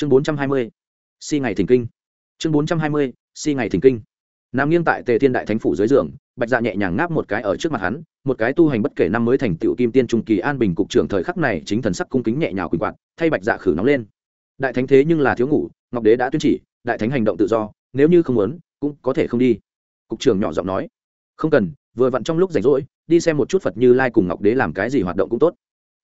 chương bốn trăm hai mươi, si ngày thỉnh kinh. Chương bốn trăm hai mươi, si ngày thỉnh kinh. Nằm nghiêng tại tề thiên đại thánh phủ dưới giường, bạch dạ nhẹ nhàng ngáp một cái ở trước mặt hắn, một cái tu hành bất kể năm mới thành tựu kim tiên trung kỳ an bình cục trưởng thời khắc này chính thần sắc cung kính nhẹ nhàng quỳnh quạt, thay bạch dạ khử nóng lên. Đại thánh thế nhưng là thiếu ngủ, ngọc đế đã tuyên chỉ, đại thánh hành động tự do, nếu như không muốn, cũng có thể không đi. Cục trưởng nhỏ giọng nói, không cần, vừa vặn trong lúc rảnh rỗi, đi xem một chút phật như lai cùng ngọc đế làm cái gì hoạt động cũng tốt.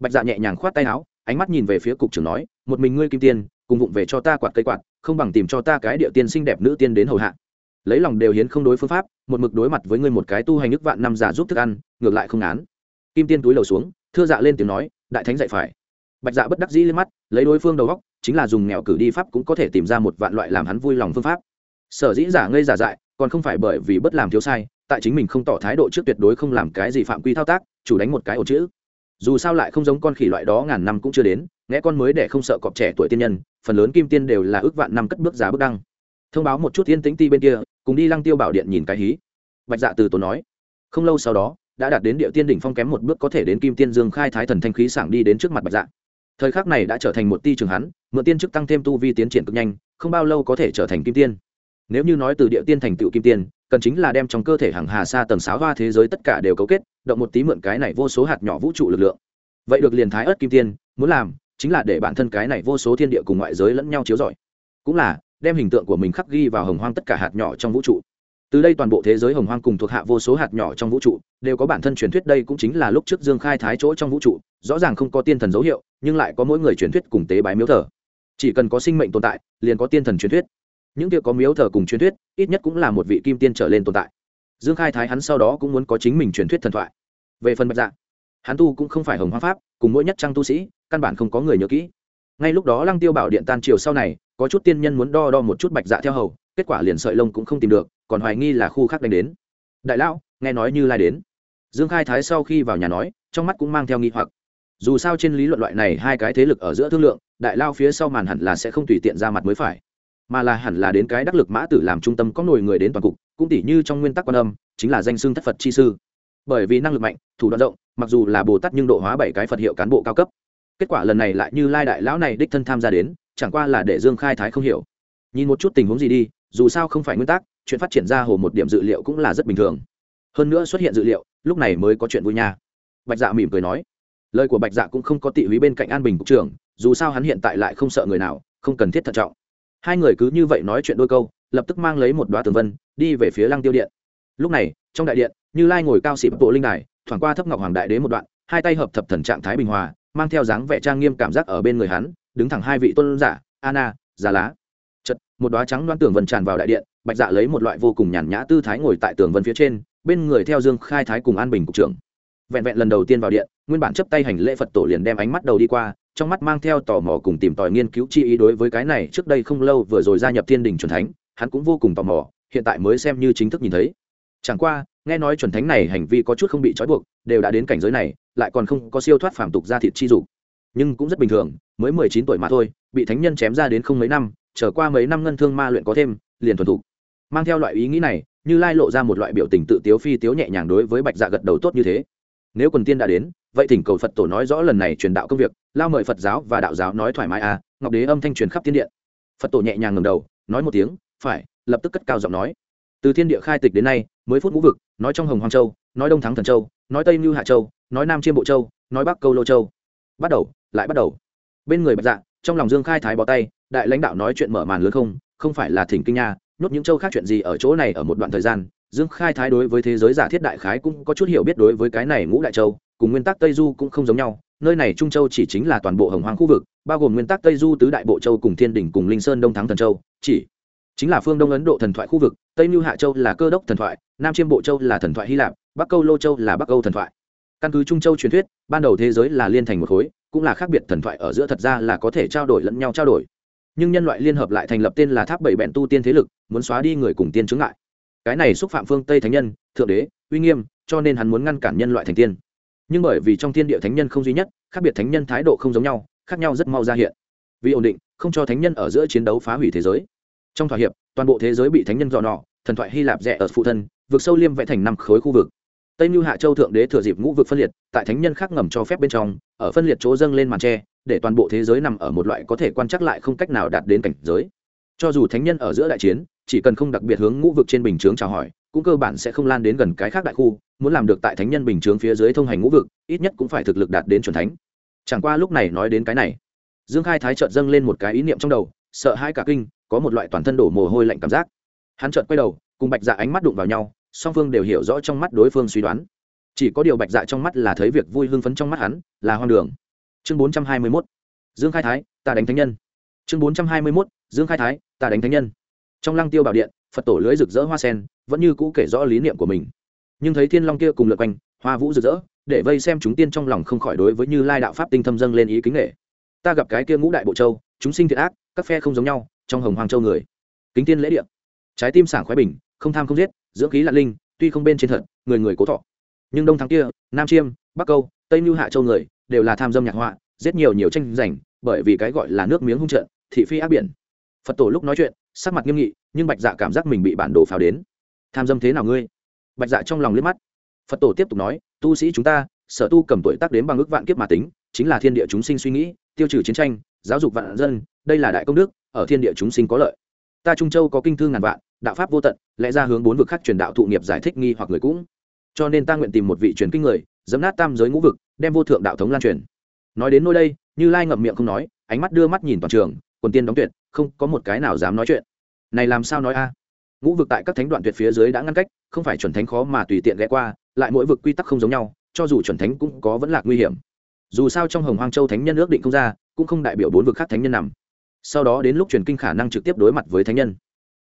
Bạch dạ nhẹ nhàng khoát tay áo, ánh mắt nhìn về phía cục trưởng nói, một mình ngươi kim tiên cùng vụng về cho ta quạt cây quạt, không bằng tìm cho ta cái địa tiên xinh đẹp nữ tiên đến hầu hạ. Lấy lòng đều hiến không đối phương pháp, một mực đối mặt với ngươi một cái tu hành nước vạn năm giả giúp thức ăn, ngược lại không án kim tiên túi lầu xuống, thưa dạ lên tiếng nói, đại thánh dạy phải. Bạch dạ bất đắc dĩ lên mắt, lấy đối phương đầu góc, chính là dùng nghèo cử đi pháp cũng có thể tìm ra một vạn loại làm hắn vui lòng phương pháp. Sở dĩ giả ngây giả dại, còn không phải bởi vì bất làm thiếu sai, tại chính mình không tỏ thái độ trước tuyệt đối không làm cái gì phạm quy thao tác, chủ đánh một cái ổ chữ. Dù sao lại không giống con khỉ loại đó ngàn năm cũng chưa đến, nghe con mới để không sợ cọp trẻ tuổi tiên nhân phần lớn kim tiên đều là ước vạn năm cất bước giá bước đăng. Thông báo một chút thiên tĩnh ti bên kia, cùng đi lăng tiêu bảo điện nhìn cái hí. Bạch dạ từ tổ nói, không lâu sau đó, đã đạt đến địa tiên đỉnh phong kém một bước có thể đến kim tiên dương khai thái thần thanh khí sảng đi đến trước mặt bạch dạ. Thời khắc này đã trở thành một ti trường hắn, mượn tiên chức tăng thêm tu vi tiến triển cực nhanh, không bao lâu có thể trở thành kim tiên. Nếu như nói từ địa tiên thành tựu kim tiên, cần chính là đem trong cơ thể hàng hà xa tầng sáo hoa thế giới tất cả đều cấu kết, động một tí mượn cái này vô số hạt nhỏ vũ trụ lực lượng. Vậy được liền thái ớt kim tiên, muốn làm chính là để bản thân cái này vô số thiên địa cùng ngoại giới lẫn nhau chiếu rọi. Cũng là, đem hình tượng của mình khắc ghi vào hồng hoang tất cả hạt nhỏ trong vũ trụ. Từ đây toàn bộ thế giới hồng hoang cùng thuộc hạ vô số hạt nhỏ trong vũ trụ, đều có bản thân truyền thuyết đây cũng chính là lúc trước dương khai thái chỗ trong vũ trụ, rõ ràng không có tiên thần dấu hiệu, nhưng lại có mỗi người truyền thuyết cùng tế bái miếu thờ. Chỉ cần có sinh mệnh tồn tại, liền có tiên thần truyền thuyết. Những việc có miếu thờ cùng truyền thuyết, ít nhất cũng là một vị kim tiên trở lên tồn tại. Dương khai thái hắn sau đó cũng muốn có chính mình truyền thuyết thần thoại. Về phần bạch dạ hắn tu cũng không phải hồng hoa pháp, cùng mỗi nhất trang tu sĩ, căn bản không có người nhớ kỹ. Ngay lúc đó lăng tiêu bảo điện tan chiều sau này, có chút tiên nhân muốn đo đo một chút bạch dạ theo hầu, kết quả liền sợi lông cũng không tìm được, còn hoài nghi là khu khác đánh đến. Đại lão, nghe nói như lai đến. Dương khai thái sau khi vào nhà nói, trong mắt cũng mang theo nghi hoặc. Dù sao trên lý luận loại này hai cái thế lực ở giữa thương lượng, đại lao phía sau màn hẳn là sẽ không tùy tiện ra mặt mới phải. Mà là hẳn là đến cái đắc lực mã tử làm trung tâm có nổi người đến toàn cục, cũng tỉ như trong nguyên tắc quan âm, chính là danh xương thất phật chi sư. Bởi vì năng lực mạnh, thủ đoạn rộng mặc dù là bồ tát nhưng độ hóa bảy cái phật hiệu cán bộ cao cấp kết quả lần này lại như lai đại lão này đích thân tham gia đến chẳng qua là để dương khai thái không hiểu nhìn một chút tình huống gì đi dù sao không phải nguyên tắc chuyện phát triển ra hồ một điểm dự liệu cũng là rất bình thường hơn nữa xuất hiện dự liệu lúc này mới có chuyện vui nha bạch dạ mỉm cười nói lời của bạch dạ cũng không có tị húy bên cạnh an bình cục trưởng dù sao hắn hiện tại lại không sợ người nào không cần thiết thận trọng hai người cứ như vậy nói chuyện đôi câu lập tức mang lấy một đoá tường vân đi về phía lăng tiêu điện lúc này trong đại điện như lai ngồi cao xịp bộ linh đài thoảng qua thấp ngọc hoàng đại đế một đoạn, hai tay hợp thập thần trạng thái bình hòa, mang theo dáng vẻ trang nghiêm cảm giác ở bên người hắn, đứng thẳng hai vị tôn giả, anna, già lá. Chật một đoá trắng đoan tường vân tràn vào đại điện, bạch dạ lấy một loại vô cùng nhàn nhã tư thái ngồi tại tường vân phía trên, bên người theo dương khai thái cùng an bình cục trưởng. Vẹn vẹn lần đầu tiên vào điện, nguyên bản chấp tay hành lễ phật tổ liền đem ánh mắt đầu đi qua, trong mắt mang theo tò mò cùng tìm tòi nghiên cứu chi ý đối với cái này trước đây không lâu vừa rồi gia nhập thiên đình c thánh, hắn cũng vô cùng tò mò, hiện tại mới xem như chính thức nhìn thấy. Chẳng qua nghe nói chuẩn thánh này hành vi có chút không bị trói buộc, đều đã đến cảnh giới này, lại còn không có siêu thoát phàm tục ra thịt chi dục. Nhưng cũng rất bình thường, mới mười chín tuổi mà thôi, bị thánh nhân chém ra đến không mấy năm trở qua mấy năm ngân thương ma luyện có thêm, liền thuần thục. Mang theo loại ý nghĩ này, như lai lộ ra một loại biểu tình tự tiếu phi tiếu nhẹ nhàng đối với bạch dạ gật đầu tốt như thế. Nếu quần tiên đã đến, vậy thỉnh cầu phật tổ nói rõ lần này truyền đạo công việc, lao mời phật giáo và đạo giáo nói thoải mái à ngọc đế âm thanh truyền khắp thiên điện phật tổ nhẹ nhàng ngầm đầu, nói một tiếng, phải, lập tức cất cao giọng nói. Từ thiên địa khai tịch đến nay mới phút ngũ vực, nói trong hồng hoàng châu, nói đông thắng thần châu, nói tây mưu hạ châu, nói nam chiêm bộ châu, nói bắc câu lô châu. Bắt đầu, lại bắt đầu. Bên người bạch dạ trong lòng dương khai thái bó tay, đại lãnh đạo nói chuyện mở màn lớn không không phải là thỉnh kinh nha, nhốt những châu khác chuyện gì ở chỗ này ở một đoạn thời gian. Dương khai thái đối với thế giới giả thiết đại khái cũng có chút hiểu biết đối với cái này ngũ đại châu, cùng nguyên tắc tây du cũng không giống nhau. Nơi này trung châu chỉ chính là toàn bộ hồng hoàng khu vực, bao gồm nguyên tắc tây du tứ đại bộ châu cùng thiên đình cùng linh sơn đông thắng thần châu, chỉ chính là phương đông ấn độ thần thoại khu vực, tây mưu hạ châu là cơ đốc thần thoại, nam chiêm bộ châu là thần thoại hy lạp, bắc câu lô châu là bắc âu thần thoại. Căn cứ trung châu truyền thuyết, ban đầu thế giới là liên thành một khối, cũng là khác biệt thần thoại ở giữa thật ra là có thể trao đổi lẫn nhau trao đổi. Nhưng nhân loại liên hợp lại thành lập tên là tháp bảy bẹn tu tiên thế lực, muốn xóa đi người cùng tiên chứng lại cái này xúc phạm phương tây thánh nhân, thượng đế, uy nghiêm, cho nên hắn muốn ngăn cản nhân loại thành tiên. Nhưng bởi vì trong thiên địa thánh nhân không duy nhất, khác biệt thánh nhân thái độ không giống nhau, khác nhau rất mau ra hiện. Vì ổn định, không cho thánh nhân ở giữa chiến đấu phá hủy thế giới trong thỏa hiệp, toàn bộ thế giới bị thánh nhân dò nọ, thần thoại hy lạp rẻ ở phụ thân vực sâu liêm vẽ thành năm khối khu vực. Tây mưu hạ châu thượng đế thừa dịp ngũ vực phân liệt, tại thánh nhân khác ngầm cho phép bên trong, ở phân liệt chỗ dâng lên màn tre, để toàn bộ thế giới nằm ở một loại có thể quan trắc lại không cách nào đạt đến cảnh giới. Cho dù thánh nhân ở giữa đại chiến, chỉ cần không đặc biệt hướng ngũ vực trên bình chướng chào hỏi, cũng cơ bản sẽ không lan đến gần cái khác đại khu, muốn làm được tại thánh nhân bình chướng phía dưới thông hành ngũ vực, ít nhất cũng phải thực lực đạt đến c thánh. Chẳng qua lúc này nói đến cái này, dương khai thái trợt dâng lên một cái ý niệm trong đầu, sợ hai cả kinh có một loại toàn thân đổ mồ hôi lạnh cảm giác. Hắn chợt quay đầu, cùng bạch dạ ánh mắt đụng vào nhau, song phương đều hiểu rõ trong mắt đối phương suy đoán. Chỉ có điều bạch dạ trong mắt là thấy việc vui hưng phấn trong mắt hắn, là hoang đường. Chương bốn trăm hai mươi mốt. Dương khai thái, ta đánh thánh nhân. Chương bốn trăm hai mươi mốt. Dương khai thái, ta đánh thánh nhân. Trong lăng tiêu bảo điện, phật tổ lưới rực rỡ hoa sen, vẫn như cũ kể rõ lý niệm của mình. Nhưng thấy thiên long kia cùng lượt quanh, hoa vũ rực rỡ, để vây xem chúng tiên trong lòng không khỏi đối với như lai đạo pháp tinh thâm dâng lên ý kính nghệ ta gặp cái kia ngũ đại bộ châu, chúng sinh thiệt ác, các phe không giống nhau trong hồng hoàng châu người. Kính tiên lễ điện trái tim sảng khoái bình, không tham không giết, dưỡng khí lạ linh, tuy không bên trên thật, người người cố thọ. Nhưng đông thắng kia, nam chiêm, bắc câu, tây mưu hạ châu người, đều là tham dâm nhạc họa, giết nhiều nhiều tranh giành, bởi vì cái gọi là nước miếng hung trận, thị phi ác biển. Phật tổ lúc nói chuyện, sắc mặt nghiêm nghị, nhưng bạch dạ cảm giác mình bị bản đồ pháo đến. Tham dâm thế nào ngươi? Bạch dạ trong lòng liếc mắt. Phật tổ tiếp tục nói, tu sĩ chúng ta, sở tu cầm tuổi tác đến bằng ước vạn kiếp mà tính, chính là thiên địa chúng sinh suy nghĩ, tiêu trừ chiến tranh, giáo dục vạn dân, đây là đại công đức ở thiên địa chúng sinh có lợi. Ta trung châu có kinh thư ngàn vạn, đạo pháp vô tận, lẽ ra hướng bốn vực khác truyền đạo thụ nghiệp giải thích nghi hoặc người cũng. Cho nên ta nguyện tìm một vị truyền kinh người dấm nát tam giới ngũ vực, đem vô thượng đạo thống lan truyền. Nói đến nơi đây, như lai ngậm miệng không nói, ánh mắt đưa mắt nhìn toàn trường, quần tiên đóng tuyệt, không có một cái nào dám nói chuyện. Này làm sao nói a? Ngũ vực tại các thánh đoạn tuyệt phía dưới đã ngăn cách, không phải chuẩn thánh khó mà tùy tiện ghé qua, lại mỗi vực quy tắc không giống nhau, cho dù chuẩn thánh cũng có vẫn lạc nguy hiểm. Dù sao trong hồng hoang châu thánh nhân ước định không ra, cũng không đại biểu bốn vực khác thánh nhân nằm sau đó đến lúc truyền kinh khả năng trực tiếp đối mặt với thánh nhân.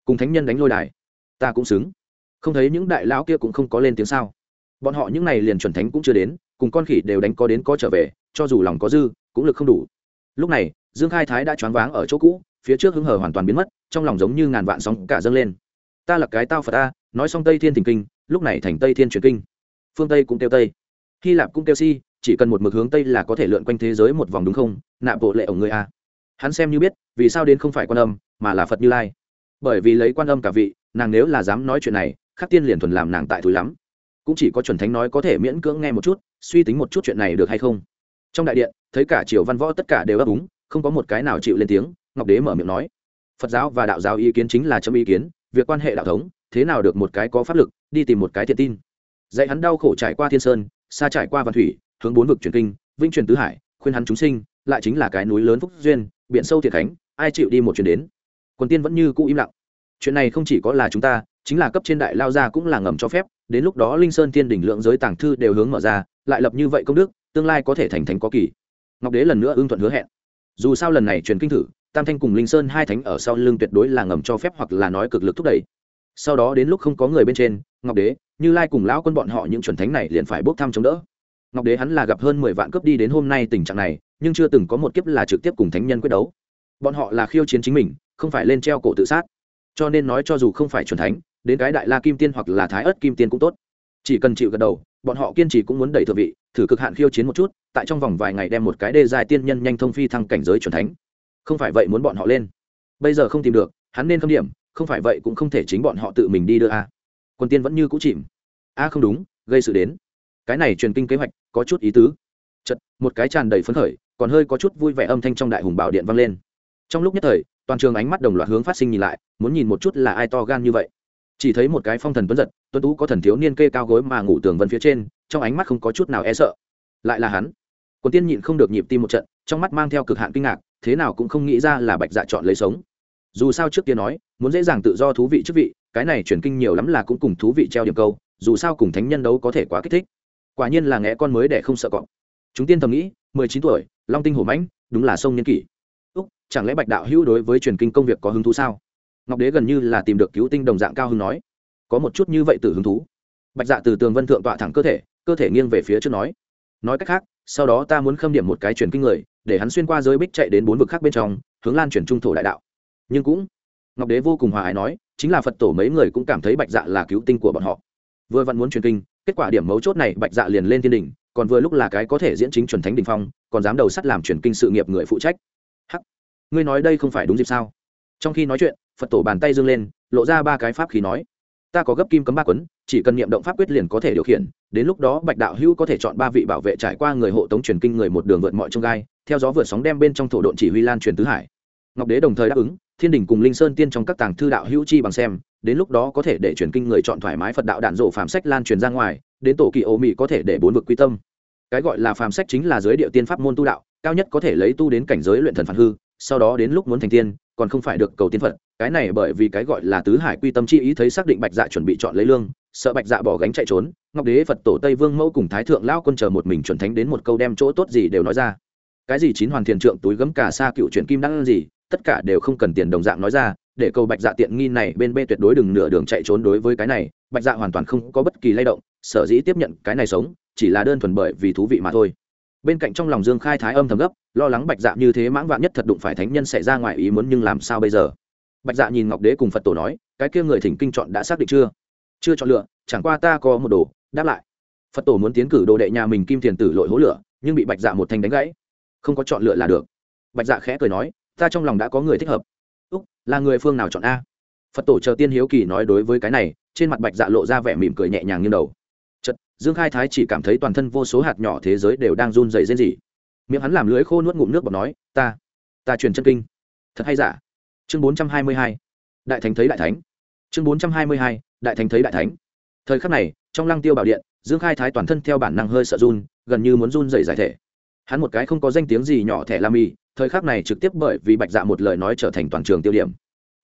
Cùng thánh nhân đánh lôi đài. Ta cũng xứng. Không thấy những đại lão kia cũng không có lên tiếng sao. Bọn họ những n à y liền chuẩn thánh cũng chưa đến, cùng con khỉ đều đánh có đến có trở về, cho dù lòng có dư, cũng lực không đủ. Lúc này, dương khai thái đã choáng váng ở chỗ cũ, phía trước hứng hờ hoàn toàn biến mất, trong lòng giống như ngàn vạn sóng cả dâng lên. Ta là cái tao phật ta nói xong tây thiên thình kinh, lúc này thành tây thiên truyền kinh. Phương tây cũng kêu tây. Hy lạp cũng kêu si, chỉ cần một mực hướng tây là có thể lượn quanh thế giới một vòng đúng không? Nạp bộ lệ ổng người a hắn xem như biết, vì sao đến không phải quan âm, mà là phật như lai. Bởi vì lấy quan âm cả vị, nàng nếu là dám nói chuyện này, khắc tiên liền thuần làm nàng tại thúi lắm. Cũng chỉ có chuẩn thánh nói có thể miễn cưỡng nghe một chút, suy tính một chút chuyện này được hay không. Trong đại điện, thấy cả triều văn võ tất cả đều ấp úng, không có một cái nào chịu lên tiếng, ngọc đế mở miệng nói. Phật giáo và đạo giáo ý kiến chính là chấm ý kiến, việc quan hệ đạo thống, thế nào được một cái có pháp lực, đi tìm một cái thiện tin. Dạy hắn đau khổ trải qua thiên sơn, xa trải qua văn thủy, hướng bốn vực truyền kinh vinh truyền tứ hải, khuyên hắn chúng sinh lại chính là cái núi lớn phúc duyên, biển sâu thiệt khánh, ai chịu đi một chuyến đến? Quần tiên vẫn như cũ im lặng. Chuyện này không chỉ có là chúng ta, chính là cấp trên đại lao ra cũng là ngầm cho phép, đến lúc đó linh sơn thiên đỉnh lượng giới tàng thư đều hướng mở ra, lại lập như vậy công đức, tương lai có thể thành thành có kỳ. Ngọc đế lần nữa ưng thuận hứa hẹn. Dù sao lần này truyền kinh thử, tam thanh cùng linh sơn hai thánh ở sau lưng tuyệt đối là ngầm cho phép hoặc là nói cực lực thúc đẩy. Sau đó đến lúc không có người bên trên, ngọc đế, như lai cùng lão quân bọn họ những chuẩn thánh này liền phải bốc thăm chống đỡ ngọc đế hắn là gặp hơn mười vạn cướp đi đến hôm nay tình trạng này, nhưng chưa từng có một kiếp là trực tiếp cùng thánh nhân quyết đấu. Bọn họ là khiêu chiến chính mình, không phải lên treo cổ tự sát. Cho nên nói cho dù không phải chuẩn thánh, đến cái đại la kim tiên hoặc là thái ớt kim tiên cũng tốt. Chỉ cần chịu gật đầu, bọn họ kiên trì cũng muốn đẩy thượng vị, thử cực hạn khiêu chiến một chút, tại trong vòng vài ngày đem một cái đê dài tiên nhân nhanh thông phi thăng cảnh giới chuẩn thánh. Không phải vậy muốn bọn họ lên. Bây giờ không tìm được, hắn nên khâm điểm, không phải vậy cũng không thể chính bọn họ tự mình đi đưa a. Quân tiên vẫn như cũ chìm. A không đúng, gây sự đến. Cái này truyền kinh kế hoạch có chút ý tứ. Chật một cái tràn đầy phấn khởi, còn hơi có chút vui vẻ âm thanh trong đại hùng bảo điện vang lên. Trong lúc nhất thời, toàn trường ánh mắt đồng loạt hướng phát sinh nhìn lại, muốn nhìn một chút là ai to gan như vậy. Chỉ thấy một cái phong thần tuấn giật, tuấn tú có thần thiếu niên kê cao gối mà ngủ tường vân phía trên, trong ánh mắt không có chút nào e sợ. Lại là hắn. Quân tiên nhịn không được nhịp tim một trận, trong mắt mang theo cực hạn kinh ngạc, thế nào cũng không nghĩ ra là bạch dạ chọn lấy sống. Dù sao trước kia nói, muốn dễ dàng tự do thú vị chức vị, cái này chuyển kinh nhiều lắm là cũng cùng thú vị treo điểm câu, dù sao cùng thánh nhân đấu có thể quá kích thích quả nhiên là nghe con mới để không sợ cọp. Chúng tiên thầm nghĩ, mười chín tuổi, long tinh hổ mãnh, đúng là sông nhân kỷ. Úc, chẳng lẽ bạch đạo hữu đối với truyền kinh công việc có hứng thú sao? Ngọc đế gần như là tìm được cứu tinh đồng dạng cao hứng nói. Có một chút như vậy từ hứng thú. Bạch dạ từ tường vân thượng tọa thẳng cơ thể cơ thể nghiêng về phía trước nói. Nói cách khác, sau đó ta muốn khâm điểm một cái truyền kinh người, để hắn xuyên qua giới bích chạy đến bốn vực khác bên trong, hướng lan chuyển trung thổ đại đạo. Nhưng cũng, ngọc đế vô cùng hòa ái nói, chính là phật tổ mấy người cũng cảm thấy bạch dạ là cứu tinh của bọn họ. Vừa vặn muốn truyền kinh kết quả điểm mấu chốt này, bạch dạ liền lên thiên đình còn vừa lúc là cái có thể diễn chính chuẩn thánh đình phong, còn dám đầu sắt làm truyền kinh sự nghiệp người phụ trách. Hắc, ngươi nói đây không phải đúng dịp sao? Trong khi nói chuyện, phật tổ bàn tay dương lên, lộ ra ba cái pháp khí nói. Ta có gấp kim cấm ba quấn, chỉ cần niệm động pháp quyết liền có thể điều khiển, đến lúc đó bạch đạo hữu có thể chọn ba vị bảo vệ trải qua người hộ tống truyền kinh người một đường vượt mọi trông gai, theo gió vượt sóng đem bên trong thổ độn chỉ huy lan truyền tứ hải. Ngọc đế đồng thời đáp ứng thiên đình cùng linh sơn tiên trong các tàng thư đạo hữu chi bằng xem, đến lúc đó có thể để truyền kinh người chọn thoải mái phật đạo đạn rộ phàm sách lan truyền ra ngoài, đến tổ kỳ ô mỹ có thể để bốn vực quy tâm. Cái gọi là phàm sách chính là giới địa tiên pháp môn tu đạo, cao nhất có thể lấy tu đến cảnh giới luyện thần phản hư, sau đó đến lúc muốn thành tiên, còn không phải được cầu tiên phật. Cái này bởi vì cái gọi là tứ hải quy tâm chi ý thấy xác định bạch dạ chuẩn bị chọn lấy lương, sợ bạch dạ bỏ gánh chạy trốn, ngọc đế, phật tổ tây vương mẫu cùng thái thượng lao quân chờ một mình chuẩn thánh đến một câu đem chỗ tốt gì đều nói ra cái gì chín hoàn thiền trượng túi gấm cả xa cựu chuyện kim đăng gì, tất cả đều không cần tiền đồng dạng nói ra, để cầu bạch dạ tiện nghi này bên bê tuyệt đối đừng nửa đường chạy trốn đối với cái này, bạch dạ hoàn toàn không có bất kỳ lay động, sở dĩ tiếp nhận cái này sống, chỉ là đơn thuần bởi vì thú vị mà thôi. Bên cạnh trong lòng dương khai thái âm thầm gấp, lo lắng bạch dạ như thế mãng vạn nhất thật đụng phải thánh nhân xảy ra ngoài ý muốn nhưng làm sao bây giờ? Bạch dạ nhìn ngọc đế cùng phật tổ nói, cái kia người thỉnh kinh chọn đã xác định chưa? Chưa chọn lựa, chẳng qua ta có một đồ, đáp lại. Phật tổ muốn tiến cử đồ đệ nhà mình kim thiền tử lội hố lửa, nhưng bị bạch dạ một thanh đánh gãy không có chọn lựa là được. Bạch dạ khẽ cười nói, ta trong lòng đã có người thích hợp. Úc, là người phương nào chọn a? Phật tổ chờ tiên hiếu kỳ nói đối với cái này, trên mặt bạch dạ lộ ra vẻ mỉm cười nhẹ nhàng như đầu. Chật dương khai thái chỉ cảm thấy toàn thân vô số hạt nhỏ thế giới đều đang run dày rên rỉ. Miệng hắn làm lưới khô nuốt ngụm nước bọt nói, ta ta truyền chân kinh. Thật hay giả? Chương bốn trăm hai mươi hai. Đại thánh thấy đại thánh. Chương bốn trăm hai mươi hai. Đại thánh thấy đại thánh. Thời khắc này, trong lăng tiêu bảo điện, dương khai thái toàn thân theo bản năng hơi sợ run, gần như muốn run dày giải thể hắn một cái không có danh tiếng gì nhỏ thẻ la mì thời khắc này trực tiếp bởi vì bạch dạ một lời nói trở thành toàn trường tiêu điểm.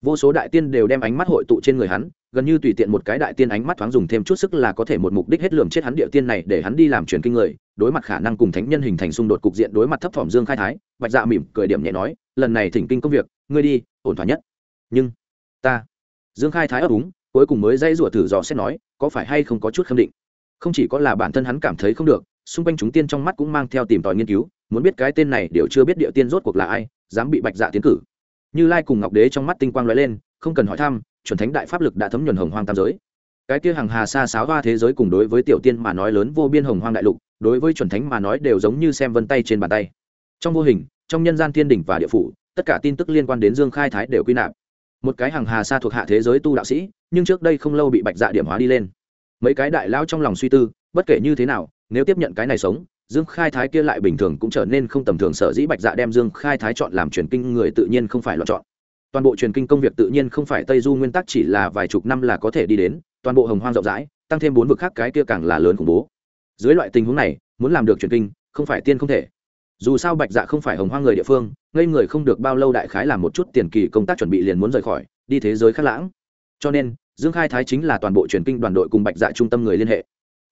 Vô số đại tiên đều đem ánh mắt hội tụ trên người hắn, gần như tùy tiện một cái đại tiên ánh mắt thoáng dùng thêm chút sức là có thể một mục đích hết lường chết hắn địa tiên này để hắn đi làm truyền kinh người, đối mặt khả năng cùng thánh nhân hình thành xung đột cục diện đối mặt thấp thỏm dương khai thái, bạch dạ mỉm cười điểm nhẹ nói, lần này thỉnh kinh công việc, ngươi đi, ổn thỏa nhất. Nhưng, ta, dương khai thái ấp úng, cuối cùng mới dây rủa thử dò xét nói, có phải hay không có chút khâm định? Không chỉ có là bản thân hắn cảm thấy không được xung quanh chúng tiên trong mắt cũng mang theo tìm tòi nghiên cứu, muốn biết cái tên này đều chưa biết địa tiên rốt cuộc là ai, dám bị bạch dạ tiến cử. Như lai cùng ngọc đế trong mắt tinh quang lóe lên, không cần hỏi thăm, chuẩn thánh đại pháp lực đã thấm nhuần hồng hoang tam giới. Cái kia hàng hà xa sáo hoa thế giới cùng đối với tiểu tiên mà nói lớn vô biên hồng hoang đại lục, đối với chuẩn thánh mà nói đều giống như xem vân tay trên bàn tay. Trong vô hình, trong nhân gian thiên đỉnh và địa phủ, tất cả tin tức liên quan đến dương khai thái đều quy nạp. Một cái hàng hà xa thuộc hạ thế giới tu đạo sĩ, nhưng trước đây không lâu bị bạch dạ điểm hóa đi lên. Mấy cái đại lao trong lòng suy tư, bất kể như thế nào nếu tiếp nhận cái này sống, dương khai thái kia lại bình thường cũng trở nên không tầm thường, sở dĩ bạch dạ đem dương khai thái chọn làm truyền kinh người tự nhiên không phải lựa chọn. Toàn bộ truyền kinh công việc tự nhiên không phải tây du nguyên tắc chỉ là vài chục năm là có thể đi đến, toàn bộ hồng hoang rộng rãi, tăng thêm bốn vực khác cái kia càng là lớn khủng bố. Dưới loại tình huống này, muốn làm được truyền kinh, không phải tiên không thể. Dù sao bạch dạ không phải hồng hoang người địa phương, ngây người không được bao lâu đại khái làm một chút tiền kỳ công tác chuẩn bị liền muốn rời khỏi, đi thế giới khác lãng. Cho nên, dương khai thái chính là toàn bộ truyền kinh đoàn đội cùng bạch dạ trung tâm người liên hệ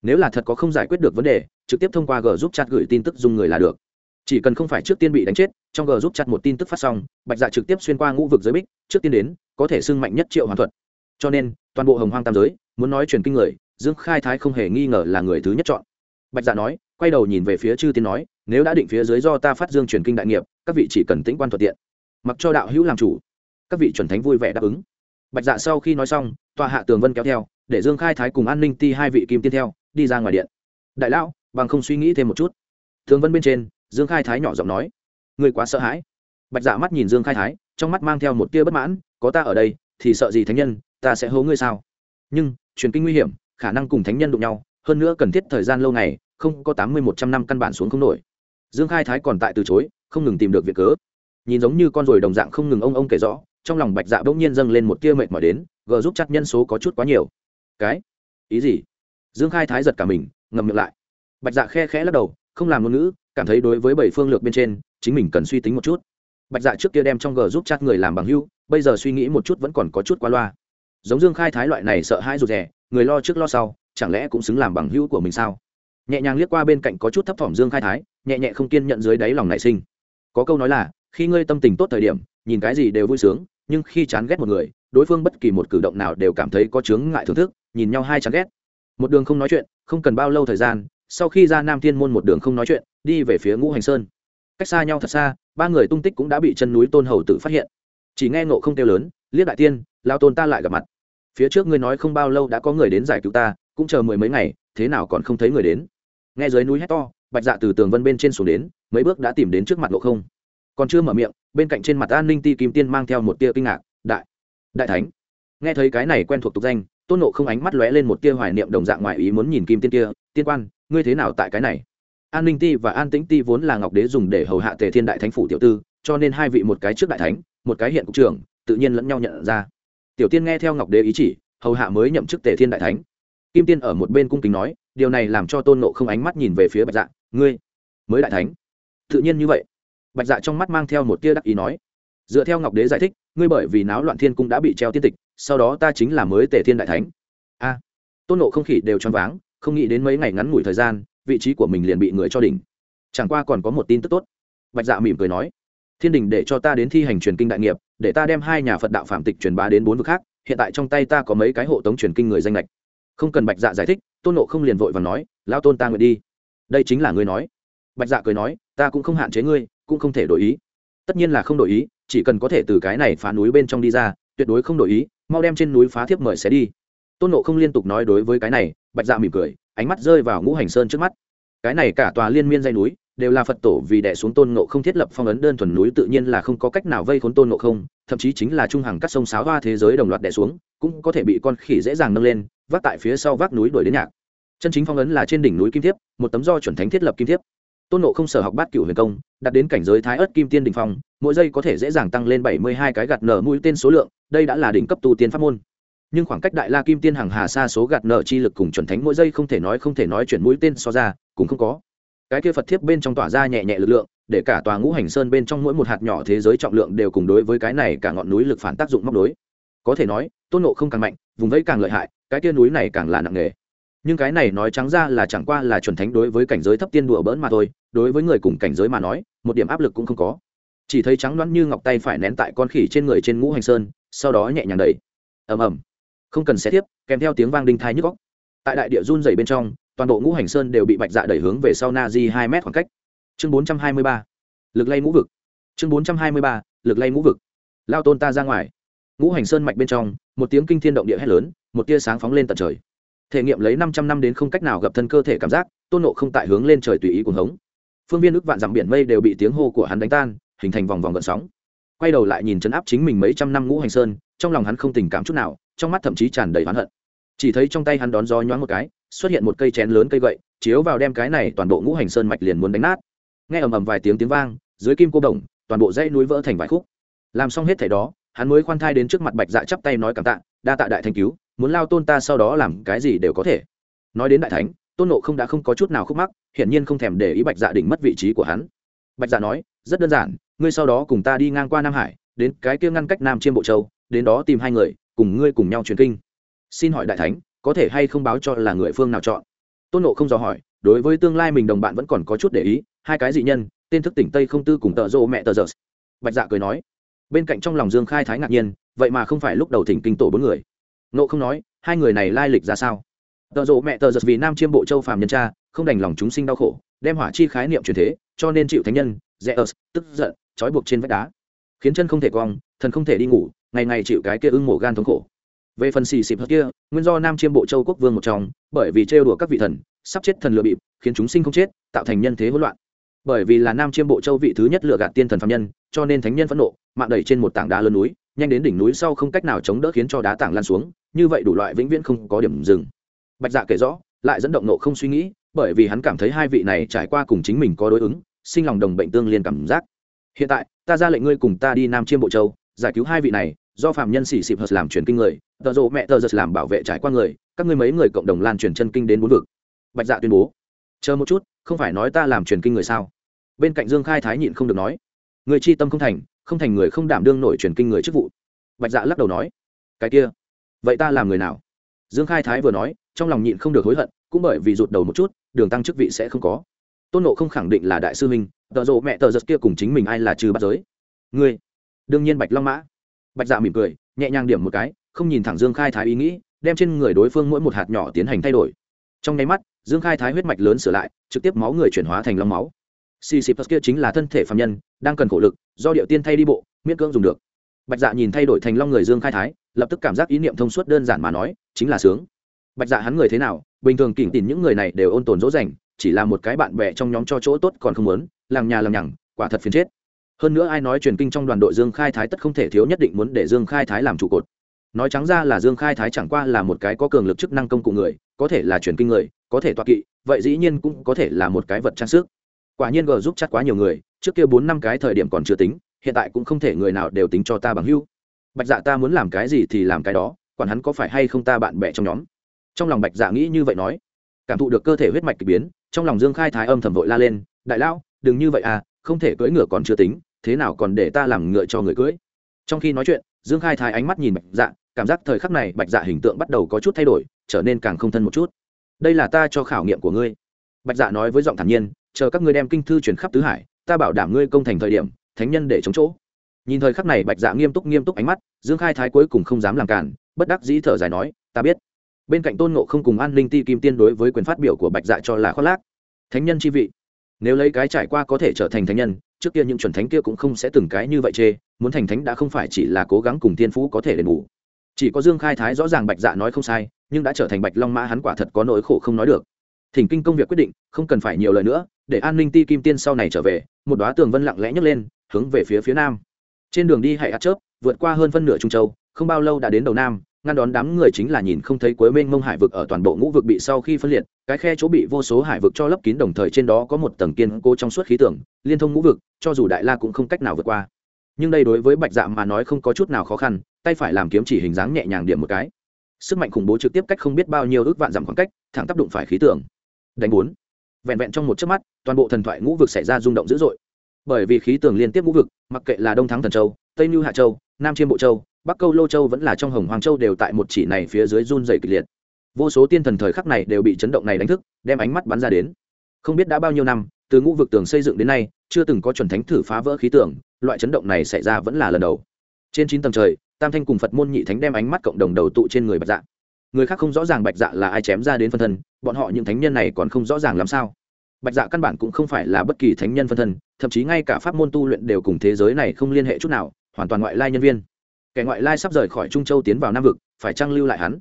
nếu là thật có không giải quyết được vấn đề, trực tiếp thông qua g giúp chat gửi tin tức dùng người là được. Chỉ cần không phải trước tiên bị đánh chết, trong g giúp chặt một tin tức phát xong, bạch dạ trực tiếp xuyên qua ngũ vực giới bích, trước tiên đến, có thể xưng mạnh nhất triệu hoàn thuật. Cho nên, toàn bộ hồng hoang tam giới, muốn nói truyền kinh người, dương khai thái không hề nghi ngờ là người thứ nhất chọn. Bạch dạ nói, quay đầu nhìn về phía chư tiên nói, nếu đã định phía dưới do ta phát dương truyền kinh đại nghiệp, các vị chỉ cần tĩnh quan thuận tiện. Mặc cho đạo hữu làm chủ. Các vị chuẩn thánh vui vẻ đáp ứng. Bạch dạ sau khi nói xong, tòa hạ tường vân kéo theo, để dương khai thái cùng an ninh ti hai vị kim tiên theo đi ra ngoài điện. Đại lão, bằng không suy nghĩ thêm một chút. Thường vân bên trên, dương khai thái nhỏ giọng nói. Người quá sợ hãi. Bạch dạ mắt nhìn dương khai thái, trong mắt mang theo một tia bất mãn, có ta ở đây, thì sợ gì thánh nhân, ta sẽ hố ngươi sao? Nhưng, truyền kinh nguy hiểm, khả năng cùng thánh nhân đụng nhau, hơn nữa cần thiết thời gian lâu ngày, không có tám mươi một trăm năm căn bản xuống không nổi. Dương khai thái còn tại từ chối, không ngừng tìm được việc cớ. Nhìn giống như con ruồi đồng dạng không ngừng ông ông kể rõ, trong lòng bạch dạ bỗng nhiên dâng lên một tia mệt mỏi đến, gờ giúp chắc nhân số có chút quá nhiều. Cái? Ý gì? Dương khai thái giật cả mình ngầm miệng lại. Bạch dạ khe khẽ lắc đầu, không làm ngôn ngữ, cảm thấy đối với bảy phương lược bên trên, chính mình cần suy tính một chút. Bạch dạ trước kia đem trong g giúp chat người làm bằng hưu bây giờ suy nghĩ một chút vẫn còn có chút qua loa. Giống dương khai thái loại này sợ hãi rụt rè, người lo trước lo sau, chẳng lẽ cũng xứng làm bằng hữu của mình sao? Nhẹ nhàng liếc qua bên cạnh có chút thấp thỏm dương khai thái, nhẹ nhẹ không kiên nhận dưới đáy lòng nảy sinh. Có câu nói là, khi ngươi tâm tình tốt thời điểm, nhìn cái gì đều vui sướng, nhưng khi chán ghét một người, đối phương bất kỳ một cử động nào đều cảm thấy có chướng ngại thưởng thức, nhìn nhau hai chán ghét một đường không nói chuyện, không cần bao lâu thời gian, sau khi ra nam thiên môn một đường không nói chuyện, đi về phía ngũ hành sơn. Cách xa nhau thật xa, ba người tung tích cũng đã bị chân núi tôn hầu tử phát hiện. Chỉ nghe ngộ không kêu lớn liếc đại tiên lao tôn ta lại gặp mặt. Phía trước ngươi nói không bao lâu đã có người đến giải cứu ta, cũng chờ mười mấy ngày, thế nào còn không thấy người đến? Nghe dưới núi hét to, bạch dạ từ tường vân bên trên xuống đến, mấy bước đã tìm đến trước mặt ngộ không. Còn chưa mở miệng, bên cạnh trên mặt an ninh ti kim tiên mang theo một tia kinh ngạc, đại đại thánh. Nghe thấy cái này quen thuộc tục danh tôn nộ không ánh mắt lóe lên một tia hoài niệm đồng dạng ngoại ý muốn nhìn kim tiên kia, tiên quan, ngươi thế nào tại cái này? An ninh ti và an tĩnh ti vốn là ngọc đế dùng để hầu hạ tề thiên đại thánh phủ tiểu tư, cho nên hai vị một cái trước đại thánh, một cái hiện cục trưởng, tự nhiên lẫn nhau nhận ra. Tiểu tiên nghe theo ngọc đế ý chỉ, hầu hạ mới nhậm chức tề thiên đại thánh. Kim tiên ở một bên cung kính nói, điều này làm cho tôn nộ không ánh mắt nhìn về phía bạch dạ ngươi, mới đại thánh. Tự nhiên như vậy. Bạch dạ trong mắt mang theo một tia đắc ý nói. Dựa theo ngọc đế giải thích, ngươi bởi vì náo loạn thiên cung đã bị treo tiên tịch sau đó ta chính là mới tề thiên đại thánh. A, tôn nộ không khỉ đều choáng váng, không nghĩ đến mấy ngày ngắn ngủi thời gian, vị trí của mình liền bị người cho đỉnh. Chẳng qua còn có một tin tức tốt. Bạch dạ mỉm cười nói, thiên đình để cho ta đến thi hành truyền kinh đại nghiệp, để ta đem hai nhà phật đạo phạm tịch truyền bá đến bốn vực khác, hiện tại trong tay ta có mấy cái hộ tống truyền kinh người danh lệch không cần bạch dạ giải thích, tôn nộ không liền vội và nói lao tôn ta nguyện đi. Đây chính là ngươi nói. Bạch dạ cười nói, ta cũng không hạn chế ngươi, cũng không thể đổi ý. Tất nhiên là không đổi ý, chỉ cần có thể từ cái này phá núi bên trong đi ra tuyệt đối không đổi ý, mau đem trên núi phá thiếp mời sẽ đi. Tôn nộ không liên tục nói đối với cái này, bạch dạ mỉm cười, ánh mắt rơi vào ngũ hành sơn trước mắt. Cái này cả tòa liên miên dây núi, đều là phật tổ vì đẻ xuống tôn nộ không thiết lập phong ấn đơn thuần núi tự nhiên là không có cách nào vây khốn tôn nộ không, thậm chí chính là trung hàng các sông sáo hoa thế giới đồng loạt đẻ xuống, cũng có thể bị con khỉ dễ dàng nâng lên, vác tại phía sau vác núi đuổi đến nhạc. Chân chính phong ấn là trên đỉnh núi kim thiếp, một tấm do chuẩn thánh thiết lập kim thiếp tôn nộ không sở học bát cửu huyền công đặt đến cảnh giới thái ớt kim tiên đình phong, mỗi giây có thể dễ dàng tăng lên bảy mươi hai cái gạt nở mũi tên số lượng, đây đã là đỉnh cấp tu tiên pháp môn. Nhưng khoảng cách đại la kim tiên hàng hà xa số gạt nở chi lực cùng chuẩn thánh mỗi giây không thể nói không thể nói chuyển mũi tên so ra, cũng không có. Cái kia phật thiếp bên trong tỏa ra nhẹ nhẹ lực lượng, để cả tòa ngũ hành sơn bên trong mỗi một hạt nhỏ thế giới trọng lượng đều cùng đối với cái này cả ngọn núi lực phản tác dụng móc đối. Có thể nói, tôn nộ không càng mạnh, vùng vẫy càng lợi hại, cái kia núi này càng là nặng nề nhưng cái này nói trắng ra là chẳng qua là chuẩn thánh đối với cảnh giới thấp tiên đùa bỡn mà thôi, đối với người cùng cảnh giới mà nói, một điểm áp lực cũng không có. Chỉ thấy trắng loãng như ngọc tay phải nén tại con khỉ trên người trên ngũ hành sơn, sau đó nhẹ nhàng đẩy. Ầm ầm. Không cần xé tiếp, kèm theo tiếng vang đinh thai nhức góc tại đại địa run dày bên trong, toàn bộ ngũ hành sơn đều bị bạch dạ đẩy hướng về sau na di hai mét khoảng cách. Chương bốn trăm hai mươi ba. Lực lay ngũ vực. Chương bốn trăm hai mươi ba. Lực lay ngũ vực. Lao tôn ta ra ngoài. Ngũ hành sơn mạch bên trong, một tiếng kinh thiên động địa hét lớn, một tia sáng phóng lên tận trời thể nghiệm lấy năm trăm năm đến không cách nào gặp thân cơ thể cảm giác, tôn nộ không tại hướng lên trời tùy ý cuồng hống. Phương viên ước vạn dặm biển mây đều bị tiếng hô của hắn đánh tan, hình thành vòng vòng gợn sóng. Quay đầu lại nhìn chấn áp chính mình mấy trăm năm ngũ hành sơn, trong lòng hắn không tình cảm chút nào, trong mắt thậm chí tràn đầy oán hận. Chỉ thấy trong tay hắn đón gió nhoáng một cái, xuất hiện một cây chén lớn cây gậy, chiếu vào đem cái này toàn bộ ngũ hành sơn mạch liền muốn đánh nát. Nghe ầm ầm vài tiếng tiếng vang, dưới kim cô đồng, toàn bộ dãy núi vỡ thành vài khúc. Làm xong hết thảy đó, hắn mới khoan thai đến trước mặt bạch dạ chắp tay nói cảm tạ, đa tạ đại thanh cứu muốn lao tôn ta sau đó làm cái gì đều có thể. Nói đến đại thánh, tôn nộ không đã không có chút nào khúc mắc, hiển nhiên không thèm để ý bạch dạ đỉnh mất vị trí của hắn. Bạch dạ nói, rất đơn giản, ngươi sau đó cùng ta đi ngang qua nam hải, đến cái kia ngăn cách nam chiêm bộ châu, đến đó tìm hai người, cùng ngươi cùng nhau truyền kinh. Xin hỏi đại thánh, có thể hay không báo cho là người phương nào chọn? Tôn nộ không dò hỏi, đối với tương lai mình đồng bạn vẫn còn có chút để ý, hai cái dị nhân, tên thức tỉnh tây không tư cùng tợ rô mẹ tờ giờ bạch dạ cười nói, bên cạnh trong lòng dương khai thái ngạc nhiên, vậy mà không phải lúc đầu thỉnh kinh tổ bốn người nộ không nói, hai người này lai lịch ra sao? Tợ rộ mẹ tờ giật vì nam chiêm bộ châu phàm nhân cha, không đành lòng chúng sinh đau khổ, đem hỏa chi khái niệm truyền thế, cho nên chịu thánh nhân, rẽ ớt, tức giận, trói buộc trên vách đá. Khiến chân không thể cong, thần không thể đi ngủ, ngày ngày chịu cái kia ưng mổ gan thống khổ. Về phần xì xịp kia, nguyên do nam chiêm bộ châu quốc vương một trong, bởi vì trêu đùa các vị thần, sắp chết thần lừa bịp, khiến chúng sinh không chết, tạo thành nhân thế hỗn loạn. Bởi vì là nam chiêm bộ châu vị thứ nhất lừa gạt tiên thần phạm nhân, cho nên thánh nhân phẫn nộ, mạng đẩy trên một tảng đá lớn núi nhanh đến đỉnh núi sau không cách nào chống đỡ khiến cho đá tảng lan xuống, như vậy đủ loại vĩnh viễn không có điểm dừng. Bạch dạ kể rõ, lại dẫn động nộ không suy nghĩ, bởi vì hắn cảm thấy hai vị này trải qua cùng chính mình có đối ứng, sinh lòng đồng bệnh tương liên cảm giác. Hiện tại, ta ra lệnh ngươi cùng ta đi nam chiêm bộ châu, giải cứu hai vị này, do phạm nhân xỉ xịp hờ làm truyền kinh người tờ rộ mẹ tờ giật làm bảo vệ trải qua người, các ngươi mấy người cộng đồng lan truyền chân kinh đến bốn vực. Bạch dạ tuyên bố. Chờ một chút, không phải nói ta làm truyền kinh người sao? Bên cạnh dương khai thái nhịn không được nói. Người chi tâm không thành không thành người không đảm đương nổi truyền kinh người chức vụ. Bạch dạ lắc đầu nói, cái kia, vậy ta làm người nào? Dương khai thái vừa nói, trong lòng nhịn không được hối hận, cũng bởi vì rụt đầu một chút, đường tăng chức vị sẽ không có. Tôn nộ không khẳng định là đại sư minh tợ rộ mẹ tờ giật kia cùng chính mình ai là trừ bắt giới. Ngươi? Đương nhiên bạch long mã. Bạch dạ mỉm cười, nhẹ nhàng điểm một cái, không nhìn thẳng dương khai thái ý nghĩ, đem trên người đối phương mỗi một hạt nhỏ tiến hành thay đổi. Trong nháy mắt, dương khai thái huyết mạch lớn sửa lại, trực tiếp máu người chuyển hóa thành long máu. Sisyphus plus kia chính là thân thể phàm nhân, đang cần khổ lực, do điệu tiên thay đi bộ, miễn cưỡng dùng được. Bạch dạ nhìn thay đổi thành long người dương khai thái, lập tức cảm giác ý niệm thông suốt đơn giản mà nói, chính là sướng. Bạch dạ hắn người thế nào, bình thường kỉnh tỉn những người này đều ôn tồn dỗ dành, chỉ là một cái bạn bè trong nhóm cho chỗ tốt còn không muốn làng nhà lằng nhằng, quả thật phiền chết. Hơn nữa ai nói truyền kinh trong đoàn đội dương khai thái tất không thể thiếu nhất định muốn để dương khai thái làm trụ cột. Nói trắng ra là dương khai thái chẳng qua là một cái có cường lực chức năng công cụ người, có thể là truyền kinh người, có thể tọa kỵ, vậy dĩ nhiên cũng có thể là một cái vật trang sức quả nhiên g giúp chắc quá nhiều người, trước kia bốn năm cái thời điểm còn chưa tính, hiện tại cũng không thể người nào đều tính cho ta bằng hưu bạch dạ ta muốn làm cái gì thì làm cái đó, quản hắn có phải hay không ta bạn bè trong nhóm. Trong lòng bạch dạ nghĩ như vậy nói, cảm thụ được cơ thể huyết mạch k ỳ biến, trong lòng dương khai thái âm thầm vội la lên, đại lão, đừng như vậy à không thể cưỡi ngựa còn chưa tính, thế nào còn để ta làm ngựa cho người cưỡi? Trong khi nói chuyện, dương khai thái ánh mắt nhìn bạch dạ cảm giác thời khắc này bạch dạ hình tượng bắt đầu có chút thay đổi, trở nên càng không thân một chút. Đây là ta cho khảo nghiệm của ngươi. Bạch dạ nói với giọng thản nhiên chờ các ngươi đem kinh thư truyền khắp tứ hải, ta bảo đảm ngươi công thành thời điểm, thánh nhân để chống chỗ. Nhìn thời khắc này bạch dạ nghiêm túc nghiêm túc ánh mắt, dương khai thái cuối cùng không dám làm cản, bất đắc dĩ thở dài nói, ta biết. Bên cạnh tôn ngộ không cùng an ninh ti kim tiên đối với quyền phát biểu của bạch dạ cho là khoác lác. Thánh nhân chi vị, nếu lấy cái trải qua có thể trở thành thánh nhân, trước kia những chuẩn thánh kia cũng không sẽ từng cái như vậy chê, muốn thành thánh đã không phải chỉ là cố gắng cùng tiên phú có thể đền bù. Chỉ có dương khai thái rõ ràng bạch dạ nói không sai, nhưng đã trở thành bạch long mã hắn quả thật có nỗi khổ không nói được. Thỉnh kinh công việc quyết định, không cần phải nhiều lời nữa để an ninh ti kim tiên sau này trở về, một đoá tường vân lặng lẽ nhấc lên, hướng về phía phía nam. Trên đường đi hãy ắt chớp, vượt qua hơn phân nửa trung châu, không bao lâu đã đến đầu nam, ngăn đón đám người chính là nhìn không thấy cuối mênh mông hải vực ở toàn bộ ngũ vực bị sau khi phân liệt, cái khe chỗ bị vô số hải vực cho lấp kín đồng thời trên đó có một tầng kiên cố trong suốt khí tưởng liên thông ngũ vực, cho dù đại la cũng không cách nào vượt qua. Nhưng đây đối với bạch dạ mà nói không có chút nào khó khăn, tay phải làm kiếm chỉ hình dáng nhẹ nhàng điểm một cái. Sức mạnh khủng bố trực tiếp cách không biết bao nhiêu ước vạn dặm khoảng cách, thẳng tác động phải khí tưởng đánh bốn vẹn vẹn trong một chớp mắt toàn bộ thần thoại ngũ vực xảy ra rung động dữ dội. Bởi vì khí tường liên tiếp ngũ vực mặc kệ là đông thắng thần châu tây mưu hạ châu nam chiêm bộ châu bắc câu lô châu vẫn là trong hồng hoàng châu đều tại một chỉ này phía dưới run dày kịch liệt. Vô số tiên thần thời khắc này đều bị chấn động này đánh thức đem ánh mắt bắn ra đến. Không biết đã bao nhiêu năm từ ngũ vực tường xây dựng đến nay chưa từng có chuẩn thánh thử phá vỡ khí tưởng, loại chấn động này xảy ra vẫn là lần đầu. Trên chín tầng trời tam thanh cùng phật môn nhị thánh đem ánh mắt cộng đồng đầu tụ trên người bạch dạ. Người khác không rõ ràng bạch dạ là ai chém ra đến phân thân bọn họ những thánh nhân này còn không rõ ràng làm sao bạch dạ căn bản cũng không phải là bất kỳ thánh nhân phân thân, thậm chí ngay cả pháp môn tu luyện đều cùng thế giới này không liên hệ chút nào, hoàn toàn ngoại lai nhân viên. Kẻ ngoại lai sắp rời khỏi trung châu tiến vào nam vực, phải trang lưu lại hắn?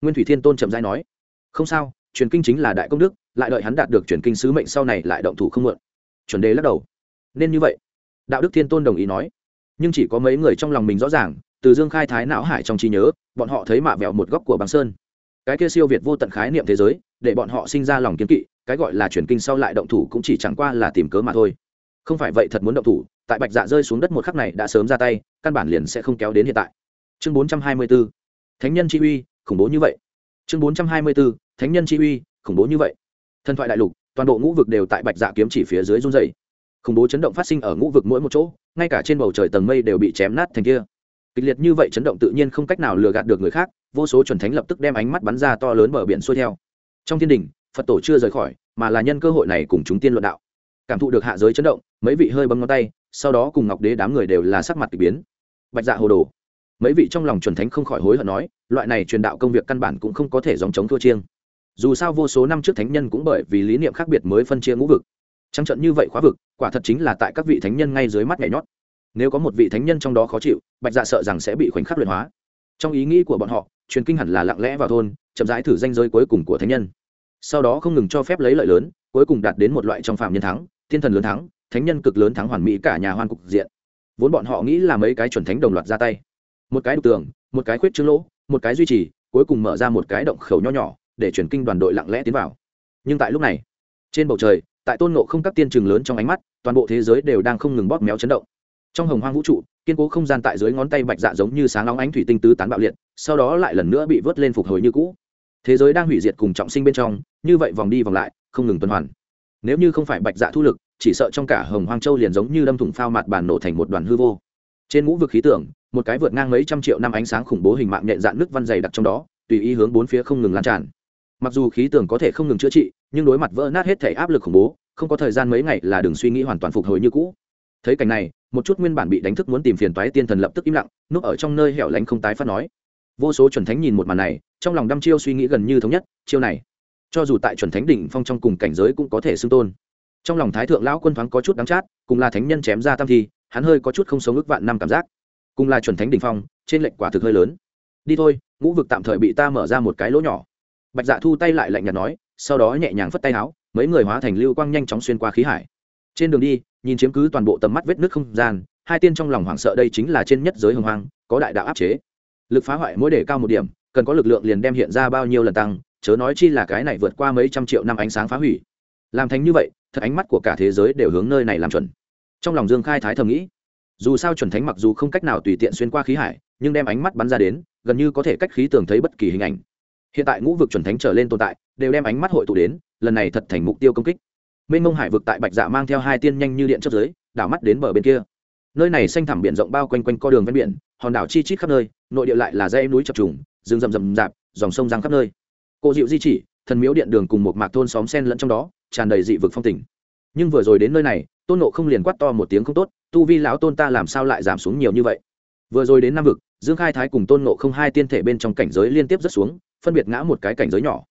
Nguyên thủy thiên tôn trầm giai nói. Không sao, truyền kinh chính là đại công đức, lại đợi hắn đạt được truyền kinh sứ mệnh sau này lại động thủ không mượn. Chuẩn đề lắc đầu. Nên như vậy. Đạo đức thiên tôn đồng ý nói. Nhưng chỉ có mấy người trong lòng mình rõ ràng, từ dương khai thái não hải trong trí nhớ, bọn họ thấy mạ vẹo một góc của băng sơn. Cái kia siêu việt vô tận khái niệm thế giới, để bọn họ sinh ra lòng kiến kỵ cái gọi là chuyển kinh sau lại động thủ cũng chỉ chẳng qua là tìm cớ mà thôi. Không phải vậy thật muốn động thủ, tại bạch dạ rơi xuống đất một khắc này đã sớm ra tay, căn bản liền sẽ không kéo đến hiện tại. Chương bốn trăm hai mươi b ố thánh nhân chi uy, khủng bố như vậy. Chương bốn trăm hai mươi b ố thánh nhân chi uy, khủng bố như vậy. Thần thoại đại lục, toàn bộ ngũ vực đều tại bạch dạ kiếm chỉ phía dưới run dày khủng bố chấn động phát sinh ở ngũ vực mỗi một chỗ, ngay cả trên bầu trời tầng mây đều bị chém nát thành kia. Kịch liệt như vậy chấn động tự nhiên không cách nào lừa gạt được người khác, vô số chuẩn thánh lập tức đem ánh mắt bắn ra to lớn bờ biển xuôi theo. Trong thiên đình phật tổ chưa rời khỏi, mà là nhân cơ hội này cùng chúng tiên luận đạo. Cảm thụ được hạ giới chấn động, mấy vị hơi bấm ngón tay, sau đó cùng ngọc đế đám người đều là sắc mặt k ỳ biến. Bạch dạ hồ đồ. Mấy vị trong lòng chuẩn thánh không khỏi hối hận nói, loại này truyền đạo công việc căn bản cũng không có thể dòng chống thua chiêng. Dù sao vô số năm trước thánh nhân cũng bởi vì lý niệm khác biệt mới phân chia ngũ vực. Trăng trận như vậy khóa vực, quả thật chính là tại các vị thánh nhân ngay dưới mắt nhảy nhót. Nếu có một vị thánh nhân trong đó khó chịu, bạch dạ sợ rằng sẽ bị khoảnh khắc luyện hóa. Trong ý nghĩ của bọn họ, truyền kinh hẳn là lặng lẽ vào thôn, chậm rãi thử danh giới cuối cùng của thánh nhân sau đó không ngừng cho phép lấy lợi lớn, cuối cùng đạt đến một loại trong phạm nhân thắng, thiên thần lớn thắng, thánh nhân cực lớn thắng hoàn mỹ cả nhà hoan cục diện. Vốn bọn họ nghĩ là mấy cái chuẩn thánh đồng loạt ra tay. Một cái đục tường, một cái khuyết trương lỗ, một cái duy trì, cuối cùng mở ra một cái động khẩu nho nhỏ để chuyển kinh đoàn đội lặng lẽ tiến vào. Nhưng tại lúc này, trên bầu trời, tại tôn nộ không các tiên trường lớn trong ánh mắt, toàn bộ thế giới đều đang không ngừng bóp méo chấn động. Trong hồng hoang vũ trụ, kiên cố không gian tại dưới ngón tay bạch dạ giống như sáng óng ánh thủy tinh tứ tán bạo liệt, sau đó lại lần nữa bị vớt lên phục hồi như cũ thế giới đang hủy diệt cùng trọng sinh bên trong, như vậy vòng đi vòng lại, không ngừng tuần hoàn. Nếu như không phải bạch dạ thu lực, chỉ sợ trong cả hồng hoang châu liền giống như đâm thủng phao mặt bàn nổ thành một đoàn hư vô. Trên ngũ vực khí tượng, một cái vượt ngang mấy trăm triệu năm ánh sáng khủng bố hình mạng nhện dạn nước văn dày đặc trong đó, tùy ý hướng bốn phía không ngừng lan tràn. Mặc dù khí tượng có thể không ngừng chữa trị, nhưng đối mặt vỡ nát hết thể áp lực khủng bố, không có thời gian mấy ngày là đừng suy nghĩ hoàn toàn phục hồi như cũ. Thấy cảnh này, một chút nguyên bản bị đánh thức muốn tìm phiền toái tiên thần lập tức im lặng, núp ở trong nơi hẻo lánh không tái phát nói vô số chuẩn thánh nhìn một màn này, trong lòng đăm chiêu suy nghĩ gần như thống nhất, chiêu này, cho dù tại chuẩn thánh đỉnh phong trong cùng cảnh giới cũng có thể xưng tôn. Trong lòng thái thượng lão quân thoáng có chút đắng chát, cùng là thánh nhân chém ra tam thi, hắn hơi có chút không sống ước vạn năm cảm giác. Cùng là chuẩn thánh đỉnh phong, trên lệnh quả thực hơi lớn. Đi thôi, ngũ vực tạm thời bị ta mở ra một cái lỗ nhỏ. Bạch dạ thu tay lại lạnh nhạt nói, sau đó nhẹ nhàng phất tay áo, mấy người hóa thành lưu quang nhanh chóng xuyên qua khí hải. Trên đường đi, nhìn chiếm cứ toàn bộ tầm mắt vết nước không gian, hai tiên trong lòng hoảng sợ đây chính là trên nhất giới hồng hoang, có đại đạo áp chế lực phá hoại mỗi để cao một điểm, cần có lực lượng liền đem hiện ra bao nhiêu lần tăng, chớ nói chi là cái này vượt qua mấy trăm triệu năm ánh sáng phá hủy. Làm thành như vậy, thật ánh mắt của cả thế giới đều hướng nơi này làm chuẩn. Trong lòng dương khai thái thầm nghĩ, dù sao chuẩn thánh mặc dù không cách nào tùy tiện xuyên qua khí hải, nhưng đem ánh mắt bắn ra đến, gần như có thể cách khí tường thấy bất kỳ hình ảnh. Hiện tại ngũ vực chuẩn thánh trở lên tồn tại, đều đem ánh mắt hội tụ đến, lần này thật thành mục tiêu công kích. Mênh mông hải vực tại bạch dạ mang theo hai tiên nhanh như điện chấp giới đảo mắt đến bờ bên kia. Nơi này xanh thẳm biển rộng bao quanh quanh co đường ven biển hòn đảo chi chít khắp nơi, nội địa lại là dãy núi chập trùng, rừng rậm rậm rạp, dòng sông giang khắp nơi. Cô dịu di chỉ, thần miếu điện đường cùng một mạc thôn xóm sen lẫn trong đó, tràn đầy dị vực phong tình. Nhưng vừa rồi đến nơi này, tôn nộ không liền quát to một tiếng không tốt, tu vi lão tôn ta làm sao lại giảm xuống nhiều như vậy? Vừa rồi đến nam vực, dương khai thái cùng tôn nộ không hai tiên thể bên trong cảnh giới liên tiếp rất xuống, phân biệt ngã một cái cảnh giới nhỏ.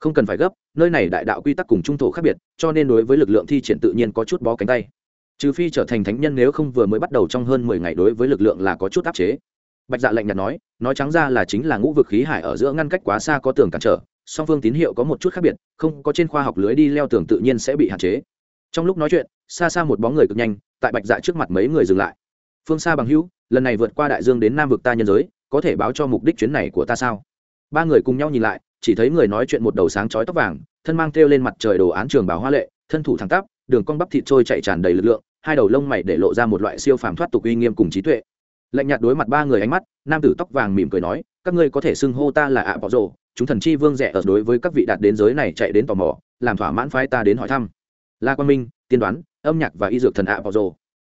Không cần phải gấp, nơi này đại đạo quy tắc cùng trung thổ khác biệt, cho nên đối với lực lượng thi triển tự nhiên có chút bó cánh tay trừ phi trở thành thánh nhân nếu không vừa mới bắt đầu trong hơn mười ngày đối với lực lượng là có chút áp chế. Bạch dạ lạnh nhạt nói nói trắng ra là chính là ngũ vực khí hải ở giữa ngăn cách quá xa có tường cản trở, song phương tín hiệu có một chút khác biệt, không có trên khoa học lưới đi leo tường tự nhiên sẽ bị hạn chế. Trong lúc nói chuyện, xa xa một bóng người cực nhanh, tại bạch dạ trước mặt mấy người dừng lại. Phương xa bằng hữu, lần này vượt qua đại dương đến nam vực ta nhân giới, có thể báo cho mục đích chuyến này của ta sao? Ba người cùng nhau nhìn lại, chỉ thấy người nói chuyện một đầu sáng chói tóc vàng, thân mang theo lên mặt trời đồ án trường bảo hoa lệ, thân thủ thẳng tắp đường cong bắp thịt trôi chạy tràn đầy lực lượng, hai đầu lông mày để lộ ra một loại siêu phàm thoát tục uy nghiêm cùng trí tuệ. Lạnh nhạt đối mặt ba người ánh mắt, nam tử tóc vàng mỉm cười nói, các ngươi có thể xưng hô ta là ạ bỏ rồ, chúng thần chi vương rẻ ở đối với các vị đạt đến giới này chạy đến tò mò, làm thỏa mãn phái ta đến hỏi thăm. La quang minh, tiên đoán, âm nhạc và y dược thần ạ bỏ rồ.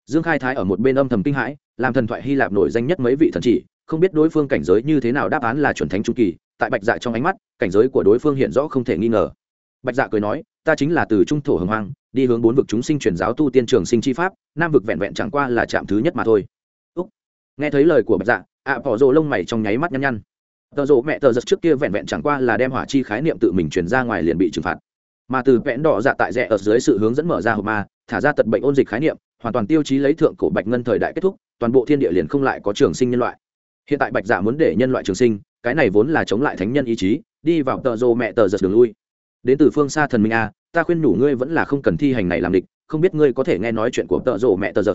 Dương khai thái ở một bên âm thầm kinh hãi, làm thần thoại hy lạp nổi danh nhất mấy vị thần chỉ, không biết đối phương cảnh giới như thế nào đáp án là chuẩn thánh trung kỳ, tại bạch dạ trong ánh mắt, cảnh giới của đối phương hiện rõ không thể nghi ngờ. Bạch dạ cười nói ta chính là từ trung thổ hồng hoang, đi hướng bốn vực chúng sinh truyền giáo tu tiên trường sinh chi pháp, nam vực vẹn vẹn chẳng qua là trạm thứ nhất mà thôi. Úc. nghe thấy lời của bạch dạ ạ bỏ rồ lông mày trong nháy mắt nhăn nhăn. Tờ rộ mẹ tờ giật trước kia vẹn vẹn chẳng qua là đem hỏa chi khái niệm tự mình truyền ra ngoài liền bị trừng phạt. Mà từ vẽn đỏ dạ tại rẽ ở dưới sự hướng dẫn mở ra hộp ma, thả ra tật bệnh ôn dịch khái niệm, hoàn toàn tiêu chí lấy thượng cổ bạch ngân thời đại kết thúc, toàn bộ thiên địa liền không lại có trường sinh nhân loại. Hiện tại bạch dạ muốn để nhân loại trường sinh, cái này vốn là chống lại thánh nhân ý chí, đi vào tờ rộ mẹ tờ giật đường lui đến từ phương xa thần minh a, ta khuyên nhủ ngươi vẫn là không cần thi hành này làm địch, không biết ngươi có thể nghe nói chuyện của tợ rộ mẹ tờ giật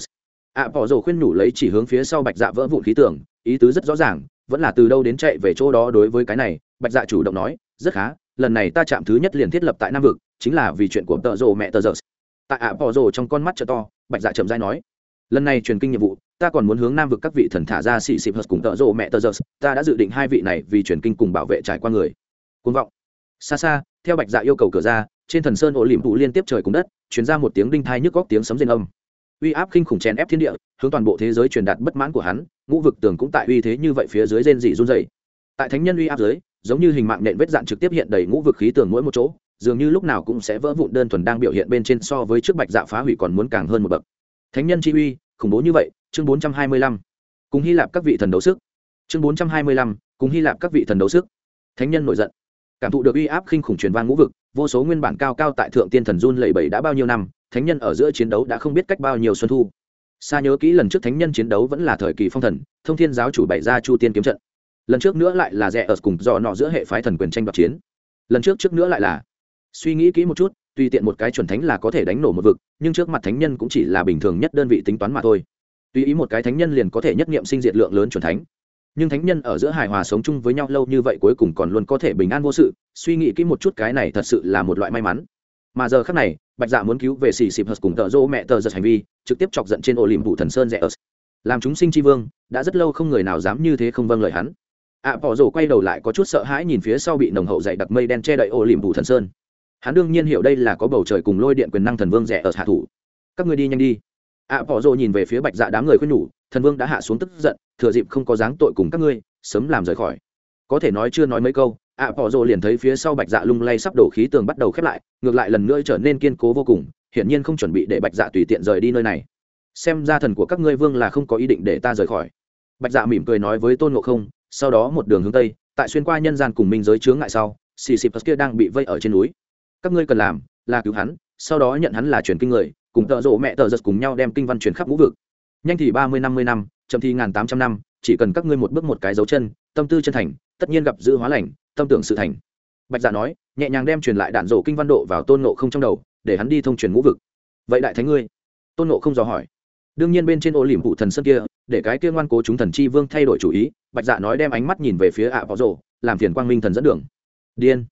ạ à, bỏ rộ khuyên nhủ lấy chỉ hướng phía sau bạch dạ vỡ vụn khí tưởng, ý tứ rất rõ ràng, vẫn là từ đâu đến chạy về chỗ đó đối với cái này, bạch dạ chủ động nói, rất khá, lần này ta chạm thứ nhất liền thiết lập tại nam vực, chính là vì chuyện của tợ rộ mẹ tờ giật tại ạ bỏ rộ trong con mắt trợ to, bạch dạ chậm dai nói, lần này truyền kinh nhiệm vụ, ta còn muốn hướng nam vực các vị thần thả ra xì xịp hợp cùng tợ rộ mẹ tờ giơ ta đã dự định hai vị này vì truyền kinh cùng bảo vệ trải qua người. Côn vọng. Xa xa theo bạch dạ yêu cầu cửa ra, trên thần sơn ổ liềm phụ liên tiếp trời cùng đất chuyển ra một tiếng đinh thai nhức góc tiếng sấm rền âm. Uy áp kinh khủng chèn ép thiên địa, hướng toàn bộ thế giới truyền đạt bất mãn của hắn, ngũ vực tường cũng tại uy thế như vậy phía dưới rên dị run dày tại thánh nhân uy áp dưới, giống như hình mạng nện vết dạn trực tiếp hiện đầy ngũ vực khí tường mỗi một chỗ, dường như lúc nào cũng sẽ vỡ vụn đơn thuần đang biểu hiện bên trên so với trước bạch dạ phá hủy còn muốn càng hơn một bậc. Thánh nhân chi uy, khủng bố như vậy, chương bốn trăm hai mươi lăm. Cùng hy lạp các vị thần đấu sức. Chương bốn trăm hai mươi lăm, cùng hy lạp các vị thần đấu sức. Thánh nhân nổi giận cảm thụ được uy áp khinh khủng truyền vang ngũ vực, vô số nguyên bản cao cao tại thượng tiên thần run lẩy bẩy đã bao nhiêu năm, thánh nhân ở giữa chiến đấu đã không biết cách bao nhiêu xuân thu. Xa nhớ kỹ lần trước thánh nhân chiến đấu vẫn là thời kỳ phong thần, thông thiên giáo chủ bày ra chu tiên kiếm trận. Lần trước nữa lại là rẽ ở cùng dò nọ giữa hệ phái thần quyền tranh đoạt chiến. Lần trước trước nữa lại là. Suy nghĩ kỹ một chút, tùy tiện một cái chuẩn thánh là có thể đánh nổ một vực, nhưng trước mặt thánh nhân cũng chỉ là bình thường nhất đơn vị tính toán mà thôi. Tùy ý một cái thánh nhân liền có thể nhất nghiệm sinh diệt lượng lớn chuẩn thánh nhưng thánh nhân ở giữa hài hòa sống chung với nhau lâu như vậy cuối cùng còn luôn có thể bình an vô sự suy nghĩ kỹ một chút cái này thật sự là một loại may mắn. Mà giờ khác này bạch dạ muốn cứu về xì xịp hợp cùng tợ dỗ mẹ tờ giật hành vi trực tiếp chọc giận trên ổ liềm vụ thần sơn rẽ ớt. Làm chúng sinh tri vương đã rất lâu không người nào dám như thế không vâng lời hắn. Ạ à, bỏ rổ quay đầu lại có chút sợ hãi nhìn phía sau bị nồng hậu dày đặc mây đen che đậy ổ liềm vụ thần sơn. Hắn đương nhiên hiểu đây là có bầu trời cùng lôi điện quyền năng thần vương rẻ ở hạ thủ. Các người đi nhanh đi. Ạ à, bỏ rồ nhìn về phía bạch dạ đám người khuyên nhủ thần vương đã hạ xuống tức giận thừa dịp không có dáng tội cùng các ngươi, sớm làm rời khỏi. Có thể nói chưa nói mấy câu, ạ bỏ rồ liền thấy phía sau bạch dạ lung lay sắp đổ khí tường bắt đầu khép lại, ngược lại lần nữa trở nên kiên cố vô cùng, hiển nhiên không chuẩn bị để bạch dạ tùy tiện rời đi nơi này. Xem ra thần của các ngươi vương là không có ý định để ta rời khỏi. Bạch dạ mỉm cười nói với tôn ngộ không, sau đó một đường hướng tây, tại xuyên qua nhân gian cùng minh giới chướng ngại sau, xì xịp kia đang bị vây ở trên núi. Các ngươi cần làm là cứu hắn, sau đó nhận hắn là truyền kinh người, cùng tợ rộ mẹ tợ giật cùng nhau đem kinh văn truyền khắp ngũ vực. Nhanh thì ba mươi năm mươi năm chậm thì ngàn tám trăm năm, chỉ cần các ngươi một bước một cái dấu chân, tâm tư chân thành, tất nhiên gặp dự hóa lành, tâm tưởng sự thành. Bạch dạ nói, nhẹ nhàng đem truyền lại đạn rổ kinh văn độ vào tôn nộ không trong đầu, để hắn đi thông truyền ngũ vực. Vậy đại thánh ngươi? Tôn nộ không dò hỏi. Đương nhiên bên trên ô liềm phụ thần sân kia, để cái kia ngoan cố chúng thần chi vương thay đổi chủ ý, bạch dạ nói đem ánh mắt nhìn về phía ạ bỏ rổ, làm phiền quang minh thần dẫn đường. Điên.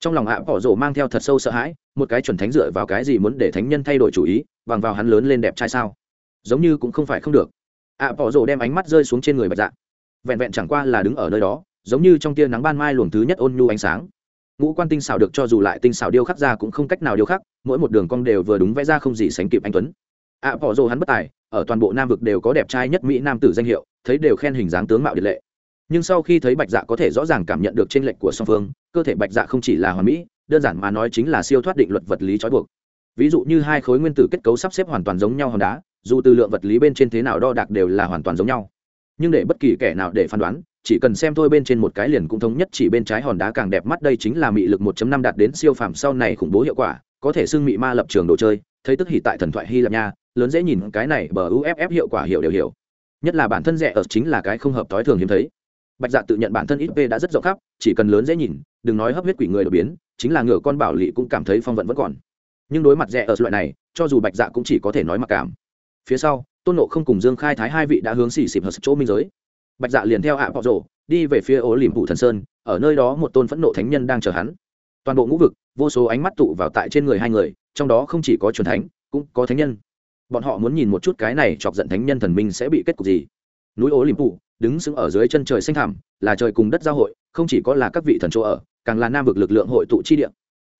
Trong lòng ạ bỏ rổ mang theo thật sâu sợ hãi, một cái chuẩn thánh dựa vào cái gì muốn để thánh nhân thay đổi chủ ý, bằng vào hắn lớn lên đẹp trai sao? Giống như cũng không phải không được ạ bỏ rổ đem ánh mắt rơi xuống trên người bạch dạ. Vẹn vẹn chẳng qua là đứng ở nơi đó, giống như trong tia nắng ban mai luồng thứ nhất ôn nhu ánh sáng. Ngũ quan tinh xảo được cho dù lại tinh xảo điêu khắc ra cũng không cách nào điêu khắc, mỗi một đường cong đều vừa đúng vẽ ra không gì sánh kịp anh tuấn. Ạ bỏ rổ hắn bất tài, ở toàn bộ nam vực đều có đẹp trai nhất mỹ nam tử danh hiệu, thấy đều khen hình dáng tướng mạo điện lệ. Nhưng sau khi thấy bạch dạ có thể rõ ràng cảm nhận được tranh lệch của song phương, cơ thể bạch dạ không chỉ là hoàn mỹ, đơn giản mà nói chính là siêu thoát định luật vật lý trói buộc. Ví dụ như hai khối nguyên tử kết cấu sắp xếp hoàn toàn giống nhau hòn đá dù từ lượng vật lý bên trên thế nào đo đạc đều là hoàn toàn giống nhau. Nhưng để bất kỳ kẻ nào để phán đoán, chỉ cần xem thôi bên trên một cái liền cũng thống nhất chỉ bên trái hòn đá càng đẹp mắt đây chính là mị lực 1.5 đạt đến siêu phàm sau này khủng bố hiệu quả, có thể xưng mị ma lập trường đồ chơi, thấy tức hỉ tại thần thoại hy lạp nha, lớn dễ nhìn, cái này bờ uff hiệu quả hiểu đều hiểu. Nhất là bản thân rẻ ở chính là cái không hợp tối thường hiếm thấy. Bạch dạ tự nhận bản thân ít p đã rất rộng khắp, chỉ cần lớn dễ nhìn, đừng nói hấp huyết quỷ người đột biến, chính là ngựa con bảo lỵ cũng cảm thấy phong vận vẫn còn. Nhưng đối mặt rẻ ở loại này, cho dù bạch dạ cũng chỉ có thể nói mặc cảm phía sau, tôn nộ không cùng dương khai thái hai vị đã hướng xỉ xịp hờ chỗ minh giới. Bạch dạ liền theo ạ bọ rổ đi về phía ố liềm phủ thần sơn, ở nơi đó một tôn phẫn nộ thánh nhân đang chờ hắn. Toàn bộ ngũ vực, vô số ánh mắt tụ vào tại trên người hai người, trong đó không chỉ có truyền thánh, cũng có thánh nhân. Bọn họ muốn nhìn một chút cái này chọc giận thánh nhân thần minh sẽ bị kết cục gì. Núi ố liềm phủ đứng sững ở dưới chân trời xanh thẳm, là trời cùng đất giao hội, không chỉ có là các vị thần chỗ ở, càng là nam vực lực lượng hội tụ chi điện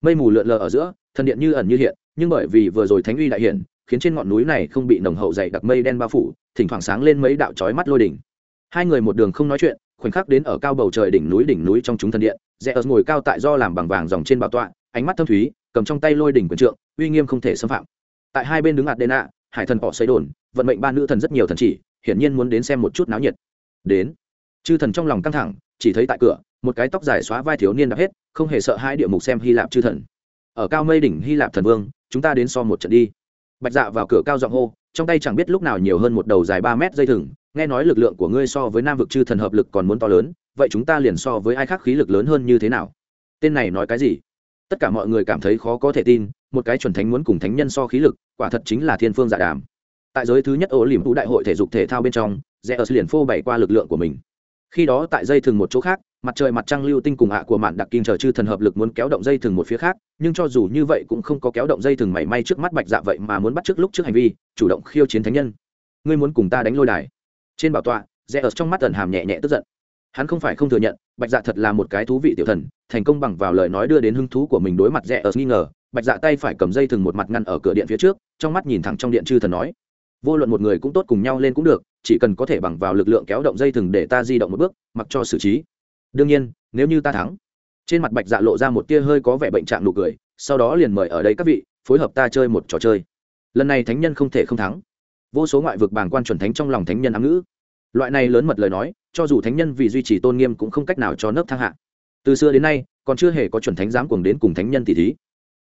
mây mù lượn lờ ở giữa thần điện như ẩn như hiện, nhưng bởi vì vừa rồi thánh uy đại hiển khiến trên ngọn núi này không bị nồng hậu dày đặc mây đen bao phủ, thỉnh thoảng sáng lên mấy đạo chói mắt lôi đỉnh. Hai người một đường không nói chuyện, khoảnh khắc đến ở cao bầu trời đỉnh núi đỉnh núi trong chúng thần điện, rẽ ớt ngồi cao tại do làm bằng vàng dòng trên bảo tọa, ánh mắt thâm thúy, cầm trong tay lôi đỉnh quyền trượng, uy nghiêm không thể xâm phạm. Tại hai bên đứng ạt đê nạ hải thần họ xây đồn, vận mệnh ba nữ thần rất nhiều thần chỉ, hiển nhiên muốn đến xem một chút náo nhiệt. Đến. Chư thần trong lòng căng thẳng, chỉ thấy tại cửa, một cái tóc dài xóa vai thiếu niên đã hết, không hề sợ hai địa mục xem hy lạp chư thần. Ở cao mây đỉnh hy lạp thần vương, chúng ta đến so một trận đi bạch dạ vào cửa cao giọng hô, trong tay chẳng biết lúc nào nhiều hơn một đầu dài ba mét dây thừng, nghe nói lực lượng của ngươi so với nam vực chư thần hợp lực còn muốn to lớn, vậy chúng ta liền so với ai khác khí lực lớn hơn như thế nào? Tên này nói cái gì? Tất cả mọi người cảm thấy khó có thể tin, một cái chuẩn thánh muốn cùng thánh nhân so khí lực, quả thật chính là thiên phương giả dạ đàm. Tại giới thứ nhất ổ liềm vũ đại hội thể dục thể thao bên trong rẽ ở liền phô bày qua lực lượng của mình. Khi đó tại dây thừng một chỗ khác mặt trời mặt trăng lưu tinh cùng ạ của mạn đặc kim chờ chư thần hợp lực muốn kéo động dây thừng một phía khác, nhưng cho dù như vậy cũng không có kéo động dây thừng mảy may trước mắt bạch dạ vậy mà muốn bắt trước lúc trước hành vi, chủ động khiêu chiến thánh nhân. Ngươi muốn cùng ta đánh lôi đài. Trên bảo tọa rẽ ở trong mắt tần hàm nhẹ nhẹ tức giận. Hắn không phải không thừa nhận, bạch dạ thật là một cái thú vị tiểu thần, thành công bằng vào lời nói đưa đến hứng thú của mình đối mặt rẽ ở nghi ngờ, bạch dạ tay phải cầm dây thừng một mặt ngăn ở cửa điện phía trước, trong mắt nhìn thẳng trong điện chư thần nói, vô luận một người cũng tốt cùng nhau lên cũng được, chỉ cần có thể bằng vào lực lượng kéo động dây thừng để ta di động một bước, mặc cho xử trí đương nhiên, nếu như ta thắng, trên mặt bạch dạ lộ ra một tia hơi có vẻ bệnh trạng nụ cười, sau đó liền mời ở đây các vị, phối hợp ta chơi một trò chơi. Lần này thánh nhân không thể không thắng. Vô số ngoại vực bàng quan chuẩn thánh trong lòng thánh nhân ám ngữ. Loại này lớn mật lời nói, cho dù thánh nhân vì duy trì tôn nghiêm cũng không cách nào cho nấp thăng hạ. Từ xưa đến nay, còn chưa hề có chuẩn thánh dám cuồng đến cùng thánh nhân tỷ thí.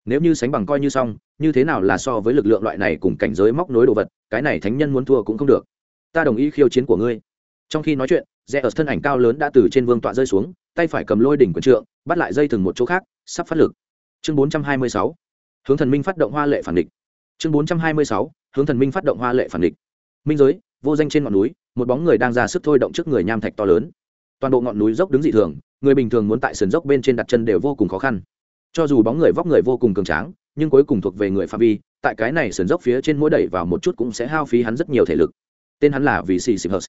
Nếu như sánh bằng coi như xong, như thế nào là so với lực lượng loại này cùng cảnh giới móc nối đồ vật, cái này thánh nhân muốn thua cũng không được. Ta đồng ý khiêu chiến của ngươi. Trong khi nói chuyện rẽ ở thân ảnh cao lớn đã từ trên vương tọa rơi xuống, tay phải cầm lôi đỉnh quần trượng, bắt lại dây thừng một chỗ khác, sắp phát lực. Chương 426 hướng thần minh phát động hoa lệ phản địch. Chương 426 hướng thần minh phát động hoa lệ phản địch. Minh giới, vô danh trên ngọn núi, một bóng người đang ra sức thôi động trước người nham thạch to lớn. Toàn bộ ngọn núi dốc đứng dị thường, người bình thường muốn tại sườn dốc bên trên đặt chân đều vô cùng khó khăn. Cho dù bóng người vóc người vô cùng cường tráng, nhưng cuối cùng thuộc về người pha vi, tại cái này sườn dốc phía trên mỗi đẩy vào một chút cũng sẽ hao phí hắn rất nhiều thể lực. Tên hắn là vì xì xịp hờ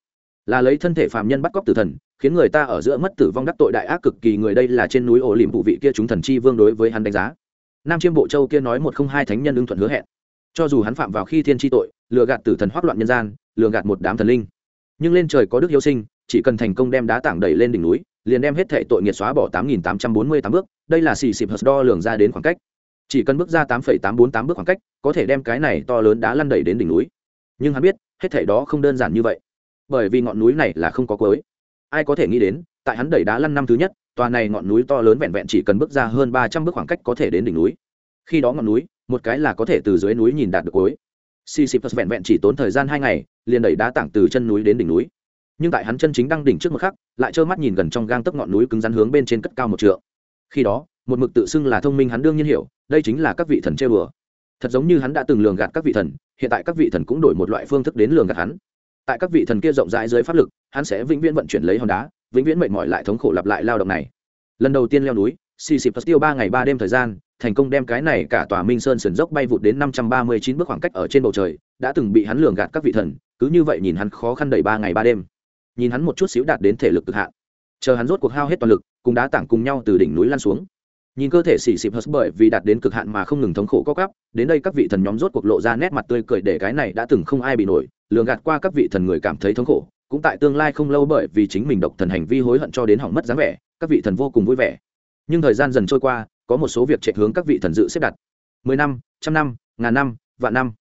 là lấy thân thể phàm nhân bắt cóc tử thần, khiến người ta ở giữa mất tử vong đắc tội đại ác cực kỳ người đây là trên núi ổ liềm vụ vị kia chúng thần chi vương đối với hắn đánh giá. Nam chiêm bộ châu kia nói một không hai thánh nhân ưng thuận hứa hẹn. Cho dù hắn phạm vào khi thiên tri tội, lừa gạt tử thần hoác loạn nhân gian, lừa gạt một đám thần linh. Nhưng lên trời có đức hiếu sinh, chỉ cần thành công đem đá tảng đẩy lên đỉnh núi, liền đem hết thệ tội nghiệt xóa bỏ tám nghìn tám trăm bốn mươi tám bước, đây là xì xịp hờ đo lường ra đến khoảng cách. Chỉ cần bước ra tám phẩy tám bốn tám bước khoảng cách, có thể đem cái này to lớn đá lăn đẩy đến đỉnh núi. Nhưng hắn biết, hết thảy đó không đơn giản như vậy bởi vì ngọn núi này là không có cuối ai có thể nghĩ đến tại hắn đẩy đá lăn năm thứ nhất tòa này ngọn núi to lớn vẹn vẹn chỉ cần bước ra hơn ba trăm bước khoảng cách có thể đến đỉnh núi khi đó ngọn núi một cái là có thể từ dưới núi nhìn đạt được cuối Sisyphus vẹn vẹn chỉ tốn thời gian hai ngày, liền đẩy đá tảng từ chân núi đến đỉnh núi. Nhưng tại hắn chân chính đang đỉnh trước một khắc, lại trơ mắt nhìn gần trong gang tấc ngọn núi cứng rắn hướng bên trên cất cao một trượng. Khi đó, một mực tự xưng là thông minh hắn đương nhiên hiểu, đây chính là các vị thần chơi bừa. Thật giống như hắn đã từng lường gạt các vị thần, hiện tại các vị thần cũng đổi một loại phương thức đến lường gạt hắn tại các vị thần kia rộng rãi dưới pháp lực, hắn sẽ vĩnh viễn vận chuyển lấy hòn đá, vĩnh viễn mệt mỏi lại thống khổ lặp lại lao động này. Lần đầu tiên leo núi xì xịp tiêu ba ngày ba đêm thời gian, thành công đem cái này cả tòa minh sơn sườn dốc bay vụt đến năm trăm ba mươi chín bước khoảng cách ở trên bầu trời, đã từng bị hắn lường gạt các vị thần, cứ như vậy nhìn hắn khó khăn đẩy ba ngày ba đêm. Nhìn hắn một chút xíu đạt đến thể lực cực hạn. Chờ hắn rốt cuộc hao hết toàn lực, cùng đá tảng cùng nhau từ đỉnh núi lan xuống. Nhìn cơ thể xì xịp hớt bởi vì đạt đến cực hạn mà không ngừng thống khổ có cắp đến đây các vị thần nhóm rốt cuộc lộ ra nét mặt tươi cười để cái này đã từng không ai bị nổi lường gạt qua các vị thần người cảm thấy thống khổ, cũng tại tương lai không lâu bởi vì chính mình độc thần hành vi hối hận cho đến hỏng mất dáng vẻ, các vị thần vô cùng vui vẻ. Nhưng thời gian dần trôi qua, có một số việc chạy hướng các vị thần dự xếp đặt. Mười năm, trăm năm, ngàn năm, vạn năm.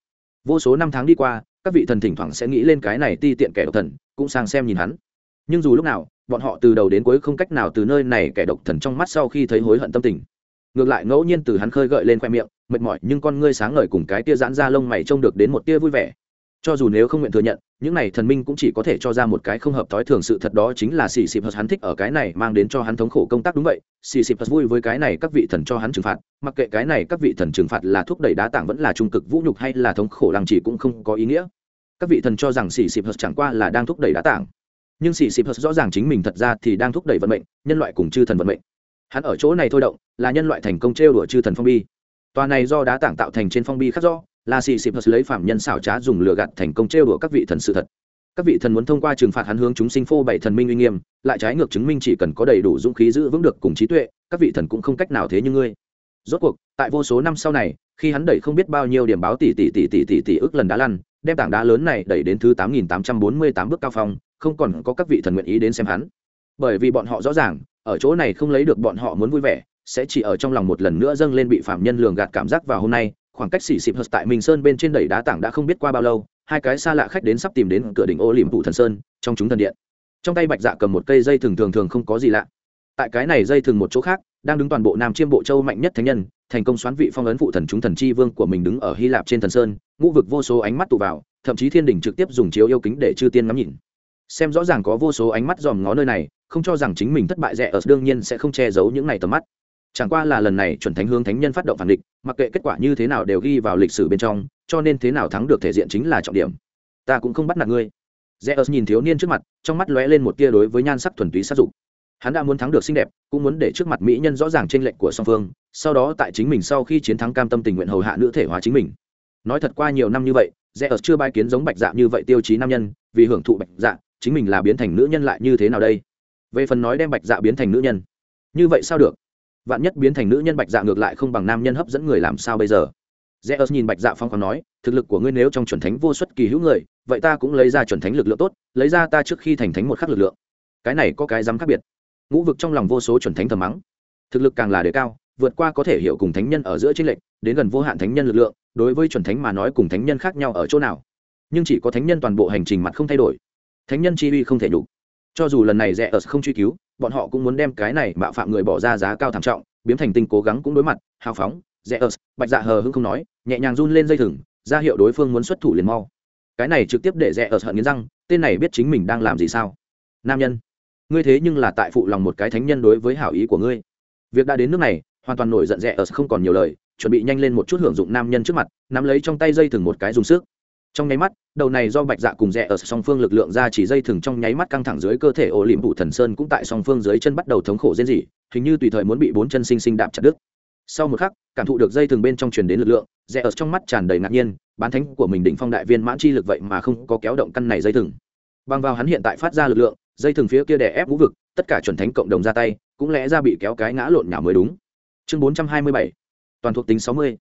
Vô số năm tháng đi qua, các vị thần thỉnh thoảng sẽ nghĩ lên cái này ti tiện kẻ độc thần, cũng sang xem nhìn hắn. Nhưng dù lúc nào, bọn họ từ đầu đến cuối không cách nào từ nơi này kẻ độc thần trong mắt sau khi thấy hối hận tâm tình. Ngược lại ngẫu nhiên từ hắn khơi gợi lên khoe miệng, mệt mỏi nhưng con ngươi sáng ngời cùng cái tia giãn ra lông mày trông được đến một tia vui vẻ cho dù nếu không nguyện thừa nhận, những này thần minh cũng chỉ có thể cho ra một cái không hợp thói thường sự thật đó chính là xì xịp hắn thích ở cái này mang đến cho hắn thống khổ công tác đúng vậy. Xì xịp vui với cái này các vị thần cho hắn trừng phạt, mặc kệ cái này các vị thần trừng phạt là thúc đẩy đá tảng vẫn là trung cực vũ nhục hay là thống khổ làng chỉ cũng không có ý nghĩa. Các vị thần cho rằng xì xịp chẳng qua là đang thúc đẩy đá tảng. Nhưng xì xịp rõ ràng chính mình thật ra thì đang thúc đẩy vận mệnh, nhân loại cùng chư thần vận mệnh. Hắn ở chỗ này thôi động, là nhân loại thành công trêu đùa chư thần phong bi. Tòa này do đá tảng tạo thành trên phong bi khắc do là xì xịp lấy phạm nhân xảo trá dùng lừa gạt thành công trêu đùa các vị thần sự thật. Các vị thần muốn thông qua trừng phạt hắn hướng chúng sinh phô bày thần minh uy nghiêm, lại trái ngược chứng minh chỉ cần có đầy đủ dũng khí giữ vững được cùng trí tuệ, các vị thần cũng không cách nào thế như ngươi. Rốt cuộc, tại vô số năm sau này, khi hắn đẩy không biết bao nhiêu điểm báo tỷ tỷ tỷ tỷ tỷ tỷ ước lần đá lăn, đem tảng đá lớn này đẩy đến thứ tám nghìn tám trăm bốn mươi tám bước cao phong, không còn có các vị thần nguyện ý đến xem hắn. Bởi vì bọn họ rõ ràng, ở chỗ này không lấy được bọn họ muốn vui vẻ, sẽ chỉ ở trong lòng một lần nữa dâng lên bị phạm nhân lường gạt cảm giác vào hôm nay khoảng cách xỉ xịp hợp tại minh sơn bên trên đẩy đá tảng đã không biết qua bao lâu, hai cái xa lạ khách đến sắp tìm đến cửa đỉnh ô liềm phụ thần sơn, trong chúng thần điện. Trong tay bạch dạ cầm một cây dây thường thường thường không có gì lạ. Tại cái này dây thường một chỗ khác, đang đứng toàn bộ nam chiêm bộ châu mạnh nhất thánh nhân, thành công xoán vị phong ấn phụ thần chúng thần chi vương của mình đứng ở hy lạp trên thần sơn, ngũ vực vô số ánh mắt tụ vào, thậm chí thiên đình trực tiếp dùng chiếu yêu kính để chư tiên ngắm nhìn. Xem rõ ràng có vô số ánh mắt dòm ngó nơi này, không cho rằng chính mình thất bại rẻ ở đương nhiên sẽ không che giấu những này tầm mắt chẳng qua là lần này chuẩn thánh hương thánh nhân phát động phản địch, mặc kệ kết quả như thế nào đều ghi vào lịch sử bên trong, cho nên thế nào thắng được thể diện chính là trọng điểm. Ta cũng không bắt nạt ngươi. Rẽ ớt nhìn thiếu niên trước mặt, trong mắt lóe lên một tia đối với nhan sắc thuần túy sát dục. Hắn đã muốn thắng được xinh đẹp, cũng muốn để trước mặt mỹ nhân rõ ràng trên lệch của song phương, sau đó tại chính mình sau khi chiến thắng cam tâm tình nguyện hầu hạ nữ thể hóa chính mình. Nói thật qua nhiều năm như vậy rẽ ớt chưa bai kiến giống bạch dạ như vậy tiêu chí nam nhân, vì hưởng thụ bạch dạ chính mình là biến thành nữ nhân lại như thế nào đây? Về phần nói đem bạch dạ biến thành nữ nhân, như vậy sao được? Vạn nhất biến thành nữ nhân bạch dạ ngược lại không bằng nam nhân hấp dẫn người làm sao bây giờ Zeus nhìn Bạch Dạ Phong còn nói, thực lực của ngươi nếu trong chuẩn thánh vô xuất kỳ hữu người, vậy ta cũng lấy ra chuẩn thánh lực lượng tốt, lấy ra ta trước khi thành thánh một khắc lực lượng. Cái này có cái dám khác biệt. Ngũ vực trong lòng vô số chuẩn thánh thầm mắng. Thực lực càng là đề cao, vượt qua có thể hiểu cùng thánh nhân ở giữa chênh lệch, đến gần vô hạn thánh nhân lực lượng, đối với chuẩn thánh mà nói cùng thánh nhân khác nhau ở chỗ nào? Nhưng chỉ có thánh nhân toàn bộ hành trình mặt không thay đổi. Thánh nhân chi uy không thể đủ. Cho dù lần này Zeus không truy cứu, bọn họ cũng muốn đem cái này mạo phạm người bỏ ra giá cao thảm trọng, biến thành tinh cố gắng cũng đối mặt, hào phóng, rẽ ở, bạch dạ hờ hưng không nói nhẹ nhàng run lên dây thừng ra hiệu đối phương muốn xuất thủ liền mau. Cái này trực tiếp để rẽ ở hận nghiến răng tên này biết chính mình đang làm gì sao? Nam nhân ngươi thế nhưng là tại phụ lòng một cái thánh nhân đối với hảo ý của ngươi. Việc đã đến nước này hoàn toàn nổi giận rẽ ở không còn nhiều lời chuẩn bị nhanh lên một chút hưởng dụng nam nhân trước mặt nắm lấy trong tay dây thừng một cái dùng sức trong nháy mắt, đầu này do bạch dạ cùng rẽ ở song phương lực lượng ra chỉ dây thừng trong nháy mắt căng thẳng dưới cơ thể ổ liệm vụ thần sơn cũng tại song phương dưới chân bắt đầu thống khổ rên rỉ, hình như tùy thời muốn bị bốn chân sinh sinh đạp chặt đứt. Sau một khắc, cảm thụ được dây thừng bên trong truyền đến lực lượng rẽ ở trong mắt tràn đầy ngạc nhiên, bán thánh của mình đỉnh phong đại viên mãn chi lực vậy mà không có kéo động căn này dây thừng. Bằng vào hắn hiện tại phát ra lực lượng, dây thừng phía kia đè ép vũ vực, tất cả chuẩn thánh cộng đồng ra tay, cũng lẽ ra bị kéo cái ngã lộn nhào mới đúng. Chương bốn trăm hai mươi bảy, toàn thuộc tính sáu mươi.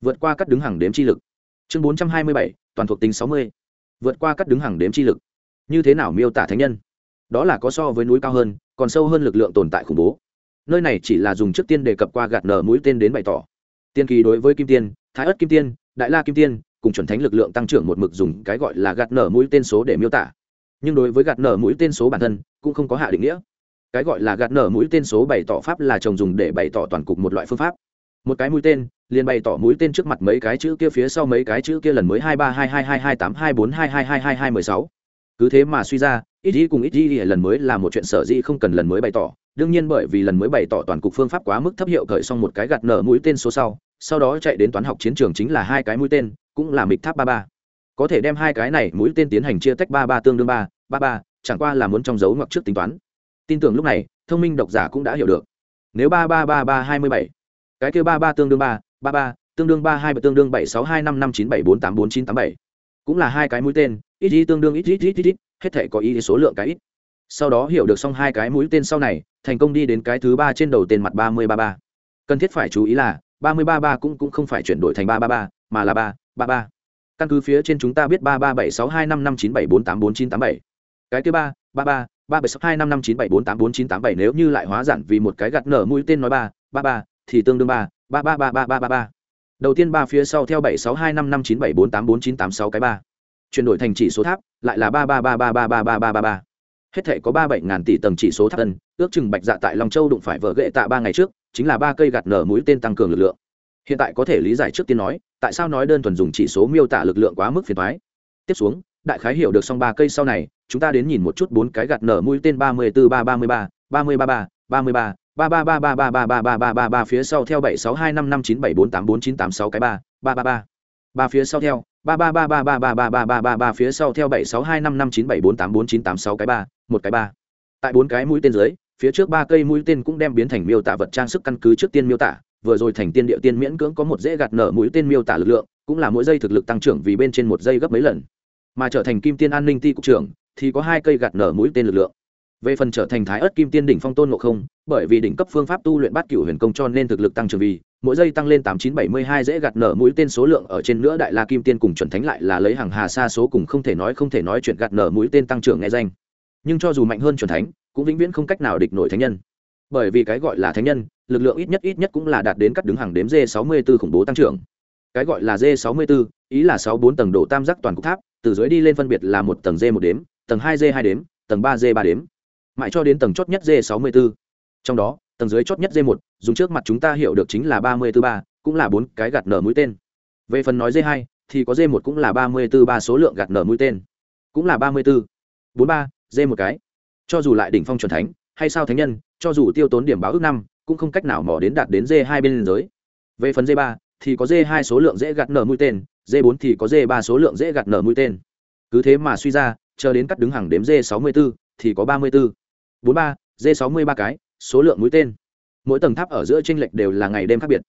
Vượt qua các đứng hàng đếm chi lực. Chương bốn trăm hai mươi bảy toàn thuộc tính sáu mươi, vượt qua các đứng hàng đếm chi lực. Như thế nào miêu tả thánh nhân? Đó là có so với núi cao hơn, còn sâu hơn lực lượng tồn tại khủng bố. Nơi này chỉ là dùng trước tiên đề cập qua gạt nở mũi tên đến bày tỏ. Tiên kỳ đối với kim tiên, thái ất kim tiên, đại la kim tiên, cùng chuẩn thánh lực lượng tăng trưởng một mực dùng cái gọi là gạt nở mũi tên số để miêu tả. Nhưng đối với gạt nở mũi tên số bản thân, cũng không có hạ định nghĩa. Cái gọi là gạt nở mũi tên số bày tỏ pháp là trồng dùng để bày tỏ toàn cục một loại phương pháp. Một cái mũi tên liền bày tỏ mũi tên trước mặt mấy cái chữ kia phía sau mấy cái chữ kia lần mới hai ba hai hai hai hai tám hai bốn hai hai hai hai hai mười sáu. Cứ thế mà suy ra, ít đi cùng ít đi lần mới là một chuyện sở dĩ không cần lần mới bày tỏ. Đương nhiên bởi vì lần mới bày tỏ toàn cục phương pháp quá mức thấp hiệu khởi xong một cái gạt nở mũi tên số sau sau đó chạy đến toán học chiến trường chính là hai cái mũi tên, cũng là mịch tháp ba ba. Có thể đem hai cái này mũi tên tiến hành chia tách ba ba tương đương ba ba ba, chẳng qua là muốn trong dấu ngoặc trước tính toán. Tin tưởng lúc này, thông minh độc giả cũng đã hiểu được. Nếu ba ba ba ba hai mươi bảy, cái kêu ba ba tương đương ba ba ba, tương đương ba hai, tương đương bảy sáu hai năm năm chín bảy bốn tám bốn chín tám bảy. Cũng là hai cái mũi tên, ít ít tương đương ít ít ít ít ít, hết thể có ý số lượng cái ít. Sau đó hiểu được xong hai cái mũi tên sau này, thành công đi đến cái thứ ba trên đầu tên mặt ba mươi ba ba. Cần thiết phải chú ý là, ba mươi ba ba cũng cũng không phải chuyển đổi thành ba ba ba, mà là ba ba ba. Căn cứ phía trên chúng ta biết ba ba bảy sáu hai năm năm chín bảy bốn tám bốn chín tám bảy. Cái thứ ba ba ba ba bảy sáu hai năm năm chín bảy bốn tám bốn chín tám bảy nếu như lại hóa giản vì một cái gặt nở mũi tên nói ba ba ba, thì tương đương ba ba ba ba ba ba ba ba đầu tiên ba phía sau theo bảy sáu hai năm năm chín bảy bốn tám bốn chín tám sáu cái ba chuyển đổi thành chỉ số tháp lại là ba ba ba ba ba ba ba ba ba ba hết thể có ba bảy ngàn tỷ tầng chỉ số tháp tân ước chừng bạch dạ tại long châu đụng phải vợ ghệ tạ ba ngày trước chính là ba cây gạt nở mũi tên tăng cường lực lượng hiện tại có thể lý giải trước tiên nói tại sao nói đơn thuần dùng chỉ số miêu tả lực lượng quá mức phiền thoái tiếp xuống đại khái hiểu được xong ba cây sau này chúng ta đến nhìn một chút bốn cái gạt nở mũi tên ba mươi bốn ba ba mươi ba ba mươi ba ba ba mươi ba ba ba ba ba ba ba ba ba ba ba ba phía sau theo bảy sáu hai năm năm chín bảy bốn tám bốn chín tám sáu cái ba ba ba ba ba phía sau theo ba ba ba ba ba ba ba ba ba ba ba phía sau theo bảy sáu hai năm năm chín bảy bốn tám bốn chín tám sáu cái ba một cái ba tại bốn cái mũi tên dưới phía trước ba cây mũi tên cũng đem biến thành miêu tả vật trang sức căn cứ trước tiên miêu tả vừa rồi thành tiên địa tiên miễn cưỡng có một dễ gạt nở mũi tên miêu tả lực lượng cũng là mỗi giây thực lực tăng trưởng vì bên trên một giây gấp mấy lần mà trở thành kim tiên an ninh ti cục trưởng thì có hai cây gạt nở mũi tên lực lượng về phần trở thành thái ớt kim tiên đỉnh phong tôn ngộ không, bởi vì đỉnh cấp phương pháp tu luyện bát cửu huyền công cho nên thực lực tăng trưởng vì, mỗi giây tăng lên tám chín bảy mươi hai dễ gạt nở mũi tên số lượng ở trên nữa đại la kim tiên cùng chuẩn thánh lại là lấy hàng hà xa số cùng không thể nói không thể nói chuyện gạt nở mũi tên tăng trưởng nghe danh. Nhưng cho dù mạnh hơn chuẩn thánh, cũng vĩnh viễn không cách nào địch nổi thánh nhân. Bởi vì cái gọi là thánh nhân, lực lượng ít nhất ít nhất cũng là đạt đến cắt đứng hàng đếm d sáu mươi b ố khủng bố tăng trưởng. Cái gọi là d sáu mươi b ố ý là sáu bốn tầng độ tam giác toàn cục tháp, từ dưới đi lên phân biệt là một tầng d một đếm, tầng hai d hai đếm, tầng ba d ba đếm mãi cho đến tầng chót nhất d sáu mươi b ố trong đó, tầng dưới chót nhất d một, dùng trước mặt chúng ta hiểu được chính là ba mươi b ố ba, cũng là bốn cái gạt nở mũi tên. Về phần nói d hai, thì có d một cũng là ba mươi b ố ba số lượng gạt nở mũi tên. Cũng là ba mươi b ố bốn ba d một cái. Cho dù lại đỉnh phong chuẩn thánh, hay sao thánh nhân, cho dù tiêu tốn điểm báo ước năm, cũng không cách nào mò đến đạt đến d hai bên giới. Về phần d ba, thì có d hai số lượng dễ gạt nở mũi tên d bốn thì có d ba số lượng dễ gạt nở mũi tên. Cứ thế mà suy ra, chờ đến cắt đứng hàng đếm d sáu mươi b ố thì có ba mươi b ố bốn ba d sáu mươi ba cái, số lượng mũi tên. Mỗi tầng tháp ở giữa tranh lệch đều là ngày đêm khác biệt.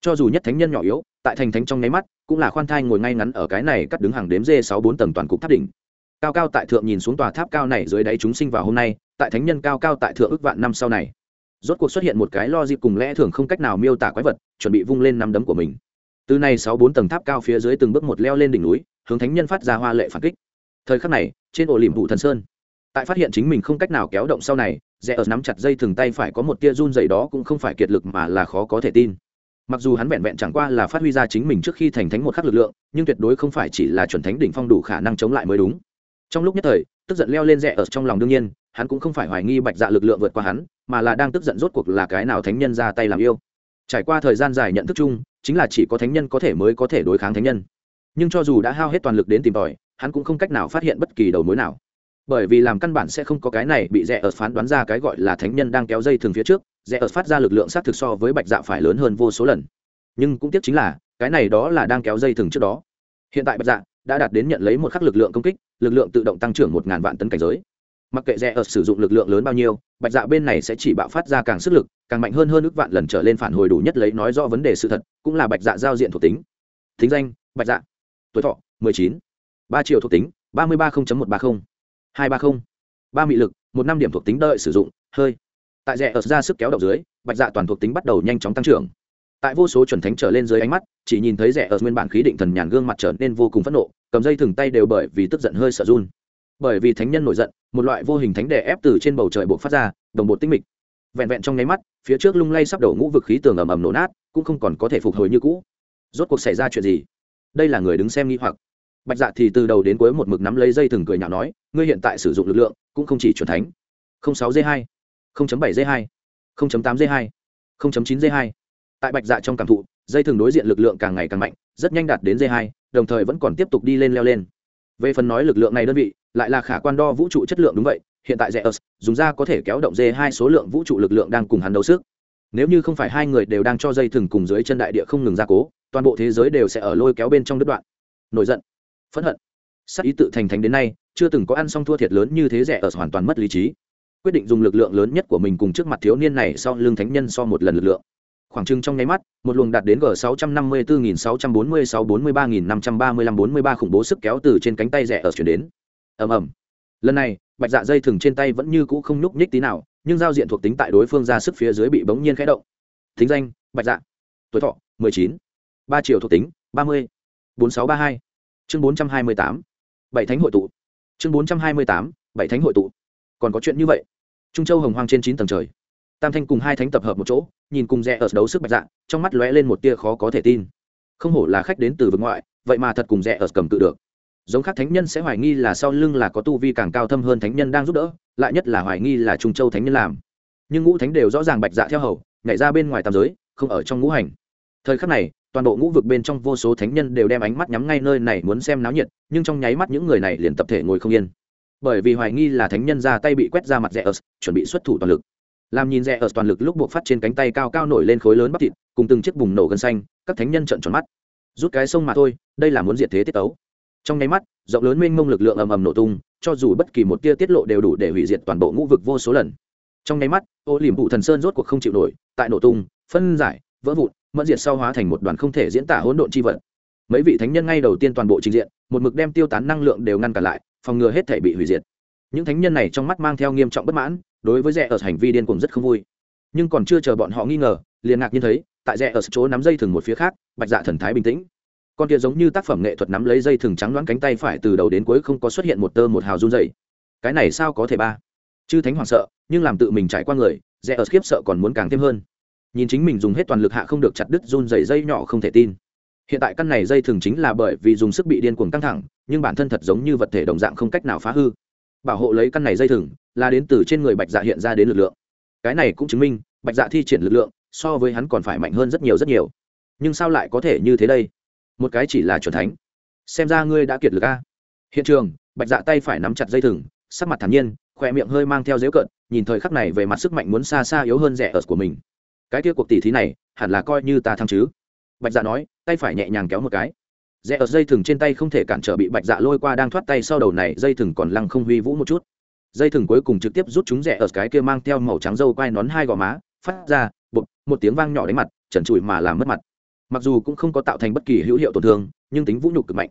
Cho dù nhất thánh nhân nhỏ yếu, tại thành thánh trong nháy mắt, cũng là khoan thai ngồi ngay ngắn ở cái này cắt đứng hàng đếm d sáu bốn tầng toàn cục tháp đỉnh. Cao cao tại thượng nhìn xuống tòa tháp cao này dưới đáy chúng sinh vào hôm nay, tại thánh nhân cao cao tại thượng ước vạn năm sau này. Rốt cuộc xuất hiện một cái lo dịp cùng lẽ thường không cách nào miêu tả quái vật, chuẩn bị vung lên năm đấm của mình. Từ này sáu bốn tầng tháp cao phía dưới từng bước một leo lên đỉnh núi, hướng thánh nhân phát ra hoa lệ phản kích. Thời khắc này, trên ổ liềm vụ thần sơn tại phát hiện chính mình không cách nào kéo động sau này, rẽ ở nắm chặt dây thừng tay phải có một tia run dày đó cũng không phải kiệt lực mà là khó có thể tin. Mặc dù hắn vẹn vẹn chẳng qua là phát huy ra chính mình trước khi thành thánh một khắc lực lượng, nhưng tuyệt đối không phải chỉ là chuẩn thánh đỉnh phong đủ khả năng chống lại mới đúng. Trong lúc nhất thời, tức giận leo lên rẽ ở trong lòng đương nhiên, hắn cũng không phải hoài nghi bạch dạ lực lượng vượt qua hắn, mà là đang tức giận rốt cuộc là cái nào thánh nhân ra tay làm yêu. Trải qua thời gian dài nhận thức chung, chính là chỉ có thánh nhân có thể mới có thể đối kháng thánh nhân. Nhưng cho dù đã hao hết toàn lực đến tìm tòi, hắn cũng không cách nào phát hiện bất kỳ đầu mối nào bởi vì làm căn bản sẽ không có cái này bị rẽ ở phán đoán ra cái gọi là thánh nhân đang kéo dây thường phía trước, rẽ ở phát ra lực lượng sát thực so với bạch dạ phải lớn hơn vô số lần. Nhưng cũng tiếc chính là, cái này đó là đang kéo dây thường trước đó. Hiện tại bạch dạ đã đạt đến nhận lấy một khắc lực lượng công kích, lực lượng tự động tăng trưởng một ngàn vạn tấn cảnh giới. Mặc kệ rẽ ở sử dụng lực lượng lớn bao nhiêu, bạch dạ bên này sẽ chỉ bạo phát ra càng sức lực, càng mạnh hơn hơn ước vạn lần trở lên phản hồi đủ nhất lấy nói rõ vấn đề sự thật, cũng là bạch dạ giao diện thuộc tính. Thính danh, bạch dạ. Tuổi thọ, mười chín. Ba triệu thuộc tính, ba mươi ba một ba mươi hai ba không. Ba mị lực, một năm điểm thuộc tính đợi sử dụng, hơi. Tại rẽ ở ra sức kéo đầu dưới, bạch dạ toàn thuộc tính bắt đầu nhanh chóng tăng trưởng. Tại vô số chuẩn thánh trở lên dưới ánh mắt, chỉ nhìn thấy rẽ ở nguyên bản khí định thần nhàn gương mặt trở nên vô cùng phẫn nộ, cầm dây thừng tay đều bởi vì tức giận hơi sợ run. Bởi vì thánh nhân nổi giận, một loại vô hình thánh đè ép từ trên bầu trời buộc phát ra, đồng bộ tinh mịch. Vẹn vẹn trong nháy mắt, phía trước lung lay sắp đổ ngũ vực khí tường ầm ầm nổ nát, cũng không còn có thể phục hồi như cũ. Rốt cuộc xảy ra chuyện gì? Đây là người đứng xem nghi hoặc bạch dạ thì từ đầu đến cuối một mực nắm lấy dây thừng cười nhạo nói, ngươi hiện tại sử dụng lực lượng, cũng không chỉ chuẩn thánh. Sáu d hai bảy d hai tám d hai chín d hai. Tại bạch dạ trong cảm thụ, dây thừng đối diện lực lượng càng ngày càng mạnh, rất nhanh đạt đến d hai, đồng thời vẫn còn tiếp tục đi lên leo lên. Về phần nói lực lượng này đơn vị, lại là khả quan đo vũ trụ chất lượng đúng vậy, hiện tại Zeus dùng ra có thể kéo động d hai số lượng vũ trụ lực lượng đang cùng hắn đấu sức. Nếu như không phải hai người đều đang cho dây thừng cùng dưới chân đại địa không ngừng gia cố, toàn bộ thế giới đều sẽ ở lôi kéo bên trong đứt đoạn. Nổi giận phẫn hận. Sắc ý tự thành thánh đến nay, chưa từng có ăn xong thua thiệt lớn như thế rẻ ở hoàn toàn mất lý trí. Quyết định dùng lực lượng lớn nhất của mình cùng trước mặt thiếu niên này sau lưng thánh nhân so một lần lực lượng. Khoảng trưng trong nháy mắt, một luồng đạt đến g 654.646-43.535-43 khủng bố sức kéo từ trên cánh tay rẻ ở chuyển đến. Ầm ầm. Lần này, bạch dạ dây thừng trên tay vẫn như cũ không nhúc nhích tí nào, nhưng giao diện thuộc tính tại đối phương ra sức phía dưới bị bỗng nhiên khẽ động. Thính danh, bạch dạ. Tuổi thọ 19. ba triệu thuộc tính 30. 4632 chương 428. bảy thánh hội tụ. Chương 428. bảy thánh hội tụ. Còn có chuyện như vậy. Trung châu hồng hoang trên chín tầng trời. Tam thanh cùng hai thánh tập hợp một chỗ nhìn cùng rẽ ở đấu sức bạch dạng, trong mắt lóe lên một tia khó có thể tin. Không hổ là khách đến từ vực ngoại vậy mà thật cùng rẽ ở cầm tự được. Giống khác thánh nhân sẽ hoài nghi là sau lưng là có tu vi càng cao thâm hơn thánh nhân đang giúp đỡ lại nhất là hoài nghi là trung châu thánh nhân làm. Nhưng ngũ thánh đều rõ ràng bạch dạ theo hầu nhảy ra bên ngoài tam giới không ở trong ngũ hành thời khắc này, toàn bộ ngũ vực bên trong vô số thánh nhân đều đem ánh mắt nhắm ngay nơi này muốn xem náo nhiệt, nhưng trong nháy mắt những người này liền tập thể ngồi không yên. Bởi vì hoài nghi là thánh nhân ra tay bị quét ra mặt rẽ ớt chuẩn bị xuất thủ toàn lực. Làm nhìn rẽ ớt toàn lực lúc buộc phát trên cánh tay cao cao nổi lên khối lớn bắp thịt, cùng từng chiếc bùng nổ gân xanh, các thánh nhân trợn tròn mắt. Rút cái sông mà thôi, đây là muốn diệt thế tiết tấu. Trong nháy mắt, rộng lớn mênh mông lực lượng ầm ầm nổ tung, cho dù bất kỳ một tia tiết lộ đều đủ để hủy diệt toàn bộ ngũ vực vô số lần. Trong nháy mắt, ô liềm vụ thần sơn rốt cuộc không chịu nổi, tại nổ tung, phân giải, vỡ vụn mẫn diệt sau hóa thành một đoàn không thể diễn tả hỗn độn chi vật. Mấy vị thánh nhân ngay đầu tiên toàn bộ trình diện, một mực đem tiêu tán năng lượng đều ngăn cản lại, phòng ngừa hết thể bị hủy diệt. Những thánh nhân này trong mắt mang theo nghiêm trọng bất mãn, đối với rẽ ở hành vi điên cuồng rất không vui. Nhưng còn chưa chờ bọn họ nghi ngờ, liền ngạc nhiên thấy, tại rẽ ở chỗ nắm dây thừng một phía khác, bạch dạ thần thái bình tĩnh. Con kia giống như tác phẩm nghệ thuật nắm lấy dây thừng trắng đoán cánh tay phải từ đầu đến cuối không có xuất hiện một tơ một hào run dày cái này sao có thể ba? Chư thánh hoảng sợ, nhưng làm tự mình trải qua người rẽ ở khiếp sợ còn muốn càng thêm hơn nhìn chính mình dùng hết toàn lực hạ không được chặt đứt run dày dây nhỏ không thể tin. Hiện tại căn này dây thường chính là bởi vì dùng sức bị điên cuồng căng thẳng, nhưng bản thân thật giống như vật thể đồng dạng không cách nào phá hư. Bảo hộ lấy căn này dây thừng là đến từ trên người bạch dạ hiện ra đến lực lượng. Cái này cũng chứng minh, bạch dạ thi triển lực lượng so với hắn còn phải mạnh hơn rất nhiều rất nhiều. Nhưng sao lại có thể như thế đây? Một cái chỉ là c thánh. Xem ra ngươi đã kiệt lực a. Hiện trường, bạch dạ tay phải nắm chặt dây thừng sắc mặt thản nhiên khoe miệng hơi mang theo dễu cợt, nhìn thời khắc này về mặt sức mạnh muốn xa xa yếu hơn rẻ ở của mình cái kia cuộc tỷ thí này, hẳn là coi như ta thăng chứ. Bạch dạ nói, tay phải nhẹ nhàng kéo một cái. Rẽ ở dây thừng trên tay không thể cản trở bị bạch dạ lôi qua đang thoát tay sau đầu này, dây thừng còn lăng không huy vũ một chút. Dây thừng cuối cùng trực tiếp rút chúng rẽ ở cái kia mang theo màu trắng dâu quai nón hai gò má, phát ra bột một tiếng vang nhỏ đánh mặt, trần trụi mà làm mất mặt. Mặc dù cũng không có tạo thành bất kỳ hữu hiệu tổn thương, nhưng tính vũ nhục cực mạnh.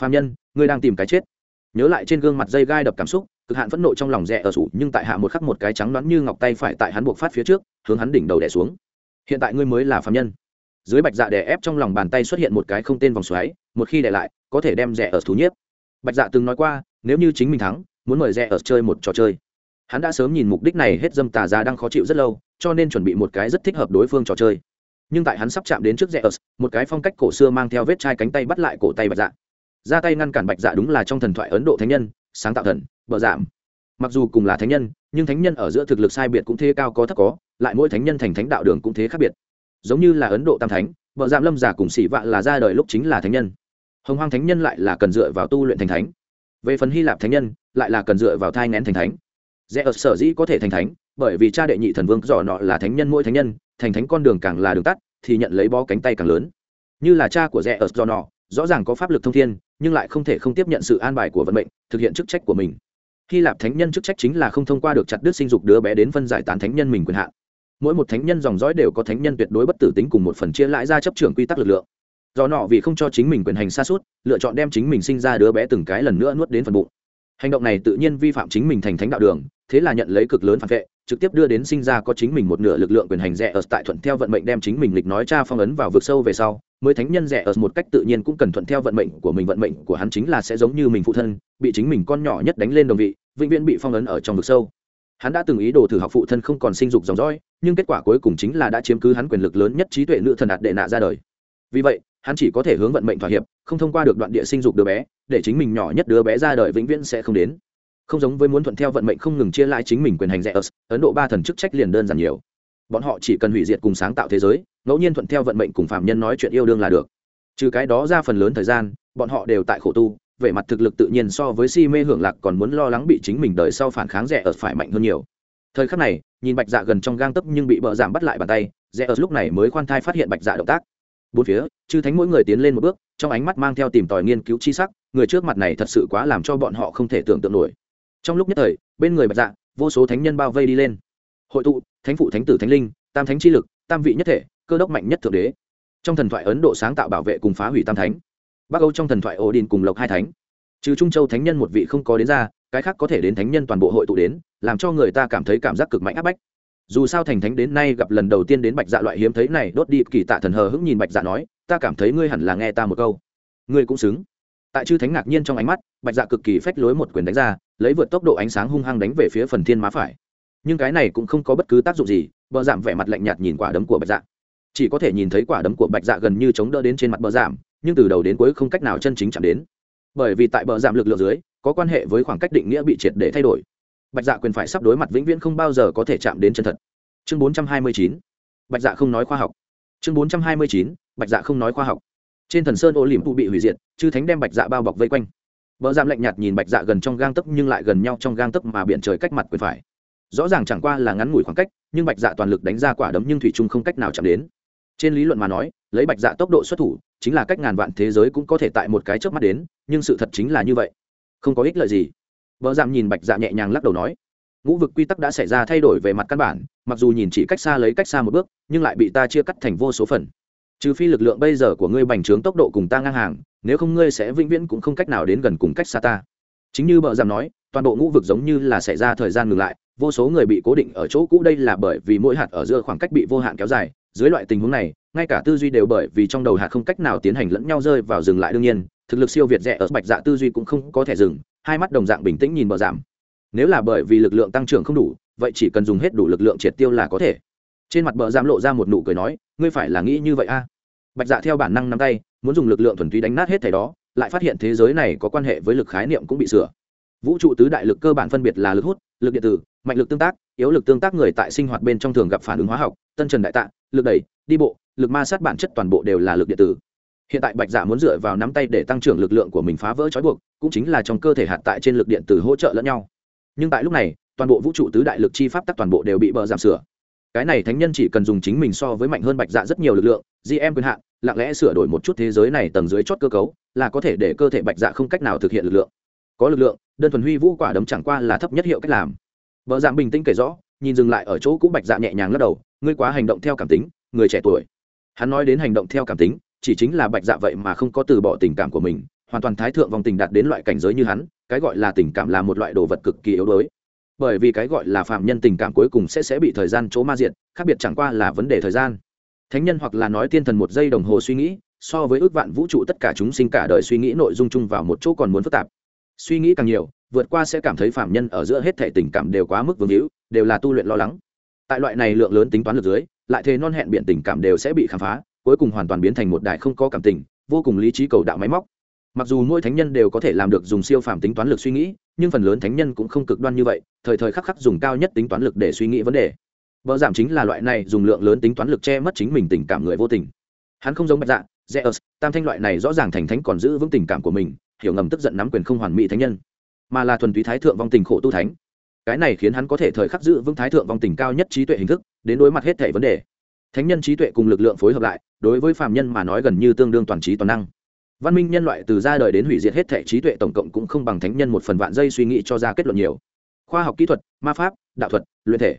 Phạm nhân, ngươi đang tìm cái chết. Nhớ lại trên gương mặt dây gai đập cảm xúc cực hạn phẫn nộ trong lòng rẽ ở sủ, nhưng tại hạ một khắc một cái trắng đoán như ngọc tay phải tại hắn buộc phát phía trước, hướng hắn đỉnh đầu đẻ xuống. Hiện tại ngươi mới là phạm nhân. Dưới bạch dạ đè ép trong lòng bàn tay xuất hiện một cái không tên vòng xoáy, một khi đè lại, có thể đem rẻ ở thú nhiếp. Bạch dạ từng nói qua, nếu như chính mình thắng, muốn mời rẻ ở chơi một trò chơi. Hắn đã sớm nhìn mục đích này hết dâm tà ra đang khó chịu rất lâu, cho nên chuẩn bị một cái rất thích hợp đối phương trò chơi. Nhưng tại hắn sắp chạm đến trước rẽ ớt một cái phong cách cổ xưa mang theo vết chai cánh tay bắt lại cổ tay bạch dạ. Ra tay ngăn cản bạch dạ đúng là trong thần thoại ấn độ thánh nhân sáng tạo thần, bờ giảm. Mặc dù cùng là thánh nhân, nhưng thánh nhân ở giữa thực lực sai biệt cũng thế cao có thấp có, lại mỗi thánh nhân thành thánh đạo đường cũng thế khác biệt. Giống như là ấn độ tam thánh vợ giảm lâm giả cùng xỉ vạ là ra đời lúc chính là thánh nhân. Hồng hoang thánh nhân lại là cần dựa vào tu luyện thành thánh. Về phần hy lạp thánh nhân, lại là cần dựa vào thai ngén thành thánh. Rẽ ở sở dĩ có thể thành thánh, bởi vì cha đệ nhị thần vương dò nọ là thánh nhân mỗi thánh nhân, thành thánh con đường càng là đường tắt, thì nhận lấy bó cánh tay càng lớn. Như là cha của rẽ ở dò nọ rõ ràng có pháp lực thông thiên, nhưng lại không thể không tiếp nhận sự an bài của vận mệnh, thực hiện chức trách của mình. Hy lạp thánh nhân chức trách chính là không thông qua được chặt đứt sinh dục đứa bé đến phân giải tán thánh nhân mình quyền hạn. Mỗi một thánh nhân dòng dõi đều có thánh nhân tuyệt đối bất tử tính cùng một phần chia lãi ra chấp trưởng quy tắc lực lượng. Do nọ vì không cho chính mình quyền hành xa suốt, lựa chọn đem chính mình sinh ra đứa bé từng cái lần nữa nuốt đến phần bụng. Hành động này tự nhiên vi phạm chính mình thành thánh đạo đường, thế là nhận lấy cực lớn phản vệ, trực tiếp đưa đến sinh ra có chính mình một nửa lực lượng quyền hành rẻ ở tại thuận theo vận mệnh đem chính mình lịch nói cha phong ấn vào vực sâu về sau mới thánh nhân rẻ ở một cách tự nhiên cũng cần thuận theo vận mệnh của mình, vận mệnh của hắn chính là sẽ giống như mình phụ thân, bị chính mình con nhỏ nhất đánh lên đồng vị, vĩnh viễn bị phong ấn ở trong vực sâu. Hắn đã từng ý đồ thử học phụ thân không còn sinh dục dòng dõi, nhưng kết quả cuối cùng chính là đã chiếm cứ hắn quyền lực lớn nhất trí tuệ nữ thần đạt đệ nạ ra đời. Vì vậy, hắn chỉ có thể hướng vận mệnh thỏa hiệp, không thông qua được đoạn địa sinh dục đứa bé, để chính mình nhỏ nhất đứa bé ra đời vĩnh viễn sẽ không đến. Không giống với muốn thuận theo vận mệnh không ngừng chia lại chính mình quyền hành rẻ ớt ấn độ ba thần chức trách liền đơn giản nhiều. Bọn họ chỉ cần hủy diệt cùng sáng tạo thế giới ngẫu nhiên thuận theo vận mệnh cùng phạm nhân nói chuyện yêu đương là được. Trừ cái đó ra phần lớn thời gian, bọn họ đều tại khổ tu về mặt thực lực tự nhiên so với si mê hưởng lạc còn muốn lo lắng bị chính mình đời sau phản kháng rẻ ớt phải mạnh hơn nhiều. Thời khắc này, nhìn bạch dạ gần trong gang tấp nhưng bị bờ giảm bắt lại bàn tay rẽ ớt lúc này mới khoan thai phát hiện bạch dạ động tác. Bốn phía, chư thánh mỗi người tiến lên một bước, trong ánh mắt mang theo tìm tòi nghiên cứu chi sắc, người trước mặt này thật sự quá làm cho bọn họ không thể tưởng tượng nổi. Trong lúc nhất thời, bên người bạch dạ vô số thánh nhân bao vây đi lên. Hội tụ, thánh phụ, thánh tử, thánh linh, tam thánh chi lực, tam vị nhất thể cơ đốc mạnh nhất thượng đế. Trong thần thoại ấn độ sáng tạo bảo vệ cùng phá hủy tam thánh. Bắc âu trong thần thoại ổ đình cùng lộc hai thánh. Trừ trung châu thánh nhân một vị không có đến ra, cái khác có thể đến thánh nhân toàn bộ hội tụ đến, làm cho người ta cảm thấy cảm giác cực mạnh áp bách. Dù sao thành thánh đến nay gặp lần đầu tiên đến bạch dạ loại hiếm thấy này, đốt đi kỳ tạ thần hờ hững nhìn bạch dạ nói, ta cảm thấy ngươi hẳn là nghe ta một câu. Ngươi cũng xứng. Tại chư thánh ngạc nhiên trong ánh mắt, bạch dạ cực kỳ phách lối một quyền đánh ra, lấy vượt tốc độ ánh sáng hung hăng đánh về phía phần thiên má phải. Nhưng cái này cũng không có bất cứ tác dụng gì, bờ giảm vẻ mặt lạnh nhạt nhìn quả đấm của bạch dạ chỉ có thể nhìn thấy quả đấm của bạch dạ gần như chống đỡ đến trên mặt bờ giảm, nhưng từ đầu đến cuối không cách nào chân chính chạm đến. Bởi vì tại bờ giảm lực lượng dưới, có quan hệ với khoảng cách định nghĩa bị triệt để thay đổi. Bạch dạ quyền phải sắp đối mặt vĩnh viễn không bao giờ có thể chạm đến chân thật. Chương 429. bạch dạ không nói khoa học. Chương 429. bạch dạ không nói khoa học. Trên thần sơn ô liềm phụ bị hủy diệt, chư thánh đem bạch dạ bao bọc vây quanh. Vợ giảm lạnh nhạt nhìn bạch dạ gần trong gang tấc nhưng lại gần nhau trong gang tấc mà biển trời cách mặt quyền phải. Rõ ràng chẳng qua là ngắn ngủi khoảng cách, nhưng bạch dạ toàn lực đánh ra quả đấm nhưng thủy trung không cách nào chạm đến trên lý luận mà nói, lấy bạch dạ tốc độ xuất thủ, chính là cách ngàn vạn thế giới cũng có thể tại một cái trước mắt đến, nhưng sự thật chính là như vậy. Không có ích lợi gì. Vợ giảm nhìn bạch dạ nhẹ nhàng lắc đầu nói, ngũ vực quy tắc đã xảy ra thay đổi về mặt căn bản, mặc dù nhìn chỉ cách xa lấy cách xa một bước, nhưng lại bị ta chia cắt thành vô số phần. Trừ phi lực lượng bây giờ của ngươi bành trướng tốc độ cùng ta ngang hàng, nếu không ngươi sẽ vĩnh viễn cũng không cách nào đến gần cùng cách xa ta. Chính như bợ giảm nói, toàn bộ ngũ vực giống như là xảy ra thời gian ngừng lại, vô số người bị cố định ở chỗ cũ, đây là bởi vì mỗi hạt ở giữa khoảng cách bị vô hạn kéo dài dưới loại tình huống này, ngay cả tư duy đều bởi vì trong đầu hạt không cách nào tiến hành lẫn nhau rơi vào dừng lại đương nhiên, thực lực siêu việt rẻ ở bạch dạ tư duy cũng không có thể dừng, hai mắt đồng dạng bình tĩnh nhìn bờ giảm. Nếu là bởi vì lực lượng tăng trưởng không đủ, vậy chỉ cần dùng hết đủ lực lượng triệt tiêu là có thể. Trên mặt bờ giảm lộ ra một nụ cười nói, ngươi phải là nghĩ như vậy a. Bạch dạ theo bản năng nắm tay, muốn dùng lực lượng thuần túy đánh nát hết thẻ đó, lại phát hiện thế giới này có quan hệ với lực khái niệm cũng bị sửa. Vũ trụ tứ đại lực cơ bản phân biệt là lực hút, lực điện tử mạnh lực tương tác, yếu lực tương tác người tại sinh hoạt bên trong thường gặp phản ứng hóa học, tân trần đại tạ, lực đẩy, đi bộ, lực ma sát bản chất toàn bộ đều là lực điện tử. Hiện tại bạch dạ muốn dựa vào nắm tay để tăng trưởng lực lượng của mình phá vỡ trói buộc, cũng chính là trong cơ thể hạt tại trên lực điện tử hỗ trợ lẫn nhau. Nhưng tại lúc này, toàn bộ vũ trụ tứ đại lực chi pháp tắc toàn bộ đều bị bờ giảm sửa. Cái này thánh nhân chỉ cần dùng chính mình so với mạnh hơn bạch dạ rất nhiều lực lượng gm quyền hạn, lặng lẽ sửa đổi một chút thế giới này tầng dưới chót cơ cấu, là có thể để cơ thể bạch dạ không cách nào thực hiện lực lượng. Có lực lượng, đơn thuần huy vũ quả đấm chẳng qua là thấp nhất hiệu cách làm vợ dạng bình tĩnh kể rõ, nhìn dừng lại ở chỗ cũ bạch dạ nhẹ nhàng lắc đầu, ngươi quá hành động theo cảm tính, người trẻ tuổi. Hắn nói đến hành động theo cảm tính, chỉ chính là bạch dạ vậy mà không có từ bỏ tình cảm của mình, hoàn toàn thái thượng vòng tình đạt đến loại cảnh giới như hắn, cái gọi là tình cảm là một loại đồ vật cực kỳ yếu đuối. Bởi vì cái gọi là phạm nhân tình cảm cuối cùng sẽ sẽ bị thời gian chỗ ma diện khác biệt chẳng qua là vấn đề thời gian. Thánh nhân hoặc là nói tiên thần một giây đồng hồ suy nghĩ, so với ước vạn vũ trụ tất cả chúng sinh cả đời suy nghĩ nội dung chung vào một chỗ còn muốn phức tạp. Suy nghĩ càng nhiều vượt qua sẽ cảm thấy phạm nhân ở giữa hết thể tình cảm đều quá mức vương hữu, đều là tu luyện lo lắng. Tại loại này lượng lớn tính toán lực dưới, lại thế non hẹn biện tình cảm đều sẽ bị khám phá, cuối cùng hoàn toàn biến thành một đại không có cảm tình, vô cùng lý trí cầu đạo máy móc. Mặc dù mỗi thánh nhân đều có thể làm được dùng siêu phàm tính toán lực suy nghĩ, nhưng phần lớn thánh nhân cũng không cực đoan như vậy, thời thời khắc khắc dùng cao nhất tính toán lực để suy nghĩ vấn đề. Vợ giảm chính là loại này dùng lượng lớn tính toán lực che mất chính mình tình cảm người vô tình. Hắn không giống bạch dạ zeus, tam thanh loại này rõ ràng thành thánh còn giữ vững tình cảm của mình, hiểu ngầm tức giận nắm quyền không hoàn mỹ thánh nhân mà là thuần túy thái thượng vong tình khổ tu thánh. Cái này khiến hắn có thể thời khắc giữ vững thái thượng vong tình cao nhất trí tuệ hình thức, đến đối mặt hết thể vấn đề. Thánh nhân trí tuệ cùng lực lượng phối hợp lại, đối với phạm nhân mà nói gần như tương đương toàn trí toàn năng. Văn minh nhân loại từ ra đời đến hủy diệt hết thể trí tuệ tổng cộng cũng không bằng thánh nhân một phần vạn giây suy nghĩ cho ra kết luận nhiều. Khoa học kỹ thuật, ma pháp, đạo thuật, luyện thể.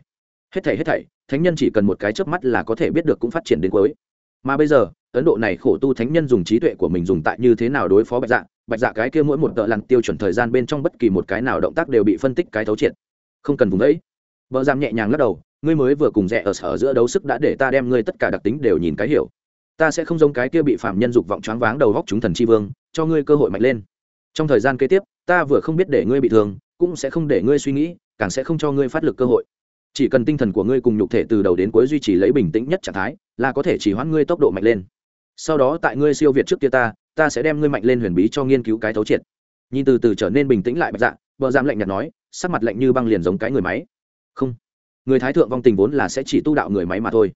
Hết thảy hết thảy, thánh nhân chỉ cần một cái chớp mắt là có thể biết được cũng phát triển đến cuối. Mà bây giờ, ấn độ này khổ tu thánh nhân dùng trí tuệ của mình dùng tại như thế nào đối phó bạch dạ bạch dạ cái kia mỗi một tợ lặn tiêu chuẩn thời gian bên trong bất kỳ một cái nào động tác đều bị phân tích cái thấu triệt. Không cần vùng đấy. Vợ giam nhẹ nhàng lắc đầu, ngươi mới vừa cùng rẽ ở sở giữa đấu sức đã để ta đem ngươi tất cả đặc tính đều nhìn cái hiểu. Ta sẽ không giống cái kia bị phạm nhân dục vọng choáng váng đầu góc chúng thần chi vương, cho ngươi cơ hội mạnh lên. Trong thời gian kế tiếp, ta vừa không biết để ngươi bị thương, cũng sẽ không để ngươi suy nghĩ, càng sẽ không cho ngươi phát lực cơ hội. Chỉ cần tinh thần của ngươi cùng nhục thể từ đầu đến cuối duy trì lấy bình tĩnh nhất trạng thái, là có thể chỉ hoãn ngươi tốc độ mạnh lên. Sau đó tại ngươi siêu việt trước kia ta ta sẽ đem ngươi mạnh lên huyền bí cho nghiên cứu cái thấu triệt. Nhìn từ từ trở nên bình tĩnh lại bạch dạ vợ giam lạnh nhạt nói, sắc mặt lạnh như băng liền giống cái người máy. Không, người thái thượng vong tình vốn là sẽ chỉ tu đạo người máy mà thôi.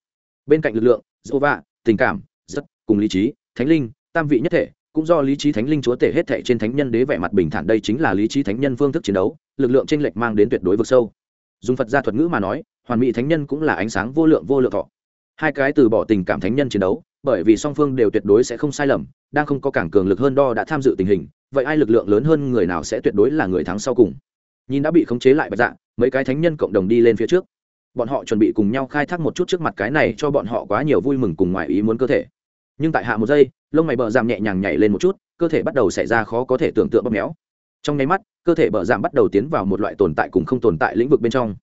Bên cạnh lực lượng dỗ vạ tình cảm, rất cùng lý trí, thánh linh, tam vị nhất thể, cũng do lý trí thánh linh chúa tể hết thệ trên thánh nhân đế vẻ mặt bình thản đây chính là lý trí thánh nhân phương thức chiến đấu, lực lượng tranh lệch mang đến tuyệt đối vực sâu. Dùng phật gia thuật ngữ mà nói, hoàn mỹ thánh nhân cũng là ánh sáng vô lượng vô lượng thọ. Hai cái từ bỏ tình cảm thánh nhân chiến đấu bởi vì song phương đều tuyệt đối sẽ không sai lầm, đang không có cảng cường lực hơn đo đã tham dự tình hình, vậy ai lực lượng lớn hơn người nào sẽ tuyệt đối là người thắng sau cùng? Nhìn đã bị khống chế lại bạch dạ mấy cái thánh nhân cộng đồng đi lên phía trước. Bọn họ chuẩn bị cùng nhau khai thác một chút trước mặt cái này cho bọn họ quá nhiều vui mừng cùng ngoài ý muốn cơ thể. Nhưng tại hạ một giây, lông mày bờ giảm nhẹ nhàng nhảy lên một chút, cơ thể bắt đầu xảy ra khó có thể tưởng tượng bóp méo. Trong nháy mắt, cơ thể bờ giảm bắt đầu tiến vào một loại tồn tại cùng không tồn tại lĩnh vực bên trong.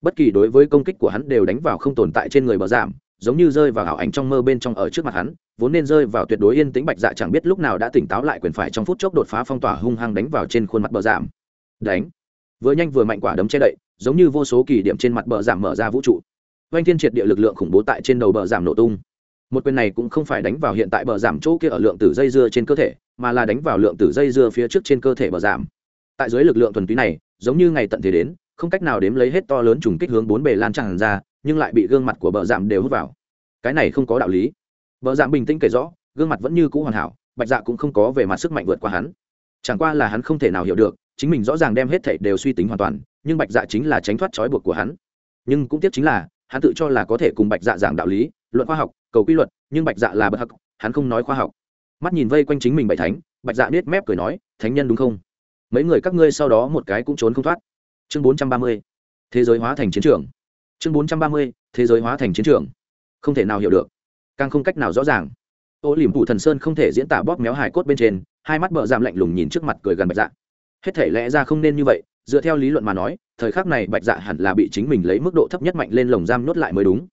Bất kỳ đối với công kích của hắn đều đánh vào không tồn tại trên người bờ giảm giống như rơi vào ảo ảnh trong mơ bên trong ở trước mặt hắn, vốn nên rơi vào tuyệt đối yên tĩnh bạch dạ chẳng biết lúc nào đã tỉnh táo lại quyền phải trong phút chốc đột phá phong tỏa hung hăng đánh vào trên khuôn mặt bờ giảm. Đánh. Vừa nhanh vừa mạnh quả đấm che đậy, giống như vô số kỳ điểm trên mặt bờ giảm mở ra vũ trụ. Oanh thiên triệt địa lực lượng khủng bố tại trên đầu bờ giảm nổ tung. Một quyền này cũng không phải đánh vào hiện tại bờ giảm chỗ kia ở lượng tử dây dưa trên cơ thể, mà là đánh vào lượng tử dây dưa phía trước trên cơ thể bờ giảm. Tại dưới lực lượng thuần túy này, giống như ngày tận thế đến không cách nào đếm lấy hết to lớn trùng kích hướng bốn bề lan tràn ra, nhưng lại bị gương mặt của bờ giảm đều hút vào. Cái này không có đạo lý. Bờ giảm bình tĩnh kể rõ, gương mặt vẫn như cũ hoàn hảo, bạch dạ cũng không có về mặt sức mạnh vượt qua hắn. Chẳng qua là hắn không thể nào hiểu được, chính mình rõ ràng đem hết thảy đều suy tính hoàn toàn, nhưng bạch dạ chính là tránh thoát trói buộc của hắn. Nhưng cũng tiếc chính là, hắn tự cho là có thể cùng bạch dạ giảng đạo lý, luận khoa học, cầu quy luật, nhưng bạch dạ là bậc học, hắn không nói khoa học. Mắt nhìn vây quanh chính mình bảy thánh, bạch dạ nết mép cười nói, thánh nhân đúng không? Mấy người các ngươi sau đó một cái cũng trốn không thoát chương bốn trăm ba mươi, thế giới hóa thành chiến trường. chương bốn trăm ba mươi, thế giới hóa thành chiến trường. không thể nào hiểu được. càng không cách nào rõ ràng. ô liềm thủ thần sơn không thể diễn tả bóp méo hài cốt bên trên, hai mắt bợ giảm lạnh lùng nhìn trước mặt cười gần bạch dạ. hết thể lẽ ra không nên như vậy, dựa theo lý luận mà nói, thời khắc này bạch dạ hẳn là bị chính mình lấy mức độ thấp nhất mạnh lên lồng giam nuốt lại mới đúng.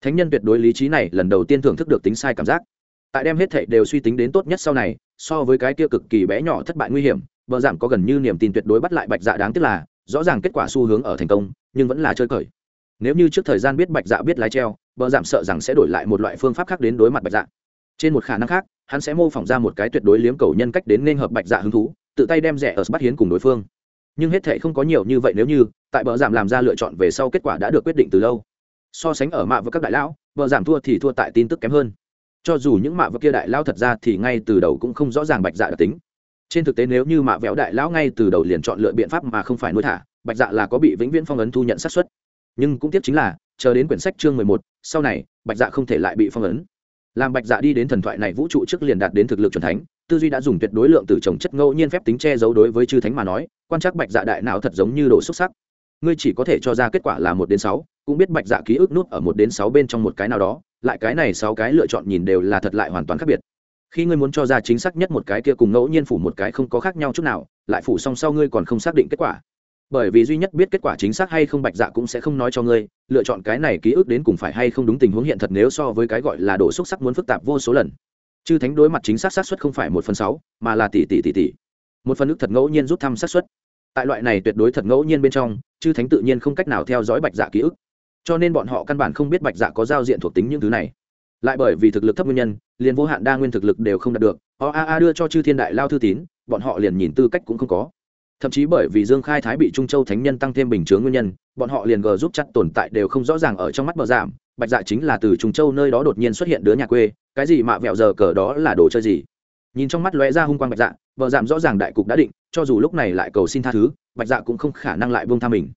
thánh nhân tuyệt đối lý trí này lần đầu tiên thưởng thức được tính sai cảm giác. tại đem hết thệ đều suy tính đến tốt nhất sau này, so với cái kia cực kỳ bé nhỏ thất bại nguy hiểm vợ giảm có gần như niềm tin tuyệt đối bắt lại bạch dạ đáng tiếc là rõ ràng kết quả xu hướng ở thành công, nhưng vẫn là chơi cởi. Nếu như trước thời gian biết bạch dạ biết lái treo vợ giảm sợ rằng sẽ đổi lại một loại phương pháp khác đến đối mặt bạch dạ. Trên một khả năng khác, hắn sẽ mô phỏng ra một cái tuyệt đối liếm cầu nhân cách đến nên hợp bạch dạ hứng thú, tự tay đem rẻ ở bắt hiến cùng đối phương. Nhưng hết thể không có nhiều như vậy nếu như, tại bờ giảm làm ra lựa chọn về sau kết quả đã được quyết định từ lâu. So sánh ở mạ với các đại lão, bờ giảm thua thì thua tại tin tức kém hơn. Cho dù những mạ vợ kia đại lão thật ra thì ngay từ đầu cũng không rõ ràng bạch dạ đặc tính trên thực tế nếu như mạ vẹo đại lão ngay từ đầu liền chọn lựa biện pháp mà không phải nuôi thả, bạch dạ là có bị vĩnh viễn phong ấn thu nhận sát xuất nhưng cũng tiếc chính là, chờ đến quyển sách chương mười một, sau này, bạch dạ không thể lại bị phong ấn. Làm bạch dạ đi đến thần thoại này vũ trụ trước liền đạt đến thực lực c thánh, tư duy đã dùng tuyệt đối lượng từ trồng chất ngẫu nhiên phép tính che giấu đối với chư thánh mà nói, quan trắc bạch dạ đại não thật giống như đồ xúc sắc. Ngươi chỉ có thể cho ra kết quả là một đến sáu, cũng biết bạch dạ ký ức nút ở một đến sáu bên trong một cái nào đó, lại cái này sáu cái lựa chọn nhìn đều là thật lại hoàn toàn khác biệt khi ngươi muốn cho ra chính xác nhất một cái kia cùng ngẫu nhiên phủ một cái không có khác nhau chút nào, lại phủ song sau ngươi còn không xác định kết quả. Bởi vì duy nhất biết kết quả chính xác hay không bạch dạ cũng sẽ không nói cho ngươi, lựa chọn cái này ký ức đến cùng phải hay không đúng tình huống hiện thật nếu so với cái gọi là đổ xúc sắc muốn phức tạp vô số lần. Chư thánh đối mặt chính xác xác suất không phải một phần sáu, mà là tỷ tỷ tỷ tỷ. Một phần ức thật ngẫu nhiên rút thăm xác suất. Tại loại này tuyệt đối thật ngẫu nhiên bên trong, chư thánh tự nhiên không cách nào theo dõi bạch dạ ký ức. Cho nên bọn họ căn bản không biết bạch dạ có giao diện thuộc tính những thứ này lại bởi vì thực lực thấp nguyên nhân, liền vô hạn đa nguyên thực lực đều không đạt được. Oaa đưa cho chư thiên đại lao thư tín, bọn họ liền nhìn tư cách cũng không có. Thậm chí bởi vì dương khai thái bị trung châu thánh nhân tăng thêm bình chướng nguyên nhân, bọn họ liền gờ giúp chắc tồn tại đều không rõ ràng ở trong mắt bờ giảm. Bạch dạ chính là từ trung châu nơi đó đột nhiên xuất hiện đứa nhà quê, cái gì mạ vẹo giờ cờ đó là đồ chơi gì? Nhìn trong mắt lóe ra hung quang bạch dạ vợ giảm rõ ràng đại cục đã định, cho dù lúc này lại cầu xin tha thứ, bạch dạ cũng không khả năng lại buông tha mình.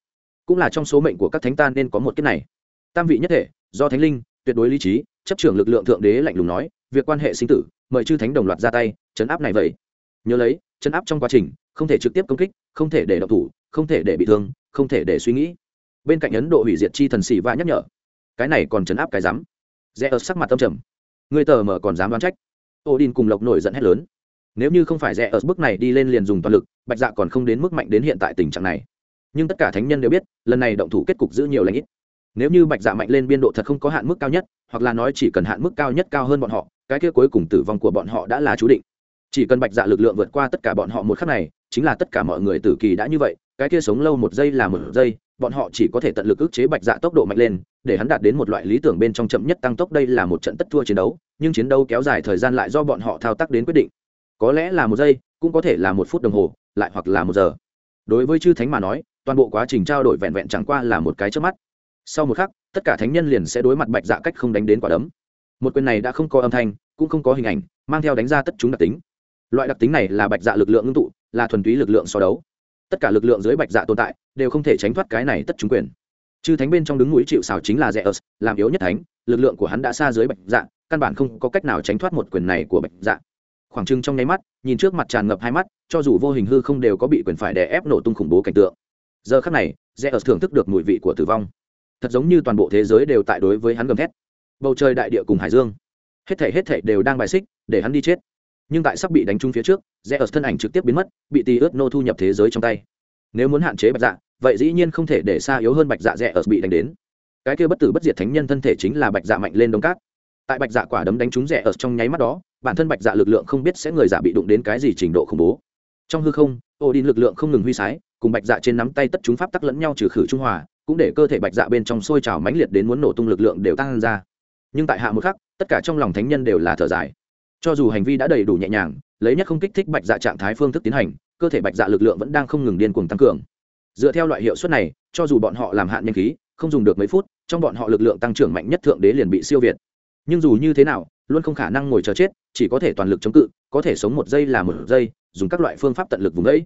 Cũng là trong số mệnh của các thánh ta nên có một kiếp này. Tam vị nhất thể, do thánh linh, tuyệt đối lý trí chấp trưởng lực lượng thượng đế lạnh lùng nói, việc quan hệ sinh tử, mời chư thánh đồng loạt ra tay, chấn áp này vậy. Nhớ lấy, chấn áp trong quá trình, không thể trực tiếp công kích, không thể để độc thủ, không thể để bị thương, không thể để suy nghĩ. Bên cạnh ấn độ hủy diệt chi thần xỉ và nhắc nhở, cái này còn chấn áp cái rắm. Rẽ ở sắc mặt tâm trầm. Người tờ mở còn dám đoán trách. Odin cùng lộc nổi giận hét lớn. Nếu như không phải rẽ ở bước này đi lên liền dùng toàn lực, bạch dạ còn không đến mức mạnh đến hiện tại tình trạng này. Nhưng tất cả thánh nhân đều biết, lần này động thủ kết cục giữ nhiều lãnh ít. Nếu như bạch dạ mạnh lên biên độ thật không có hạn mức cao nhất hoặc là nói chỉ cần hạn mức cao nhất cao hơn bọn họ, cái kia cuối cùng tử vong của bọn họ đã là chú định. Chỉ cần bạch dạ lực lượng vượt qua tất cả bọn họ một khắc này, chính là tất cả mọi người tử kỳ đã như vậy, cái kia sống lâu một giây là một giây, bọn họ chỉ có thể tận lực ức chế bạch dạ tốc độ mạnh lên, để hắn đạt đến một loại lý tưởng bên trong chậm nhất tăng tốc đây là một trận tất thua chiến đấu, nhưng chiến đấu kéo dài thời gian lại do bọn họ thao tác đến quyết định. Có lẽ là một giây, cũng có thể là một phút đồng hồ, lại hoặc là một giờ. Đối với chư thánh mà nói, toàn bộ quá trình trao đổi vẹn vẹn chẳng qua là một cái trước mắt sau một khắc, tất cả thánh nhân liền sẽ đối mặt bạch dạ cách không đánh đến quả đấm. Một quyền này đã không có âm thanh, cũng không có hình ảnh, mang theo đánh ra tất chúng đặc tính. Loại đặc tính này là bạch dạ lực lượng ngưng tụ, là thuần túy lực lượng so đấu. Tất cả lực lượng dưới bạch dạ tồn tại, đều không thể tránh thoát cái này tất chúng quyền. Chư thánh bên trong đứng núi chịu xào chính là rẻ ớt làm yếu nhất thánh, lực lượng của hắn đã xa dưới bạch dạ căn bản không có cách nào tránh thoát một quyền này của bạch dạ. Khoảng trưng trong nháy mắt, nhìn trước mặt tràn ngập hai mắt, cho dù vô hình hư không đều có bị quyền phải đè ép nổ tung khủng bố cảnh tượng. Giờ khắc này rẽ ở thưởng thức được mùi vị của tử vong thật giống như toàn bộ thế giới đều tại đối với hắn gầm thét. Bầu trời đại địa cùng hải dương, hết thể hết thể đều đang bài xích, để hắn đi chết. Nhưng tại sắp bị đánh trúng phía trước rẽ ở thân ảnh trực tiếp biến mất, bị tì ướt nô thu nhập thế giới trong tay. Nếu muốn hạn chế bạch dạ vậy dĩ nhiên không thể để xa yếu hơn bạch dạ rẽ ở bị đánh đến. Cái kia bất tử bất diệt thánh nhân thân thể chính là bạch dạ mạnh lên đông cát. Tại bạch dạ quả đấm đánh trúng rẽ ở trong nháy mắt đó, bản thân bạch dạ lực lượng không biết sẽ người giả bị đụng đến cái gì trình độ khủng bố. Trong hư không ô đi lực lượng không ngừng huy sái, cùng bạch dạ trên nắm tay tất chúng pháp tắc lẫn nhau trừ khử trung hòa cũng để cơ thể bạch dạ bên trong sôi trào mãnh liệt đến muốn nổ tung lực lượng đều tăng ra. Nhưng tại hạ một khắc, tất cả trong lòng thánh nhân đều là thở dài. Cho dù hành vi đã đầy đủ nhẹ nhàng, lấy nhất không kích thích bạch dạ trạng thái phương thức tiến hành, cơ thể bạch dạ lực lượng vẫn đang không ngừng điên cuồng tăng cường. Dựa theo loại hiệu suất này, cho dù bọn họ làm hạn nhanh khí, không dùng được mấy phút, trong bọn họ lực lượng tăng trưởng mạnh nhất thượng đế liền bị siêu việt. Nhưng dù như thế nào, luôn không khả năng ngồi chờ chết, chỉ có thể toàn lực chống cự, có thể sống một giây là một giây, dùng các loại phương pháp tận lực vùng ấy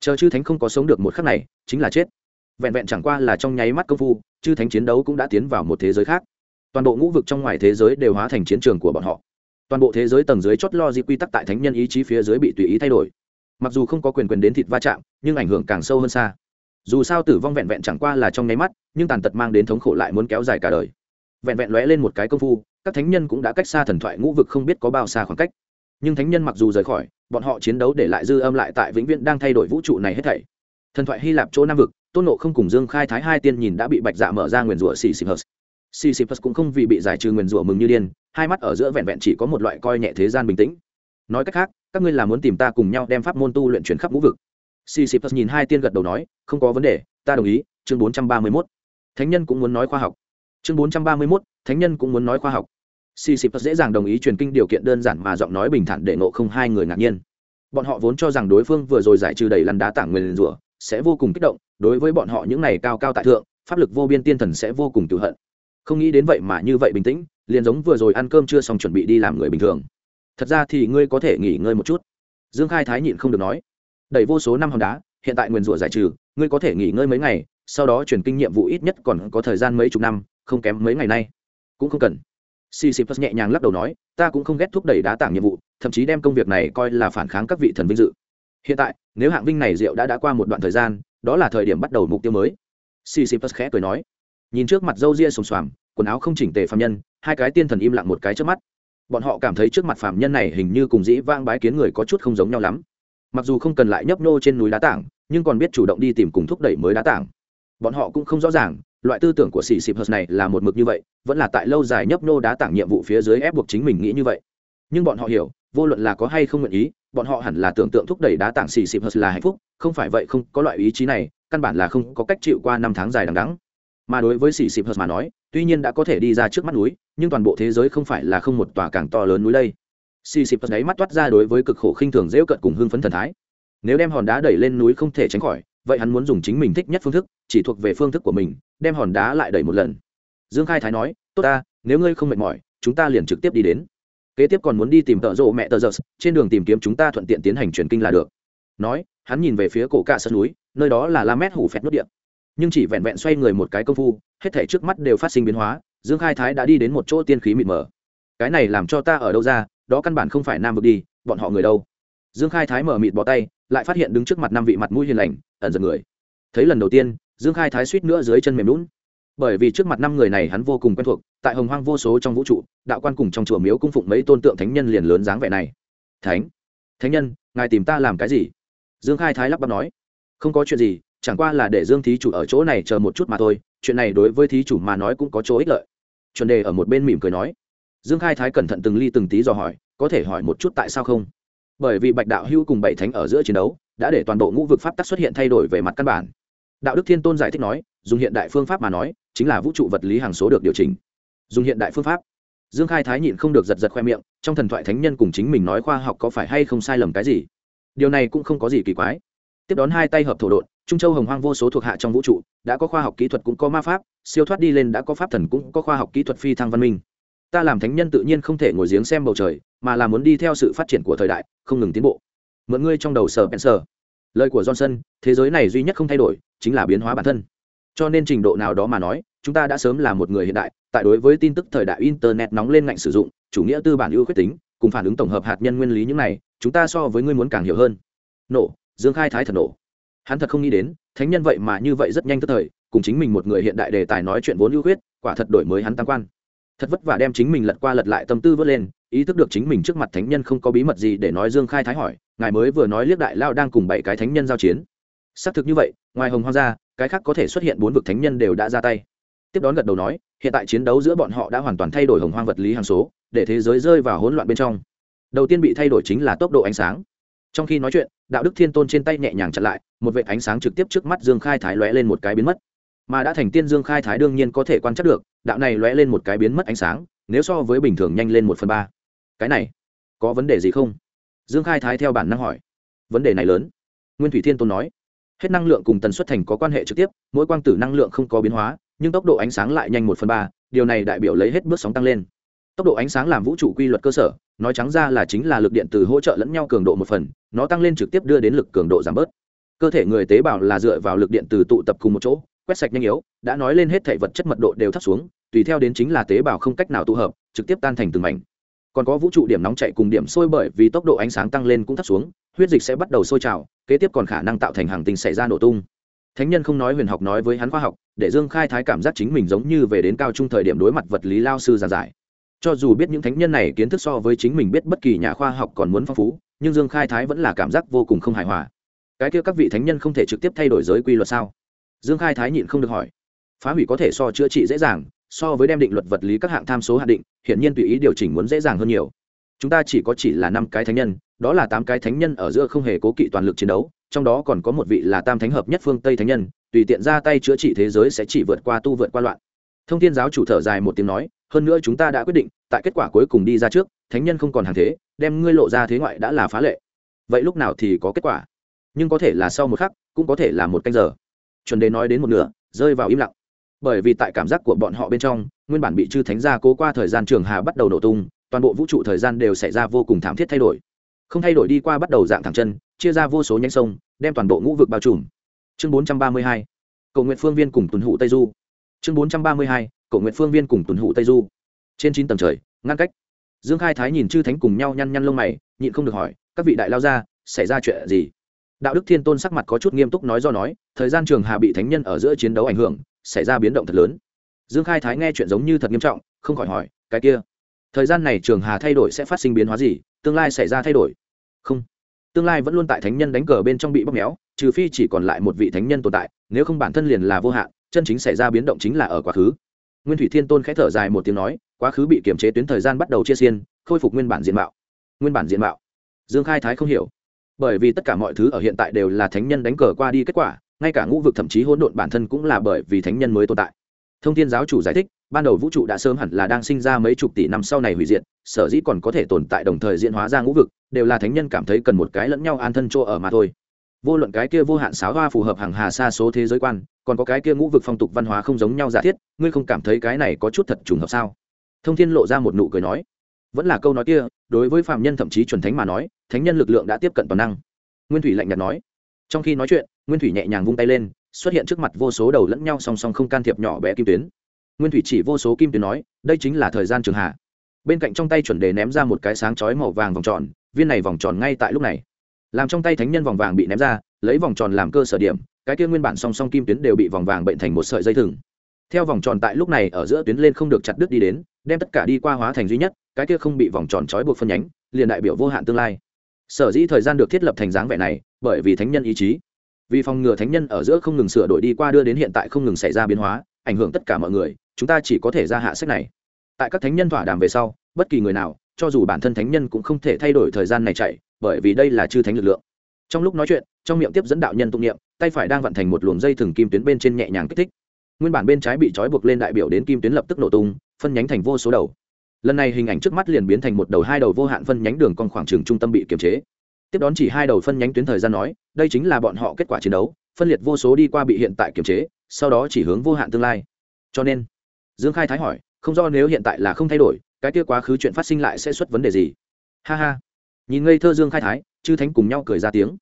chờ chư thánh không có sống được một khắc này, chính là chết vẹn vẹn chẳng qua là trong nháy mắt công phu, chư thánh chiến đấu cũng đã tiến vào một thế giới khác. Toàn bộ ngũ vực trong ngoài thế giới đều hóa thành chiến trường của bọn họ. Toàn bộ thế giới tầng dưới chót lo di quy tắc tại thánh nhân ý chí phía dưới bị tùy ý thay đổi. Mặc dù không có quyền quyền đến thịt va chạm, nhưng ảnh hưởng càng sâu hơn xa. Dù sao tử vong vẹn vẹn chẳng qua là trong nháy mắt, nhưng tàn tật mang đến thống khổ lại muốn kéo dài cả đời. Vẹn vẹn lóe lên một cái công phu, các thánh nhân cũng đã cách xa thần thoại ngũ vực không biết có bao xa khoảng cách. Nhưng thánh nhân mặc dù rời khỏi, bọn họ chiến đấu để lại dư âm lại tại vĩnh viễn đang thay đổi vũ trụ này hết thảy. Thần thoại hy lạp chỗ nam vực tôn nộ không cùng dương khai thái hai tiên nhìn đã bị bạch dạ mở ra nguyền rủa xì xì hờ xì xì hờ cũng không vì bị giải trừ nguyền rủa mừng như điên, hai mắt ở giữa vẹn vẹn chỉ có một loại coi nhẹ thế gian bình tĩnh. Nói cách khác, các ngươi là muốn tìm ta cùng nhau đem pháp môn tu luyện chuyển khắp ngũ vực. Xì xì hờ nhìn hai tiên gật đầu nói, không có vấn đề, ta đồng ý, chương bốn trăm ba mươi mốt. Thánh nhân cũng muốn nói khoa học. Chương bốn trăm ba mươi mốt, thánh nhân cũng muốn nói khoa học. Xì xì dễ dàng đồng ý truyền kinh điều kiện đơn giản mà giọng nói bình thản để nộ không hai người ngạc nhiên. Bọn họ vốn cho rằng đối phương vừa rồi giải trừ đầy lăn đá tảng nguyền rủa sẽ vô cùng kích động đối với bọn họ những này cao cao tại thượng pháp lực vô biên tiên thần sẽ vô cùng tự hận. Không nghĩ đến vậy mà như vậy bình tĩnh liền giống vừa rồi ăn cơm chưa xong chuẩn bị đi làm người bình thường. Thật ra thì ngươi có thể nghỉ ngơi một chút. Dương khai thái nhịn không được nói. Đẩy vô số năm hòn đá hiện tại nguyền rủa giải trừ ngươi có thể nghỉ ngơi mấy ngày sau đó chuyển kinh nhiệm vụ ít nhất còn có thời gian mấy chục năm không kém mấy ngày nay. Cũng không cần. Sisyphus nhẹ nhàng lắc đầu nói, ta cũng không ghét thúc đẩy đá tảng nhiệm vụ, thậm chí đem công việc này coi là phản kháng các vị thần vinh dự. Hiện tại, nếu hạng vinh này rượu đã đã qua một đoạn thời gian, đó là thời điểm bắt đầu mục tiêu mới. Sisyphus khẽ cười nói, nhìn trước mặt râu ria sồm xoàm, quần áo không chỉnh tề phàm nhân, hai cái tiên thần im lặng một cái trước mắt. Bọn họ cảm thấy trước mặt phàm nhân này hình như cùng dĩ vang bái kiến người có chút không giống nhau lắm. Mặc dù không cần lại nhấp nô trên núi đá tảng, nhưng còn biết chủ động đi tìm cùng thúc đẩy mới đá tảng. Bọn họ cũng không rõ ràng, loại tư tưởng của sĩ xịp hờ này là một mực như vậy vẫn là tại lâu dài nhấp nô đá tảng nhiệm vụ phía dưới ép buộc chính mình nghĩ như vậy nhưng bọn họ hiểu, vô luận là có hay không nguyện ý, bọn họ hẳn là tưởng tượng thúc đẩy đá tảng xì xịp hờ là hạnh phúc, không phải vậy không có loại ý chí này, căn bản là không có cách chịu qua năm tháng dài đằng đắng mà đối với xì xịp hờ mà nói, tuy nhiên đã có thể đi ra trước mắt núi, nhưng toàn bộ thế giới không phải là không một tòa càng to lớn núi đây. Xì xịp hờ ấy mắt toát ra đối với cực khổ khinh thường dễu cận cùng hưng phấn thần thái. Nếu đem hòn đá đẩy lên núi không thể tránh khỏi, vậy hắn muốn dùng chính mình thích nhất phương thức, chỉ thuộc về phương thức của mình, đem hòn đá lại đẩy một lần. Dương khai thái nói, tốt ta, nếu ngươi không mệt mỏi, chúng ta liền trực tiếp đi đến kế tiếp còn muốn đi tìm tợ rộ mẹ tờ giật trên đường tìm kiếm chúng ta thuận tiện tiến hành truyền kinh là được. Nói, hắn nhìn về phía cổ cạ sân núi, nơi đó là la mét hủ phẹt nốt điện nhưng chỉ vẹn vẹn xoay người một cái công phu, hết thể trước mắt đều phát sinh biến hóa, dương khai thái đã đi đến một chỗ tiên khí mịt mờ. Cái này làm cho ta ở đâu ra, đó căn bản không phải nam vực đi, bọn họ người đâu? Dương khai thái mở mịt bỏ tay, lại phát hiện đứng trước mặt năm vị mặt mũi hiền lành, ẩn giật người. Thấy lần đầu tiên, dương khai thái suýt nữa dưới chân mềm lún bởi vì trước mặt năm người này hắn vô cùng quen thuộc, tại hồng hoang vô số trong vũ trụ, đạo quan cùng trong chùa miếu cung phụng mấy tôn tượng thánh nhân liền lớn dáng vẻ này. Thánh thánh nhân, ngài tìm ta làm cái gì? Dương khai thái lắp bắp nói. Không có chuyện gì, chẳng qua là để dương thí chủ ở chỗ này chờ một chút mà thôi, chuyện này đối với thí chủ mà nói cũng có chỗ ích lợi. Chuẩn đề ở một bên mỉm cười nói. Dương khai thái cẩn thận từng ly từng tí dò hỏi, có thể hỏi một chút tại sao không? Bởi vì bạch đạo hưu cùng bảy thánh ở giữa chiến đấu, đã để toàn bộ ngũ vực pháp tắc xuất hiện thay đổi về mặt căn bản. Đạo đức thiên tôn giải thích nói, dùng hiện đại phương pháp mà nói chính là vũ trụ vật lý hàng số được điều chỉnh. Dùng hiện đại phương pháp, dương khai thái nhịn không được giật giật khoe miệng, trong thần thoại thánh nhân cùng chính mình nói khoa học có phải hay không sai lầm cái gì? Điều này cũng không có gì kỳ quái. Tiếp đón hai tay hợp thổ đột trung châu hồng hoang vô số thuộc hạ trong vũ trụ, đã có khoa học kỹ thuật cũng có ma pháp, siêu thoát đi lên đã có pháp thần cũng có khoa học kỹ thuật phi thăng văn minh. Ta làm thánh nhân tự nhiên không thể ngồi giếng xem bầu trời, mà là muốn đi theo sự phát triển của thời đại, không ngừng tiến bộ. Mượn ngươi trong đầu sở spencer. Lời của johnson, thế giới này duy nhất không thay đổi, chính là biến hóa bản thân cho nên trình độ nào đó mà nói, chúng ta đã sớm là một người hiện đại, tại đối với tin tức thời đại internet nóng lên ngạnh sử dụng, chủ nghĩa tư bản ưu khuyết tính, cùng phản ứng tổng hợp hạt nhân nguyên lý những này, chúng ta so với ngươi muốn càng hiểu hơn. Nổ, dương khai thái thật nổ. Hắn thật không nghĩ đến, thánh nhân vậy mà như vậy rất nhanh tức thời, cùng chính mình một người hiện đại đề tài nói chuyện vốn ưu khuyết, quả thật đổi mới hắn tam quan. Thật vất vả đem chính mình lật qua lật lại tâm tư vớt lên, ý thức được chính mình trước mặt thánh nhân không có bí mật gì để nói dương khai thái hỏi, ngài mới vừa nói liếc đại lao đang cùng bảy cái thánh nhân giao chiến xác thực như vậy, ngoài hồng hoang ra, cái khác có thể xuất hiện bốn vực thánh nhân đều đã ra tay. Tiếp đón gật đầu nói, hiện tại chiến đấu giữa bọn họ đã hoàn toàn thay đổi hồng hoang vật lý hàng số, để thế giới rơi vào hỗn loạn bên trong. Đầu tiên bị thay đổi chính là tốc độ ánh sáng. Trong khi nói chuyện, đạo đức thiên tôn trên tay nhẹ nhàng chặn lại, một vệ ánh sáng trực tiếp trước mắt dương khai thái lóe lên một cái biến mất. Mà đã thành tiên dương khai thái đương nhiên có thể quan trắc được, đạo này lóe lên một cái biến mất ánh sáng, nếu so với bình thường nhanh lên một phần ba. Cái này, có vấn đề gì không? Dương khai thái theo bản năng hỏi. Vấn đề này lớn. Nguyên thủy thiên tôn nói hết năng lượng cùng tần suất thành có quan hệ trực tiếp, mỗi quang tử năng lượng không có biến hóa, nhưng tốc độ ánh sáng lại nhanh một phần ba, điều này đại biểu lấy hết bước sóng tăng lên. Tốc độ ánh sáng làm vũ trụ quy luật cơ sở, nói trắng ra là chính là lực điện từ hỗ trợ lẫn nhau cường độ một phần, nó tăng lên trực tiếp đưa đến lực cường độ giảm bớt. Cơ thể người tế bào là dựa vào lực điện từ tụ tập cùng một chỗ, quét sạch nhanh yếu, đã nói lên hết thể vật chất mật độ đều thấp xuống, tùy theo đến chính là tế bào không cách nào tụ hợp, trực tiếp tan thành từng mảnh còn có vũ trụ điểm nóng chạy cùng điểm sôi bởi vì tốc độ ánh sáng tăng lên cũng thấp xuống, huyết dịch sẽ bắt đầu sôi trào, kế tiếp còn khả năng tạo thành hàng tinh xảy ra nổ tung. Thánh nhân không nói huyền học nói với hắn khoa học, để dương khai thái cảm giác chính mình giống như về đến cao trung thời điểm đối mặt vật lý lao sư giàn giải. Cho dù biết những thánh nhân này kiến thức so với chính mình biết bất kỳ nhà khoa học còn muốn phong phú, nhưng dương khai thái vẫn là cảm giác vô cùng không hài hòa. Cái kia các vị thánh nhân không thể trực tiếp thay đổi giới quy luật sao? Dương khai thái nhịn không được hỏi. Phá hủy có thể so chữa trị dễ dàng so với đem định luật vật lý các hạng tham số hạn định hiện nhiên tùy ý điều chỉnh muốn dễ dàng hơn nhiều. Chúng ta chỉ có chỉ là năm cái thánh nhân, đó là tám cái thánh nhân ở giữa không hề cố kỵ toàn lực chiến đấu, trong đó còn có một vị là tam thánh hợp nhất phương tây thánh nhân, tùy tiện ra tay chữa trị thế giới sẽ chỉ vượt qua tu vượt qua loạn. Thông thiên giáo chủ thở dài một tiếng nói, hơn nữa chúng ta đã quyết định, tại kết quả cuối cùng đi ra trước, thánh nhân không còn hàng thế, đem ngươi lộ ra thế ngoại đã là phá lệ. Vậy lúc nào thì có kết quả? Nhưng có thể là sau một khắc, cũng có thể là một canh giờ. Chuẩn đề nói đến một nửa, rơi vào im lặng bởi vì tại cảm giác của bọn họ bên trong, nguyên bản bị chư thánh gia cố qua thời gian trường hà bắt đầu nổ tung, toàn bộ vũ trụ thời gian đều xảy ra vô cùng thảm thiết thay đổi. Không thay đổi đi qua bắt đầu dạng thẳng chân, chia ra vô số nhánh sông, đem toàn bộ ngũ vực bao trùm. Chương bốn trăm ba mươi hai, cầu nguyện phương viên cùng tuần hụ tây du. Chương bốn trăm ba mươi hai, cầu nguyện phương viên cùng tuần hụ tây du. Trên chín tầng trời, ngăn cách. Dương khai thái nhìn chư thánh cùng nhau nhăn nhăn lông mày, nhịn không được hỏi, các vị đại lao ra xảy ra chuyện gì? Đạo đức thiên tôn sắc mặt có chút nghiêm túc nói do nói, thời gian trường hà bị thánh nhân ở giữa chiến đấu ảnh hưởng xảy ra biến động thật lớn. Dương khai thái nghe chuyện giống như thật nghiêm trọng, không khỏi hỏi, cái kia, thời gian này trường hà thay đổi sẽ phát sinh biến hóa gì? Tương lai xảy ra thay đổi? Không, tương lai vẫn luôn tại thánh nhân đánh cờ bên trong bị bóp méo, trừ phi chỉ còn lại một vị thánh nhân tồn tại, nếu không bản thân liền là vô hạn, chân chính xảy ra biến động chính là ở quá khứ. Nguyên thủy thiên tôn khẽ thở dài một tiếng nói, quá khứ bị kiềm chế tuyến thời gian bắt đầu chia xiên, khôi phục nguyên bản diện mạo. Nguyên bản diện mạo? Dương khai thái không hiểu, bởi vì tất cả mọi thứ ở hiện tại đều là thánh nhân đánh cờ qua đi kết quả ngay cả ngũ vực thậm chí hỗn độn bản thân cũng là bởi vì thánh nhân mới tồn tại. Thông thiên giáo chủ giải thích, ban đầu vũ trụ đã sớm hẳn là đang sinh ra mấy chục tỷ năm sau này hủy diệt, sở dĩ còn có thể tồn tại đồng thời diễn hóa ra ngũ vực, đều là thánh nhân cảm thấy cần một cái lẫn nhau an thân chỗ ở mà thôi. Vô luận cái kia vô hạn sáo hoa phù hợp hàng hà xa số thế giới quan, còn có cái kia ngũ vực phong tục văn hóa không giống nhau giả thiết, ngươi không cảm thấy cái này có chút thật trùng hợp sao? Thông thiên lộ ra một nụ cười nói. Vẫn là câu nói kia, đối với phạm nhân thậm chí chuẩn thánh mà nói, thánh nhân lực lượng đã tiếp cận toàn năng. Nguyên thủy lạnh nhạt nói. Trong khi nói chuyện nguyên thủy nhẹ nhàng vung tay lên, xuất hiện trước mặt vô số đầu lẫn nhau song song không can thiệp nhỏ bé kim tuyến. Nguyên thủy chỉ vô số kim tuyến nói, đây chính là thời gian trường hạ. Bên cạnh trong tay chuẩn đề ném ra một cái sáng chói màu vàng vòng tròn, viên này vòng tròn ngay tại lúc này. Làm trong tay thánh nhân vòng vàng bị ném ra, lấy vòng tròn làm cơ sở điểm, cái kia nguyên bản song song kim tuyến đều bị vòng vàng bệnh thành một sợi dây thừng. Theo vòng tròn tại lúc này ở giữa tuyến lên không được chặt đứt đi đến, đem tất cả đi qua hóa thành duy nhất, cái kia không bị vòng tròn trói buộc phân nhánh, liền đại biểu vô hạn tương lai. Sở dĩ thời gian được thiết lập thành dáng vẻ này, bởi vì thánh nhân ý chí vì phòng ngừa thánh nhân ở giữa không ngừng sửa đổi đi qua đưa đến hiện tại không ngừng xảy ra biến hóa, ảnh hưởng tất cả mọi người, chúng ta chỉ có thể ra hạ sách này. Tại các thánh nhân thỏa đàm về sau, bất kỳ người nào, cho dù bản thân thánh nhân cũng không thể thay đổi thời gian này chạy, bởi vì đây là chư thánh lực lượng. Trong lúc nói chuyện, trong miệng tiếp dẫn đạo nhân tụng niệm, tay phải đang vận thành một luồng dây thừng kim tuyến bên trên nhẹ nhàng kích thích. Nguyên bản bên trái bị trói buộc lên đại biểu đến kim tuyến lập tức nổ tung, phân nhánh thành vô số đầu. Lần này hình ảnh trước mắt liền biến thành một đầu hai đầu vô hạn phân nhánh đường con khoảng trường trung tâm bị kiềm chế tiếp đón chỉ hai đầu phân nhánh tuyến thời gian nói, đây chính là bọn họ kết quả chiến đấu, phân liệt vô số đi qua bị hiện tại kiềm chế, sau đó chỉ hướng vô hạn tương lai. Cho nên, dương khai thái hỏi, không do nếu hiện tại là không thay đổi, cái kia quá khứ chuyện phát sinh lại sẽ xuất vấn đề gì? Ha ha. Nhìn ngây thơ dương khai thái, chư thánh cùng nhau cười ra tiếng.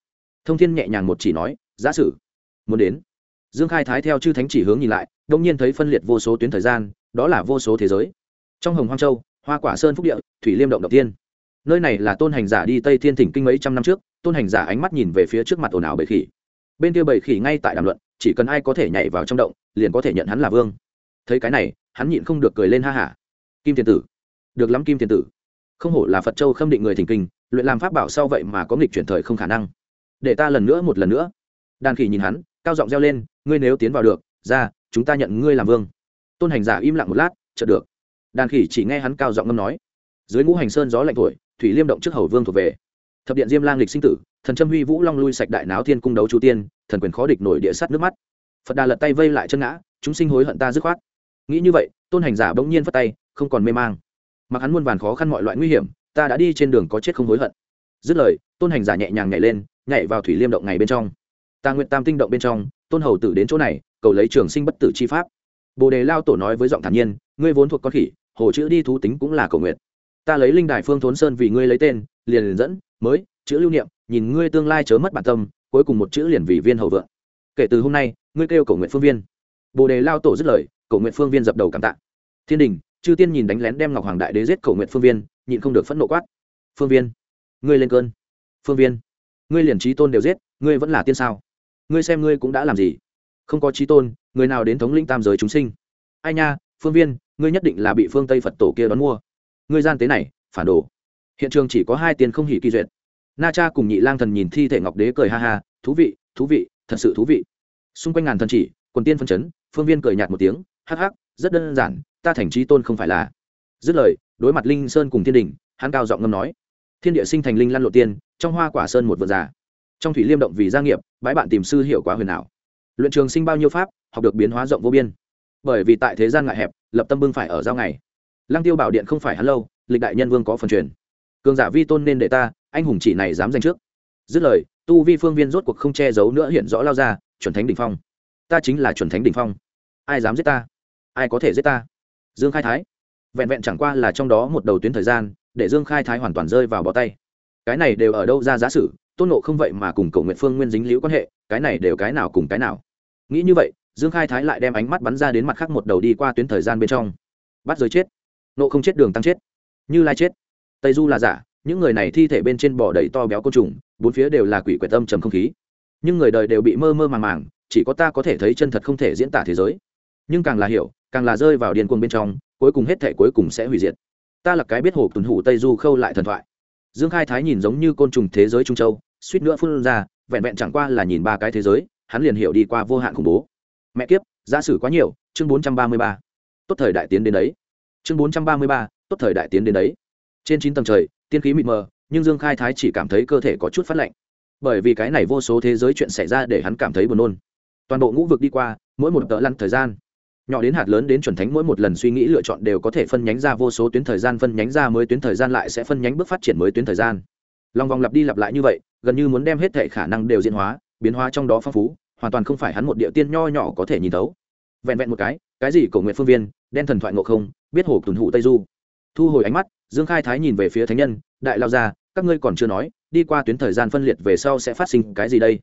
Thông thiên nhẹ nhàng một chỉ nói, giả sử muốn đến. Dương khai thái theo chư thánh chỉ hướng nhìn lại đông nhiên thấy phân liệt vô số tuyến thời gian, đó là vô số thế giới. Trong hồng hoang châu, hoa quả sơn phúc địa, thủy liêm động đầu tiên nơi này là tôn hành giả đi tây thiên thỉnh kinh mấy trăm năm trước, tôn hành giả ánh mắt nhìn về phía trước mặt ồn ào bầy khỉ. Bên kia bầy khỉ ngay tại đàm luận, chỉ cần ai có thể nhảy vào trong động, liền có thể nhận hắn là vương. Thấy cái này, hắn nhịn không được cười lên ha hả. Kim tiền tử. Được lắm kim tiền tử. Không hổ là phật châu khâm định người thỉnh kinh, luyện làm pháp bảo sau vậy mà có nghịch chuyển thời không khả năng. Để ta lần nữa một lần nữa. Đàn khỉ nhìn hắn, cao giọng reo lên, ngươi nếu tiến vào được, ra, chúng ta nhận ngươi làm vương. Tôn hành giả im lặng một lát, chợt được. Đàn khỉ chỉ nghe hắn cao giọng ngâm nói. Dưới ngũ hành sơn gió lạnh thổi thủy liêm động trước hầu vương thuộc về. Thập điện diêm lang lịch sinh tử, thần trâm huy vũ long lui sạch đại náo thiên cung đấu chu tiên, thần quyền khó địch nổi địa sắt nước mắt. Phật đà lật tay vây lại chân ngã, chúng sinh hối hận ta dứt khoát. Nghĩ như vậy, tôn hành giả bỗng nhiên phất tay, không còn mê mang. Mặc hắn muôn vàn khó khăn mọi loại nguy hiểm, ta đã đi trên đường có chết không hối hận. Dứt lời, tôn hành giả nhẹ nhàng nhảy lên, nhảy vào thủy liêm động ngày bên trong. Ta nguyện tam tinh động bên trong, tôn hầu tử đến chỗ này, cầu lấy trường sinh bất tử chi pháp. Bồ đề lao tổ nói với giọng thản nhiên, ngươi vốn thuộc con khỉ, hồ chữ đi thú tính cũng là cầu nguyện ta lấy linh đài phương thốn sơn vì ngươi lấy tên liền, liền dẫn mới chữ lưu niệm nhìn ngươi tương lai chớ mất bản tâm cuối cùng một chữ liền vì viên hầu vượng. Kể từ hôm nay ngươi kêu cầu nguyện phương viên. Bồ đề lao tổ dứt lời cầu nguyện phương viên dập đầu cảm tạ. Thiên đình chư tiên nhìn đánh lén đem ngọc hoàng đại đế giết cầu nguyện phương viên nhịn không được phẫn nộ quát. Phương viên ngươi lên cơn. Phương viên ngươi liền trí tôn đều giết ngươi vẫn là tiên sao? Ngươi xem ngươi cũng đã làm gì? Không có trí tôn người nào đến thống linh tam giới chúng sinh? Ai nha phương viên ngươi nhất định là bị phương tây phật tổ kia đón mua ngươi gian tế này, phản đồ. Hiện trường chỉ có hai tiền không hỉ kỳ duyệt. Na cha cùng nhị lang thần nhìn thi thể ngọc đế cười ha ha, thú vị thú vị, thật sự thú vị. Xung quanh ngàn thần chỉ, quần tiên phân chấn, phương viên cười nhạt một tiếng, hắc hắc, rất đơn giản, ta thành trí tôn không phải là. Dứt lời, đối mặt linh sơn cùng thiên đình, hắn cao giọng ngâm nói, thiên địa sinh thành linh lan lộ tiên, trong hoa quả sơn một vườn già. Trong thủy liêm động vì gia nghiệp, bãi bạn tìm sư hiệu quá huyền ảo. Luyện trường sinh bao nhiêu pháp, học được biến hóa rộng vô biên. Bởi vì tại thế gian ngại hẹp, lập tâm bưng phải ở giao ngày lăng tiêu bảo điện không phải hắn lâu, lịch đại nhân vương có phần truyền. Cường giả vi tôn nên để ta, anh hùng chỉ này dám danh trước. Dứt lời, tu vi phương viên rốt cuộc không che giấu nữa hiện rõ lao ra, chuẩn thánh đ ỉ n h phong. Ta chính là chuẩn thánh đ ỉ n h phong. Ai dám giết ta? Ai có thể giết ta? Dương khai thái. Vẹn vẹn chẳng qua là trong đó một đầu tuyến thời gian, để dương khai thái hoàn toàn rơi vào bỏ tay. Cái này đều ở đâu ra giả sử, tôn nộ không vậy mà cùng cầu nguyện phương nguyên dính liễu quan hệ, cái này đều cái nào cùng cái nào. Nghĩ như vậy, dương khai thái lại đem ánh mắt bắn ra đến mặt khác một đầu đi qua tuyến thời gian bên trong. Bắt giới chết nộ không chết đường tăng chết. Như lai chết. Tây du là giả, những người này thi thể bên trên bỏ đầy to béo côn trùng, bốn phía đều là quỷ quệt tâm trầm không khí. Nhưng người đời đều bị mơ mơ màng màng, chỉ có ta có thể thấy chân thật không thể diễn tả thế giới. Nhưng càng là hiểu, càng là rơi vào điên cuồng bên trong, cuối cùng hết thể cuối cùng sẽ hủy diệt. Ta là cái biết hồ tuần hủ tây du khâu lại thần thoại. Dương khai thái nhìn giống như côn trùng thế giới trung châu, suýt nữa phun ra, vẹn vẹn chẳng qua là nhìn ba cái thế giới, hắn liền hiểu đi qua vô hạn khủng bố. Mẹ kiếp, giả sử quá nhiều, chương bốn trăm ba mươi ba. Tốt thời đại tiến đến đấy chương bốn trăm ba mươi ba, tốt thời đại tiến đến đấy. Trên chín tầng trời, tiên khí mịt mờ, nhưng dương khai thái chỉ cảm thấy cơ thể có chút phát lạnh. Bởi vì cái này vô số thế giới chuyện xảy ra để hắn cảm thấy buồn nôn. Toàn bộ ngũ vực đi qua, mỗi một tợ lăn thời gian, nhỏ đến hạt lớn đến chuẩn thánh, mỗi một lần suy nghĩ lựa chọn đều có thể phân nhánh ra vô số tuyến thời gian, phân nhánh ra mới tuyến thời gian lại sẽ phân nhánh bước phát triển mới tuyến thời gian. Lòng vòng lặp đi lặp lại như vậy, gần như muốn đem hết thể khả năng đều diễn hóa, biến hóa trong đó phong phú, hoàn toàn không phải hắn một địa tiên nho nhỏ có thể nhìn thấu. Vẹn vẹn một cái cái gì cổ nguyện phương viên đen thần thoại ngộ không, biết hồ tuần hụ tây du. Thu hồi ánh mắt, dương khai thái nhìn về phía thánh nhân, đại lao ra, các ngươi còn chưa nói, đi qua tuyến thời gian phân liệt về sau sẽ phát sinh cái gì đây?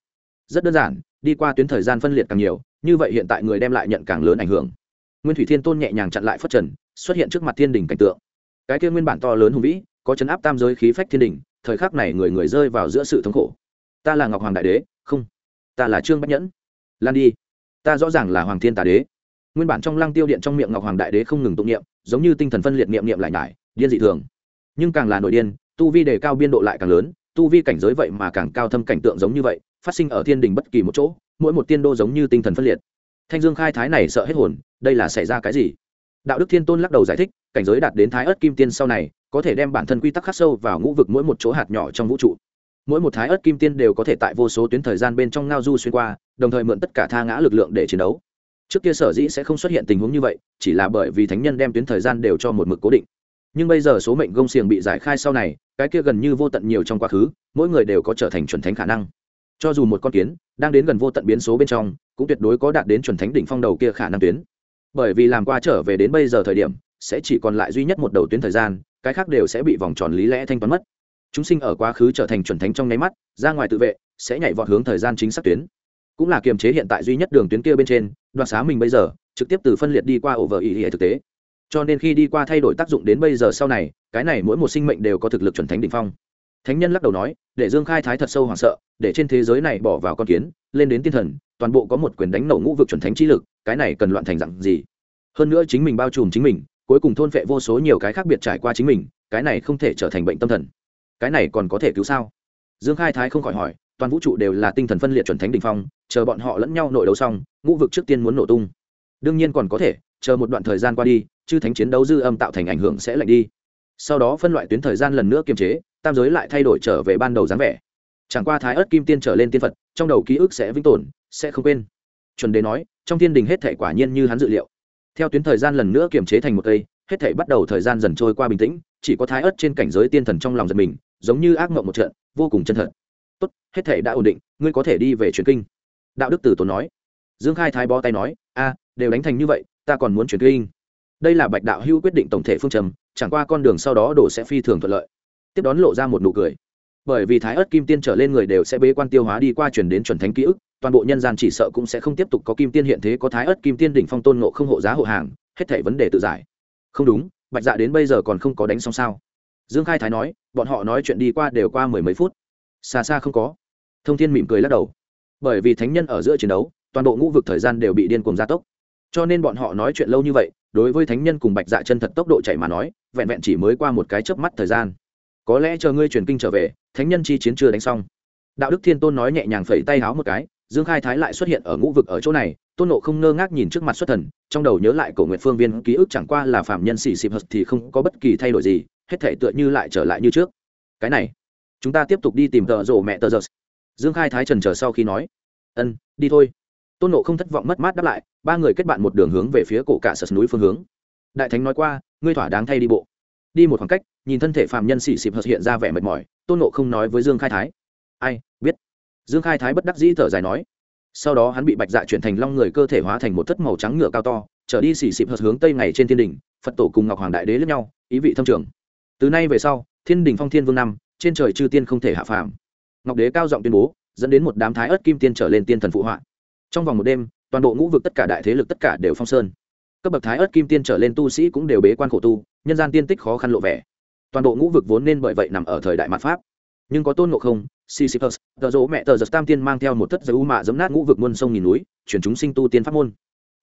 Rất đơn giản, đi qua tuyến thời gian phân liệt càng nhiều, như vậy hiện tại người đem lại nhận càng lớn ảnh hưởng. Nguyên thủy thiên tôn nhẹ nhàng chặn lại phất trần, xuất hiện trước mặt thiên đình cảnh tượng. Cái kia nguyên bản to lớn hùng vĩ, có chấn áp tam giới khí phách thiên đình, thời khắc này người người rơi vào giữa sự thống khổ. Ta là ngọc hoàng đại đế, không, ta là trương bách nhẫn. Lan đi, ta rõ ràng là hoàng thiên tà đế nguyên bản trong lăng tiêu điện trong miệng ngọc hoàng đại đế không ngừng tụng niệm, giống như tinh thần phân liệt niệm niệm lại nhải, điên dị thường. Nhưng càng là nội điên, tu vi đề cao biên độ lại càng lớn, tu vi cảnh giới vậy mà càng cao thâm cảnh tượng giống như vậy, phát sinh ở thiên đình bất kỳ một chỗ, mỗi một tiên đô giống như tinh thần phân liệt. Thanh dương khai thái này sợ hết hồn, đây là xảy ra cái gì? Đạo đức thiên tôn lắc đầu giải thích, cảnh giới đạt đến thái ớt kim tiên sau này, có thể đem bản thân quy tắc khắc sâu vào ngũ vực mỗi một chỗ hạt nhỏ trong vũ trụ. Mỗi một thái ớt kim tiên đều có thể tại vô số tuyến thời gian bên trong ngao du xuyên qua, đồng thời mượn tất cả tha ngã lực lượng để chiến đấu trước kia sở dĩ sẽ không xuất hiện tình huống như vậy, chỉ là bởi vì thánh nhân đem tuyến thời gian đều cho một mực cố định. Nhưng bây giờ số mệnh gông xiềng bị giải khai sau này, cái kia gần như vô tận nhiều trong quá khứ, mỗi người đều có trở thành chuẩn thánh khả năng. Cho dù một con kiến đang đến gần vô tận biến số bên trong, cũng tuyệt đối có đạt đến chuẩn thánh đỉnh phong đầu kia khả năng tuyến. Bởi vì làm qua trở về đến bây giờ thời điểm, sẽ chỉ còn lại duy nhất một đầu tuyến thời gian, cái khác đều sẽ bị vòng tròn lý lẽ thanh toán mất. Chúng sinh ở quá khứ trở thành chuẩn thánh trong nháy mắt, ra ngoài tự vệ, sẽ nhảy vọt hướng thời gian chính xác tuyến cũng là kiềm chế hiện tại duy nhất đường tuyến kia bên trên, đoạt xá mình bây giờ, trực tiếp từ phân liệt đi qua ổ vợ ý hệ thực tế. Cho nên khi đi qua thay đổi tác dụng đến bây giờ sau này, cái này mỗi một sinh mệnh đều có thực lực chuẩn thánh đ ỉ n h phong. Thánh nhân lắc đầu nói, để dương khai thái thật sâu hoảng sợ, để trên thế giới này bỏ vào con kiến, lên đến tiên thần, toàn bộ có một quyền đánh nổ ngũ vực chuẩn thánh trí lực, cái này cần loạn thành dặn gì? Hơn nữa chính mình bao trùm chính mình, cuối cùng thôn vệ vô số nhiều cái khác biệt trải qua chính mình, cái này không thể trở thành bệnh tâm thần. Cái này còn có thể cứu sao? Dương khai thái không khỏi hỏi toàn vũ trụ đều là tinh thần phân liệt chuẩn thánh đình phong, chờ bọn họ lẫn nhau nội đấu xong, ngũ vực trước tiên muốn nổ tung. Đương nhiên còn có thể, chờ một đoạn thời gian qua đi, chư thánh chiến đấu dư âm tạo thành ảnh hưởng sẽ lạnh đi. Sau đó phân loại tuyến thời gian lần nữa kiềm chế, tam giới lại thay đổi trở về ban đầu dáng vẻ. Chẳng qua thái ớt kim tiên trở lên tiên phật, trong đầu ký ức sẽ vĩnh tồn, sẽ không quên. Chuẩn đế nói, trong thiên đình hết thể quả nhiên như hắn dự liệu. Theo tuyến thời gian lần nữa kiềm chế thành một cây, hết thể bắt đầu thời gian dần trôi qua bình tĩnh, chỉ có thái ớt trên cảnh giới tiên thần trong lòng giật mình, giống như ác mộng một trận, vô cùng chân thật tốt, hết thể đã ổn định, ngươi có thể đi về truyền kinh. Đạo đức tử tốn nói. Dương khai thái bó tay nói, a, đều đánh thành như vậy, ta còn muốn truyền kinh. Đây là bạch đạo hưu quyết định tổng thể phương trầm chẳng qua con đường sau đó đổ sẽ phi thường thuận lợi. Tiếp đón lộ ra một nụ cười. Bởi vì thái ớt kim tiên trở lên người đều sẽ bế quan tiêu hóa đi qua chuyển đến chuẩn thánh ký ức, toàn bộ nhân gian chỉ sợ cũng sẽ không tiếp tục có kim tiên hiện thế có thái ớt kim tiên đỉnh phong tôn ngộ không hộ giá hộ hàng, hết thể vấn đề tự giải. Không đúng, bạch dạ đến bây giờ còn không có đánh xong sao? Dương khai thái nói, bọn họ nói chuyện đi qua đều qua mười mấy phút xa xa không có. Thông thiên mỉm cười lắc đầu. Bởi vì thánh nhân ở giữa chiến đấu, toàn bộ ngũ vực thời gian đều bị điên cuồng gia tốc. Cho nên bọn họ nói chuyện lâu như vậy, đối với thánh nhân cùng bạch dạ chân thật tốc độ chạy mà nói, vẹn vẹn chỉ mới qua một cái chớp mắt thời gian. Có lẽ chờ ngươi truyền kinh trở về, thánh nhân chi chiến chưa đánh xong. Đạo đức thiên tôn nói nhẹ nhàng phẩy tay háo một cái, dương khai thái lại xuất hiện ở ngũ vực ở chỗ này, tôn nộ không ngơ ngác nhìn trước mặt xuất thần, trong đầu nhớ lại cổ nguyện phương viên ký ức chẳng qua là phạm nhân xì xịp hật thì không có bất kỳ thay đổi gì, hết thể tựa như lại trở lại như trước. Cái này chúng ta tiếp tục đi tìm tợ rổ mẹ tờ giật. Dương khai thái trần chờ sau khi nói. Ân, đi thôi. Tôn nộ không thất vọng mất mát đáp lại, ba người kết bạn một đường hướng về phía cổ cả sật núi phương hướng. Đại thánh nói qua, ngươi thỏa đáng thay đi bộ. Đi một khoảng cách, nhìn thân thể phạm nhân xì xịp hợt hiện ra vẻ mệt mỏi, tôn nộ không nói với dương khai thái. Ai, biết. Dương khai thái bất đắc dĩ thở dài nói. Sau đó hắn bị bạch dạ chuyển thành long người cơ thể hóa thành một thất màu trắng ngựa cao to, trở đi xì xịp hợt hướng tây ngày trên thiên đình phật tổ cùng ngọc hoàng đại đế lẫn nhau, ý vị thâm trường. Từ nay về sau, thiên đình phong thiên vương năm trên trời chư tiên không thể hạ phàm. Ngọc đế cao giọng tuyên bố, dẫn đến một đám thái ớt kim tiên trở lên tiên thần phụ họa. Trong vòng một đêm, toàn bộ ngũ vực tất cả đại thế lực tất cả đều phong sơn. Cấp bậc thái ớt kim tiên trở lên tu sĩ cũng đều bế quan khổ tu, nhân gian tiên tích khó khăn lộ vẻ. Toàn bộ ngũ vực vốn nên bởi vậy nằm ở thời đại mạt pháp. Nhưng có tôn ngộ không, sisyphus, tờ rỗ mẹ tờ giật tam tiên mang theo một thất giới u mạ giấm nát ngũ vực muôn sông nghìn núi, chuyển chúng sinh tu tiên pháp môn.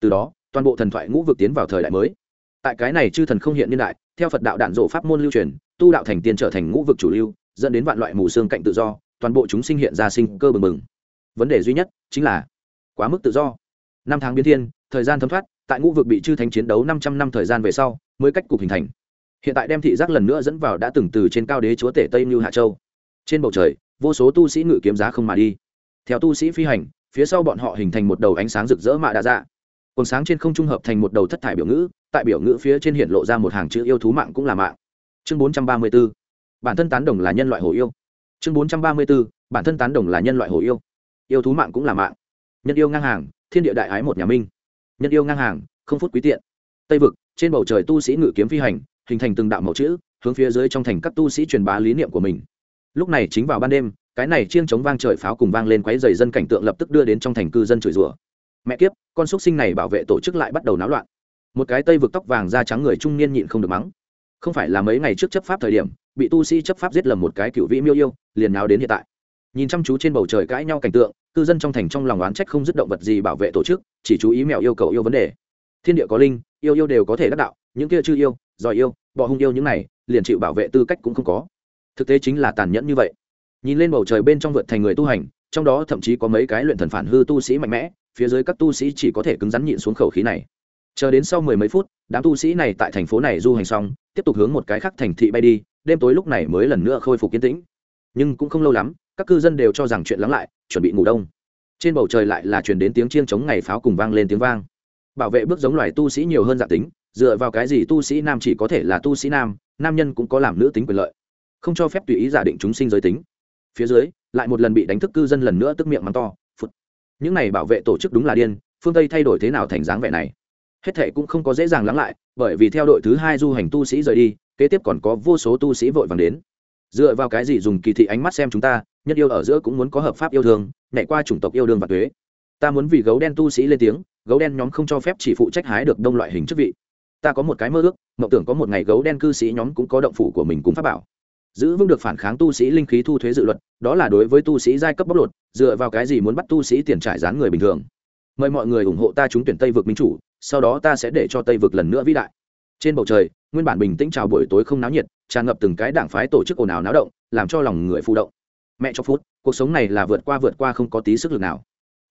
Từ đó, toàn bộ thần thoại ngũ vực tiến vào thời đại mới. Tại cái này chư thần không hiện niên đại, theo phật đạo đạn dỗ pháp môn lưu truyền, tu đạo thành tiên trở thành ngũ vực chủ lưu dẫn đến vạn loại mù xương cạnh tự do, toàn bộ chúng sinh hiện ra sinh cơ bừng bừng. Vấn đề duy nhất chính là quá mức tự do. Năm tháng biến thiên, thời gian thấm thoát, tại ngũ vực bị chư thánh chiến đấu năm trăm năm thời gian về sau mới cách cục hình thành. Hiện tại đem thị giác lần nữa dẫn vào đã từng từ trên cao đế chúa tể tây như hạ châu. Trên bầu trời, vô số tu sĩ ngự kiếm giá không mà đi. Theo tu sĩ phi hành, phía sau bọn họ hình thành một đầu ánh sáng rực rỡ mạ đa dạ. Còn sáng trên không trung hợp thành một đầu thất thải biểu ngữ, tại biểu ngữ phía trên hiện lộ ra một hàng chữ yêu thú mạng cũng là mạng. Chương bốn trăm ba mươi b ố bản thân tán đồng là nhân loại hồ yêu. Chương bốn trăm ba mươi b ố bản thân tán đồng là nhân loại hồ yêu. Yêu thú mạng cũng là mạng. Nhân yêu ngang hàng, thiên địa đại ái một nhà minh. Nhân yêu ngang hàng, không phút quý tiện. Tây vực, trên bầu trời tu sĩ ngự kiếm phi hành, hình thành từng đạo mẫu chữ, hướng phía dưới trong thành các tu sĩ truyền bá lý niệm của mình. Lúc này chính vào ban đêm, cái này chiêng chống vang trời pháo cùng vang lên quấy dày dân cảnh tượng lập tức đưa đến trong thành cư dân chửi rủa. Mẹ kiếp, con xúc sinh này bảo vệ tổ chức lại bắt đầu náo loạn. Một cái tây vực tóc vàng da trắng người trung niên nhịn không được mắng. Không phải là mấy ngày trước chấp pháp thời điểm bị tu sĩ chấp pháp giết lầm một cái cựu vĩ miêu yêu, liền nào đến hiện tại. Nhìn chăm chú trên bầu trời cãi nhau cảnh tượng, cư dân trong thành trong lòng oán trách không dứt động vật gì bảo vệ tổ chức, chỉ chú ý mèo yêu cầu yêu vấn đề. Thiên địa có linh, yêu yêu đều có thể đắc đạo, những kia chưa yêu, giỏi yêu, bọ hung yêu những này, liền chịu bảo vệ tư cách cũng không có. Thực tế chính là tàn nhẫn như vậy. Nhìn lên bầu trời bên trong vượt thành người tu hành, trong đó thậm chí có mấy cái luyện thần phản hư tu sĩ mạnh mẽ, phía dưới các tu sĩ chỉ có thể cứng rắn nhịn xuống khẩu khí này. Chờ đến sau mười mấy phút, đám tu sĩ này tại thành phố này du hành xong, tiếp tục hướng một cái khác thành thị bay đi đêm tối lúc này mới lần nữa khôi phục kiến tĩnh. Nhưng cũng không lâu lắm, các cư dân đều cho rằng chuyện lắng lại, chuẩn bị ngủ đông. Trên bầu trời lại là chuyển đến tiếng chiêng chống ngày pháo cùng vang lên tiếng vang. Bảo vệ bước giống loài tu sĩ nhiều hơn dạng tính, dựa vào cái gì tu sĩ nam chỉ có thể là tu sĩ nam nam nhân cũng có làm nữ tính quyền lợi. Không cho phép tùy ý giả định chúng sinh giới tính. Phía dưới, lại một lần bị đánh thức cư dân lần nữa tức miệng mắng to, phụt. Những này bảo vệ tổ chức đúng là điên, phương tây thay đổi thế nào thành dáng vẻ này? Hết thệ cũng không có dễ dàng lắng lại, bởi vì theo đội thứ hai du hành tu sĩ rời đi kế tiếp còn có vô số tu sĩ vội vàng đến. Dựa vào cái gì dùng kỳ thị ánh mắt xem chúng ta, nhất yêu ở giữa cũng muốn có hợp pháp yêu thương, nhảy qua chủng tộc yêu đương và thuế ta muốn vì gấu đen tu sĩ lên tiếng, gấu đen nhóm không cho phép chỉ phụ trách hái được đông loại hình chức vị. Ta có một cái mơ ước, mộng tưởng có một ngày gấu đen cư sĩ nhóm cũng có động phủ của mình cùng pháp bảo. Giữ vững được phản kháng tu sĩ linh khí thu thuế dự luật, đó là đối với tu sĩ giai cấp bóc lột, dựa vào cái gì muốn bắt tu sĩ tiền trải dán người bình thường. Mời mọi người ủng hộ ta trúng tuyển tây vực minh chủ, sau đó ta sẽ để cho tây vực lần nữa vĩ đại trên bầu trời, nguyên bản bình tĩnh chào buổi tối không náo nhiệt, tràn ngập từng cái đảng phái tổ chức ồn ào náo động, làm cho lòng người phụ động. Mẹ cho phút, cuộc sống này là vượt qua vượt qua không có tí sức lực nào.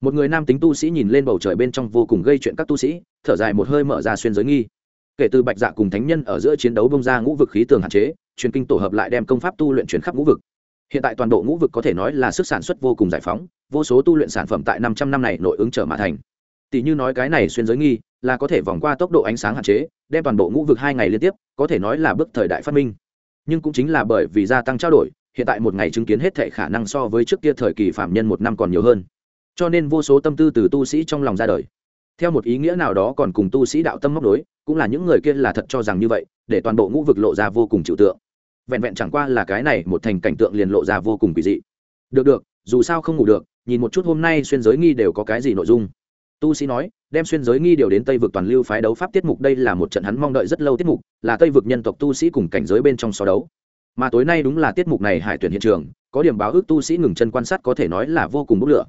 Một người nam tính tu sĩ nhìn lên bầu trời bên trong vô cùng gây chuyện các tu sĩ, thở dài một hơi mở ra xuyên giới nghi. Kể từ bạch dạ cùng thánh nhân ở giữa chiến đấu bông ra ngũ vực khí tường hạn chế, truyền kinh tổ hợp lại đem công pháp tu luyện chuyển khắp ngũ vực. Hiện tại toàn bộ ngũ vực có thể nói là sức sản xuất vô cùng giải phóng, vô số tu luyện sản phẩm tại năm trăm năm này nội ứng trở mà thành. Tỷ như nói cái này xuyên giới nghi, là có thể vòng qua tốc độ ánh sáng hạn chế đem toàn bộ ngũ vực hai ngày liên tiếp, có thể nói là bước thời đại phát minh. Nhưng cũng chính là bởi vì gia tăng trao đổi, hiện tại một ngày chứng kiến hết thệ khả năng so với trước kia thời kỳ phạm nhân một năm còn nhiều hơn. Cho nên vô số tâm tư từ tu sĩ trong lòng ra đời. Theo một ý nghĩa nào đó còn cùng tu sĩ đạo tâm móc đối, cũng là những người kia là thật cho rằng như vậy, để toàn bộ ngũ vực lộ ra vô cùng chịu tượng. Vẹn vẹn chẳng qua là cái này một thành cảnh tượng liền lộ ra vô cùng kỳ dị. Được được, dù sao không ngủ được, nhìn một chút hôm nay xuyên giới nghi đều có cái gì nội dung tu sĩ nói, đem xuyên giới nghi điều đến tây vực toàn lưu phái đấu pháp tiết mục đây là một trận hắn mong đợi rất lâu tiết mục, là tây vực nhân tộc tu sĩ cùng cảnh giới bên trong so đấu. Mà tối nay đúng là tiết mục này hải tuyển hiện trường, có điểm báo ước tu sĩ ngừng chân quan sát có thể nói là vô cùng bốc lửa.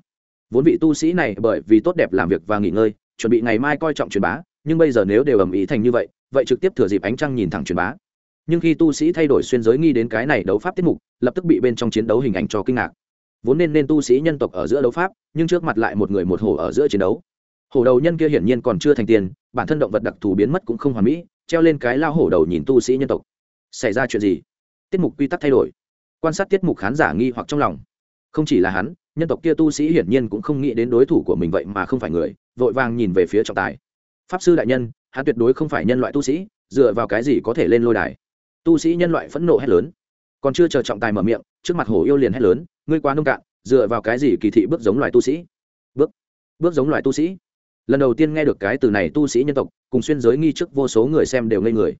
Vốn vị tu sĩ này bởi vì tốt đẹp làm việc và nghỉ ngơi, chuẩn bị ngày mai coi trọng truyền bá, nhưng bây giờ nếu đều ầm ĩ thành như vậy vậy trực tiếp thừa dịp ánh trăng nhìn thẳng truyền bá. Nhưng khi tu sĩ thay đổi xuyên giới nghi đến cái này đấu pháp tiết mục, lập tức bị bên trong chiến đấu hình ảnh cho kinh ngạc. Vốn nên nên tu sĩ nhân tộc ở giữa đấu pháp, nhưng trước mặt lại một người một hổ ở giữa chiến đấu hổ đầu nhân kia hiển nhiên còn chưa thành tiền, bản thân động vật đặc thù biến mất cũng không hoàn mỹ, treo lên cái lao hổ đầu nhìn tu sĩ nhân tộc. Xảy ra chuyện gì? Tiết mục quy tắc thay đổi. Quan sát tiết mục khán giả nghi hoặc trong lòng. Không chỉ là hắn, nhân tộc kia tu sĩ hiển nhiên cũng không nghĩ đến đối thủ của mình vậy mà không phải người, vội vàng nhìn về phía trọng tài. Pháp sư đại nhân, hắn tuyệt đối không phải nhân loại tu sĩ, dựa vào cái gì có thể lên lôi đài? Tu sĩ nhân loại phẫn nộ hét lớn. Còn chưa chờ trọng tài mở miệng, trước mặt hổ yêu liền hét lớn, ngươi quá nông cạn, dựa vào cái gì kỳ thị bước giống loài tu sĩ? Bước bước giống loài tu sĩ lần đầu tiên nghe được cái từ này tu sĩ nhân tộc, cùng xuyên giới nghi trước vô số người xem đều ngây người.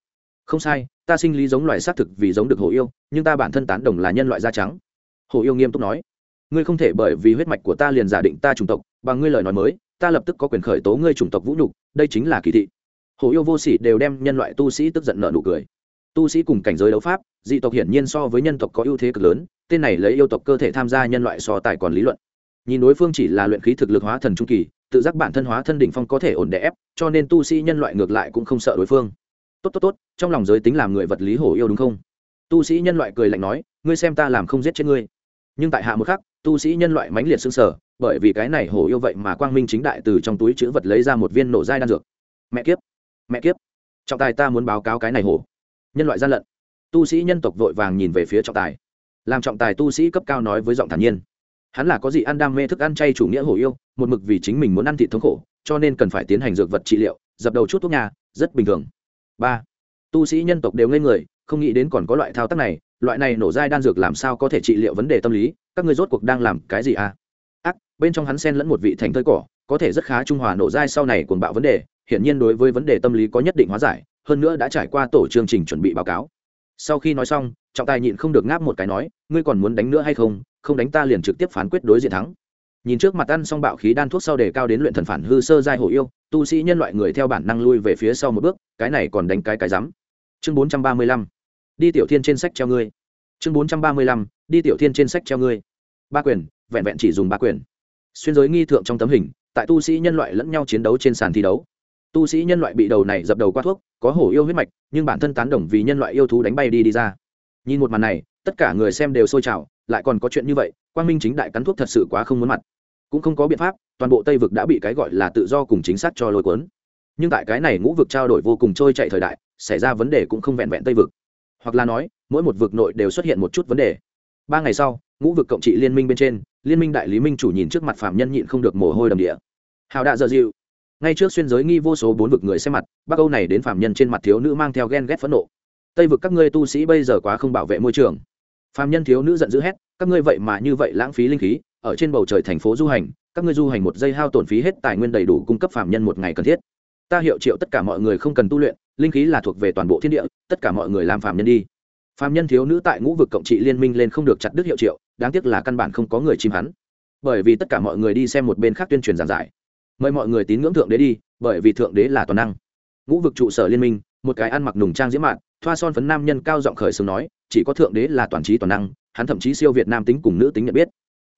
Không sai, ta sinh lý giống loài xác thực vì giống được hổ yêu, nhưng ta bản thân tán đồng là nhân loại da trắng. Hổ yêu nghiêm túc nói, ngươi không thể bởi vì huyết mạch của ta liền giả định ta chủng tộc, bằng ngươi lời nói mới, ta lập tức có quyền khởi tố ngươi chủng tộc vũ nhục, đây chính là kỳ thị. Hổ yêu vô sỉ đều đem nhân loại tu sĩ tức giận nợ nụ cười. Tu sĩ cùng cảnh giới đấu pháp, dị tộc hiển nhiên so với nhân tộc có ưu thế cực lớn, tên này lấy yêu tộc cơ thể tham gia nhân loại so tài còn lý luận. Nhìn đối phương chỉ là luyện khí thực lực hóa thần trung kỳ tự giác bản thân hóa thân đỉnh phong có thể ổn đè ép, cho nên tu sĩ nhân loại ngược lại cũng không sợ đối phương. Tốt tốt tốt, trong lòng giới tính làm người vật lý hổ yêu đúng không? Tu sĩ nhân loại cười lạnh nói, ngươi xem ta làm không giết chết ngươi. Nhưng tại hạ một khắc, tu sĩ nhân loại mãnh liệt sững sở bởi vì cái này hổ yêu vậy mà quang minh chính đại từ trong túi chứa vật lấy ra một viên nổ dai đan dược. Mẹ kiếp mẹ kiếp. Trọng tài ta muốn báo cáo cái này hổ. Nhân loại gian lận. Tu sĩ nhân tộc vội vàng nhìn về phía trọng tài. Làm trọng tài tu sĩ cấp cao nói với giọng thản nhiên hắn là có gì ăn đam mê thức ăn chay chủ nghĩa hổ yêu, một mực vì chính mình muốn ăn thịt thống khổ, cho nên cần phải tiến hành dược vật trị liệu, dập đầu chút thuốc nhà, rất bình thường. Ba, tu sĩ nhân tộc đều ngây người, không nghĩ đến còn có loại thao tác này, loại này nổ dai đan dược làm sao có thể trị liệu vấn đề tâm lý, các người rốt cuộc đang làm cái gì à? Ác, bên trong hắn xen lẫn một vị thành thơi cỏ, có thể rất khá trung hòa nổ dai sau này cuồng bạo vấn đề, hiển nhiên đối với vấn đề tâm lý có nhất định hóa giải, hơn nữa đã trải qua tổ chương trình chuẩn bị báo cáo. Sau khi nói xong, trọng tài nhịn không được ngáp một cái nói, ngươi còn muốn đánh nữa hay không? Không đánh ta liền trực tiếp phán quyết đối diện thắng. Nhìn trước mặt ăn xong bạo khí đan thuốc sau đề cao đến luyện thần phản hư sơ giai hổ yêu, tu sĩ nhân loại người theo bản năng lui về phía sau một bước, cái này còn đánh cái cái rắm. Chương bốn trăm ba mươi lăm. Đi tiểu thiên trên sách treo ngươi. Chương bốn trăm ba mươi lăm. Đi tiểu thiên trên sách treo ngươi. Ba quyền, vẹn vẹn chỉ dùng ba quyền. Xuyên giới nghi thượng trong tấm hình, tại tu sĩ nhân loại lẫn nhau chiến đấu trên sàn thi đấu. Tu sĩ nhân loại bị đầu này dập đầu qua thuốc, có hổ yêu huyết mạch, nhưng bản thân tán đồng vì nhân loại yêu thú đánh bay đi đi ra. Nhìn một màn này, tất cả người xem đều sôi trào lại còn có chuyện như vậy, quang minh chính đại cắn thuốc thật sự quá không muốn mặt. Cũng không có biện pháp, toàn bộ tây vực đã bị cái gọi là tự do cùng chính xác cho lôi cuốn. Nhưng tại cái này ngũ vực trao đổi vô cùng trôi chạy thời đại, xảy ra vấn đề cũng không vẹn vẹn tây vực. Hoặc là nói, mỗi một vực nội đều xuất hiện một chút vấn đề. Ba ngày sau, ngũ vực cộng trị liên minh bên trên, liên minh đại lý minh chủ nhìn trước mặt phạm nhân nhịn không được mồ hôi đầm địa. Hào đạ dợ dịu. Ngay trước xuyên giới nghi vô số bốn vực người xem mặt bác âu này đến phạm nhân trên mặt thiếu nữ mang theo ghen ghét phẫn nộ. Tây vực các ngươi tu sĩ bây giờ quá không bảo vệ môi trường phạm nhân thiếu nữ giận dữ hét, các ngươi vậy mà như vậy lãng phí linh khí, ở trên bầu trời thành phố du hành, các ngươi du hành một giây hao tổn phí hết tài nguyên đầy đủ cung cấp phạm nhân một ngày cần thiết. Ta hiệu triệu tất cả mọi người không cần tu luyện, linh khí là thuộc về toàn bộ thiên địa, tất cả mọi người làm phạm nhân đi. Phạm nhân thiếu nữ tại ngũ vực cộng trị liên minh lên không được chặt đứt hiệu triệu, đáng tiếc là căn bản không có người chim hắn. Bởi vì tất cả mọi người đi xem một bên khác tuyên truyền giảng giải. Mời mọi người tín ngưỡng thượng đế đi, bởi vì thượng đế là toàn năng. Ngũ vực trụ sở liên minh, một cái ăn mặc nùng trang diễm mạn thoa son phấn nam nhân cao giọng khởi xướng nói, chỉ có thượng đế là toàn trí toàn năng, hắn thậm chí siêu việt nam tính cùng nữ tính nhận biết.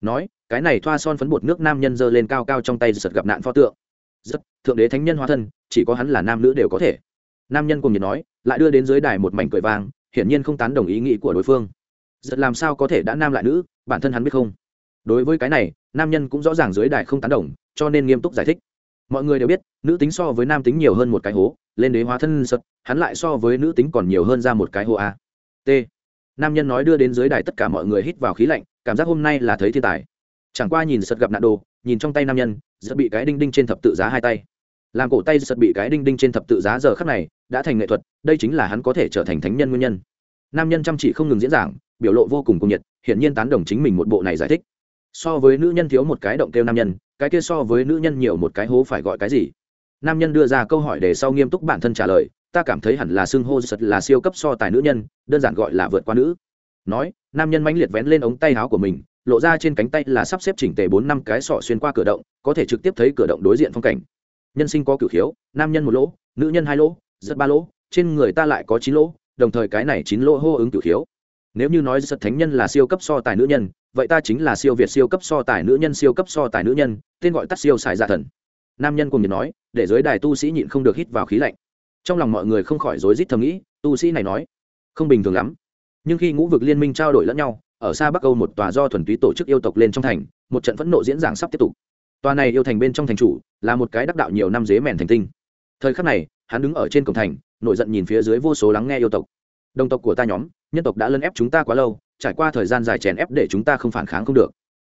Nói, cái này thoa son phấn bột nước nam nhân giơ lên cao cao trong tay giật gặp nạn pho tượng. Rất thượng đế thánh nhân hóa thân, chỉ có hắn là nam nữ đều có thể. Nam nhân cùng nhiệt nói, lại đưa đến dưới đài một mảnh cười vang, hiển nhiên không tán đồng ý nghĩ của đối phương. Giật làm sao có thể đã nam lại nữ, bản thân hắn biết không? Đối với cái này, nam nhân cũng rõ ràng dưới đài không tán đồng, cho nên nghiêm túc giải thích mọi người đều biết, nữ tính so với nam tính nhiều hơn một cái hố, lên đế hóa thân sật, hắn lại so với nữ tính còn nhiều hơn ra một cái hố a. T. Nam nhân nói đưa đến dưới đài tất cả mọi người hít vào khí lạnh, cảm giác hôm nay là thấy thiên tài. Chẳng qua nhìn sật gặp nạn đồ, nhìn trong tay nam nhân giật bị cái đinh đinh trên thập tự giá hai tay. Làm cổ tay giật bị cái đinh đinh trên thập tự giá giờ khắc này, đã thành nghệ thuật, đây chính là hắn có thể trở thành thánh nhân nguyên nhân. Nam nhân chăm chỉ không ngừng diễn giảng, biểu lộ vô cùng cung nhiệt, hiển nhiên tán đồng chính mình một bộ này giải thích. So với nữ nhân thiếu một cái động kêu nam nhân cái kia so với nữ nhân nhiều một cái hố phải gọi cái gì? Nam nhân đưa ra câu hỏi để sau nghiêm túc bản thân trả lời, ta cảm thấy hẳn là xưng hô sật là siêu cấp so tài nữ nhân, đơn giản gọi là vượt qua nữ. Nói, nam nhân mãnh liệt vén lên ống tay áo của mình, lộ ra trên cánh tay là sắp xếp chỉnh tề bốn năm cái sọ xuyên qua cửa động, có thể trực tiếp thấy cửa động đối diện phong cảnh. Nhân sinh có cửu khiếu, nam nhân một lỗ, nữ nhân hai lỗ rất ba lỗ, trên người ta lại có chín lỗ, đồng thời cái này chín lỗ hô ứng cửu khiếu. Nếu như nói giật thánh nhân là siêu cấp so tài nữ nhân vậy ta chính là siêu việt siêu cấp so tài nữ nhân, siêu cấp so tài nữ nhân, tên gọi tắt siêu xài dạ thần. Nam nhân cùng nhìn nói, để giới đài tu sĩ nhịn không được hít vào khí lạnh. Trong lòng mọi người không khỏi rối rít thầm nghĩ, tu sĩ này nói, không bình thường lắm. Nhưng khi ngũ vực liên minh trao đổi lẫn nhau, ở xa bắc âu một tòa do thuần túy tổ chức yêu tộc lên trong thành, một trận phẫn nộ diễn giảng sắp tiếp tục. Tòa này yêu thành bên trong thành chủ, là một cái đắc đạo nhiều năm dế mèn thành tinh. Thời khắc này, hắn đứng ở trên cổng thành, nổi giận nhìn phía dưới vô số lắng nghe yêu tộc. Đồng tộc của ta nhóm, nhân tộc đã lấn ép chúng ta quá lâu trải qua thời gian dài chèn ép để chúng ta không phản kháng không được.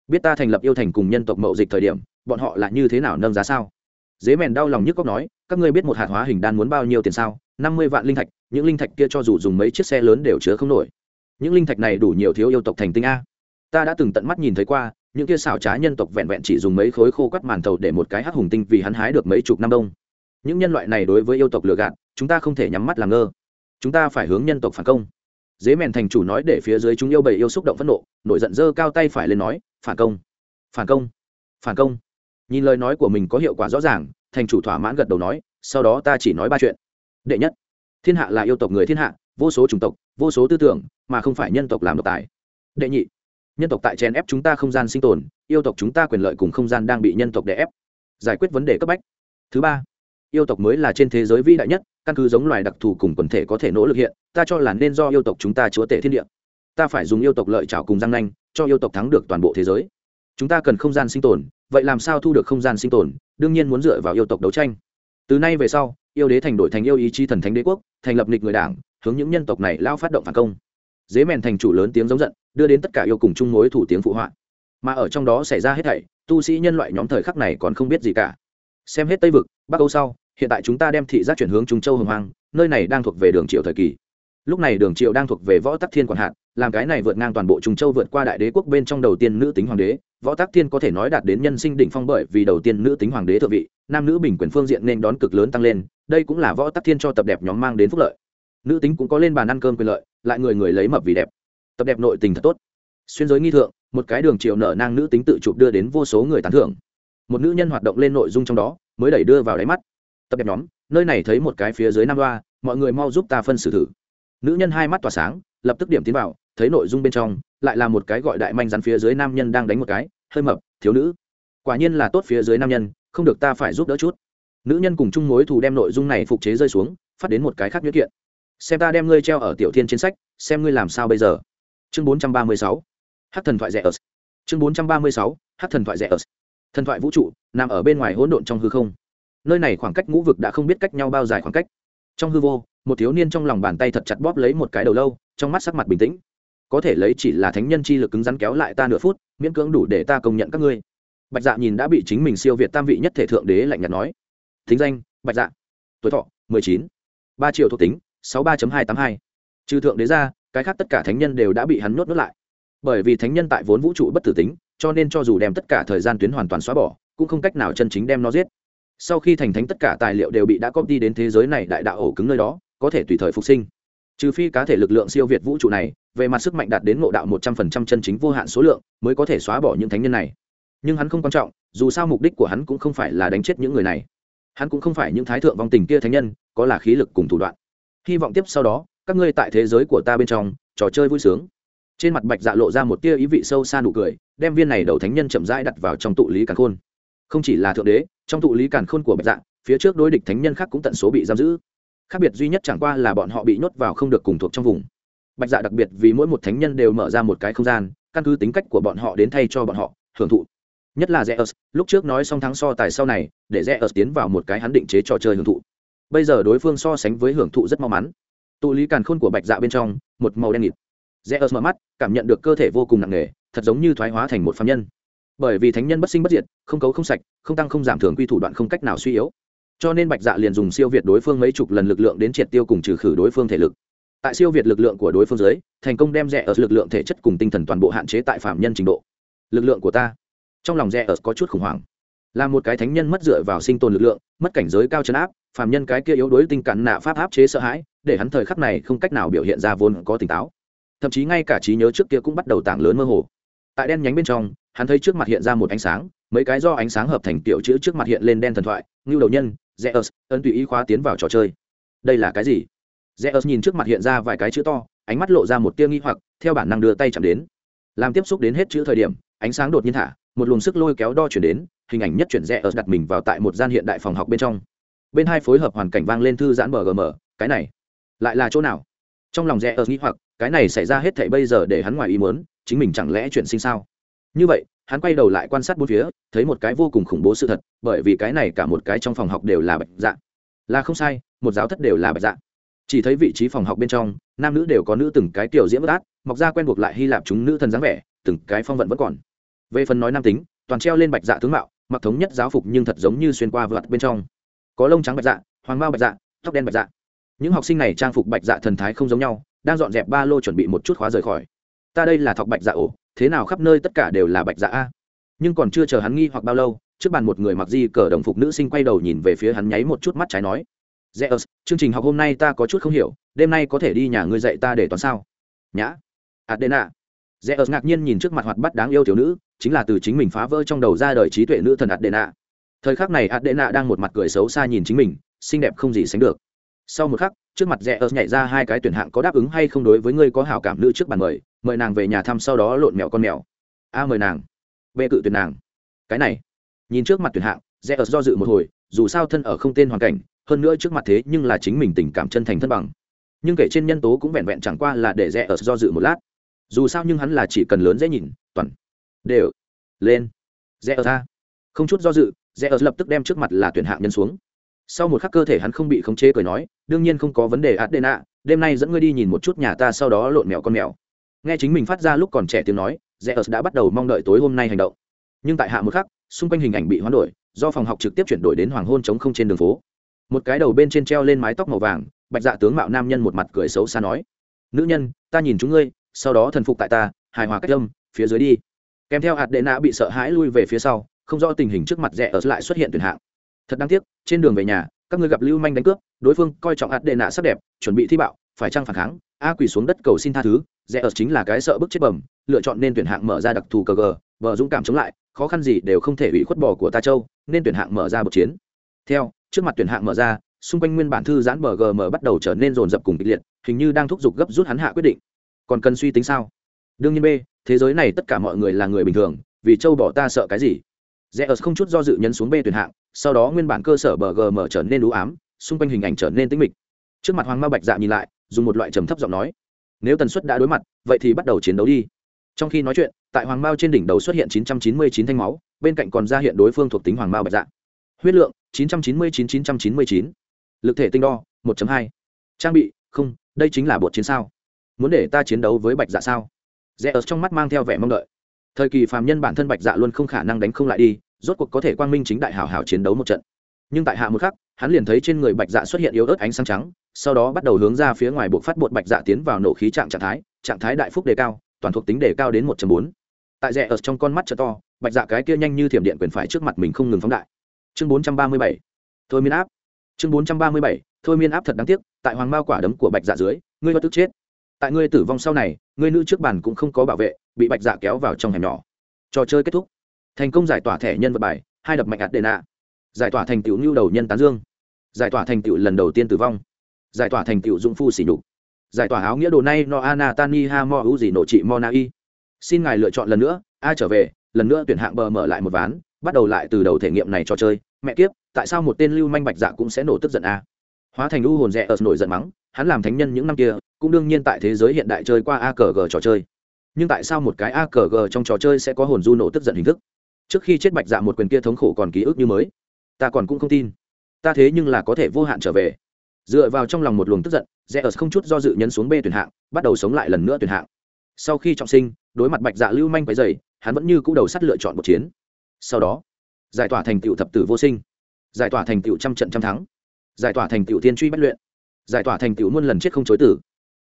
Biết ta thành lập yêu thành cùng nhân tộc mậu dịch thời điểm, bọn họ là như thế nào nâng giá sao? Dế mèn đau lòng nhức cóc nói, các ngươi biết một hạt hóa hình đan muốn bao nhiêu tiền sao? Năm mươi vạn linh thạch, những linh thạch kia cho dù dùng mấy chiếc xe lớn đều chứa không nổi. Những linh thạch này đủ nhiều thiếu yêu tộc thành tinh a. Ta đã từng tận mắt nhìn thấy qua, những kia xảo trá nhân tộc vẹn vẹn chỉ dùng mấy khối khô quắt màn thầu để một cái hắc hùng tinh vì hắn hái được mấy chục năm đông. Những nhân loại này đối với yêu tộc lừa gạt, chúng ta không thể nhắm mắt làm ngơ. Chúng ta phải hướng nhân tộc phản công dế mèn thành chủ nói để phía dưới chúng yêu bầy yêu xúc động phẫn nộ, nổi giận dơ cao tay phải lên nói, phản công phản công phản công. Nhìn lời nói của mình có hiệu quả rõ ràng, thành chủ thỏa mãn gật đầu nói, sau đó ta chỉ nói ba chuyện. Đệ nhất, thiên hạ là yêu tộc người thiên hạ, vô số chủng tộc, vô số tư tưởng, mà không phải nhân tộc làm độc tài. Đệ nhị, nhân tộc tại chèn ép chúng ta không gian sinh tồn, yêu tộc chúng ta quyền lợi cùng không gian đang bị nhân tộc đè ép. Giải quyết vấn đề cấp bách. Thứ ba, yêu tộc mới là trên thế giới vĩ đại nhất căn cứ giống loài đặc thù cùng quần thể có thể nỗ lực hiện, ta cho là nên do yêu tộc chúng ta chúa tể thiên địa. Ta phải dùng yêu tộc lợi trào cùng răng nanh, cho yêu tộc thắng được toàn bộ thế giới. Chúng ta cần không gian sinh tồn, vậy làm sao thu được không gian sinh tồn? Đương nhiên muốn dựa vào yêu tộc đấu tranh. Từ nay về sau, yêu đế thành đổi thành yêu ý chí thần thánh đế quốc, thành lập nghịch người đảng, hướng những nhân tộc này lao phát động phản công. Dế mèn thành chủ lớn tiếng giống giận, đưa đến tất cả yêu cùng chung mối thủ tiếng phụ họa. Mà ở trong đó xảy ra hết thảy, tu sĩ nhân loại nhóm thời khắc này còn không biết gì cả. Xem hết tây vực, bắc âu sau hiện tại chúng ta đem thị giác chuyển hướng trung châu hồng hoang, nơi này đang thuộc về đường triệu thời kỳ. Lúc này đường triệu đang thuộc về võ tắc thiên quản hạt, làm cái này vượt ngang toàn bộ trung châu vượt qua đại đế quốc bên trong đầu tiên nữ tính hoàng đế. Võ tắc thiên có thể nói đạt đến nhân sinh đỉnh phong bởi vì đầu tiên nữ tính hoàng đế thượng vị, nam nữ bình quyền phương diện nên đón cực lớn tăng lên, đây cũng là võ tắc thiên cho tập đẹp nhóm mang đến phúc lợi. Nữ tính cũng có lên bàn ăn cơm quyền lợi, lại người người lấy mập vì đẹp. Tập đẹp nội tình thật tốt. Xuyên giới nghi thượng, một cái đường triệu nở nang nữ tính tự chụp đưa đến vô số người tán thưởng. Một nữ nhân hoạt động lên nội dung trong đó, mới đẩy đưa vào đáy mắt tập đẹp nhóm, nơi này thấy một cái phía dưới nam đoa mọi người mau giúp ta phân xử thử. Nữ nhân hai mắt tỏa sáng, lập tức điểm tiến vào, thấy nội dung bên trong, lại là một cái gọi đại manh rắn phía dưới nam nhân đang đánh một cái, hơi mập, thiếu nữ. Quả nhiên là tốt phía dưới nam nhân, không được ta phải giúp đỡ chút. Nữ nhân cùng chung mối thù đem nội dung này phục chế rơi xuống, phát đến một cái khác nhuyễn kiện. Xem ta đem ngươi treo ở tiểu thiên trên sách, xem ngươi làm sao bây giờ. Chương bốn trăm ba mươi sáu. Hát thần thoại rẻ ớt chương bốn trăm ba mươi sáu. Hát thần thoại rẻ ớt thần thoại vũ trụ, nằm ở bên ngoài hỗn độn trong hư không nơi này khoảng cách ngũ vực đã không biết cách nhau bao dài khoảng cách. Trong hư vô, một thiếu niên trong lòng bàn tay thật chặt bóp lấy một cái đầu lâu, trong mắt sắc mặt bình tĩnh. Có thể lấy chỉ là thánh nhân chi lực cứng rắn kéo lại ta nửa phút, miễn cưỡng đủ để ta công nhận các ngươi. Bạch dạ nhìn đã bị chính mình siêu việt tam vị nhất thể thượng đế lạnh nhạt nói. Thính danh, bạch dạ. Tuổi thọ, mười chín. Ba triệu thuộc tính, sáu ba hai tám hai. Trừ thượng đế ra, cái khác tất cả thánh nhân đều đã bị hắn nhốt nuốt lại. Bởi vì thánh nhân tại vốn vũ trụ bất tử tính, cho nên cho dù đem tất cả thời gian tuyến hoàn toàn xóa bỏ, cũng không cách nào chân chính đem nó giết sau khi thành thánh tất cả tài liệu đều bị đã copy đến thế giới này đại đạo ổ cứng nơi đó, có thể tùy thời phục sinh. Trừ phi cá thể lực lượng siêu việt vũ trụ này, về mặt sức mạnh đạt đến ngộ đạo một trăm phần trăm chân chính vô hạn số lượng, mới có thể xóa bỏ những thánh nhân này. Nhưng hắn không quan trọng, dù sao mục đích của hắn cũng không phải là đánh chết những người này. Hắn cũng không phải những thái thượng vong tình kia thánh nhân, có là khí lực cùng thủ đoạn. Hy vọng tiếp sau đó, các ngươi tại thế giới của ta bên trong, trò chơi vui sướng. Trên mặt bạch dạ lộ ra một tia ý vị sâu xa nụ cười, đem viên này đầu thánh nhân chậm rãi đặt vào trong tụ lý càn khôn. Không chỉ là thượng đế trong tụ lý càn khôn của bạch dạ phía trước đối địch thánh nhân khác cũng tận số bị giam giữ khác biệt duy nhất chẳng qua là bọn họ bị nhốt vào không được cùng thuộc trong vùng bạch dạ đặc biệt vì mỗi một thánh nhân đều mở ra một cái không gian căn cứ tính cách của bọn họ đến thay cho bọn họ hưởng thụ nhất là Zeus, lúc trước nói xong thắng so tài sau này, để Zeus tiến vào một cái hắn định chế trò chơi hưởng thụ. Bây giờ đối phương so sánh với hưởng thụ rất mau mắn. Tụ lý càn khôn của Bạch Dạ bên trong, một màu đen nghịt. Zeus mở mắt, cảm nhận được cơ thể vô cùng nặng nề, thật giống như thoái hóa thành một phàm nhân. Bởi vì thánh nhân bất sinh bất diệt, không cấu không sạch, không tăng không giảm thường quy thủ đoạn không cách nào suy yếu. Cho nên Bạch Dạ liền dùng siêu việt đối phương mấy chục lần lực lượng đến triệt tiêu cùng trừ khử đối phương thể lực. Tại siêu việt lực lượng của đối phương dưới, thành công đem rẻ ở lực lượng thể chất cùng tinh thần toàn bộ hạn chế tại phạm nhân trình độ. Lực lượng của ta trong lòng rẽ ở có chút khủng hoảng là một cái thánh nhân mất dựa vào sinh tồn lực lượng mất cảnh giới cao chấn áp phạm nhân cái kia yếu đuối tinh cản nạ pháp áp chế sợ hãi để hắn thời khắc này không cách nào biểu hiện ra vốn có tỉnh táo thậm chí ngay cả trí nhớ trước kia cũng bắt đầu tảng lớn mơ hồ tại đen nhánh bên trong hắn thấy trước mặt hiện ra một ánh sáng, mấy cái do ánh sáng hợp thành tiểu chữ trước mặt hiện lên đen thần thoại, ngưu đầu nhân, zeus, ân tùy ý khóa tiến vào trò chơi. Đây là cái gì? Zeus nhìn trước mặt hiện ra vài cái chữ to, ánh mắt lộ ra một tia nghi hoặc, theo bản năng đưa tay chạm đến. Làm tiếp xúc đến hết chữ thời điểm, ánh sáng đột nhiên thả, một luồng sức lôi kéo đo chuyển đến, hình ảnh nhất chuyển rẽ đặt mình vào tại một gian hiện đại phòng học bên trong. Bên hai phối hợp hoàn cảnh vang lên thư giãn mở gm, cái này, lại là chỗ nào? Trong lòng rẽ ớt nghĩ hoặc, cái này xảy ra hết thảy bây giờ để hắn ngoài ý muốn, chính mình chẳng lẽ chuyển sinh sao? Như vậy, hắn quay đầu lại quan sát bốn phía, thấy một cái vô cùng khủng bố sự thật, bởi vì cái này cả một cái trong phòng học đều là bạch dạ. Là không sai, một giáo thất đều là bạch dạ. Chỉ thấy vị trí phòng học bên trong, nam nữ đều có nữ từng cái tiểu diễn bất át, mọc ra quen buộc lại hy lạp chúng nữ thần dáng vẻ, từng cái phong vận vẫn còn. Về phần nói nam tính, toàn treo lên bạch dạ tướng mạo, mặc thống nhất giáo phục nhưng thật giống như xuyên qua vượt bên trong. Có lông trắng bạch dạ hoàng bao bạch dạ tóc đen bạch dạ. Những học sinh này trang phục bạch dạ thần thái không giống nhau, đang dọn dẹp ba lô chuẩn bị một chút khóa rời khỏi. Ta đây là thọc bạch dạ ổ thế nào khắp nơi tất cả đều là bạch dạ a nhưng còn chưa chờ hắn nghi hoặc bao lâu trước bàn một người mặc di cờ đồng phục nữ sinh quay đầu nhìn về phía hắn nháy một chút mắt trái nói Zeus, chương trình học hôm nay ta có chút không hiểu, đêm nay có thể đi nhà ngươi dạy ta để toán sao? Nhã. Adena zeus ớt ngạc nhiên nhìn trước mặt hoạt bắt đáng yêu thiếu nữ chính là từ chính mình phá vỡ trong đầu ra đời trí tuệ nữ thần adena thời khắc này adena đang một mặt cười xấu xa nhìn chính mình xinh đẹp không gì sánh được sau một khắc, trước mặt rẽ ớt nhảy ra hai cái tuyển hạng có đáp ứng hay không đối với ngươi có hảo cảm nữ trước bàn mời mời nàng về nhà thăm sau đó lộn mèo con mèo. A, mời nàng. B cự tuyển nàng. Cái này. Nhìn trước mặt tuyển hạng rẽ ớt do dự một hồi, dù sao thân ở không tên hoàn cảnh, hơn nữa trước mặt thế nhưng là chính mình tình cảm chân thành thân bằng. Nhưng kể trên nhân tố cũng vẹn vẹn chẳng qua là để rẽ ớt do dự một lát. Dù sao nhưng hắn là chỉ cần lớn dễ nhìn, toàn đều lên. Rẽ ớt ra không chút do dự rẽ ớt lập tức đem trước mặt là tuyển hạng nhân xuống sau một khắc cơ thể hắn không bị khống chế cười nói đương nhiên không có vấn đề ạt đê nạ đêm nay dẫn ngươi đi nhìn một chút nhà ta sau đó lộn mèo con mèo. Nghe chính mình phát ra lúc còn trẻ tiếng nói rẽ ớt đã bắt đầu mong đợi tối hôm nay hành động. Nhưng tại hạ một khắc xung quanh hình ảnh bị hoán đổi do phòng học trực tiếp chuyển đổi đến hoàng hôn chống không trên đường phố. Một cái đầu bên trên treo lên mái tóc màu vàng bạch dạ tướng mạo nam nhân một mặt cười xấu xa nói nữ nhân ta nhìn chúng ngươi sau đó thần phục tại ta hài hòa cách lâm, phía dưới đi. Kèm theo hạt đệ nạ bị sợ hãi lui về phía sau không rõ tình hình trước mặt rẽ ớt lại xuất hiện tuyển hạng thật đáng tiếc, trên đường về nhà, các ngươi gặp lưu manh đánh cướp, đối phương coi trọng hạt đệ nạ sắc đẹp, chuẩn bị thi bạo, phải trăng phản kháng, a quỳ xuống đất cầu xin tha thứ, rẽ ở chính là cái sợ bức chết bẩm, lựa chọn nên tuyển hạng mở ra đặc thù cờ gờ, vợ dũng cảm chống lại, khó khăn gì đều không thể bị khuất bỏ của ta châu, nên tuyển hạng mở ra một chiến. Theo, trước mặt tuyển hạng mở ra, xung quanh nguyên bản thư giãn bờ gm bắt đầu trở nên rồn rập cùng kịch liệt, hình như đang thúc giục gấp rút hắn hạ quyết định. Còn cần suy tính sao? Đương nhiên b thế giới này tất cả mọi người là người bình thường, vì châu bỏ ta sợ cái gì? Rẽ ở không chút do dự nhấn xuống b tuyển hạng sau đó nguyên bản cơ sở bờ gm trở nên đủ ám, xung quanh hình ảnh trở nên tĩnh mịch. Trước mặt hoàng ma bạch dạ nhìn lại, dùng một loại trầm thấp giọng nói, nếu tần suất đã đối mặt, vậy thì bắt đầu chiến đấu đi. Trong khi nói chuyện, tại hoàng mao trên đỉnh đầu xuất hiện 999 thanh máu, bên cạnh còn ra hiện đối phương thuộc tính hoàng mao bạch dạ. Huyết lượng 999-999. lực thể tinh đo 1.2. trang bị, không, đây chính là bột chiến sao? Muốn để ta chiến đấu với bạch dạ sao? Rẽ ở trong mắt mang theo vẻ mong đợi. Thời kỳ phàm nhân bản thân bạch dạ luôn không khả năng đánh không lại đi rốt cuộc có thể quang minh chính đại hảo hảo chiến đấu một trận. Nhưng tại hạ một khắc, hắn liền thấy trên người bạch dạ xuất hiện yếu ớt ánh sáng trắng, sau đó bắt đầu hướng ra phía ngoài buộc phát bột bạch dạ tiến vào nổ khí trạng trạng thái trạng thái đại phúc đề cao, toàn thuộc tính đề cao đến một bốn. Tại rẽ ở trong con mắt t to, bạch dạ cái kia nhanh như thiểm điện quyền phải trước mặt mình không ngừng phóng đại. Chương bốn trăm ba mươi bảy. Thôi miên áp. Chương bốn trăm ba mươi bảy. Thôi miên áp thật đáng tiếc, tại hoàng mao quả đấm của bạch dạ dưới, ngươi bất tức chết. Tại ngươi tử vong sau này, ngươi nữ trước bàn cũng không có bảo vệ, bị bạch dạ kéo vào trong hẻm nhỏ. Trò chơi kết thúc thành công giải tỏa thẻ nhân vật bài, hai đập mạnh ạt đệ nạ giải tỏa thành tựu nhu đầu nhân tán dương. Giải tỏa thành tựu lần đầu tiên tử vong. Giải tỏa thành tựu dũng phu xỉ nhục. Giải tỏa áo nghĩa đồ nay no anatani ha mo u gì nổ trị mo na y xin ngài lựa chọn lần nữa a trở về, lần nữa tuyển hạng bờ mở lại một ván, bắt đầu lại từ đầu thể nghiệm này trò chơi. Mẹ kiếp, tại sao một tên lưu manh bạch dạ cũng sẽ nổ tức giận a? Hóa thành u hồn rẽ ở nổi giận mắng, hắn làm thánh nhân những năm kia, cũng đương nhiên tại thế giới hiện đại chơi qua a cờ g trò chơi. Nhưng tại sao một cái a cờ g trong trò chơi sẽ có hồn du nổ tức giận hình thức? Trước khi chết bạch dạ một quyền kia thống khổ còn ký ức như mới. Ta còn cũng không tin. Ta thế nhưng là có thể vô hạn trở về. Dựa vào trong lòng một luồng tức giận rẽ ở không chút do dự nhấn xuống b tuyển hạng, bắt đầu sống lại lần nữa tuyển hạng. Sau khi trọng sinh, đối mặt bạch dạ lưu manh quấy dày hắn vẫn như cũ đầu sắt lựa chọn một chiến. Sau đó, giải tỏa thành tựu thập tử vô sinh, giải tỏa thành tựu trăm trận trăm thắng, giải tỏa thành tựu tiên truy bất luyện, giải tỏa thành tựu muôn lần chết không chối tử.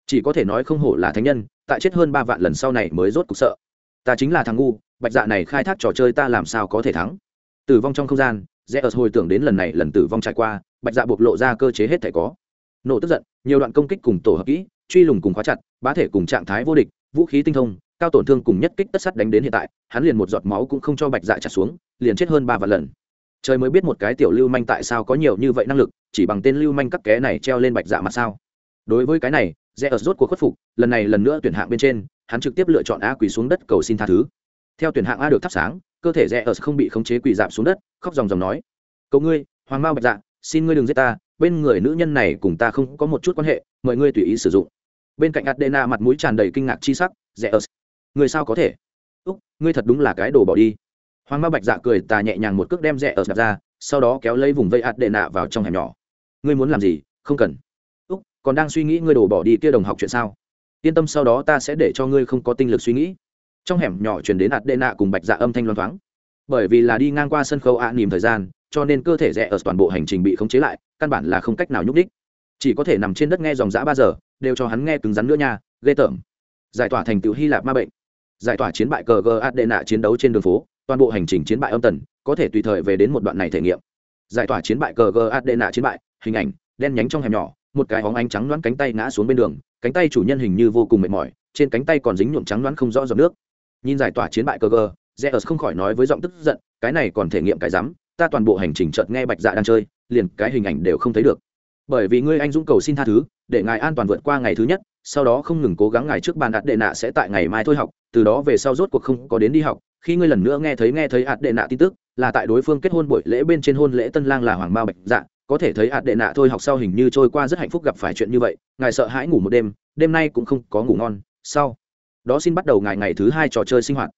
Chỉ có thể nói không hổ là thánh nhân, tại chết hơn ba vạn lần sau này mới rốt cục sợ ta chính là thằng ngu, bạch dạ này khai thác trò chơi ta làm sao có thể thắng? Tử vong trong không gian, rẽ ớt hồi tưởng đến lần này lần tử vong trải qua, bạch dạ bộc lộ ra cơ chế hết thể có. Nổ tức giận, nhiều đoạn công kích cùng tổ hợp kỹ, truy lùng cùng khóa chặt, bá thể cùng trạng thái vô địch, vũ khí tinh thông, cao tổn thương cùng nhất kích tất sắt đánh đến hiện tại, hắn liền một giọt máu cũng không cho bạch dạ chặt xuống, liền chết hơn ba vạn lần. Trời mới biết một cái tiểu lưu manh tại sao có nhiều như vậy năng lực, chỉ bằng tên lưu manh các ké này treo lên bạch dạ mà sao. Đối với cái này, rẽ ớt rốt cuộc khuất phục, lần này lần nữa tuyển hạng bên trên hắn trực tiếp lựa chọn a quỳ xuống đất cầu xin tha thứ. Theo tuyển hạng a được thắp sáng, cơ thể rẽ ở không bị khống chế quỳ dạp xuống đất, khóc dòng dòng nói cậu ngươi, hoàng mao bạch dạ xin ngươi đừng giết ta, bên người nữ nhân này cùng ta không có một chút quan hệ, mời ngươi tùy ý sử dụng. Bên cạnh adena mặt mũi tràn đầy kinh ngạc chi sắc, rẽ ở người sao có thể? Úc, ngươi thật đúng là cái đồ bỏ đi. Hoàng ma bạch dạ cười tà nhẹ nhàng một cước đem rẽ ở đặt ra, sau đó kéo lấy vùng vây adena vào trong hẻm nhỏ. Ngươi muốn làm gì? Không cần. Úc, còn đang suy nghĩ ngươi đổ bỏ đi kia đồng học chuyện sao? Yên tâm sau đó ta sẽ để cho ngươi không có tinh lực suy nghĩ. Trong hẻm nhỏ chuyển đến adena cùng bạch dạ âm thanh loang thoáng. Bởi vì là đi ngang qua sân khấu ạ nìm thời gian, cho nên cơ thể rẽ ở toàn bộ hành trình bị khống chế lại, căn bản là không cách nào nhúc đích chỉ có thể nằm trên đất nghe dòng dã ba giờ, đều cho hắn nghe cứng rắn nữa nha, ghê tởm. Giải tỏa thành tựu hy lạp ma bệnh. Giải tỏa chiến bại cờ gờ ạt đệ nạ chiến đấu trên đường phố, toàn bộ hành trình chiến bại âm tần, có thể tùy thời về đến một đoạn này thể nghiệm. Giải tỏa chiến bại cờ gờ ạt đệ nạ chiến bại, hình ảnh, đen nhánh trong hẻm nhỏ, một cái hóng ánh trắng loãng cánh tay ngã xuống bên đường cánh tay chủ nhân hình như vô cùng mệt mỏi trên cánh tay còn dính nhuộm trắng đoán không rõ giọt nước nhìn giải tỏa chiến bại cờ gờ Zeus không khỏi nói với giọng tức giận, cái này còn thể nghiệm cái rắm, ta toàn bộ hành trình chợt nghe Bạch Dạ đang chơi, liền cái hình ảnh đều không thấy được. Bởi vì ngươi anh dũng cầu xin tha thứ, để ngài an toàn vượt qua ngày thứ nhất, sau đó không ngừng cố gắng ngài trước bàn ạt đệ nạ sẽ tại ngày mai thôi học, từ đó về sau rốt cuộc không có đến đi học, khi ngươi lần nữa nghe thấy nghe thấy ạt đệ nạ tin tức, là tại đối phương kết hôn buổi lễ bên trên hôn lễ tân lang là hoàng mao Bạch Dạ, có thể thấy ạt đệ nạ thôi học sau hình như trôi qua rất hạnh phúc gặp phải chuyện như vậy, ngài sợ hãi ngủ một đêm, đêm nay cũng không có ngủ ngon, sau đó xin bắt đầu ngày ngày thứ hai trò chơi sinh hoạt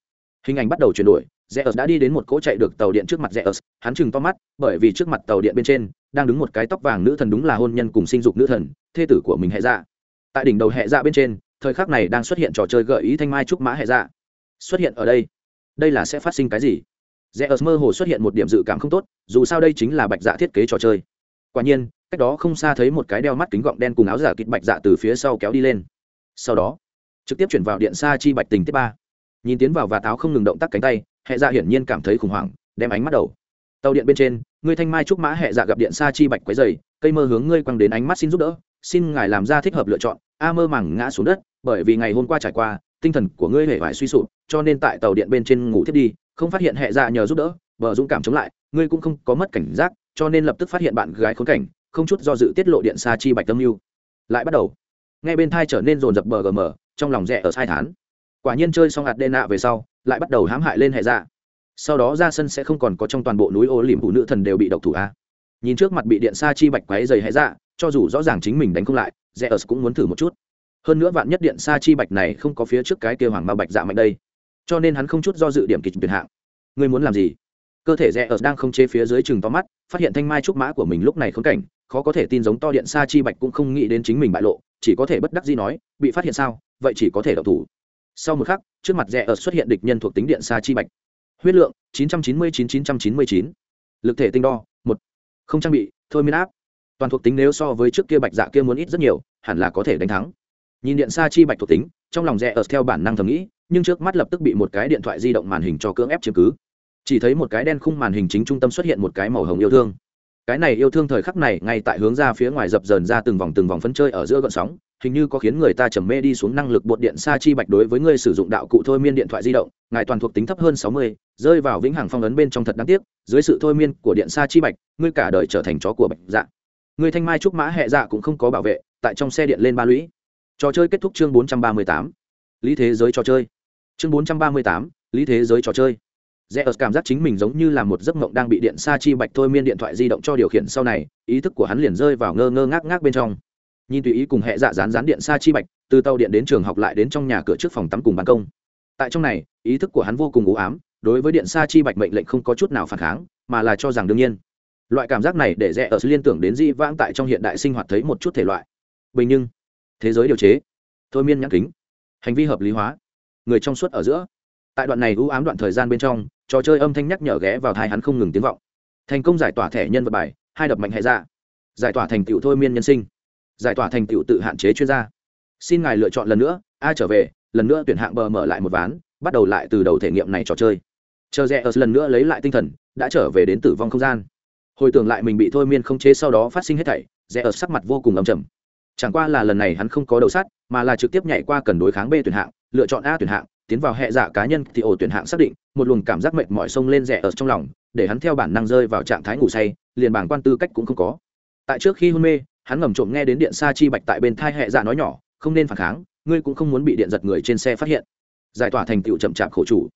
hình ảnh bắt đầu chuyển đổi Zeus đã đi đến một cỗ chạy được tàu điện trước mặt Zeus, hắn chừng to mắt, bởi vì trước mặt tàu điện bên trên đang đứng một cái tóc vàng nữ thần đúng là hôn nhân cùng sinh dục nữ thần, thê tử của mình hệ dạ. Tại đỉnh đầu hệ dạ bên trên, thời khắc này đang xuất hiện trò chơi gợi ý thanh mai trúc mã hệ dạ. Xuất hiện ở đây, đây là sẽ phát sinh cái gì? Zeus mơ hồ xuất hiện một điểm dự cảm không tốt, dù sao đây chính là bạch dạ thiết kế trò chơi. Quả nhiên, cách đó không xa thấy một cái đeo mắt kính gọng đen cùng áo giả kịt bạch dạ từ phía sau kéo đi lên. Sau đó, trực tiếp chuyển vào điện xa chi bạch tình tiếp ba nhìn tiến vào và táo không ngừng động tác cánh tay hệ dạ hiển nhiên cảm thấy khủng hoảng đem ánh mắt đầu tàu điện bên trên ngươi thanh mai trúc mã hệ dạ gặp điện xa chi bạch quấy dày cây mơ hướng ngươi quăng đến ánh mắt xin giúp đỡ xin ngài làm ra thích hợp lựa chọn a mơ màng ngã xuống đất bởi vì ngày hôm qua trải qua tinh thần của ngươi hề phải suy sụp cho nên tại tàu điện bên trên ngủ thiết đi không phát hiện hệ dạ nhờ giúp đỡ vợ dũng cảm chống lại ngươi cũng không có mất cảnh giác cho nên lập tức phát hiện bạn gái khốn cảnh, không chút do dự tiết lộ điện sa chi bạch tâm mưu. Lại bắt đầu. Ngay bên thai trở nên rồn rập bờ gm trong lòng rẻ ở sai thán. Quả nhiên chơi xong hạt đê nạ về sau, lại bắt đầu hãm hại lên hệ dạ. Sau đó ra sân sẽ không còn có trong toàn bộ núi ô liềm phụ nữ thần đều bị độc thủ a. Nhìn trước mặt bị điện sa chi bạch quáy dày hệ dạ cho dù rõ ràng chính mình đánh không lại rẻ ở cũng muốn thử một chút. Hơn nữa vạn nhất điện sa chi bạch này không có phía trước cái kêu hoàng ma bạch dạ mạnh đây. Cho nên hắn không chút do dự điểm kịch tuyệt hạng. Ngươi muốn làm gì? Cơ thể rẽ ở đang không chế phía dưới chừng to mắt, phát hiện thanh mai trúc mã của mình lúc này khốn cảnh, khó có thể tin giống to điện sa chi bạch cũng không nghĩ đến chính mình bại lộ, chỉ có thể bất đắc dĩ nói, bị phát hiện sao, vậy chỉ có thể đậu thủ. Sau một khắc, trước mặt rẽ ở xuất hiện địch nhân thuộc tính điện xa chi bạch. Huyết lượng 999-999. lực thể tinh đo, một. Không trang bị, thôi miên áp. Toàn thuộc tính nếu so với trước kia bạch dạ kia muốn ít rất nhiều, hẳn là có thể đánh thắng. Nhìn điện xa chi bạch thuộc tính, trong lòng rẽ ở theo bản năng thầm nghĩ, nhưng trước mắt lập tức bị một cái điện thoại di động màn hình cho cưỡng ép chiếm cứ chỉ thấy một cái đen khung màn hình chính trung tâm xuất hiện một cái màu hồng yêu thương. Cái này yêu thương thời khắc này, ngay tại hướng ra phía ngoài dập dờn ra từng vòng từng vòng phân chơi ở giữa gợn sóng, hình như có khiến người ta trầm mê đi xuống năng lực bột điện xa chi bạch đối với người sử dụng đạo cụ thôi miên điện thoại di động, ngài toàn thuộc tính thấp hơn sáu mươi, rơi vào vĩnh hằng phong ấn bên trong thật đáng tiếc, dưới sự thôi miên của điện xa chi bạch, ngươi cả đời trở thành chó của bạch dạ. Người thanh mai trúc mã hệ dạ cũng không có bảo vệ, tại trong xe điện lên ba lũy. Trò chơi kết thúc chương bốn trăm ba mươi tám. Lý thế giới trò chơi. Chương bốn trăm ba mươi tám, lý thế giới trò chơi rẽ ớt cảm giác chính mình giống như là một giấc mộng đang bị điện sa chi bạch thôi miên điện thoại di động cho điều khiển sau này, ý thức của hắn liền rơi vào ngơ ngơ ngác ngác bên trong. Nhìn tùy ý cùng hệ dạ dán dán điện sa chi bạch, từ tàu điện đến trường học lại đến trong nhà cửa trước phòng tắm cùng ban công. Tại trong này, ý thức của hắn vô cùng u ám, đối với điện sa chi bạch mệnh lệnh không có chút nào phản kháng, mà là cho rằng đương nhiên. Loại cảm giác này để rẽ ở liên tưởng đến di vãng tại trong hiện đại sinh hoạt thấy một chút thể loại. Bình nhưng, thế giới điều chế, thôi miên nhãn kính, hành vi hợp lý hóa, người trong suốt ở giữa. Tại đoạn này ưu ám đoạn thời gian bên trong trò chơi âm thanh nhắc nhở ghé vào thai hắn không ngừng tiếng vọng. Thành công giải tỏa thẻ nhân vật bài, hai đập mạnh hệ ra giải tỏa thành tựu thôi miên nhân sinh. Giải tỏa thành tựu tự hạn chế chuyên gia. Xin ngài lựa chọn lần nữa a trở về, lần nữa tuyển hạng bờ mở lại một ván, bắt đầu lại từ đầu thể nghiệm này trò chơi. Chờ rẽ ở lần nữa lấy lại tinh thần, đã trở về đến tử vong không gian. Hồi tưởng lại mình bị thôi miên không chế sau đó phát sinh hết thảy, rẽ ở sắc mặt vô cùng ấm chầm chẳng qua là lần này hắn không có đầu sắt, mà là trực tiếp nhảy qua cần đối kháng b tuyển hạng, lựa chọn a tuyển hạng tiến vào hệ dạ cá nhân thì ổ tuyển hạng xác định, một luồng cảm giác mệt mỏi sông lên rẻ ở trong lòng, để hắn theo bản năng rơi vào trạng thái ngủ say, liền bảng quan tư cách cũng không có. Tại trước khi hôn mê, hắn ngầm trộm nghe đến điện sa chi bạch tại bên thai hệ dạ nói nhỏ, không nên phản kháng, ngươi cũng không muốn bị điện giật người trên xe phát hiện. Giải tỏa thành tựu chậm chạp khổ chủ.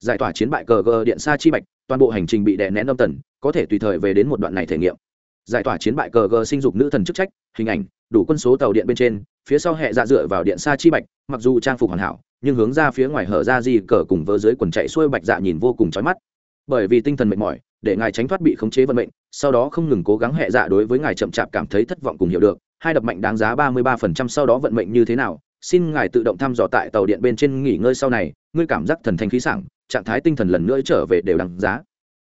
Giải tỏa chiến bại cờ gờ điện sa chi bạch, toàn bộ hành trình bị đè nén âm tần, có thể tùy thời về đến một đoạn này thể nghiệm. Giải tỏa chiến bại cờ gờ sinh dục nữ thần chức trách, hình ảnh, đủ quân số tàu điện bên trên, phía sau hệ dạ dựa vào điện sa chi bạch, mặc dù trang phục hoàn hảo nhưng hướng ra phía ngoài hở ra gì cờ cùng vớ dưới quần chạy xuôi bạch dạ nhìn vô cùng chói mắt. Bởi vì tinh thần mệt mỏi, để ngài tránh thoát bị khống chế vận mệnh, sau đó không ngừng cố gắng hệ dạ đối với ngài chậm chạp cảm thấy thất vọng cùng hiểu được, hai đập mạnh đáng giá ba mươi ba phần trăm sau đó vận mệnh như thế nào, xin ngài tự động thăm dò tại tàu điện bên trên nghỉ ngơi sau này, ngươi cảm giác thần thanh khí sảng, trạng thái tinh thần lần nữa trở về đều đáng giá.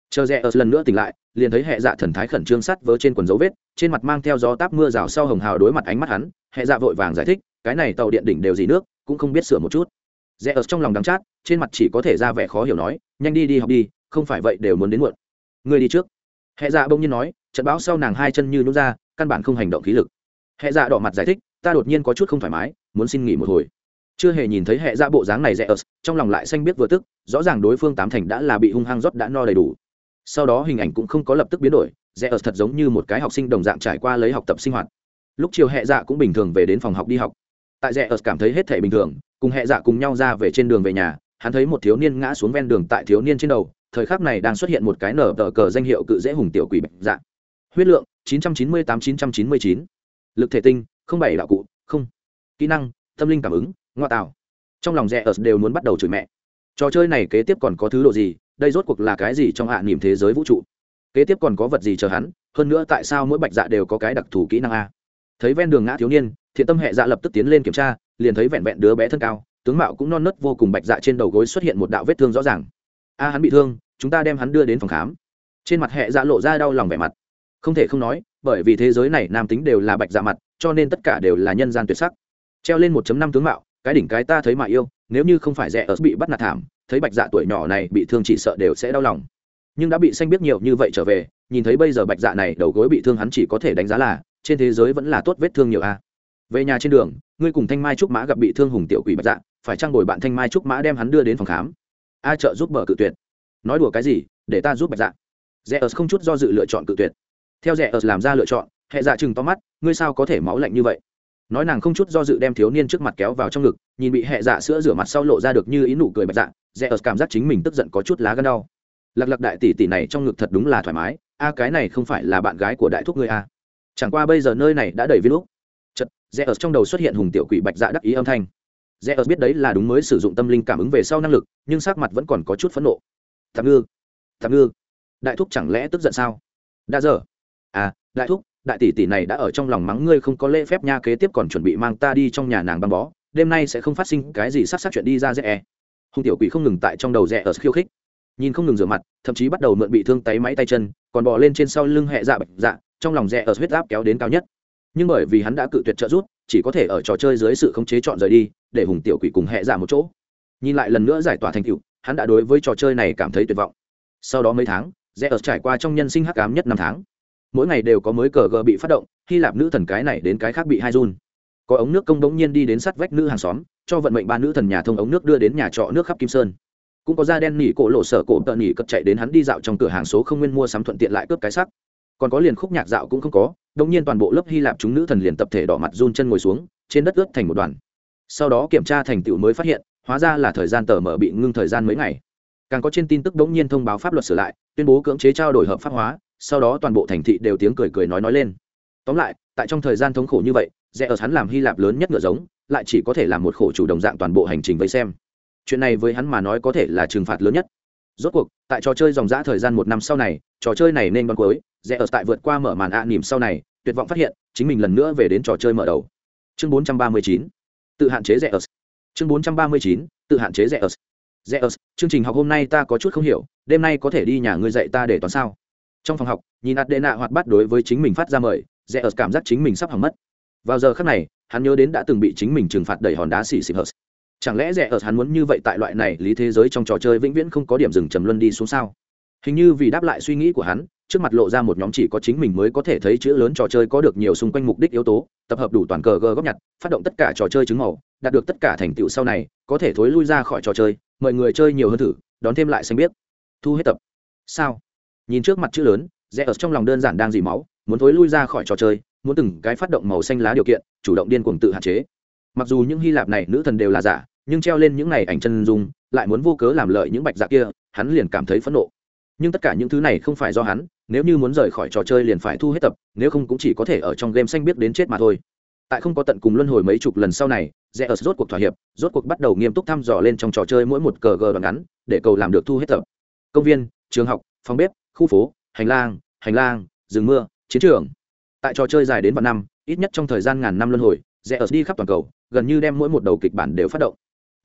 Chờ rẽ ở lần nữa tỉnh lại, liền thấy hệ dạ thần thái khẩn trương sắt vớ trên quần dấu vết, trên mặt mang theo gió táp mưa rào sau hồng hào đối mặt ánh mắt hắn, hệ dạ vội vàng giải thích, cái này tàu điện đỉnh đều gì nước, cũng không biết sửa một chút rẽ ở trong lòng đắng chát, trên mặt chỉ có thể ra vẻ khó hiểu nói, nhanh đi đi học đi, không phải vậy đều muốn đến muộn. Ngươi đi trước. Hệ dạ bỗng nhiên nói, trận báo sau nàng hai chân như nút ra, căn bản không hành động khí lực. Hệ dạ đỏ mặt giải thích, ta đột nhiên có chút không thoải mái, muốn xin nghỉ một hồi. Chưa hề nhìn thấy hệ dạ bộ dáng này rẽ ớt trong lòng lại xanh biết vừa tức, rõ ràng đối phương tám thành đã là bị hung hăng rót đã no đầy đủ. Sau đó hình ảnh cũng không có lập tức biến đổi, rẽ ớt thật giống như một cái học sinh đồng dạng trải qua lấy học tập sinh hoạt. Lúc chiều hệ dạ cũng bình thường về đến phòng học đi học. Tại rẽ ớt cảm thấy hết thể bình thường cùng hệ dạ cùng nhau ra về trên đường về nhà, hắn thấy một thiếu niên ngã xuống ven đường tại thiếu niên trên đầu, thời khắc này đang xuất hiện một cái nở tờ cờ danh hiệu cự dễ hùng tiểu quỷ bạch dạ. Huyết lượng 998-999. lực thể tinh, không bảy đạo cụ, không. Kỹ năng, tâm linh cảm ứng, ngoại tạo. Trong lòng rẽ ớt đều muốn bắt đầu chửi mẹ. Trò chơi này kế tiếp còn có thứ độ gì? Đây rốt cuộc là cái gì trong hạ niềm thế giới vũ trụ? Kế tiếp còn có vật gì chờ hắn? Hơn nữa tại sao mỗi bạch dạ đều có cái đặc thù kỹ năng a? Thấy ven đường ngã thiếu niên, thiện tâm hệ dạ lập tức tiến lên kiểm tra liền thấy vẹn vẹn đứa bé thân cao, tướng mạo cũng non nớt vô cùng bạch dạ trên đầu gối xuất hiện một đạo vết thương rõ ràng. A, hắn bị thương, chúng ta đem hắn đưa đến phòng khám. Trên mặt hệ dạ lộ ra đau lòng vẻ mặt. Không thể không nói, bởi vì thế giới này nam tính đều là bạch dạ mặt, cho nên tất cả đều là nhân gian tuyệt sắc. Treo lên 1 năm tướng mạo, cái đỉnh cái ta thấy mà yêu, nếu như không phải rẻ ở bị bắt nạt thảm, thấy bạch dạ tuổi nhỏ này bị thương chỉ sợ đều sẽ đau lòng. Nhưng đã bị xanh biết nhiều như vậy trở về, nhìn thấy bây giờ bạch dạ này đầu gối bị thương hắn chỉ có thể đánh giá là, trên thế giới vẫn là tốt vết thương nhiều a về nhà trên đường, ngươi cùng thanh mai trúc mã gặp bị thương hùng tiểu quỷ bạch dạ phải trang đổi bạn thanh mai trúc mã đem hắn đưa đến phòng khám? A trợ giúp bờ cự tuyệt. Nói đùa cái gì, để ta giúp bạch dạ. Rẽ ớt không chút do dự lựa chọn cự tuyệt. Theo rẽ ớt làm ra lựa chọn, hệ dạ chừng to mắt, ngươi sao có thể máu lạnh như vậy? Nói nàng không chút do dự đem thiếu niên trước mặt kéo vào trong ngực, nhìn bị hệ dạ sữa rửa mặt sau lộ ra được như ý nụ cười bạch dạ rẽ ớt cảm giác chính mình tức giận có chút lá gân đau. Lặc lặc đại tỷ tỷ này trong ngực thật đúng là thoải mái, a cái này không phải là bạn gái của đại thúc ngươi a. Chẳng qua bây giờ nơi này đã đầy virus rẽ ở trong đầu xuất hiện hùng tiểu quỷ bạch dạ đắc ý âm thanh. Rẽ ở biết đấy là đúng mới sử dụng tâm linh cảm ứng về sau năng lực, nhưng sắc mặt vẫn còn có chút phẫn nộ. Tạm ngư tạm ngư. Đại thúc chẳng lẽ tức giận sao? Đã giờ à đại thúc, đại tỷ tỷ này đã ở trong lòng mắng ngươi không có lễ phép nha, kế tiếp còn chuẩn bị mang ta đi trong nhà nàng băng bó, đêm nay sẽ không phát sinh cái gì sắc sắc chuyện đi ra rẽ. Hùng tiểu quỷ không ngừng tại trong đầu rẽ ở khiêu khích. Nhìn không ngừng rửa mặt, thậm chí bắt đầu mượn bị thương tay máy tay chân, còn bò lên trên sau lưng hệ dạ bạch dạ trong lòng rẽ ở huyết áp kéo đến cao nhất nhưng bởi vì hắn đã cự tuyệt trợ rút chỉ có thể ở trò chơi dưới sự khống chế chọn rời đi, để hùng tiểu quỷ cùng hệ ra dạ một chỗ. Nhìn lại lần nữa giải tỏa thành tựu, hắn đã đối với trò chơi này cảm thấy tuyệt vọng. Sau đó mấy tháng, rẽ ở trải qua trong nhân sinh hắc ám nhất năm tháng. Mỗi ngày đều có mới cờ gờ bị phát động, hy lạp nữ thần cái này đến cái khác bị hai run. Có ống nước công bỗng nhiên đi đến sát vách nữ hàng xóm, cho vận mệnh ba nữ thần nhà thông ống nước đưa đến nhà trọ nước khắp kim sơn. Cũng có da đen nỉ cổ lộ sở cổ tợ nỉ cất chạy đến hắn đi dạo trong cửa hàng số không nguyên mua sắm thuận tiện lại cướp cái sắc còn có liền khúc nhạc dạo cũng không có đông nhiên toàn bộ lớp hy lạp chúng nữ thần liền tập thể đỏ mặt run chân ngồi xuống, trên đất ướt thành một đoàn. Sau đó kiểm tra thành tựu mới phát hiện, hóa ra là thời gian tờ mở bị ngưng thời gian mấy ngày. Càng có trên tin tức đống nhiên thông báo pháp luật sửa lại, tuyên bố cưỡng chế trao đổi hợp pháp hóa, sau đó toàn bộ thành thị đều tiếng cười cười nói nói lên. Tóm lại, tại trong thời gian thống khổ như vậy, rẽ ở hắn làm hy lạp lớn nhất ngựa giống, lại chỉ có thể làm một khổ chủ đồng dạng toàn bộ hành trình vây xem. Chuyện này với hắn mà nói có thể là trừng phạt lớn nhất. Rốt cuộc, tại trò chơi dòng dã thời gian một năm sau này trò chơi này nên bắn cuối, rẽ ở tại vượt qua mở màn ạ à nỉm sau này, tuyệt vọng phát hiện, chính mình lần nữa về đến trò chơi mở đầu. Chương 439 tự hạn chế rẽ ở. Chương 439 tự hạn chế rẽ ở. Rẽ ở, chương trình học hôm nay ta có chút không hiểu, đêm nay có thể đi nhà ngươi dạy ta để toán sao? Trong phòng học, nhìn adena hoạt bát đối với chính mình phát ra mời, rẽ ở cảm giác chính mình sắp hỏng mất. Vào giờ khắc này, hắn nhớ đến đã từng bị chính mình trừng phạt đẩy hòn đá xỉ xịp hờ. Chẳng lẽ rẽ ở hắn muốn như vậy tại loại này lý thế giới trong trò chơi vĩnh viễn không có điểm dừng trầm luân đi xuống sao? Hình như vì đáp lại suy nghĩ của hắn, trước mặt lộ ra một nhóm chỉ có chính mình mới có thể thấy chữ lớn trò chơi có được nhiều xung quanh mục đích yếu tố, tập hợp đủ toàn cờ gờ góp nhặt, phát động tất cả trò chơi chứng màu, đạt được tất cả thành tựu sau này, có thể thối lui ra khỏi trò chơi, mời người chơi nhiều hơn thử, đón thêm lại xanh biết thu hết tập. Sao? Nhìn trước mặt chữ lớn, rẽ ở trong lòng đơn giản đang dì máu, muốn thối lui ra khỏi trò chơi, muốn từng cái phát động màu xanh lá điều kiện, chủ động điên cuồng tự hạn chế. Mặc dù những hy lạp này nữ thần đều là giả, nhưng treo lên những này ảnh chân dung, lại muốn vô cớ làm lợi những bạch dạ kia, hắn liền cảm thấy phẫn nộ nhưng tất cả những thứ này không phải do hắn, nếu như muốn rời khỏi trò chơi liền phải thu hết tập, nếu không cũng chỉ có thể ở trong game xanh biết đến chết mà thôi. Tại không có tận cùng luân hồi mấy chục lần sau này rẽ ở rốt cuộc thỏa hiệp, rốt cuộc bắt đầu nghiêm túc thăm dò lên trong trò chơi mỗi một cờ gờ đoạn ngắn, để cầu làm được thu hết tập. Công viên, trường học, phòng bếp, khu phố, hành lang hành lang, rừng mưa, chiến trường. Tại trò chơi dài đến vạn năm, ít nhất trong thời gian ngàn năm luân hồi rẽ ở đi khắp toàn cầu, gần như đem mỗi một đầu kịch bản đều phát động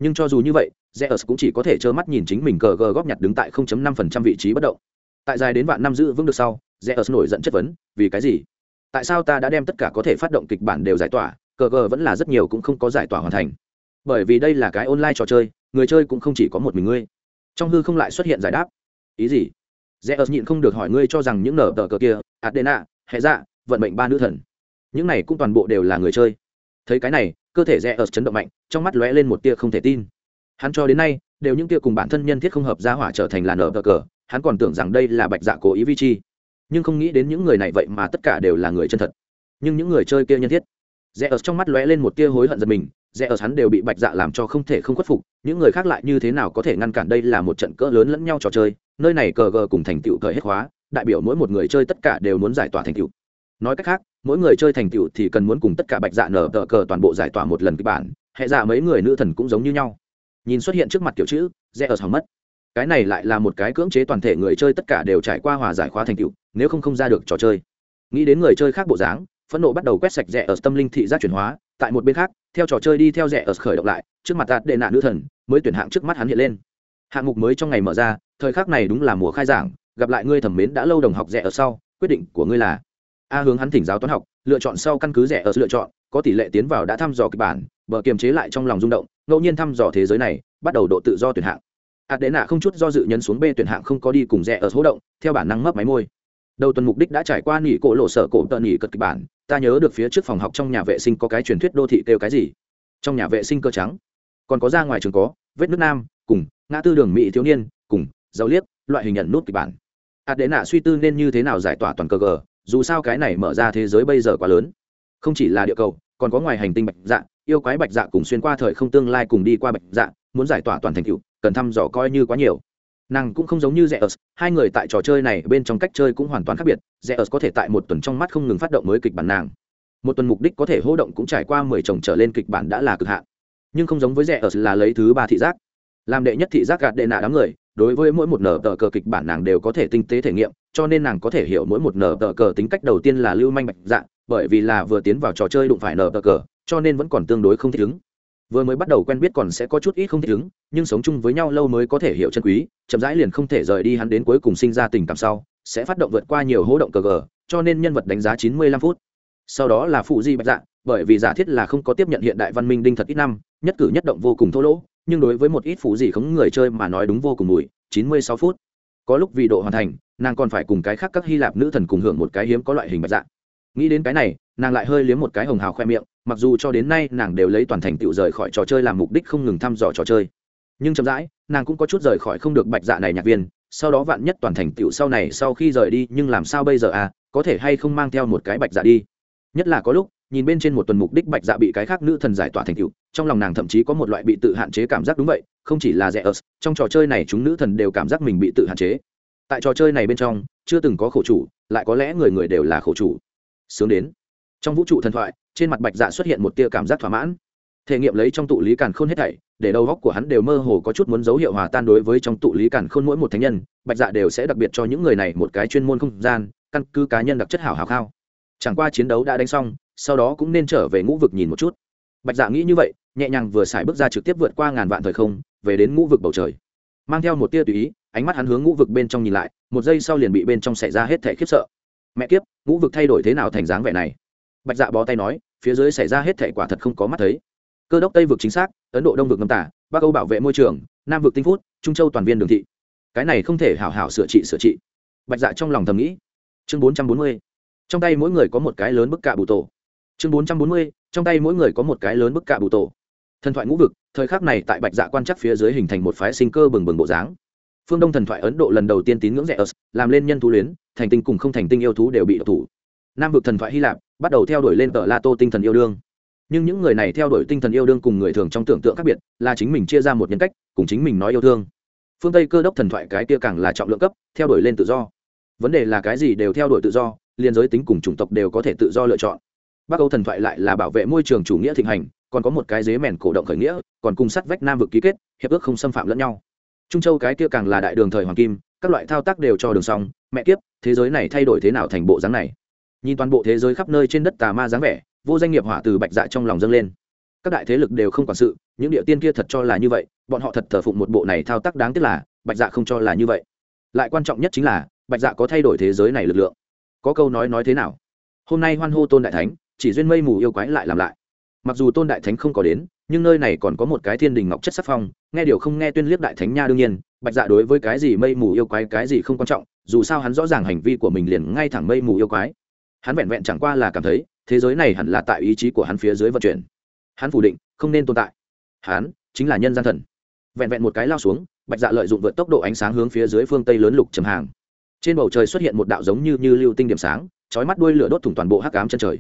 nhưng cho dù như vậy Zeus cũng chỉ có thể trơ mắt nhìn chính mình cờ gờ góp nhặt đứng tại 0.5% vị trí bất động. Tại dài đến vạn năm giữ vững được sau, Zeus nổi giận chất vấn, vì cái gì? Tại sao ta đã đem tất cả có thể phát động kịch bản đều giải tỏa, cờ gờ vẫn là rất nhiều cũng không có giải tỏa hoàn thành. Bởi vì đây là cái online trò chơi, người chơi cũng không chỉ có một mình ngươi. Trong hư không lại xuất hiện giải đáp. Ý gì? Zeus nhịn không được hỏi ngươi cho rằng những nở tờ cờ kia, Adena, hệ dạ, vận mệnh ba nữ thần. Những này cũng toàn bộ đều là người chơi. Thấy cái này, cơ thể rẽ ở chấn động mạnh, trong mắt lóe lên một tia không thể tin. Hắn cho đến nay đều những tia cùng bản thân nhân thiết không hợp gia hỏa trở thành là nở cờ cờ hắn còn tưởng rằng đây là bạch dạ cố ý vi chi. Nhưng không nghĩ đến những người này vậy mà tất cả đều là người chân thật. Nhưng những người chơi kia nhân thiết rẽ ở trong mắt lóe lên một tia hối hận giật mình rẽ ở hắn đều bị bạch dạ làm cho không thể không khuất phục những người khác lại như thế nào có thể ngăn cản đây là một trận cỡ lớn lẫn nhau trò chơi nơi này cờ gờ cùng thành tựu cờ hết khóa đại biểu mỗi một người chơi tất cả đều muốn giải tỏa thành tựu. Nói cách khác mỗi người chơi thành tựu thì cần muốn cùng tất cả bạch dạ nở tờ cờ toàn bộ giải tỏa một lần kịch bản, hệ dạ mấy người nữ thần cũng giống như nhau. Nhìn xuất hiện trước mặt kiểu chữ, rẽ ở hỏng mất. Cái này lại là một cái cưỡng chế toàn thể người chơi tất cả đều trải qua hòa giải khóa thành tựu, nếu không không ra được trò chơi. Nghĩ đến người chơi khác bộ dáng, phẫn nộ bắt đầu quét sạch rẽ ở tâm linh thị giác chuyển hóa, tại một bên khác, theo trò chơi đi theo rẽ ở khởi động lại, trước mặt tạt đệ nạn nữ thần, mới tuyển hạng trước mắt hắn hiện lên. Hạng mục mới trong ngày mở ra, thời khắc này đúng là mùa khai giảng, gặp lại ngươi thẩm mến đã lâu đồng học rẽ ở sau, quyết định của ngươi là a hướng hắn thỉnh giáo toán học, lựa chọn sau căn cứ rẻ ở lựa chọn, có tỷ lệ tiến vào đã thăm dò kịch bản, bờ kiềm chế lại trong lòng rung động, ngẫu nhiên thăm dò thế giới này, bắt đầu độ tự do tuyển hạng. Ạt đệ nạ không chút do dự nhấn xuống b tuyển hạng không có đi cùng rẻ ở hỗ động, theo bản năng mấp máy môi. Đầu tuần mục đích đã trải qua nỉ cổ lộ sở cổ tợn nỉ cật kịch bản, ta nhớ được phía trước phòng học trong nhà vệ sinh có cái truyền thuyết đô thị kêu cái gì? Trong nhà vệ sinh cơ trắng. Còn có ra ngoài trường có, vết nước nam, cùng, ngã tư đường mỹ thiếu niên, cùng, dấu liếc, loại hình nhận nút kịch bản. Ạt đệ nạ suy tư nên như thế nào giải tỏa toàn cơ gờ dù sao cái này mở ra thế giới bây giờ quá lớn. Không chỉ là địa cầu, còn có ngoài hành tinh bạch dạ yêu quái bạch dạ cùng xuyên qua thời không tương lai cùng đi qua bạch dạ muốn giải tỏa toàn thành cựu cần thăm dò coi như quá nhiều. Nàng cũng không giống như rẽ ớt hai người tại trò chơi này bên trong cách chơi cũng hoàn toàn khác biệt rẽ ớt có thể tại một tuần trong mắt không ngừng phát động mới kịch bản nàng. Một tuần mục đích có thể hô động cũng trải qua mười chồng trở lên kịch bản đã là cực hạn. Nhưng không giống với rẽ ớt là lấy thứ ba thị giác. Làm đệ nhất thị giác gạt đệ nạ đám người đối với mỗi một nở tờ cờ kịch bản nàng đều có thể tinh tế thể nghiệm, cho nên nàng có thể hiểu mỗi một nở tờ cờ tính cách đầu tiên là lưu manh bạch dạng bởi vì là vừa tiến vào trò chơi đụng phải nở tờ cờ, cho nên vẫn còn tương đối không thích ứng. Vừa mới bắt đầu quen biết còn sẽ có chút ít không thích ứng, nhưng sống chung với nhau lâu mới có thể hiểu chân quý, chậm rãi liền không thể rời đi hắn đến cuối cùng sinh ra tình cảm sau, sẽ phát động vượt qua nhiều hố động cờ gờ, cho nên nhân vật đánh giá chín mươi lăm phút. Sau đó là phụ di bạch dạng bởi vì giả thiết là không có tiếp nhận hiện đại văn minh đinh thật ít năm, nhất cử nhất động vô cùng thô lỗ nhưng đối với một ít phụ gì không người chơi mà nói đúng vô cùng mùi, chín mươi sáu phút. Có lúc vì độ hoàn thành, nàng còn phải cùng cái khác các hy lạp nữ thần cùng hưởng một cái hiếm có loại hình bạch dạ. Nghĩ đến cái này, nàng lại hơi liếm một cái hồng hào khoe miệng, mặc dù cho đến nay nàng đều lấy toàn thành tựu rời khỏi trò chơi làm mục đích không ngừng thăm dò trò chơi. Nhưng chậm rãi, nàng cũng có chút rời khỏi không được bạch dạ này nhạc viên, sau đó vạn nhất toàn thành tựu sau này sau khi rời đi, nhưng làm sao bây giờ à có thể hay không mang theo một cái bạch dạ đi? Nhất là có lúc nhìn bên trên một tuần mục đích bạch dạ bị cái khác nữ thần giải tỏa thành tựu, trong lòng nàng thậm chí có một loại bị tự hạn chế cảm giác đúng vậy, không chỉ là rẻ ớt, trong trò chơi này chúng nữ thần đều cảm giác mình bị tự hạn chế. Tại trò chơi này bên trong, chưa từng có khổ chủ, lại có lẽ người người đều là khổ chủ. Sướng đến. Trong vũ trụ thần thoại, trên mặt bạch dạ xuất hiện một tia cảm giác thỏa mãn. Thể nghiệm lấy trong tụ lý càn khôn hết thảy, để đầu góc của hắn đều mơ hồ có chút muốn dấu hiệu hòa tan đối với trong tụ lý càn khôn mỗi một thánh nhân, bạch dạ đều sẽ đặc biệt cho những người này một cái chuyên môn không gian, căn cứ cá nhân đặc chất hảo hảo khao chẳng qua chiến đấu đã đánh xong, sau đó cũng nên trở về ngũ vực nhìn một chút. Bạch dạ nghĩ như vậy, nhẹ nhàng vừa xài bước ra trực tiếp vượt qua ngàn vạn thời không, về đến ngũ vực bầu trời. Mang theo một tia tùy ý, ánh mắt hắn hướng ngũ vực bên trong nhìn lại, một giây sau liền bị bên trong xảy ra hết thể khiếp sợ. Mẹ kiếp, ngũ vực thay đổi thế nào thành dáng vẻ này? Bạch dạ bó tay nói, phía dưới xảy ra hết thể quả thật không có mắt thấy. Cơ đốc tây vực chính xác, ấn độ đông vực ngâm tả bắc âu bảo vệ môi trường, nam vực tinh phút, trung châu toàn viên đường thị. Cái này không thể hảo hảo sửa trị sửa trị. Bạch dạ trong lòng thầm nghĩ. Chương bốn trăm bốn mươi trong tay mỗi người có một cái lớn bức cạ bù tổ. Chương bốn trăm bốn mươi, trong tay mỗi người có một cái lớn bức cạ bù tổ. Thần thoại ngũ vực, thời khắc này tại bạch dạ quan chắc phía dưới hình thành một phái sinh cơ bừng bừng bộ dáng. Phương đông thần thoại ấn độ lần đầu tiên tín ngưỡng rẻ ớt, làm lên nhân thú luyến, thành tinh cùng không thành tinh yêu thú đều bị độc thủ. Nam vực thần thoại hy lạp, bắt đầu theo đuổi lên tờ la tô tinh thần yêu đương. Nhưng những người này theo đuổi tinh thần yêu đương cùng người thường trong tưởng tượng khác biệt, là chính mình chia ra một nhân cách, cùng chính mình nói yêu thương. Phương tây cơ đốc thần thoại cái kia càng là trọng lượng cấp, theo đuổi lên tự do. Vấn đề là cái gì đều theo đuổi tự do liên giới tính cùng chủng tộc đều có thể tự do lựa chọn. Bắc âu thần thoại lại là bảo vệ môi trường chủ nghĩa thịnh hành, còn có một cái dế mèn cổ động khởi nghĩa, còn cùng sắt vách nam vực ký kết, hiệp ước không xâm phạm lẫn nhau. Trung châu cái kia càng là đại đường thời hoàng kim, các loại thao tác đều cho đường xong, mẹ kiếp, thế giới này thay đổi thế nào thành bộ dáng này? Nhìn toàn bộ thế giới khắp nơi trên đất tà ma dáng vẻ, vô danh nghiệp hỏa từ bạch dạ trong lòng dâng lên. Các đại thế lực đều không quản sự, những địa tiên kia thật cho là như vậy, bọn họ thật thờ phụng một bộ này thao tác đáng tiếc là, bạch dạ không cho là như vậy. Lại quan trọng nhất chính là, bạch dạ có thay đổi thế giới này lực lượng có câu nói nói thế nào? Hôm nay hoan hô tôn đại thánh, chỉ duyên mây mù yêu quái lại làm lại. Mặc dù tôn đại thánh không có đến, nhưng nơi này còn có một cái thiên đình ngọc chất sắc phong, nghe điều không nghe tuyên liếc đại thánh nha đương nhiên, bạch dạ đối với cái gì mây mù yêu quái cái gì không quan trọng, dù sao hắn rõ ràng hành vi của mình liền ngay thẳng mây mù yêu quái. Hắn vẹn vẹn chẳng qua là cảm thấy, thế giới này hẳn là tại ý chí của hắn phía dưới vận chuyển. Hắn phủ định, không nên tồn tại. Hắn chính là nhân gian thần. Vẹn vẹn một cái lao xuống, bạch dạ lợi dụng vượt tốc độ ánh sáng hướng phía dưới phương tây lớn lục trầm hàng trên bầu trời xuất hiện một đạo giống như như lưu tinh điểm sáng, chói mắt đuôi lửa đốt thủng toàn bộ hắc ám chân trời.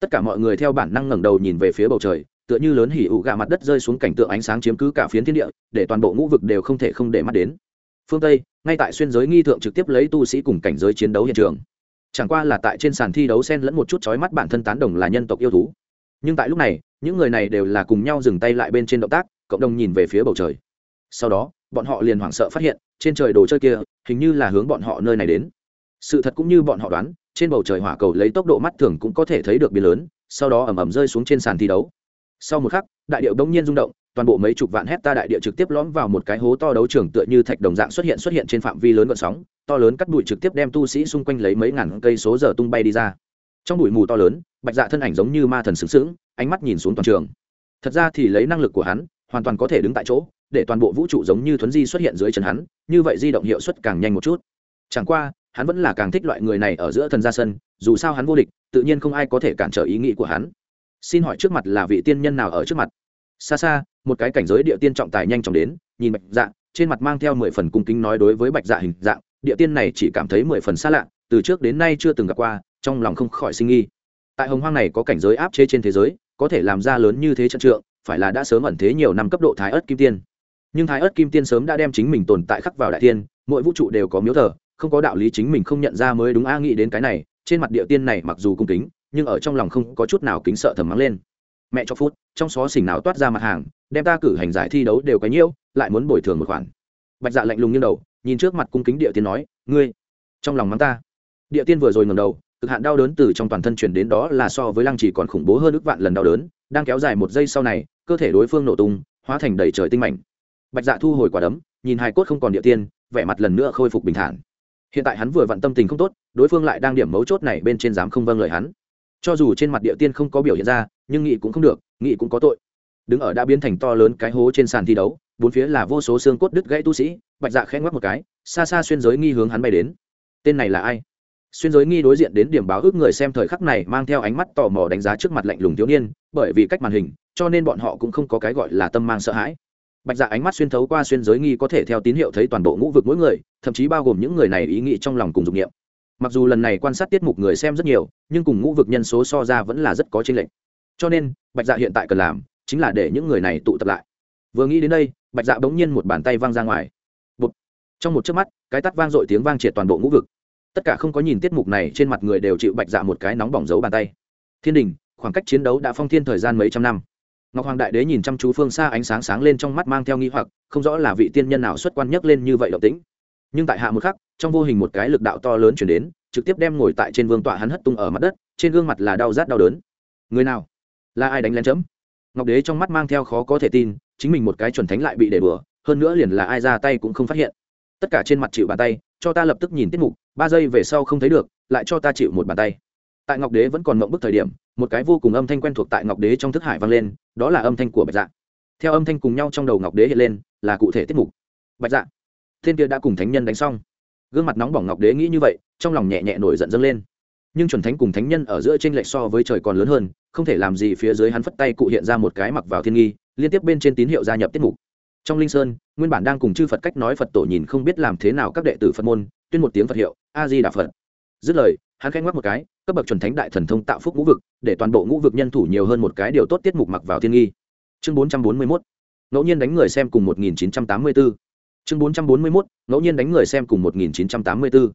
Tất cả mọi người theo bản năng ngẩng đầu nhìn về phía bầu trời, tựa như lớn hỉ ụ gạ mặt đất rơi xuống cảnh tượng ánh sáng chiếm cứ cả phiến thiên địa, để toàn bộ ngũ vực đều không thể không để mắt đến. Phương tây, ngay tại xuyên giới nghi thượng trực tiếp lấy tu sĩ cùng cảnh giới chiến đấu hiện trường. Chẳng qua là tại trên sàn thi đấu xen lẫn một chút chói mắt bản thân tán đồng là nhân tộc yêu thú. Nhưng tại lúc này, những người này đều là cùng nhau dừng tay lại bên trên động tác, cộng đồng nhìn về phía bầu trời. Sau đó, bọn họ liền hoảng sợ phát hiện trên trời đồ chơi kia, hình như là hướng bọn họ nơi này đến. Sự thật cũng như bọn họ đoán, trên bầu trời hỏa cầu lấy tốc độ mắt thường cũng có thể thấy được biến lớn, sau đó ẩm ẩm rơi xuống trên sàn thi đấu. Sau một khắc, đại điệu đông nhiên rung động, toàn bộ mấy chục vạn hecta đại địa trực tiếp lõm vào một cái hố to đấu trường tựa như thạch đồng dạng xuất hiện xuất hiện trên phạm vi lớn gọn sóng, to lớn cắt bụi trực tiếp đem tu sĩ xung quanh lấy mấy ngàn cây số giờ tung bay đi ra. Trong bụi mù to lớn, bạch dạ thân ảnh giống như ma thần sướng sướng ánh mắt nhìn xuống toàn trường. Thật ra thì lấy năng lực của hắn, hoàn toàn có thể đứng tại chỗ để toàn bộ vũ trụ giống như thuấn di xuất hiện dưới chân hắn, như vậy di động hiệu suất càng nhanh một chút. Chẳng qua, hắn vẫn là càng thích loại người này ở giữa thần gia sân, dù sao hắn vô địch, tự nhiên không ai có thể cản trở ý nghĩ của hắn. Xin hỏi trước mặt là vị tiên nhân nào ở trước mặt? Xa xa, một cái cảnh giới địa tiên trọng tài nhanh chóng đến, nhìn bạch dạ trên mặt mang theo mười phần cung kính nói đối với bạch dạ hình dạng, địa tiên này chỉ cảm thấy mười phần xa lạ, từ trước đến nay chưa từng gặp qua, trong lòng không khỏi sinh nghi. Tại hồng hoang này có cảnh giới áp chế trên thế giới, có thể làm ra lớn như thế trận trượng, phải là đã sớm ẩn thế nhiều năm cấp độ thái ớt kim tiên nhưng thái ớt kim tiên sớm đã đem chính mình tồn tại khắc vào đại tiên mỗi vũ trụ đều có miếu thờ, không có đạo lý chính mình không nhận ra mới đúng a nghĩ đến cái này, trên mặt địa tiên này mặc dù cung kính, nhưng ở trong lòng không có chút nào kính sợ thầm mắng lên. Mẹ cho phút, trong xó xỉnh nào toát ra mặt hàng, đem ta cử hành giải thi đấu đều cái nhiêu lại muốn bồi thường một khoản. Bạch dạ lạnh lùng như đầu, nhìn trước mặt cung kính địa tiên nói, ngươi, trong lòng mắng ta. Địa tiên vừa rồi ngầm đầu, cực hạn đau đớn từ trong toàn thân chuyển đến đó là so với lăng chỉ còn khủng bố hơn ước vạn lần đau đớn, đang kéo dài một giây sau này, cơ thể đối phương nổ tung, hóa thành đầy trời tinh mảnh bạch dạ thu hồi quả đấm, nhìn hài cốt không còn địa tiên, vẻ mặt lần nữa khôi phục bình thản. Hiện tại hắn vừa vặn tâm tình không tốt, đối phương lại đang điểm mấu chốt này bên trên dám không vâng lời hắn. Cho dù trên mặt địa tiên không có biểu hiện ra, nhưng nghị cũng không được, nghị cũng có tội. Đứng ở đã biến thành to lớn cái hố trên sàn thi đấu, bốn phía là vô số xương cốt đứt gãy tu sĩ, bạch dạ khẽ ngoắc một cái, xa xa xuyên giới nghi hướng hắn bay đến. Tên này là ai? Xuyên giới nghi đối diện đến điểm báo ước người xem thời khắc này mang theo ánh mắt tò mò đánh giá trước mặt lạnh lùng thiếu niên, bởi vì cách màn hình, cho nên bọn họ cũng không có cái gọi là tâm mang sợ hãi bạch dạ ánh mắt xuyên thấu qua xuyên giới nghi có thể theo tín hiệu thấy toàn bộ ngũ vực mỗi người, thậm chí bao gồm những người này ý nghĩ trong lòng cùng dục nghiệm mặc dù lần này quan sát tiết mục người xem rất nhiều, nhưng cùng ngũ vực nhân số so ra vẫn là rất có tranh lệch. Cho nên, bạch dạ hiện tại cần làm chính là để những người này tụ tập lại. Vừa nghĩ đến đây, bạch dạ bỗng nhiên một bàn tay văng ra ngoài. Bụt. trong một chớp mắt, cái tắt vang dội tiếng vang triệt toàn bộ ngũ vực. Tất cả không có nhìn tiết mục này, trên mặt người đều chịu bạch dạ một cái nóng bỏng giấu bàn tay. Thiên đình, khoảng cách chiến đấu đã phong thiên thời gian mấy trăm năm ngọc hoàng đại đế nhìn chăm chú phương xa ánh sáng sáng lên trong mắt mang theo nghi hoặc, không rõ là vị tiên nhân nào xuất quan nhấc lên như vậy động tĩnh. Nhưng tại hạ một khắc, trong vô hình một cái lực đạo to lớn chuyển đến, trực tiếp đem ngồi tại trên vương tọa hắn hất tung ở mặt đất, trên gương mặt là đau rát đau đớn. Người nào? Là ai đánh lén chấm? Ngọc đế trong mắt mang theo khó có thể tin, chính mình một cái chuẩn thánh lại bị để bừa, hơn nữa liền là ai ra tay cũng không phát hiện. Tất cả trên mặt chịu bàn tay, cho ta lập tức nhìn tiết mục, ba giây về sau không thấy được, lại cho ta chịu một bàn tay. Tại ngọc đế vẫn còn mộng bức thời điểm một cái vô cùng âm thanh quen thuộc tại ngọc đế trong thức hải vang lên, đó là âm thanh của bạch dạ. Theo âm thanh cùng nhau trong đầu ngọc đế hiện lên, là cụ thể tiết mục. Bạch dạ thiên kia đã cùng thánh nhân đánh xong. Gương mặt nóng bỏng ngọc đế nghĩ như vậy, trong lòng nhẹ nhẹ nổi giận dâng lên. Nhưng chuẩn thánh cùng thánh nhân ở giữa t r ê n lệch so với trời còn lớn hơn, không thể làm gì phía dưới hắn phất tay cụ hiện ra một cái mặc vào thiên nghi, liên tiếp bên trên tín hiệu gia nhập tiết mục. Trong linh sơn, nguyên bản đang cùng chư phật cách nói phật tổ nhìn không biết làm thế nào các đệ tử phật môn, tuyên một tiếng phật hiệu, a di đà phật. Dứt lời, hắn khanh ngoắc một cái cấp bậc chuẩn thánh đại thần thông tạo phúc ngũ vực, để toàn bộ ngũ vực nhân thủ nhiều hơn một cái điều tốt tiết mục mặc vào thiên nghi. Chương bốn trăm bốn mươi mốt, ngẫu nhiên đánh người xem cùng một nghìn chín trăm tám mươi bốn chương bốn trăm bốn mươi mốt, ngẫu nhiên đánh người xem cùng một nghìn chín trăm tám mươi bốn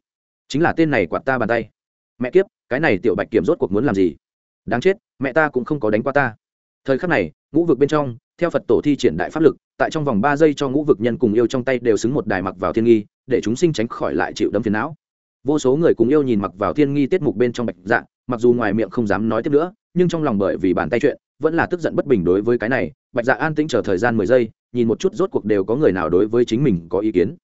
chính là tên này quạt ta bàn tay. Mẹ kiếp, cái này tiểu bạch kiểm rốt cuộc muốn làm gì? Đáng chết, mẹ ta cũng không có đánh qua ta. Thời khắc này, ngũ vực bên trong, theo phật tổ thi triển đại pháp lực, tại trong vòng ba giây cho ngũ vực nhân cùng yêu trong tay đều xứng một đài mặc vào thiên nghi, để chúng sinh tránh khỏi lại chịu đấm phiền não vô số người cùng yêu nhìn mặc vào thiên nghi tiết mục bên trong bạch dạ mặc dù ngoài miệng không dám nói tiếp nữa, nhưng trong lòng bởi vì bàn tay chuyện, vẫn là tức giận bất bình đối với cái này. Bạch dạ an tĩnh chờ thời gian mười giây, nhìn một chút rốt cuộc đều có người nào đối với chính mình có ý kiến.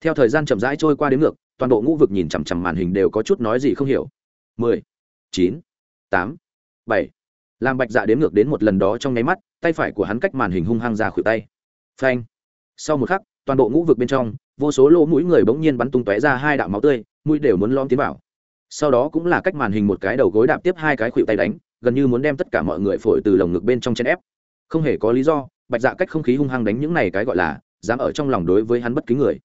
Theo thời gian chậm rãi trôi qua đến ngược, toàn bộ ngũ vực nhìn chằm chằm màn hình đều có chút nói gì không hiểu. Mười, chín, tám, bảy. Làm bạch dạ đếm ngược đến một lần đó trong nháy mắt, tay phải của hắn cách màn hình hung hăng ra khuỷu tay. Phanh. Sau một khắc, toàn bộ ngũ vực bên trong, vô số lỗ mũi người bỗng nhiên bắn tung tóe ra hai đạo máu tươi mũi đều muốn lom tiến vào. Sau đó cũng là cách màn hình một cái đầu gối đạp tiếp hai cái khuỷu tay đánh, gần như muốn đem tất cả mọi người phổi từ lồng ngực bên trong chen ép. Không hề có lý do, bạch dạ cách không khí hung hăng đánh những này cái gọi là, dám ở trong lòng đối với hắn bất cứ người.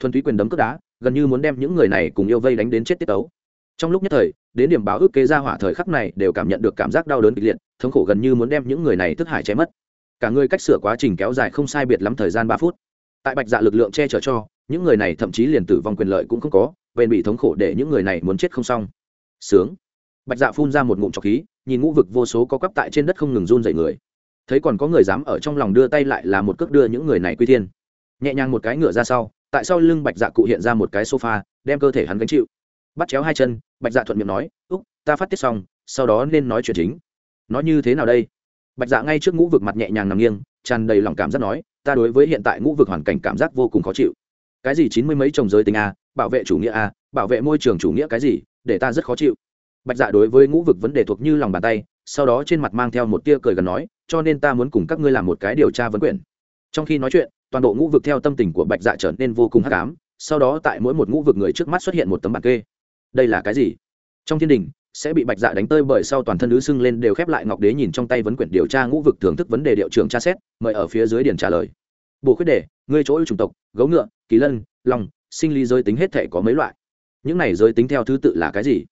Thuần túy quyền đấm cướp đá, gần như muốn đem những người này cùng yêu vây đánh đến chết tiết tấu. Trong lúc nhất thời, đến điểm báo ước kế ra hỏa thời khắc này đều cảm nhận được cảm giác đau đớn kịch liệt, thống khổ gần như muốn đem những người này thức hải cháy mất. Cả người cách sửa quá trình kéo dài không sai biệt lắm thời gian ba phút. Tại bạch dạ lực lượng che chở cho, những người này thậm chí liền tử vong quyền lợi cũng không có bền bị thống khổ để những người này muốn chết không xong. Sướng. Bạch dạ phun ra một ngụm trọc khí, nhìn ngũ vực vô số có cắp tại trên đất không ngừng run dậy người. Thấy còn có người dám ở trong lòng đưa tay lại là một cước đưa những người này quy thiên. Nhẹ nhàng một cái ngựa ra sau, tại sau lưng bạch dạ cụ hiện ra một cái sofa, đem cơ thể hắn gánh chịu. Bắt chéo hai chân, bạch dạ thuận miệng nói, úc, ta phát tiết xong, sau đó nên nói chuyện chính. Nói như thế nào đây? Bạch dạ ngay trước ngũ vực mặt nhẹ nhàng nằm nghiêng, tràn đầy lòng cảm giác nói, ta đối với hiện tại ngũ vực hoàn cảnh cảm giác vô cùng khó chịu cái gì chín mươi mấy trồng giới tính a, bảo vệ chủ nghĩa a, bảo vệ môi trường chủ nghĩa cái gì, để ta rất khó chịu. Bạch dạ đối với ngũ vực vấn đề thuộc như lòng bàn tay, sau đó trên mặt mang theo một tia cười gần nói, cho nên ta muốn cùng các ngươi làm một cái điều tra vấn quyền. Trong khi nói chuyện, toàn bộ ngũ vực theo tâm tình của bạch dạ trở nên vô cùng hắc ám, sau đó tại mỗi một ngũ vực người trước mắt xuất hiện một tấm bản kê. Đây là cái gì? Trong thiên đình, sẽ bị bạch dạ đánh tơi bởi sau toàn thân nữ sưng lên đều khép lại ngọc đế nhìn trong tay vấn quyển điều tra ngũ vực thưởng thức vấn đề điệu trường tra xét, mời ở phía dưới điển trả lời. Bộ khuyết đề, ngươi chỗ ưu chủng tộc, gấu ngựa kỳ lân lòng sinh lý giới tính hết thể có mấy loại. Những này giới tính theo thứ tự là cái gì?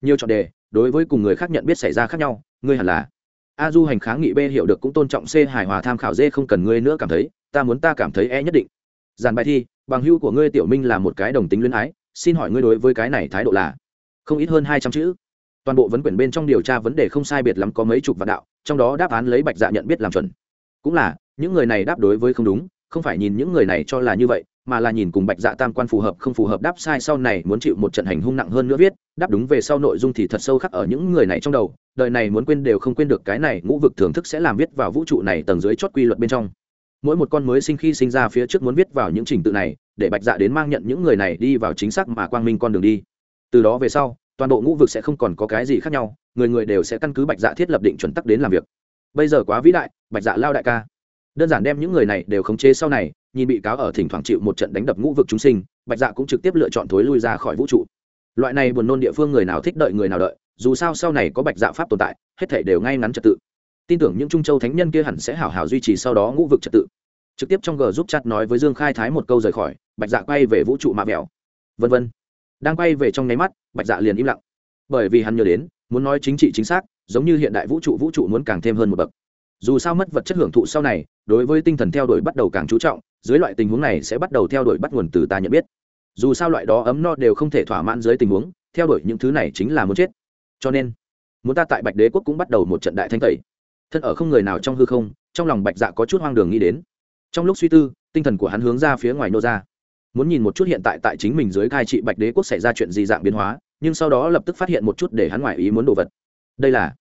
Nhiều chọn đề, đối với cùng người khác nhận biết xảy ra khác nhau, ngươi hẳn là a du hành kháng nghị b hiểu được cũng tôn trọng c hài hòa tham khảo d không cần ngươi nữa cảm thấy, ta muốn ta cảm thấy e nhất định. Giàn bài thi, bằng hữu của ngươi tiểu minh là một cái đồng tính luyến ái, xin hỏi ngươi đối với cái này thái độ là không ít hơn hai trăm chữ. Toàn bộ vấn quyển bên trong điều tra vấn đề không sai biệt lắm có mấy chục vạn đạo, trong đó đáp án lấy bạch dạ nhận biết làm chuẩn. Cũng là, những người này đáp đối với không đúng, không phải nhìn những người này cho là như vậy mà là nhìn cùng bạch dạ tam quan phù hợp không phù hợp đáp sai sau này muốn chịu một trận hành hung nặng hơn nữa viết, đáp đúng về sau nội dung thì thật sâu khắc ở những người này trong đầu, đời này muốn quên đều không quên được cái này ngũ vực thưởng thức sẽ làm viết vào vũ trụ này tầng dưới chót quy luật bên trong. Mỗi một con mới sinh khi sinh ra phía trước muốn viết vào những trình tự này, để bạch dạ đến mang nhận những người này đi vào chính xác mà quang minh con đường đi. Từ đó về sau, toàn bộ ngũ vực sẽ không còn có cái gì khác nhau, người người đều sẽ căn cứ bạch dạ thiết lập định chuẩn tắc đến làm việc. Bây giờ quá vĩ đại, bạch dạ lao đại ca đơn giản đem những người này đều khống chế sau này, nhìn bị cáo ở thỉnh thoảng chịu một trận đánh đập ngũ vực chúng sinh, bạch dạ cũng trực tiếp lựa chọn thối lui ra khỏi vũ trụ. Loại này buồn nôn địa phương người nào thích đợi người nào đợi, dù sao sau này có bạch dạ pháp tồn tại, hết thể đều ngay ngắn trật tự. Tin tưởng những trung châu thánh nhân kia hẳn sẽ hảo hảo duy trì sau đó ngũ vực trật tự. Trực tiếp trong g giúp chat nói với dương khai thái một câu rời khỏi, bạch dạ quay về vũ trụ mạ mèo vân vân. Đang quay về trong nháy mắt, bạch dạ liền im lặng. Bởi vì hắn nhớ đến, muốn nói chính trị chính xác, giống như hiện đại vũ trụ vũ trụ muốn càng thêm hơn một bậc dù sao mất vật chất hưởng thụ sau này, đối với tinh thần theo đuổi bắt đầu càng chú trọng, dưới loại tình huống này sẽ bắt đầu theo đuổi bắt nguồn từ ta nhận biết. Dù sao loại đó ấm no đều không thể thỏa mãn dưới tình huống, theo đuổi những thứ này chính là muốn chết. Cho nên, muốn ta tại bạch đế quốc cũng bắt đầu một trận đại thanh tẩy. Thân ở không người nào trong hư không, trong lòng bạch dạ có chút hoang đường nghĩ đến. Trong lúc suy tư, tinh thần của hắn hướng ra phía ngoài nô ra. Muốn nhìn một chút hiện tại tại chính mình dưới cai trị bạch đế quốc xảy ra chuyện gì dạng biến hóa, nhưng sau đó lập tức phát hiện một chút để hắn ngoài ý muốn đồ vật. Đây là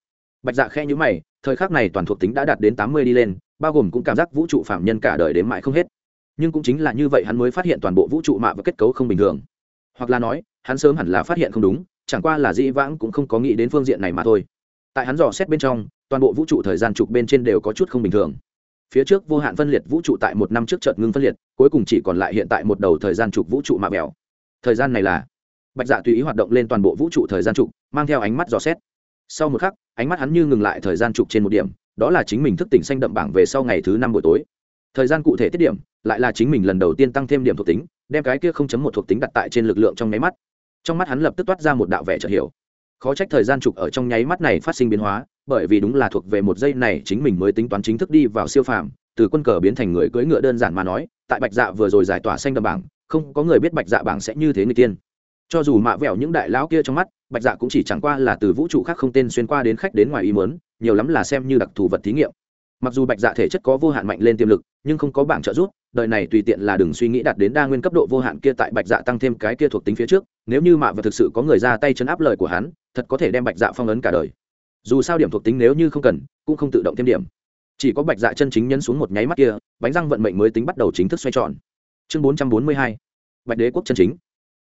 bạch dạ khe nhữ mày, thời khắc này toàn thuộc tính đã đạt đến tám mươi đi lên, bao gồm cũng cảm giác vũ trụ phạm nhân cả đời đến mãi không hết. Nhưng cũng chính là như vậy hắn mới phát hiện toàn bộ vũ trụ mạ và kết cấu không bình thường. Hoặc là nói, hắn sớm hẳn là phát hiện không đúng, chẳng qua là dĩ vãng cũng không có nghĩ đến phương diện này mà thôi. Tại hắn dò xét bên trong, toàn bộ vũ trụ thời gian trục bên trên đều có chút không bình thường. Phía trước vô hạn phân liệt vũ trụ tại một năm trước chợt ngưng phân liệt, cuối cùng chỉ còn lại hiện tại một đầu thời gian trục vũ trụ mạ mèo thời gian này là bạch dạ tùy ý hoạt động lên toàn bộ vũ trụ thời gian trục, mang theo ánh mắt dò xét sau một khắc, ánh mắt hắn như ngừng lại thời gian trục trên một điểm, đó là chính mình thức tỉnh xanh đậm bảng về sau ngày thứ năm buổi tối. Thời gian cụ thể tiết điểm, lại là chính mình lần đầu tiên tăng thêm điểm thuộc tính, đem cái kia không chấm một thuộc tính đặt tại trên lực lượng trong nháy mắt. Trong mắt hắn lập tức toát ra một đạo vẻ chợt hiểu. Khó trách thời gian trục ở trong nháy mắt này phát sinh biến hóa, bởi vì đúng là thuộc về một giây này chính mình mới tính toán chính thức đi vào siêu phàm, từ quân cờ biến thành người cưỡi ngựa đơn giản mà nói, tại bạch dạ vừa rồi giải tỏa xanh đậm bảng, không có người biết bạch dạ bảng sẽ như thế người tiên cho dù mạ vẹo những đại lão kia trong mắt, bạch dạ cũng chỉ chẳng qua là từ vũ trụ khác không tên xuyên qua đến khách đến ngoài ý mớn nhiều lắm là xem như đặc thù vật thí nghiệm. Mặc dù bạch dạ thể chất có vô hạn mạnh lên tiềm lực, nhưng không có bảng trợ giúp, đời này tùy tiện là đừng suy nghĩ đạt đến đa nguyên cấp độ vô hạn kia tại bạch dạ tăng thêm cái kia thuộc tính phía trước, nếu như mạ và thực sự có người ra tay chấn áp lời của hắn, thật có thể đem bạch dạ phong ấn cả đời. Dù sao điểm thuộc tính nếu như không cần, cũng không tự động thêm điểm. Chỉ có bạch dạ chân chính nhấn xuống một nháy mắt kia, bánh răng vận mệnh mới tính bắt đầu chính thức xoay tròn. Chương bốn trăm bốn mươi hai, bạch đế quốc chân chính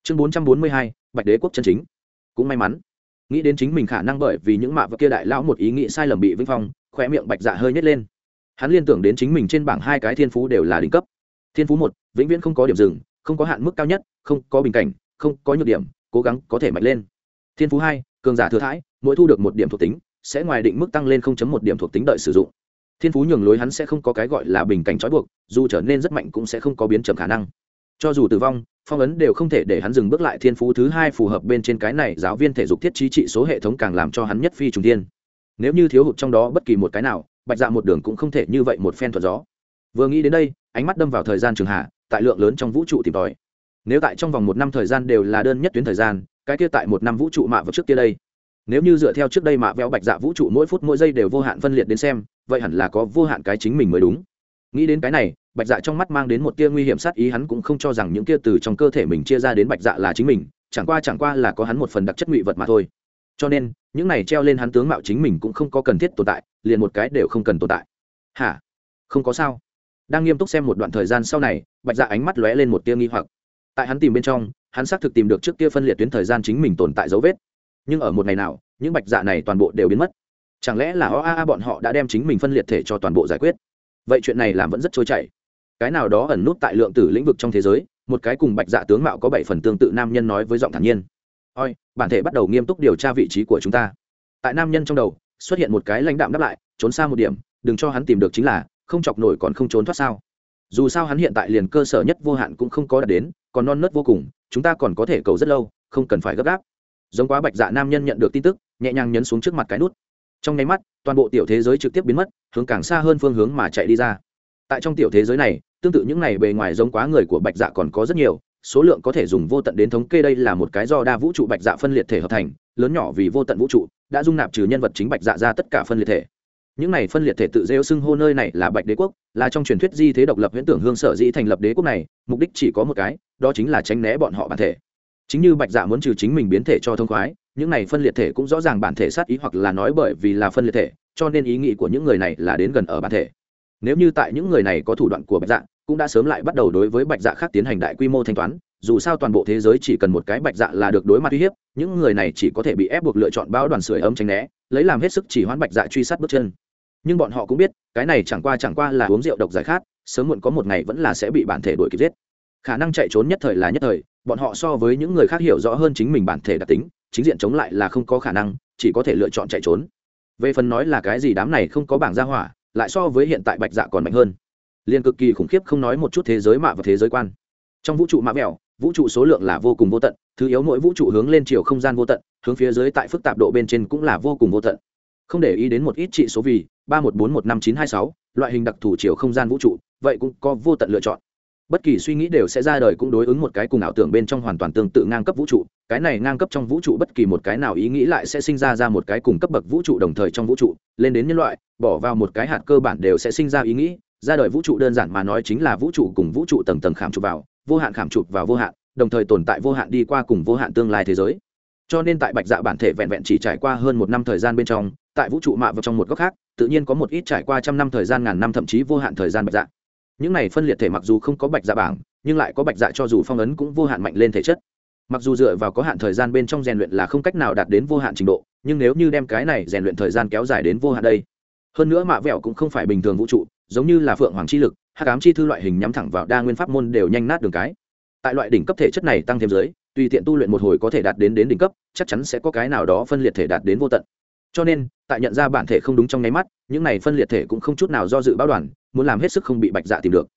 chương bốn trăm bốn mươi hai, bạch đế quốc chân chính. Cũng may mắn. Nghĩ đến chính mình khả năng bởi vì những mạ vật kia đại lão một ý nghĩ sai lầm bị vinh phong khỏe miệng bạch dạ hơi nhét lên. Hắn liên tưởng đến chính mình trên bảng hai cái thiên phú đều là đỉnh cấp. Thiên phú một, vĩnh viễn không có điểm dừng, không có hạn mức cao nhất, không có bình cảnh, không có nhược điểm, cố gắng có thể mạnh lên. Thiên phú hai, cường giả thừa thãi mỗi thu được một điểm thuộc tính, sẽ ngoài định mức tăng lên không chấm một điểm thuộc tính đợi sử dụng. Thiên phú nhường lối hắn sẽ không có cái gọi là bình cảnh trói buộc, dù trở nên rất mạnh cũng sẽ không có biến chậm khả năng cho dù tử vong, phong ấn đều không thể để hắn dừng bước lại thiên phú thứ hai phù hợp bên trên cái này giáo viên thể dục thiết trí trị số hệ thống càng làm cho hắn nhất phi trùng thiên. nếu như thiếu hụt trong đó bất kỳ một cái nào, bạch dạ một đường cũng không thể như vậy một phen thuật gió. Vừa nghĩ đến đây, ánh mắt đâm vào thời gian trường hạ, tại lượng lớn trong vũ trụ tìm tòi. Nếu tại trong vòng một năm thời gian đều là đơn nhất tuyến thời gian, cái kia tại một năm vũ trụ mạ vào trước kia đây. Nếu như dựa theo trước đây mạ véo bạch dạ vũ trụ mỗi phút mỗi giây đều vô hạn phân liệt đến xem, vậy hẳn là có vô hạn cái chính mình mới đúng nghĩ đến cái này, bạch dạ trong mắt mang đến một tia nguy hiểm sát ý, hắn cũng không cho rằng những tia từ trong cơ thể mình chia ra đến bạch dạ là chính mình, chẳng qua chẳng qua là có hắn một phần đặc chất ngụy vật mà thôi. Cho nên, những này treo lên hắn tướng mạo chính mình cũng không có cần thiết tồn tại, liền một cái đều không cần tồn tại. Hả? Không có sao. Đang nghiêm túc xem một đoạn thời gian sau này, bạch dạ ánh mắt lóe lên một tia nghi hoặc. Tại hắn tìm bên trong, hắn xác thực tìm được trước kia phân liệt tuyến thời gian chính mình tồn tại dấu vết. Nhưng ở một ngày nào, những bạch dạ này toàn bộ đều biến mất. Chẳng lẽ là o a a bọn họ đã đem chính mình phân liệt thể cho toàn bộ giải quyết? Vậy chuyện này làm vẫn rất trôi chảy. Cái nào đó ẩn nút tại lượng tử lĩnh vực trong thế giới, một cái cùng bạch dạ tướng mạo có bảy phần tương tự nam nhân nói với giọng thản nhiên. Oi bản thể bắt đầu nghiêm túc điều tra vị trí của chúng ta. Tại nam nhân trong đầu, xuất hiện một cái lãnh đạm đáp lại, trốn xa một điểm, đừng cho hắn tìm được chính là, không chọc nổi còn không trốn thoát sao? Dù sao hắn hiện tại liền cơ sở nhất vô hạn cũng không có đạt đến, còn non nớt vô cùng, chúng ta còn có thể cầu rất lâu, không cần phải gấp gáp. Giống quá bạch dạ nam nhân nhận được tin tức, nhẹ nhàng nhấn xuống trước mặt cái nút. Trong nháy mắt, toàn bộ tiểu thế giới trực tiếp biến mất hướng càng xa hơn phương hướng mà chạy đi ra. Tại trong tiểu thế giới này, tương tự những này bề ngoài giống quá người của bạch dạ còn có rất nhiều, số lượng có thể dùng vô tận đến thống kê đây là một cái do đa vũ trụ bạch dạ phân liệt thể hợp thành, lớn nhỏ vì vô tận vũ trụ, đã dung nạp trừ nhân vật chính bạch dạ ra tất cả phân liệt thể. Những này phân liệt thể tự rêu xưng hô nơi này là bạch đế quốc, là trong truyền thuyết di thế độc lập huyễn tưởng hương sở dĩ thành lập đế quốc này, mục đích chỉ có một cái, đó chính là tránh né bọn họ bản thể. Chính như bạch dạ muốn trừ chính mình biến thể cho thông khoái, những này phân liệt thể cũng rõ ràng bản thể sát ý hoặc là nói bởi vì là phân liệt thể cho nên ý nghĩ của những người này là đến gần ở bản thể. Nếu như tại những người này có thủ đoạn của bạch dạ cũng đã sớm lại bắt đầu đối với bạch dạ khác tiến hành đại quy mô thanh toán, dù sao toàn bộ thế giới chỉ cần một cái bạch dạ là được đối mặt uy hiếp, những người này chỉ có thể bị ép buộc lựa chọn bão đoàn sưởi ấm tránh né, lấy làm hết sức chỉ hoãn bạch dạ truy sát bước chân. Nhưng bọn họ cũng biết, cái này chẳng qua chẳng qua là uống rượu độc giải khát, sớm muộn có một ngày vẫn là sẽ bị bản thể đuổi kịp giết. Khả năng chạy trốn nhất thời là nhất thời, bọn họ so với những người khác hiểu rõ hơn chính mình bản thể đặc tính, chính diện chống lại là không có khả năng, chỉ có thể lựa chọn chạy trốn về phần nói là cái gì đám này không có bảng gia hỏa, lại so với hiện tại bạch dạ còn mạnh hơn. Liền cực kỳ khủng khiếp không nói một chút thế giới mạ và thế giới quan. Trong vũ trụ mạ vẹo, vũ trụ số lượng là vô cùng vô tận, thứ yếu mỗi vũ trụ hướng lên chiều không gian vô tận, hướng phía dưới tại phức tạp độ bên trên cũng là vô cùng vô tận. Không để ý đến một ít trị số vì ba một bốn một năm chín hai sáu, loại hình đặc thù chiều không gian vũ trụ, vậy cũng có vô tận lựa chọn bất kỳ suy nghĩ đều sẽ ra đời cũng đối ứng một cái cùng ảo tưởng bên trong hoàn toàn tương tự ngang cấp vũ trụ, cái này ngang cấp trong vũ trụ bất kỳ một cái nào ý nghĩ lại sẽ sinh ra ra một cái cùng cấp bậc vũ trụ đồng thời trong vũ trụ, lên đến nhân loại, bỏ vào một cái hạt cơ bản đều sẽ sinh ra ý nghĩ, ra đời vũ trụ đơn giản mà nói chính là vũ trụ cùng vũ trụ tầng tầng khảm chụp vào, vô hạn khảm chụp vào vô hạn, đồng thời tồn tại vô hạn đi qua cùng vô hạn tương lai thế giới. Cho nên tại bạch dạ bản thể vẹn vẹn chỉ trải qua hơn một năm thời gian bên trong, tại vũ trụ mạ vào trong một góc khác, tự nhiên có một ít trải qua trăm năm thời gian, ngàn năm thậm chí vô hạn thời gian bạch dạ những này phân liệt thể mặc dù không có bạch dạ bảng, nhưng lại có bạch dạ cho dù phong ấn cũng vô hạn mạnh lên thể chất. Mặc dù dựa vào có hạn thời gian bên trong rèn luyện là không cách nào đạt đến vô hạn trình độ, nhưng nếu như đem cái này rèn luyện thời gian kéo dài đến vô hạn đây, hơn nữa mạ vẹo cũng không phải bình thường vũ trụ, giống như là phượng hoàng chi lực hát cám chi thư loại hình nhắm thẳng vào đa nguyên pháp môn đều nhanh nát đường cái. Tại loại đỉnh cấp thể chất này tăng thêm giới tùy tiện tu luyện một hồi có thể đạt đến đến đỉnh cấp, chắc chắn sẽ có cái nào đó phân liệt thể đạt đến vô tận. Cho nên, tại nhận ra bản thể không đúng trong nháy mắt, những này phân liệt thể cũng không chút nào do dự báo đoàn muốn làm hết sức không bị bạch dạ tìm được.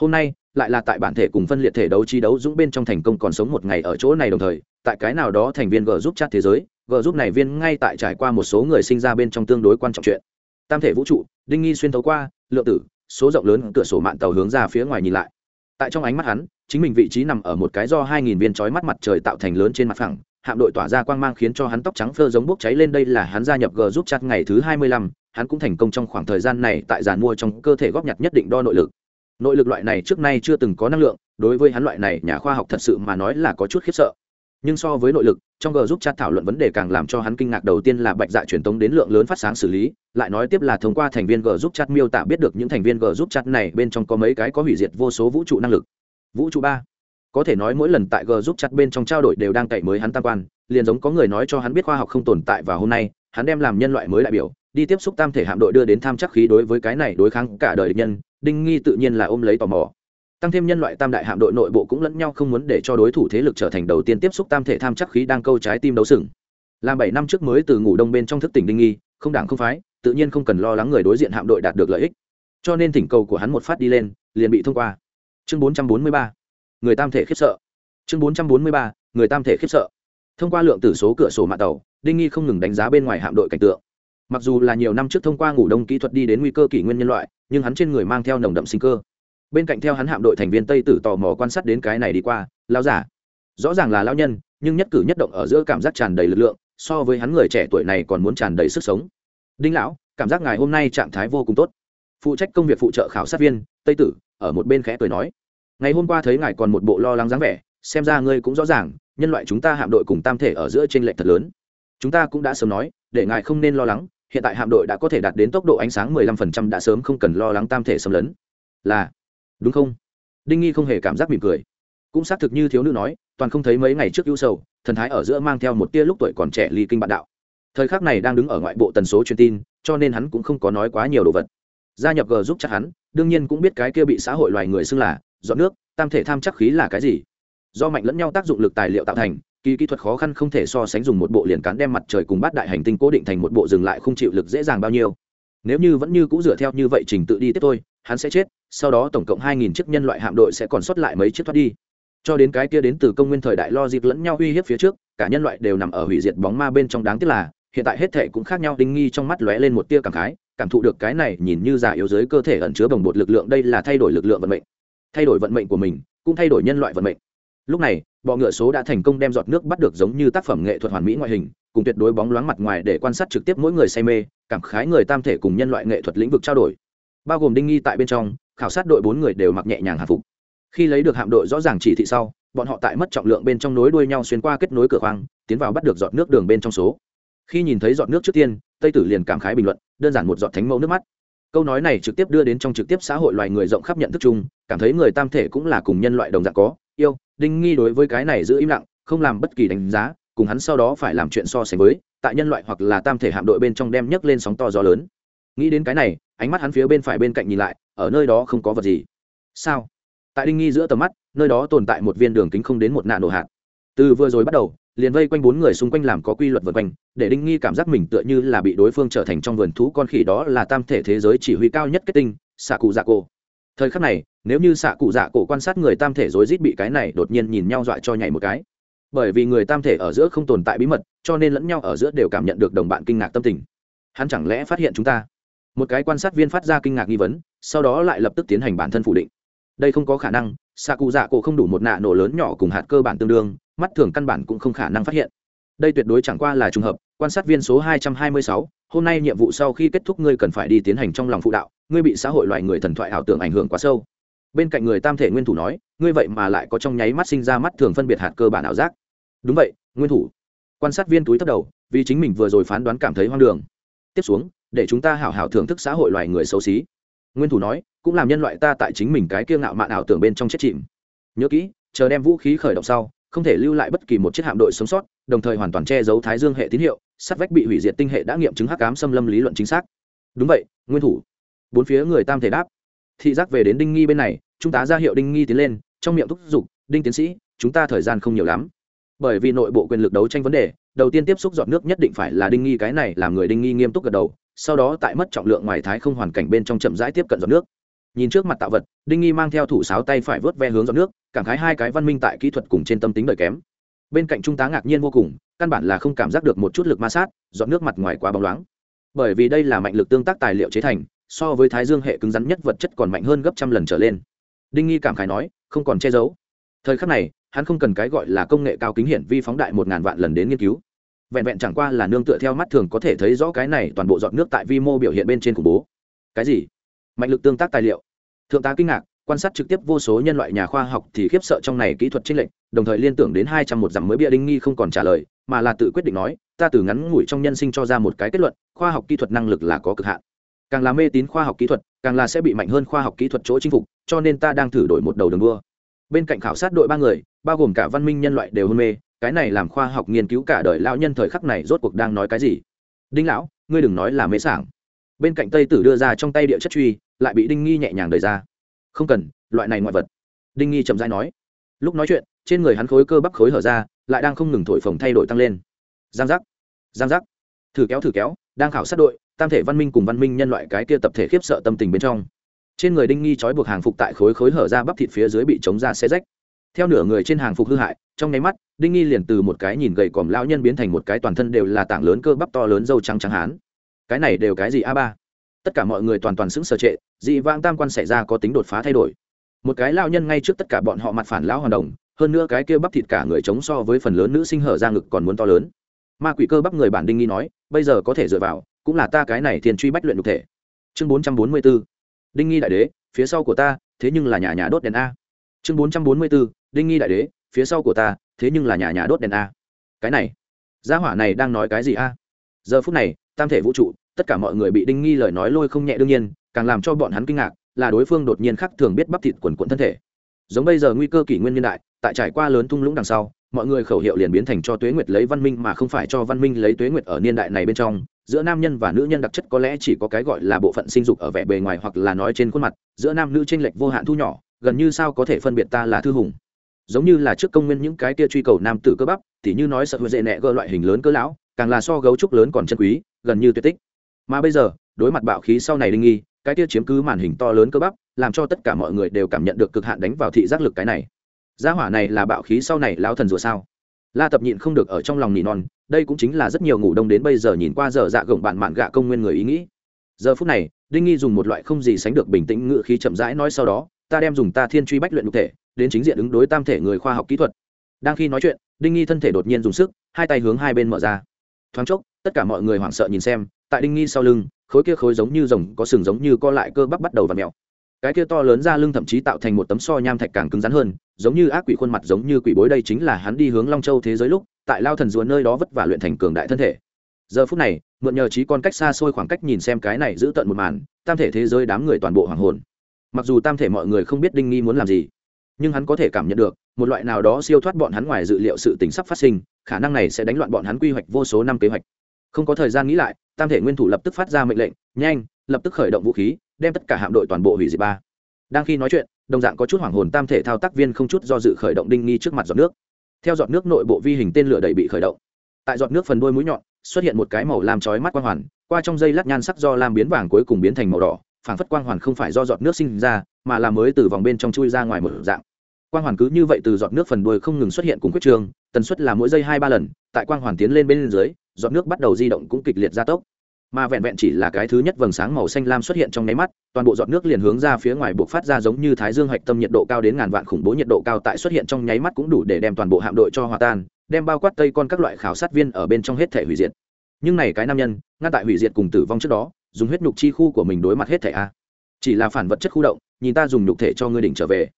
Hôm nay, lại là tại bản thể cùng phân liệt thể đấu chi đấu dũng bên trong thành công còn sống một ngày ở chỗ này đồng thời, tại cái nào đó thành viên g giúp chat thế giới g giúp này viên ngay tại trải qua một số người sinh ra bên trong tương đối quan trọng chuyện. Tam thể vũ trụ, đinh nghi xuyên thấu qua, lượng tử, số rộng lớn, cửa sổ mạng tàu hướng ra phía ngoài nhìn lại. Tại trong ánh mắt hắn, chính mình vị trí nằm ở một cái do hai nghìn viên chói mắt mặt trời tạo thành lớn trên mặt phẳng hạm đội tỏa ra quang mang khiến cho hắn tóc trắng phơ giống bốc cháy lên. Đây là hắn gia nhập g giúp chat ngày thứ hai mươi lăm, hắn cũng thành công trong khoảng thời gian này tại giàn mua trong cơ thể góp nhặt nhất định đo nội lực. Nội lực loại này trước nay chưa từng có năng lượng, đối với hắn loại này nhà khoa học thật sự mà nói là có chút khiếp sợ. Nhưng so với nội lực, trong g giúp chat thảo luận vấn đề càng làm cho hắn kinh ngạc đầu tiên là bạch dạ truyền tống đến lượng lớn phát sáng xử lý, lại nói tiếp là thông qua thành viên g giúp chat miêu tả biết được những thành viên g giúp chat này bên trong có mấy cái có hủy diệt vô số vũ trụ năng lực. Vũ trụ ba có thể nói mỗi lần tại g giúp chặt bên trong trao đổi đều đang cậy mới hắn tam quan, liền giống có người nói cho hắn biết khoa học không tồn tại và hôm nay, hắn đem làm nhân loại mới đại biểu, đi tiếp xúc tam thể hạm đội đưa đến tham chắc khí đối với cái này đối kháng cả đời địch nhân, đinh nghi tự nhiên là ôm lấy tò mò. Tăng thêm nhân loại tam đại hạm đội nội bộ cũng lẫn nhau không muốn để cho đối thủ thế lực trở thành đầu tiên tiếp xúc tam thể tham chắc khí đang câu trái tim đấu sừng. Làm bảy năm trước mới từ ngủ đông bên trong thức tỉnh đinh nghi, không đảng không phái, tự nhiên không cần lo lắng người đối diện hạm đội đạt được lợi ích. Cho nên thỉnh cầu của hắn một phát đi lên, liền bị thông qua. Chương bốn trăm bốn mươi ba người tam thể khiếp sợ. Chương bốn trăm bốn mươi ba, người tam thể khiếp sợ. Thông qua lượng tử số cửa sổ mạng tàu, đinh nghi không ngừng đánh giá bên ngoài hạm đội cảnh tượng. Mặc dù là nhiều năm trước thông qua ngủ đông kỹ thuật đi đến nguy cơ kỷ nguyên nhân loại, nhưng hắn trên người mang theo nồng đậm sinh cơ. Bên cạnh theo hắn hạm đội thành viên tây tử tò mò quan sát đến cái này đi qua lao giả. Rõ ràng là lao nhân, nhưng nhất cử nhất động ở giữa cảm giác tràn đầy lực lượng, so với hắn người trẻ tuổi này còn muốn tràn đầy sức sống. Đinh lão, cảm giác ngài hôm nay trạng thái vô cùng tốt. Phụ trách công việc phụ trợ khảo sát viên, tây tử, ở một bên khẽ cười nói ngày hôm qua thấy ngài còn một bộ lo lắng dáng vẻ, xem ra ngươi cũng rõ ràng, nhân loại chúng ta hạm đội cùng tam thể ở giữa t r ê n lệch thật lớn. Chúng ta cũng đã sớm nói, để ngài không nên lo lắng, hiện tại hạm đội đã có thể đạt đến tốc độ ánh sáng 15% đã sớm không cần lo lắng tam thể xâm lấn. Là, đúng không? Đinh nghi không hề cảm giác mỉm cười. Cũng xác thực như thiếu nữ nói, toàn không thấy mấy ngày trước ưu sầu, thần thái ở giữa mang theo một tia lúc tuổi còn trẻ ly kinh bạn đạo. Thời khắc này đang đứng ở ngoại bộ tần số truyền tin, cho nên hắn cũng không có nói quá nhiều đồ vật. Gia nhập g giúp chắc hắn, đương nhiên cũng biết cái kia bị xã hội loài người xưng là dọn nước, tam thể tham chắc khí là cái gì? Do mạnh lẫn nhau tác dụng lực tài liệu tạo thành, kỳ kỹ thuật khó khăn không thể so sánh dùng một bộ liền cán đem mặt trời cùng bát đại hành tinh cố định thành một bộ dừng lại không chịu lực dễ dàng bao nhiêu. Nếu như vẫn như cũ dựa theo như vậy trình tự đi tiếp thôi, hắn sẽ chết, sau đó tổng cộng hai nghìn chiếc nhân loại hạm đội sẽ còn sót lại mấy chiếc thoát đi. Cho đến cái kia đến từ công nguyên thời đại lo dịp lẫn nhau uy hiếp phía trước, cả nhân loại đều nằm ở hủy diệt bóng ma bên trong đáng tiếc là, hiện tại hết thệ cũng khác nhau, đinh nghi trong mắt lóe lên một tia cảm khái, cảm thụ được cái này nhìn như già yếu dưới cơ thể ẩn chứa bồng bột lực lượng, đây là thay đổi lực lượng vận mệnh thay đổi vận mệnh của mình, cũng thay đổi nhân loại vận mệnh. Lúc này, bọ ngựa số đã thành công đem giọt nước bắt được giống như tác phẩm nghệ thuật hoàn mỹ ngoại hình, cùng tuyệt đối bóng loáng mặt ngoài để quan sát trực tiếp mỗi người say mê, cảm khái người tam thể cùng nhân loại nghệ thuật lĩnh vực trao đổi. Bao gồm đinh nghi tại bên trong, khảo sát đội bốn người đều mặc nhẹ nhàng hạ phục. Khi lấy được hạm đội rõ ràng chỉ thị sau, bọn họ tại mất trọng lượng bên trong nối đuôi nhau xuyên qua kết nối cửa khoang, tiến vào bắt được giọt nước đường bên trong số. Khi nhìn thấy giọt nước trước tiên, tây tử liền cảm khái bình luận, đơn giản một giọt thánh mẫu nước mắt câu nói này trực tiếp đưa đến trong trực tiếp xã hội loài người rộng khắp nhận thức chung, cảm thấy người tam thể cũng là cùng nhân loại đồng dạng có, yêu, đinh nghi đối với cái này giữ im lặng, không làm bất kỳ đánh giá, cùng hắn sau đó phải làm chuyện so sánh với, tại nhân loại hoặc là tam thể hạm đội bên trong đem nhấc lên sóng to gió lớn. Nghĩ đến cái này, ánh mắt hắn phía bên phải bên cạnh nhìn lại, ở nơi đó không có vật gì. Sao? Tại đinh nghi giữa tầm mắt, nơi đó tồn tại một viên đường kính không đến một nạn nổ hạt. Từ vừa rồi bắt đầu liền vây quanh bốn người xung quanh làm có quy luật vượt quanh, để đinh nghi cảm giác mình tựa như là bị đối phương trở thành trong vườn thú con khỉ đó là tam thể thế giới chỉ huy cao nhất kết tinh xạ cụ dạ cổ. thời khắc này, nếu như xạ cụ dạ cổ quan sát người tam thể rối rít bị cái này đột nhiên nhìn nhau dọa cho nhảy một cái. Bởi vì người tam thể ở giữa không tồn tại bí mật, cho nên lẫn nhau ở giữa đều cảm nhận được đồng bạn kinh ngạc tâm tình. Hắn chẳng lẽ phát hiện chúng ta? Một cái quan sát viên phát ra kinh ngạc nghi vấn, sau đó lại lập tức tiến hành bản thân phủ định đây không có khả năng xạ cụ dạ cổ không đủ một nạ nổ lớn nhỏ cùng hạt cơ bản tương đương mắt thường căn bản cũng không khả năng phát hiện. Đây tuyệt đối chẳng qua là trùng hợp quan sát viên số 226, hôm nay nhiệm vụ sau khi kết thúc ngươi cần phải đi tiến hành trong lòng phụ đạo ngươi bị xã hội loại người thần thoại ảo tưởng ảnh hưởng quá sâu. Bên cạnh người tam thể nguyên thủ nói ngươi vậy mà lại có trong nháy mắt sinh ra mắt thường phân biệt hạt cơ bản ảo giác. Đúng vậy nguyên thủ. Quan sát viên túi thấp đầu vì chính mình vừa rồi phán đoán cảm thấy hoang đường. Tiếp xuống để chúng ta hảo hảo thưởng thức xã hội loài người xấu xí. Nguyên thủ nói cũng làm nhân loại ta tại chính mình cái kiêng ngạo mạn ảo tưởng bên trong chết chìm. Nhớ kỹ, chờ đem vũ khí khởi động sau, không thể lưu lại bất kỳ một chiếc hạm đội sống sót, đồng thời hoàn toàn che giấu thái dương hệ tín hiệu sắt vách bị hủy diệt tinh hệ đã nghiệm chứng hắc cám xâm lâm lý luận chính xác. Đúng vậy, nguyên thủ. Bốn phía người tam thể đáp. Thị giác về đến đinh nghi bên này chúng ta ra hiệu đinh nghi tiến lên, trong miệng thúc giục, đinh tiến sĩ, chúng ta thời gian không nhiều lắm. Bởi vì nội bộ quyền lực đấu tranh vấn đề, đầu tiên tiếp xúc dọn nước nhất định phải là đinh nghi cái này làm người đinh nghi nghiêm túc gật đầu, sau đó tại mất trọng lượng ngoài thái không hoàn cảnh bên trong chậm rãi tiếp cận dọn nước nhìn trước mặt tạo vật, đinh nghi mang theo thủ sáo tay phải vớt ve hướng dọn nước, cảm khái hai cái văn minh tại kỹ thuật cùng trên tâm tính đời kém. Bên cạnh trung tá ngạc nhiên vô cùng, căn bản là không cảm giác được một chút lực ma sát, dọn nước mặt ngoài quá bóng loáng. Bởi vì đây là mạnh lực tương tác tài liệu chế thành, so với thái dương hệ cứng rắn nhất vật chất còn mạnh hơn gấp trăm lần trở lên. Đinh nghi cảm khái nói, không còn che giấu. Thời khắc này, hắn không cần cái gọi là công nghệ cao kính hiển vi phóng đại một ngàn vạn lần đến nghiên cứu. Vẹn vẹn chẳng qua là nương tựa theo mắt thường có thể thấy rõ cái này toàn bộ dọn nước tại vi mô biểu hiện bên trên khủng bố. Cái gì? Mạnh lực tương tác tài liệu thượng tá kinh ngạc, quan sát trực tiếp vô số nhân loại nhà khoa học thì khiếp sợ trong này kỹ thuật chênh lệch, đồng thời liên tưởng đến hai trăm một dặm mới bịa đinh nghi không còn trả lời, mà là tự quyết định nói, ta từ ngắn ngủi trong nhân sinh cho ra một cái kết luận, khoa học kỹ thuật năng lực là có cực hạn. Càng là mê tín khoa học kỹ thuật, càng là sẽ bị mạnh hơn khoa học kỹ thuật chỗ chinh phục, cho nên ta đang thử đổi một đầu đường đua. Bên cạnh khảo sát đội ba người, bao gồm cả văn minh nhân loại đều hôn mê, cái này làm khoa học nghiên cứu cả đời lão nhân thời khắc này rốt cuộc đang nói cái gì? Đinh lão, ngươi đừng nói là mê sảng. Bên cạnh tây tử đưa ra trong tay địa chất truy lại bị đinh nghi nhẹ nhàng đẩy ra. Không cần, loại này ngoại vật. Đinh nghi chậm rãi nói. Lúc nói chuyện, trên người hắn khối cơ bắp khối hở ra, lại đang không ngừng thổi phồng thay đổi tăng lên. Giang giác giang giác. Thử kéo thử kéo, đang khảo sát đội, tam thể văn minh cùng văn minh nhân loại cái kia tập thể khiếp sợ tâm tình bên trong. Trên người đinh nghi trói buộc hàng phục tại khối khối hở ra bắp thịt phía dưới bị chống ra xe rách. Theo nửa người trên hàng phục hư hại, trong nháy mắt, đinh nghi liền từ một cái nhìn gầy còm lão nhân biến thành một cái toàn thân đều là tảng lớn cơ bắp to lớn dâu trắng trắng hán. Cái này đều cái gì a ba? Tất cả mọi người toàn toàn sững sờ trệ dị vãng tam quan xảy ra có tính đột phá thay đổi. Một cái lao nhân ngay trước tất cả bọn họ mặt phản lão hoàn đồng, hơn nữa cái kia bắp thịt cả người chống so với phần lớn nữ sinh hở ra ngực còn muốn to lớn. Ma quỷ cơ bắp người bản đinh nghi nói, bây giờ có thể dựa vào, cũng là ta cái này thiền truy bách luyện nhục thể. Chương bốn trăm bốn mươi b ố đinh nghi đại đế, phía sau của ta, thế nhưng là nhà nhà đốt đèn a. Chương bốn trăm bốn mươi b ố đinh nghi đại đế, phía sau của ta, thế nhưng là nhà nhà đốt đèn a. Cái này, gia hỏa này đang nói cái gì a? Giờ phút này, tam thể vũ trụ, tất cả mọi người bị đinh nghi lời nói lôi không nhẹ đương nhiên càng làm cho bọn hắn kinh ngạc là đối phương đột nhiên khắc thường biết bắp thịt quần quận thân thể. Giống bây giờ nguy cơ kỷ nguyên niên đại, tại trải qua lớn thung lũng đằng sau, mọi người khẩu hiệu liền biến thành cho tuế nguyệt lấy văn minh mà không phải cho văn minh lấy tuế nguyệt ở niên đại này bên trong. Giữa nam nhân và nữ nhân đặc chất có lẽ chỉ có cái gọi là bộ phận sinh dục ở vẻ bề ngoài hoặc là nói trên khuôn mặt, giữa nam nữ tranh lệch vô hạn thu nhỏ, gần như sao có thể phân biệt ta là thư hùng. Giống như là trước công nguyên những cái kia truy cầu nam tử cơ bắp thì như nói sợ huệ dễ nẹ gỡ loại hình lớn cơ lão, càng là so gấu trúc lớn còn chân quý, gần như tuyệt tích. Mà bây giờ, đối mặt bạo khí sau này đinh nghi cái kia chiếm cứ màn hình to lớn cơ bắp, làm cho tất cả mọi người đều cảm nhận được cực hạn đánh vào thị giác lực cái này. Gia hỏa này là bạo khí sau này lão thần rùa sao? La tập nhịn không được ở trong lòng nỉ non, đây cũng chính là rất nhiều ngủ đông đến bây giờ nhìn qua giờ dạ gồng bạn mạn gạ công nguyên người ý nghĩ. Giờ phút này, đinh nghi dùng một loại không gì sánh được bình tĩnh ngự khí chậm rãi nói sau đó, ta đem dùng ta thiên truy bách luyện cụ thể, đến chính diện ứng đối tam thể người khoa học kỹ thuật. Đang khi nói chuyện, đinh nghi thân thể đột nhiên dùng sức, hai tay hướng hai bên mở ra. Thoáng chốc, tất cả mọi người hoảng sợ nhìn xem, tại đinh nghi sau lưng khối kia khối giống như rồng, có sừng giống như co lại cơ bắp bắt đầu và mèo. Cái kia to lớn ra lưng thậm chí tạo thành một tấm so nham thạch càng cứng rắn hơn, giống như ác quỷ khuôn mặt, giống như quỷ bối đây chính là hắn đi hướng long châu thế giới lúc, tại lao thần rùa nơi đó vất vả luyện thành cường đại thân thể. Giờ phút này, mượn nhờ trí con cách xa xôi khoảng cách nhìn xem cái này giữ tận một màn, tam thể thế giới đám người toàn bộ hoàng hồn. Mặc dù tam thể mọi người không biết đinh nghi muốn làm gì, nhưng hắn có thể cảm nhận được, một loại nào đó siêu thoát bọn hắn ngoài dự liệu sự tính sắp phát sinh, khả năng này sẽ đánh loạn bọn hắn quy hoạch vô số năm kế hoạch. Không có thời gian nghĩ lại tam thể nguyên thủ lập tức phát ra mệnh lệnh, nhanh, lập tức khởi động vũ khí, đem tất cả hạm đội toàn bộ hủy diệt ba. Đang khi nói chuyện, đồng dạng có chút hoảng hồn tam thể thao tác viên không chút do dự khởi động đinh nghi trước mặt giọt nước. Theo giọt nước nội bộ vi hình tên lửa đầy bị khởi động. Tại giọt nước phần đuôi mũi nhọn, xuất hiện một cái màu làm chói mắt quang hoàn, qua trong dây lát nhan sắc do lam biến vàng cuối cùng biến thành màu đỏ phản phất quang hoàn không phải do giọt nước sinh ra, mà là mới từ vòng bên trong chui ra ngoài một dạng. Quang hoàn cứ như vậy từ giọt nước phần đuôi không ngừng xuất hiện cùng quyết trường, tần suất là mỗi giây hai ba lần, tại quang hoàn tiến lên bên dưới giọt nước bắt đầu di động cũng kịch liệt gia tốc. Mà vẹn vẹn chỉ là cái thứ nhất vầng sáng màu xanh lam xuất hiện trong nháy mắt, toàn bộ giọt nước liền hướng ra phía ngoài buộc phát ra giống như thái dương hạch tâm nhiệt độ cao đến ngàn vạn khủng bố nhiệt độ cao tại xuất hiện trong nháy mắt cũng đủ để đem toàn bộ hạm đội cho hòa tan, đem bao quát tây con các loại khảo sát viên ở bên trong hết thể hủy diệt. Nhưng này cái nam nhân, ngăn tại hủy diệt cùng tử vong trước đó, dùng huyết nhục chi khu của mình đối mặt hết thể a. Chỉ là phản vật chất khu động, nhìn ta dùng nhục thể cho ngươi đỉnh trở về.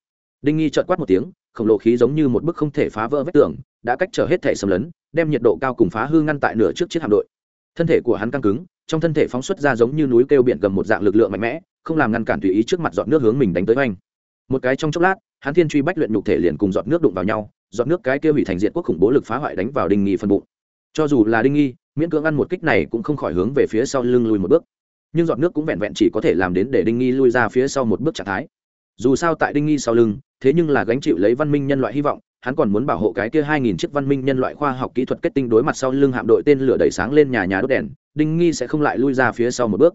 Đinh nghi trợt quát một tiếng khổng lồ khí giống như một bức không thể phá vỡ vết tường, đã cách trở hết thể xâm lấn, đem nhiệt độ cao cùng phá hư ngăn tại nửa trước chiếc hạm đội. Thân thể của hắn căng cứng, trong thân thể phóng xuất ra giống như núi kêu biển gầm một dạng lực lượng mạnh mẽ, không làm ngăn cản tùy ý trước mặt giọt nước hướng mình đánh tới oanh. Một cái trong chốc lát, hắn thiên truy bách luyện nhục thể liền cùng giọt nước đụng vào nhau, giọt nước cái kia hủy thành diện quốc khủng bố lực phá hoại đánh vào đinh nghi phân bụng. Cho dù là đinh nghi, miễn cưỡng ăn một kích này cũng không khỏi hướng về phía sau lưng lùi một bước. Nhưng giọt nước cũng vẹn vẹn chỉ có thể làm đến để đinh nghi lui ra phía sau một bước trạng thái dù sao tại đinh nghi sau lưng, thế nhưng là gánh chịu lấy văn minh nhân loại hy vọng, hắn còn muốn bảo hộ cái kia hai nghìn chiếc văn minh nhân loại khoa học kỹ thuật kết tinh đối mặt sau lưng hạm đội tên lửa đẩy sáng lên nhà nhà đốt đèn, đinh nghi sẽ không lại lui ra phía sau một bước.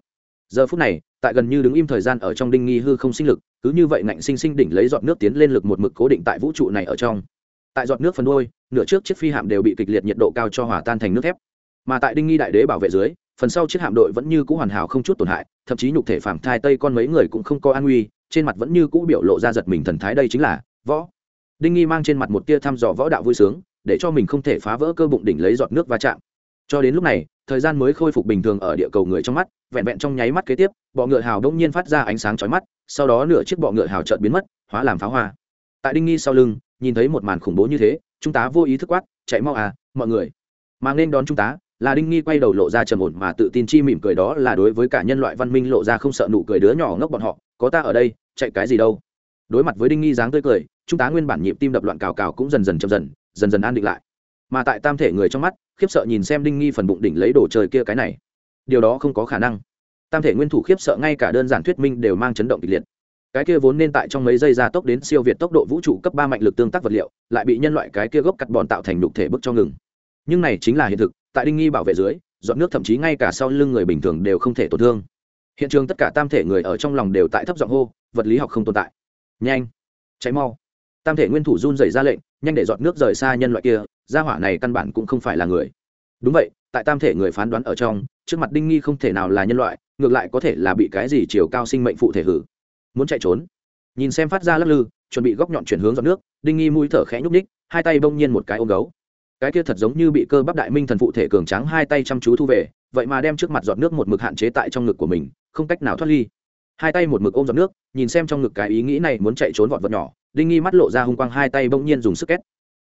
Giờ phút này, tại gần như đứng im thời gian ở trong đinh nghi hư không sinh lực, cứ như vậy ngạnh sinh sinh đỉnh lấy giọt nước tiến lên lực một mực cố định tại vũ trụ này ở trong. Tại giọt nước phần đôi nửa trước chiếc phi hạm đều bị kịch liệt nhiệt độ cao cho hòa tan thành nước thép. Mà tại đinh nghi đại đế bảo vệ dưới, phần sau chiếc hạm đội vẫn như cũ hoàn hảo không chút tổn hại, thậm chí nhục thể phản thai tây con mấy người cũng không có an nguy trên mặt vẫn như cũ biểu lộ ra giật mình thần thái đây chính là võ. Đinh nghi mang trên mặt một tia thăm dò võ đạo vui sướng, để cho mình không thể phá vỡ cơ bụng đỉnh lấy giọt nước va chạm. Cho đến lúc này, thời gian mới khôi phục bình thường ở địa cầu người trong mắt, vẹn vẹn trong nháy mắt kế tiếp, bọ ngựa hào đông nhiên phát ra ánh sáng chói mắt, sau đó nửa chiếc bọ ngựa hào chợt biến mất, hóa làm pháo hoa. Tại đinh nghi sau lưng, nhìn thấy một màn khủng bố như thế trung tá vô ý thức quát, chạy mau à mọi người. Mà nên đón trung tá là đinh nghi quay đầu lộ ra trầm ổn mà tự tin chi mỉm cười đó là đối với cả nhân loại văn minh lộ ra không sợ nụ cười đứa nhỏ ngốc bọn họ có ta ở đây, chạy cái gì đâu. Đối mặt với đinh nghi dáng tươi cười, trung tá nguyên bản nhịp tim đập loạn cào cào cũng dần dần chậm dần dần dần an định lại. Mà tại tam thể người trong mắt, khiếp sợ nhìn xem đinh nghi phần bụng đỉnh lấy đồ trời kia cái này. Điều đó không có khả năng. Tam thể nguyên thủ khiếp sợ ngay cả đơn giản thuyết minh đều mang chấn động kịch liệt. Cái kia vốn nên tại trong mấy giây gia tốc đến siêu việt tốc độ vũ trụ cấp ba mạnh lực tương tác vật liệu, lại bị nhân loại cái kia gốc cắt bòn tạo thành đục thể bức cho ngừng. Nhưng này chính là hiện thực, tại đinh nghi bảo vệ dưới dọn nước thậm chí ngay cả sau lưng người bình thường đều không thể tổn thương hiện trường tất cả tam thể người ở trong lòng đều tại thấp giọng hô, vật lý học không tồn tại. Nhanh cháy mau. Tam thể nguyên thủ run rẩy ra lệnh, nhanh để dọn nước rời xa nhân loại kia, gia hỏa này căn bản cũng không phải là người. Đúng vậy, tại tam thể người phán đoán ở trong, trước mặt đinh nghi không thể nào là nhân loại, ngược lại có thể là bị cái gì chiều cao sinh mệnh phụ thể hử. Muốn chạy trốn. Nhìn xem phát ra lắc lư, chuẩn bị góc nhọn chuyển hướng dọn nước, đinh nghi mũi thở khẽ nhúc ních hai tay bông nhiên một cái ôm gấu. Cái kia thật giống như bị cơ bắp đại minh thần phụ thể cường tráng hai tay chăm chú thu về, vậy mà đem trước mặt giọt nước một mực hạn chế tại trong ngực của mình không cách nào thoát ly. Hai tay một mực ôm giọt nước, nhìn xem trong ngực cái ý nghĩ này muốn chạy trốn vọt vật nhỏ, đinh nghi mắt lộ ra hung quang, hai tay bỗng nhiên dùng sức két.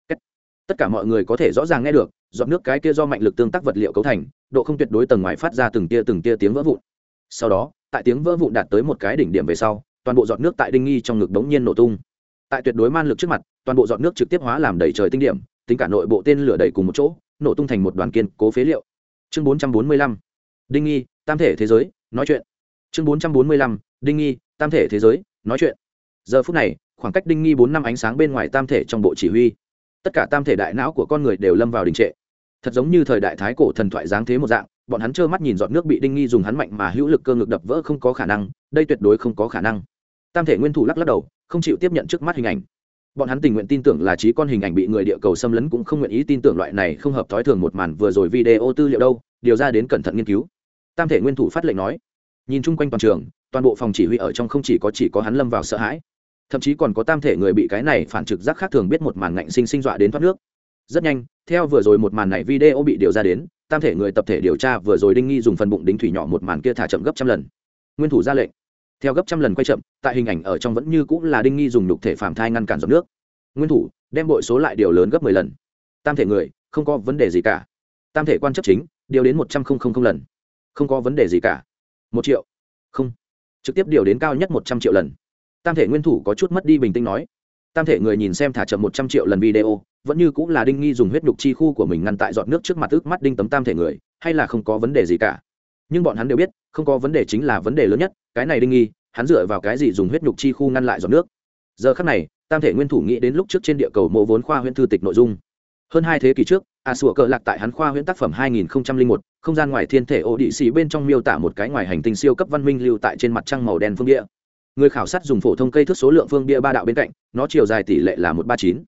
Két. Tất cả mọi người có thể rõ ràng nghe được, giọt nước cái kia do mạnh lực tương tác vật liệu cấu thành, độ không tuyệt đối tầng ngoài phát ra từng tia từng tia tiếng vỡ vụn. Sau đó, tại tiếng vỡ vụn đạt tới một cái đỉnh điểm về sau, toàn bộ giọt nước tại đinh nghi trong ngực bỗng nhiên nổ tung. Tại tuyệt đối man lực trước mặt, toàn bộ giọt nước trực tiếp hóa làm đầy trời tinh điểm, tính cả nội bộ tên lửa đầy cùng một chỗ, nổ tung thành một đoàn kiên cố phế liệu. Chương bốn trăm bốn mươi lăm. Đinh nghi, tam thể thế giới, nói chuyện chương bốn trăm bốn mươi lăm, đinh nghi, tam thể thế giới, nói chuyện. Giờ phút này, khoảng cách đinh nghi bốn năm ánh sáng bên ngoài tam thể trong bộ chỉ huy. Tất cả tam thể đại não của con người đều lâm vào đình trệ. Thật giống như thời đại thái cổ thần thoại giáng thế một dạng, bọn hắn trơ mắt nhìn giọt nước bị đinh nghi dùng hắn mạnh mà hữu lực cơ ngực đập vỡ không có khả năng, đây tuyệt đối không có khả năng. Tam thể nguyên thủ lắc lắc đầu, không chịu tiếp nhận trước mắt hình ảnh. Bọn hắn tình nguyện tin tưởng là trí con hình ảnh bị người địa cầu xâm lấn cũng không nguyện ý tin tưởng loại này không hợp thói thường một màn vừa rồi video tư liệu đâu, điều ra đến cẩn thận nghiên cứu. Tam thể nguyên thủ phát lệnh nói nhìn chung quanh toàn trường, toàn bộ phòng chỉ huy ở trong không chỉ có chỉ có hắn lâm vào sợ hãi. Thậm chí còn có tam thể người bị cái này phản trực giác khác thường biết một màn ngạnh sinh sinh dọa đến thoát nước. Rất nhanh, theo vừa rồi một màn này video bị điều ra đến, tam thể người tập thể điều tra vừa rồi đinh nghi dùng phần bụng đính thủy nhỏ một màn kia thả chậm gấp trăm lần. Nguyên thủ ra lệnh. Theo gấp trăm lần quay chậm, tại hình ảnh ở trong vẫn như cũng là đinh nghi dùng đục thể phạm thai ngăn cản dòng nước. Nguyên thủ, đem bội số lại điều lớn gấp mười lần. Tam thể người, không có vấn đề gì cả. Tam thể quan chấp chính, điều đến một trăm linh lần. Không có vấn đề gì cả một triệu. Không. Trực tiếp điều đến cao nhất một trăm triệu lần. Tam thể nguyên thủ có chút mất đi bình tĩnh nói. Tam thể người nhìn xem thả chậm một trăm triệu lần video, vẫn như cũng là đinh nghi dùng huyết nhục chi khu của mình ngăn tại giọt nước trước mặt ước mắt đinh tấm tam thể người, hay là không có vấn đề gì cả. Nhưng bọn hắn đều biết, không có vấn đề chính là vấn đề lớn nhất, cái này đinh nghi, hắn dựa vào cái gì dùng huyết nhục chi khu ngăn lại giọt nước? Giờ khắc này, tam thể nguyên thủ nghĩ đến lúc trước trên địa cầu mộ vốn khoa huyễn thư tịch nội dung. Hơn hai thế kỷ trước a sủa cờ lạc tại hắn khoa huyễn tác phẩm 2001, không gian ngoài thiên thể ô đĩ xì bên trong miêu tả một cái ngoài hành tinh siêu cấp văn minh lưu tại trên mặt trăng màu đen phương địa người khảo sát dùng phổ thông cây thước số lượng phương địa ba đạo bên cạnh nó chiều dài tỷ lệ là một ba chín.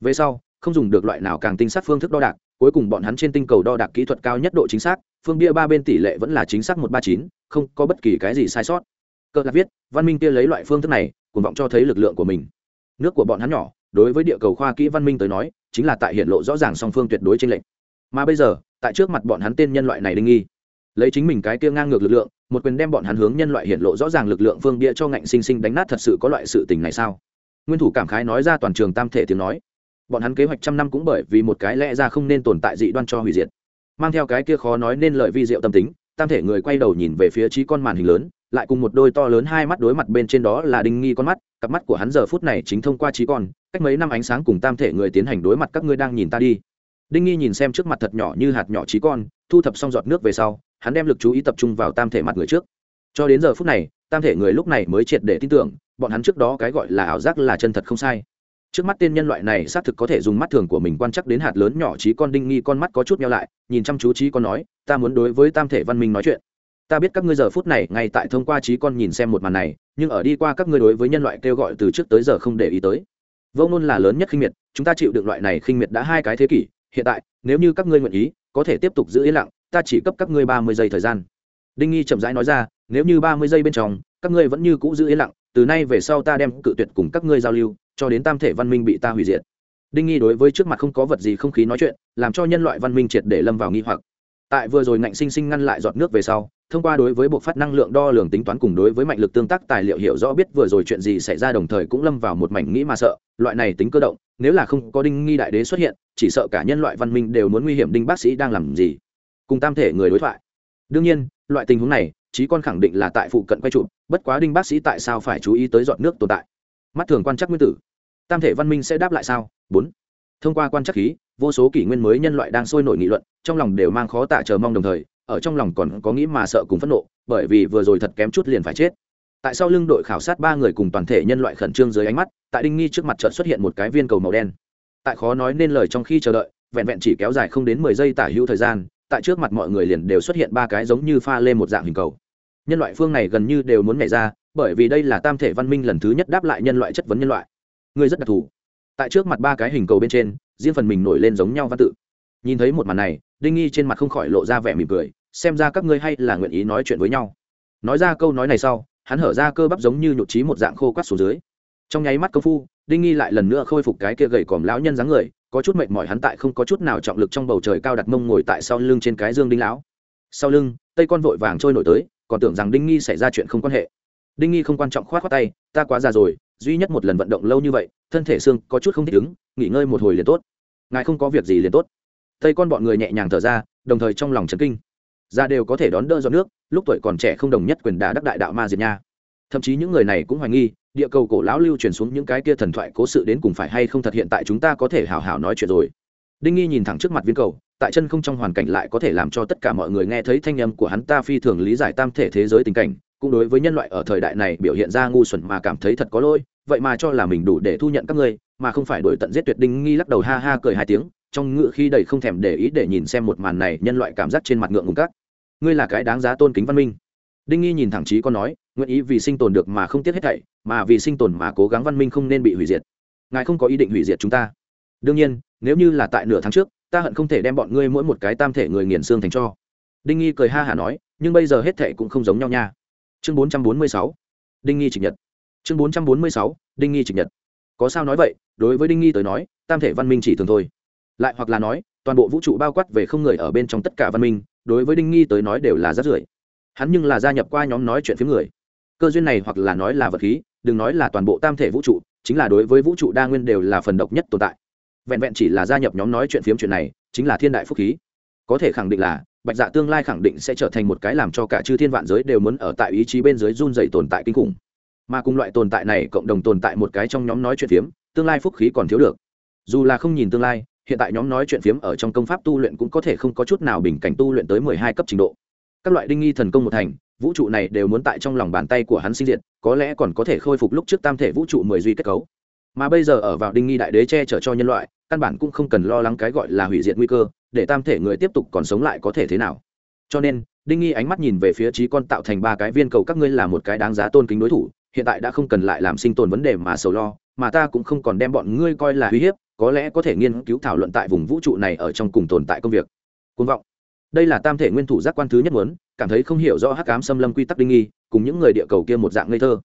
Về sau không dùng được loại nào càng tinh sát phương thức đo đạc cuối cùng bọn hắn trên tinh cầu đo đạc kỹ thuật cao nhất độ chính xác phương bia ba bên tỷ lệ vẫn là chính xác một ba chín không có bất kỳ cái gì sai sót. Cờ lạc viết văn minh kia lấy loại phương thức này cuồng vọng cho thấy lực lượng của mình. Nước của bọn hắn nhỏ đối với địa cầu khoa kỹ văn minh tới nói chính là tại hiện lộ rõ ràng song phương tuyệt đối trên lệnh mà bây giờ, tại trước mặt bọn hắn tên nhân loại này đinh nghi, lấy chính mình cái kia ngang ngược lực lượng, một quyền đem bọn hắn hướng nhân loại hiện lộ rõ ràng lực lượng phương bia cho ngạnh sinh sinh đánh nát thật sự có loại sự tình này sao? Nguyên thủ cảm khái nói ra toàn trường tam thể tiếng nói. Bọn hắn kế hoạch trăm năm cũng bởi vì một cái lẽ ra không nên tồn tại dị đoan cho hủy diệt. Mang theo cái kia khó nói nên lợi vi diệu tâm tính, tam thể người quay đầu nhìn về phía trí con màn hình lớn, lại cùng một đôi to lớn hai mắt đối mặt bên trên đó là đinh nghi con mắt, cặp mắt của hắn giờ phút này chính thông qua trí con cách mấy năm ánh sáng cùng tam thể người tiến hành đối mặt các ngươi đang nhìn ta đi. Đinh nghi nhìn xem trước mặt thật nhỏ như hạt nhỏ trí con, thu thập xong giọt nước về sau, hắn đem lực chú ý tập trung vào tam thể mặt người trước. Cho đến giờ phút này, tam thể người lúc này mới triệt để tin tưởng, bọn hắn trước đó cái gọi là ảo giác là chân thật không sai. Trước mắt tên nhân loại này xác thực có thể dùng mắt thường của mình quan chắc đến hạt lớn nhỏ trí con đinh nghi con mắt có chút nhau lại, nhìn chăm chú trí con nói, ta muốn đối với tam thể văn minh nói chuyện. Ta biết các ngươi giờ phút này ngay tại thông qua trí con nhìn xem một màn này, nhưng ở đi qua các ngươi đối với nhân loại kêu gọi từ trước tới giờ không để ý tới vô ngôn là lớn nhất khinh miệt, chúng ta chịu được loại này khinh miệt đã hai cái thế kỷ, hiện tại, nếu như các ngươi nguyện ý, có thể tiếp tục giữ yên lặng, ta chỉ cấp các ngươi ba mươi giây thời gian. Đinh nghi chậm rãi nói ra, nếu như ba mươi giây bên trong, các ngươi vẫn như cũ giữ yên lặng, từ nay về sau ta đem cự tuyệt cùng các ngươi giao lưu, cho đến tam thể văn minh bị ta hủy diệt. Đinh nghi đối với trước mặt không có vật gì không khí nói chuyện, làm cho nhân loại văn minh triệt để lâm vào nghi hoặc. Tại vừa rồi ngạnh sinh sinh ngăn lại giọt nước về sau thông qua đối với bộ phát năng lượng đo lường tính toán cùng đối với mạnh lực tương tác tài liệu hiểu rõ biết vừa rồi chuyện gì xảy ra đồng thời cũng lâm vào một mảnh nghĩ mà sợ. Loại này tính cơ động, nếu là không có đinh nghi đại đế xuất hiện, chỉ sợ cả nhân loại văn minh đều muốn nguy hiểm đinh bác sĩ đang làm gì? Cùng tam thể người đối thoại. Đương nhiên, loại tình huống này trí con khẳng định là tại phụ cận quay trụ bất quá đinh bác sĩ tại sao phải chú ý tới giọt nước tồn tại? Mắt thường quan trắc nguyên tử. Tam thể văn minh sẽ đáp lại sao? Bốn. Thông qua quan trắc khí, vô số kỷ nguyên mới nhân loại đang sôi nổi nghị luận, trong lòng đều mang khó tạ chờ mong đồng thời ở trong lòng còn có nghĩ mà sợ cùng phẫn nộ, bởi vì vừa rồi thật kém chút liền phải chết. Tại sao lưng đội khảo sát ba người cùng toàn thể nhân loại khẩn trương dưới ánh mắt, tại đinh nghi trước mặt trận xuất hiện một cái viên cầu màu đen. Tại khó nói nên lời trong khi chờ đợi, vẹn vẹn chỉ kéo dài không đến mười giây tả hữu thời gian, tại trước mặt mọi người liền đều xuất hiện ba cái giống như pha lên một dạng hình cầu. Nhân loại phương này gần như đều muốn nhảy ra, bởi vì đây là tam thể văn minh lần thứ nhất đáp lại nhân loại chất vấn nhân loại. Người rất đặc thù. Tại trước mặt ba cái hình cầu bên trên, riêng phần mình nổi lên giống nhau văn tự. Nhìn thấy một màn này, đinh nghi trên mặt không khỏi lộ ra vẻ mỉm cười xem ra các ngươi hay là nguyện ý nói chuyện với nhau. Nói ra câu nói này sau, hắn hở ra cơ bắp giống như nhụt trí một dạng khô quắt xuống dưới. Trong nháy mắt công phu, đinh nghi lại lần nữa khôi phục cái kia gầy còm lão nhân dáng người, có chút mệt mỏi hắn tại không có chút nào trọng lực trong bầu trời cao đặt mông ngồi tại sau lưng trên cái dương đinh lão. Sau lưng, tây con vội vàng trôi nổi tới, còn tưởng rằng đinh nghi xảy ra chuyện không quan hệ. Đinh nghi không quan trọng khoát khoát tay, ta quá già rồi, duy nhất một lần vận động lâu như vậy, thân thể xương có chút không thích ứng, nghỉ ngơi một hồi liền tốt. Ngài không có việc gì liền tốt. Tây con bọn người nhẹ nhàng thở ra, đồng thời trong lòng chấn kinh ra đều có thể đón đỡ giọt nước, lúc tuổi còn trẻ không đồng nhất quyền đà đắc đại đạo ma diệt nha. Thậm chí những người này cũng hoài nghi, địa cầu cổ lão lưu truyền xuống những cái kia thần thoại cố sự đến cùng phải hay không thật hiện tại chúng ta có thể hào hào nói chuyện rồi. Đinh nghi nhìn thẳng trước mặt viên cầu, tại chân không trong hoàn cảnh lại có thể làm cho tất cả mọi người nghe thấy thanh âm của hắn ta phi thường lý giải tam thể thế giới tình cảnh, cũng đối với nhân loại ở thời đại này biểu hiện ra ngu xuẩn mà cảm thấy thật có lỗi, vậy mà cho là mình đủ để thu nhận các ngươi, mà không phải đổi tận giết tuyệt đinh nghi lắc đầu ha ha cười hai tiếng, trong ngựa khi đầy không thèm để ý để nhìn xem một màn này, nhân loại cảm giác trên mặt ngượng ngùng các ngươi là cái đáng giá tôn kính văn minh. Đinh nghi nhìn thẳng chí con nói, nguyện ý vì sinh tồn được mà không tiếc hết thảy, mà vì sinh tồn mà cố gắng văn minh không nên bị hủy diệt. Ngài không có ý định hủy diệt chúng ta. Đương nhiên, nếu như là tại nửa tháng trước, ta hận không thể đem bọn ngươi mỗi một cái tam thể người nghiền xương thành cho. Đinh nghi cười ha hả nói, nhưng bây giờ hết thệ cũng không giống nhau nha. Chương bốn trăm bốn mươi sáu, đinh nghi trịch nhật. Chương bốn trăm bốn mươi sáu, đinh nghi trịch nhật. Có sao nói vậy, đối với đinh nghi tới nói, tam thể văn minh chỉ thường thôi. Lại hoặc là nói, toàn bộ vũ trụ bao quát về không người ở bên trong tất cả văn minh đối với đinh nghi tới nói đều là rất rưởi. Hắn nhưng là gia nhập qua nhóm nói chuyện phía người. Cơ duyên này hoặc là nói là vật khí, đừng nói là toàn bộ tam thể vũ trụ, chính là đối với vũ trụ đa nguyên đều là phần độc nhất tồn tại. Vẹn vẹn chỉ là gia nhập nhóm nói chuyện phiếm chuyện này, chính là thiên đại phúc khí. Có thể khẳng định là, bạch dạ tương lai khẳng định sẽ trở thành một cái làm cho cả chư thiên vạn giới đều muốn ở tại ý chí bên dưới run dày tồn tại kinh khủng. Mà cùng loại tồn tại này cộng đồng tồn tại một cái trong nhóm nói chuyện phiếm, tương lai phúc khí còn thiếu được. Dù là không nhìn tương lai hiện tại nhóm nói chuyện phiếm ở trong công pháp tu luyện cũng có thể không có chút nào bình cảnh tu luyện tới mười hai cấp trình độ. Các loại đinh nghi thần công một thành, vũ trụ này đều muốn tại trong lòng bàn tay của hắn sinh diện có lẽ còn có thể khôi phục lúc trước tam thể vũ trụ mười duy kết cấu. Mà bây giờ ở vào đinh nghi đại đế che chở cho nhân loại, căn bản cũng không cần lo lắng cái gọi là hủy diệt nguy cơ, để tam thể người tiếp tục còn sống lại có thể thế nào. Cho nên, đinh nghi ánh mắt nhìn về phía trí con tạo thành ba cái viên cầu các ngươi là một cái đáng giá tôn kính đối thủ, hiện tại đã không cần lại làm sinh tồn vấn đề mà sầu lo, mà ta cũng không còn đem bọn ngươi coi là uy hiếp có lẽ có thể nghiên cứu thảo luận tại vùng vũ trụ này ở trong cùng tồn tại công việc. Côn vọng. Đây là tam thể nguyên thủ giác quan thứ nhất muốn, cảm thấy không hiểu rõ hắc ám xâm lâm quy tắc đinh nghi, cùng những người địa cầu kia một dạng ngây thơ.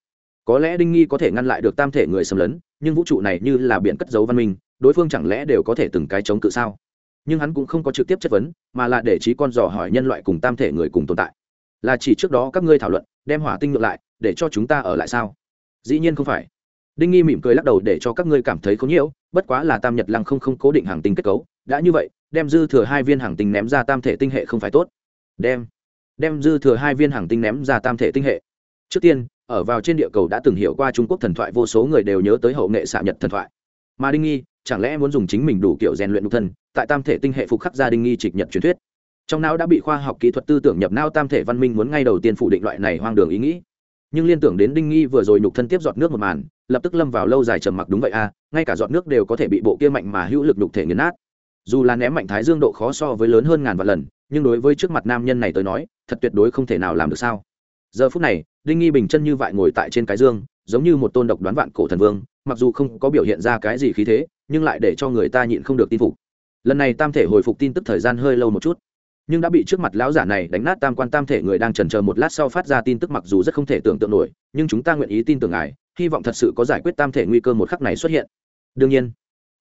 Có lẽ đinh nghi có thể ngăn lại được tam thể người xâm lấn, nhưng vũ trụ này như là biển cất dấu văn minh, đối phương chẳng lẽ đều có thể từng cái chống cự sao? Nhưng hắn cũng không có trực tiếp chất vấn, mà là để trí con dò hỏi nhân loại cùng tam thể người cùng tồn tại. Là chỉ trước đó các ngươi thảo luận, đem hỏa tinh ngược lại, để cho chúng ta ở lại sao? Dĩ nhiên không phải đinh nghi mỉm cười lắc đầu để cho các ngươi cảm thấy không nhiễu, bất quá là tam nhật lăng không không cố định hàng tinh kết cấu, đã như vậy, đem dư thừa hai viên hàng tinh ném ra tam thể tinh hệ không phải tốt. Đem đem dư thừa hai viên hàng tinh ném ra tam thể tinh hệ. Trước tiên, ở vào trên địa cầu đã từng hiểu qua trung quốc thần thoại, vô số người đều nhớ tới hậu nghệ xạ nhật thần thoại. Mà đinh nghi, chẳng lẽ muốn dùng chính mình đủ kiểu rèn luyện nhục thân, tại tam thể tinh hệ phục khắc ra đinh nghi trịch nhật truyền thuyết? Trong não đã bị khoa học kỹ thuật tư tưởng nhập não, tam thể văn minh muốn ngay đầu tiên phủ định loại này hoang đường ý nghĩ nhưng liên tưởng đến đinh nghi vừa rồi nhục thân tiếp giọt nước một màn, lập tức lâm vào lâu dài trầm mặc đúng vậy a à, ngay cả giọt nước đều có thể bị bộ kia mạnh mà hữu lực nhục thể nghiền nát. Dù là ném mạnh thái dương độ khó so với lớn hơn ngàn vạn lần, nhưng đối với trước mặt nam nhân này tới nói, thật tuyệt đối không thể nào làm được sao. Giờ phút này, đinh nghi bình chân như vại ngồi tại trên cái dương, giống như một tôn độc đoán vạn cổ thần vương, mặc dù không có biểu hiện ra cái gì khí thế, nhưng lại để cho người ta nhịn không được tin phục. Lần này tam thể hồi phục tin tức thời gian hơi lâu một chút nhưng đã bị trước mặt lão giả này đánh nát tam quan tam thể người đang trần chờ một lát sau phát ra tin tức mặc dù rất không thể tưởng tượng nổi, nhưng chúng ta nguyện ý tin tưởng ngài, hy vọng thật sự có giải quyết tam thể nguy cơ một khắc này xuất hiện. Đương nhiên,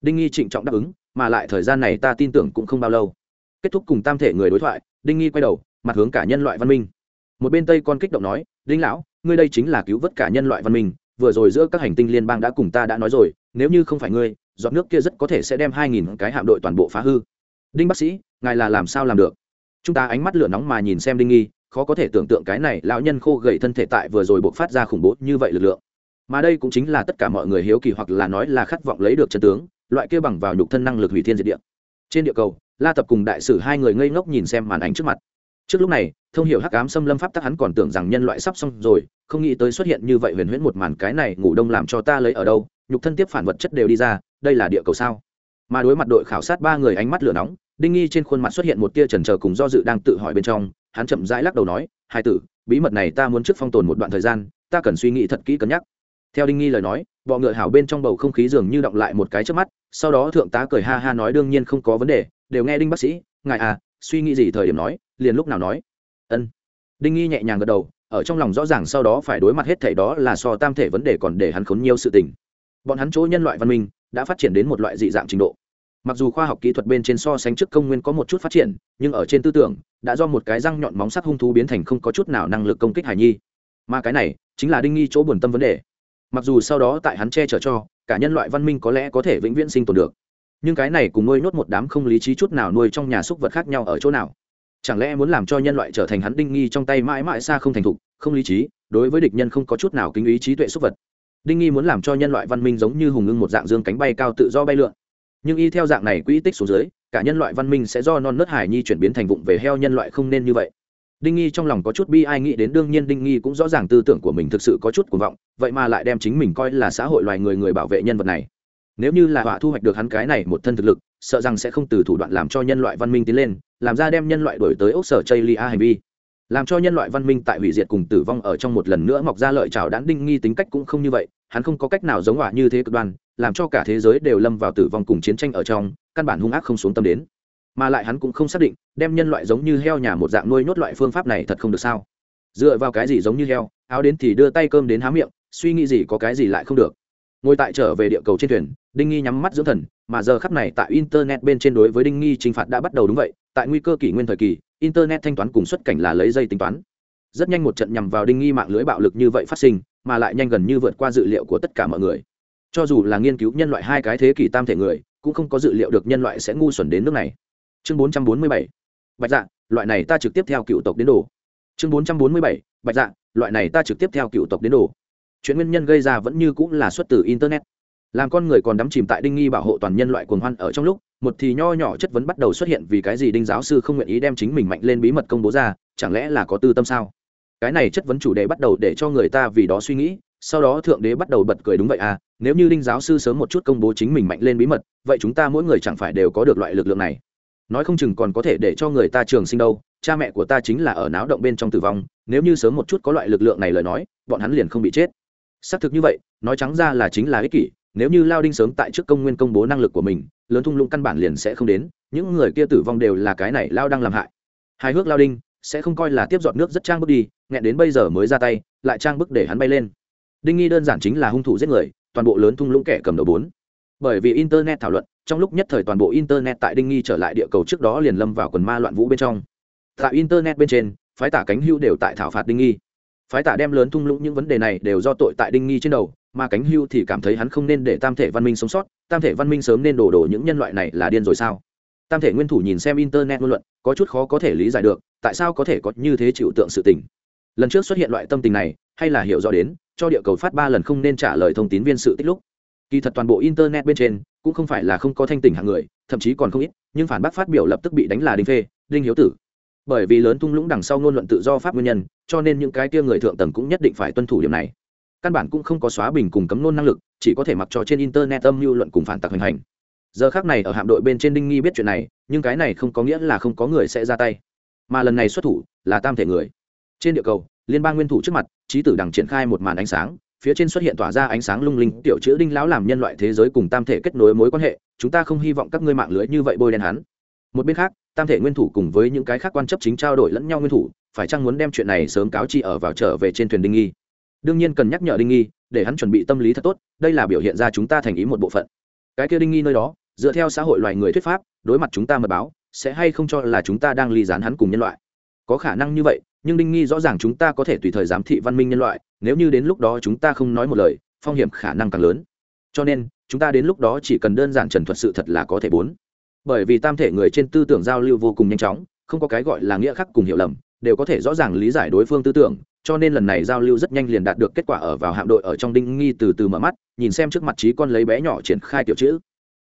đinh nghi trịnh trọng đáp ứng, mà lại thời gian này ta tin tưởng cũng không bao lâu. Kết thúc cùng tam thể người đối thoại, đinh nghi quay đầu, mặt hướng cả nhân loại văn minh. Một bên tây con kích động nói, đinh lão, ngươi đây chính là cứu vớt cả nhân loại văn minh, vừa rồi giữa các hành tinh liên bang đã cùng ta đã nói rồi, nếu như không phải ngươi, giọt nước kia rất có thể sẽ đem hai nghìn cái hạm đội toàn bộ phá hư. Đinh bác sĩ, ngài là làm sao làm được? Chúng ta ánh mắt lửa nóng mà nhìn xem đinh nghi, khó có thể tưởng tượng cái này lão nhân khô gầy thân thể tại vừa rồi buộc phát ra khủng bố như vậy lực lượng. Mà đây cũng chính là tất cả mọi người hiếu kỳ hoặc là nói là khát vọng lấy được chân tướng, loại kia bằng vào nhục thân năng lực hủy thiên diệt địa. Trên địa cầu, la tập cùng đại sử hai người ngây ngốc nhìn xem màn ảnh trước mặt. Trước lúc này, thông hiểu hắc ám xâm lâm pháp tắc hắn còn tưởng rằng nhân loại sắp xong rồi, không nghĩ tới xuất hiện như vậy huyền huyễn một màn cái này, ngủ đông làm cho ta lấy ở đâu, nhục thân tiếp phản vật chất đều đi ra, đây là địa cầu sao? Mà đối mặt đội khảo sát ba người ánh mắt lửa nóng đinh nghi trên khuôn mặt xuất hiện một tia trần trờ cùng do dự đang tự hỏi bên trong, hắn chậm rãi lắc đầu nói, hai tử, bí mật này ta muốn trước phong tồn một đoạn thời gian, ta cần suy nghĩ thật kỹ cân nhắc. Theo đinh nghi lời nói, bọ ngựa hảo bên trong bầu không khí dường như động lại một cái trước mắt, sau đó thượng tá cười ha ha nói, đương nhiên không có vấn đề, đều nghe đinh bác sĩ, ngài à suy nghĩ gì thời điểm nói, liền lúc nào nói. Ân. Đinh nghi nhẹ nhàng gật đầu, ở trong lòng rõ ràng sau đó phải đối mặt hết thảy đó là so tam thể vấn đề còn để hắn khốn nhiều sự tình. Bọn hắn chỗ nhân loại văn minh, đã phát triển đến một loại dị dạng trình độ mặc dù khoa học kỹ thuật bên trên so sánh trước công nguyên có một chút phát triển, nhưng ở trên tư tưởng, đã do một cái răng nhọn móng sắc hung thú biến thành không có chút nào năng lực công kích hải nhi. Mà cái này, chính là đinh nghi chỗ buồn tâm vấn đề. Mặc dù sau đó tại hắn che chở cho, cả nhân loại văn minh có lẽ có thể vĩnh viễn sinh tồn được. Nhưng cái này cùng nuôi nốt một đám không lý trí chút nào nuôi trong nhà súc vật khác nhau ở chỗ nào? Chẳng lẽ muốn làm cho nhân loại trở thành hắn đinh nghi trong tay mãi mãi xa không thành thục, không lý trí, đối với địch nhân không có chút nào kính ý trí tuệ súc vật? Đinh nghi muốn làm cho nhân loại văn minh giống như hùng ngưng một dạng dương cánh bay cao tự do bay lượn nhưng y theo dạng này quỹ tích xuống dưới, cả nhân loại văn minh sẽ do non nớt hải nhi chuyển biến thành vụng về heo nhân loại không nên như vậy. Đinh nghi trong lòng có chút bi ai nghĩ đến đương nhiên đinh nghi cũng rõ ràng tư tưởng của mình thực sự có chút cuồng vọng, vậy mà lại đem chính mình coi là xã hội loài người người bảo vệ nhân vật này. Nếu như là họa thu hoạch được hắn cái này một thân thực lực, sợ rằng sẽ không từ thủ đoạn làm cho nhân loại văn minh tiến lên, làm ra đem nhân loại đổi tới ốc sở chây lia hành vi. Làm cho nhân loại văn minh tại hủy diệt cùng tử vong ở trong một lần nữa mọc ra lợi trào đán đinh nghi tính cách cũng không như vậy hắn không có cách nào giống họa như thế cực đoan, làm cho cả thế giới đều lâm vào tử vong cùng chiến tranh ở trong, căn bản hung ác không xuống tâm đến. Mà lại hắn cũng không xác định, đem nhân loại giống như heo nhà một dạng nuôi nhốt loại phương pháp này thật không được sao? Dựa vào cái gì giống như heo, áo đến thì đưa tay cơm đến há miệng, suy nghĩ gì có cái gì lại không được. Ngồi tại trở về địa cầu trên thuyền, đinh nghi nhắm mắt dưỡng thần, mà giờ khắp này tại internet bên trên đối với đinh nghi t r i n h phạt đã bắt đầu đúng vậy, tại nguy cơ kỷ nguyên thời kỳ, internet thanh toán cùng xuất cảnh là lấy dây tính toán. Rất nhanh một trận nhằm vào đinh nghi mạng lưới bạo lực như vậy phát sinh mà lại nhanh gần như vượt qua dự liệu của tất cả mọi người. Cho dù là nghiên cứu nhân loại hai cái thế kỷ tam thể người, cũng không có dự liệu được nhân loại sẽ ngu xuẩn đến nước này. Chương bốn trăm bốn mươi bảy. Bạch dạ loại này ta trực tiếp theo cựu tộc đến đồ. Chương bốn trăm bốn mươi bảy. Bạch dạ loại này ta trực tiếp theo cựu tộc đến đồ. Chuyện nguyên nhân gây ra vẫn như cũng là xuất từ internet. Làm con người còn đắm chìm tại đinh nghi bảo hộ toàn nhân loại cuồng hoan ở trong lúc, một thì nho nhỏ chất vấn bắt đầu xuất hiện vì cái gì đinh giáo sư không nguyện ý đem chính mình mạnh lên bí mật công bố ra, chẳng lẽ là có tư tâm sao? Cái này chất vấn chủ đề bắt đầu để cho người ta vì đó suy nghĩ, sau đó thượng đế bắt đầu bật cười đúng vậy à nếu như đinh giáo sư sớm một chút công bố chính mình mạnh lên bí mật, vậy chúng ta mỗi người chẳng phải đều có được loại lực lượng này. Nói không chừng còn có thể để cho người ta trường sinh đâu, cha mẹ của ta chính là ở náo động bên trong tử vong, nếu như sớm một chút có loại lực lượng này lời nói, bọn hắn liền không bị chết. Xác thực như vậy, nói trắng ra là chính là ích kỷ, nếu như lao đinh sớm tại trước công nguyên công bố năng lực của mình, lớn thung lũng căn bản liền sẽ không đến, những người kia tử vong đều là cái này lao đang làm hại. Hài hước lao đinh sẽ không coi là tiếp giọt nước rất trang bước đi, nghẹn đến bây giờ mới ra tay, lại trang bức để hắn bay lên. Đinh nghi đơn giản chính là hung thủ giết người, toàn bộ lớn thung lũng kẻ cầm đầu bốn. Bởi vì internet thảo luận, trong lúc nhất thời toàn bộ internet tại đinh nghi trở lại địa cầu trước đó liền lâm vào quần ma loạn vũ bên trong. Tại internet bên trên, phái tả cánh hưu đều tại thảo phạt đinh nghi. Phái tả đem lớn thung lũng những vấn đề này đều do tội tại đinh nghi trên đầu, mà cánh hưu thì cảm thấy hắn không nên để tam thể văn minh sống sót, tam thể văn minh sớm nên đổ đổ những nhân loại này là điên rồi sao? Tam thể nguyên thủ nhìn xem internet ngôn luận, có chút khó có thể lý giải được, tại sao có thể có như thế chịu tượng sự tình. Lần trước xuất hiện loại tâm tình này, hay là hiểu rõ đến, cho địa cầu phát ba lần không nên trả lời thông tin viên sự tích lúc. Kỳ thật toàn bộ internet bên trên, cũng không phải là không có thanh tình hạng người, thậm chí còn không ít, nhưng phản bác phát biểu lập tức bị đánh là đinh phê, đinh hiếu tử. Bởi vì lớn tung lũng đằng sau ngôn luận tự do pháp nguyên nhân, cho nên những cái kia người thượng tầng cũng nhất định phải tuân thủ điểm này. Căn bản cũng không có xóa bình cùng cấm nôn năng lực, chỉ có thể mặc cho trên internet âm mưu luận cùng phản tặc hành hành giờ khác này ở hạm đội bên trên đinh nghi biết chuyện này, nhưng cái này không có nghĩa là không có người sẽ ra tay. Mà lần này xuất thủ là tam thể người. Trên địa cầu, liên bang nguyên thủ trước mặt trí tử đằng triển khai một màn ánh sáng, phía trên xuất hiện tỏa ra ánh sáng lung linh, tiểu chữ đinh lão làm nhân loại thế giới cùng tam thể kết nối mối quan hệ, chúng ta không hy vọng các ngươi mạng lưới như vậy bôi đen hắn. Một bên khác, tam thể nguyên thủ cùng với những cái khác quan chấp chính trao đổi lẫn nhau nguyên thủ, phải chăng muốn đem chuyện này sớm cáo chi ở vào trở về trên thuyền đinh nghi? Đương nhiên cần nhắc nhở đinh nghi, để hắn chuẩn bị tâm lý thật tốt, đây là biểu hiện ra chúng ta thành ý một bộ phận. Cái kia đinh nghi nơi đó dựa theo xã hội loài người thuyết pháp, đối mặt chúng ta mật báo, sẽ hay không cho là chúng ta đang ly dán hắn cùng nhân loại? Có khả năng như vậy, nhưng đinh nghi rõ ràng chúng ta có thể tùy thời giám thị văn minh nhân loại, nếu như đến lúc đó chúng ta không nói một lời, phong hiểm khả năng càng lớn. Cho nên, chúng ta đến lúc đó chỉ cần đơn giản trần thuật sự thật là có thể bốn. Bởi vì tam thể người trên tư tưởng giao lưu vô cùng nhanh chóng, không có cái gọi là nghĩa khắc cùng hiểu lầm, đều có thể rõ ràng lý giải đối phương tư tưởng, cho nên lần này giao lưu rất nhanh liền đạt được kết quả ở vào hạm đội ở trong đinh nghi từ từ mở mắt, nhìn xem trước mặt trí con lấy bé nhỏ triển khai tiểu chữ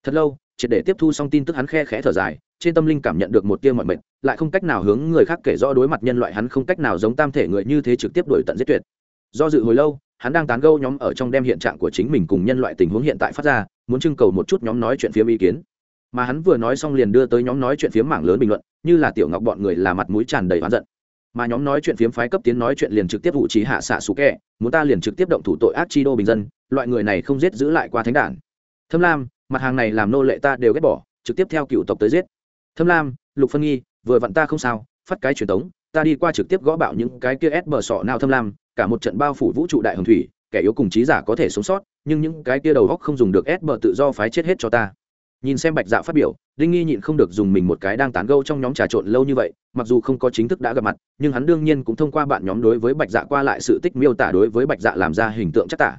thật lâu, triệt để tiếp thu xong tin tức hắn khe khẽ thở dài, trên tâm linh cảm nhận được một tia mọi mệnh lại không cách nào hướng người khác kể rõ đối mặt nhân loại hắn không cách nào giống tam thể người như thế trực tiếp đổi tận giết tuyệt. Do dự hồi lâu, hắn đang tán gâu nhóm ở trong đem hiện trạng của chính mình cùng nhân loại tình huống hiện tại phát ra, muốn trưng cầu một chút nhóm nói chuyện phiếm ý kiến. Mà hắn vừa nói xong liền đưa tới nhóm nói chuyện phiếm mảng lớn bình luận, như là tiểu ngọc bọn người là mặt mũi tràn đầy oán giận. Mà nhóm nói chuyện phiếm phái cấp tiến nói chuyện liền trực tiếp vụ trí hạ xạ xú kẹ, muốn ta liền trực tiếp động thủ tội ác chi đô bình dân, loại người này không giết giữ lại qua thánh đản. Thâm lam mặt hàng này làm nô lệ ta đều ghét bỏ, trực tiếp theo cựu tộc tới giết. Thâm lam, lục phân nghi, vừa vặn ta không sao, phát cái truyền tống, ta đi qua trực tiếp gõ bạo những cái kia ép bờ sọ nào thâm lam, cả một trận bao phủ vũ trụ đại hồng thủy, kẻ yếu cùng trí giả có thể sống sót, nhưng những cái kia đầu góc không dùng được ép bờ tự do phái chết hết cho ta. Nhìn xem bạch dạ phát biểu, đinh nghi nhịn không được dùng mình một cái đang tán gâu trong nhóm trà trộn lâu như vậy, mặc dù không có chính thức đã gặp mặt, nhưng hắn đương nhiên cũng thông qua bạn nhóm đối với bạch dạ qua lại sự tích miêu tả đối với bạch dạ làm ra hình tượng chắc tả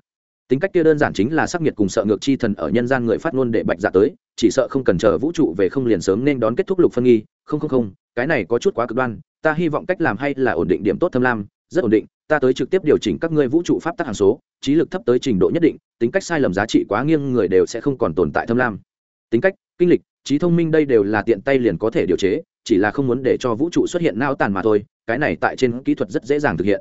tính cách kia đơn giản chính là sắc nhiệt cùng sợ ngược chi thần ở nhân gian người phát ngôn để bạch dạ tới, chỉ sợ không cần chờ vũ trụ về không liền sớm nên đón kết thúc lục phân nghi, không không không, cái này có chút quá cực đoan, ta hy vọng cách làm hay là ổn định điểm tốt thâm lam, rất ổn định, ta tới trực tiếp điều chỉnh các ngươi vũ trụ pháp tắc hàng số, trí lực thấp tới trình độ nhất định, tính cách sai lầm giá trị quá nghiêng người đều sẽ không còn tồn tại thâm lam. Tính cách, kinh lịch, trí thông minh đây đều là tiện tay liền có thể điều chế, chỉ là không muốn để cho vũ trụ xuất hiện nao tàn mà thôi, cái này tại trên kỹ thuật rất dễ dàng thực hiện.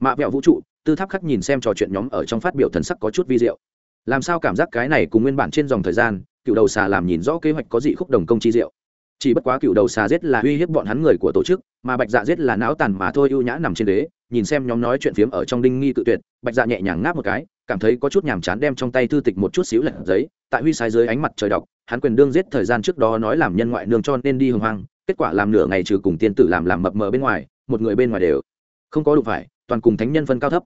Mạ vẹo vũ trụ tư tháp khắc nhìn xem trò chuyện nhóm ở trong phát biểu thần sắc có chút vi diệu. Làm sao cảm giác cái này cùng nguyên bản trên dòng thời gian, cựu đầu xà làm nhìn rõ kế hoạch có dị khúc đồng công chi diệu. Chỉ bất quá cựu đầu xà giết là uy hiếp bọn hắn người của tổ chức, mà bạch dạ giết là não tàn mà thôi ưu nhã nằm trên đế, nhìn xem nhóm nói chuyện phiếm ở trong đinh nghi tự tuyệt, bạch dạ nhẹ nhàng ngáp một cái, cảm thấy có chút nhàm chán đem trong tay thư tịch một chút xíu lật giấy, tại huy sai dưới ánh mặt trời đọc, hắn quyền đương giết thời gian trước đó nói làm nhân ngoại nương cho nên đi hồng hoang, kết quả làm nửa ngày trừ cùng tiên tử làm làm mập mờ bên ngoài, một người bên ngoài đều không có đủ phải, toàn cùng thánh nhân phân cao thấp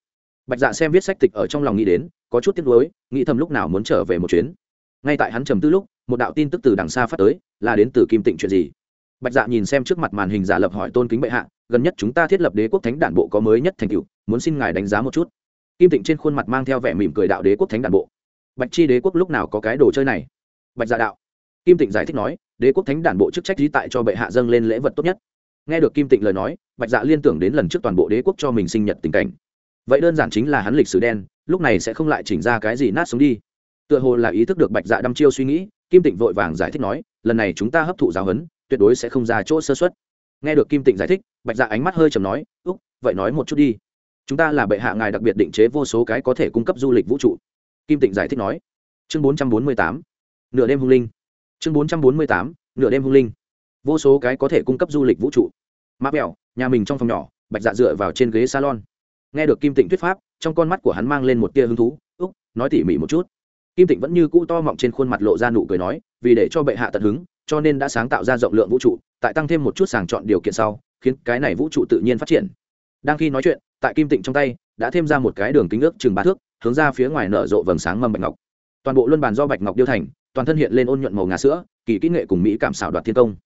bạch dạ xem viết sách tịch ở trong lòng nghĩ đến, có chút tiếc nuối, nghĩ thầm lúc nào muốn trở về một chuyến. Ngay tại hắn trầm tư lúc, một đạo tin tức từ đằng xa phát tới, là đến từ kim tịnh chuyện gì? Bạch dạ nhìn xem trước mặt màn hình giả lập hỏi tôn kính bệ hạ, gần nhất chúng ta thiết lập đế quốc thánh đản bộ có mới nhất thành tựu, muốn xin ngài đánh giá một chút. Kim tịnh trên khuôn mặt mang theo vẻ mỉm cười đạo đế quốc thánh đản bộ. Bạch chi đế quốc lúc nào có cái đồ chơi này? Bạch dạ đạo. Kim tịnh giải thích nói, đế quốc thánh đản bộ chức trách trí tại cho bệ hạ dâng lên lễ vật tốt nhất. Nghe được kim tịnh lời nói, bạch dạ liên tưởng đến lần trước toàn bộ đế quốc cho mình sinh nhật tình cảnh vậy đơn giản chính là hắn lịch sử đen, lúc này sẽ không lại chỉnh ra cái gì nát sống đi. Tựa hồ là ý thức được bạch dạ đăm chiêu suy nghĩ, kim tịnh vội vàng giải thích nói, lần này chúng ta hấp thụ giáo huấn, tuyệt đối sẽ không ra chỗ sơ xuất nghe được kim tịnh giải thích, bạch dạ ánh mắt hơi chầm nói, úc, vậy nói một chút đi. Chúng ta là bệ hạ ngài đặc biệt định chế vô số cái có thể cung cấp du lịch vũ trụ. Kim tịnh giải thích nói. Chương bốn trăm bốn mươi tám, nửa đêm hung linh. Chương bốn trăm bốn mươi tám, nửa đêm hung linh. Vô số cái có thể cung cấp du lịch vũ trụ. Mã bẹo, nhà mình trong phòng nhỏ, bạch dạ dựa vào trên ghế salon nghe được kim tịnh thuyết pháp, trong con mắt của hắn mang lên một tia hứng thú, úc, nói tỉ mỉ một chút. Kim tịnh vẫn như cũ to mọng trên khuôn mặt lộ ra nụ cười nói, vì để cho bệ hạ tận hứng, cho nên đã sáng tạo ra rộng lượng vũ trụ, tại tăng thêm một chút sàng chọn điều kiện sau, khiến cái này vũ trụ tự nhiên phát triển. Đang khi nói chuyện, tại kim tịnh trong tay, đã thêm ra một cái đường kính ước chừng ba thước, hướng ra phía ngoài nở rộ vầng sáng mâm bạch ngọc. Toàn bộ luân bàn do bạch ngọc điêu thành, toàn thân hiện lên ôn nhuận màu ngà sữa, kỳ kỹ nghệ cùng mỹ cảm xảo đoạt thiên công.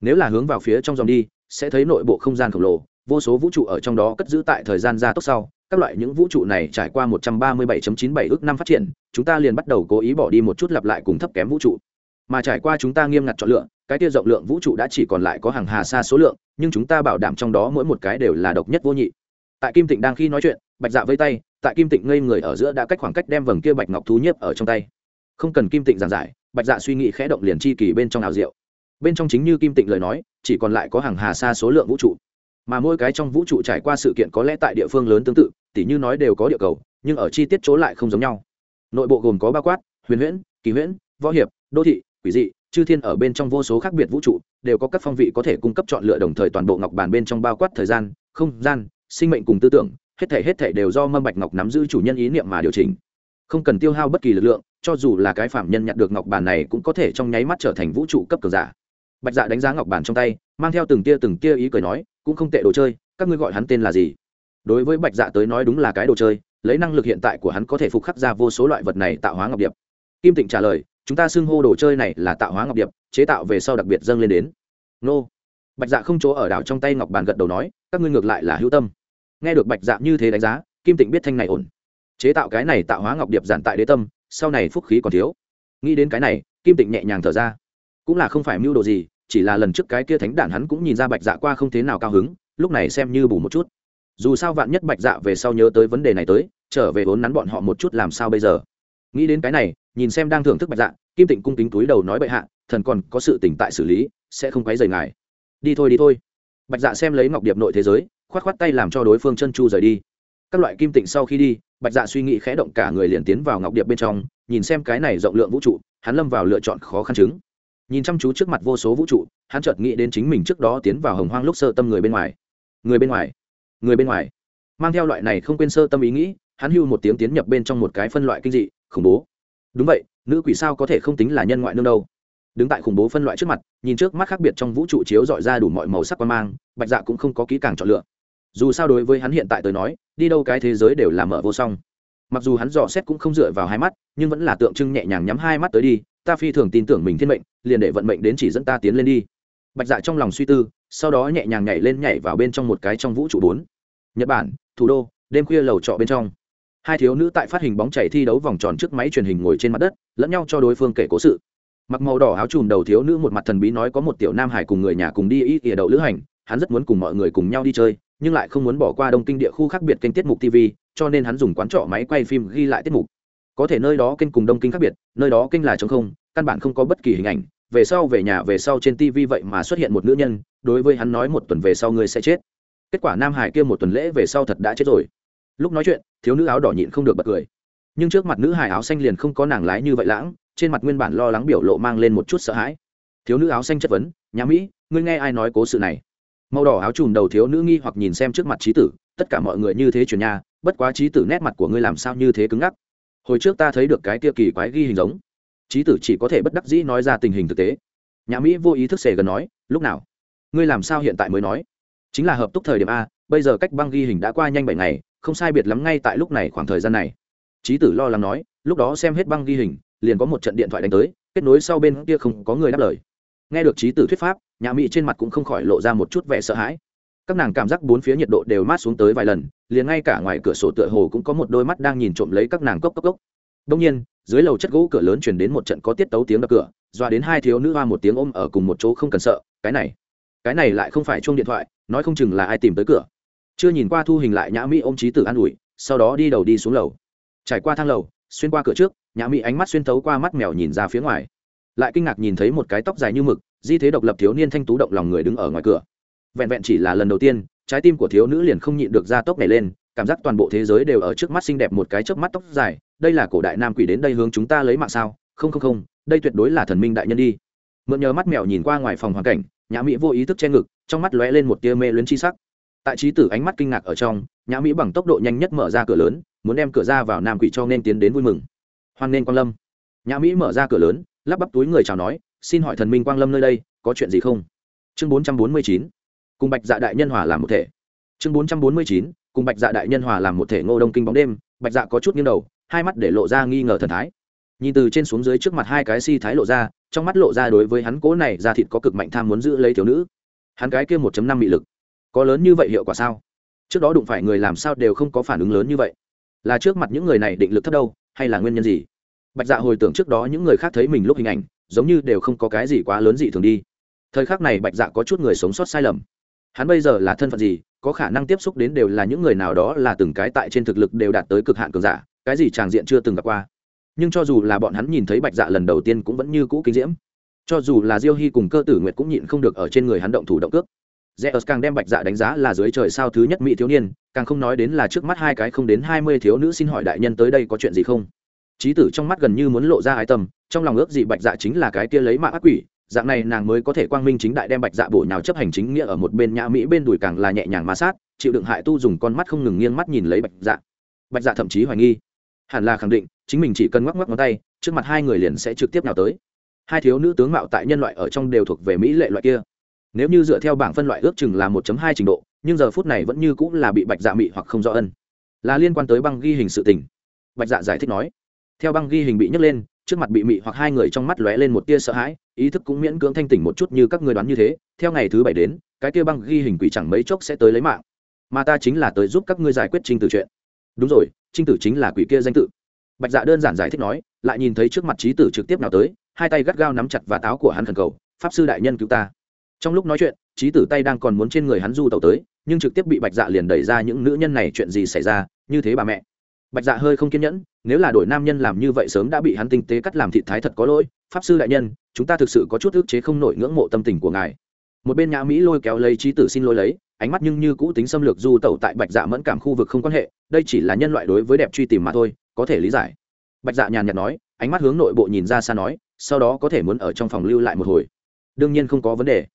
Nếu là hướng vào phía trong dòng đi, sẽ thấy nội bộ không gian khổng lồ vô số vũ trụ ở trong đó cất giữ tại thời gian gia tốc sau, các loại những vũ trụ này trải qua 137.97 ước năm phát triển, chúng ta liền bắt đầu cố ý bỏ đi một chút lặp lại cùng thấp kém vũ trụ. Mà trải qua chúng ta nghiêm ngặt chọn lựa, cái tia rộng lượng vũ trụ đã chỉ còn lại có hàng hà xa số lượng, nhưng chúng ta bảo đảm trong đó mỗi một cái đều là độc nhất vô nhị. Tại kim tịnh đang khi nói chuyện, bạch dạ vây tay, tại kim tịnh ngây người ở giữa đã cách khoảng cách đem vầng kia bạch ngọc thú nhiếp ở trong tay. Không cần kim tịnh giảng giải, bạch dạ suy nghĩ khẽ động liền chi kỳ bên trong ảo diệu. Bên trong chính như kim tịnh lời nói, chỉ còn lại có hàng hà xa số lượng vũ trụ mà mỗi cái trong vũ trụ trải qua sự kiện có lẽ tại địa phương lớn tương tự, tỉ như nói đều có địa cầu, nhưng ở chi tiết chỗ lại không giống nhau. Nội bộ gồm có bao quát, huyền huyễn, kỳ huyễn, võ hiệp, đô thị, quỷ dị, chư thiên ở bên trong vô số khác biệt vũ trụ, đều có các phong vị có thể cung cấp chọn lựa đồng thời toàn bộ ngọc bàn bên trong bao quát thời gian, không gian, sinh mệnh cùng tư tưởng, hết thể hết thể đều do mâm bạch ngọc nắm giữ chủ nhân ý niệm mà điều chỉnh. Không cần tiêu hao bất kỳ lực lượng, cho dù là cái phạm nhân nhặt được ngọc bàn này cũng có thể trong nháy mắt trở thành vũ trụ cấp cường giả. Bạch dạ đánh giá ngọc bàn trong tay mang theo từng tia từng tia ý cười nói, cũng không tệ đồ chơi, các ngươi gọi hắn tên là gì? Đối với bạch dạ tới nói đúng là cái đồ chơi, lấy năng lực hiện tại của hắn có thể phục khắc ra vô số loại vật này tạo hóa ngọc điệp. Kim tịnh trả lời, chúng ta xưng hô đồ chơi này là tạo hóa ngọc điệp, chế tạo về sau đặc biệt dâng lên đến. Nô. Bạch dạ không chỗ ở đảo trong tay ngọc bàn gật đầu nói, các ngươi ngược lại là hữu tâm. Nghe được bạch dạ như thế đánh giá, kim tịnh biết thanh này ổn. Chế tạo cái này tạo hóa ngọc điệp giản tại đế tâm, sau này phúc khí còn thiếu. Nghĩ đến cái này, kim tịnh nhẹ nhàng thở ra. Cũng là không phải mưu đồ gì chỉ là lần trước cái kia thánh đản hắn cũng nhìn ra bạch dạ qua không thế nào cao hứng, lúc này xem như bù một chút. Dù sao vạn nhất bạch dạ về sau nhớ tới vấn đề này tới, trở về vốn nắn bọn họ một chút làm sao bây giờ? Nghĩ đến cái này, nhìn xem đang thưởng thức bạch dạ kim tịnh cung kính túi đầu nói bệ hạ, thần còn có sự tỉnh tại xử lý, sẽ không quấy rầy ngài. Đi thôi đi thôi. Bạch dạ xem lấy ngọc điệp nội thế giới, khoát khoát tay làm cho đối phương chân chu rời đi. Các loại kim tịnh sau khi đi, bạch dạ suy nghĩ khẽ động cả người liền tiến vào ngọc điệp bên trong, nhìn xem cái này rộng lượng vũ trụ, hắn lâm vào lựa chọn khó khăn chứng nhìn chăm chú trước mặt vô số vũ trụ, hắn chợt nghĩ đến chính mình trước đó tiến vào hồng hoang lúc sơ tâm người bên ngoài. Người bên ngoài? Người bên ngoài. Mang theo loại này không quên sơ tâm ý nghĩ, hắn hưu một tiếng tiến nhập bên trong một cái phân loại kinh dị, khủng bố. Đúng vậy, nữ quỷ sao có thể không tính là nhân ngoại nương đâu. Đứng tại khủng bố phân loại trước mặt, nhìn trước mắt khác biệt trong vũ trụ chiếu dọi ra đủ mọi màu sắc quan mang, bạch dạ cũng không có kỹ càng chọn lựa. Dù sao đối với hắn hiện tại tới nói, đi đâu cái thế giới đều là mở vô song. Mặc dù hắn dò xét cũng không dựa vào hai mắt, nhưng vẫn là tượng trưng nhẹ nhàng nhắm hai mắt tới đi ta phi thường tin tưởng mình thiên mệnh, liền để vận mệnh đến chỉ dẫn ta tiến lên đi. Bạch dạ trong lòng suy tư, sau đó nhẹ nhàng nhảy lên nhảy vào bên trong một cái trong vũ trụ bốn. Nhật bản, thủ đô, đêm khuya lầu trọ bên trong. Hai thiếu nữ tại phát hình bóng chảy thi đấu vòng tròn trước máy truyền hình ngồi trên mặt đất, lẫn nhau cho đối phương kể cố sự. Mặc màu đỏ áo chùm đầu thiếu nữ một mặt thần bí nói có một tiểu nam hải cùng người nhà cùng đi ý ỉa đậu lữ hành, hắn rất muốn cùng mọi người cùng nhau đi chơi, nhưng lại không muốn bỏ qua đông kinh địa khu khác biệt kênh tiết mục tv cho nên hắn dùng quán trọ máy quay phim ghi lại tiết mục có thể nơi đó kênh cùng đông kinh khác biệt nơi đó kênh là t không căn bản không có bất kỳ hình ảnh. Về sau về nhà về sau trên tv vậy mà xuất hiện một nữ nhân đối với hắn nói một tuần về sau ngươi sẽ chết. Kết quả nam hải kia một tuần lễ về sau thật đã chết rồi. Lúc nói chuyện thiếu nữ áo đỏ nhịn không được bật cười. Nhưng trước mặt nữ hải áo xanh liền không có nàng lái như vậy lãng trên mặt nguyên bản lo lắng biểu lộ mang lên một chút sợ hãi. Thiếu nữ áo xanh chất vấn nhà mỹ ngươi nghe ai nói cố sự này? Màu đỏ áo chùm đầu thiếu nữ nghi hoặc nhìn xem trước mặt trí tử tất cả mọi người như thế chuyển nhà, bất quá trí tử nét mặt của ngươi làm sao như thế cứng ngắc? Hồi trước ta thấy được cái kia kỳ quái ghi hình giống. Trí tử chỉ có thể bất đắc dĩ nói ra tình hình thực tế. Nhà mỹ vô ý thức xề gần nói, lúc nào? Ngươi làm sao hiện tại mới nói? Chính là hợp túc thời điểm a, bây giờ cách băng ghi hình đã qua nhanh bảy ngày, không sai biệt lắm ngay tại lúc này khoảng thời gian này. Trí tử lo lắng nói, lúc đó xem hết băng ghi hình, liền có một trận điện thoại đánh tới, kết nối sau bên kia không có người đáp lời. Nghe được trí tử thuyết pháp nhà mỹ trên mặt cũng không khỏi lộ ra một chút vẻ sợ hãi các nàng cảm giác bốn phía nhiệt độ đều mát xuống tới vài lần, liền ngay cả ngoài cửa sổ tựa hồ cũng có một đôi mắt đang nhìn trộm lấy các nàng cốc cốc cốc. Đông nhiên, dưới lầu chất gỗ cửa lớn chuyển đến một trận có tiết tấu tiếng đập cửa doa đến hai thiếu nữ hoa một tiếng ôm ở cùng một chỗ không cần sợ, cái này cái này lại không phải chuông điện thoại, nói không chừng là ai tìm tới cửa. Chưa nhìn qua thu hình lại nhã mỹ ôm trí tử an ủi, sau đó đi đầu đi xuống lầu. Trải qua thang lầu, xuyên qua cửa trước, nhã mỹ ánh mắt xuyên tấu qua mắt mèo nhìn ra phía ngoài. Lại kinh ngạc nhìn thấy một cái tóc dài như mực, di thế độc lập thiếu niên thanh tú động lòng người đứng ở ngoài cửa vẹn vẹn chỉ là lần đầu tiên, trái tim của thiếu nữ liền không nhịn được ra tốc này lên, cảm giác toàn bộ thế giới đều ở trước mắt xinh đẹp một cái chớp mắt tóc dài, đây là cổ đại nam quỷ đến đây hướng chúng ta lấy mạng sao? Không không không, đây tuyệt đối là thần minh đại nhân đi. Mượn nhờ mắt mèo nhìn qua ngoài phòng hoàn cảnh, nhã mỹ vô ý thức che ngực, trong mắt lóe lên một tia mê luyến chi sắc. Tại trí tử ánh mắt kinh ngạc ở trong, nhã mỹ bằng tốc độ nhanh nhất mở ra cửa lớn, muốn đem cửa ra vào nam quỷ cho nên tiến đến vui mừng. Hoan nên quang lâm. Nhã mỹ mở ra cửa lớn, lắp bắp túi người chào nói, xin hỏi thần minh quang lâm nơi đây, có chuyện gì không? Chương bốn trăm bốn mươi chín cùng bạch dạ đại nhân hòa làm một thể. Chương bốn trăm bốn mươi chín, cùng bạch dạ đại nhân hòa làm một thể ngô đông kinh bóng đêm, bạch dạ có chút nghiêng đầu, hai mắt để lộ ra nghi ngờ thần thái. Nhìn từ trên xuống dưới trước mặt hai cái si thái lộ ra, trong mắt lộ ra đối với hắn cố này ra thịt có cực mạnh tham muốn giữ lấy thiếu nữ. Hắn cái kia một năm bị lực, có lớn như vậy hiệu quả sao? Trước đó đụng phải người làm sao đều không có phản ứng lớn như vậy. Là trước mặt những người này định lực thấp đâu, hay là nguyên nhân gì? Bạch dạ hồi tưởng trước đó những người khác thấy mình lúc hình ảnh, giống như đều không có cái gì quá lớn gì thường đi. Thời khắc này bạch dạ có chút người sống sót sai lầm hắn bây giờ là thân phận gì, có khả năng tiếp xúc đến đều là những người nào đó là từng cái tại trên thực lực đều đạt tới cực hạn cường giả, cái gì tràng diện chưa từng gặp qua. Nhưng cho dù là bọn hắn nhìn thấy bạch dạ lần đầu tiên cũng vẫn như cũ kinh diễm. Cho dù là diêu hy cùng cơ tử nguyệt cũng nhịn không được ở trên người hắn động thủ động cước. Rẽ ớt càng đem bạch dạ đánh giá là dưới trời sao thứ nhất mỹ thiếu niên, càng không nói đến là trước mắt hai cái không đến hai mươi thiếu nữ xin hỏi đại nhân tới đây có chuyện gì không? Trí tử trong mắt gần như muốn lộ ra ái tâm, trong lòng ước gì bạch dạ chính là cái kia lấy mạng ác quỷ dạng này nàng mới có thể quang minh chính đại đem bạch dạ bổ nhào chấp hành chính nghĩa ở một bên nhã mỹ bên đùi càng là nhẹ nhàng ma sát, chịu đựng hại tu dùng con mắt không ngừng nghiêng mắt nhìn lấy bạch dạ. Bạch dạ thậm chí hoài nghi. Hẳn là khẳng định, chính mình chỉ cần ngoắc ngoắc ngón tay, trước mặt hai người liền sẽ trực tiếp nào tới. Hai thiếu nữ tướng mạo tại nhân loại ở trong đều thuộc về mỹ lệ loại kia. Nếu như dựa theo bảng phân loại ước chừng là 1 hai trình độ, nhưng giờ phút này vẫn như cũng là bị bạch dạ mị hoặc không rõ ân. Là liên quan tới băng ghi hình sự tình. Bạch dạ giải thích nói. Theo băng ghi hình bị nhấc lên trước mặt bị mị hoặc hai người trong mắt lóe lên một tia sợ hãi, ý thức cũng miễn cưỡng thanh tỉnh một chút như các người đoán như thế, theo ngày thứ bảy đến, cái tia băng ghi hình quỷ chẳng mấy chốc sẽ tới lấy mạng. Mà ta chính là tới giúp các ngươi giải quyết trinh tử chuyện. Đúng rồi, trinh tử chính là quỷ kia danh tự. Bạch dạ đơn giản giải thích nói, lại nhìn thấy trước mặt trí tử trực tiếp nào tới, hai tay gắt gao nắm chặt và táo của hắn thần cầu, pháp sư đại nhân cứu ta. Trong lúc nói chuyện, trí tử tay đang còn muốn trên người hắn du tàu tới, nhưng trực tiếp bị bạch dạ liền đẩy ra những nữ nhân này chuyện gì xảy ra, như thế bà mẹ bạch dạ hơi không kiên nhẫn, nếu là đổi nam nhân làm như vậy sớm đã bị hắn tinh tế cắt làm thị thái thật có lỗi, pháp sư đại nhân, chúng ta thực sự có chút ức chế không nổi ngưỡng mộ tâm tình của ngài. Một bên nhã mỹ lôi kéo lấy trí tử xin lỗi lấy, ánh mắt nhưng như cũ tính xâm lược du tẩu tại bạch dạ mẫn cảm khu vực không quan hệ, đây chỉ là nhân loại đối với đẹp truy tìm mà thôi, có thể lý giải. Bạch dạ nhàn nhạt nói, ánh mắt hướng nội bộ nhìn ra xa nói, sau đó có thể muốn ở trong phòng lưu lại một hồi. Đương nhiên không có vấn đề.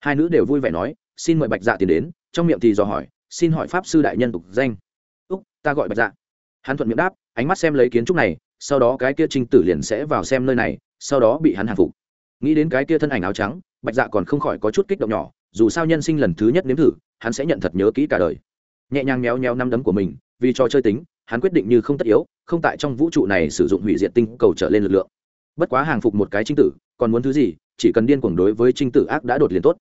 Hai nữ đều vui vẻ nói, xin mời bạch dạ tiến đến, trong miệng thì dò hỏi, xin hỏi pháp sư đại nhân tục danh. Úc, ta gọi bạch dạ hắn thuận miệng đáp, ánh mắt xem lấy kiến trúc này, sau đó cái kia trinh tử liền sẽ vào xem nơi này, sau đó bị hắn hàng phục. Nghĩ đến cái kia thân ảnh áo trắng, bạch dạ còn không khỏi có chút kích động nhỏ, dù sao nhân sinh lần thứ nhất nếm thử, hắn sẽ nhận thật nhớ kỹ cả đời. Nhẹ nhàng méo méo năm đấm của mình, vì cho chơi tính, hắn quyết định như không tất yếu, không tại trong vũ trụ này sử dụng hủy diệt tinh cầu trở lên lực lượng. Bất quá hàng phục một cái trinh tử, còn muốn thứ gì, chỉ cần điên cuồng đối với trinh tử ác đã đột liền tốt.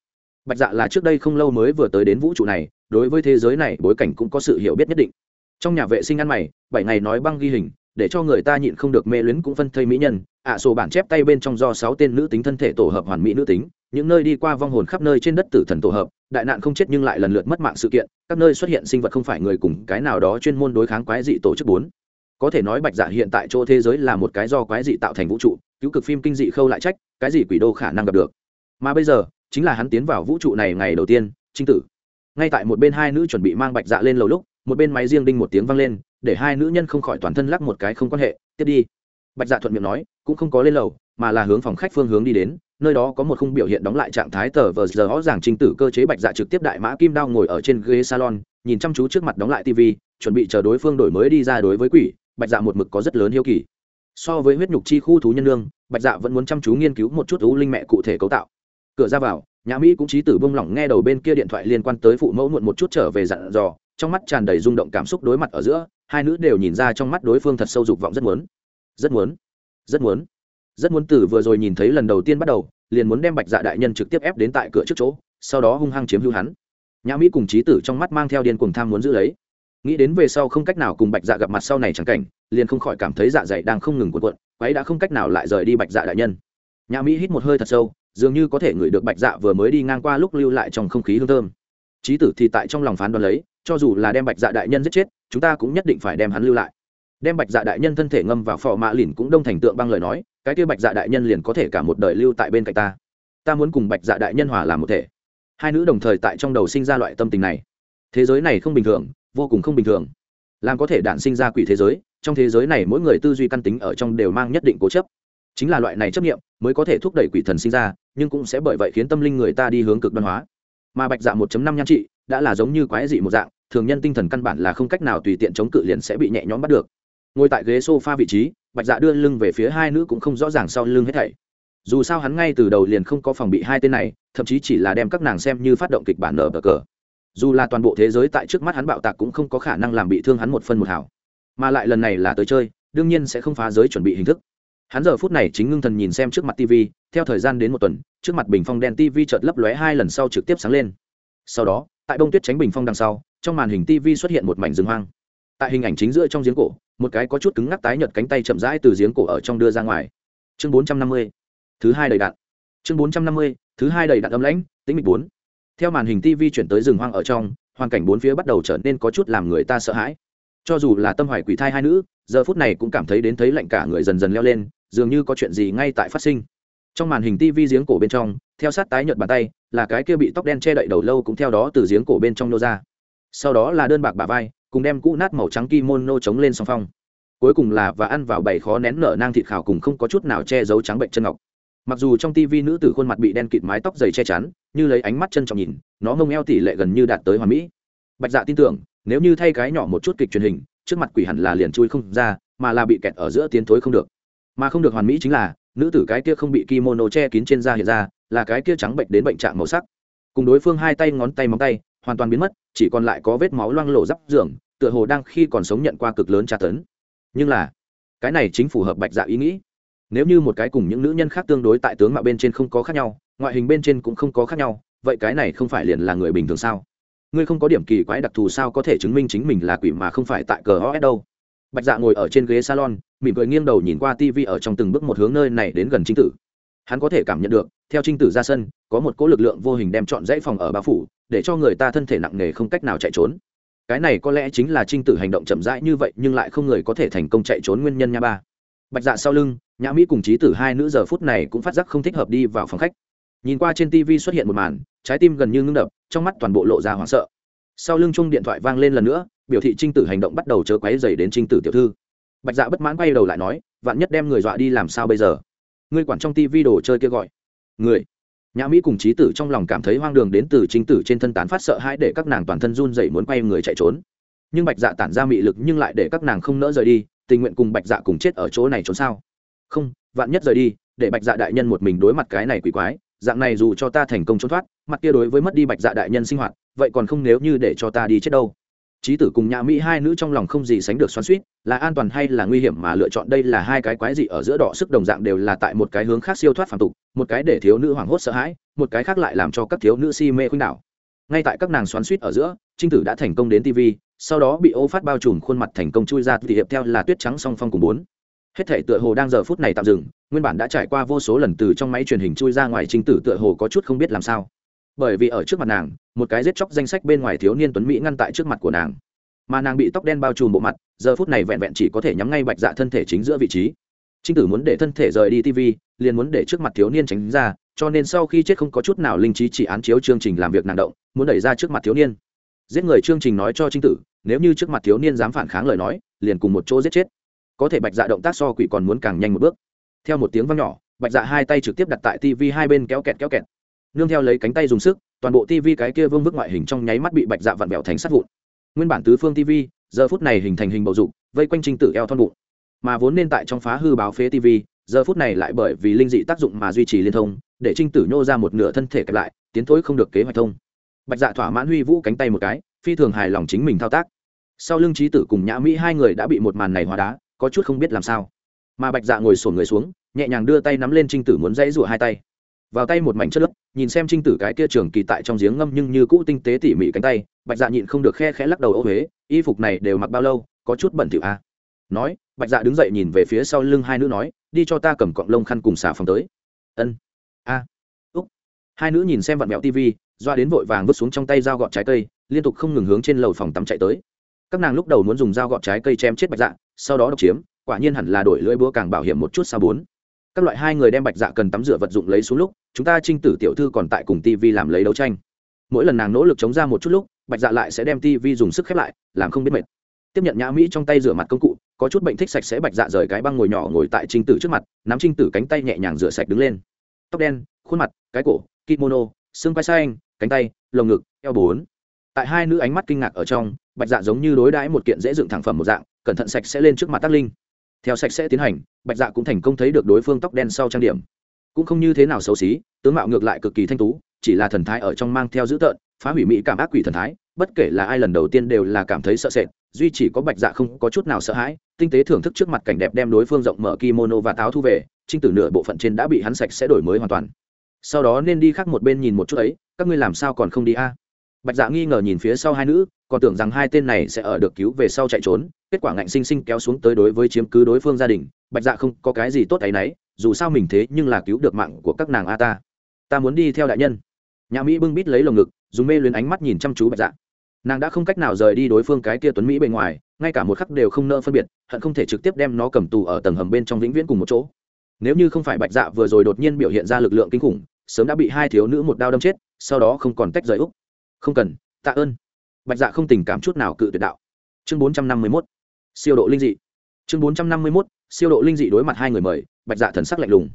Bạch dạ là trước đây không lâu mới vừa tới đến vũ trụ này, đối với thế giới này bối cảnh cũng có sự hiểu biết nhất định trong nhà vệ sinh ăn mày bảy ngày nói băng ghi hình để cho người ta nhịn không được mê luyến cũng phân thây mỹ nhân. Ạ à, sổ bản chép tay bên trong do sáu tên nữ tính thân thể tổ hợp hoàn mỹ nữ tính những nơi đi qua vong hồn khắp nơi trên đất tử thần tổ hợp đại nạn không chết nhưng lại lần lượt mất mạng sự kiện các nơi xuất hiện sinh vật không phải người cùng cái nào đó chuyên môn đối kháng quái dị tổ chức bốn. Có thể nói bạch dạ hiện tại chỗ thế giới là một cái do quái dị tạo thành vũ trụ cứu cực phim kinh dị khâu lại trách cái gì quỷ đô khả năng gặp được. Mà bây giờ chính là hắn tiến vào vũ trụ này ngày đầu tiên trinh tử. Ngay tại một bên hai nữ chuẩn bị mang bạch dạ lên lầu lúc một bên máy riêng đinh một tiếng vang lên, để hai nữ nhân không khỏi toàn thân lắc một cái không quan hệ, tiếp đi. Bạch dạ thuận miệng nói, cũng không có lên lầu, mà là hướng phòng khách phương hướng đi đến, nơi đó có một khung biểu hiện đóng lại trạng thái tờ vờ giờ rõ ràng trình tử cơ chế bạch dạ trực tiếp đại mã kim đao ngồi ở trên ghế salon, nhìn chăm chú trước mặt đóng lại tv chuẩn bị chờ đối phương đổi mới đi ra đối với quỷ, bạch dạ một mực có rất lớn hiếu kỳ. So với huyết nhục chi khu thú nhân lương bạch dạ vẫn muốn chăm chú nghiên cứu một chút thú linh mẹ cụ thể cấu tạo. Cửa ra vào nhà mỹ cũng trí tử bông lỏng nghe đầu bên kia điện thoại liên quan tới phụ mẫu muộn một chút trở về dặn dò trong mắt tràn đầy rung động cảm xúc đối mặt ở giữa, hai nữ đều nhìn ra trong mắt đối phương thật sâu dục vọng rất muốn. Rất muốn. Rất muốn. Rất muốn từ vừa rồi nhìn thấy lần đầu tiên bắt đầu, liền muốn đem bạch dạ đại nhân trực tiếp ép đến tại cửa trước chỗ, sau đó hung hăng chiếm hữu hắn. Nhã mỹ cùng trí tử trong mắt mang theo điên cuồng tham muốn giữ lấy. Nghĩ đến về sau không cách nào cùng bạch dạ gặp mặt sau này chẳng cảnh, liền không khỏi cảm thấy dạ dày đang không ngừng cuộn cuộn ấy đã không cách nào lại rời đi bạch dạ đại nhân. Nhã mỹ hít một hơi thật sâu, dường như có thể ngửi được bạch dạ vừa mới đi ngang qua lúc lưu lại trong không khí hương thơm trí tử thì tại trong lòng phán đoán lấy, cho dù là đem bạch dạ đại nhân giết chết, chúng ta cũng nhất định phải đem hắn lưu lại. Đem bạch dạ đại nhân thân thể ngâm vào phò mạ lìn cũng đông thành tượng băng lời nói, cái kia bạch dạ đại nhân liền có thể cả một đời lưu tại bên cạnh ta. Ta muốn cùng bạch dạ đại nhân hòa làm một thể. Hai nữ đồng thời tại trong đầu sinh ra loại tâm tình này. Thế giới này không bình thường, vô cùng không bình thường. Làm có thể đản sinh ra quỷ thế giới, trong thế giới này mỗi người tư duy căn tính ở trong đều mang nhất định cố chấp. Chính là loại này chấp nghiệm mới có thể thúc đẩy quỷ thần sinh ra, nhưng cũng sẽ bởi vậy khiến tâm linh người ta đi hướng cực đoan hóa mà bạch dạ 1 năm nhan trị đã là giống như quái dị một dạng, thường nhân tinh thần căn bản là không cách nào tùy tiện chống cự liền sẽ bị nhẹ nhõm bắt được. Ngồi tại ghế sofa vị trí, bạch dạ đưa lưng về phía hai nữ cũng không rõ ràng sau lưng hết thảy. Dù sao hắn ngay từ đầu liền không có phòng bị hai tên này, thậm chí chỉ là đem các nàng xem như phát động kịch bản nở bờ cờ. Dù là toàn bộ thế giới tại trước mắt hắn bạo tạc cũng không có khả năng làm bị thương hắn một phân một hảo mà lại lần này là tới chơi, đương nhiên sẽ không phá giới chuẩn bị hình thức hắn giờ phút này chính ngưng thần nhìn xem trước mặt tv theo thời gian đến một tuần, trước mặt bình phong đen tv chợt lấp lóe hai lần sau trực tiếp sáng lên. Sau đó, tại bông tuyết tránh bình phong đằng sau, trong màn hình tv xuất hiện một mảnh rừng hoang. Tại hình ảnh chính giữa trong giếng cổ, một cái có chút cứng ngắc tái nhợt cánh tay chậm rãi từ giếng cổ ở trong đưa ra ngoài. Chương bốn trăm năm mươi, thứ hai đầy đạn. Chương bốn trăm năm mươi, thứ hai đầy đạn âm lãnh tính mịch bốn. Theo màn hình tv chuyển tới rừng hoang ở trong, hoàn cảnh bốn phía bắt đầu trở nên có chút làm người ta sợ hãi cho dù là tâm hoài quỷ thai hai nữ, giờ phút này cũng cảm thấy đến thấy lạnh cả người dần dần leo lên, dường như có chuyện gì ngay tại phát sinh. Trong màn hình tv giếng cổ bên trong, theo sát tái nhợt bàn tay, là cái kia bị tóc đen che đậy đầu lâu cũng theo đó từ giếng cổ bên trong nô ra. Sau đó là đơn bạc bà vai, cùng đem cũ nát màu trắng kimono chống lên song phong. Cuối cùng là và ăn vào bảy khó nén nở nang thịt khảo cùng không có chút nào che giấu trắng bệnh chân ngọc. Mặc dù trong tivi nữ tử khuôn mặt bị đen kịt mái tóc dày che chắn, như lấy ánh mắt chân trọng nhìn, nó mông eo tỷ lệ gần như đạt tới hoàn mỹ. Bạch dạ tin tưởng nếu như thay cái nhỏ một chút kịch truyền hình, trước mặt quỷ hẳn là liền chui không ra, mà là bị kẹt ở giữa tiến thối không được. Mà không được hoàn mỹ chính là, nữ tử cái kia không bị kimono che kín trên da hiện ra, là cái kia trắng bệnh đến bệnh trạng màu sắc. Cùng đối phương hai tay ngón tay móng tay, hoàn toàn biến mất, chỉ còn lại có vết máu loang lổ giáp giường, tựa hồ đang khi còn sống nhận qua cực lớn tra tấn. Nhưng là, cái này chính phù hợp bạch dạ ý nghĩ. Nếu như một cái cùng những nữ nhân khác tương đối tại tướng mạo bên trên không có khác nhau, ngoại hình bên trên cũng không có khác nhau, vậy cái này không phải liền là người bình thường sao? Ngươi không có điểm kỳ quái đặc thù sao có thể chứng minh chính mình là quỷ mà không phải tại cờ os đâu? Bạch dạ ngồi ở trên ghế salon, mỉm cười nghiêng đầu nhìn qua tv ở trong từng bước một hướng nơi này đến gần trinh tử. Hắn có thể cảm nhận được, theo trinh tử ra sân, có một cỗ lực lượng vô hình đem chọn dãy phòng ở bao phủ, để cho người ta thân thể nặng nề không cách nào chạy trốn. Cái này có lẽ chính là trinh tử hành động chậm rãi như vậy, nhưng lại không người có thể thành công chạy trốn nguyên nhân nha ba. Bạch dạ sau lưng, nhã mỹ cùng trí tử hai nữ giờ phút này cũng phát giác không thích hợp đi vào phòng khách nhìn qua trên tv xuất hiện một màn, trái tim gần như ngưng đập, trong mắt toàn bộ lộ ra hoảng sợ. Sau lưng chung điện thoại vang lên lần nữa, biểu thị trinh tử hành động bắt đầu chớ quáy dày đến trinh tử tiểu thư. Bạch dạ bất mãn quay đầu lại nói, vạn nhất đem người dọa đi làm sao bây giờ? Ngươi quản trong tv đồ chơi kia gọi. Người? Nhã mỹ cùng trí tử trong lòng cảm thấy hoang đường đến từ trinh tử trên thân tán phát sợ hãi để các nàng toàn thân run dậy muốn quay người chạy trốn. Nhưng bạch dạ tản ra mị lực nhưng lại để các nàng không nỡ rời đi, tình nguyện cùng bạch dạ cùng chết ở chỗ này trốn sao? Không, vạn nhất rời đi, để bạch dạ đại nhân một mình đối mặt cái này quỷ quái dạng này dù cho ta thành công trốn thoát, mặt kia đối với mất đi bạch dạ đại nhân sinh hoạt, vậy còn không nếu như để cho ta đi chết đâu? Trí tử cùng nhã mỹ hai nữ trong lòng không gì sánh được xoắn suýt là an toàn hay là nguy hiểm mà lựa chọn đây là hai cái quái dị ở giữa đỏ sức đồng dạng đều là tại một cái hướng khác siêu thoát phản tục, một cái để thiếu nữ hoảng hốt sợ hãi, một cái khác lại làm cho các thiếu nữ si mê khuynh đảo. Ngay tại các nàng xoắn suýt ở giữa, trinh tử đã thành công đến tv sau đó bị ô phát bao trùm khuôn mặt thành công chui ra, thì hiệp theo là tuyết trắng song phong cùng bốn hết thể tựa hồ đang giờ phút này tạm dừng, nguyên bản đã trải qua vô số lần từ trong máy truyền hình chui ra ngoài trình tử tựa hồ có chút không biết làm sao. Bởi vì ở trước mặt nàng, một cái giết chóc danh sách bên ngoài thiếu niên tuấn mỹ ngăn tại trước mặt của nàng. Mà nàng bị tóc đen bao trùm bộ mặt, giờ phút này vẹn vẹn chỉ có thể nhắm ngay bạch dạ thân thể chính giữa vị trí. Trinh tử muốn để thân thể rời đi tv liền muốn để trước mặt thiếu niên tránh ra, cho nên sau khi chết không có chút nào linh trí chỉ án chiếu chương trình làm việc nàng động, muốn đẩy ra trước mặt thiếu niên. Giết người chương trình nói cho trinh tử, nếu như trước mặt thiếu niên dám phản kháng lời nói, liền cùng một chỗ giết chết có thể bạch dạ động tác so quỷ còn muốn càng nhanh một bước. Theo một tiếng vang nhỏ, bạch dạ hai tay trực tiếp đặt tại tv hai bên kéo kẹt kéo kẹt. Nương theo lấy cánh tay dùng sức, toàn bộ tv cái kia vương vức ngoại hình trong nháy mắt bị bạch dạ vặn vẹo thành sắt vụn. Nguyên bản tứ phương tv giờ phút này hình thành hình bầu dục, vây quanh trinh tử eo thon bụng. Mà vốn nên tại trong phá hư báo phế tv giờ phút này lại bởi vì linh dị tác dụng mà duy trì liên thông, để trinh tử nhô ra một nửa thân thể kẹp lại, tiến thối không được kế hoạch thông. Bạch dạ thỏa mãn huy vũ cánh tay một cái, phi thường hài lòng chính mình thao tác. Sau lưng trí tử cùng nhã mỹ hai người đã bị một màn này hóa đá có chút không biết làm sao. Mà bạch dạ ngồi sổn người xuống, nhẹ nhàng đưa tay nắm lên trinh tử muốn dãy rụa hai tay. Vào tay một mảnh chất lớp nhìn xem trinh tử cái kia trường kỳ tại trong giếng ngâm nhưng như cũ tinh tế tỉ mỉ cánh tay, bạch dạ nhịn không được khe khẽ lắc đầu ô huế y phục này đều mặc bao lâu, có chút bẩn thỉu a. À. nói, bạch dạ đứng dậy nhìn về phía sau lưng hai nữ nói, đi cho ta cầm cọng lông khăn cùng xà phòng tới. Ân. A. Úc. Hai nữ nhìn xem vặn mẹo tv doa đến vội vàng vứt xuống trong tay dao gọt trái cây, liên tục không ngừng hướng trên lầu phòng tắm chạy tới. Các nàng lúc đầu muốn dùng dao gọt trái cây chém chết bạch dạ sau đó độc chiếm, quả nhiên hẳn là đổi lưỡi búa càng bảo hiểm một chút sao bốn. Các loại hai người đem bạch dạ cần tắm rửa vật dụng lấy xuống lúc, chúng ta trinh tử tiểu thư còn tại cùng tv làm lấy đấu tranh. Mỗi lần nàng nỗ lực chống ra một chút lúc, bạch dạ lại sẽ đem tv dùng sức khép lại, làm không biết mệt. Tiếp nhận nhã mỹ trong tay rửa mặt công cụ, có chút bệnh thích sạch sẽ bạch dạ rời cái băng ngồi nhỏ ngồi tại trinh tử trước mặt, nắm trinh tử cánh tay nhẹ nhàng rửa sạch đứng lên. Tóc đen, khuôn mặt, cái cổ, kimono, xương vai xanh, cánh tay, lồng ngực, eo bốn. Tại hai nữ ánh mắt kinh ngạc ở trong, bạch dạ giống như đối đãi một kiện dễ dựng thẳng phẩm một dạng cẩn thận sạch sẽ lên trước mặt tác linh. Theo sạch sẽ tiến hành, bạch dạ cũng thành công thấy được đối phương tóc đen sau trang điểm. Cũng không như thế nào xấu xí, tướng mạo ngược lại cực kỳ thanh tú, chỉ là thần thái ở trong mang theo dữ tợn, phá hủy mỹ cảm ác quỷ thần thái, bất kể là ai lần đầu tiên đều là cảm thấy sợ sệt, duy chỉ có bạch dạ không có chút nào sợ hãi, tinh tế thưởng thức trước mặt cảnh đẹp đem đối phương rộng mở kimono và táo thu về, trinh tử nửa bộ phận trên đã bị hắn sạch sẽ đổi mới hoàn toàn. Sau đó nên đi khác một bên nhìn một chút ấy, các ngươi làm sao còn không đi a? Bạch dạ nghi ngờ nhìn phía sau hai nữ, còn tưởng rằng hai tên này sẽ ở được cứu về sau chạy trốn kết quả ngạnh sinh sinh kéo xuống tới đối với chiếm cứ đối phương gia đình, bạch dạ không có cái gì tốt ấ y n ấ y dù sao mình thế nhưng là cứu được mạng của các nàng a ta. Ta muốn đi theo đại nhân. Nhà mỹ bưng bít lấy lồng ngực, dùng mê luyến ánh mắt nhìn chăm chú bạch dạ. Nàng đã không cách nào rời đi đối phương cái kia tuấn mỹ bề ngoài, ngay cả một khắc đều không nợ phân biệt, hận không thể trực tiếp đem nó cầm tù ở tầng hầm bên trong vĩnh viễn cùng một chỗ. Nếu như không phải bạch dạ vừa rồi đột nhiên biểu hiện ra lực lượng kinh khủng, sớm đã bị hai thiếu nữ một đao đâm chết, sau đó không còn tách rời úc. Không cần, tạ ơn. Bạch dạ không tình cảm chút nào cự tuyệt đạo. Chương bốn trăm năm mươi mốt siêu độ linh dị. Chương bốn trăm năm mươi mốt, siêu độ linh dị đối mặt hai người mời, bạch dạ thần sắc lạnh lùng.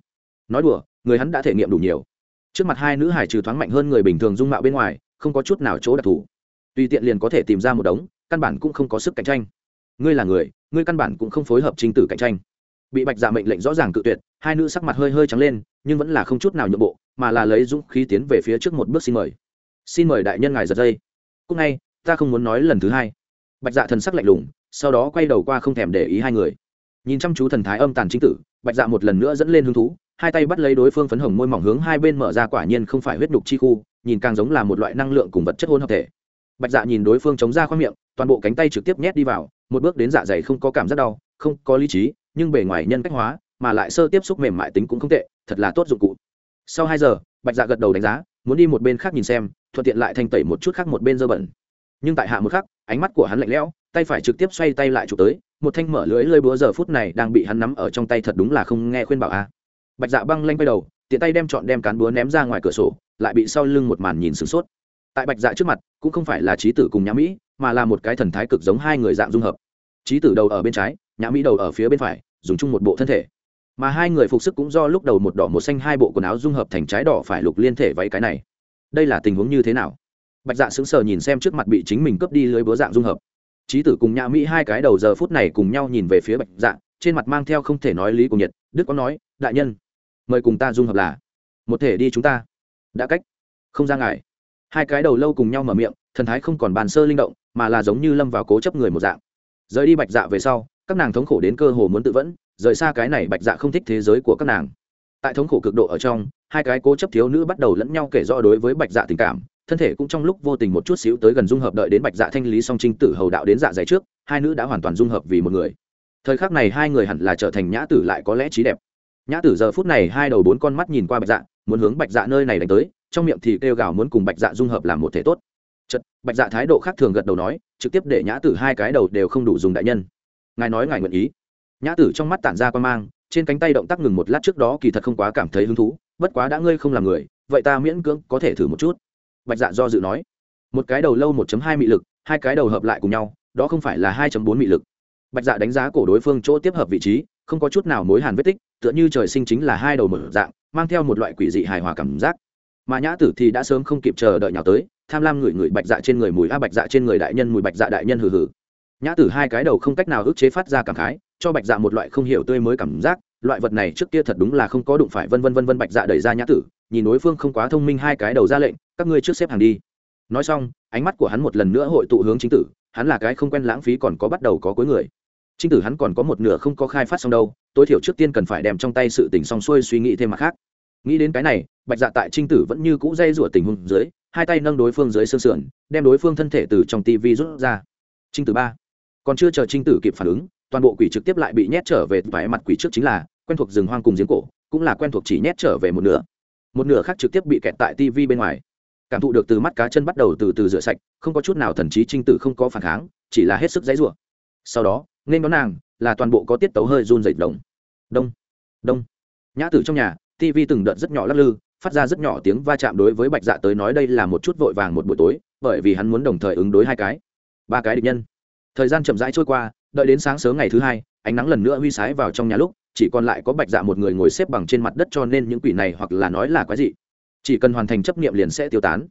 Nói đùa, người hắn đã thể nghiệm đủ nhiều. Trước mặt hai nữ hải trừ thoáng mạnh hơn người bình thường dung mạo bên ngoài, không có chút nào chỗ đặc thù. Tùy tiện liền có thể tìm ra một đống, căn bản cũng không có sức cạnh tranh. Ngươi là người, ngươi căn bản cũng không phối hợp trình tử cạnh tranh. Bị bạch dạ mệnh lệnh rõ ràng cự tuyệt, hai nữ sắc mặt hơi hơi trắng lên, nhưng vẫn là không chút nào nhượng bộ, mà là lấy dũng khí tiến về phía trước một bước xin mời. Xin mời đại nhân ngài giật dây. Cúc ngay, ta không muốn nói lần thứ hai. Bạch dạ thần sắc lạnh lùng sau đó quay đầu qua không thèm để ý hai người. Nhìn chăm chú thần thái âm tàn chính tử, bạch dạ một lần nữa dẫn lên hứng thú, hai tay bắt lấy đối phương phấn hồng môi mỏng hướng hai bên mở ra quả nhiên không phải huyết đục chi khu, nhìn càng giống là một loại năng lượng cùng vật chất hôn hợp thể. Bạch dạ nhìn đối phương chống ra khoang miệng, toàn bộ cánh tay trực tiếp nhét đi vào, một bước đến dạ dày không có cảm giác đau, không có lý trí, nhưng bề ngoài nhân cách hóa, mà lại sơ tiếp xúc mềm mại tính cũng không tệ, thật là tốt dụng cụ. Sau hai giờ, bạch dạ gật đầu đánh giá, muốn đi một bên khác nhìn xem, thuận tiện lại thanh tẩy một chút khác một bên dơ bẩn. Nhưng tại hạ một khắc, ánh mắt của hắn lạnh lẽo tay phải trực tiếp xoay tay lại chụp tới, một thanh mở lưới lơi búa giờ phút này đang bị hắn nắm ở trong tay thật đúng là không nghe khuyên bảo a. Bạch dạ băng lanh quay đầu, tiện tay đem chọn đem cán búa ném ra ngoài cửa sổ, lại bị sau lưng một màn nhìn sửng sốt. Tại bạch dạ trước mặt, cũng không phải là trí tử cùng nhã mỹ, mà là một cái thần thái cực giống hai người dạng dung hợp. Trí tử đầu ở bên trái, nhã mỹ đầu ở phía bên phải, dùng chung một bộ thân thể. Mà hai người phục sức cũng do lúc đầu một đỏ một xanh hai bộ quần áo dung hợp thành trái đỏ phải lục liên thể váy cái này. Đây là tình huống như thế nào? Bạch dạ sững sờ nhìn xem trước mặt bị chính mình cướp đi lưới búa dạng dung hợp trí tử cùng nhã mỹ hai cái đầu giờ phút này cùng nhau nhìn về phía bạch dạ trên mặt mang theo không thể nói lý của nhiệt, đức có nói, đại nhân, mời cùng ta dung hợp là, một thể đi chúng ta. Đã cách. Không ra ngại hai cái đầu lâu cùng nhau mở miệng, thần thái không còn bàn sơ linh động, mà là giống như lâm vào cố chấp người một dạng. Rời đi bạch dạ về sau, các nàng thống khổ đến cơ hồ muốn tự vẫn, rời xa cái này bạch dạ không thích thế giới của các nàng. Tại thống khổ cực độ ở trong, hai cái cố chấp thiếu nữ bắt đầu lẫn nhau kể rõ đối với bạch dạ tình cảm thân thể cũng trong lúc vô tình một chút xíu tới gần dung hợp đợi đến bạch dạ thanh lý song trinh tử hầu đạo đến dạ dày trước, hai nữ đã hoàn toàn dung hợp vì một người. Thời khắc này hai người hẳn là trở thành nhã tử lại có lẽ trí đẹp. Nhã tử giờ phút này hai đầu bốn con mắt nhìn qua bạch dạ muốn hướng bạch dạ nơi này đánh tới, trong miệng thì kêu gào muốn cùng bạch dạ dung hợp làm một thể tốt. Chật bạch dạ thái độ khác thường gật đầu nói, trực tiếp để nhã tử hai cái đầu đều không đủ dùng đại nhân. Ngài nói ngài nguyện ý. Nhã tử trong mắt tản ra quan mang, trên cánh tay động tác ngừng một lát trước đó kỳ thật không quá cảm thấy hứng thú, bất quá đã ngươi không làm người, vậy ta miễn cưỡng có thể thử một chút bạch dạ do dự nói, một cái đầu lâu 1 hai mị lực, hai cái đầu hợp lại cùng nhau, đó không phải là 2 bốn mị lực. Bạch dạ đánh giá cổ đối phương chỗ tiếp hợp vị trí, không có chút nào mối hàn vết tích, tựa như trời sinh chính là hai đầu mở dạng, mang theo một loại quỷ dị hài hòa cảm giác. Mà nhã tử thì đã sớm không kịp chờ đợi nhào tới, tham lam ngửi ngửi bạch dạ trên người mùi, a bạch dạ trên người đại nhân mùi, bạch dạ đại nhân hừ hừ. Nhã tử hai cái đầu không cách nào ức chế phát ra cảm khái, cho bạch dạ một loại không hiểu tươi mới cảm giác, loại vật này trước kia thật đúng là không có đụng phải, vân vân vân vân bạch dạ đẩy ra nhã tử nhìn đối phương không quá thông minh hai cái đầu ra lệnh, các ngươi trước xếp hàng đi. Nói xong, ánh mắt của hắn một lần nữa hội tụ hướng chính tử, hắn là cái không quen lãng phí còn có bắt đầu có cuối người. Chính tử hắn còn có một nửa không có khai phát xong đâu, tối thiểu trước tiên cần phải đem trong tay sự tình xong xuôi suy nghĩ thêm mặt khác. Nghĩ đến cái này, bạch dạ tại trinh tử vẫn như cũ dây rủa tình huống dưới, hai tay nâng đối phương dưới xương sườn, đem đối phương thân thể từ trong tivi rút ra. Trinh tử ba. Còn chưa chờ trinh tử kịp phản ứng, toàn bộ quỷ trực tiếp lại bị nhét trở về vải mặt quỷ trước chính là, quen thuộc rừng hoang cùng giếng cổ, cũng là quen thuộc chỉ nhét trở về một nửa một nửa khác trực tiếp bị kẹt tại tivi bên ngoài. Cảm thụ được từ mắt cá chân bắt đầu từ từ rửa sạch, không có chút nào thần trí trinh tử không có phản kháng, chỉ là hết sức dãy rủa. Sau đó, nên đón nàng là toàn bộ có tiết tấu hơi run dậy đồng. Đông đông. Nhã tử trong nhà tv từng đợt rất nhỏ lắc lư, phát ra rất nhỏ tiếng va chạm đối với bạch dạ tới nói đây là một chút vội vàng một buổi tối, bởi vì hắn muốn đồng thời ứng đối hai cái. Ba cái địch nhân. Thời gian chậm rãi trôi qua, đợi đến sáng sớm ngày thứ hai, ánh nắng lần nữa huy sái vào trong nhà lúc chỉ còn lại có bạch dạ một người ngồi xếp bằng trên mặt đất cho nên những quỷ này hoặc là nói là quái gì chỉ cần hoàn thành chấp nghiệm liền sẽ tiêu tán.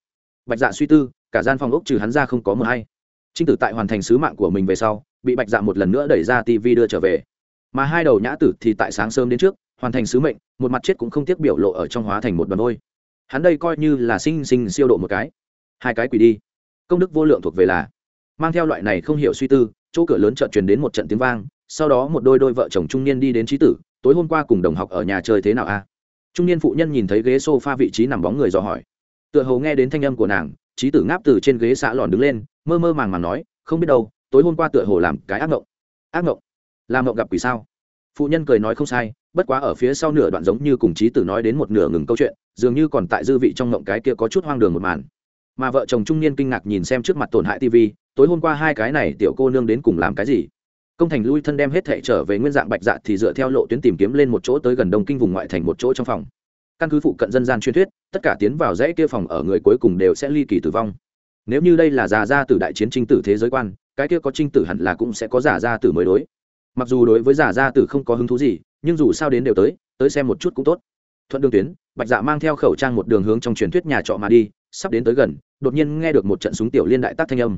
Bạch dạ suy tư, cả gian phòng ốc trừ hắn ra không có mờ hay trinh tử tại hoàn thành sứ mạng của mình về sau, bị bạch dạ một lần nữa đẩy ra tv đưa trở về. Mà hai đầu nhã tử thì tại sáng sớm đến trước, hoàn thành sứ mệnh, một mặt chết cũng không tiếc biểu lộ ở trong hóa thành một đoàn ôi. Hắn đây coi như là sinh sinh siêu độ một cái. Hai cái quỷ đi. Công đức vô lượng thuộc về là. Mang theo loại này không hiểu suy tư, chỗ cửa lớn chợt truyền đến một trận tiếng vang sau đó một đôi đôi vợ chồng trung niên đi đến trí tử, tối hôm qua cùng đồng học ở nhà chơi thế nào a? Trung niên phụ nhân nhìn thấy ghế s o f a vị trí nằm bóng người dò hỏi. Tựa hồ nghe đến thanh âm của nàng, trí tử ngáp từ trên ghế xã lòn đứng lên, mơ mơ màng màng nói, không biết đâu, tối hôm qua tựa hồ làm cái ác mộng. Ác mộng? Làm mộng gặp quỷ sao? Phụ nhân cười nói không sai, bất quá ở phía sau nửa đoạn giống như cùng trí tử nói đến một nửa ngừng câu chuyện, dường như còn tại dư vị trong mộng cái kia có chút hoang đường một màn. Mà vợ chồng trung niên kinh ngạc nhìn xem trước mặt tổn hại tv tối hôm qua hai cái này tiểu cô nương đến cùng làm cái gì? Công thành lui thân đem hết thệ trở về nguyên dạng bạch dạ thì dựa theo lộ tuyến tìm kiếm lên một chỗ tới gần đông kinh vùng ngoại thành một chỗ trong phòng. Căn cứ phụ cận dân gian truyền thuyết, tất cả tiến vào dãy kia phòng ở người cuối cùng đều sẽ ly kỳ tử vong. Nếu như đây là giả ra từ đại chiến trinh tử thế giới quan, cái kia có trinh tử hẳn là cũng sẽ có giả ra tử mới đối. Mặc dù đối với giả ra tử không có hứng thú gì, nhưng dù sao đến đều tới tới xem một chút cũng tốt. Thuận đường tuyến, bạch dạ mang theo khẩu trang một đường hướng trong truyền thuyết nhà trọ mà đi, sắp đến tới gần, đột nhiên nghe được một trận súng tiểu liên đại tác thanh âm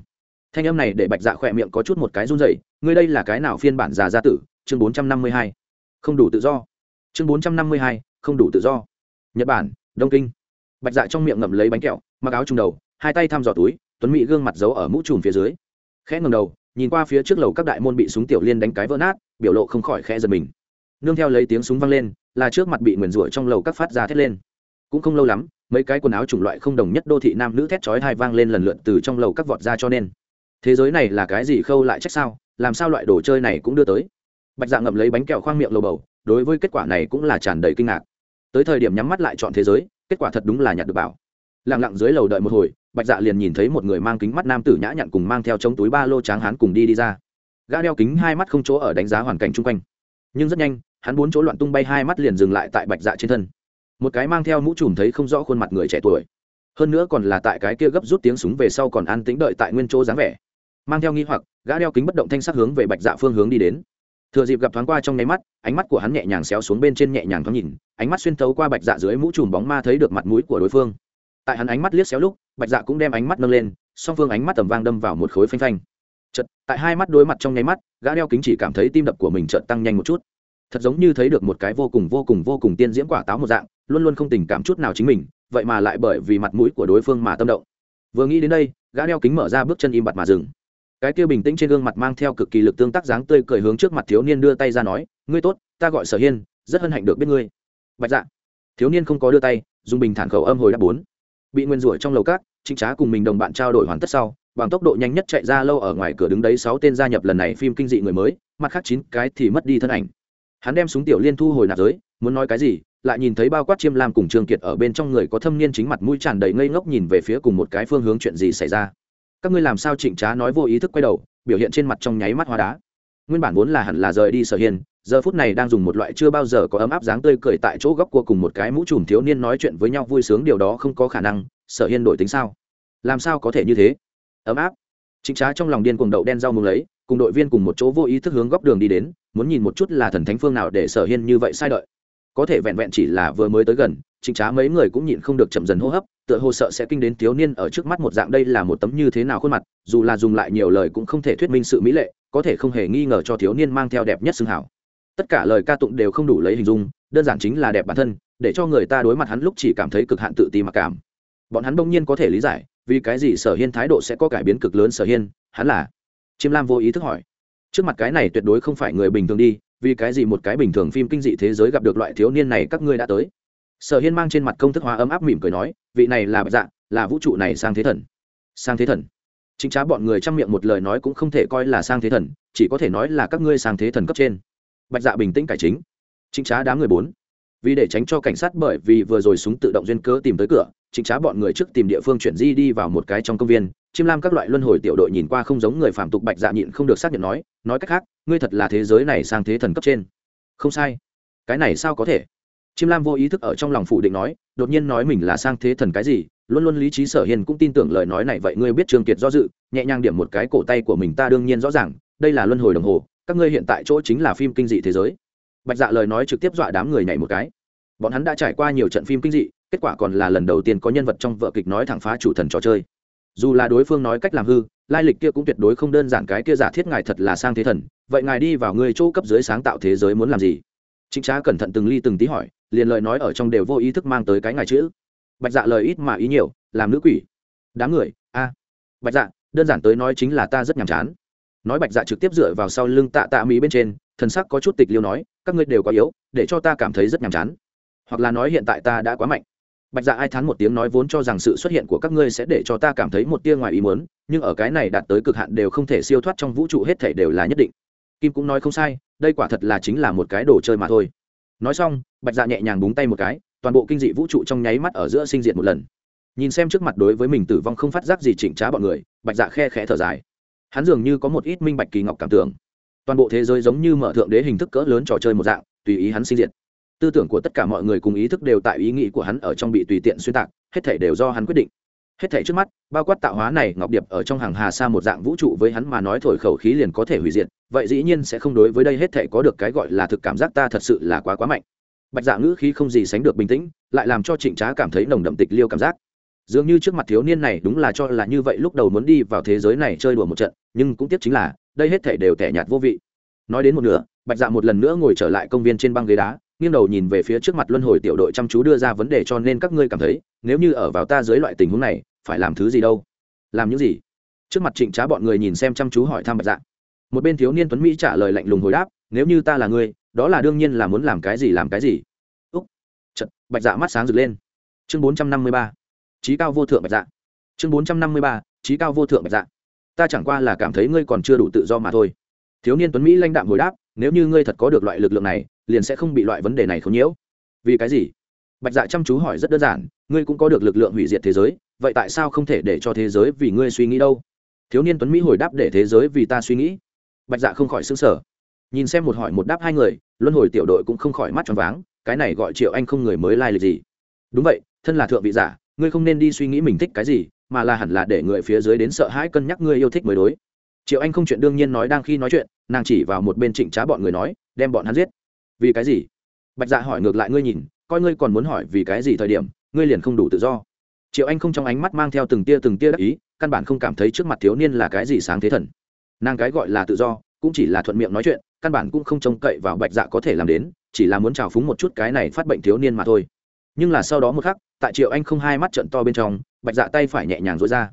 thanh âm này để bạch dạ khỏe miệng có chút một cái run dày ngươi đây là cái nào phiên bản già gia tử? Chương bốn trăm năm mươi hai. Không đủ tự do. Chương bốn trăm năm mươi hai, không đủ tự do. Nhật bản, đông kinh. Bạch dạ trong miệng ngậm lấy bánh kẹo, mặc áo trùng đầu, hai tay thăm dò túi, tuấn mỹ gương mặt giấu ở mũ trùm phía dưới. Khẽ ngầm đầu, nhìn qua phía trước lầu các đại môn bị súng tiểu liên đánh cái vỡ nát, biểu lộ không khỏi khẽ giật mình. Nương theo lấy tiếng súng vang lên, là trước mặt bị nguyền rủa trong lầu các phát ra thét lên. Cũng không lâu lắm, mấy cái quần áo chủng loại không đồng nhất đô thị nam nữ thét chói hai vang lên lần lượt từ trong lầu các vọt ra cho nên thế giới này là cái gì khâu lại trách sao? Làm sao loại đồ chơi này cũng đưa tới? Bạch dạ ngậm lấy bánh kẹo khoang miệng lầu bầu, đối với kết quả này cũng là tràn đầy kinh ngạc. Tới thời điểm nhắm mắt lại chọn thế giới, kết quả thật đúng là nhặt được bảo. Lặng lặng dưới lầu đợi một hồi, bạch dạ liền nhìn thấy một người mang kính mắt nam tử nhã nhặn cùng mang theo chống túi ba lô tráng hán cùng đi đi ra. Gã đeo kính hai mắt không chỗ ở đánh giá hoàn cảnh chung quanh. Nhưng rất nhanh, hắn bốn chỗ loạn tung bay hai mắt liền dừng lại tại bạch dạ trên thân. Một cái mang theo mũ trùm thấy không rõ khuôn mặt người trẻ tuổi. Hơn nữa còn là tại cái kia gấp rút tiếng súng về sau còn an tĩnh đợi tại nguyên chỗ dáng vẻ mang theo nghi hoặc, gã đeo kính bất động thanh sắc hướng về bạch dạ phương hướng đi đến. Thừa dịp gặp thoáng qua trong nháy mắt, ánh mắt của hắn nhẹ nhàng xéo xuống bên trên nhẹ nhàng thoáng nhìn, ánh mắt xuyên thấu qua bạch dạ dưới mũ trùm bóng ma thấy được mặt mũi của đối phương. Tại hắn ánh mắt liếc xéo lúc, bạch dạ cũng đem ánh mắt nâng lên, song phương ánh mắt tầm vang đâm vào một khối phanh phanh. Chật tại hai mắt đối mặt trong nháy mắt, gã đeo kính chỉ cảm thấy tim đập của mình chợt tăng nhanh một chút. Thật giống như thấy được một cái vô cùng vô cùng vô cùng tiên diễm quả táo một dạng, luôn luôn không tình cảm chút nào chính mình, vậy mà lại bởi vì mặt mũi của đối phương mà tâm động. Vừa nghĩ đến đây, gã đeo kính mở ra bước chân im bặt mà dừng cái kia bình tĩnh trên gương mặt mang theo cực kỳ lực tương tác dáng tươi cười hướng trước mặt thiếu niên đưa tay ra nói, ngươi tốt, ta gọi sở hiên, rất hân hạnh được biết ngươi. Bạch dạ. Thiếu niên không có đưa tay, dùng bình thản khẩu âm hồi đáp bốn. Bị nguyên rủa trong lầu cát trinh trá cùng mình đồng bạn trao đổi hoàn tất sau, bằng tốc độ nhanh nhất chạy ra lâu ở ngoài cửa đứng đấy sáu tên gia nhập lần này phim kinh dị người mới, mặt khác chín cái thì mất đi thân ảnh. Hắn đem súng tiểu liên thu hồi nạp giới, muốn nói cái gì, lại nhìn thấy bao quát chiêm lam cùng trương kiệt ở bên trong người có thâm niên chính mặt mũi tràn đầy ngây ngốc nhìn về phía cùng một cái phương hướng chuyện gì xảy ra các ngươi làm sao trịnh trá nói vô ý thức quay đầu, biểu hiện trên mặt trong nháy mắt hoa đá. Nguyên bản vốn là hẳn là rời đi sở hiên giờ phút này đang dùng một loại chưa bao giờ có ấm áp dáng tươi cười tại chỗ góc cua cùng một cái mũ trùm thiếu niên nói chuyện với nhau vui sướng, điều đó không có khả năng, sở hiên đổi tính sao? Làm sao có thể như thế? Ấm áp. Chính trá trong lòng điên cuồng đậu đen rau mừng lấy, cùng đội viên cùng một chỗ vô ý thức hướng góc đường đi đến, muốn nhìn một chút là thần thánh phương nào để sở hiên như vậy sai đợi. Có thể vẹn vẹn chỉ là vừa mới tới gần chính trá mấy người cũng nhịn không được chậm dần hô hấp tựa hồ sợ sẽ kinh đến thiếu niên ở trước mắt một dạng đây là một tấm như thế nào khuôn mặt, dù là dùng lại nhiều lời cũng không thể thuyết minh sự mỹ lệ, có thể không hề nghi ngờ cho thiếu niên mang theo đẹp nhất xương hảo. Tất cả lời ca tụng đều không đủ lấy hình dung, đơn giản chính là đẹp bản thân, để cho người ta đối mặt hắn lúc chỉ cảm thấy cực hạn tự ti mặc cảm. Bọn hắn bỗng nhiên có thể lý giải, vì cái gì sở hiên thái độ sẽ có cải biến cực lớn sở hiên, hắn là chiêm lam vô ý thức hỏi. Trước mặt cái này tuyệt đối không phải người bình thường đi, vì cái gì một cái bình thường phim kinh dị thế giới gặp được loại thiếu niên này các ngươi đã tới? Sở hiên mang trên mặt công thức hóa ấm áp mỉm cười nói, vị này là bạch dạ là vũ trụ này sang thế thần. Sang thế thần? Chính trá bọn người chăm miệng một lời nói cũng không thể coi là sang thế thần, chỉ có thể nói là các ngươi sang thế thần cấp trên. Bạch dạ bình tĩnh cải chính. Chính trá đám người bốn. Vì để tránh cho cảnh sát bởi vì vừa rồi súng tự động duyên cớ tìm tới cửa, chính trá bọn người trước tìm địa phương chuyển di đi vào một cái trong công viên. Chim lam các loại luân hồi tiểu đội nhìn qua không giống người phạm tục bạch dạ nhịn không được xác nhận nói nói cách khác, ngươi thật là thế giới này sang thế thần cấp trên. Không sai. Cái này sao có thể? Chim lam vô ý thức ở trong lòng phủ định nói, đột nhiên nói mình là sang thế thần cái gì, luôn luôn lý trí sở hiền cũng tin tưởng lời nói này vậy ngươi biết trương kiệt do dự, nhẹ nhàng điểm một cái cổ tay của mình ta đương nhiên rõ ràng, đây là luân hồi đồng hồ, các ngươi hiện tại chỗ chính là phim kinh dị thế giới. Bạch dạ lời nói trực tiếp dọa đám người nhảy một cái. Bọn hắn đã trải qua nhiều trận phim kinh dị, kết quả còn là lần đầu tiên có nhân vật trong vợ kịch nói thẳng phá chủ thần trò chơi. Dù là đối phương nói cách làm hư, lai lịch kia cũng tuyệt đối không đơn giản, cái kia giả thiết ngài thật là sang thế thần, vậy ngài đi vào người chỗ cấp dưới sáng tạo thế giới muốn làm gì? Chính trá cẩn thận từng ly từng tí hỏi, liền lời nói ở trong đều vô ý thức mang tới cái ngài chữ. Bạch dạ lời ít mà ý nhiều, làm nữ quỷ. Đám người, a. Bạch dạ đơn giản tới nói chính là ta rất nhàm chán. Nói bạch dạ trực tiếp dựa vào sau lưng tạ tạ mỹ bên trên, thần sắc có chút tịch liêu nói, các ngươi đều quá yếu, để cho ta cảm thấy rất nhàm chán. Hoặc là nói hiện tại ta đã quá mạnh. Bạch dạ ai thán một tiếng nói vốn cho rằng sự xuất hiện của các ngươi sẽ để cho ta cảm thấy một tia ngoài ý muốn, nhưng ở cái này đạt tới cực hạn đều không thể siêu thoát trong vũ trụ hết thể đều là nhất định kim cũng nói không sai, đây quả thật là chính là một cái đồ chơi mà thôi. Nói xong, bạch dạ nhẹ nhàng búng tay một cái, toàn bộ kinh dị vũ trụ trong nháy mắt ở giữa sinh diệt một lần. Nhìn xem trước mặt đối với mình tử vong không phát giác gì chỉnh trá bọn người, bạch dạ khe khẽ thở dài. Hắn dường như có một ít minh bạch kỳ ngọc cảm tưởng. Toàn bộ thế giới giống như mở thượng đế hình thức cỡ lớn trò chơi một dạng, tùy ý hắn sinh diệt. Tư tưởng của tất cả mọi người cùng ý thức đều tại ý nghĩ của hắn ở trong bị tùy tiện xuyên tạc, hết thể đều do hắn quyết định hết thảy trước mắt, bao quát tạo hóa này, ngọc điệp ở trong hàng hà sa một dạng vũ trụ với hắn mà nói thổi khẩu khí liền có thể hủy diệt, vậy dĩ nhiên sẽ không đối với đây hết thảy có được cái gọi là thực cảm giác ta thật sự là quá quá mạnh. Bạch dạ ngữ khí không gì sánh được bình tĩnh, lại làm cho trịnh trá cảm thấy nồng đậm tịch liêu cảm giác. Dường như trước mặt thiếu niên này đúng là cho là như vậy lúc đầu muốn đi vào thế giới này chơi đùa một trận, nhưng cũng tiếc chính là, đây hết thảy đều tẻ nhạt vô vị. Nói đến một nửa, bạch dạ một lần nữa ngồi trở lại công viên trên băng ghế đá, nghiêng đầu nhìn về phía trước mặt luân hồi tiểu đội chăm chú đưa ra vấn đề cho nên các ngươi cảm thấy, nếu như ở vào ta dưới loại tình huống này phải làm thứ gì đâu? Làm những gì? Trước mặt trịnh trá bọn người nhìn xem chăm chú hỏi thăm bạch dạ. Một bên thiếu niên tuấn mỹ trả lời lạnh lùng hồi đáp, nếu như ta là ngươi, đó là đương nhiên là muốn làm cái gì làm cái gì. Úc. Chật bạch dạ mắt sáng rực lên. Chương bốn trăm năm mươi ba. Trí cao vô thượng bạch dạ. Chương bốn trăm năm mươi ba. Trí cao vô thượng bạch dạ. Ta chẳng qua là cảm thấy ngươi còn chưa đủ tự do mà thôi. Thiếu niên tuấn mỹ lãnh đạm hồi đáp, nếu như ngươi thật có được loại lực lượng này, liền sẽ không bị loại vấn đề này không nhiễu. Vì cái gì? Bạch dạ chăm chú hỏi rất đơn giản, ngươi cũng có được lực lượng hủy diệt thế giới vậy tại sao không thể để cho thế giới vì ngươi suy nghĩ đâu? Thiếu niên tuấn mỹ hồi đáp để thế giới vì ta suy nghĩ. Bạch dạ không khỏi xứng sở nhìn xem một hỏi một đáp hai người, luân hồi tiểu đội cũng không khỏi mắt tròn váng, cái này gọi triệu anh không người mới lai、like、lịch gì. Đúng vậy, thân là thượng vị giả, ngươi không nên đi suy nghĩ mình thích cái gì, mà là hẳn là để người phía dưới đến sợ hãi cân nhắc ngươi yêu thích mới đối. Triệu anh không chuyện đương nhiên nói đang khi nói chuyện, nàng chỉ vào một bên trịnh trá bọn người nói, đem bọn hắn giết. Vì cái gì? Bạch dạ hỏi ngược lại ngươi nhìn, coi ngươi còn muốn hỏi vì cái gì thời điểm, ngươi liền không đủ tự do triệu anh không trong ánh mắt mang theo từng tia từng tia đắc ý, căn bản không cảm thấy trước mặt thiếu niên là cái gì sáng thế thần. Nàng cái gọi là tự do, cũng chỉ là thuận miệng nói chuyện, căn bản cũng không trông cậy vào bạch dạ có thể làm đến, chỉ là muốn trào phúng một chút cái này phát bệnh thiếu niên mà thôi. Nhưng là sau đó một khắc, tại triệu anh không hai mắt trận to bên trong, bạch dạ tay phải nhẹ nhàng rối ra.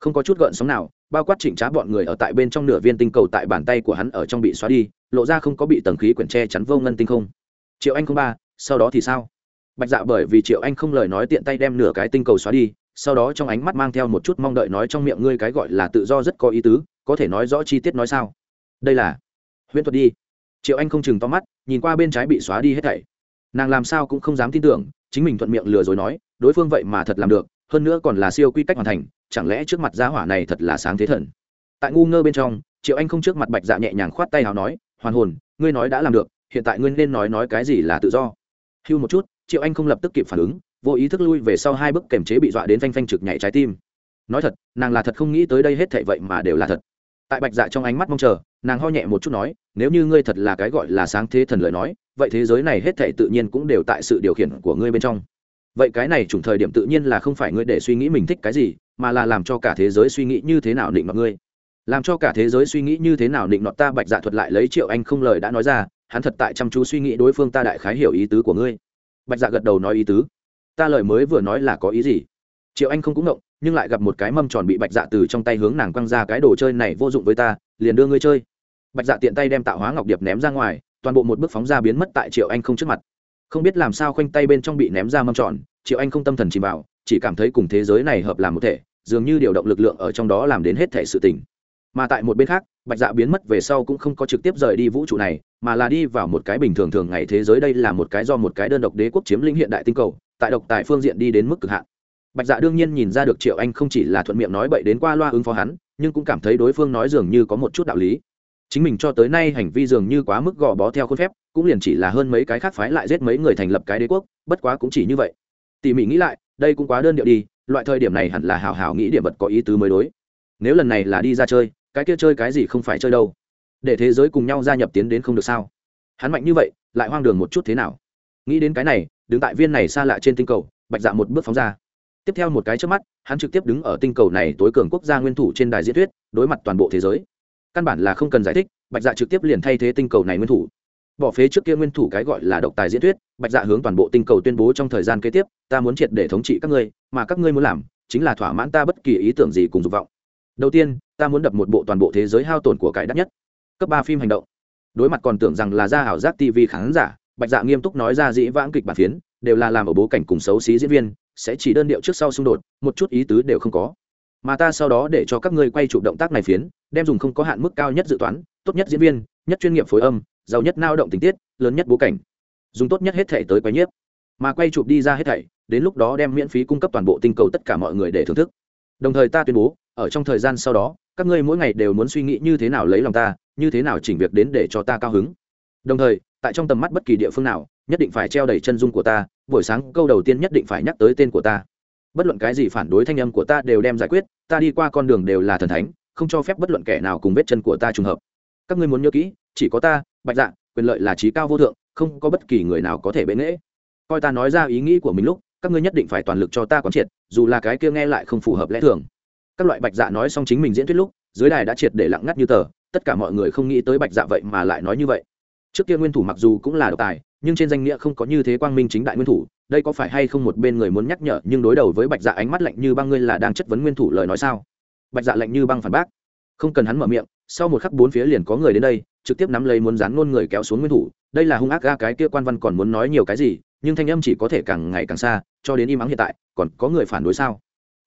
Không có chút gợn sóng nào, bao quát chỉnh trá bọn người ở tại bên trong nửa viên tinh cầu tại bàn tay của hắn ở trong bị xóa đi, lộ ra không có bị tầng khí quyển tre chắn vô ngân tinh không. Triệu anh không ba, sau đó thì sao? Bạch dạ bởi vì triệu anh không lời nói tiện tay đem nửa cái tinh cầu xóa đi, sau đó trong ánh mắt mang theo một chút mong đợi nói trong miệng ngươi cái gọi là tự do rất có ý tứ, có thể nói rõ chi tiết nói sao? Đây là huyễn thuật đi. Triệu anh không chừng to mắt, nhìn qua bên trái bị xóa đi hết thảy. Nàng làm sao cũng không dám tin tưởng, chính mình thuận miệng lừa rồi nói, đối phương vậy mà thật làm được, hơn nữa còn là siêu quy cách hoàn thành, chẳng lẽ trước mặt giá hỏa này thật là sáng thế thần? Tại ngu ngơ bên trong, triệu anh không trước mặt bạch dạ nhẹ nhàng khoát tay nào nói, hoàn hồn, ngươi nói đã làm được, hiện tại ngươi nên nói nói cái gì là tự do? Hưu một chút triệu anh không lập tức kịp phản ứng, vô ý thức lui về sau hai bước kềm chế bị dọa đến phanh phanh trực nhảy trái tim. Nói thật, nàng là thật không nghĩ tới đây hết thệ vậy mà đều là thật. Tại bạch dạ trong ánh mắt mong chờ, nàng ho nhẹ một chút nói, nếu như ngươi thật là cái gọi là sáng thế thần lời nói, vậy thế giới này hết thệ tự nhiên cũng đều tại sự điều khiển của ngươi bên trong. Vậy cái này chủng thời điểm tự nhiên là không phải ngươi để suy nghĩ mình thích cái gì, mà là làm cho cả thế giới suy nghĩ như thế nào định nọt ngươi. Làm cho cả thế giới suy nghĩ như thế nào định nọt ta bạch dạ thuật lại lấy triệu anh không lời đã nói ra, hắn thật tại chăm chú suy nghĩ đối phương ta đại khái hiểu ý tứ của ngươi bạch dạ gật đầu nói ý tứ. Ta lời mới vừa nói là có ý gì? Triệu anh không cũng động, nhưng lại gặp một cái mâm tròn bị bạch dạ từ trong tay hướng nàng quăng ra cái đồ chơi này vô dụng với ta liền đưa ngươi chơi. Bạch dạ tiện tay đem tạo hóa ngọc điệp ném ra ngoài toàn bộ một bước phóng ra biến mất tại triệu anh không trước mặt. Không biết làm sao khoanh tay bên trong bị ném ra mâm tròn triệu anh không tâm thần chìm vào chỉ cảm thấy cùng thế giới này hợp làm một thể dường như điều động lực lượng ở trong đó làm đến hết thể sự tình mà tại một bên khác, bạch dạ biến mất về sau cũng không có trực tiếp rời đi vũ trụ này, mà là đi vào một cái bình thường thường ngày thế giới. Đây là một cái do một cái đơn độc đế quốc chiếm lĩnh hiện đại tinh cầu, tại độc tài phương diện đi đến mức cực hạn. Bạch dạ đương nhiên nhìn ra được triệu anh không chỉ là thuận miệng nói bậy đến qua loa ứng phó hắn, nhưng cũng cảm thấy đối phương nói dường như có một chút đạo lý. Chính mình cho tới nay hành vi dường như quá mức gò bó theo khuôn phép, cũng liền chỉ là hơn mấy cái khác phái lại giết mấy người thành lập cái đế quốc, bất quá cũng chỉ như vậy. Tỉ mỉ nghĩ lại, đây cũng quá đơn điệu đi, loại thời điểm này hẳn là hào hào nghĩ điểm vật có ý tứ mới đối. Nếu lần này là đi ra chơi cái kia chơi cái gì không phải chơi đâu. Để thế giới cùng nhau gia nhập tiến đến không được sao? Hắn mạnh như vậy, lại hoang đường một chút thế nào? Nghĩ đến cái này, đứng tại viên này xa lạ trên tinh cầu, bạch dạ một bước phóng ra. Tiếp theo một cái trước mắt, hắn trực tiếp đứng ở tinh cầu này tối cường quốc gia nguyên thủ trên đài diễn thuyết, đối mặt toàn bộ thế giới. Căn bản là không cần giải thích, bạch dạ trực tiếp liền thay thế tinh cầu này nguyên thủ. Bỏ phế trước kia nguyên thủ cái gọi là độc tài diễn thuyết, bạch dạ hướng toàn bộ tinh cầu tuyên bố trong thời gian kế tiếp, ta muốn triệt để thống trị các ngươi, mà các ngươi muốn làm, chính là thỏa mãn ta bất kỳ ý tưởng gì cùng dục vọng. Đầu tiên ta muốn đập một bộ toàn bộ thế giới hao tổn của cải đắt nhất. Cấp ba phim hành động. Đối mặt còn tưởng rằng là ra ảo giác tv khán giả, bạch dạ nghiêm túc nói ra dĩ vãng kịch bản phiến, đều là làm ở bố cảnh cùng xấu xí diễn viên, sẽ chỉ đơn điệu trước sau xung đột, một chút ý tứ đều không có. Mà ta sau đó để cho các ngươi quay chụp động tác này phiến, đem dùng không có hạn mức cao nhất dự toán, tốt nhất diễn viên, nhất chuyên nghiệp phối âm, giàu nhất lao động tình tiết, lớn nhất bố cảnh. Dùng tốt nhất hết thể tới quay nhiếp. Mà quay chụp đi ra hết thảy, đến lúc đó đem miễn phí cung cấp toàn bộ tinh cầu tất cả mọi người để thưởng thức. Đồng thời ta tuyên bố, ở trong thời gian sau đó các ngươi mỗi ngày đều muốn suy nghĩ như thế nào lấy lòng ta, như thế nào chỉnh việc đến để cho ta cao hứng. Đồng thời, tại trong tầm mắt bất kỳ địa phương nào, nhất định phải treo đầy chân dung của ta, buổi sáng, câu đầu tiên nhất định phải nhắc tới tên của ta. Bất luận cái gì phản đối thanh âm của ta đều đem giải quyết, ta đi qua con đường đều là thần thánh, không cho phép bất luận kẻ nào cùng vết chân của ta trùng hợp. Các ngươi muốn nhớ kỹ, chỉ có ta, bạch dạ quyền lợi là trí cao vô thượng, không có bất kỳ người nào có thể bệ nghễ. Coi ta nói ra ý nghĩ của mình lúc, các ngươi nhất định phải toàn lực cho ta quán triệt, dù là cái kia nghe lại không phù hợp lẽ thường các loại bạch dạ nói xong chính mình diễn thuyết lúc, dưới đài đã triệt để lặng ngắt như tờ, tất cả mọi người không nghĩ tới bạch dạ vậy mà lại nói như vậy. Trước kia nguyên thủ mặc dù cũng là độc tài, nhưng trên danh nghĩa không có như thế quang minh chính đại nguyên thủ, đây có phải hay không một bên người muốn nhắc nhở, nhưng đối đầu với bạch dạ ánh mắt lạnh như băng ngươi là đang chất vấn nguyên thủ lời nói sao? Bạch dạ lạnh như băng phản bác. Không cần hắn mở miệng, sau một khắc bốn phía liền có người đến đây, trực tiếp nắm lấy muốn dán ngôn người kéo xuống nguyên thủ, đây là hung ác ga cái kia quan văn còn muốn nói nhiều cái gì, nhưng thanh âm chỉ có thể càng ngày càng xa, cho đến im ắng hiện tại, còn có người phản đối sao?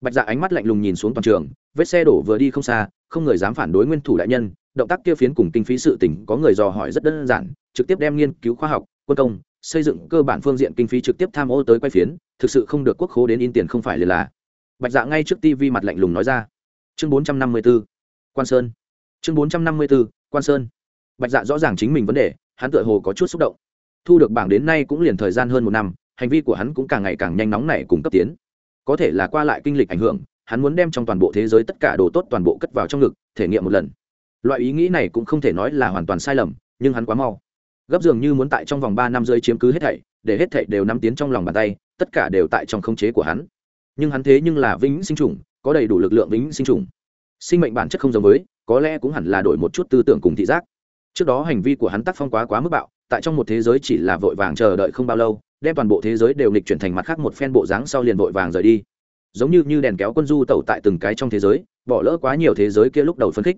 Bạch dạ ánh mắt lạnh lùng nhìn xuống toàn trường, vết xe đổ vừa đi không xa, không người dám phản đối nguyên thủ đại nhân, động tác kia phiến cùng kinh phí sự tỉnh có người dò hỏi rất đơn giản, trực tiếp đem nghiên cứu khoa học, quân công, xây dựng cơ bản phương diện kinh phí trực tiếp tham ô tới quay phiến, thực sự không được quốc khố đến in tiền không phải liền là. Bạch dạ ngay trước tv mặt lạnh lùng nói ra. Chương bốn trăm năm mươi b ố quan sơn. Chương bốn trăm năm mươi b ố quan sơn. Bạch dạ rõ ràng chính mình vấn đề, hắn tựa hồ có chút xúc động. Thu được bảng đến nay cũng liền thời gian hơn một năm, hành vi của hắn cũng càng ngày càng nhanh nóng này cùng cấp tiến có thể là qua lại kinh lịch ảnh hưởng, hắn muốn đem trong toàn bộ thế giới tất cả đồ tốt toàn bộ cất vào trong ngực, thể nghiệm một lần. Loại ý nghĩ này cũng không thể nói là hoàn toàn sai lầm, nhưng hắn quá mau. Gấp dường như muốn tại trong vòng ba năm rơi chiếm cứ hết thảy, để hết thảy đều nắm tiến trong lòng bàn tay, tất cả đều tại trong khống chế của hắn. Nhưng hắn thế nhưng là vĩnh sinh trùng có đầy đủ lực lượng vĩnh sinh trùng sinh mệnh bản chất không giống với, có lẽ cũng hẳn là đổi một chút tư tưởng cùng thị giác. Trước đó hành vi của hắn tác phong quá quá mức bạo, tại trong một thế giới chỉ là vội vàng chờ đợi không bao lâu đem toàn bộ thế giới đều nghịch chuyển thành mặt khác một phen bộ dáng sau liền vội vàng rời đi. Giống như như đèn kéo quân du tẩu tại từng cái trong thế giới, bỏ lỡ quá nhiều thế giới kia lúc đầu phân khích.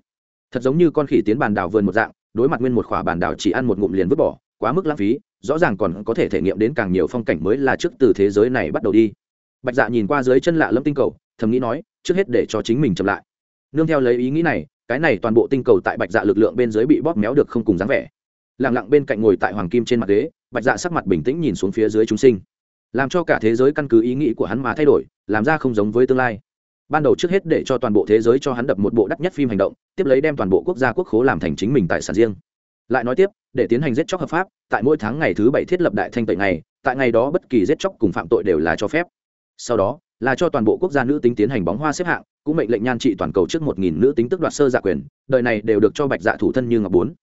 Thật giống như con khỉ tiến bàn đảo vườn một dạng, đối mặt nguyên một khỏa bàn đảo chỉ ăn một ngụm liền vứt bỏ, quá mức lãng phí, rõ ràng còn có thể thể nghiệm đến càng nhiều phong cảnh mới là trước từ thế giới này bắt đầu đi. Bạch dạ nhìn qua dưới chân lạ lâm tinh cầu, thầm nghĩ nói, trước hết để cho chính mình chậm lại. Nương theo lấy ý nghĩ này, cái này toàn bộ tinh cầu tại bạch dạ lực lượng bên dưới bị bóp méo được không cùng dáng vẻ. Lẳng lặng bên cạnh ngồi tại hoàng kim trên mặt ghế bạch dạ sắc mặt bình tĩnh nhìn xuống phía dưới chúng sinh. Làm cho cả thế giới căn cứ ý nghĩ của hắn mà thay đổi, làm ra không giống với tương lai. Ban đầu trước hết để cho toàn bộ thế giới cho hắn đập một bộ đắt nhất phim hành động, tiếp lấy đem toàn bộ quốc gia quốc khố làm thành chính mình tài sản riêng. Lại nói tiếp, để tiến hành giết chóc hợp pháp, tại mỗi tháng ngày thứ bảy thiết lập đại thanh tẩy ngày, tại ngày đó bất kỳ giết chóc cùng phạm tội đều là cho phép. Sau đó, là cho toàn bộ quốc gia nữ tính tiến hành bóng hoa xếp hạng, cũng mệnh lệnh nhan trị toàn cầu trước một nghìn nữ tính tức đoạt sơ giả quyền, đời này đều được cho bạch dạ thủ thân như ngọc bốn.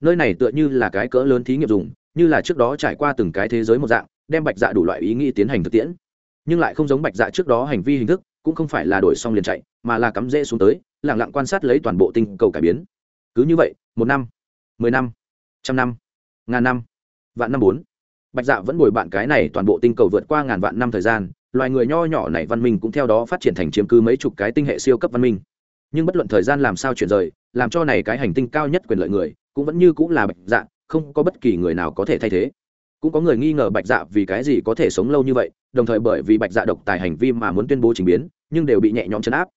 Nơi này tựa như là cái cỡ lớn thí nghiệm dùng như là trước đó trải qua từng cái thế giới một dạng, đem bạch dạ đủ loại ý nghĩ tiến hành thực tiễn. Nhưng lại không giống bạch dạ trước đó hành vi hình thức, cũng không phải là đổi xong liền chạy, mà là cắm rễ xuống tới lẳng lặng quan sát lấy toàn bộ tinh cầu cải biến. Cứ như vậy, một năm, mười năm, trăm năm, ngàn năm, vạn năm bốn. Bạch dạ vẫn bồi bạn cái này toàn bộ tinh cầu vượt qua ngàn vạn năm thời gian, loài người nho nhỏ này văn minh cũng theo đó phát triển thành chiếm cứ mấy chục cái tinh hệ siêu cấp văn minh. Nhưng bất luận thời gian làm sao chuyển rời, làm cho này cái hành tinh cao nhất quyền lợi người, cũng vẫn như cũng là bạch dạ không có bất kỳ người nào có thể thay thế. Cũng có người nghi ngờ bạch dạ vì cái gì có thể sống lâu như vậy, đồng thời bởi vì bạch dạ độc tài hành vi mà muốn tuyên bố trình biến, nhưng đều bị nhẹ nhõm chấn áp.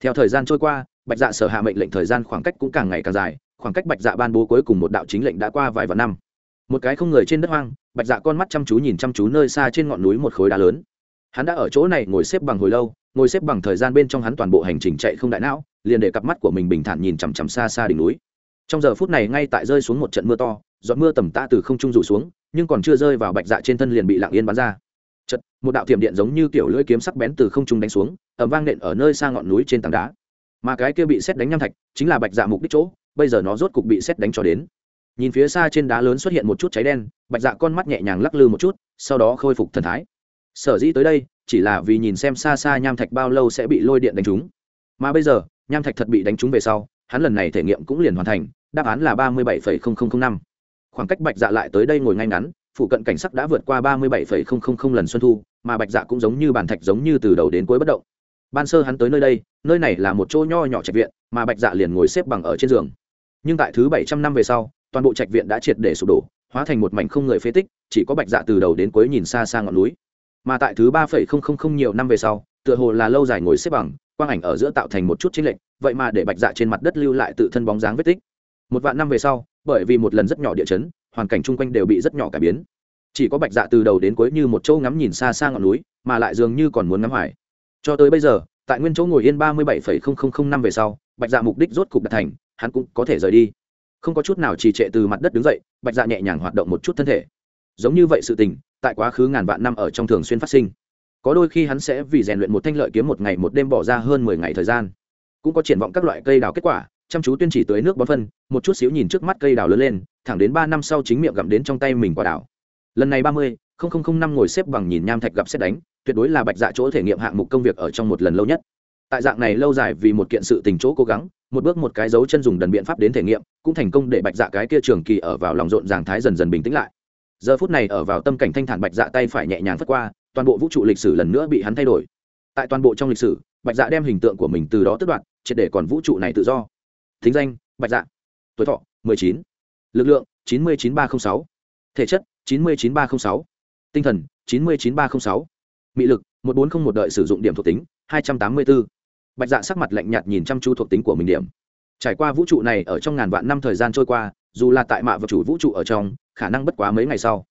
Theo thời gian trôi qua, bạch dạ sở hạ mệnh lệnh thời gian khoảng cách cũng càng ngày càng dài, khoảng cách bạch dạ ban bố cuối cùng một đạo chính lệnh đã qua vài vạn năm. Một cái không người trên đất hoang, bạch dạ con mắt chăm chú nhìn chăm chú nơi xa trên ngọn núi một khối đá lớn. Hắn đã ở chỗ này ngồi xếp bằng hồi lâu, ngồi xếp bằng thời gian bên trong hắn toàn bộ hành trình chạy không đại não, liền để cặp mắt của mình bình thản nhìn chằm chằm xa xa đỉnh núi. Trong giờ phút này ngay tại rơi xuống một trận mưa to giọt mưa tầm tã từ không trung rủ xuống, nhưng còn chưa rơi vào bạch dạ trên thân liền bị lặng yên bắn ra. Chật một đạo thiểm điện giống như kiểu lưỡi kiếm sắc bén từ không trung đánh xuống ẩm vang nện ở nơi xa ngọn núi trên tảng đá. Mà cái kia bị xét đánh nham thạch, chính là bạch dạ mục đích chỗ, bây giờ nó rốt cục bị xét đánh cho đến. Nhìn phía xa trên đá lớn xuất hiện một chút cháy đen, bạch dạ con mắt nhẹ nhàng lắc lư một chút, sau đó khôi phục thần thái. Sở dĩ tới đây, chỉ là vì nhìn xem xa xa nham thạch bao lâu sẽ bị lôi điện đánh trúng. Mà bây giờ, nham thạch thật bị đánh trúng về sau, hắn lần này thể nghiệm cũng liền hoàn thành, đáp án là ba mươi bảy năm khoảng cách bạch dạ lại tới đây ngồi ngay ngắn, phụ cận cảnh sắc đã vượt qua ba mươi bảy lần xuân thu, mà bạch dạ cũng giống như bàn thạch giống như từ đầu đến cuối bất động. Ban sơ hắn tới nơi đây, nơi này là một chỗ nho nhỏ trạch viện, mà bạch dạ liền ngồi xếp bằng ở trên giường. Nhưng tại thứ bảy trăm năm về sau, toàn bộ trạch viện đã triệt để sụp đổ, hóa thành một mảnh không người phế tích, chỉ có bạch dạ từ đầu đến cuối nhìn xa xa ngọn núi. Mà tại thứ ba phẩy không không không nhiều năm về sau, tựa hồ là lâu dài ngồi xếp bằng, quang ảnh ở giữa tạo thành một chút chính lệnh vậy mà để bạch dạ trên mặt đất lưu lại tự thân bóng dáng vết tích. Một vạn năm về sau bởi vì một lần rất nhỏ địa chấn, hoàn cảnh chung quanh đều bị rất nhỏ cải biến. Chỉ có bạch dạ từ đầu đến cuối như một châu ngắm nhìn xa xa ngọn núi, mà lại dường như còn muốn ngắm hoài. Cho tới bây giờ, tại nguyên chỗ ngồi yên ba mươi bảy phẩy không không không năm về sau, bạch dạ mục đích rốt cục đạt thành, hắn cũng có thể rời đi. Không có chút nào trì trệ từ mặt đất đứng dậy, bạch dạ nhẹ nhàng hoạt động một chút thân thể. Giống như vậy sự tình, tại quá khứ ngàn vạn năm ở trong thường xuyên phát sinh. Có đôi khi hắn sẽ vì rèn luyện một thanh lợi kiếm một ngày một đêm bỏ ra hơn mười ngày thời gian. Cũng có triển vọng các loại cây đào kết quả chăm chú tuyên chỉ tới nước bón phân, một chút xíu nhìn trước mắt cây đào lớn lên, thẳng đến ba năm sau chính miệng gặm đến trong tay mình quả đào. Lần này ba mươi, không không không năm ngồi xếp bằng nhìn nham thạch gặp xét đánh, tuyệt đối là bạch dạ chỗ thể nghiệm hạng mục công việc ở trong một lần lâu nhất. Tại dạng này lâu dài vì một kiện sự tình chỗ cố gắng, một bước một cái dấu chân dùng đần biện pháp đến thể nghiệm, cũng thành công để bạch dạ cái kia trường kỳ ở vào lòng rộn ràng thái dần dần bình tĩnh lại. Giờ phút này ở vào tâm cảnh thanh thản bạch dạ tay phải nhẹ nhàng phất qua, toàn bộ vũ trụ lịch sử lần nữa bị hắn thay đổi. Tại toàn bộ trong lịch sử, bạch dạ đem hình tượng của mình từ đó tước đoạt, triệt để còn vũ trụ này tự do thính danh, bạch dạ tuổi thọ 19. lực lượng 99306. thể chất 99306. tinh thần 99306. mị lực 1401 đợi sử dụng điểm thuộc tính 284. bạch dạ sắc mặt lạnh nhạt nhìn chăm chú thuộc tính của mình điểm trải qua vũ trụ này ở trong ngàn vạn năm thời gian trôi qua, dù là tại mạ vật chủ vũ trụ ở trong, khả năng bất quá mấy ngày sau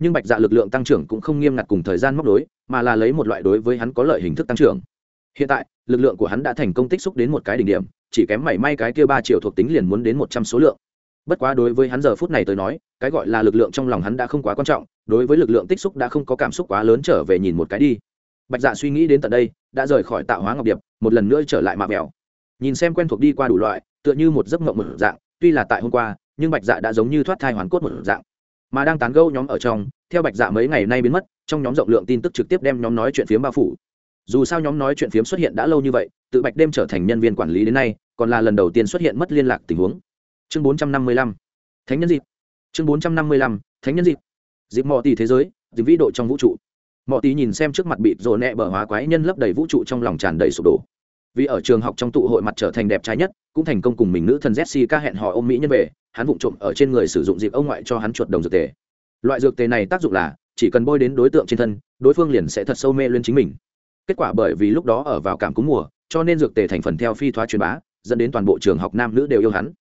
nhưng bạch dạ lực lượng tăng trưởng cũng không nghiêm ngặt cùng thời gian móc đối mà là lấy một loại đối với hắn có lợi hình thức tăng trưởng hiện tại, lực lượng của hắn đã thành công tích xúc đến một cái đỉnh điểm chỉ kém mảy may cái kia ba triệu thuộc tính liền muốn đến một trăm số lượng. Bất quá đối với hắn giờ phút này tới nói, cái gọi là lực lượng trong lòng hắn đã không quá quan trọng, đối với lực lượng tích xúc đã không có cảm xúc quá lớn trở về nhìn một cái đi. Bạch dạ suy nghĩ đến tận đây, đã rời khỏi tạo hóa ngọc điệp, một lần nữa trở lại mạ mèo nhìn xem quen thuộc đi qua đủ loại, tựa như một giấc mộng một dạng, tuy là tại hôm qua, nhưng bạch dạ đã giống như thoát thai hoàn cốt một dạng. Mà đang tán gẫu nhóm ở trong, theo bạch dạ mấy ngày nay biến mất, trong nhóm rộng lượng tin tức trực tiếp đem nhóm nói chuyện phiếm bao phủ dù sao nhóm nói chuyện phiếm xuất hiện đã lâu như vậy, tự bạch đêm trở thành nhân viên quản lý đến nay, còn là lần đầu tiên xuất hiện mất liên lạc tình huống. Chương bốn trăm năm mươi lăm, thánh nhân dịp. Chương bốn trăm năm mươi lăm, thánh nhân dịp. Dịp mò tì thế giới, dịp vĩ độ trong vũ trụ. Mò tì nhìn xem trước mặt bị rồ nẹ bở hóa quái nhân lấp đầy vũ trụ trong lòng tràn đầy sụp đổ. Vì ở trường học trong tụ hội mặt trở thành đẹp trái nhất, cũng thành công cùng mình nữ thần jessica hẹn hò ông mỹ nhân về, hắn vụng trộm ở trên người sử dụng dịp ông ngoại cho hắn chuột đồng dược tề. Loại dược tề này tác dụng là, chỉ cần bôi đến đối tượng trên thân, đối phương liền sẽ thật sâu mê lên chính mình kết quả bởi vì lúc đó ở vào cảm cúm mùa, cho nên dược tề thành phần theo phi thoá truyền bá, dẫn đến toàn bộ trường học nam nữ đều yêu hắn.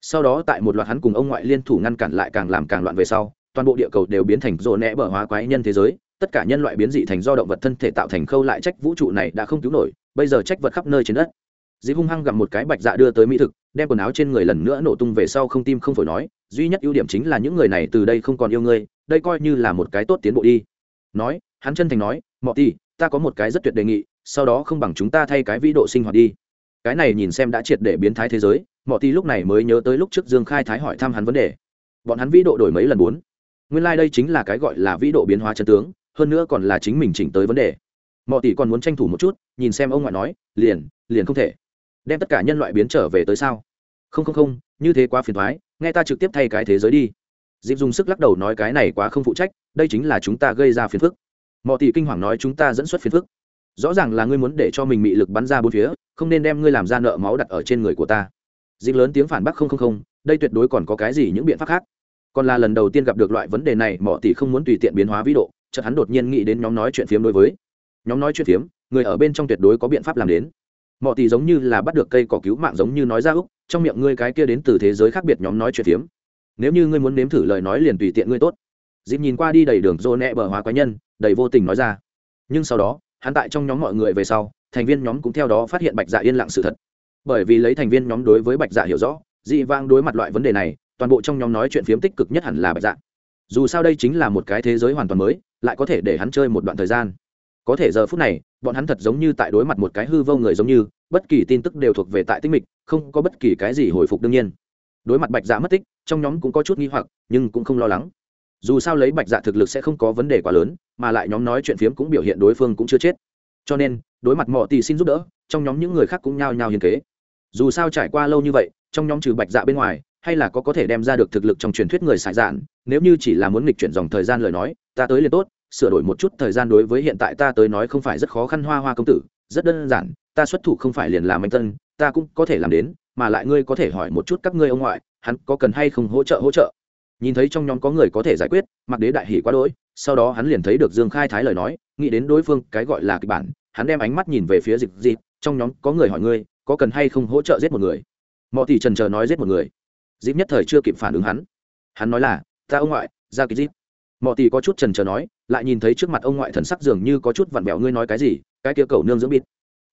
Sau đó tại một loạt hắn cùng ông ngoại liên thủ ngăn cản lại càng làm càng loạn về sau, toàn bộ địa cầu đều biến thành rồ nẽ bở hóa quái nhân thế giới, tất cả nhân loại biến dị thành do động vật thân thể tạo thành khâu lại trách vũ trụ này đã không cứu nổi, bây giờ trách vật khắp nơi trên đất. Dĩ hung hăng gặp một cái bạch dạ đưa tới mỹ thực, đem quần áo trên người lần nữa nổ tung về sau không tim không phổi nói, duy nhất ưu điểm chính là những người này từ đây không còn yêu ngươi, đây coi như là một cái tốt tiến bộ đi. Nói, hắn chân thành nói, mọ ti ta có một cái rất tuyệt đề nghị, sau đó không bằng chúng ta thay cái vĩ độ sinh hoạt đi. Cái này nhìn xem đã triệt để biến thái thế giới mọi ti lúc này mới nhớ tới lúc trước dương khai thái hỏi thăm hắn vấn đề. Bọn hắn vĩ độ đổi mấy lần bốn? Nguyên lai、like、đây chính là cái gọi là vĩ độ biến hóa chân tướng, hơn nữa còn là chính mình chỉnh tới vấn đề. Mọi tỷ còn muốn tranh thủ một chút, nhìn xem ông ngoại nói, liền liền không thể. Đem tất cả nhân loại biến trở về tới sao? Không không không, như thế quá phiền thoái, nghe ta trực tiếp thay cái thế giới đi. Dịp dùng sức lắc đầu nói cái này quá không phụ trách, đây chính là chúng ta gây ra phiền phức mọi tỷ kinh hoàng nói chúng ta dẫn xuất phiền phức. Rõ ràng là ngươi muốn để cho mình bị lực bắn ra bốn phía, không nên đem ngươi làm ra nợ máu đặt ở trên người của ta. Dịch lớn tiếng phản bác không không không, đây tuyệt đối còn có cái gì những biện pháp khác? Còn là lần đầu tiên gặp được loại vấn đề này mọi tỷ không muốn tùy tiện biến hóa vĩ độ, chợt hắn đột nhiên nghĩ đến nhóm nói chuyện phiếm đối với. Nhóm nói chuyện phiếm, người ở bên trong tuyệt đối có biện pháp làm đến. Mọi tỷ giống như là bắt được cây cỏ cứu mạng giống như nói ra úc trong miệng ngươi cái kia đến từ thế giới khác biệt nhóm nói chuyện phiếm. Nếu như ngươi muốn nếm thử lời nói liền tùy tiện ngươi tốt dịp nhìn qua đi đầy đường rô nẹ bờ hóa quái nhân, đầy vô tình nói ra. Nhưng sau đó, hắn tại trong nhóm mọi người về sau, thành viên nhóm cũng theo đó phát hiện bạch dạ yên lặng sự thật. Bởi vì lấy thành viên nhóm đối với bạch dạ hiểu rõ, dị vang đối mặt loại vấn đề này, toàn bộ trong nhóm nói chuyện phiếm tích cực nhất hẳn là bạch dạ. Dù sao đây chính là một cái thế giới hoàn toàn mới, lại có thể để hắn chơi một đoạn thời gian. Có thể giờ phút này, bọn hắn thật giống như tại đối mặt một cái hư vô người giống như, bất kỳ tin tức đều thuộc về tại tích mịch, không có bất kỳ cái gì hồi phục đương nhiên. Đối mặt bạch dạ mất tích, trong nhóm cũng có chút nghi hoặc, nhưng cũng không lo lắng dù sao lấy bạch dạ thực lực sẽ không có vấn đề quá lớn, mà lại nhóm nói chuyện phiếm cũng biểu hiện đối phương cũng chưa chết. Cho nên, đối mặt mọi tỷ xin giúp đỡ, trong nhóm những người khác cũng nhao nhao hiền kế. Dù sao trải qua lâu như vậy, trong nhóm trừ bạch dạ bên ngoài, hay là có có thể đem ra được thực lực trong truyền thuyết người xài dạn, nếu như chỉ là muốn nghịch chuyển dòng thời gian lời nói, ta tới liền tốt, sửa đổi một chút thời gian đối với hiện tại ta tới nói không phải rất khó khăn hoa hoa công tử, rất đơn giản, ta xuất thủ không phải liền làm anh tân, ta cũng có thể làm đến, mà lại ngươi có thể hỏi một chút các ngươi ông ngoại, hắn có cần hay không hỗ trợ hỗ trợ? Nhìn thấy trong nhóm có người có thể giải quyết mặc đế đại hỉ quá đỗi, sau đó hắn liền thấy được dương khai thái lời nói, nghĩ đến đối phương cái gọi là kịch bản, hắn đem ánh mắt nhìn về phía dịch dịp trong nhóm có người hỏi ngươi, có cần hay không hỗ trợ giết một người? Mọi tỷ trần chờ nói giết một người. Dịp nhất thời chưa kịp phản ứng hắn. Hắn nói là, ta ông ngoại, ra ký dịp mọi tỷ có chút trần chờ nói, lại nhìn thấy trước mặt ông ngoại thần sắc dường như có chút vặn vẹo, ngươi nói cái gì? Cái kia cầu nương dưỡng bịt.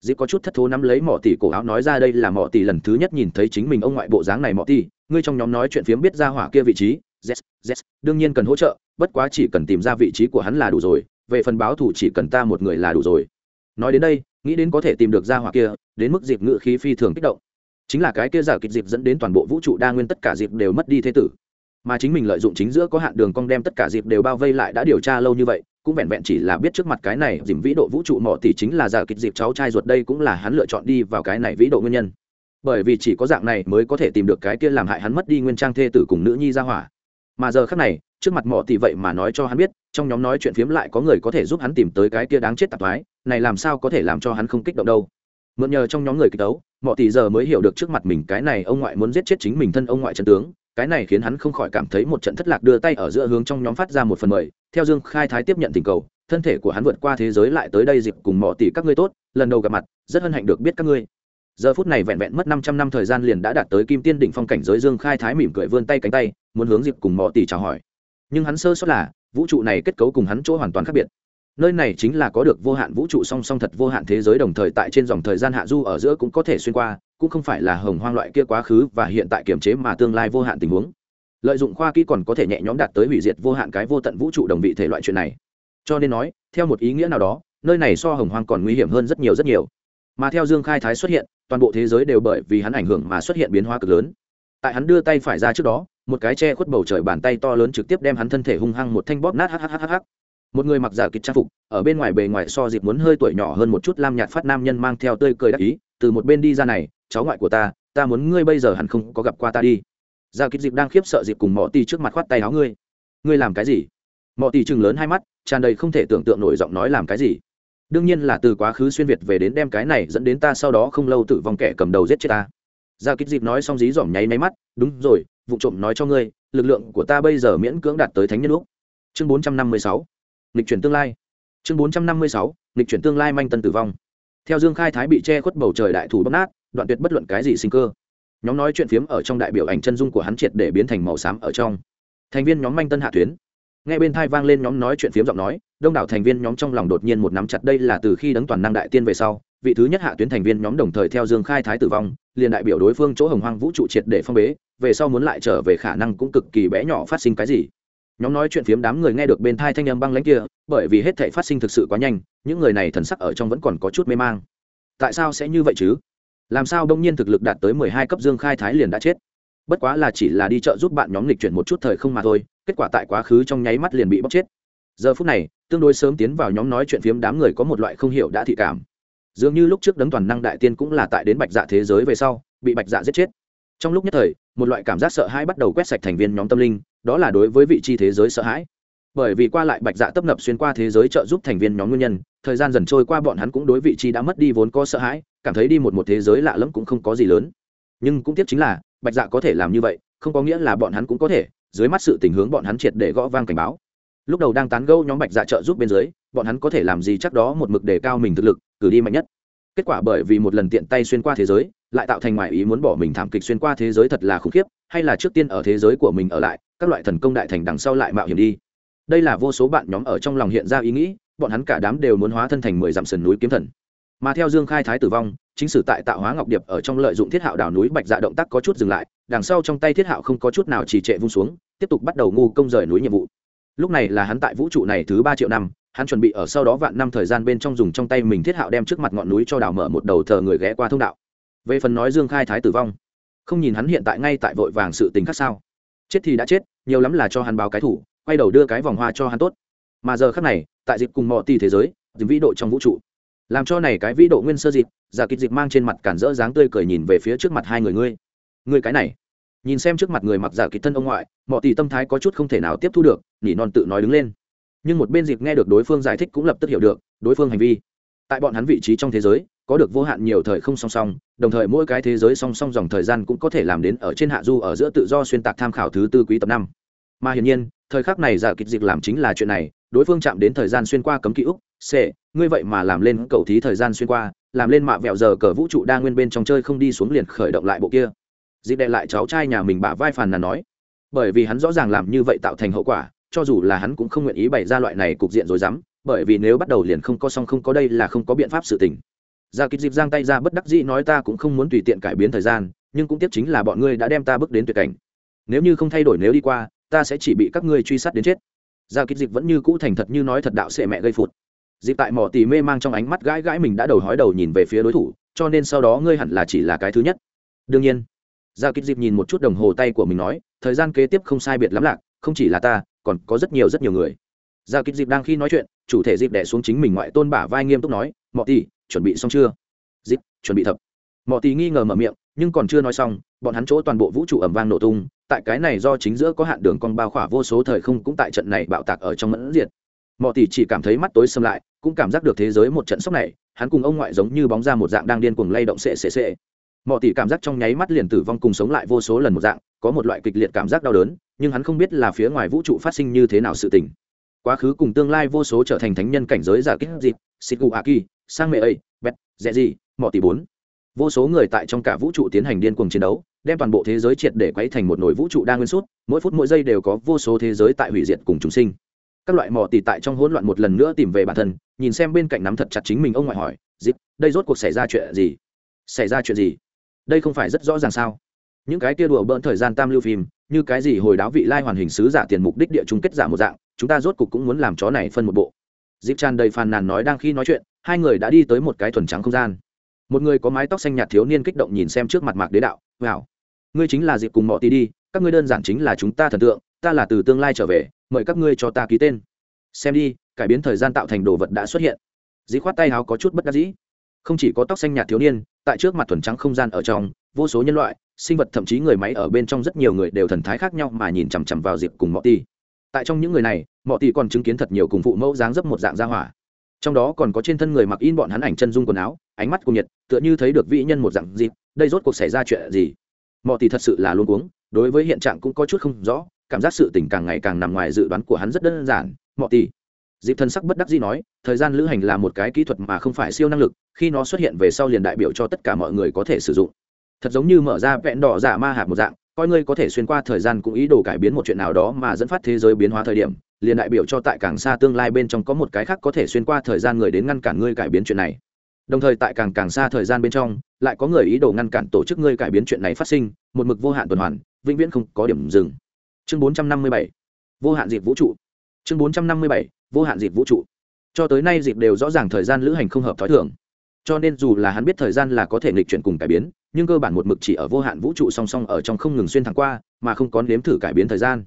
Dịp có chút thất thố nắm lấy mỏ tỷ cổ áo nói ra, đây là mỏ tỷ lần thứ nhất nhìn thấy chính mình ông ngoại bộ dáng này mỏ tỷ ngươi trong nhóm nói chuyện phiếm biết ra hỏa kia vị trí z z đương nhiên cần hỗ trợ, bất quá chỉ cần tìm ra vị trí của hắn là đủ rồi, về phần báo thủ chỉ cần ta một người là đủ rồi. Nói đến đây, nghĩ đến có thể tìm được ra hỏa kia, đến mức dịp ngự khí phi thường kích động. Chính là cái kia giả kịch dịp dẫn đến toàn bộ vũ trụ đa nguyên tất cả dịp đều mất đi thế tử. Mà chính mình lợi dụng chính giữa có hạn đường cong đem tất cả dịp đều bao vây lại đã điều tra lâu như vậy, cũng vẹn vẹn chỉ là biết trước mặt cái này dìm vĩ độ vũ trụ mỏ thì chính là giả kịch dịp cháu trai ruột đây cũng là hắn lựa chọn đi vào cái này vĩ độ nguyên nhân. Bởi vì chỉ có dạng này mới có thể tìm được cái kia làm hại hắn mất đi nguyên trang thê tử cùng nữ nhi ra hỏa mà giờ khác này, trước mặt mỏ tỷ vậy mà nói cho hắn biết, trong nhóm nói chuyện phiếm lại có người có thể giúp hắn tìm tới cái kia đáng chết tạp thoái, này làm sao có thể làm cho hắn không kích động đâu. Mượn nhờ trong nhóm người kích đấu mỏ tỷ giờ mới hiểu được trước mặt mình cái này ông ngoại muốn giết chết chính mình thân ông ngoại trần tướng, cái này khiến hắn không khỏi cảm thấy một trận thất lạc đưa tay ở giữa hướng trong nhóm phát ra một phần mười, theo dương khai thái tiếp nhận tình cầu, thân thể của hắn vượt qua thế giới lại tới đây dịp cùng mỏ tỷ các ngươi tốt, lần đầu gặp mặt, rất hân hạnh được biết các ngươi giờ phút này vẹn vẹn mất năm trăm năm thời gian liền đã đạt tới kim tiên đỉnh phong cảnh giới dương khai thái mỉm cười vươn tay cánh tay, muốn hướng dịp cùng mò tỷ chào hỏi. Nhưng hắn sơ sót là, vũ trụ này kết cấu cùng hắn chỗ hoàn toàn khác biệt. Nơi này chính là có được vô hạn vũ trụ song song thật vô hạn thế giới đồng thời tại trên dòng thời gian hạ du ở giữa cũng có thể xuyên qua, cũng không phải là hồng hoang loại kia quá khứ và hiện tại kiềm chế mà tương lai vô hạn tình huống. Lợi dụng khoa kỹ còn có thể nhẹ nhõm đạt tới hủy diệt vô hạn cái vô tận vũ trụ đồng vị thể loại chuyện này. Cho nên nói, theo một ý nghĩa nào đó, nơi này so hồng hoang còn nguy hiểm hơn rất nhiều rất nhiều. Mà theo dương khai thái xuất hiện toàn bộ thế giới đều bởi vì hắn ảnh hưởng mà xuất hiện biến hóa cực lớn. Tại hắn đưa tay phải ra trước đó, một cái che khuất bầu trời bàn tay to lớn trực tiếp đem hắn thân thể hung hăng một thanh bóp nát hhhh một người mặc giả kịch trang phục, ở bên ngoài bề ngoài so dịp muốn hơi tuổi nhỏ hơn một chút lam nhạt phát nam nhân mang theo tươi cười đắc ý, từ một bên đi ra này, cháu ngoại của ta ta muốn ngươi bây giờ hẳn không có gặp qua ta đi. Giả kịch dịp đang khiếp sợ dịp cùng mọ ti trước mặt khoát tay áo, ngươi ngươi làm cái gì? Mọ ti chừng lớn hai mắt, tràn đầy không thể tưởng tượng nổi giọng nói làm cái gì? Đương nhiên là từ quá khứ xuyên việt về đến đem cái này dẫn đến ta sau đó không lâu tử vong kẻ cầm đầu giết chết ta. Giả kích dịp nói xong dí dỏm nháy máy mắt, đúng rồi, vụ trộm nói cho ngươi, lực lượng của ta bây giờ miễn cưỡng đạt tới thánh nhân lúc chương bốn trăm năm mươi sáu lịch chuyển tương lai. Chương bốn trăm năm mươi sáu lịch chuyển tương lai manh tân tử vong. Theo dương khai thái bị che khuất bầu trời đại thủ bóc nát, đoạn tuyệt bất luận cái gì sinh cơ. Nhóm nói chuyện phiếm ở trong đại biểu ảnh chân dung của hắn triệt để biến thành màu xám ở trong. Thành viên nhóm manh tân hạ tuyến nghe bên thai vang lên nhóm nói chuyện phiếm giọng nói, đông đảo thành viên nhóm trong lòng đột nhiên một nắm chặt đây là từ khi đấng toàn năng đại tiên về sau, vị thứ nhất hạ tuyến thành viên nhóm đồng thời theo dương khai thái tử vong, liền đại biểu đối phương chỗ hồng hoang vũ trụ triệt để phong bế, về sau muốn lại trở về khả năng cũng cực kỳ bé nhỏ phát sinh cái gì. Nhóm nói chuyện phiếm đám người nghe được bên thai thanh âm băng lãnh kia, bởi vì hết thể phát sinh thực sự quá nhanh, những người này thần sắc ở trong vẫn còn có chút mê mang. Tại sao sẽ như vậy chứ? Làm sao đông nhiên thực lực đạt tới mười hai cấp dương khai thái liền đã chết? Bất quá là chỉ là đi chợ giúp bạn nhóm lịch chuyển một chút thời không mà thôi, kết quả tại quá khứ trong nháy mắt liền bị bóc chết. Giờ phút này, tương đối sớm tiến vào nhóm nói chuyện phiếm đám người có một loại không hiểu đã thị cảm. Dường như lúc trước đấng toàn năng đại tiên cũng là tại đến bạch dạ thế giới về sau, bị bạch dạ giết chết. Trong lúc nhất thời, một loại cảm giác sợ hãi bắt đầu quét sạch thành viên nhóm tâm linh, đó là đối với vị trí thế giới sợ hãi. Bởi vì qua lại bạch dạ tấp nập xuyên qua thế giới trợ giúp thành viên nhóm nguyên nhân, thời gian dần trôi qua bọn hắn cũng đối vị trí đã mất đi vốn có sợ hãi, cảm thấy đi một một thế giới lạ lẫm cũng không có gì lớn. Nhưng cũng tiếc chính là bạch dạ có thể làm như vậy, không có nghĩa là bọn hắn cũng có thể, dưới mắt sự tình hướng bọn hắn triệt để gõ vang cảnh báo. Lúc đầu đang tán gẫu nhóm bạch dạ trợ giúp bên dưới, bọn hắn có thể làm gì chắc đó một mực đề cao mình thực lực, cử đi mạnh nhất. Kết quả bởi vì một lần tiện tay xuyên qua thế giới, lại tạo thành ngoại ý muốn bỏ mình thảm kịch xuyên qua thế giới thật là khủng khiếp, hay là trước tiên ở thế giới của mình ở lại, các loại thần công đại thành đằng sau lại mạo hiểm đi. Đây là vô số bạn nhóm ở trong lòng hiện ra ý nghĩ, bọn hắn cả đám đều muốn hóa thân thành mười dặm sườn núi kiếm thần. Mà theo dương khai thái tử vong chính sử tại tạo hóa ngọc điệp ở trong lợi dụng thiết hạo đảo núi bạch dạ động tác có chút dừng lại, đằng sau trong tay thiết hạo không có chút nào trì trệ vung xuống, tiếp tục bắt đầu ngu công rời núi nhiệm vụ. Lúc này là hắn tại vũ trụ này thứ ba triệu năm, hắn chuẩn bị ở sau đó vạn năm thời gian bên trong dùng trong tay mình thiết hạo đem trước mặt ngọn núi cho đào mở một đầu thờ người ghé qua thông đạo. Về phần nói dương khai thái tử vong, không nhìn hắn hiện tại ngay tại vội vàng sự tình khác sao? Chết thì đã chết, nhiều lắm là cho hắn báo cái thủ, quay đầu đưa cái vòng hoa cho hắn tốt. Mà giờ khác này, tại dịp cùng mọi tỷ thế giới dịp vĩ độ trong vũ trụ làm cho này cái vĩ độ nguyên sơ dịp giả kịch dịp mang trên mặt cản rỡ dáng tươi cười nhìn về phía trước mặt hai người ngươi. Ngươi cái này, nhìn xem trước mặt người mặc giả kịch thân ông ngoại, mọi tỷ tâm thái có chút không thể nào tiếp thu được, nỉ non tự nói đứng lên. Nhưng một bên dịp nghe được đối phương giải thích cũng lập tức hiểu được, đối phương hành vi. Tại bọn hắn vị trí trong thế giới, có được vô hạn nhiều thời không song song, đồng thời mỗi cái thế giới song song dòng thời gian cũng có thể làm đến ở trên hạ du ở giữa tự do xuyên tạc tham khảo thứ tư quý tập năm. Mà hiển nhiên, thời khắc này giả kịch dịch làm chính là chuyện này đối phương chạm đến thời gian xuyên qua cấm ký ức, c ngươi vậy mà làm lên cầu thí thời gian xuyên qua làm lên mạ vẹo giờ cờ vũ trụ đa nguyên bên trong chơi không đi xuống liền khởi động lại bộ kia. Dịp đệ lại cháu trai nhà mình bả vai phàn là nói. Bởi vì hắn rõ ràng làm như vậy tạo thành hậu quả cho dù là hắn cũng không nguyện ý bày ra loại này cục diện rồi dám bởi vì nếu bắt đầu liền không có xong không có đây là không có biện pháp sự tình. Dạ ra kịp dịp giang tay ra bất đắc dĩ nói ta cũng không muốn tùy tiện cải biến thời gian nhưng cũng tiếp chính là bọn ngươi đã đem ta bước đến tuyệt cảnh. Nếu như không thay đổi nếu đi qua ta sẽ chỉ bị các ngươi truy sát đến chết giao kích dịp vẫn như cũ thành thật như nói thật đạo sệ mẹ gây phụt. Dịp tại mỏ tì mê mang trong ánh mắt gãi gãi mình đã đầu hói đầu nhìn về phía đối thủ, cho nên sau đó ngươi hẳn là chỉ là cái thứ nhất. Đương nhiên, giao kích dịp nhìn một chút đồng hồ tay của mình nói, thời gian kế tiếp không sai biệt lắm lạc, không chỉ là ta, còn có rất nhiều rất nhiều người. Giao kích dịp đang khi nói chuyện, chủ thể dịp đẻ xuống chính mình ngoại tôn bả vai nghiêm túc nói, mỏ tì, chuẩn bị xong chưa? Dịp chuẩn bị thập. Mỏ tì nghi ngờ mở miệng, nhưng còn chưa nói xong bọn hắn chỗ toàn bộ vũ trụ ẩm vang nổ tung, tại cái này do chính giữa có hạn đường con bao khỏa vô số thời không cũng tại trận này bạo tạc ở trong mẫn diệt. Mọi tỷ chỉ cảm thấy mắt tối xâm lại, cũng cảm giác được thế giới một trận sốc này, hắn cùng ông ngoại giống như bóng ra một dạng đang điên cuồng lay động sệ sệ sệ mọi tỷ cảm giác trong nháy mắt liền tử vong cùng sống lại vô số lần một dạng, có một loại kịch liệt cảm giác đau đớn, nhưng hắn không biết là phía ngoài vũ trụ phát sinh như thế nào sự tình. Quá khứ cùng tương lai vô số trở thành thánh nhân cảnh giới giả kích dịp xịt cụ a kỳ sang mẹ ấy bét dẹ gì mọi tỷ bốn. Vô số người tại trong cả vũ trụ tiến hành điên cuồng chiến đấu đem toàn bộ thế giới triệt để quấy thành một nồi vũ trụ đa nguyên suốt, mỗi phút mỗi giây đều có vô số thế giới tại hủy diệt cùng chúng sinh. Các loại mỏ tỉ tại trong hỗn loạn một lần nữa tìm về bản thân, nhìn xem bên cạnh nắm thật chặt chính mình, ông ngoại hỏi dịp đây rốt cuộc xảy ra chuyện gì? Xảy ra chuyện gì? Đây không phải rất rõ ràng sao? Những cái kia đùa bỡn thời gian tam lưu phim, như cái gì hồi đáo vị lai hoàn hình sứ giả tiền mục đích địa chung kết giả một dạng, chúng ta rốt cuộc cũng muốn làm chó này phân một bộ. Dịp tràn đầy phàn nàn nói đang khi nói chuyện, hai người đã đi tới một cái thuần trắng không gian. Một người có mái tóc xanh nhạt thiếu niên kích động nhìn xem trước mặt mạc đế đạo wow ngươi chính là dịp cùng mọi tí đi, các ngươi đơn giản chính là chúng ta thần tượng, ta là từ tương lai trở về, mời các ngươi cho ta ký tên. Xem đi, cải biến thời gian tạo thành đồ vật đã xuất hiện. Dĩ khoát tay háo có chút bất đắc dĩ. Không chỉ có tóc xanh nhạt thiếu niên, tại trước mặt thuần trắng không gian ở trong, vô số nhân loại, sinh vật thậm chí người máy ở bên trong rất nhiều người đều thần thái khác nhau mà nhìn chằm chằm vào dịp cùng mọi Tỷ. tại trong những người này, mọi tỷ còn chứng kiến thật nhiều cùng phụ mẫu dáng dấp một dạng gia hỏa. Trong đó còn có trên thân người mặc in bọn hắn ảnh chân dung quần áo, ánh mắt cùng nhiệt, tựa như thấy được vĩ nhân một dạng dịp, đây rốt cuộc xảy ra chuyện gì? Mọi tỷ thật sự là luôn uống đối với hiện trạng cũng có chút không rõ, cảm giác sự tình càng ngày càng nằm ngoài dự đoán của hắn rất đơn giản mọi tỷ dịp thân sắc bất đắc dĩ nói, thời gian lữ hành là một cái kỹ thuật mà không phải siêu năng lực, khi nó xuất hiện về sau liền đại biểu cho tất cả mọi người có thể sử dụng. Thật giống như mở ra vẹn đỏ giả ma hạt một dạng, coi ngươi có thể xuyên qua thời gian cũng ý đồ cải biến một chuyện nào đó mà dẫn phát thế giới biến hóa thời điểm, liền đại biểu cho tại càng xa tương lai bên trong có một cái khác có thể xuyên qua thời gian người đến ngăn cản ngươi cải biến chuyện này đồng thời tại càng càng xa thời gian bên trong, lại có người ý đồ ngăn cản tổ chức ngươi cải biến chuyện này phát sinh, một mực vô hạn tuần hoàn, vĩnh viễn không có điểm dừng. Chương 457 vô hạn dịp vũ trụ. Chương 457 vô hạn dịp vũ trụ. Cho tới nay dịp đều rõ ràng thời gian lữ hành không hợp thói thường. Cho nên dù là hắn biết thời gian là có thể nghịch chuyển cùng cải biến, nhưng cơ bản một mực chỉ ở vô hạn vũ trụ song song ở trong không ngừng xuyên thẳng qua, mà không có nếm thử cải biến thời gian.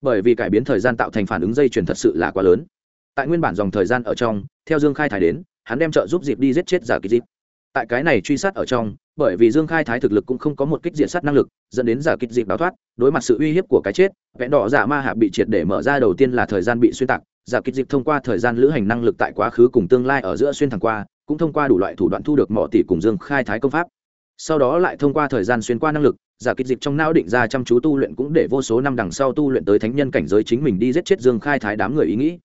Bởi vì cải biến thời gian tạo thành phản ứng dây chuyển thật sự là quá lớn. Tại nguyên bản dòng thời gian ở trong, theo dương khai thải đến hắn đem trợ giúp dịp đi giết chết giả kích dịp tại cái này truy sát ở trong, bởi vì dương khai thái thực lực cũng không có một kích diện sát năng lực, dẫn đến giả kích dịp báo thoát, đối mặt sự uy hiếp của cái chết vẽn đỏ giả ma hạ bị triệt để mở ra đầu tiên là thời gian bị xuyên tạc, giả kích dịp thông qua thời gian lữ hành năng lực tại quá khứ cùng tương lai ở giữa xuyên thẳng qua, cũng thông qua đủ loại thủ đoạn thu được mỏ tỷ cùng dương khai thái công pháp. Sau đó lại thông qua thời gian xuyên qua năng lực, giả kích dịp trong não định ra chăm chú tu luyện cũng để vô số năm đằng sau tu luyện tới thánh nhân cảnh giới chính mình đi giết chết dương khai thái đám người ý nghĩ.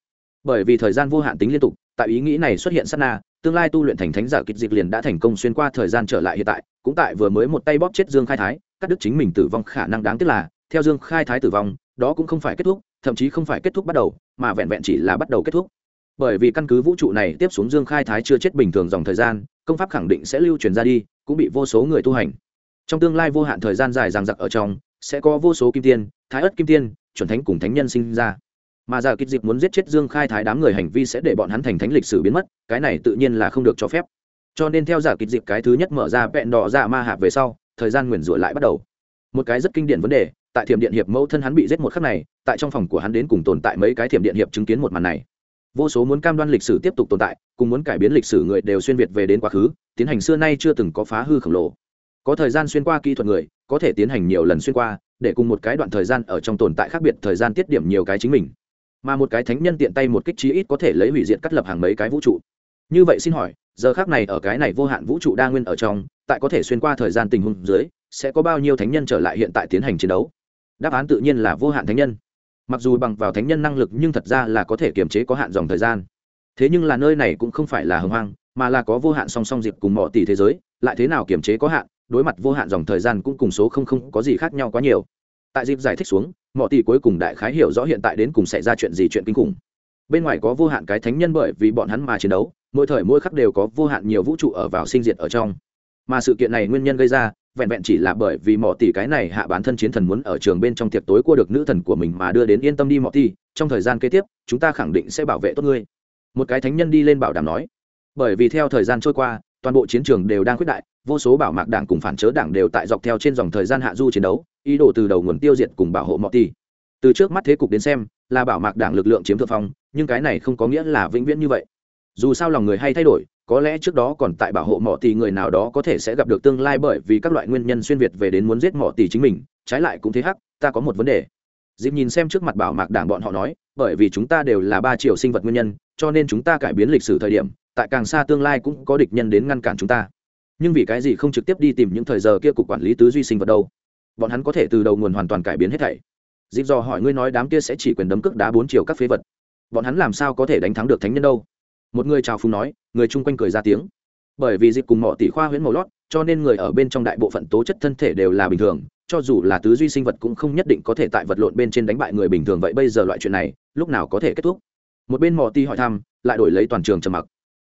Bởi vì thời gian vô hạn tính liên tục tại ý nghĩ này xuất hiện sát na, tương lai tu luyện thành thánh giả kịch dịch liền đã thành công xuyên qua thời gian trở lại hiện tại, cũng tại vừa mới một tay bóp chết dương khai thái, cắt đứt chính mình tử vong khả năng đáng tiếc là, theo dương khai thái tử vong, đó cũng không phải kết thúc, thậm chí không phải kết thúc bắt đầu, mà vẹn vẹn chỉ là bắt đầu kết thúc. Bởi vì căn cứ vũ trụ này tiếp xuống dương khai thái chưa chết bình thường dòng thời gian, công pháp khẳng định sẽ lưu truyền ra đi, cũng bị vô số người tu hành. Trong tương lai vô hạn thời gian dài ràng giặc ở trong, sẽ có vô số kim tiên, thái ất kim tiên, chuẩn thánh cùng thánh nhân sinh ra mà giả kịch dịp muốn giết chết dương khai thái đám người hành vi sẽ để bọn hắn thành thánh lịch sử biến mất, cái này tự nhiên là không được cho phép. Cho nên theo giả kịch dịp cái thứ nhất mở ra vẹn đỏ dạ ma hạp về sau, thời gian nguyền rủa lại bắt đầu. Một cái rất kinh điển vấn đề, tại thiểm điện hiệp mẫu thân hắn bị giết một khắc này, tại trong phòng của hắn đến cùng tồn tại mấy cái thiểm điện hiệp chứng kiến một màn này. Vô số muốn cam đoan lịch sử tiếp tục tồn tại, cùng muốn cải biến lịch sử người đều xuyên việt về đến quá khứ, tiến hành xưa nay chưa từng có phá hư khổng lồ. Có thời gian xuyên qua kỹ thuật người, có thể tiến hành nhiều lần xuyên qua, để cùng một cái đoạn thời gian ở trong tồn tại khác biệt thời gian tiết điểm nhiều cái chính mình mà một cái thánh nhân tiện tay một kích trí ít có thể lấy hủy diệt cắt lập hàng mấy cái vũ trụ. Như vậy xin hỏi, giờ khác này ở cái này vô hạn vũ trụ đa nguyên ở trong, tại có thể xuyên qua thời gian tình huống dưới, sẽ có bao nhiêu thánh nhân trở lại hiện tại tiến hành chiến đấu? Đáp án tự nhiên là vô hạn thánh nhân. Mặc dù bằng vào thánh nhân năng lực nhưng thật ra là có thể kiềm chế có hạn dòng thời gian. Thế nhưng là nơi này cũng không phải là hồng hoang, mà là có vô hạn song song dịp cùng mọi tỷ thế giới, lại thế nào kiềm chế có hạn, đối mặt vô hạn dòng thời gian cũng cùng số không không có gì khác nhau quá nhiều tại dịp giải thích xuống, mọi tỷ cuối cùng đại khái hiểu rõ hiện tại đến cùng xảy ra chuyện gì chuyện kinh khủng. Bên ngoài có vô hạn cái thánh nhân bởi vì bọn hắn mà chiến đấu, mỗi thời mỗi khắc đều có vô hạn nhiều vũ trụ ở vào sinh diệt ở trong. Mà sự kiện này nguyên nhân gây ra, vẹn vẹn chỉ là bởi vì mỏ tỷ cái này hạ bản thân chiến thần muốn ở trường bên trong tiệc tối cua được nữ thần của mình mà đưa đến yên tâm đi mỏ tỷ, trong thời gian kế tiếp, chúng ta khẳng định sẽ bảo vệ tốt ngươi. Một cái thánh nhân đi lên bảo đảm nói. Bởi vì theo thời gian trôi qua, toàn bộ chiến trường đều đang quyết đại, vô số bảo mạc đảng cùng phản chớ đảng đều tại dọc theo trên dòng thời gian hạ du chiến đấu ý đồ từ đầu nguồn tiêu diệt cùng bảo hộ mọi tỷ. Từ trước mắt thế cục đến xem, là bảo mạc đảng lực lượng chiếm thượng phong, nhưng cái này không có nghĩa là vĩnh viễn như vậy. Dù sao lòng người hay thay đổi, có lẽ trước đó còn tại bảo hộ mỏ tỷ người nào đó có thể sẽ gặp được tương lai bởi vì các loại nguyên nhân xuyên việt về đến muốn giết mỏ tỷ chính mình, trái lại cũng thế hắc, ta có một vấn đề. Dịp nhìn xem trước mặt bảo mạc đảng bọn họ nói, bởi vì chúng ta đều là ba triệu sinh vật nguyên nhân, cho nên chúng ta cải biến lịch sử thời điểm, tại càng xa tương lai cũng có địch nhân đến ngăn cản chúng ta. Nhưng vì cái gì không trực tiếp đi tìm những thời giờ kia cục quản lý tứ duy sinh vật đâu? Bọn hắn có thể từ đầu nguồn hoàn toàn cải biến hết thảy. Dịp dò hỏi ngươi nói đám kia sẽ chỉ quyền đấm cước đá bốn chiều các phế vật. Bọn hắn làm sao có thể đánh thắng được thánh nhân đâu? Một người chào phúng nói, người chung quanh cười ra tiếng. Bởi vì dịp cùng mỏ tỷ khoa huyễn màu lót, cho nên người ở bên trong đại bộ phận tố chất thân thể đều là bình thường, cho dù là tứ duy sinh vật cũng không nhất định có thể tại vật lộn bên trên đánh bại người bình thường vậy bây giờ loại chuyện này, lúc nào có thể kết thúc? Một bên mỏ tỷ hỏi thăm, lại đổi lấy toàn trường trầm mặc.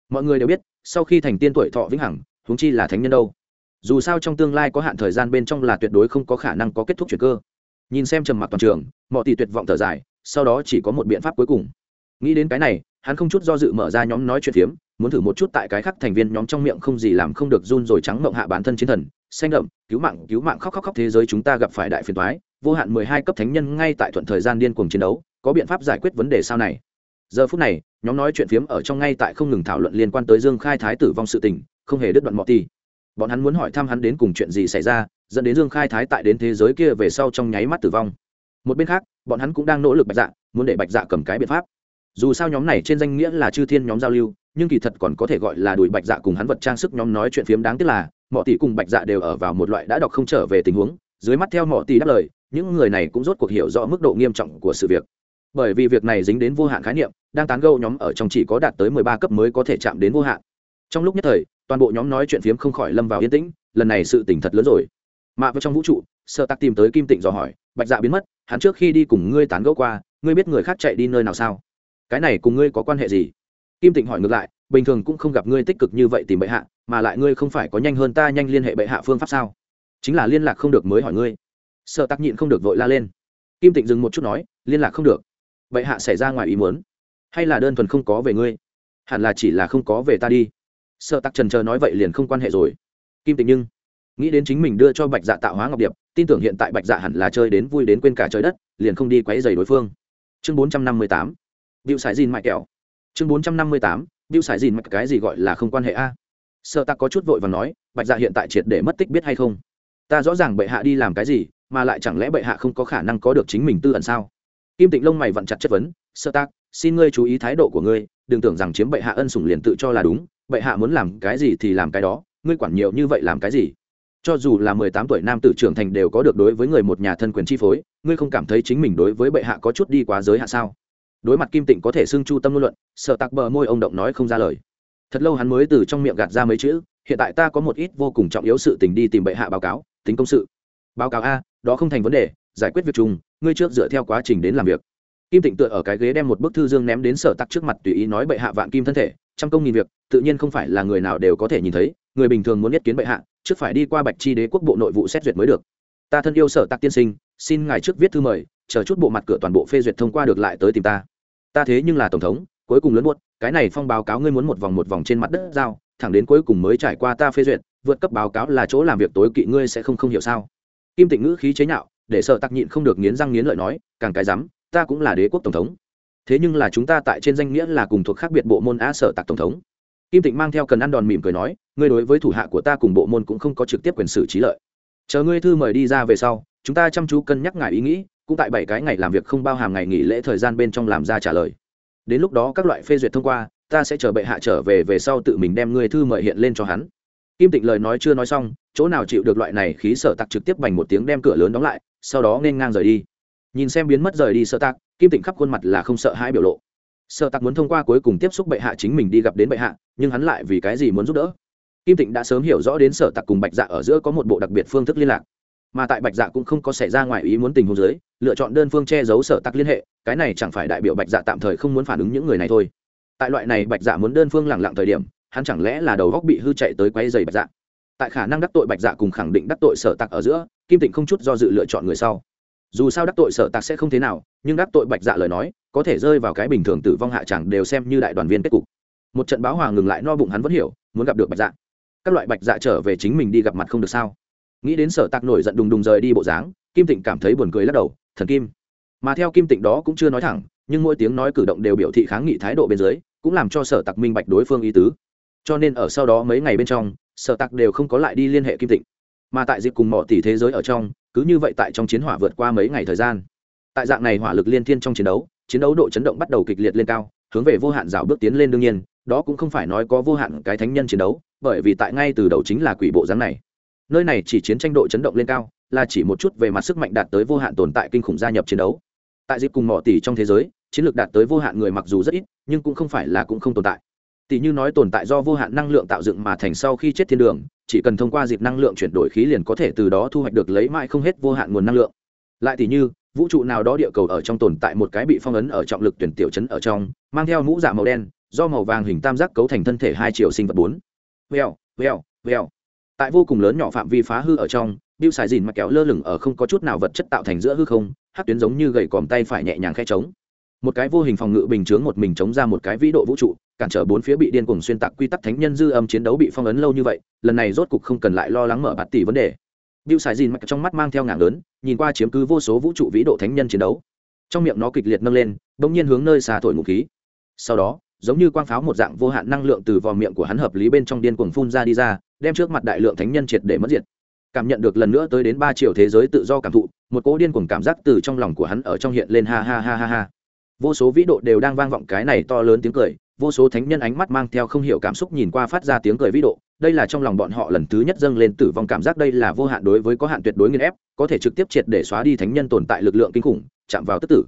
Mọi người đều biết, sau khi thành tiên tuổi thọ vĩnh hằng, huống chi là thánh nhân đâu? Dù sao trong tương lai có hạn thời gian bên trong là tuyệt đối không có khả năng có kết thúc chuyển cơ. Nhìn xem trầm mặc toàn trường, mọi tỷ tuyệt vọng thở dài, sau đó chỉ có một biện pháp cuối cùng. Nghĩ đến cái này, hắn không chút do dự mở ra nhóm nói chuyện phiếm, muốn thử một chút tại cái khác thành viên nhóm trong miệng không gì làm không được run rồi trắng mộng hạ bản thân chiến thần, xanh đậm, cứu mạng cứu mạng khóc khóc khóc thế giới chúng ta gặp phải đại phiền toái, vô hạn mười hai cấp thánh nhân ngay tại thuận thời gian điên cuồng chiến đấu, có biện pháp giải quyết vấn đề sau này. Giờ phút này, nhóm nói chuyện phiếm ở trong ngay tại không ngừng thảo luận liên quan tới dương khai thái tử vong sự tình, không hề đứt đoạn mọi tỷ bọn hắn muốn hỏi thăm hắn đến cùng chuyện gì xảy ra, dẫn đến dương khai thái tại đến thế giới kia về sau trong nháy mắt tử vong. Một bên khác, bọn hắn cũng đang nỗ lực bạch dạ muốn để bạch dạ cầm cái biện pháp. Dù sao nhóm này trên danh nghĩa là chư thiên nhóm giao lưu, nhưng kỳ thật còn có thể gọi là đuổi bạch dạ cùng hắn vật trang sức nhóm nói chuyện phiếm đáng tiếc là mọi tỷ cùng bạch dạ đều ở vào một loại đã đọc không trở về tình huống, dưới mắt theo mọi tỷ đáp lời, những người này cũng rốt cuộc hiểu rõ mức độ nghiêm trọng của sự việc. Bởi vì việc này dính đến vô hạn khái niệm, đang tán gâu nhóm ở trong chỉ có đạt tới mười ba cấp mới có thể chạm đến vô hạn. Trong lúc nhất thời toàn bộ nhóm nói chuyện phiếm không khỏi lâm vào yên tĩnh, lần này sự tỉnh thật lớn rồi. Mạ vào trong vũ trụ sợ tắc tìm tới kim tịnh dò hỏi, bạch dạ biến mất, hắn trước khi đi cùng ngươi tán gẫu qua, ngươi biết người khác chạy đi nơi nào sao? Cái này cùng ngươi có quan hệ gì? Kim tịnh hỏi ngược lại, bình thường cũng không gặp ngươi tích cực như vậy tìm bệ hạ, mà lại ngươi không phải có nhanh hơn ta nhanh liên hệ bệ hạ phương pháp sao? Chính là liên lạc không được mới hỏi ngươi. Sợ tắc nhịn không được vội la lên. Kim tịnh dừng một chút nói, liên lạc không được. Bệ hạ xảy ra ngoài ý muốn. Hay là đơn thuần không có về ngươi? Hẳn là chỉ là không có về ta đi sợ tắc trần chờ nói vậy liền không quan hệ rồi. Kim tịnh nhưng nghĩ đến chính mình đưa cho bạch dạ tạo hóa ngọc điệp, tin tưởng hiện tại bạch dạ hẳn là chơi đến vui đến quên cả trời đất, liền không đi quấy dày đối phương. Chương bốn trăm năm mươi tám điệu sải dìn mại kẹo. Chương bốn trăm năm mươi tám điệu sải dìn mại cái gì gọi là không quan hệ a? Sợ tắc có chút vội và nói, bạch dạ hiện tại triệt để mất tích biết hay không? Ta rõ ràng bệ hạ đi làm cái gì, mà lại chẳng lẽ bệ hạ không có khả năng có được chính mình tư ẩn sao? Kim tịnh lông mày vặn chặt chất vấn sợ tác xin ngươi chú ý thái độ của ngươi, đừng tưởng rằng chiếm bệ hạ ân sủng liền tự cho là đúng bệ hạ muốn làm cái gì thì làm cái đó, ngươi quản nhiều như vậy làm cái gì? Cho dù là mười tám tuổi nam tử trưởng thành đều có được đối với người một nhà thân quyền chi phối, ngươi không cảm thấy chính mình đối với bệ hạ có chút đi quá giới hạ sao? Đối mặt kim tịnh có thể xưng chu tâm luận sợ tặc bờ môi ông động nói không ra lời. Thật lâu hắn mới từ trong miệng gạt ra mấy chữ, hiện tại ta có một ít vô cùng trọng yếu sự tình đi tìm bệ hạ báo cáo, tính công sự. Báo cáo a, đó không thành vấn đề, giải quyết việc chung, ngươi trước dựa theo quá trình đến làm việc. Kim tịnh tựa ở cái ghế đem một bức thư dương ném đến sở tắc trước mặt tùy ý nói bệ hạ vạn kim thân thể trăm công nghìn việc, tự nhiên không phải là người nào đều có thể nhìn thấy, người bình thường muốn nhất kiến bệ hạ, trước phải đi qua bạch chi đế quốc bộ nội vụ xét duyệt mới được. Ta thân yêu sở tắc tiên sinh, xin ngài trước viết thư mời, chờ chút bộ mặt cửa toàn bộ phê duyệt thông qua được lại tới tìm ta. Ta thế nhưng là tổng thống, cuối cùng lớn buốt cái này phong báo cáo ngươi muốn một vòng một vòng trên mặt đất giao, thẳng đến cuối cùng mới trải qua ta phê duyệt, vượt cấp báo cáo là chỗ làm việc tối kỵ ngươi sẽ không không hiểu sao? Kim tịnh ngữ khí chế nhạo, để sợ tặc nhịn không được nghiến răng nghiến lợi nói, càng cái rắm, ta cũng là đế quốc tổng thống thế nhưng là chúng ta tại trên danh nghĩa là cùng thuộc khác biệt bộ môn a sở tạc tổng thống. Kim tịnh mang theo cần ăn đòn mỉm cười nói, ngươi đối với thủ hạ của ta cùng bộ môn cũng không có trực tiếp quyền xử trí lợi. Chờ ngươi thư mời đi ra về sau, chúng ta chăm chú cân nhắc ngài ý nghĩ, cũng tại bảy cái ngày làm việc không bao hàm ngày nghỉ lễ thời gian bên trong làm ra trả lời. Đến lúc đó các loại phê duyệt thông qua, ta sẽ chờ bệ hạ trở về về sau tự mình đem ngươi thư mời hiện lên cho hắn. Kim tịnh lời nói chưa nói xong, chỗ nào chịu được loại này khí sở tặc trực tiếp bành một tiếng đem cửa lớn đóng lại, sau đó nên ngang rời đi nhìn xem biến mất rời đi sợ tặc kim tịnh khắp khuôn mặt là không sợ hãi biểu lộ. Sợ tặc muốn thông qua cuối cùng tiếp xúc bệ hạ chính mình đi gặp đến bệ hạ, nhưng hắn lại vì cái gì muốn giúp đỡ? Kim tịnh đã sớm hiểu rõ đến sở tặc cùng bạch dạ ở giữa có một bộ đặc biệt phương thức liên lạc. Mà tại bạch dạ cũng không có xảy ra ngoài ý muốn tình huống dưới, lựa chọn đơn phương che giấu sở tặc liên hệ, cái này chẳng phải đại biểu bạch dạ tạm thời không muốn phản ứng những người này thôi. Tại loại này bạch dạ muốn đơn phương lẳng lặng thời điểm, hắn chẳng lẽ là đầu góc bị hư chạy tới quay dày bạch dạ? Tại khả năng đắc tội bạch dạ cùng khẳng định đắc tội sở tặc ở giữa, kim tịnh không chút do dự lựa chọn người sau dù sao đắc tội sở Tạc sẽ không thế nào, nhưng đắc tội bạch dạ lời nói, có thể rơi vào cái bình thường tử vong hạ chẳng đều xem như đại đoàn viên kết cục. Một trận báo hòa ngừng lại no bụng hắn vẫn hiểu, muốn gặp được bạch dạ. Các loại bạch dạ trở về chính mình đi gặp mặt không được sao? Nghĩ đến sở Tạc nổi giận đùng đùng rời đi bộ dáng, kim tịnh cảm thấy buồn cười lắc đầu, thần kim. Mà theo kim tịnh đó cũng chưa nói thẳng, nhưng mỗi tiếng nói cử động đều biểu thị kháng nghị thái độ bên dưới, cũng làm cho sở Tạc minh bạch đối phương ý tứ. Cho nên ở sau đó mấy ngày bên trong, sở Tạc đều không có lại đi liên hệ kim tịnh. Mà tại dịp cùng mỏ tỷ thế giới ở trong cứ như vậy tại trong chiến hỏa vượt qua mấy ngày thời gian. Tại dạng này hỏa lực liên thiên trong chiến đấu chiến đấu độ chấn động bắt đầu kịch liệt lên cao, hướng về vô hạn rào bước tiến lên đương nhiên, đó cũng không phải nói có vô hạn cái thánh nhân chiến đấu, bởi vì tại ngay từ đầu chính là quỷ bộ dáng này. Nơi này chỉ chiến tranh độ chấn động lên cao, là chỉ một chút về mặt sức mạnh đạt tới vô hạn tồn tại kinh khủng gia nhập chiến đấu. Tại dịp cùng mỏ tỷ trong thế giới, chiến lược đạt tới vô hạn người mặc dù rất ít, nhưng cũng không phải là cũng không tồn tại tỷ như nói tồn tại do vô hạn năng lượng tạo dựng mà thành sau khi chết thiên đường, chỉ cần thông qua dịp năng lượng chuyển đổi khí liền có thể từ đó thu hoạch được lấy mãi không hết vô hạn nguồn năng lượng. Lại tỷ như, vũ trụ nào đó địa cầu ở trong tồn tại một cái bị phong ấn ở trọng lực tuyển tiểu chấn ở trong, mang theo mũ dạ màu đen, do màu vàng hình tam giác cấu thành thân thể hai chiều sinh vật bốn. Vèo vèo vèo. Tại vô cùng lớn nhỏ phạm vi phá hư ở trong, bill xài dìn mà kéo lơ lửng ở không có chút nào vật chất tạo thành giữa hư không hát tuyến giống như gầy còm tay phải nhẹ nhàng khe trống một cái vô hình phòng ngự bình chướng một mình chống ra một cái vĩ độ vũ trụ, cản trở bốn phía bị điên cuồng xuyên tạc quy tắc thánh nhân dư âm chiến đấu bị phong ấn lâu như vậy, lần này rốt cục không cần lại lo lắng mở bạt tỷ vấn đề. Bill xài dìn mặc trong mắt mang theo ngảng lớn, nhìn qua chiếm cứ vô số vũ trụ vĩ độ thánh nhân chiến đấu. Trong miệng nó kịch liệt nâng lên, bỗng nhiên hướng nơi xa thổi ngụ khí. Sau đó, giống như quang pháo một dạng vô hạn năng lượng từ vò miệng của hắn hợp lý bên trong điên cuồng phun ra đi ra, đem trước mặt đại lượng thánh nhân triệt để mất diệt. Cảm nhận được lần nữa tới đến ba triệu thế giới tự do cảm thụ, một cỗ điên cuồng cảm giác từ trong lòng của hắn ở trong hiện lên ha ha ha ha ha vô số vĩ độ đều đang vang vọng cái này to lớn tiếng cười, vô số thánh nhân ánh mắt mang theo không hiểu cảm xúc nhìn qua phát ra tiếng cười vĩ độ, đây là trong lòng bọn họ lần thứ nhất dâng lên tử vong cảm giác, đây là vô hạn đối với có hạn tuyệt đối nghiên ép, có thể trực tiếp triệt để xóa đi thánh nhân tồn tại lực lượng kinh khủng, chạm vào tức tử.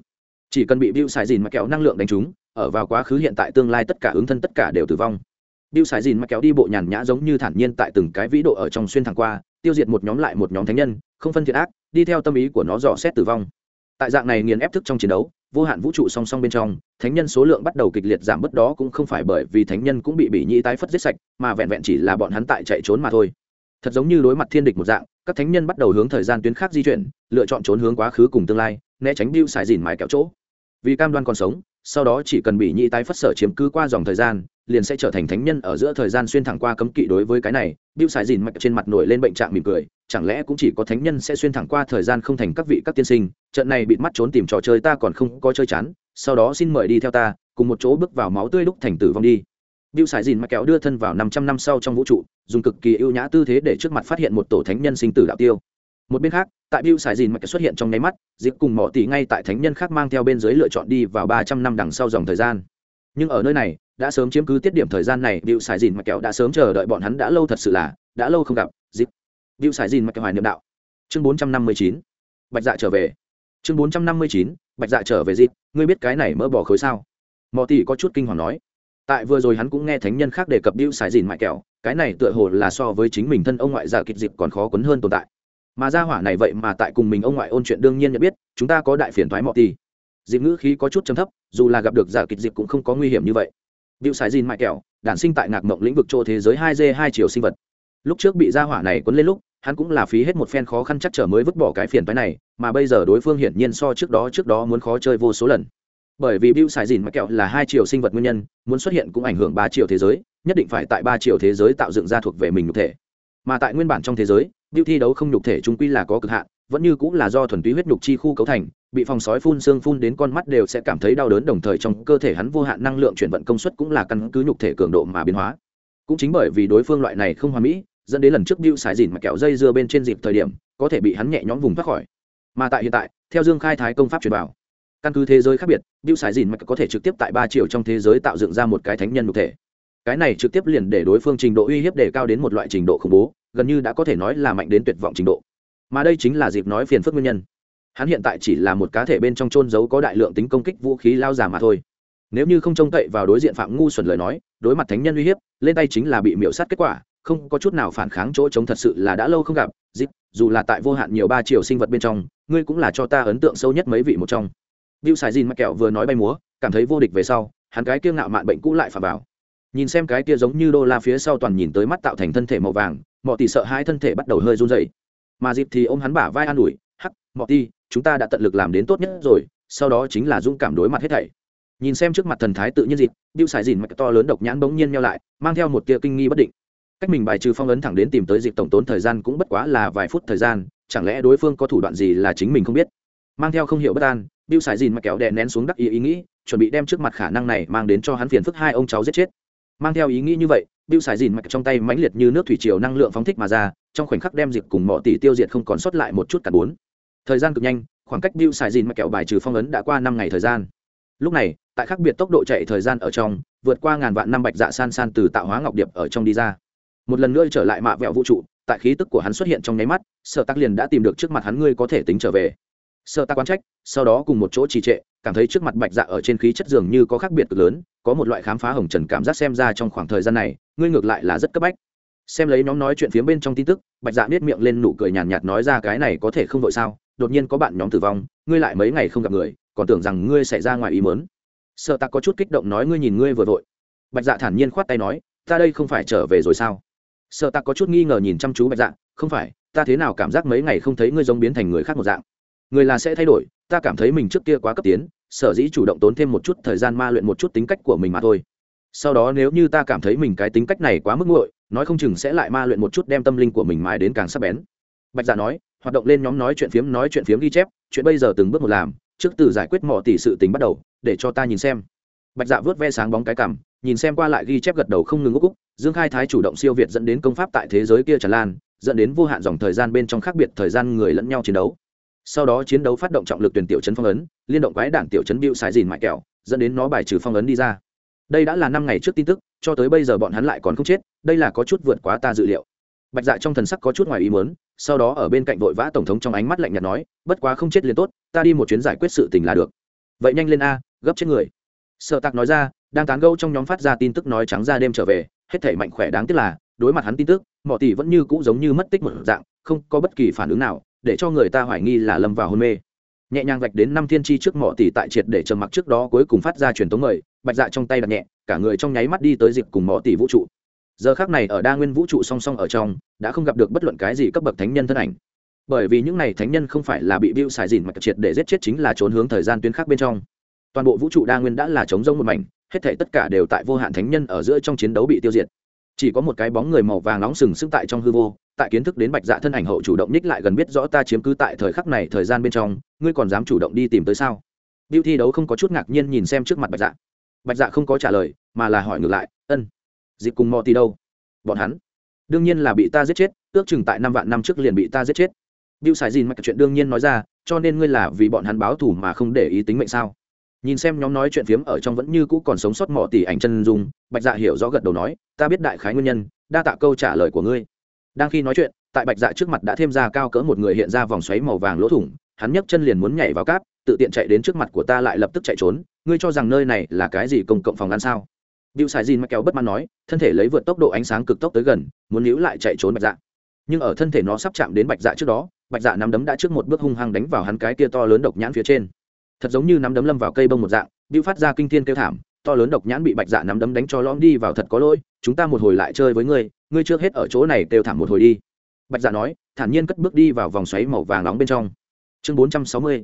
Chỉ cần bị bưu xài dìn mà kéo năng lượng đánh trúng, ở vào quá khứ hiện tại tương lai tất cả ứng thân tất cả đều tử vong. Bưu xài dìn mà kéo đi bộ nhàn nhã giống như thản nhiên tại từng cái vĩ độ ở trong xuyên thẳng qua, tiêu diệt một nhóm lại một nhóm thánh nhân, không phân thiện ác, đi theo tâm ý của nó dò xét tử vong. Tại dạng này nghiền ép thức trong chiến đấu vô hạn vũ trụ song song bên trong, thánh nhân số lượng bắt đầu kịch liệt giảm bớt đó cũng không phải bởi vì thánh nhân cũng bị bị nhĩ tái phất giết sạch, mà vẹn vẹn chỉ là bọn hắn tại chạy trốn mà thôi. Thật giống như đối mặt thiên địch một dạng, các thánh nhân bắt đầu hướng thời gian tuyến khác di chuyển, lựa chọn trốn hướng quá khứ cùng tương lai, né tránh biêu xài dìn mái kéo chỗ. Vì cam đoan còn sống, sau đó chỉ cần bị nhĩ tái phất sở chiếm cứ qua dòng thời gian, liền sẽ trở thành thánh nhân ở giữa thời gian xuyên thẳng qua cấm kỵ đối với cái này biêu xài dìn mạch trên mặt nổi lên bệnh trạng mỉm cười chẳng lẽ cũng chỉ có thánh nhân sẽ xuyên thẳng qua thời gian không thành các vị các tiên sinh trận này bị mắt trốn tìm trò chơi ta còn không có chơi chán sau đó xin mời đi theo ta cùng một chỗ bước vào máu tươi đúc thành tử vong đi bill Sải dìn mà kéo đưa thân vào năm trăm năm sau trong vũ trụ dùng cực kỳ ưu nhã tư thế để trước mặt phát hiện một tổ thánh nhân sinh tử đạo tiêu một bên khác tại bill Sải dìn mạch xuất hiện trong nháy mắt Diệp cùng mỏ tỷ ngay tại thánh nhân khác mang theo bên dưới lựa chọn đi vào ba trăm năm đằng sau dòng thời gian nhưng ở nơi này đã sớm chiếm cứ tiết điểm thời gian này Bill Sải Dìn mà kẹo đã sớm chờ đợi bọn hắn đã lâu thật sự là, đã lâu không gặp, Diệp. Diệu Sải Dìn mặc kẹo hoài niệm đạo. Chương 459. Bạch Dạ trở về. Chương 459. Bạch Dạ trở về dịp, ngươi biết cái này mơ bỏ khối sao? Mọ tỷ có chút kinh hoàng nói. Tại vừa rồi hắn cũng nghe thánh nhân khác đề cập Diệu Sải Dìn mại kẹo, cái này tựa hồ là so với chính mình thân ông ngoại dạ kịch dịp còn khó quấn hơn tồn tại. Mà gia hỏa này vậy mà tại cùng mình ông ngoại ôn chuyện đương nhiên nhận biết, chúng ta có đại phiền toái mọ tỷ. Dịp ngữ khí có chút trầm thấp, dù là gặp được dạ kịch dịp cũng không có nguy hiểm như vậy Diệu Sải Dìn mại kẹo, đản sinh tại ngạc mộng lĩnh vực chỗ thế giới 2G 2 chiều sinh vật. Lúc trước bị gia hỏa này cuốn lên lúc, hắn cũng là phí hết một phen khó khăn chắc trở mới vứt bỏ cái phiền phái này mà bây giờ đối phương hiển nhiên so trước đó trước đó muốn khó chơi vô số lần bởi vì bưu xài Dìn mắc kẹo là hai triệu sinh vật nguyên nhân, muốn xuất hiện cũng ảnh hưởng ba triệu thế giới, nhất định phải tại ba triệu thế giới tạo dựng ra thuộc về mình nhục thể. Mà tại nguyên bản trong thế giới, bưu thi đấu không nhục thể trung quy là có cực hạn, vẫn như cũng là do thuần túy huyết nhục chi khu cấu thành, bị phòng sói phun xương phun đến con mắt đều sẽ cảm thấy đau đớn đồng thời trong cơ thể hắn vô hạn năng lượng chuyển vận công suất cũng là căn cứ nhục thể cường độ mà biến hóa. Cũng chính bởi vì đối phương loại này không hoàn mỹ, dẫn đến lần trước Bưu Sải Dìn mà kẹo dây dưa bên trên dịp thời điểm, có thể bị hắn nhẹ nhõm vùng thoát khỏi. Mà tại hiện tại, theo Dương Khai Thái công pháp truyền vào, căn cứ thế giới khác biệt Bưu Sải Dìn mà có thể trực tiếp tại ba triệu trong thế giới tạo dựng ra một cái thánh nhân nhục thể. Cái này trực tiếp liền để đối phương trình độ uy hiếp đề cao đến một loại trình độ khủng bố, gần như đã có thể nói là mạnh đến tuyệt vọng trình độ. Mà đây chính là dịp nói phiền phức nguyên nhân hắn hiện tại chỉ là một cá thể bên trong chôn giấu có đại lượng tính công kích vũ khí lao giả mà thôi nếu như không trông cậy vào đối diện phạm ngu xuẩn lời nói đối mặt thánh nhân uy hiếp lên tay chính là bị miễu sát kết quả không có chút nào phản kháng chỗ chống thật sự là đã lâu không gặp dịp dù là tại vô hạn nhiều ba triệu sinh vật bên trong ngươi cũng là cho ta ấn tượng sâu nhất mấy vị một trong Bill Sài Jin kẹo vừa nói bay múa, cảm thấy vô địch về sau, hắn cái kia ngạo mạn bệnh cũ lại phà vào. Nhìn xem cái kia giống như đô la phía sau toàn nhìn tới mắt tạo thành thân thể màu vàng, Mọ Tỷ sợ hai thân thể bắt đầu hơi run rẩy. Mà dịp thì ôm hắn bả vai an ủi, "Hắc, Mọ Tỷ, chúng ta đã tận lực làm đến tốt nhất rồi sau đó chính là dũng cảm đối mặt hết thảy nhìn xem trước mặt thần thái tự nhiên dịp bill xài dìn mặc to lớn độc nhãn bỗng nhiên nhau lại mang theo một tia kinh nghi bất định cách mình bài trừ phong ấn thẳng đến tìm tới dịp tổng tốn thời gian cũng bất quá là vài phút thời gian chẳng lẽ đối phương có thủ đoạn gì là chính mình không biết mang theo không hiểu bất an bill sài dìn mạch kéo đè nén xuống đắc ý ý nghĩ chuẩn bị đem trước mặt khả năng này mang đến cho hắn phiền phức hai ông cháu giết chết mang theo ý nghĩ như vậy bill sài dìn mạch trong tay mãnh liệt như nước thủy triều năng lượng phóng thích mà ra trong khoảnh khắc đem dịp cùng mỏ tỷ tiêu diệt không còn sót lại một chút cả bốn thời gian cực nhanh khoảng cách Bill Sải Dìn mà kẹo bài trừ phong ấn đã qua năm ngày thời gian. Lúc này, tại khác biệt tốc độ chạy thời gian ở trong, vượt qua ngàn vạn năm bạch dạ san san từ tạo hóa ngọc điệp ở trong đi ra. Một lần nữa trở lại mạ vẹo vũ trụ, tại khí tức của hắn xuất hiện trong nháy mắt, sợ Tắc liền đã tìm được trước mặt hắn ngươi có thể tính trở về. sợ Tắc quan trách, sau đó cùng một chỗ trì trệ, cảm thấy trước mặt bạch dạ ở trên khí chất dường như có khác biệt cực lớn, có một loại khám phá hồng trần cảm giác xem ra trong khoảng thời gian này, ngươi ngược lại là rất cấp bách. Xem lấy nhóm nói chuyện phía bên trong tin tức, bạch dạ biết miệng lên nụ cười nhàn nhạt, nói ra cái này có thể không vội sao, đột nhiên có bạn nhóm tử vong ngươi lại mấy ngày không gặp người còn tưởng rằng ngươi xảy ra ngoài ý mớn sợ tắc có chút kích động nói ngươi nhìn ngươi vừa vội bạch dạ thản nhiên khoát tay nói ta đây không phải trở về rồi sao sợ tặc có chút nghi ngờ nhìn chăm chú bạch dạ không phải, ta thế nào cảm giác mấy ngày không thấy ngươi giống biến thành người khác một dạng? Người là sẽ thay đổi, ta cảm thấy mình trước kia quá cấp tiến, sở dĩ chủ động tốn thêm một chút thời gian ma luyện một chút tính cách của mình mà thôi. Sau đó nếu như ta cảm thấy mình cái tính cách này quá mức nguội, nói không chừng sẽ lại ma luyện một chút đem tâm linh của mình mãi đến càng sắc bén. Bạch dạ nói, hoạt động lên nhóm nói chuyện phiếm, nói chuyện phiếm ghi chép, chuyện bây giờ từng bước một làm, trước từ giải quyết mỏ tỷ sự tính bắt đầu, để cho ta nhìn xem. Bạch dạ vớt ve sáng bóng cái cằm nhìn xem qua lại ghi chép gật đầu không ngừng úc úc, dương khai thái chủ động siêu việt dẫn đến công pháp tại thế giới kia tràn lan, dẫn đến vô hạn dòng thời gian bên trong khác biệt thời gian người lẫn nhau chiến đấu. Sau đó chiến đấu phát động trọng lực tuyển tiểu chấn phong ấn, liên động quái đảng tiểu chấn bịu xài dìn mại kẹo, dẫn đến nó bài trừ phong ấn đi ra. Đây đã là năm ngày trước tin tức, cho tới bây giờ bọn hắn lại còn không chết, đây là có chút vượt quá ta dự liệu. Bạch dạ trong thần sắc có chút ngoài ý muốn, sau đó ở bên cạnh vội vã tổng thống trong ánh mắt lạnh nhạt nói, bất quá không chết liền tốt, ta đi một chuyến giải quyết sự tình là được. Vậy nhanh lên a, gấp chết người. Sợ tạc nói ra đang tán gẫu trong nhóm phát ra tin tức nói trắng ra đêm trở về, hết thể mạnh khỏe đáng tiếc là, đối mặt hắn tin tức, mỏ tỷ vẫn như cũ giống như mất tích một dạng, không có bất kỳ phản ứng nào, để cho người ta hoài nghi là lâm vào hôn mê. Nhẹ nhàng vạch đến năm thiên tri trước mỏ tỷ tại triệt để trầm mặc trước đó cuối cùng phát ra truyền tống mời, bạch dạ trong tay đặt nhẹ, cả người trong nháy mắt đi tới dịp cùng mỏ tỷ vũ trụ. Giờ khác này ở đa nguyên vũ trụ song song ở trong, đã không gặp được bất luận cái gì cấp bậc thánh nhân thân ảnh. Bởi vì những này thánh nhân không phải là bị bưu xài dìn mà triệt để giết chết chính là trốn hướng thời gian tuyến khác bên trong. Toàn bộ vũ trụ đa nguyên đã là chống rông một mảnh hết thảy tất cả đều tại vô hạn thánh nhân ở giữa trong chiến đấu bị tiêu diệt chỉ có một cái bóng người màu vàng nóng sừng sững tại trong hư vô tại kiến thức đến bạch dạ thân ảnh hậu chủ động ních lại gần biết rõ ta chiếm cứ tại thời khắc này thời gian bên trong ngươi còn dám chủ động đi tìm tới sao Bill thi đấu không có chút ngạc nhiên nhìn xem trước mặt Bạch Dạ. Bạch Dạ không có trả lời, mà là hỏi ngược lại, "Ân, dịp cùng mò tì đâu bọn hắn đương nhiên là bị ta giết chết ước chừng tại năm vạn năm trước liền bị ta giết chết Bill Sải Dìn mặc chuyện đương nhiên nói ra, cho nên ngươi là vì bọn hắn báo thù mà không để ý tính mệnh sao? Nhìn xem nhóm nói chuyện phiếm ở trong vẫn như cũ còn sống sót mỏ tỷ ảnh chân dung, Bạch Dạ hiểu rõ gật đầu nói, ta biết đại khái nguyên nhân, đa tạ câu trả lời của ngươi. Đang khi nói chuyện, tại Bạch Dạ trước mặt đã thêm ra cao cỡ một người hiện ra vòng xoáy màu vàng lỗ thủng, hắn nhấc chân liền muốn nhảy vào cáp, tự tiện chạy đến trước mặt của ta lại lập tức chạy trốn, ngươi cho rằng nơi này là cái gì công cộng phòng ăn sao? Bill Sải Dìn kéo bất mãn nói, thân thể lấy vượt tốc độ ánh sáng cực tốc tới gần, muốn níu lại chạy trốn Bạch Dạ. Nhưng ở thân thể nó sắp chạm đến Bạch Dạ trước đó, Bạch Dạ nắm đấm đã trước một bước hung hăng đánh vào hắn cái kia to lớn độc nhãn phía trên. Thật giống như nắm đấm lâm vào cây bông một dạng, bưu phát ra kinh thiên kêu thảm, to lớn độc nhãn bị Bạch Dạ nắm đấm đánh cho lõm đi vào thật có lỗi, chúng ta một hồi lại chơi với ngươi, ngươi trước hết ở chỗ này kêu thảm một hồi đi. Bạch Dạ nói, thản nhiên cất bước đi vào vòng xoáy màu vàng nóng bên trong chương 460.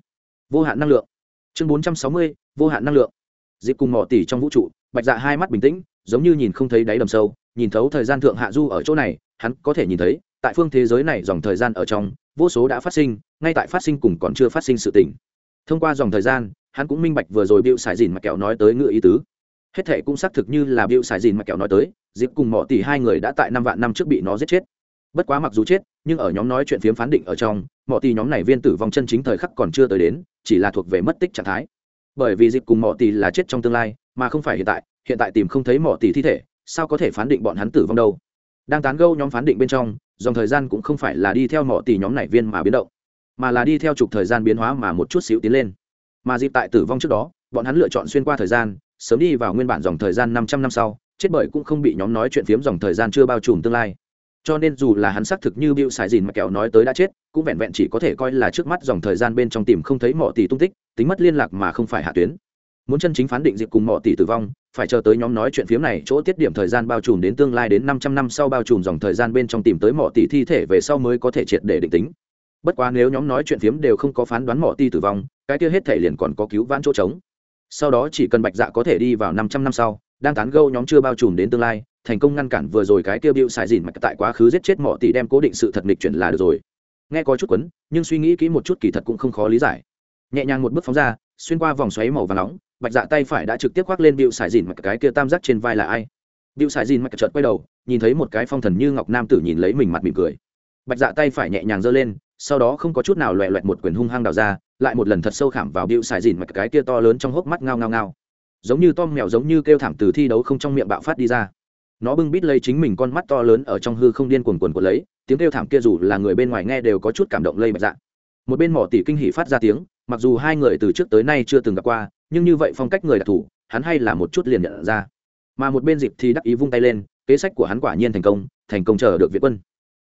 vô hạn năng lượng chương 460. vô hạn năng lượng dịp cùng mỏ tỉ trong vũ trụ bạch dạ hai mắt bình tĩnh giống như nhìn không thấy đáy đầm sâu nhìn thấu thời gian thượng hạ du ở chỗ này hắn có thể nhìn thấy tại phương thế giới này dòng thời gian ở trong vô số đã phát sinh ngay tại phát sinh cùng còn chưa phát sinh sự tỉnh thông qua dòng thời gian, hắn cũng minh bạch vừa rồi bịu xài dìn mà kẹo nói tới ngựa ý tứ. Hết thệ cũng xác thực như là bịu xài dìn mà kẹo nói tới dịp cùng mỏ tỷ hai người đã tại năm vạn năm trước bị nó giết chết. Bất quá mặc dù chết, nhưng ở nhóm nói chuyện phiếm phán định ở trong mỏ tỷ nhóm này viên tử vong chân chính thời khắc còn chưa tới đến, chỉ là thuộc về mất tích trạng thái. Bởi vì dịp cùng mỏ tỷ là chết trong tương lai, mà không phải hiện tại hiện tại tìm không thấy mỏ tỷ thi thể, sao có thể phán định bọn hắn tử vong đâu? Đang tán gâu nhóm phán định bên trong, dòng thời gian cũng không phải là đi theo mỏ tỷ nhóm này viên mà biến động mà là đi theo trục thời gian biến hóa mà một chút xíu tiến lên. Mà dịp tại tử vong trước đó, bọn hắn lựa chọn xuyên qua thời gian, sớm đi vào nguyên bản dòng thời gian năm trăm năm sau, chết bởi cũng không bị nhóm nói chuyện phiếm dòng thời gian chưa bao trùm tương lai. Cho nên dù là hắn xác thực như bịu xài dìn mà kẹo nói tới đã chết, cũng vẹn vẹn chỉ có thể coi là trước mắt dòng thời gian bên trong tìm không thấy mỏ tỷ tung tích, tính mất liên lạc mà không phải hạ tuyến. Muốn chân chính phán định dịp cùng mỏ tỷ tử vong, phải chờ tới nhóm nói chuyện phiếm này, chỗ tiết điểm thời gian bao trùm đến tương lai đến năm trăm năm sau bao trùm dòng thời gian bên trong tìm tới mỏ tỷ thi thể về sau mới có thể triệt để định tính bất quá nếu nhóm nói chuyện phiếm đều không có phán đoán mỏ ti tử vong, cái kia hết thể liền còn có cứu vãn chỗ trống. Sau đó chỉ cần bạch dạ có thể đi vào năm trăm năm sau, đang tán gâu nhóm chưa bao trùm đến tương lai, thành công ngăn cản vừa rồi cái kia bịu xài dìn mạch tại quá khứ giết chết mỏ tỷ đem cố định sự thật nghịch chuyển là được rồi. Nghe có chút quấn, nhưng suy nghĩ kỹ một chút kỳ thật cũng không khó lý giải. Nhẹ nhàng một bước phóng ra, xuyên qua vòng xoáy màu và nóng, bạch dạ tay phải đã trực tiếp khoác lên bịu xài dìn mạch cái kia tam giác trên vai là ai? Bịu xài dìn mạch chợt quay đầu, nhìn thấy một cái phong thần như ngọc nam tử nhìn lấy mình mặt mỉm cười. Bạch dạ tay phải nhẹ nhàng giơ lên sau đó không có chút nào loẹ loẹt một quyền hung hăng đào ra, lại một lần thật sâu khảm vào bịu xài dìn mặt cái kia to lớn trong hốc mắt ngao ngao ngao. Giống như tom mèo giống như kêu thảm từ thi đấu không trong miệng bạo phát đi ra. Nó bưng bít lấy chính mình con mắt to lớn ở trong hư không điên cuồn cuồn của lấy, tiếng kêu thảm kia dù là người bên ngoài nghe đều có chút cảm động lây bạch dạ. Một bên mỏ tỷ kinh hỉ phát ra tiếng, mặc dù hai người từ trước tới nay chưa từng gặp qua, nhưng như vậy phong cách người đặc thù, hắn hay là một chút liền nhận ra. Mà một bên dịp thì đắc ý vung tay lên, kế sách của hắn quả nhiên thành công thành công chờ được việt quân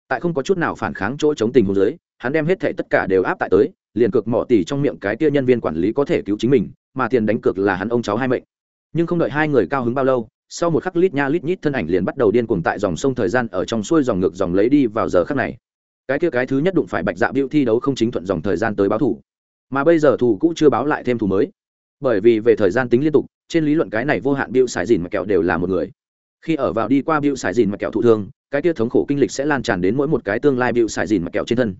tại không có chút nào phản kháng chỗ chống tình huống dưới, hắn đem hết thệ tất cả đều áp tại tới, liền cược mỏ tỷ trong miệng cái tia nhân viên quản lý có thể cứu chính mình, mà tiền đánh cược là hắn ông cháu hai mệnh. Nhưng không đợi hai người cao hứng bao lâu, sau một khắc lít nha lít nhít thân ảnh liền bắt đầu điên cuồng tại dòng sông thời gian ở trong xuôi dòng ngược dòng lấy đi vào giờ khắc này. Cái kia cái thứ nhất đụng phải bạch dạ biểu thi đấu không chính thuận dòng thời gian tới báo thủ. Mà bây giờ thủ cũ chưa báo lại thêm thủ mới. Bởi vì về thời gian tính liên tục, trên lý luận cái này vô hạn biểu xài dìn mà kẹo đều là một người. Khi ở vào đi qua biểu xài dìn mà kẹo thụ thương cái tia thống khổ kinh lịch sẽ lan tràn đến mỗi một cái tương lai biểu xài dìn mặc kẹo trên thân.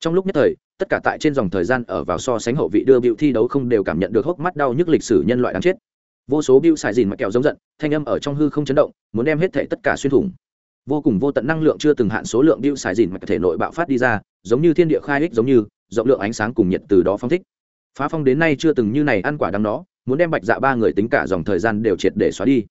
Trong lúc nhất thời, tất cả tại trên dòng thời gian ở vào so sánh hậu vị đưa biểu thi đấu không đều cảm nhận được hốc mắt đau nhức lịch sử nhân loại đáng chết. Vô số bịu xài dìn mặc kẹo giống giận, thanh âm ở trong hư không chấn động, muốn đem hết thể tất cả xuyên thủng. Vô cùng vô tận năng lượng chưa từng hạn số lượng bịu xài dìn mặc thể nội bạo phát đi ra, giống như thiên địa khai ích giống như, rộng lượng ánh sáng cùng nhiệt từ đó phong thích. Phá phong đến nay chưa từng như này ăn quả đắng đó, muốn đem bạch dạ ba người tính cả dòng thời gian đều triệt để xóa đi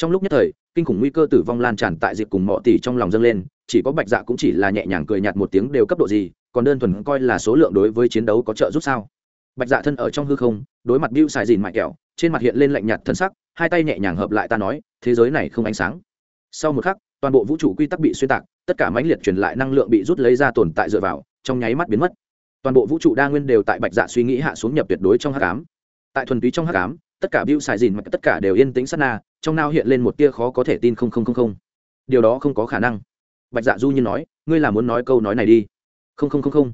trong lúc nhất thời, kinh khủng nguy cơ tử vong lan tràn tại dịp cùng mọi tỷ trong lòng dâng lên, chỉ có bạch dạ cũng chỉ là nhẹ nhàng cười nhạt một tiếng đều cấp độ gì, còn đơn thuần coi là số lượng đối với chiến đấu có trợ giúp sao? Bạch dạ thân ở trong hư không, đối mặt bưu xài dìn mại kẹo, trên mặt hiện lên lạnh nhạt thân sắc, hai tay nhẹ nhàng hợp lại ta nói, thế giới này không ánh sáng. Sau một khắc, toàn bộ vũ trụ quy tắc bị xuyên tạc, tất cả mãnh liệt truyền lại năng lượng bị rút lấy ra tồn tại dựa vào, trong nháy mắt biến mất. Toàn bộ vũ trụ đa nguyên đều tại bạch dạ suy nghĩ hạ xuống nhập tuyệt đối trong hắc ám. Tại thuần túy trong hắc ám tất cả bưu xài dìn mà tất cả đều yên tĩnh sát na, trong nao hiện lên một tia khó có thể tin không không không không. Điều đó không có khả năng. Bạch dạ du nhiên nói, ngươi là muốn nói câu nói này đi. Không không không không.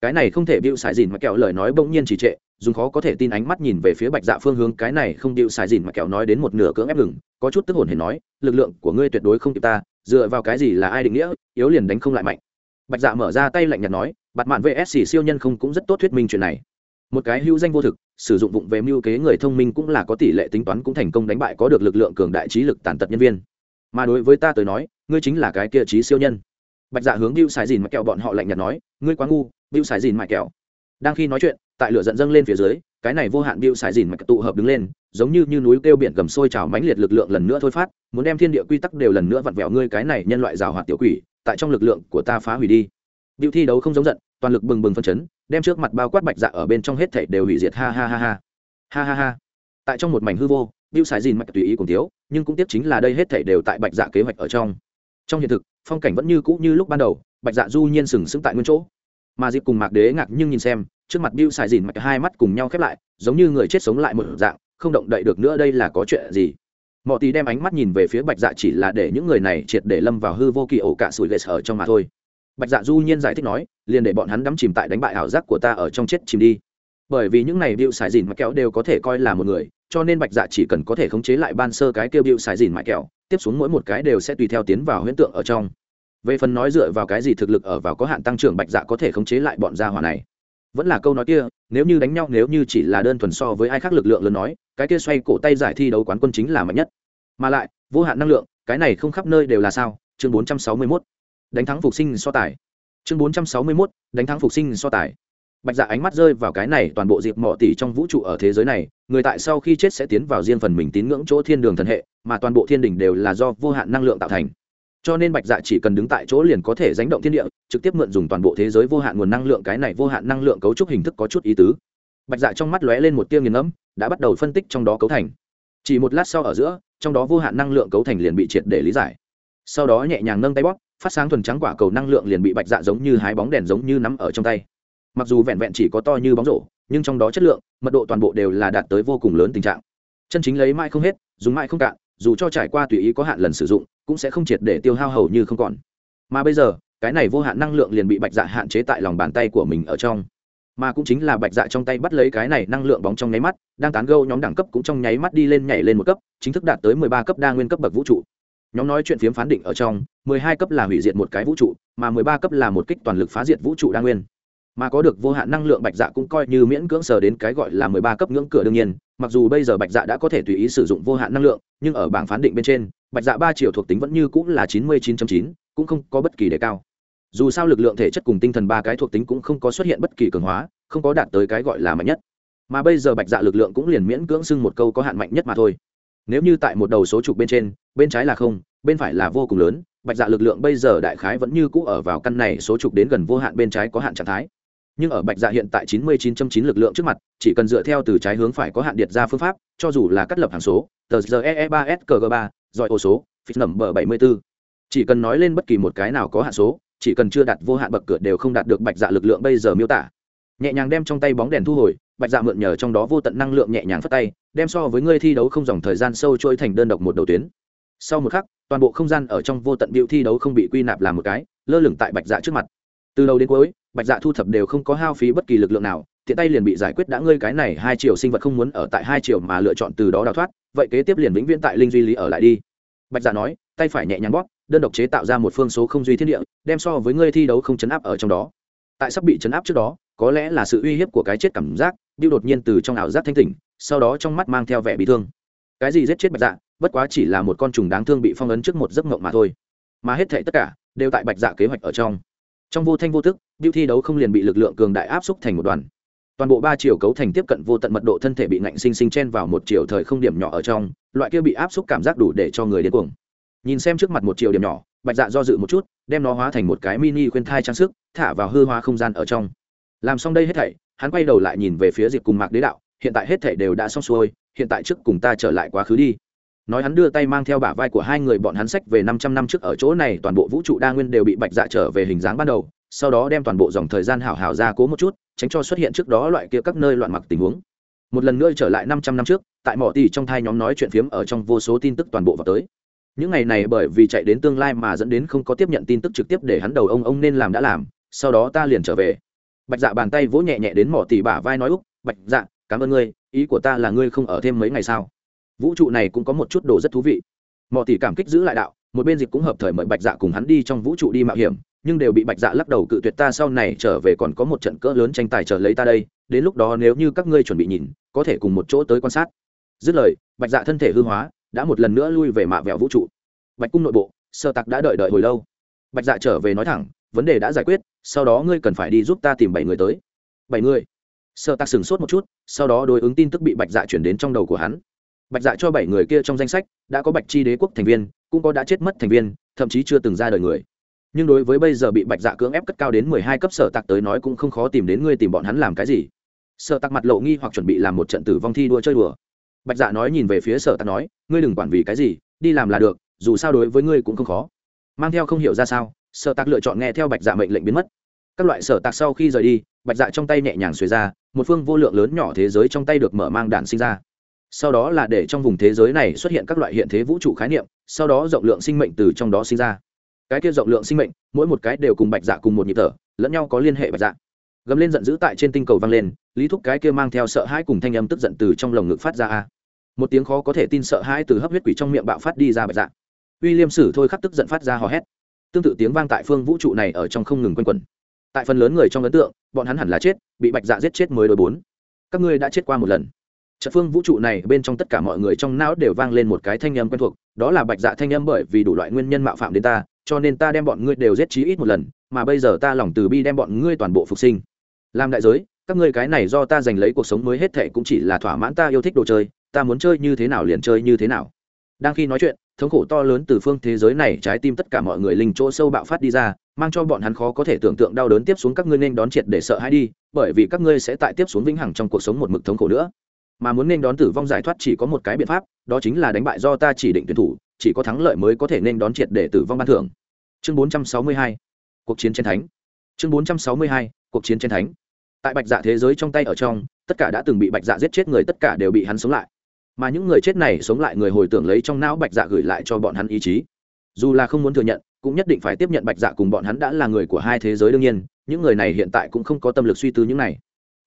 Cái này không thể bưu xài dìn mà kẹo lời nói bỗng nhiên chỉ trệ, dùng khó có thể tin ánh mắt nhìn về phía bạch dạ phương hướng, cái này không bịu xài dìn mà kẹo nói đến một nửa cưỡng ép ngừng, có chút tức hồn hề nói, lực lượng của ngươi tuyệt đối không kịp ta, dựa vào cái gì là ai định nghĩa, yếu liền đánh không lại mạnh. Bạch dạ mở ra tay lạnh nhạt nói, bạt mạn vsc siêu nhân không cũng rất tốt thuyết minh chuyện này. Một cái hữu danh vô thực sử dụng vụng về mưu kế người thông minh cũng là có tỷ lệ tính toán cũng thành công đánh bại, có được lực lượng cường đại trí lực tàn tật nhân viên. Mà đối với ta tới nói, ngươi chính là cái kia trí siêu nhân. Bạch dạ hướng bưu xài dìn mà kẹo bọn họ lạnh nhạt nói, ngươi quá ngu, bưu xài dìn mại kẹo. Đang khi nói chuyện, tại lửa giận dâng lên phía dưới, cái này vô hạn bưu xài dìn mạch tụ hợp đứng lên, giống như như núi kêu biển gầm sôi trào mãnh liệt lực lượng lần nữa thôi phát, muốn đem thiên địa quy tắc đều lần nữa vặn vẹo, ngươi cái này nhân loại rào hoạt tiểu quỷ, tại trong lực lượng của ta phá hủy đi. Biểu thi đấu không giống giận, toàn lực bừng bừng phân chấn, đem trước mặt bao quát bạch dạ ở bên trong hết thảy đều hủy diệt, ha ha ha ha. Ha ha ha. Tại trong một mảnh hư vô biểu xài dìn mạch tùy ý cùng thiếu, nhưng cũng tiếp chính là đây hết thảy đều tại bạch dạ kế hoạch ở trong. Trong hiện thực, phong cảnh vẫn như cũ như lúc ban đầu, bạch dạ du nhiên sừng sững tại nguyên chỗ. Mà Diệp cùng mạc đế ngạc nhưng nhìn xem, trước mặt biểu xài dìn mạch hai mắt cùng nhau khép lại, giống như người chết sống lại một dạng, không động đậy được nữa đây là có chuyện gì. Mọi tí đem ánh mắt nhìn về phía bạch dạ chỉ là để những người này triệt để lâm vào hư vô kỳ ổ cả sủi lệ ở trong mà thôi bạch dạ du nhiên giải thích nói, liền để bọn hắn đắm chìm tại đánh bại ảo giác của ta ở trong chết chìm đi. Bởi vì những này bịu xài dìn mà kẹo đều có thể coi là một người, cho nên bạch dạ chỉ cần có thể khống chế lại ban sơ cái kêu bịu xài dìn mãi kẹo, tiếp xuống mỗi một cái đều sẽ tùy theo tiến vào huyễn tượng ở trong. Về phần nói dựa vào cái gì thực lực ở vào có hạn tăng trưởng, bạch dạ có thể khống chế lại bọn gia hỏa này. Vẫn là câu nói kia, nếu như đánh nhau, nếu như chỉ là đơn thuần so với ai khác lực lượng lớn nói, cái kia xoay cổ tay giải thi đấu quán quân chính là mạnh nhất. Mà lại, vô hạn năng lượng, cái này không khắp nơi đều là sao? Chương 461 đánh thắng phục sinh so tài. Chương 461, đánh thắng phục sinh so tài. Bạch dạ ánh mắt rơi vào cái này toàn bộ dịp mỏ tỷ trong vũ trụ ở thế giới này người tại sau khi chết sẽ tiến vào riêng phần mình tín ngưỡng chỗ thiên đường thần hệ mà toàn bộ thiên đình đều là do vô hạn năng lượng tạo thành. Cho nên bạch dạ chỉ cần đứng tại chỗ liền có thể dánh động thiên địa trực tiếp mượn dùng toàn bộ thế giới vô hạn nguồn năng lượng cái này vô hạn năng lượng cấu trúc hình thức có chút ý tứ. Bạch dạ trong mắt lóe lên một tiêu nghiền ngẫm đã bắt đầu phân tích trong đó cấu thành. Chỉ một lát sau ở giữa trong đó vô hạn năng lượng cấu thành liền bị triệt để lý giải. Sau đó nhẹ nhàng nâng tay bóp phát sáng thuần trắng quả cầu năng lượng liền bị bạch dạ giống như hái bóng đèn giống như nắm ở trong tay. Mặc dù vẹn vẹn chỉ có to như bóng rổ, nhưng trong đó chất lượng, mật độ toàn bộ đều là đạt tới vô cùng lớn tình trạng. Chân chính lấy mãi không hết, dùng mãi không cạn, dù cho trải qua tùy ý có hạn lần sử dụng, cũng sẽ không triệt để tiêu hao hầu như không còn. Mà bây giờ, cái này vô hạn năng lượng liền bị bạch dạ hạn chế tại lòng bàn tay của mình ở trong. Mà cũng chính là bạch dạ trong tay bắt lấy cái này năng lượng bóng trong nháy mắt, đang tán gâu nhóm đẳng cấp cũng trong nháy mắt đi lên nhảy lên một cấp, chính thức đạt tới mười ba cấp đa nguyên cấp bậc vũ trụ nhóm nói chuyện phiếm phán định ở trong, mười hai cấp là hủy diệt một cái vũ trụ, mà mười ba cấp là một kích toàn lực phá diệt vũ trụ đa nguyên. Mà có được vô hạn năng lượng bạch dạ cũng coi như miễn cưỡng sờ đến cái gọi là mười ba cấp ngưỡng cửa đương nhiên, mặc dù bây giờ bạch dạ đã có thể tùy ý sử dụng vô hạn năng lượng, nhưng ở bảng phán định bên trên, bạch dạ ba triệu thuộc tính vẫn như cũng là chín mươi chín chín, cũng không có bất kỳ đề cao. Dù sao lực lượng thể chất cùng tinh thần ba cái thuộc tính cũng không có xuất hiện bất kỳ cường hóa, không có đạt tới cái gọi là mạnh nhất. Mà bây giờ bạch dạ lực lượng cũng liền miễn cưỡng xưng một câu có hạn mạnh nhất mà thôi nếu như tại một đầu số trục bên trên, bên trái là không, bên phải là vô cùng lớn, bạch dạ lực lượng bây giờ đại khái vẫn như cũ ở vào căn này số trục đến gần vô hạn bên trái có hạn trạng thái nhưng ở bạch dạ hiện tại 99.9 lực lượng trước mặt, chỉ cần dựa theo từ trái hướng phải có hạn điệt ra phương pháp, cho dù là cắt lập hàng số, tờ giờ ee 3 skg 3 dọi ô số, phích nẩm bờ 74. chỉ cần nói lên bất kỳ một cái nào có hạn số, chỉ cần chưa đạt vô hạn bậc cửa đều không đạt được bạch dạ lực lượng bây giờ miêu tả nhẹ nhàng đem trong tay bóng đèn thu hồi, bạch dạ mượn nhờ trong đó vô tận năng lượng nhẹ nhàng phất tay đem so với ngươi thi đấu không dòng thời gian sâu trôi thành đơn độc một đầu tuyến. Sau một khắc, toàn bộ không gian ở trong vô tận biểu thi đấu không bị quy nạp làm một cái, lơ lửng tại bạch dạ trước mặt. Từ đầu đến cuối, bạch dạ thu thập đều không có hao phí bất kỳ lực lượng nào, tiện tay liền bị giải quyết đã ngươi cái này hai triệu sinh vật không muốn ở tại hai triệu mà lựa chọn từ đó đào thoát, vậy kế tiếp liền vĩnh viễn tại linh duy lý ở lại đi. Bạch dạ nói, tay phải nhẹ nhàng bóp, đơn độc chế tạo ra một phương số không duy thiên địa, đem so với ngươi thi đấu không chấn áp ở trong đó. Tại sắp bị chấn áp trước đó, có lẽ là sự uy hiếp của cái chết cảm giác biêu đột nhiên từ trong ảo giác thanh tỉnh sau đó trong mắt mang theo vẻ bị thương. Cái gì giết chết bạch dạ bất quá chỉ là một con trùng đáng thương bị phong ấn trước một giấc mộng mà thôi. Mà hết thể tất cả đều tại bạch dạ kế hoạch ở trong. Trong vô thanh vô tức diệu thi đấu không liền bị lực lượng cường đại áp xúc thành một đoàn. Toàn bộ ba chiều cấu thành tiếp cận vô tận mật độ thân thể bị ngạnh sinh sinh chen vào một chiều thời không điểm nhỏ ở trong, loại kia bị áp xúc cảm giác đủ để cho người điên cuồng. Nhìn xem trước mặt một chiều điểm nhỏ, bạch dạ do dự một chút, đem nó hóa thành một cái mini khuyên thai trang sức, thả vào hư hoa không gian ở trong. Làm xong đây hết thảy, hắn quay đầu lại nhìn về phía diệp cùng mạc đế đạo hiện tại hết thảy đều đã xong xuôi, hiện tại trước cùng ta trở lại quá khứ đi. Nói hắn đưa tay mang theo bả vai của hai người bọn hắn sách về năm trăm năm trước ở chỗ này, toàn bộ vũ trụ đa nguyên đều bị bạch dạ trở về hình dáng ban đầu, sau đó đem toàn bộ dòng thời gian hảo hảo ra cố một chút, tránh cho xuất hiện trước đó loại kia các nơi loạn mặc tình huống. Một lần nữa trở lại năm trăm năm trước, tại mỏ tỷ trong thai nhóm nói chuyện phiếm ở trong vô số tin tức toàn bộ vào tới. Những ngày này bởi vì chạy đến tương lai mà dẫn đến không có tiếp nhận tin tức trực tiếp để hắn đầu ông ông nên làm đã làm, sau đó ta liền trở về. Bạch dạ bàn tay vỗ nhẹ nhẹ đến mỏ tỷ bả vai nói úc, bạch dạ cảm ơn ngươi, ý của ta là ngươi không ở thêm mấy ngày sao? Vũ trụ này cũng có một chút đồ rất thú vị. Mọi tỷ cảm kích giữ lại đạo, một bên dịch cũng hợp thời mời bạch dạ cùng hắn đi trong vũ trụ đi mạo hiểm, nhưng đều bị bạch dạ lắc đầu cự tuyệt ta sau này trở về còn có một trận cỡ lớn tranh tài chờ lấy ta đây, đến lúc đó nếu như các ngươi chuẩn bị nhìn, có thể cùng một chỗ tới quan sát. Dứt lời, bạch dạ thân thể hư hóa, đã một lần nữa lui về mạ vẹo vũ trụ. Bạch cung nội bộ, sơ tặc đã đợi đợi hồi lâu. Bạch dạ trở về nói thẳng, vấn đề đã giải quyết, sau đó ngươi cần phải đi giúp ta tìm bảy người tới. Bảy người? Sợ tặc sửng sốt một chút, sau đó đối ứng tin tức bị bạch dạ chuyển đến trong đầu của hắn. Bạch dạ cho bảy người kia trong danh sách, đã có bạch chi đế quốc thành viên, cũng có đã chết mất thành viên, thậm chí chưa từng ra đời người. Nhưng đối với bây giờ bị bạch dạ cưỡng ép cất cao đến mười hai cấp sở tặc tới nói cũng không khó tìm đến ngươi tìm bọn hắn làm cái gì. Sở tặc mặt lộ nghi hoặc chuẩn bị làm một trận tử vong thi đua chơi đùa. Bạch dạ nói nhìn về phía sở tặc nói, ngươi đừng quản vì cái gì, đi làm là được, dù sao đối với ngươi cũng không khó. Mang theo không hiểu ra sao, sở tặc lựa chọn nghe theo bạch dạ mệnh lệnh biến mất. Các loại sở tặc sau khi rời đi bạch dạ trong tay nhẹ nhàng xuề ra, một phương vô lượng lớn nhỏ thế giới trong tay được mở mang đạn sinh ra. Sau đó là để trong vùng thế giới này xuất hiện các loại hiện thế vũ trụ khái niệm, sau đó rộng lượng sinh mệnh từ trong đó sinh ra. Cái kia rộng lượng sinh mệnh, mỗi một cái đều cùng bạch dạ cùng một nhịp thở, lẫn nhau có liên hệ bạch dạ. Gầm lên giận dữ tại trên tinh cầu vang lên, lý thúc cái kia mang theo sợ hãi cùng thanh âm tức giận từ trong lồng ngực phát ra a. Một tiếng khó có thể tin sợ hãi từ hấp huyết quỷ trong miệng bạo phát đi ra bạch dạ. Uy liêm sử thôi khắc tức giận phát ra hò hét. Tương tự tiếng vang tại phương vũ trụ này ở trong không ngừng quanh quẩn tại phần lớn người trong ấn tượng, bọn hắn hẳn là chết, bị bạch dạ giết chết mới đôi bốn. Các ngươi đã chết qua một lần. Trận phương vũ trụ này bên trong tất cả mọi người trong não đều vang lên một cái thanh âm quen thuộc, đó là bạch dạ thanh âm bởi vì đủ loại nguyên nhân mạo phạm đến ta, cho nên ta đem bọn ngươi đều giết chí ít một lần, mà bây giờ ta lòng từ bi đem bọn ngươi toàn bộ phục sinh. Làm đại giới, các ngươi cái này do ta giành lấy cuộc sống mới hết thệ cũng chỉ là thỏa mãn ta yêu thích đồ chơi, ta muốn chơi như thế nào liền chơi như thế nào. Đang khi nói chuyện thống khổ to lớn từ phương thế giới này, trái tim tất cả mọi người linh chỗ sâu bạo phát đi ra, mang cho bọn hắn khó có thể tưởng tượng đau đớn tiếp xuống các ngươi nên đón triệt để sợ hãi đi, bởi vì các ngươi sẽ tại tiếp xuống vĩnh hằng trong cuộc sống một mực thống khổ nữa. Mà muốn nên đón tử vong giải thoát chỉ có một cái biện pháp, đó chính là đánh bại do ta chỉ định tuyển thủ, chỉ có thắng lợi mới có thể nên đón triệt để tử vong ban thưởng. Chương 462 cuộc chiến chiến thánh. Chương 462 cuộc chiến chiến thánh. Tại bạch dạ thế giới trong tay ở trong, tất cả đã từng bị bạch dạ giết chết người, tất cả đều bị hắn sống lại mà những người chết này sống lại người hồi tưởng lấy trong não bạch dạ gửi lại cho bọn hắn ý chí. Dù là không muốn thừa nhận, cũng nhất định phải tiếp nhận bạch dạ cùng bọn hắn đã là người của hai thế giới đương nhiên, những người này hiện tại cũng không có tâm lực suy tư những này.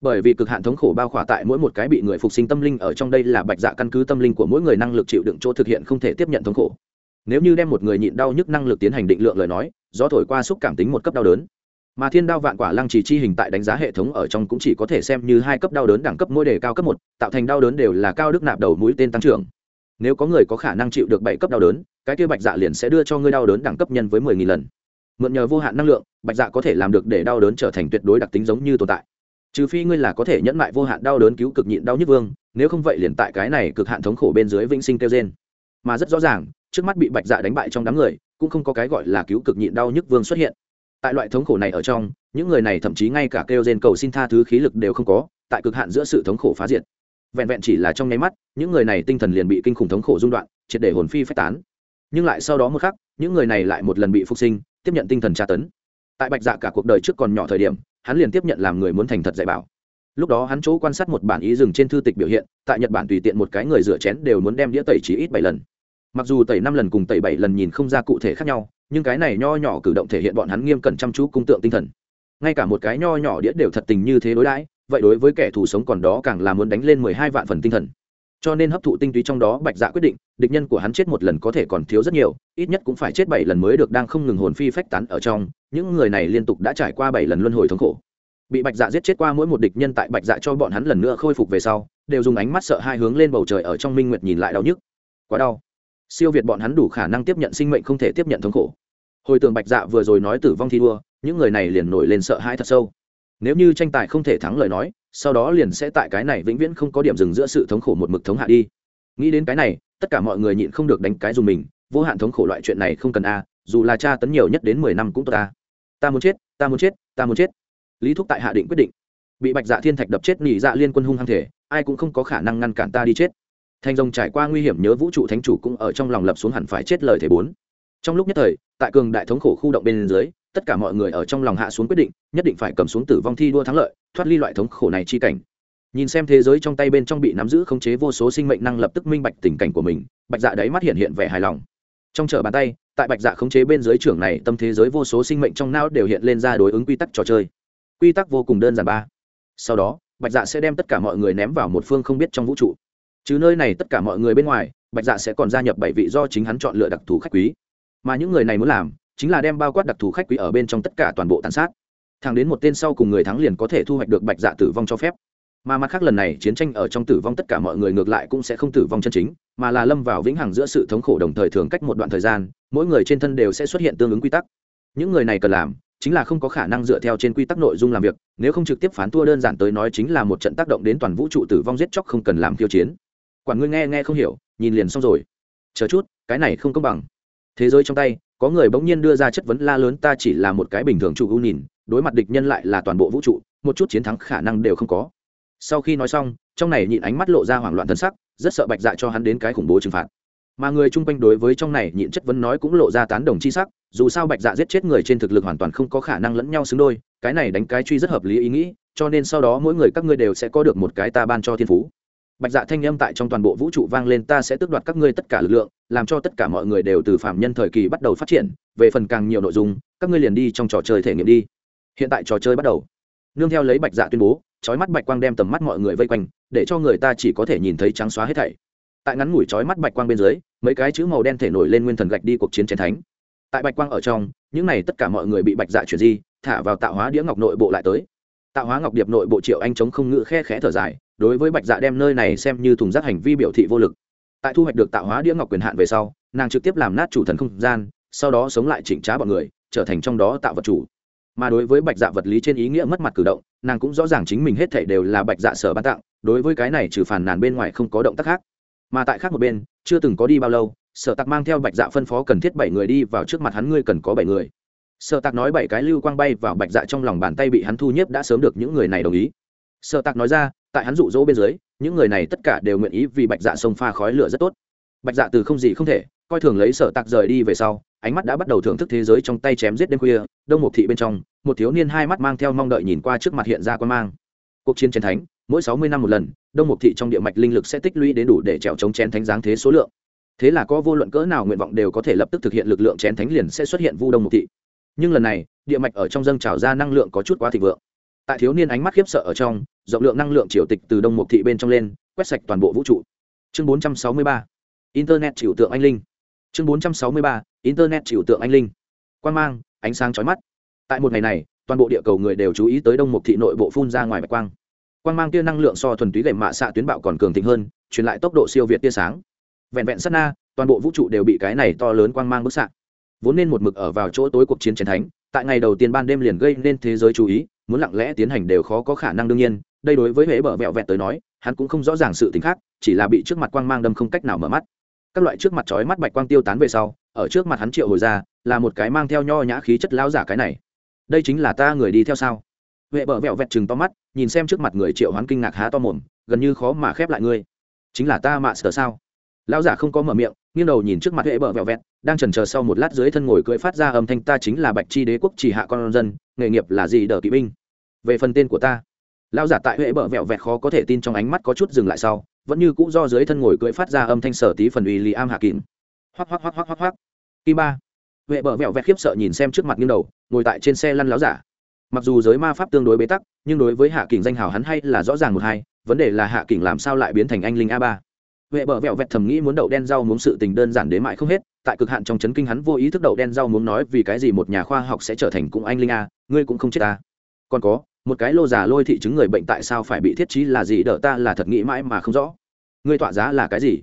Bởi vì cực hạn thống khổ bao khỏa tại mỗi một cái bị người phục sinh tâm linh ở trong đây là bạch dạ căn cứ tâm linh của mỗi người năng lực chịu đựng chỗ thực hiện không thể tiếp nhận thống khổ. Nếu như đem một người nhịn đau nhức năng lực tiến hành định lượng lời nói do thổi qua xúc cảm tính một cấp đau đớn mà thiên đao vạn quả lăng trì chi hình tại đánh giá hệ thống ở trong cũng chỉ có thể xem như hai cấp đau đớn đẳng cấp mỗi đề cao cấp một, tạo thành đau đớn đều là cao đức nạp đầu mũi tên tăng trưởng. Nếu có người có khả năng chịu được bảy cấp đau đớn, cái kia bạch dạ liền sẽ đưa cho ngươi đau đớn đẳng cấp nhân với mười nghìn lần. Mượn nhờ vô hạn năng lượng, bạch dạ có thể làm được để đau đớn trở thành tuyệt đối đặc tính giống như tồn tại. Trừ phi ngươi là có thể nhẫn mại vô hạn đau đớn cứu cực nhịn đau nhức vương, nếu không vậy liền tại cái này cực hạn thống khổ bên dưới vĩnh sinh kêu trên mà rất rõ ràng, trước mắt bị bạch dạ đánh bại trong đám người, cũng không có cái gọi là cứu cực nhịn đau nhức vương xuất hiện tại loại thống khổ này ở trong, những người này thậm chí ngay cả kêu rên cầu xin tha thứ khí lực đều không có, tại cực hạn giữa sự thống khổ phá diệt. Vẹn vẹn chỉ là trong nháy mắt, những người này tinh thần liền bị kinh khủng thống khổ dung đoạn, triệt để hồn phi phách tán. Nhưng lại sau đó một khắc, những người này lại một lần bị phục sinh, tiếp nhận tinh thần tra tấn. Tại bạch dạ cả cuộc đời trước còn nhỏ thời điểm, hắn liền tiếp nhận làm người muốn thành thật dạy bảo. Lúc đó hắn chỗ quan sát một bản ý dừng trên thư tịch biểu hiện, tại nhật bản tùy tiện một cái người rửa chén đều muốn đem đĩa tẩy chỉ ít bảy lần. Mặc dù tẩy năm lần cùng tẩy bảy lần nhìn không ra cụ thể khác nhau nhưng cái này nho nhỏ cử động thể hiện bọn hắn nghiêm cẩn chăm chú cung tượng tinh thần. Ngay cả một cái nho nhỏ đĩa đều thật tình như thế đối đãi, vậy đối với kẻ thù sống còn đó càng là muốn đánh lên mười hai vạn phần tinh thần. Cho nên hấp thụ tinh túy trong đó bạch dạ quyết định, địch nhân của hắn chết một lần có thể còn thiếu rất nhiều, ít nhất cũng phải chết bảy lần mới được đang không ngừng hồn phi phách tán ở trong, những người này liên tục đã trải qua bảy lần luân hồi thống khổ. Bị bạch dạ giết chết qua mỗi một địch nhân tại bạch dạ cho bọn hắn lần nữa khôi phục về sau, đều dùng ánh mắt sợ hai hướng lên bầu trời ở trong minh nguyệt nhìn lại đau nhức. Quá đau siêu việt bọn hắn đủ khả năng tiếp nhận sinh mệnh không thể tiếp nhận thống khổ. Hồi tưởng bạch dạ vừa rồi nói tử vong thi đua, những người này liền nổi lên sợ hãi thật sâu. Nếu như tranh tài không thể thắng lời nói, sau đó liền sẽ tại cái này vĩnh viễn không có điểm dừng giữa sự thống khổ một mực thống hạ đi. Nghĩ đến cái này, tất cả mọi người nhịn không được đánh cái dùng mình, vô hạn thống khổ loại chuyện này không cần a, dù là cha tấn nhiều nhất đến mười năm cũng tốt ta ta muốn chết, ta muốn chết, ta muốn chết. Lý thúc tại hạ định quyết định. Bị bạch dạ thiên thạch đập chết nỉ dạ liên quân hung hăng thể, ai cũng không có khả năng ngăn cản ta đi chết thành rồng trải qua nguy hiểm nhớ vũ trụ thánh chủ cũng ở trong lòng lập xuống hẳn phải chết lời thể bốn. Trong lúc nhất thời, tại cường đại thống khổ khu động bên dưới, tất cả mọi người ở trong lòng hạ xuống quyết định, nhất định phải cầm xuống tử vong thi đua thắng lợi, thoát ly loại thống khổ này chi cảnh. Nhìn xem thế giới trong tay bên trong bị nắm giữ khống chế vô số sinh mệnh năng lập tức minh bạch tình cảnh của mình, bạch dạ đáy mắt hiện hiện vẻ hài lòng. Trong chợ bàn tay, tại bạch dạ khống chế bên dưới trưởng này, tâm thế giới vô số sinh mệnh trong não đều hiện lên ra đối ứng quy tắc trò chơi. Quy tắc vô cùng đơn giản ba. Sau đó, bạch dạ sẽ đem tất cả mọi người ném vào một phương không biết trong vũ trụ chứ nơi này tất cả mọi người bên ngoài, bạch dạ sẽ còn gia nhập bảy vị do chính hắn chọn lựa đặc thù khách quý. Mà những người này muốn làm, chính là đem bao quát đặc thù khách quý ở bên trong tất cả toàn bộ tàn sát. Thẳng đến một tên sau cùng người thắng liền có thể thu hoạch được bạch dạ tử vong cho phép. Mà mặt khác lần này chiến tranh ở trong tử vong tất cả mọi người ngược lại cũng sẽ không tử vong chân chính, mà là lâm vào vĩnh hằng giữa sự thống khổ đồng thời thường cách một đoạn thời gian, mỗi người trên thân đều sẽ xuất hiện tương ứng quy tắc. Những người này cần làm, chính là không có khả năng dựa theo trên quy tắc nội dung làm việc, nếu không trực tiếp phán thua đơn giản tới nói chính là một trận tác động đến toàn vũ trụ tử vong giết chóc không cần làm khiêu chiến quản ngươi nghe nghe không hiểu, nhìn liền xong rồi. Chờ chút, cái này không công bằng. Thế giới trong tay, có người bỗng nhiên đưa ra chất vấn la lớn, ta chỉ là một cái bình thường trụ ưu nhìn, đối mặt địch nhân lại là toàn bộ vũ trụ, một chút chiến thắng khả năng đều không có. Sau khi nói xong, trong này nhịn ánh mắt lộ ra hoảng loạn thân sắc, rất sợ bạch dạ cho hắn đến cái khủng bố trừng phạt. Mà người chung quanh đối với trong này nhịn chất vấn nói cũng lộ ra tán đồng chi sắc, dù sao bạch dạ giết chết người trên thực lực hoàn toàn không có khả năng lẫn nhau xứng đôi, cái này đánh cái truy rất hợp lý ý nghĩ, cho nên sau đó mỗi người các ngươi đều sẽ có được một cái ta ban cho thiên phú bạch dạ thanh âm tại trong toàn bộ vũ trụ vang lên, ta sẽ tước đoạt các ngươi tất cả lực lượng, làm cho tất cả mọi người đều từ phạm nhân thời kỳ bắt đầu phát triển, về phần càng nhiều nội dung, các ngươi liền đi trong trò chơi thể nghiệm đi. Hiện tại trò chơi bắt đầu. Nương theo lấy bạch dạ tuyên bố trói mắt bạch quang đem tầm mắt mọi người vây quanh, để cho người ta chỉ có thể nhìn thấy trắng xóa hết thảy. Tại ngắn ngủi trói mắt bạch quang bên dưới, mấy cái chữ màu đen thể nổi lên nguyên thần gạch đi cuộc chiến chiến thánh. Tại bạch quang ở trong, những này tất cả mọi người bị bạch dạ chuyển di, thả vào tạo hóa đĩa ngọc nội bộ lại tới tạo hóa ngọc điệp nội bộ triệu anh chống không ngự khe khẽ thở dài, đối với bạch dạ đem nơi này xem như thùng rác hành vi biểu thị vô lực. Tại thu hoạch được tạo hóa đĩa ngọc quyền hạn về sau, nàng trực tiếp làm nát chủ thần không gian, sau đó sống lại chỉnh trá bọn người, trở thành trong đó tạo vật chủ. Mà đối với bạch dạ vật lý trên ý nghĩa mất mặt cử động, nàng cũng rõ ràng chính mình hết thể đều là bạch dạ sở ban tặng, đối với cái này trừ phản nàn bên ngoài không có động tác khác. Mà tại khác một bên, chưa từng có đi bao lâu, sở tặc mang theo bạch dạ phân phó cần thiết bảy người đi vào trước mặt hắn, ngươi cần có bảy người sở Tạc nói bảy cái lưu quang bay vào bạch dạ trong lòng bàn tay bị hắn thu nhếp đã sớm được những người này đồng ý. Sở Tạc nói ra, tại hắn rụ rỗ bên dưới, những người này tất cả đều nguyện ý vì bạch dạ sông pha khói lửa rất tốt. Bạch dạ từ không gì không thể, coi thường lấy sở Tạc rời đi về sau, ánh mắt đã bắt đầu thưởng thức thế giới trong tay chém giết đêm khuya, đông một thị bên trong, một thiếu niên hai mắt mang theo mong đợi nhìn qua trước mặt hiện ra quan mang. Cuộc chiến chiến thánh, mỗi sáu mươi năm một lần, đông một thị trong địa mạch linh lực sẽ tích lũy đến đủ để trèo chống chén thánh giáng thế số lượng. Thế là có vô luận cỡ nào nguyện vọng đều có thể lập tức thực hiện lực lượng chén thánh liền sẽ xuất hiện vu đông một thị nhưng lần này, địa mạch ở trong dâng trào ra năng lượng có chút quá thịnh vượng. Tại thiếu niên ánh mắt khiếp sợ ở trong, rộng lượng năng lượng triều tịch từ đông một thị bên trong lên, quét sạch toàn bộ vũ trụ. Chương bốn trăm sáu mươi ba, internet chịu tượng anh linh. Chương bốn trăm sáu mươi ba, internet chịu tượng anh linh. Quan mang, ánh sáng chói mắt. Tại một ngày này, toàn bộ địa cầu người đều chú ý tới đông mục thị nội bộ phun ra ngoài bạch quang. Quang mang tia năng lượng so thuần túy gậy mạ xạ tuyến bạo còn cường thịnh hơn, truyền lại tốc độ siêu việt tia sáng. Vẹn vẹn sát na, toàn bộ vũ trụ đều bị cái này to lớn quang mang bức xạ vốn nên một mực ở vào chỗ tối cuộc chiến chiến thánh, tại ngày đầu tiên ban đêm liền gây nên thế giới chú ý, muốn lặng lẽ tiến hành đều khó có khả năng đương nhiên, đây đối với huế bờ vẹo vẹn tới nói, hắn cũng không rõ ràng sự tính khác, chỉ là bị trước mặt quang mang đâm không cách nào mở mắt. Các loại trước mặt chói mắt bạch quang tiêu tán về sau, ở trước mặt hắn triệu hồi ra, là một cái mang theo nho nhã khí chất lão giả cái này. Đây chính là ta người đi theo sao? Huệ bờ vẹo vẹt chừng to mắt, nhìn xem trước mặt người triệu hắn kinh ngạc há to mồm, gần như khó mà khép lại ngươi. Chính là ta mạ sở sao? Lão giả không có mở miệng, nghiêng đầu nhìn trước mặt huệ bờ vẹo vẹt đang chần chờ sau một lát dưới thân ngồi cưỡi phát ra âm thanh, ta chính là bạch chi đế quốc chỉ hạ con dân, nghề nghiệp là gì đờ kỵ binh? Về phần tên của ta, lão giả tại huệ bờ vẹo vẹt khó có thể tin trong ánh mắt có chút dừng lại sau, vẫn như cũ do dưới thân ngồi cưỡi phát ra âm thanh sở tí phần uy lì am hạ kìm hoắc hoắc hoắc hoắc hoắc hoắc. Kim ba. Huệ bờ vẹo vẹt khiếp sợ nhìn xem trước mặt nghiêng đầu, ngồi tại trên xe lăn lão giả. Mặc dù giới ma pháp tương đối bế tắc, nhưng đối với hạ kình danh hào hắn hay là rõ ràng một hai, vấn đề là hạ kình làm sao lại biến thành anh linh a ba huệ bờ vẹo vẹt thầm nghĩ muốn đậu đen rau muốn sự tình đơn giản đến mãi không hết, tại cực hạn trong chấn kinh hắn vô ý thức đậu đen rau muốn nói vì cái gì một nhà khoa học sẽ trở thành cũng anh linh a, ngươi cũng không chết ta. Còn có, một cái lô già lôi thị chứng người bệnh tại sao phải bị thiết trí là gì đỡ ta là thật nghĩ mãi mà không rõ. Ngươi tọa giá là cái gì?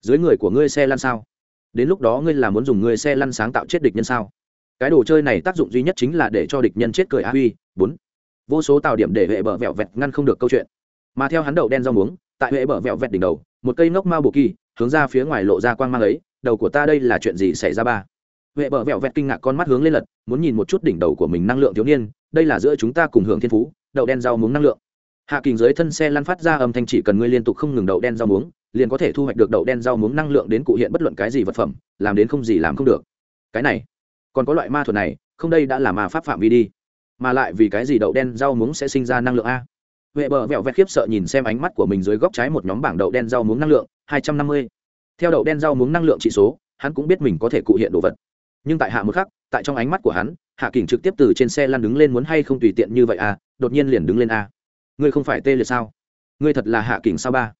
Dưới người của ngươi xe lăn sao? Đến lúc đó ngươi là muốn dùng ngươi xe lăn sáng tạo chết địch nhân sao? Cái đồ chơi này tác dụng duy nhất chính là để cho địch nhân chết cười a huy. Bốn. Vô số tạo điểm để hệ bờ vẹo vẹt ngăn không được câu chuyện. Mà theo hắn đậu đen rau muống, tại hệ bờ vẹo vẹt đỉnh đầu một cây ngốc mao bồ kỳ, hướng ra phía ngoài lộ ra quang mang ấy, đầu của ta đây là chuyện gì xảy ra ba? Huệ bờ vẹo vẹt kinh ngạc con mắt hướng lên lật, muốn nhìn một chút đỉnh đầu của mình năng lượng thiếu niên, đây là giữa chúng ta cùng hưởng thiên phú, đậu đen rau muống năng lượng. Hạ kình dưới thân xe lăn phát ra âm thanh, chỉ cần ngươi liên tục không ngừng đậu đen rau muống, liền có thể thu hoạch được đậu đen rau muống năng lượng đến cụ hiện bất luận cái gì vật phẩm, làm đến không gì làm không được. Cái này, còn có loại ma thuật này, không đây đã là ma pháp phạm vi đi, mà lại vì cái gì đậu đen rau muống sẽ sinh ra năng lượng a? Huệ bờ vẹo vẹt khiếp sợ nhìn xem ánh mắt của mình dưới góc trái một nhóm bảng đậu đen rau muống năng lượng, hai trăm năm mươi. Theo đậu đen rau muống năng lượng trị số, hắn cũng biết mình có thể cụ hiện đồ vật. Nhưng tại hạ một khắc, tại trong ánh mắt của hắn, hạ kình trực tiếp từ trên xe lăn đứng lên muốn hay không tùy tiện như vậy à đột nhiên liền đứng lên à. Ngươi không phải tê liệt sao? Ngươi thật là hạ kình sao ba?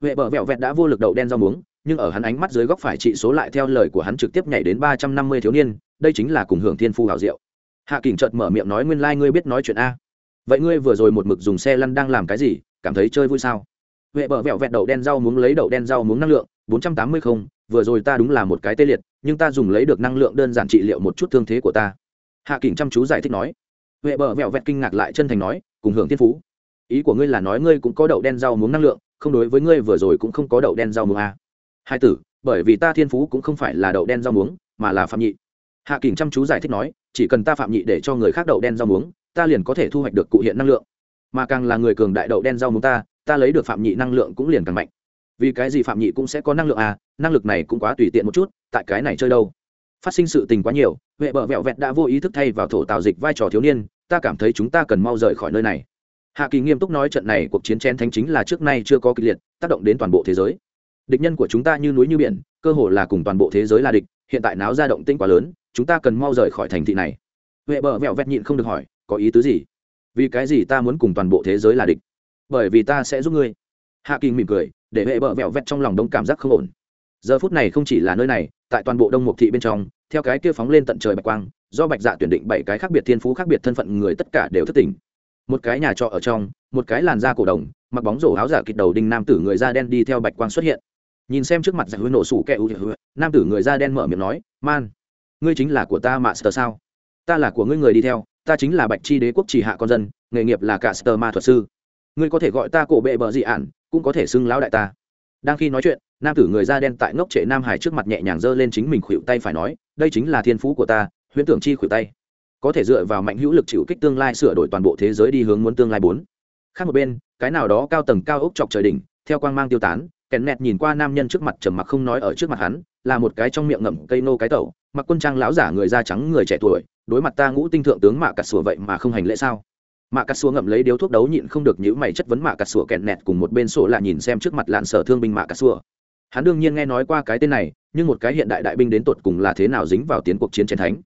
Huệ bờ vẹo vẹt đã vô lực đậu đen rau muống, nhưng ở hắn ánh mắt dưới góc phải trị số lại theo lời của hắn trực tiếp nhảy đến ba trăm năm mươi thiếu niên, đây chính là cùng hưởng thiên phu hào diệu. Hạ kình chợt mở miệng nói nguyên lai、like、ngươi biết nói chuyện a vậy ngươi vừa rồi một mực dùng xe lăn đang làm cái gì? Cảm thấy chơi vui sao? Huệ bờ vẹo vẹt đậu đen rau muốn lấy đậu đen rau muốn năng lượng, bốn trăm tám mươi không, vừa rồi ta đúng là một cái tê liệt, nhưng ta dùng lấy được năng lượng đơn giản trị liệu một chút thương thế của ta. Hạ kình chăm chú giải thích nói. Huệ bờ vẹo vẹt kinh ngạc lại chân thành nói, cùng hưởng thiên phú. Ý của ngươi là nói ngươi cũng có đậu đen rau muốn năng lượng, không đối với ngươi vừa rồi cũng không có đậu đen rau muống à. hai tử, bởi vì ta thiên phú cũng không phải là đậu đen rau muống, mà là phạm nhị. Hạ kình chăm chú giải thích nói, chỉ cần ta phạm nhị để cho người khác đậu đen rau muống ta liền có thể thu hoạch được cụ hiện năng lượng. Mà càng là người cường đại đậu đen rau muống ta ta lấy được phạm nhị năng lượng cũng liền càng mạnh. Vì cái gì phạm nhị cũng sẽ có năng lượng à? Năng lực này cũng quá tùy tiện một chút, tại cái này chơi đâu? Phát sinh sự tình quá nhiều, huệ bờ vẹo vẹt đã vô ý thức thay vào thổ tào dịch vai trò thiếu niên, ta cảm thấy chúng ta cần mau rời khỏi nơi này. Hạ kỳ nghiêm túc nói trận này cuộc chiến chén thánh chính là trước nay chưa có kịch liệt, tác động đến toàn bộ thế giới. Địch nhân của chúng ta như núi như biển, cơ hồ là cùng toàn bộ thế giới là địch, hiện tại náo ra động tinh quá lớn, chúng ta cần mau rời khỏi thành thị này. Huệ bờ vẹo vẹt nhịn không được hỏi có ý tứ gì? Vì cái gì ta muốn cùng toàn bộ thế giới là địch? Bởi vì ta sẽ giúp ngươi. Hạ kỳ mỉm cười, để hệ bợ vẹo vẹt trong lòng đông cảm giác không ổn. Giờ phút này không chỉ là nơi này, tại toàn bộ đông mục thị bên trong, theo cái kia phóng lên tận trời bạch quang, do bạch dạ tuyển định bảy cái khác biệt thiên phú, khác biệt thân phận người tất cả đều thất tình một cái nhà trọ ở trong, một cái làn da cổ đồng, mặc bóng rổ áo giả kịch đầu đinh nam tử người da đen đi theo bạch quang xuất hiện. Nhìn xem trước mặt giải hứa nổ sủ kẹ ưu nam tử người da đen mở miệng nói, man, ngươi chính là của ta mạ sờ sao? Ta là của ngươi người đi theo ta chính là bạch chi đế quốc chỉ hạ con dân, nghề nghiệp là cả sơ ma thuật sư. Ngươi có thể gọi ta cổ bệ bờ dị ản, cũng có thể xưng lão đại ta. Đang khi nói chuyện, nam tử người da đen tại ngốc trệ nam hải trước mặt nhẹ nhàng giơ lên chính mình khuỵu tay phải nói, đây chính là thiên phú của ta, huyễn tưởng chi khuỵu tay. Có thể dựa vào mạnh hữu lực chịu kích tương lai sửa đổi toàn bộ thế giới đi hướng muốn tương lai bốn. Khác một bên, cái nào đó cao tầng cao ốc chọc trời đỉnh, theo quang mang tiêu tán kèn nẹt nhìn qua nam nhân trước mặt trầm mặc không nói ở trước mặt hắn, là một cái trong miệng ngậm cây nô cái tẩu, mặc quân trang lão giả người da trắng người trẻ tuổi, đối mặt ta ngũ tinh thượng tướng mạ cà sủa vậy mà không hành lễ sao? Mạ cà sủa ngậm lấy điếu thuốc đấu nhịn không được nhữ mày chất vấn mạ cà sủa kèn nẹt cùng một bên sổ lạ nhìn xem trước mặt lạn sở thương binh mạ cà sủa. Hắn đương nhiên nghe nói qua cái tên này, nhưng một cái hiện đại đại binh đến tột cùng là thế nào dính vào tiến cuộc chiến chiến thánh?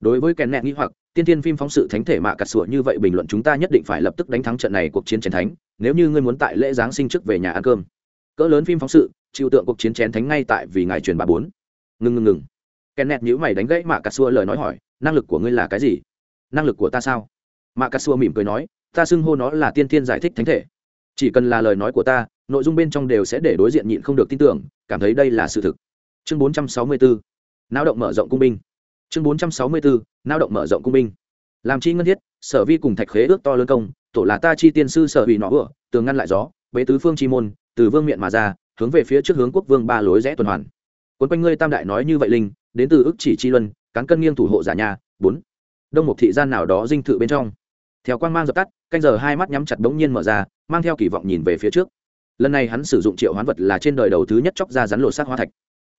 Đối với kèn nẹt nghĩ hoặc, tiên tiên phim phóng sự thánh thể mạ cà sủa như vậy bình luận chúng ta nhất định phải lập tức đánh thắng trận này cuộc chiến chiến thánh, nếu như ngươi muốn tại lễ giáng sinh trước về nhà ăn cơm cỡ lớn phim phóng sự, chịu tượng cuộc chiến chén thánh ngay tại vì ngài truyền bà bốn. Ngừng ngừng ngừng kèn nẹt nhữ mày đánh gãy mạ cà xua lời nói hỏi, năng lực của ngươi là cái gì? Năng lực của ta sao? Mạ cà xua mỉm cười nói, ta xưng hô nó là tiên tiên giải thích thánh thể. Chỉ cần là lời nói của ta, nội dung bên trong đều sẽ để đối diện nhịn không được tin tưởng, cảm thấy đây là sự thực. Chương 464 nao động mở rộng cung binh. Chương 464 nao động mở rộng cung binh. Làm chi ngân thiết, sở vi cùng thạch khế ước to lớn công, tổ là ta chi tiên sư sở bị nọ vừa tường ngăn lại gió, bế tứ phương chi môn từ vương miện mà ra, hướng về phía trước hướng quốc vương ba lối rẽ tuần hoàn. Quấn quanh ngươi tam đại nói như vậy linh, đến từ ức chỉ chi luân, cán cân nghiêng thủ hộ giả nhà, bốn. Đông một thị gian nào đó dinh thự bên trong. Theo quan mang dập tắt, canh giờ hai mắt nhắm chặt đống nhiên mở ra, mang theo kỳ vọng nhìn về phía trước. Lần này hắn sử dụng triệu hoán vật là trên đời đầu thứ nhất chóc ra rắn lột xác hoa thạch.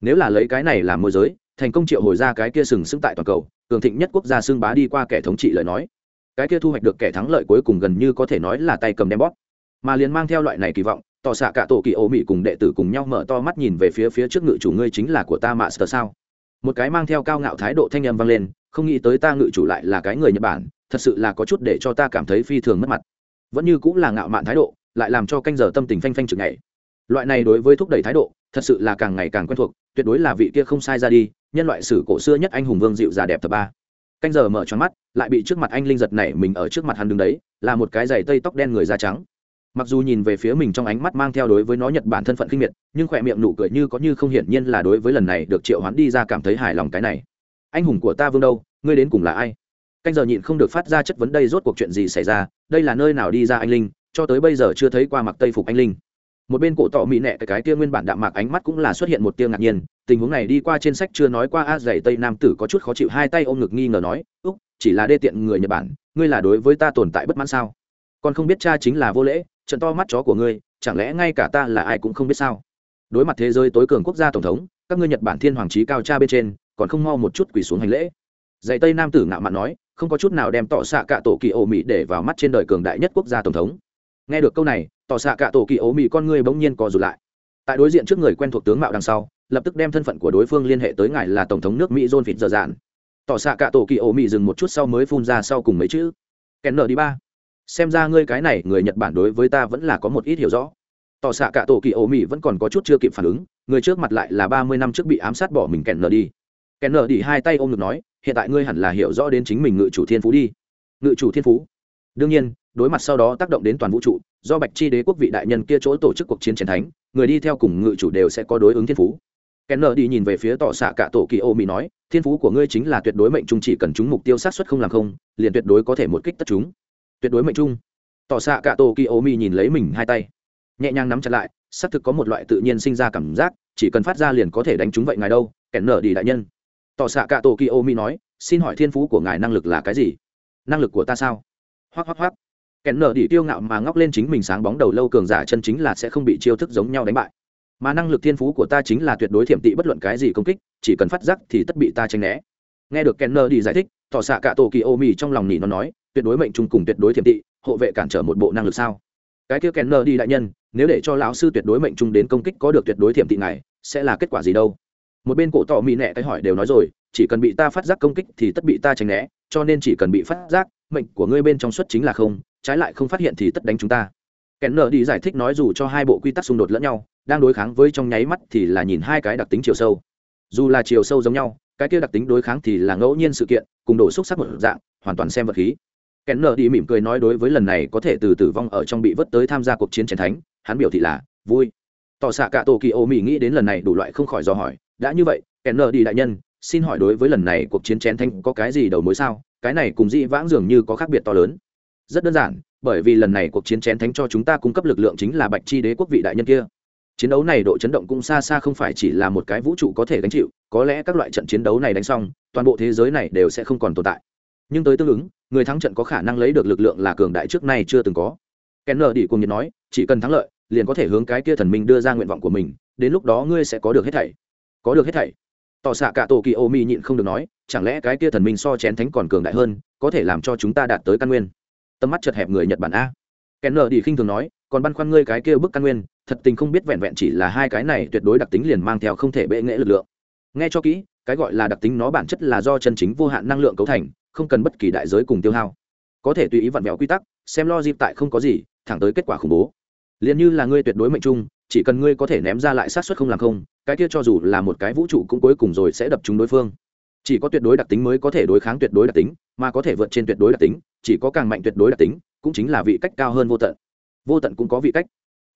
Nếu là lấy cái này làm môi giới, thành công triệu hồi ra cái kia sừng sững tại toàn cầu, cường thịnh nhất quốc gia xương bá đi qua kẻ thống trị lời nói. Cái kia thu hoạch được kẻ thắng lợi cuối cùng gần như có thể nói là tay cầm đem bóp. Mà liền mang theo loại này kỳ vọng tỏ xạ cả tổ kỳ ô mỹ cùng đệ tử cùng nhau mở to mắt nhìn về phía phía trước ngự chủ ngươi chính là của ta mạ sờ sao? Một cái mang theo cao ngạo thái độ thanh âm vang lên, không nghĩ tới ta ngự chủ lại là cái người nhật bản, thật sự là có chút để cho ta cảm thấy phi thường mất mặt. Vẫn như cũng là ngạo mạn thái độ, lại làm cho canh giờ tâm tình phanh phanh chừng ngày loại này đối với thúc đẩy thái độ, thật sự là càng ngày càng quen thuộc, tuyệt đối là vị kia không sai ra đi, nhân loại sử cổ xưa nhất anh hùng vương dịu già đẹp thập ba. Canh giờ mở choáng mắt, lại bị trước mặt anh linh giật nảy mình ở trước mặt hắn đứng đấy, là một cái giày tây tóc đen người da trắng mặc dù nhìn về phía mình trong ánh mắt mang theo đối với nó nhật bản thân phận kinh miệt, nhưng khỏe miệng nụ cười như có như không hiển nhiên là đối với lần này được triệu hoán đi ra cảm thấy hài lòng cái này. Anh hùng của ta vương đâu? Ngươi đến cùng là ai? Canh giờ nhịn không được phát ra chất vấn đây rốt cuộc chuyện gì xảy ra? Đây là nơi nào đi ra anh linh? Cho tới bây giờ chưa thấy qua mặc tây phục anh linh. Một bên cổ tỏ mỹ nẹ, cái kia nguyên bản đạm mạc ánh mắt cũng là xuất hiện một tia ngạc nhiên. Tình huống này đi qua trên sách chưa nói qua, a dày tây nam tử có chút khó chịu, hai tay ôm ngực nghi ngờ nói, úc, chỉ là đê tiện người nhật bản, ngươi là đối với ta tồn tại bất mãn sao? Còn không biết cha chính là vô lễ trận to mắt chó của ngươi, chẳng lẽ ngay cả ta là ai cũng không biết sao? Đối mặt thế giới tối cường quốc gia tổng thống, các ngươi nhật bản thiên hoàng trí cao cha bên trên, còn không mau một chút quỳ xuống hành lễ. Dạy tây nam tử ngạo mạn nói, không có chút nào đem tỏ xạ cả tổ kỳ ô mỹ để vào mắt trên đời cường đại nhất quốc gia tổng thống. Nghe được câu này, tỏ xạ cả tổ kỳ ô mỹ con ngươi bỗng nhiên co rụt lại. Tại đối diện trước người quen thuộc tướng mạo đằng sau, lập tức đem thân phận của đối phương liên hệ tới ngài là tổng thống nước mỹ john phịt dở dạn tỏ xạ cả tổ kỳ ô mỹ dừng một chút sau mới phun ra sau cùng mấy chữ. Kèn nở đi ba xem ra ngươi cái này, người nhật bản đối với ta vẫn là có một ít hiểu rõ. Tỏ xạ cả tổ kỳ ô mỹ vẫn còn có chút chưa kịp phản ứng, người trước mặt lại là ba mươi năm trước bị ám sát bỏ mình kèn nợ đi. Kèn nợ đi hai tay ôm ngực nói, hiện tại ngươi hẳn là hiểu rõ đến chính mình ngự chủ thiên phú đi. Ngự chủ thiên phú? Đương nhiên, đối mặt sau đó tác động đến toàn vũ trụ, do bạch chi đế quốc vị đại nhân kia chỗ tổ chức cuộc chiến chiến thánh, người đi theo cùng ngự chủ đều sẽ có đối ứng thiên phú. Kèn nợ đi nhìn về phía tỏ xạ cả tổ kỳ ô mỹ nói, thiên phú của ngươi chính là tuyệt đối mệnh trung chỉ cần chúng mục tiêu sát xuất không làm không, liền tuyệt đối có thể một kích tất chúng tuyệt đối mệnh trung. Tỏ xạ cả tổ kỳ ô mi nhìn lấy mình hai tay. Nhẹ nhàng nắm chặt lại, xác thực có một loại tự nhiên sinh ra cảm giác, chỉ cần phát ra liền có thể đánh trúng vậy ngài đâu, kẻ nở đi đại nhân. Tỏ xạ cả tổ kỳ ô mi nói, xin hỏi thiên phú của ngài năng lực là cái gì? Năng lực của ta sao? Hoác hoác hoác kẻ nở đi tiêu ngạo mà ngóc lên chính mình sáng bóng đầu lâu cường giả chân chính là sẽ không bị chiêu thức giống nhau đánh bại. Mà năng lực thiên phú của ta chính là tuyệt đối thiểm tị bất luận cái gì công kích, chỉ cần phát giác thì tất bị ta tranh né. Nghe được kenner đi giải thích, tỏ xạ cả tổ kỳ ô mi trong lòng nỉ nó nói tuyệt đối mệnh trung cùng tuyệt đối thiểm tị hộ vệ cản trở một bộ năng lực sao? Cái kia kèn nơ đi đại nhân, nếu để cho lão sư tuyệt đối mệnh trung đến công kích có được tuyệt đối thiểm tị này sẽ là kết quả gì đâu? Một bên cổ tỏ mỹ nẹ cái hỏi đều nói rồi, chỉ cần bị ta phát giác công kích thì tất bị ta tránh né, cho nên chỉ cần bị phát giác, mệnh của ngươi bên trong suất chính là không, trái lại không phát hiện thì tất đánh chúng ta. Kèn nợ đi giải thích nói dù cho hai bộ quy tắc xung đột lẫn nhau, đang đối kháng với trong nháy mắt thì là nhìn hai cái đặc tính chiều sâu. Dù là chiều sâu giống nhau, cái kia đặc tính đối kháng thì là ngẫu nhiên sự kiện, cùng đổ xúc sắc một dạng, hoàn toàn xem vật khí kèn nợ đi mỉm cười nói đối với lần này có thể từ tử vong ở trong bị vớt tới tham gia cuộc chiến chiến thánh, hắn biểu thị là vui. Tỏ xạ cả tổ kỳ ô mỹ nghĩ đến lần này đủ loại không khỏi do hỏi, đã như vậy kèn nợ đi đại nhân, xin hỏi đối với lần này cuộc chiến chén thánh có cái gì đầu mối sao? Cái này cùng dị vãng dường như có khác biệt to lớn. Rất đơn giản, bởi vì lần này cuộc chiến chén thánh cho chúng ta cung cấp lực lượng chính là bạch chi đế quốc vị đại nhân kia. Chiến đấu này độ chấn động cũng xa xa không phải chỉ là một cái vũ trụ có thể gánh chịu, có lẽ các loại trận chiến đấu này đánh xong, toàn bộ thế giới này đều sẽ không còn tồn tại nhưng tới tương ứng, người thắng trận có khả năng lấy được lực lượng là cường đại trước nay chưa từng có. Kenner đi cùng nhiệt nói, chỉ cần thắng lợi, liền có thể hướng cái kia thần minh đưa ra nguyện vọng của mình, đến lúc đó ngươi sẽ có được hết thảy. Có được hết thảy. Tỏ xạ cả tổ kỳ ô mi nhịn không được nói, chẳng lẽ cái kia thần minh so chén thánh còn cường đại hơn, có thể làm cho chúng ta đạt tới căn nguyên? Tầm mắt chật hẹp người nhật bản a. Kenner đi khinh thường nói, còn băn khoăn ngươi cái kia bức căn nguyên, thật tình không biết vẹn vẹn chỉ là hai cái này tuyệt đối đặc tính liền mang theo không thể bệ nghệ lực lượng. Nghe cho kỹ cái gọi là đặc tính nó bản chất là do chân chính vô hạn năng lượng cấu thành, không cần bất kỳ đại giới cùng tiêu hao. Có thể tùy ý vặn vẹo quy tắc, xem lo dịp tại không có gì, thẳng tới kết quả khủng bố. Liền như là ngươi tuyệt đối mệnh trung chỉ cần ngươi có thể ném ra lại sát xuất không làm không, cái kia cho dù là một cái vũ trụ cũng cuối cùng rồi sẽ đập chúng đối phương. Chỉ có tuyệt đối đặc tính mới có thể đối kháng tuyệt đối đặc tính, mà có thể vượt trên tuyệt đối đặc tính, chỉ có càng mạnh tuyệt đối đặc tính, cũng chính là vị cách cao hơn vô tận. Vô tận cũng có vị cách.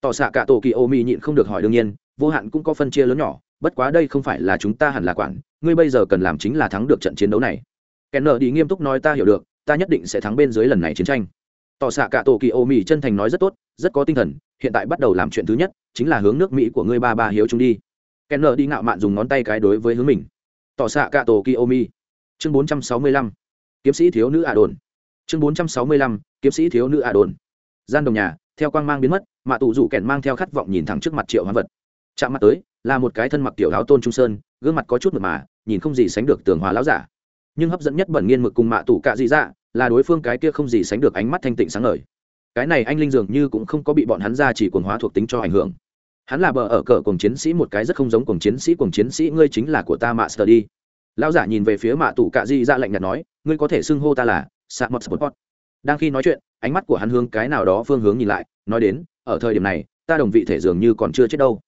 Tỏ xạ cả tổ kỳ ô mi nhịn không được hỏi đương nhiên, vô hạn cũng có phân chia lớn nhỏ, bất quá đây không phải là chúng ta hẳn là quản ngươi bây giờ cần làm chính là thắng được trận chiến đấu này. Kèn nợ đi nghiêm túc nói ta hiểu được, ta nhất định sẽ thắng bên dưới lần này chiến tranh. Tỏ xạ cả tổ kỳ ô mỹ chân thành nói rất tốt, rất có tinh thần, hiện tại bắt đầu làm chuyện thứ nhất, chính là hướng nước mỹ của ngươi ba ba hiếu chúng đi. Kèn nợ đi ngạo mạn dùng ngón tay cái đối với hướng mình. Tỏ xạ cả tổ kỳ ô mỹ chương bốn trăm sáu mươi lăm. Kiếm sĩ thiếu nữ ả đồn. Chương bốn trăm sáu mươi lăm. Kiếm sĩ thiếu nữ ả đồn. Gian đồng nhà, theo quang mang biến mất, mạ tụ rủ kèn mang theo khát vọng nhìn thẳng trước mặt triệu hóa vật. Chạm mặt tới, là một cái thân mặc tiểu áo tôn trung sơn gương mặt có chút mực mà, nhìn không gì sánh được tường hòa lão giả. Nhưng hấp dẫn nhất bẩn nghiên mực cùng mạ tủ cạ dị dạ là đối phương cái kia không gì sánh được ánh mắt thanh tịnh sáng ngời. Cái này anh linh dường như cũng không có bị bọn hắn ra chỉ quần hóa thuộc tính cho ảnh hưởng. Hắn là bờ ở cờ cùng chiến sĩ một cái rất không giống cùng chiến sĩ cùng chiến sĩ ngươi chính là của ta mạ sờ đi. Lão giả nhìn về phía mạ tủ cạ dị dạ lạnh nhạt nói, ngươi có thể xưng hô ta là sa mật sport đang khi nói chuyện, ánh mắt của hắn hướng cái nào đó phương hướng nhìn lại, nói đến, ở thời điểm này, ta đồng vị thể dường như còn chưa chết đâu.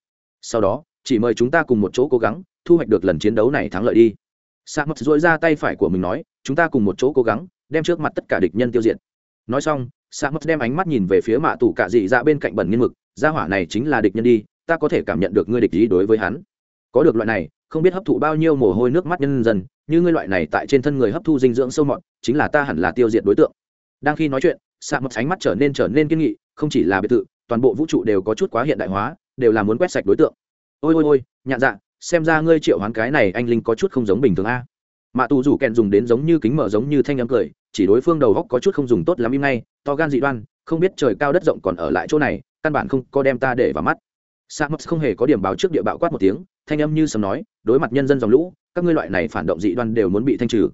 Sau đó, chỉ mời chúng ta cùng một chỗ cố gắng thu hoạch được lần chiến đấu này thắng lợi đi. Sa mật dội ra tay phải của mình nói, chúng ta cùng một chỗ cố gắng, đem trước mặt tất cả địch nhân tiêu diệt. Nói xong sa mật đem ánh mắt nhìn về phía mạ tù cả dị ra bên cạnh bẩn nghiên mực, gia hỏa này chính là địch nhân đi, ta có thể cảm nhận được ngươi địch ý đối với hắn. Có được loại này, không biết hấp thụ bao nhiêu mồ hôi nước mắt nhân dân, như ngươi loại này tại trên thân người hấp thu dinh dưỡng sâu mọt, chính là ta hẳn là tiêu diệt đối tượng. Đang khi nói chuyện xạ mật ánh mắt trở nên trở nên kiên nghị, không chỉ là biệt thự, toàn bộ vũ trụ đều có chút quá hiện đại hóa, đều là muốn quét sạch đối tượng. Ôi ôi ôi, nhạn dạ xem ra ngươi triệu hoán cái này anh linh có chút không giống bình thường a. Mạ tù rủ kèn dùng đến giống như kính mở giống như thanh âm cười, chỉ đối phương đầu góc có chút không dùng tốt lắm im ngay, to gan dị đoan, không biết trời cao đất rộng còn ở lại chỗ này, căn bản không có đem ta để vào mắt. Sa mất không hề có điểm báo trước địa bạo quát một tiếng, thanh âm như sầm nói, đối mặt nhân dân dòng lũ, các ngươi loại này phản động dị đoan đều muốn bị thanh trừ.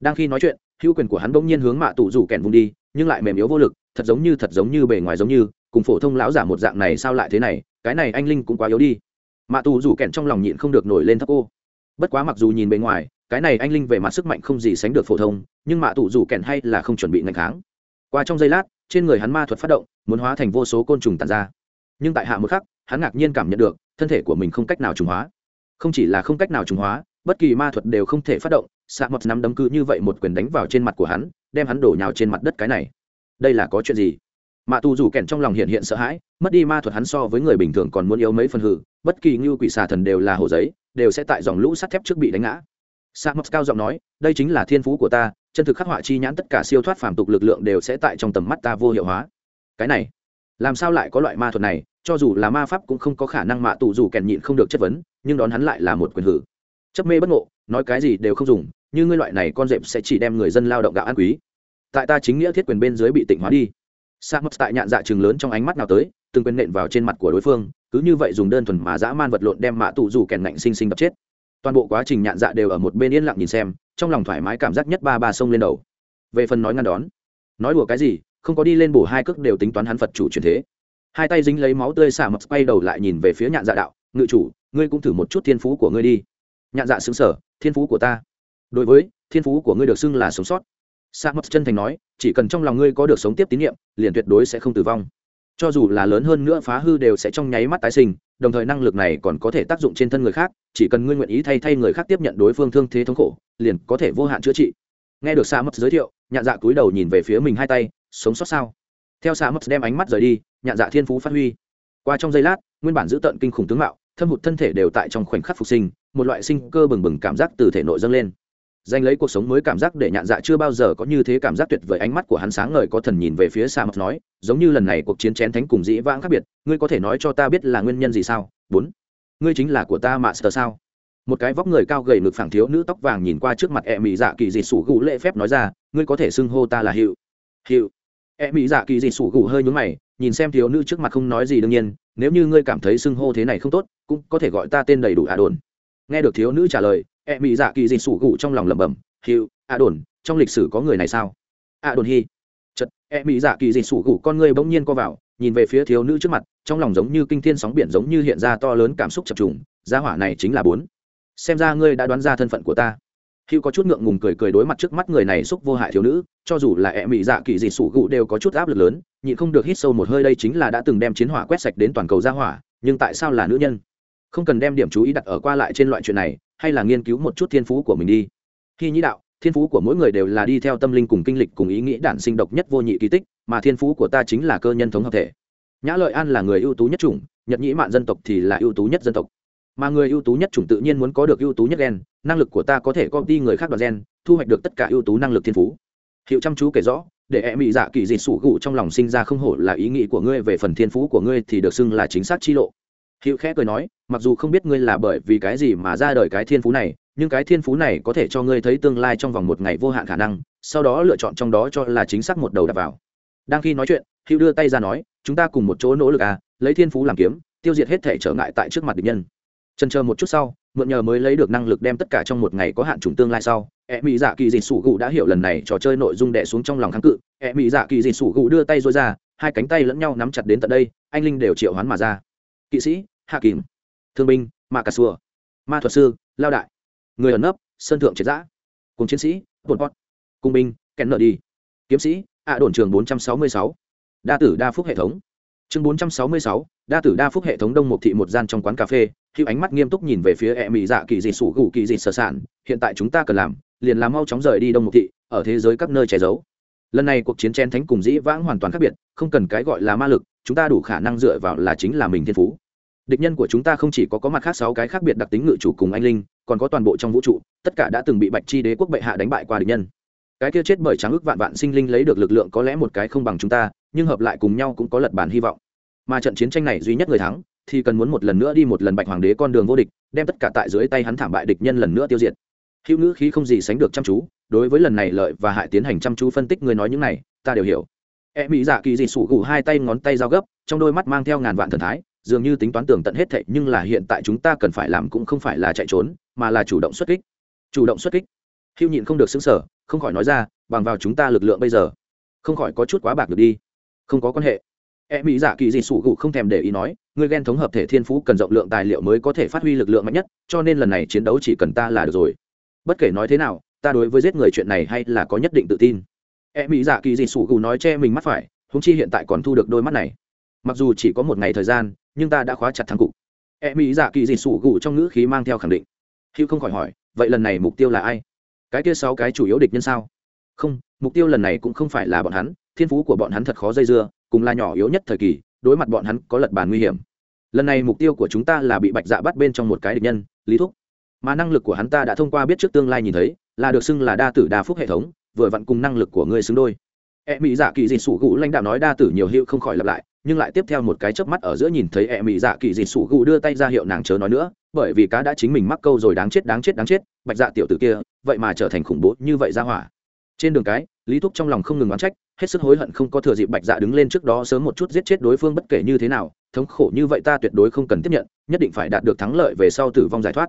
Đang khi nói chuyện, hữu quyền của hắn bỗng nhiên hướng mạ tù rủ kèn vùng đi, nhưng lại mềm yếu vô lực, thật giống như thật giống như bề ngoài giống như, cùng phổ thông lão giả một dạng này sao lại thế này, cái này anh linh cũng quá yếu đi mạ tù rủ kẹn trong lòng nhịn không được nổi lên thấp cô. Bất quá mặc dù nhìn bề ngoài, cái này anh linh về mặt sức mạnh không gì sánh được phổ thông, nhưng mạ tù rủ kẹn hay là không chuẩn bị ngành kháng. Qua trong giây lát, trên người hắn ma thuật phát động, muốn hóa thành vô số côn trùng tàn ra. Nhưng tại hạ một khắc, hắn ngạc nhiên cảm nhận được, thân thể của mình không cách nào trùng hóa. Không chỉ là không cách nào trùng hóa, bất kỳ ma thuật đều không thể phát động xạ mật nắm đấm cứ như vậy một quyền đánh vào trên mặt của hắn, đem hắn đổ nhào trên mặt đất cái này. Đây là có chuyện gì? Mạ tù rủ kèn trong lòng hiện hiện sợ hãi, mất đi ma thuật hắn so với người bình thường còn muốn yếu mấy phần hử, bất kỳ như quỷ xà thần đều là hồ giấy, đều sẽ tại dòng lũ sắt thép trước bị đánh ngã. Sa mập cao giọng nói, đây chính là thiên phú của ta, chân thực khắc họa chi nhãn tất cả siêu thoát phàm tục lực lượng đều sẽ tại trong tầm mắt ta vô hiệu hóa. Cái này, làm sao lại có loại ma thuật này? Cho dù là ma pháp cũng không có khả năng mạ tù dù kèn nhịn không được chất vấn, nhưng đón hắn lại là một quyền hử. Chấp mê bất ngộ, nói cái gì đều không dùng, như ngươi loại này con rệp sẽ chỉ đem người dân lao động gạo ăn quý. Tại ta chính nghĩa thiết quyền bên dưới bị tỉnh hóa đi sa mất tại nhạn dạ chừng lớn trong ánh mắt nào tới, từng quyền nện vào trên mặt của đối phương, cứ như vậy dùng đơn thuần mà dã man vật lộn đem mạ tù dù kèn ngạnh sinh sinh đập chết. Toàn bộ quá trình nhạn dạ đều ở một bên yên lặng nhìn xem, trong lòng thoải mái cảm giác nhất ba ba sông lên đầu. Về phần nói ngăn đón, nói đùa cái gì, không có đi lên bổ hai cước đều tính toán hắn phật chủ truyền thế. Hai tay dính lấy máu tươi xả mập quay đầu lại nhìn về phía nhạn dạ đạo, ngự chủ, ngươi cũng thử một chút thiên phú của ngươi đi. Nhạn dạ xứng sở thiên phú của ta. Đối với, thiên phú của ngươi được xưng là sống sót sa mất chân thành nói, chỉ cần trong lòng ngươi có được sống tiếp tín nhiệm, liền tuyệt đối sẽ không tử vong. Cho dù là lớn hơn nữa phá hư đều sẽ trong nháy mắt tái sinh, đồng thời năng lực này còn có thể tác dụng trên thân người khác, chỉ cần ngươi nguyện ý thay thay người khác tiếp nhận đối phương thương thế thống khổ, liền có thể vô hạn chữa trị. Nghe được sa mất giới thiệu, nhạn dạ cúi đầu nhìn về phía mình hai tay, sống sót sao? Theo sa mất đem ánh mắt rời đi, nhạn dạ thiên phú phát huy. Qua trong giây lát, nguyên bản giữ tận kinh khủng tướng mạo, thâm hụt thân thể đều tại trong khoảnh khắc phục sinh, một loại sinh cơ bừng bừng cảm giác từ thể nội dâng lên giành lấy cuộc sống mới cảm giác để nhạn dạ chưa bao giờ có như thế cảm giác tuyệt vời. Ánh mắt của hắn sáng ngời có thần nhìn về phía xa mập nói, giống như lần này cuộc chiến chén thánh cùng dĩ vãng khác biệt, ngươi có thể nói cho ta biết là nguyên nhân gì sao? Bốn, ngươi chính là của ta mạ sờ sao? Một cái vóc người cao gầy ngực phẳng thiếu nữ tóc vàng nhìn qua trước mặt e mỹ dạ kỳ dị sủ gù lễ phép nói ra, ngươi có thể xưng hô ta là hiệu hiệu e mỹ dạ kỳ dị sủ gù hơi nhúng mày, nhìn xem thiếu nữ trước mặt không nói gì đương nhiên, nếu như ngươi cảm thấy xưng hô thế này không tốt, cũng có thể gọi ta tên đầy đủ à đồn. Nghe được thiếu nữ trả lời e mỹ dạ kỳ dị sủ Gụ trong lòng lẩm bẩm hiệu a đồn, trong lịch sử có người này sao? A đồn hi. Chật e mỹ dạ kỳ dị sủ Gụ con người bỗng nhiên co vào, nhìn về phía thiếu nữ trước mặt, trong lòng giống như kinh thiên sóng biển giống như hiện ra to lớn cảm xúc chập trùng, gia hỏa này chính là bốn. Xem ra ngươi đã đoán ra thân phận của ta. Hữu có chút ngượng ngùng cười cười đối mặt trước mắt người này xúc vô hại thiếu nữ, cho dù là e mỹ dạ kỳ dị sủ gụ đều có chút áp lực lớn, nhịn không được hít sâu một hơi đây chính là đã từng đem chiến hỏa quét sạch đến toàn cầu gia hỏa, nhưng tại sao là nữ nhân? Không cần đem điểm chú ý đặt ở qua lại trên loại chuyện này hay là nghiên cứu một chút thiên phú của mình đi. Khi nhĩ đạo, thiên phú của mỗi người đều là đi theo tâm linh cùng kinh lịch cùng ý nghĩ đản sinh độc nhất vô nhị kỳ tích, mà thiên phú của ta chính là cơ nhân thống hợp thể. Nhã lợi an là người ưu tú nhất chủng, nhật nhĩ mạn dân tộc thì là ưu tú nhất dân tộc. Mà người ưu tú nhất chủng tự nhiên muốn có được ưu tú nhất gen, năng lực của ta có thể có đi người khác đoạt gen, thu hoạch được tất cả ưu tú năng lực thiên phú. Hiệu chăm chú kể rõ, để em bị dạ kỳ dị sủ gụ trong lòng sinh ra không hổ là ý nghĩ của ngươi về phần thiên phú của ngươi thì được xưng là chính xác chi lộ. Hữu khẽ cười nói, mặc dù không biết ngươi là bởi vì cái gì mà ra đời cái thiên phú này, nhưng cái thiên phú này có thể cho ngươi thấy tương lai trong vòng một ngày vô hạn khả năng, sau đó lựa chọn trong đó cho là chính xác một đầu đặt vào. Đang khi nói chuyện, Hữu đưa tay ra nói, chúng ta cùng một chỗ nỗ lực à lấy thiên phú làm kiếm, tiêu diệt hết thể trở ngại tại trước mặt địch nhân. Trần chờ một chút sau, mượn nhờ mới lấy được năng lực đem tất cả trong một ngày có hạn chủng tương lai sau e mỹ dạ kỳ dị sủ gụ đã hiểu lần này trò chơi nội dung đẻ xuống trong lòng kháng cự. E mỹ dạ kỳ dị sủ gụ đưa tay dối ra, hai cánh tay lẫn nhau nắm chặt đến tận đây, anh linh đều triệu hoán mà ra kỵ sĩ, hạ kìm, thương binh mạ cà sùa, ma thuật sư, lao đại, người ẩn nấp, sơn thượng triệt giã, cùng chiến sĩ bột pot, cung binh kèn nợ đi, kiếm sĩ, ạ đồn trường bốn trăm sáu mươi sáu, đa tử đa phúc hệ thống. Chương bốn trăm sáu mươi sáu, đa tử đa phúc hệ thống đông một thị một gian trong quán cà phê, hữu ánh mắt nghiêm túc nhìn về phía e mỹ dạ kỳ dị sủ gù kỳ dị sở sản, hiện tại chúng ta cần làm, liền làm mau chóng rời đi đông một thị, ở thế giới các nơi che giấu. Lần này cuộc chiến chen thánh cùng dĩ vãng hoàn toàn khác biệt, không cần cái gọi là ma lực chúng ta đủ khả năng dựa vào là chính là mình thiên phú. Địch nhân của chúng ta không chỉ có có mặt khác sáu cái khác biệt đặc tính ngự chủ cùng anh linh, còn có toàn bộ trong vũ trụ, tất cả đã từng bị bạch chi đế quốc bệ hạ đánh bại qua địch nhân. Cái kia chết bởi trắng ước vạn vạn sinh linh lấy được lực lượng có lẽ một cái không bằng chúng ta, nhưng hợp lại cùng nhau cũng có lật bản hy vọng. Mà trận chiến tranh này duy nhất người thắng, thì cần muốn một lần nữa đi một lần bạch hoàng đế con đường vô địch, đem tất cả tại dưới tay hắn thảm bại địch nhân lần nữa tiêu diệt. Hữu ngữ khí không gì sánh được chăm chú, đối với lần này lợi và hại tiến hành chăm chú phân tích người nói những này, ta đều hiểu e mỹ dạ kỳ dị sủ gù hai tay ngón tay giao gấp, trong đôi mắt mang theo ngàn vạn thần thái, dường như tính toán tường tận hết thệ nhưng là hiện tại chúng ta cần phải làm cũng không phải là chạy trốn, mà là chủ động xuất kích. Chủ động xuất kích. Hữu nhịn không được xứng sở không khỏi nói ra, bằng vào chúng ta lực lượng bây giờ, không khỏi có chút quá bạc được đi. Không có quan hệ. E mỹ dạ kỳ dị sủ gụ không thèm để ý nói, người ghen thống hợp thể thiên phú cần rộng lượng tài liệu mới có thể phát huy lực lượng mạnh nhất, cho nên lần này chiến đấu chỉ cần ta là được rồi. Bất kể nói thế nào, ta đối với giết người chuyện này hay là có nhất định tự tin e mỹ dạ kỳ dị sủ gù nói che mình mắt phải húng chi hiện tại còn thu được đôi mắt này. Mặc dù chỉ có một ngày thời gian, nhưng ta đã khóa chặt thắng cục. E mỹ dạ kỳ dị sủ gù trong ngữ khí mang theo khẳng định. Hữu không khỏi hỏi, vậy lần này mục tiêu là ai? Cái kia sáu cái chủ yếu địch nhân sao? Không, mục tiêu lần này cũng không phải là bọn hắn, thiên phú của bọn hắn thật khó dây dưa, cùng là nhỏ yếu nhất thời kỳ, đối mặt bọn hắn có lật bàn nguy hiểm. Lần này mục tiêu của chúng ta là bị bạch dạ bắt bên trong một cái địch nhân, lý thúc. Mà năng lực của hắn ta đã thông qua biết trước tương lai nhìn thấy, là được xưng là đa tử đa phúc hệ thống vừa vặn cùng năng lực của ngươi xứng đôi. E mỹ dạ kỳ dị sủ gụ lãnh đạo nói đa tử nhiều hiệu không khỏi lặp lại, nhưng lại tiếp theo một cái chớp mắt ở giữa nhìn thấy e mỹ dạ kỳ dị sủ gụ đưa tay ra hiệu nàng chớ nói nữa, bởi vì cá đã chính mình mắc câu rồi đáng chết đáng chết đáng chết, bạch dạ tiểu tử kia, vậy mà trở thành khủng bố như vậy ra hỏa. Trên đường cái, lý thúc trong lòng không ngừng oán trách, hết sức hối hận không có thừa dịp bạch dạ đứng lên trước đó sớm một chút giết chết đối phương bất kể như thế nào, thống khổ như vậy ta tuyệt đối không cần tiếp nhận, nhất định phải đạt được thắng lợi về sau tử vong giải thoát.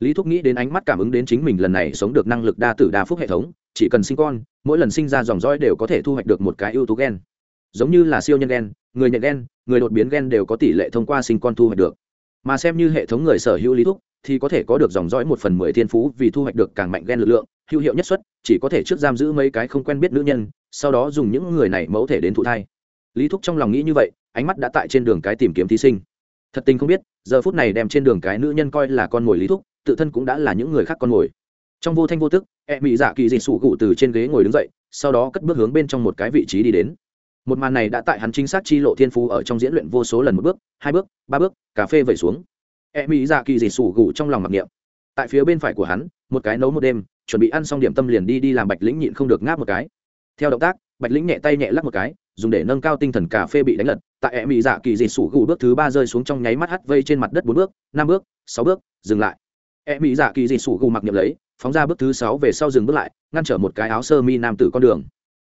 Lý thúc nghĩ đến ánh mắt cảm ứng đến chính mình lần này sống được năng lực đa tử đa phúc hệ thống chỉ cần sinh con, mỗi lần sinh ra dòng dõi đều có thể thu hoạch được một cái ưu tú gen. Giống như là siêu nhân gen, người nhận gen, người đột biến gen đều có tỷ lệ thông qua sinh con thu hoạch được. Mà xem như hệ thống người sở hữu lý thúc, thì có thể có được dòng dõi một phần mười thiên phú vì thu hoạch được càng mạnh gen lực lượng, hữu hiệu nhất xuất chỉ có thể trước giam giữ mấy cái không quen biết nữ nhân, sau đó dùng những người này mẫu thể đến thụ thai. Lý thúc trong lòng nghĩ như vậy, ánh mắt đã tại trên đường cái tìm kiếm thí sinh. Thật tình không biết, giờ phút này đem trên đường cái nữ nhân coi là con mồi lý thúc, tự thân cũng đã là những người khác con mồi trong vô thanh vô tức e mỹ dạ kỳ dị sụ cụ từ trên ghế ngồi đứng dậy, sau đó cất bước hướng bên trong một cái vị trí đi đến. Một màn này đã tại hắn chính xác chi lộ thiên phú ở trong diễn luyện vô số lần một bước, hai bước, ba bước, cà phê vẩy xuống. E mỹ dạ kỳ dị sụ cụ trong lòng mặc niệm. Tại phía bên phải của hắn, một cái nấu một đêm, chuẩn bị ăn xong điểm tâm liền đi đi làm bạch lĩnh nhịn không được ngáp một cái. Theo động tác, bạch lĩnh nhẹ tay nhẹ lắc một cái, dùng để nâng cao tinh thần cà phê bị đánh lật. Tại e mỹ dạ kỳ dị sủ gù bước thứ ba rơi xuống trong nháy mắt hắt vây trên mặt đất bốn bước, năm bước, sáu bước, dừng lại. E mỹ dạ kỳ dị sủ gù mặc nhậm lấy phóng ra bước thứ sáu về sau dừng bước lại, ngăn trở một cái áo sơ mi nam tử con đường.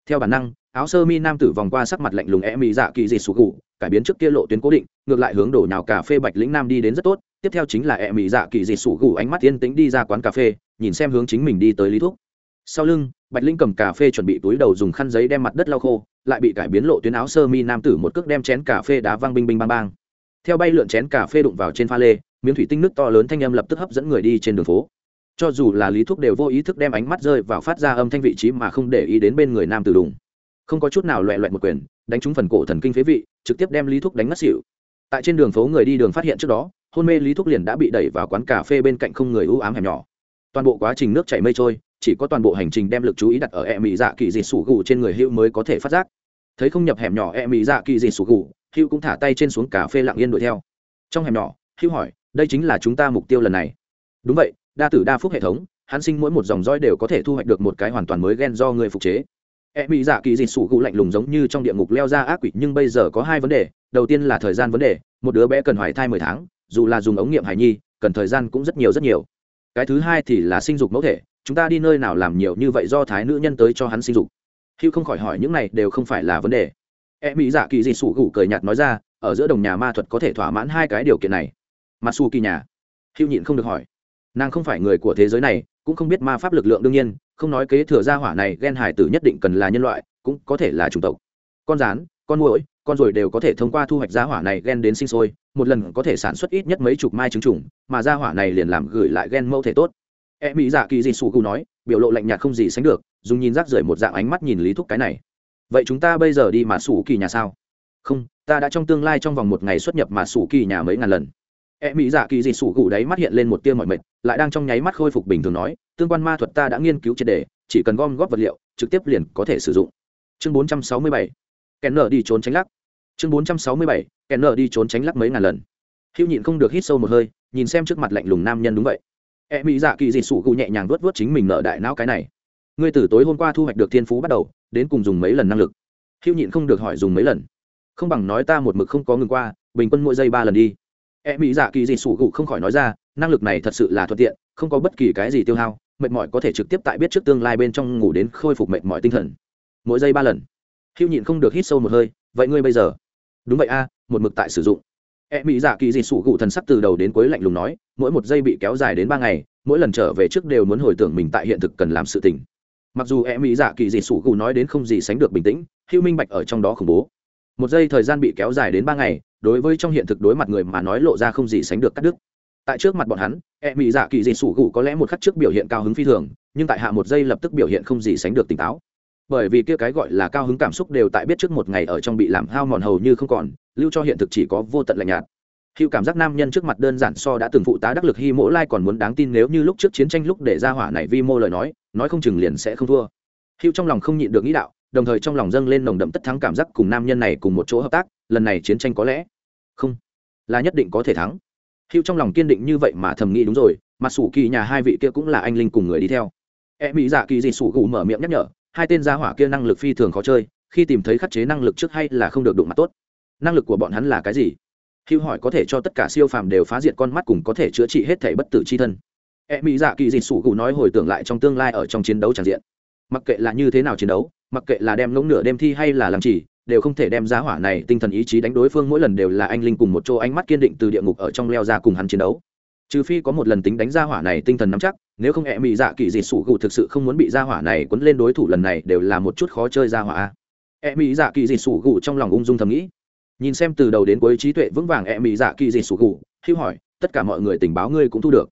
Theo bản năng, áo sơ mi nam tử vòng qua sắc mặt lạnh lùng e mỹ dạ kỳ dị sủ gù, cải biến trước kia lộ tuyến cố định, ngược lại hướng đổ nhào cà phê bạch lĩnh nam đi đến rất tốt, tiếp theo chính là e mỹ dạ kỳ dị sủ gù ánh mắt yên tĩnh đi ra quán cà phê, nhìn xem hướng chính mình đi tới lý thúc. Sau lưng, bạch linh cầm cà phê chuẩn bị túi đầu dùng khăn giấy đem mặt đất lau khô, lại bị cải biến lộ tuyến áo sơ mi nam tử một cước đem chén cà phê đá văng binh binh bang bang. Theo bay lượn chén cà phê đụng vào trên pha lê, miếng thủy tinh nước to lớn thanh âm lập tức hấp dẫn người đi trên đường phố cho dù là lý thúc đều vô ý thức đem ánh mắt rơi vào phát ra âm thanh vị trí mà không để ý đến bên người nam tử đùng. Không có chút nào loẹ loẹt một quyền, đánh trúng phần cổ thần kinh phế vị, trực tiếp đem lý thúc đánh ngất xỉu. Tại trên đường phố người đi đường phát hiện trước đó, hôn mê lý thúc liền đã bị đẩy vào quán cà phê bên cạnh không người ưu ám hẻm nhỏ. Toàn bộ quá trình nước chảy mây trôi, chỉ có toàn bộ hành trình đem lực chú ý đặt ở e mỹ dạ kỳ dị sủ gù trên người hữu mới có thể phát giác. Thấy không nhập hẻm nhỏ e mỹ dạ kỳ dị sủ gù, hữu cũng thả tay trên xuống cà phê lặng yên đuổi theo. Trong hẻm nhỏ, hữu hỏi, đây chính là chúng ta mục tiêu lần này. Đúng vậy đa tử đa phúc hệ thống, hắn sinh mỗi một dòng roi đều có thể thu hoạch được một cái hoàn toàn mới gen do người phục chế. E mỹ dạ kỳ dịt sủ gù lạnh lùng giống như trong địa ngục leo ra ác quỷ, nhưng bây giờ có hai vấn đề. Đầu tiên là thời gian vấn đề, một đứa bé cần hoài thai mười tháng, dù là dùng ống nghiệm hài nhi, cần thời gian cũng rất nhiều rất nhiều. Cái thứ hai thì là sinh dục mẫu thể, chúng ta đi nơi nào làm nhiều như vậy do thái nữ nhân tới cho hắn sinh dục? Hữu không khỏi hỏi những này đều không phải là vấn đề. E mỹ dạ kỳ dịt sủ gù cười nhạt nói ra, ở giữa đồng nhà ma thuật có thể thỏa mãn hai cái điều kiện này. Mặc dù kỳ nhà. Hữu nhịn không được hỏi nàng không phải người của thế giới này, cũng không biết ma pháp lực lượng đương nhiên, không nói kế thừa gia hỏa này ghen hải tử nhất định cần là nhân loại, cũng có thể là chủng tộc. Con rán, con muỗi, con ruồi đều có thể thông qua thu hoạch gia hỏa này ghen đến sinh sôi, một lần có thể sản xuất ít nhất mấy chục mai trứng trùng, mà gia hỏa này liền làm gửi lại ghen mẫu thể tốt. E mỹ dạ kỳ dị sủ cụ nói, biểu lộ lạnh nhạt không gì sánh được, dùng nhìn rác rưởi một dạng ánh mắt nhìn lý thúc cái này. Vậy chúng ta bây giờ đi mà sủ kỳ nhà sao? Không, ta đã trong tương lai trong vòng một ngày xuất nhập mà sủ kỳ nhà mấy ngàn lần e mỹ dạ kỳ dị sủ cụ đấy mắt hiện lên một tia mọi mệt, lại đang trong nháy mắt khôi phục bình thường nói, tương quan ma thuật ta đã nghiên cứu triệt đề chỉ cần gom góp vật liệu, trực tiếp liền có thể sử dụng. Chương 467. kèn nở đi trốn tránh lắc. Chương 467. kèn nở đi trốn tránh lắc mấy ngàn lần. Hữu nhịn không được hít sâu một hơi, nhìn xem trước mặt lạnh lùng nam nhân đúng vậy. E mỹ dạ kỳ dị sủ cụ nhẹ nhàng vuốt vuốt chính mình nợ đại não cái này. Ngươi từ tối hôm qua thu hoạch được thiên phú bắt đầu, đến cùng dùng mấy lần năng lực? Hữu nhịn không được hỏi, dùng mấy lần? Không bằng nói ta một mực không có ngừng qua, bình quân mỗi giây ba lần đi e mỹ dạ kỳ dị sủ gụ không khỏi nói ra, năng lực này thật sự là thuận tiện, không có bất kỳ cái gì tiêu hao, mệt mỏi có thể trực tiếp tại biết trước tương lai bên trong ngủ đến khôi phục mệt mỏi tinh thần. Mỗi giây ba lần. Hữu nhịn không được hít sâu một hơi, vậy ngươi bây giờ? Đúng vậy a, một mực tại sử dụng. E mỹ dạ kỳ dị sủ gụ thần sắc từ đầu đến cuối lạnh lùng nói, mỗi một giây bị kéo dài đến ba ngày, mỗi lần trở về trước đều muốn hồi tưởng mình tại hiện thực cần làm sự tình. Mặc dù e mỹ dạ kỳ dị sủ cụ nói đến không gì sánh được bình tĩnh hữu minh bạch ở trong đó khủng bố. Một giây thời gian bị kéo dài đến ba ngày đối với trong hiện thực đối mặt người mà nói lộ ra không gì sánh được cắt đứt. Tại trước mặt bọn hắn e mỹ dạ kỳ dị sủ cụ có lẽ một khắc trước biểu hiện cao hứng phi thường, nhưng tại hạ một giây lập tức biểu hiện không gì sánh được tỉnh táo. Bởi vì kia cái gọi là cao hứng cảm xúc đều tại biết trước một ngày ở trong bị làm hao mòn hầu như không còn, lưu cho hiện thực chỉ có vô tận lạnh nhạt. Hữu cảm giác nam nhân trước mặt đơn giản so đã từng phụ tá đắc lực hy mỗ lai còn muốn đáng tin nếu như lúc trước chiến tranh lúc để ra hỏa này vi mô lời nói nói không chừng liền sẽ không thua. Hữu trong lòng không nhịn được nghĩ đạo, đồng thời trong lòng dâng lên nồng đậm tất thắng cảm giác cùng nam nhân này cùng một chỗ hợp tác lần này chiến tranh có lẽ không là nhất định có thể thắng. Hữu trong lòng kiên định như vậy mà thầm nghĩ đúng rồi, mà sủ kỳ nhà hai vị kia cũng là anh linh cùng người đi theo. E mỹ dạ kỳ dị sủ gù mở miệng nhắc nhở, hai tên gia hỏa kia năng lực phi thường khó chơi, khi tìm thấy khắc chế năng lực trước hay là không được đụng mặt tốt. Năng lực của bọn hắn là cái gì? Hữu hỏi có thể cho tất cả siêu phàm đều phá diệt con mắt cùng có thể chữa trị hết thể bất tử c h i thân. E mỹ dạ kỳ dị sủ gù nói hồi tưởng lại trong tương lai ở trong chiến đấu tràn diện. Mặc kệ là như thế nào chiến đấu, mặc kệ là đem ngỗng nửa đêm thi hay là làm chỉ đều không thể đem giá hỏa này tinh thần ý chí đánh đối phương, mỗi lần đều là anh linh cùng một chỗ ánh mắt kiên định từ địa ngục ở trong leo ra cùng hắn chiến đấu. Trừ phi có một lần tính đánh giá hỏa này tinh thần nắm chắc, nếu không e mỹ dạ kỳ dị sủ cụ thực sự không muốn bị ra hỏa này quấn lên đối thủ lần này đều là một chút khó chơi ra hỏa. E mỹ dạ kỳ dị sủ gù trong lòng ung dung thầm nghĩ. Nhìn xem từ đầu đến cuối trí tuệ vững vàng e mỹ dạ kỳ dị sủ gù hữu hỏi, tất cả mọi người tình báo ngươi cũng thu được?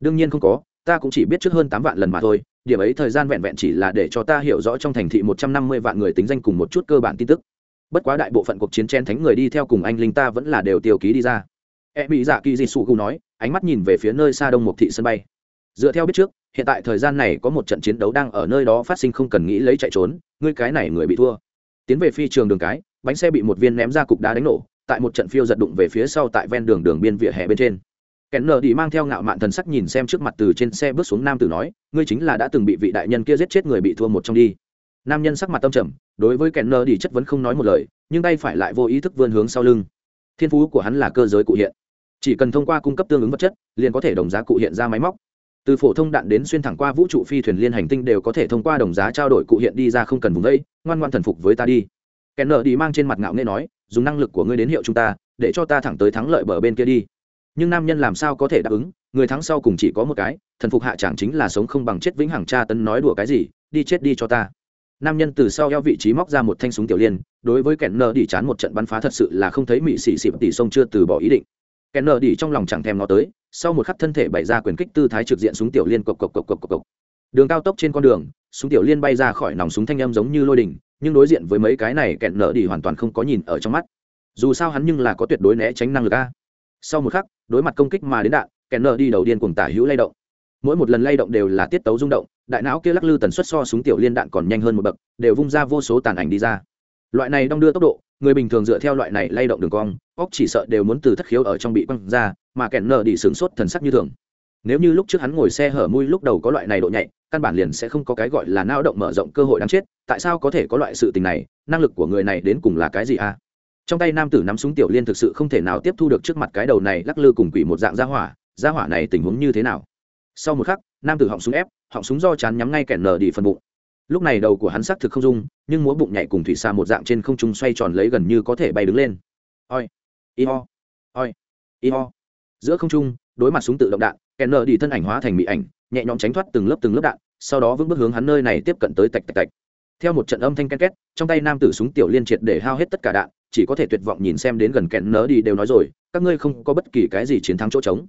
Đương nhiên không có, ta cũng chỉ biết trước hơn tám vạn lần mà thôi, điểm ấy thời gian vẹn vẹn chỉ là để cho ta hiểu rõ trong thành thị một trăm năm mươi vạn người tính danh cùng một chút cơ bản tin tức bất quá đại bộ phận cuộc chiến chen thánh người đi theo cùng anh linh ta vẫn là đều tiêu ký đi ra. E bị dạ kỳ dị sụ gù nói, ánh mắt nhìn về phía nơi xa đông mộc thị sân bay. Dựa theo biết trước, hiện tại thời gian này có một trận chiến đấu đang ở nơi đó phát sinh không cần nghĩ lấy chạy trốn, ngươi cái này người bị thua. Tiến về phi trường đường cái, bánh xe bị một viên ném ra cục đá đánh nổ, tại một trận phiêu giật đụng về phía sau tại ven đường đường biên vỉa hè bên trên. Kẻ nờ đi mang theo ngạo mạn thần sắc nhìn xem trước mặt từ trên xe bước xuống nam tử nói, ngươi chính là đã từng bị vị đại nhân kia giết chết người bị thua một trong đi. Nam nhân sắc mặt tâm trầm đối với kẻ nờ đi chất vấn không nói một lời, nhưng tay phải lại vô ý thức vươn hướng sau lưng. Thiên phú của hắn là cơ giới cụ hiện. Chỉ cần thông qua cung cấp tương ứng vật chất, liền có thể đồng giá cụ hiện ra máy móc. Từ phổ thông đạn đến xuyên thẳng qua vũ trụ phi thuyền liên hành tinh đều có thể thông qua đồng giá trao đổi cụ hiện đi ra không cần vùng vẫy ngoan ngoan thần phục với ta đi. Kẻ nợ đi mang trên mặt ngạo nghe nói, dùng năng lực của ngươi đến hiệu chúng ta, để cho ta thẳng tới thắng lợi bờ bên kia đi. Nhưng nam nhân làm sao có thể đáp ứng, người thắng sau cùng chỉ có một cái, thần phục hạ chẳng chính là sống không bằng chết vĩnh hằng cha tấn nói đùa cái gì, đi chết đi cho ta nam nhân từ sau eo vị trí móc ra một thanh súng tiểu liên, đối với kẹn nờ đi chán một trận bắn phá thật sự là không thấy mỹ xỉ xịp tỷ sông chưa từ bỏ ý định. Kẹn nờ đi trong lòng chẳng thèm nó tới, sau một khắc thân thể bày ra quyền kích tư thái trực diện súng tiểu liên cộc cộc cộc cộc cộc cộc. đường cao tốc trên con đường, súng tiểu liên bay ra khỏi nòng súng thanh âm giống như lôi đình nhưng đối diện với mấy cái này kẹn nợ đi hoàn toàn không có nhìn ở trong mắt. Dù sao hắn nhưng là có tuyệt đối né tránh năng lực a. Sau một khắc, đối mặt công kích mà đến đạn, kẹn nợ đi đầu tiên cùng tả hữu lay động mỗi một lần lay động đều là tiết tấu rung động, đại não kia lắc lư tần suất so súng tiểu liên đạn còn nhanh hơn một bậc, đều vung ra vô số tàn ảnh đi ra. Loại này đong đưa tốc độ, người bình thường dựa theo loại này lay động đường cong, óc chỉ sợ đều muốn từ thất khiếu ở trong bị quăng ra, mà kẹn nợ đi sướng sốt thần sắc như thường. Nếu như lúc trước hắn ngồi xe hở mui lúc đầu có loại này độ nhạy, căn bản liền sẽ không có cái gọi là não động mở rộng cơ hội đáng chết, tại sao có thể có loại sự tình này, năng lực của người này đến cùng là cái gì a? Trong tay nam tử nắm súng tiểu liên thực sự không thể nào tiếp thu được trước mặt cái đầu này lắc lư cùng quỷ một dạng gia hỏa gia hỏa này tình huống như thế nào? Sau một khắc, nam tử họng súng ép, họng súng do chán nhắm ngay kẻ nở đi phần bụng. Lúc này đầu của hắn xác thực không dung nhưng múa bụng nhảy cùng thủy xa một dạng trên không trung xoay tròn lấy gần như có thể bay đứng lên. Oi, y ho, oi, y ho. Giữa không trung, đối mặt súng tự động đạn, kẻ nở đi thân ảnh hóa thành mỹ ảnh, nhẹ nhõm tránh thoát từng lớp từng lớp đạn, sau đó vững bước hướng hắn nơi này tiếp cận tới tạch tạch tạch. Theo một trận âm thanh ken két, trong tay nam tử súng tiểu liên triệt để hao hết tất cả đạn, chỉ có thể tuyệt vọng nhìn xem đến gần kẹn nở đi đều nói rồi, các ngươi không có bất kỳ cái gì chiến thắng chỗ trống.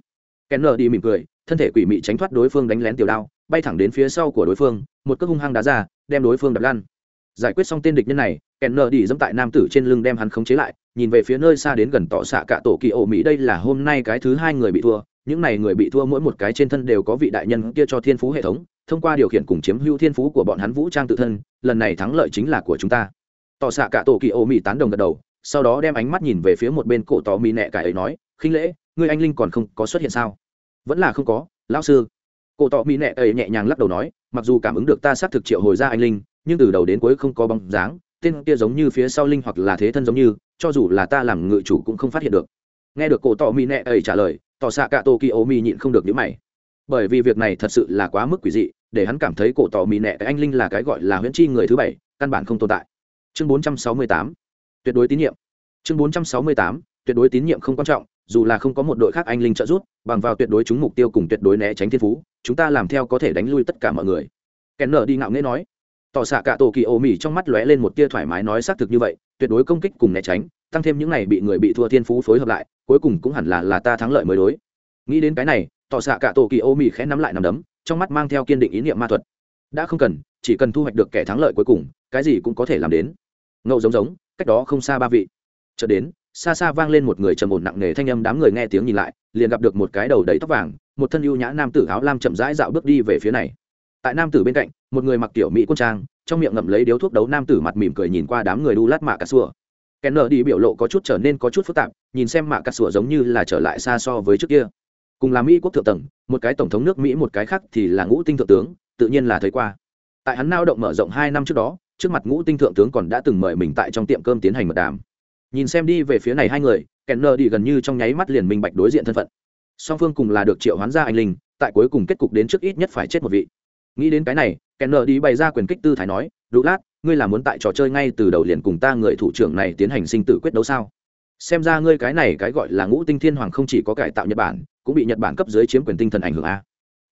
Kenner nở đi mỉm cười, thân thể quỷ mị tránh thoát đối phương đánh lén tiểu đao, bay thẳng đến phía sau của đối phương, một cước hung hăng đá ra, đem đối phương đập lăn. Giải quyết xong tên địch nhân này, Kenner nở đi dẫm tại nam tử trên lưng đem hắn khống chế lại, nhìn về phía nơi xa đến gần tọ xạ cả tổ kỳ ổ mỹ, đây là hôm nay cái thứ hai người bị thua, những này người bị thua mỗi một cái trên thân đều có vị đại nhân kia cho thiên phú hệ thống, thông qua điều khiển cùng chiếm hữu thiên phú của bọn hắn vũ trang tự thân, lần này thắng lợi chính là của chúng ta. Tỏ xạ cả tổ kỳ ô mỹ tán đồng gật đầu, sau đó đem ánh mắt nhìn về phía một bên cổ tọa mỹ nẹ cải ấy nói, khinh lễ, ngươi anh linh còn không có xuất hiện sao? Vẫn là không có, lão sư. Cổ tỏ mỹ nẹ ấy nhẹ nhàng lắc đầu nói, mặc dù cảm ứng được ta xác thực triệu hồi ra anh linh, nhưng từ đầu đến cuối không có bóng dáng, tên kia giống như phía sau linh hoặc là thế thân giống như, cho dù là ta làm ngự chủ cũng không phát hiện được. Nghe được cổ tỏ mỹ nẹ ấy trả lời, tỏ xạ cả tô kỳ ô mỹ nhịn không được nhíu mày. Bởi vì việc này thật sự là quá mức quỷ dị, để hắn cảm thấy cổ tỏ mỹ nẹ cái anh linh là cái gọi là huyễn chi người thứ bảy, căn bản không tồn tại. Chương 468 tuyệt đối tín nhiệm. Chương 468 tuyệt đối tín nhiệm không quan trọng dù là không có một đội khác anh linh trợ giúp, bằng vào tuyệt đối chúng mục tiêu cùng tuyệt đối né tránh thiên phú, chúng ta làm theo có thể đánh lui tất cả mọi người. Kenner nở đi ngạo nghễ nói. Tỏ xạ cả tổ kỳ ô mỉ trong mắt lóe lên một tia thoải mái nói xác thực như vậy, tuyệt đối công kích cùng né tránh, tăng thêm những này bị người bị thua thiên phú phối hợp lại, cuối cùng cũng hẳn là là ta thắng lợi mới đối. Nghĩ đến cái này, tỏ xạ cả tổ kỳ ô mỉ khẽ nắm lại nắm đấm, trong mắt mang theo kiên định ý niệm ma thuật. Đã không cần, chỉ cần thu hoạch được kẻ thắng lợi cuối cùng, cái gì cũng có thể làm đến. Ngẫu giống giống, cách đó không xa ba vị. Chợt đến xa xa vang lên một người trầm ổn nặng nề thanh âm đám người nghe tiếng nhìn lại, liền gặp được một cái đầu đầy tóc vàng, một thân ưu nhã nam tử áo lam chậm rãi dạo bước đi về phía này. Tại nam tử bên cạnh, một người mặc tiểu mỹ quân trang, trong miệng ngậm lấy điếu thuốc đấu nam tử mặt mỉm cười nhìn qua đám người đu lát mạ cà sùa kèn nợ đi biểu lộ có chút trở nên có chút phức tạp, nhìn xem mạ cà sùa giống như là trở lại xa so với trước kia. Cùng là mỹ quốc thượng tầng, một cái tổng thống nước mỹ một cái khác thì là ngũ tinh thượng tướng, tự nhiên là thấy qua. Tại hắn lao động mở rộng hai năm trước đó, trước mặt ngũ tinh thượng tướng còn đã từng mời mình tại trong tiệm cơm tiến hành mật đàm nhìn xem đi về phía này hai người kèn nơ đi gần như trong nháy mắt liền minh bạch đối diện thân phận. Song phương cùng là được triệu hoán ra anh linh, tại cuối cùng kết cục đến trước ít nhất phải chết một vị. Nghĩ đến cái này kèn nơ đi bày ra quyền kích tư thái nói đủ lát ngươi là muốn tại trò chơi ngay từ đầu liền cùng ta người thủ trưởng này tiến hành sinh tử quyết đấu sao? Xem ra ngươi cái này cái gọi là ngũ tinh thiên hoàng không chỉ có cải tạo nhật bản, cũng bị nhật bản cấp dưới chiếm quyền tinh thần ảnh hưởng a.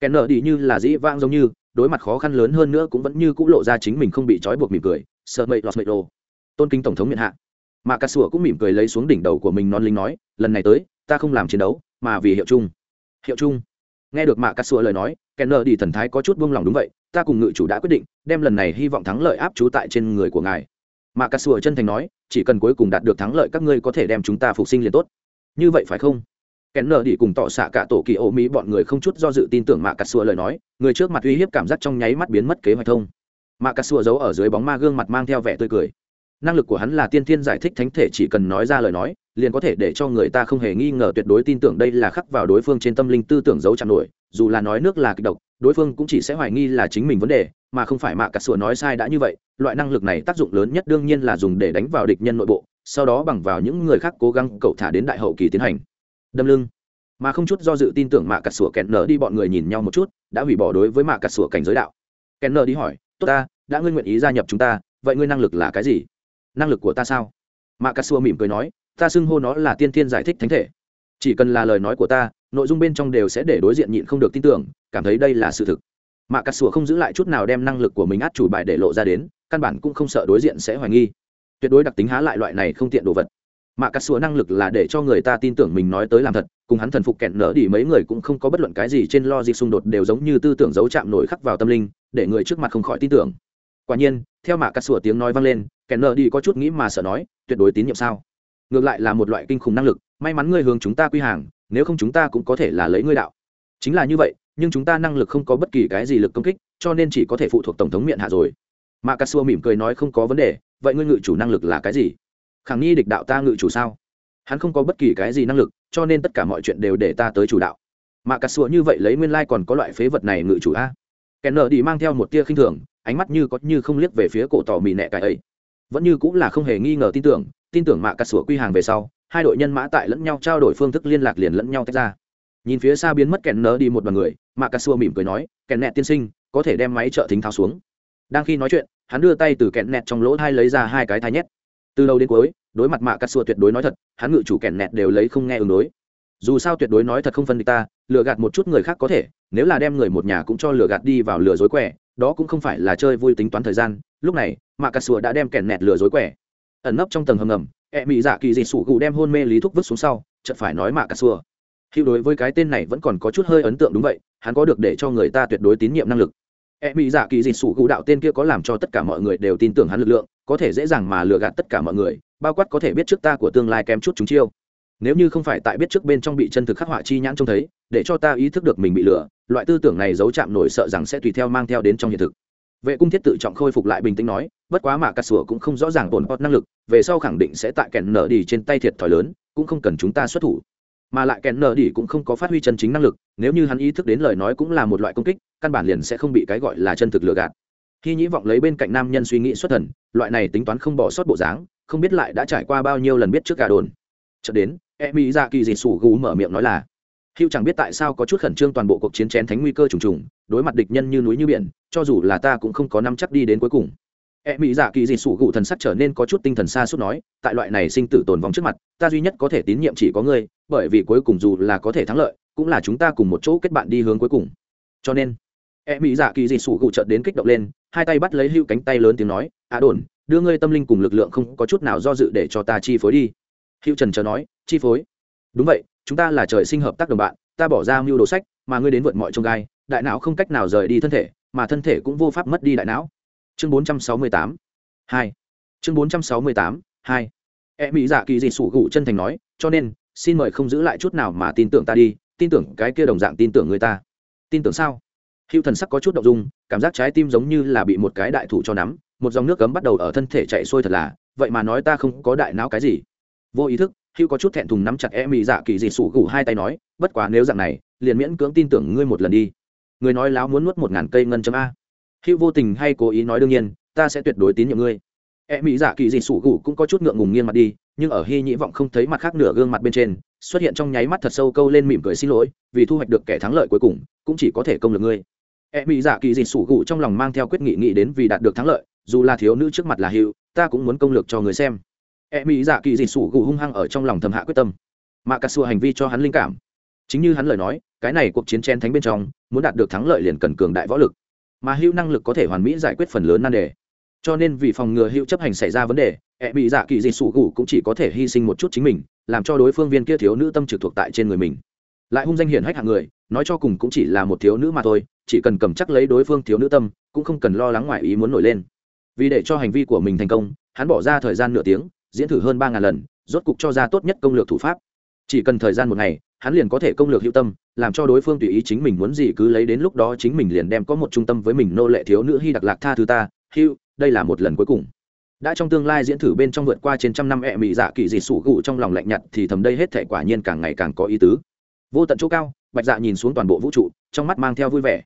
Kèn nợ đi như là dĩ vãng giống như, đối mặt khó khăn lớn hơn nữa cũng vẫn như c ũ lộ ra chính mình không bị trói buộc mỉm cười, sợ mậy lọt mậy đồ. Tôn kính tổng thống miền hạ mạ cà sủa cũng mỉm cười lấy xuống đỉnh đầu của mình non lính nói, lần này tới, ta không làm chiến đấu, mà vì hiệu chung hiệu chung nghe được mạ cà sủa lời nói kèn nợ đi thần thái có chút buông lòng đúng vậy, ta cùng ngự chủ đã quyết định, đem lần này hy vọng thắng lợi áp trú tại trên người của ngài. Mạ cà sủa chân thành nói, chỉ cần cuối cùng đạt được thắng lợi các ngươi có thể đem chúng ta phục sinh liền tốt. Như vậy phải không? Kèn nợ đi cùng tỏ xạ cả tổ kỳ ô mỹ bọn người không chút do dự tin tưởng mạ cà sủa lời nói, người trước mặt uy hiếp cảm giác trong nháy mắt biến mất kế hoạch thông. Mạ cà sủa giấu ở dưới bóng ma gương mặt mang theo vẻ tươi cười năng lực của hắn là tiên thiên giải thích thánh thể chỉ cần nói ra lời nói, liền có thể để cho người ta không hề nghi ngờ tuyệt đối tin tưởng đây là khắc vào đối phương trên tâm linh tư tưởng giấu chặn nổi, dù là nói nước là kịch độc, đối phương cũng chỉ sẽ hoài nghi là chính mình vấn đề, mà không phải mạ cà sủa nói sai đã như vậy, loại năng lực này tác dụng lớn nhất đương nhiên là dùng để đánh vào địch nhân nội bộ, sau đó bằng vào những người khác cố gắng cậu thả đến đại hậu kỳ tiến hành. Đâm lưng. Mà không chút do dự tin tưởng mạ cà sủa kẹn nở đi bọn người nhìn nhau một chút, đã hủy bỏ đối với mạ cà sủa cảnh giới đạo. Kẹn nở đi hỏi, tốt ta, đã ngươi nguyện ý gia nhập chúng ta, vậy ngươi năng lực là cái gì? Năng lực của ta sao? Mạ cà xua mỉm cười nói, ta xưng hô nó là tiên tiên giải thích thánh thể. Chỉ cần là lời nói của ta, nội dung bên trong đều sẽ để đối diện nhịn không được tin tưởng, cảm thấy đây là sự thực. Mạ cà xua không giữ lại chút nào đem năng lực của mình át chủ bài để lộ ra đến, căn bản cũng không sợ đối diện sẽ hoài nghi. Tuyệt đối đặc tính há lại loại này không tiện đồ vật. Mạ cà xua năng lực là để cho người ta tin tưởng mình nói tới làm thật, cùng hắn thần phục kẹn nở đi mấy người cũng không có bất luận cái gì trên lo dịp xung đột đều giống như tư tưởng giấu chạm nổi khắc vào tâm linh, để người trước mặt không khỏi tin tưởng. Quả nhiên, theo mạ cà xua tiếng nói vang lên kẹn nợ đi có chút nghĩ mà sợ nói, tuyệt đối tín nhiệm sao? Ngược lại là một loại kinh khủng năng lực, may mắn ngươi hướng chúng ta quy hàng, nếu không chúng ta cũng có thể là lấy ngươi đạo. Chính là như vậy, nhưng chúng ta năng lực không có bất kỳ cái gì lực công kích, cho nên chỉ có thể phụ thuộc tổng thống miệng hạ rồi. Mà cà xua mỉm cười nói không có vấn đề, vậy ngươi ngự chủ năng lực là cái gì? Khẳng nghi địch đạo ta ngự chủ sao? Hắn không có bất kỳ cái gì năng lực, cho nên tất cả mọi chuyện đều để ta tới chủ đạo. Mà cà xua như vậy lấy nguyên lai、like、còn có loại phế vật này ngự chủ a. Kèn nợ đi mang theo một tia khinh thường, ánh mắt như có như không liếc về phía cổ tỏ mì nẹ cái ấy vẫn như cũng là không hề nghi ngờ tin tưởng tin tưởng mạ cà sủa quy hàng về sau, hai đội nhân mã tại lẫn nhau trao đổi phương thức liên lạc liền lẫn nhau tách ra. Nhìn phía xa biến mất kẹn nở đi một đoàn người, mạ cà sủa mỉm cười nói, kẹn nẹt tiên sinh, có thể đem máy trợ thính tháo xuống. Đang khi nói chuyện, hắn đưa tay từ kẹn nẹt trong lỗ thai lấy ra hai cái thai nhét. Từ đầu đến cuối, đối mặt mạ cà sủa tuyệt đối nói thật, hắn ngự chủ kẹn nẹt đều lấy không nghe ứng đối. Dù sao tuyệt đối nói thật không phân địch ta, lừa gạt một chút người khác có thể, nếu là đem người một nhà cũng cho lừa gạt đi vào lừa dối quẻ, đó cũng không phải là chơi vui tính toán thời gian lúc này, mạ cà sùa đã đem kẹn nẹt lừa dối quẻ. Ẩn nấp trong tầng hầm ngầm e mị dạ kỳ dị sủ gù đem hôn mê lý thúc vứt xuống sau, chợt phải nói mạ cà sùa. Hữu đối với cái tên này vẫn còn có chút hơi ấn tượng đúng vậy, hắn có được để cho người ta tuyệt đối tín nhiệm năng lực. E mị dạ kỳ dị sủ gù đạo tên kia có làm cho tất cả mọi người đều tin tưởng hắn lực lượng, có thể dễ dàng mà lừa gạt tất cả mọi người, bao quát có thể biết trước ta của tương lai kém chút chúng chiêu. Nếu như không phải tại biết trước bên trong bị chân thực khắc họa chi nhãn trông thấy, để cho ta ý thức được mình bị lừa, loại tư tưởng này giấu chạm nổi sợ rằng sẽ tùy theo mang theo đến trong hiện thực vệ cung thiết tự trọng khôi phục lại bình tĩnh nói, bất quá mà cà sủa cũng không rõ ràng tồn pot năng lực, về sau khẳng định sẽ tại kèn nở đi trên tay thiệt thòi lớn, cũng không cần chúng ta xuất thủ. Mà lại kèn nở đi cũng không có phát huy chân chính năng lực, nếu như hắn ý thức đến lời nói cũng là một loại công kích, căn bản liền sẽ không bị cái gọi là chân thực lừa gạt. Khi nhĩ vọng lấy bên cạnh nam nhân suy nghĩ xuất thần, loại này tính toán không bỏ sót bộ dáng, không biết lại đã trải qua bao nhiêu lần biết trước gà đồn. Chợt đến e mỹ ra kỳ dị sủ gù mở miệng nói là Hữu chẳng biết tại sao có chút khẩn trương toàn bộ cuộc chiến chén thánh nguy cơ trùng trùng, đối mặt địch nhân như núi như biển, cho dù là ta cũng không có năm chắc đi đến cuối cùng. E mỹ dạ kỳ dị sủ gụ thần sắc trở nên có chút tinh thần xa suốt nói, tại loại này sinh tử tồn vong trước mặt, ta duy nhất có thể tín nhiệm chỉ có ngươi, bởi vì cuối cùng dù là có thể thắng lợi, cũng là chúng ta cùng một chỗ kết bạn đi hướng cuối cùng. Cho nên, E mỹ dạ kỳ dị sủ gụ chợt đến kích động lên, hai tay bắt lấy Hữu cánh tay lớn tiếng nói, "A đồn, đưa ngươi tâm linh cùng lực lượng không có chút nào do dự để cho ta chi phối đi." Hữu trần chờ nói, "Chi phối?" Đúng vậy, chúng ta là trời sinh hợp tác đồng bạn, ta bỏ ra mưu đồ sách, mà ngươi đến vượt mọi trông gai, đại não không cách nào rời đi thân thể, mà thân thể cũng vô pháp mất đi đại não. Chương 468 2 chương 468 2 e mỹ dạ kỳ dị sủ gụ chân thành nói, cho nên, xin mời không giữ lại chút nào mà tin tưởng ta đi, tin tưởng cái kia đồng dạng tin tưởng người ta. Tin tưởng sao? Hữu thần sắc có chút động dung, cảm giác trái tim giống như là bị một cái đại thủ cho nắm, một dòng nước cấm bắt đầu ở thân thể chạy xuôi thật là, vậy mà nói ta không có đại não cái gì. Vô ý thức hữu có chút thẹn thùng nắm chặt e mỹ dạ kỳ dị sủ gù hai tay nói, bất quá nếu dạng này, liền miễn cưỡng tin tưởng ngươi một lần đi. Người nói láo muốn nuốt một ngàn cây ngân chấm a. Hữu vô tình hay cố ý nói đương nhiên, ta sẽ tuyệt đối tín nhiệm ngươi. E mỹ dạ kỳ dị sủ gù cũng có chút ngượng ngùng nghiêng mặt đi, nhưng ở hy nhĩ vọng không thấy mặt khác nửa gương mặt bên trên, xuất hiện trong nháy mắt thật sâu câu lên mỉm cười xin lỗi, vì thu hoạch được kẻ thắng lợi cuối cùng, cũng chỉ có thể công lực ngươi. E mỹ dạ kỳ dị sủ gù trong lòng mang theo quyết nghị nghĩ đến vì đạt được thắng lợi, dù là thiếu nữ trước mặt là hữu ta cũng muốn công lược cho người xem e mỹ dạ kỳ dị sủ gù hung hăng ở trong lòng thầm hạ quyết tâm. Mà cà sùa hành vi cho hắn linh cảm. Chính như hắn lời nói, cái này cuộc chiến chen thánh bên trong, muốn đạt được thắng lợi liền cần cường đại võ lực. Mà hữu năng lực có thể hoàn mỹ giải quyết phần lớn nan đề. Cho nên vì phòng ngừa hữu chấp hành xảy ra vấn đề e mỹ dạ kỳ dị sủ gù cũng chỉ có thể hy sinh một chút chính mình, làm cho đối phương viên kia thiếu nữ tâm trực thuộc tại trên người mình. Lại hung danh hiển hách hạng người, nói cho cùng cũng chỉ là một thiếu nữ mà thôi, chỉ cần cầm chắc lấy đối phương thiếu nữ tâm, cũng không cần lo lắng ngoại ý muốn nổi lên. Vì để cho hành vi của mình thành công, hắn bỏ ra thời gian nửa tiếng diễn thử hơn ba ngàn lần, rốt cục cho ra tốt nhất công lược thủ pháp. Chỉ cần thời gian một ngày, hắn liền có thể công lược hữu tâm, làm cho đối phương tùy ý chính mình muốn gì cứ lấy đến lúc đó chính mình liền đem có một trung tâm với mình nô lệ thiếu nữ hy đặc lạc tha thứ ta hữu đây là một lần cuối cùng. Đã trong tương lai diễn thử bên trong vượt qua trên trăm năm ẹ mị dạ kỳ dị sủ gụ trong lòng lạnh nhạt thì thầm đây hết thể quả nhiên càng ngày càng có ý tứ. Vô tận chỗ cao, bạch dạ nhìn xuống toàn bộ vũ trụ, trong mắt mang theo vui vẻ.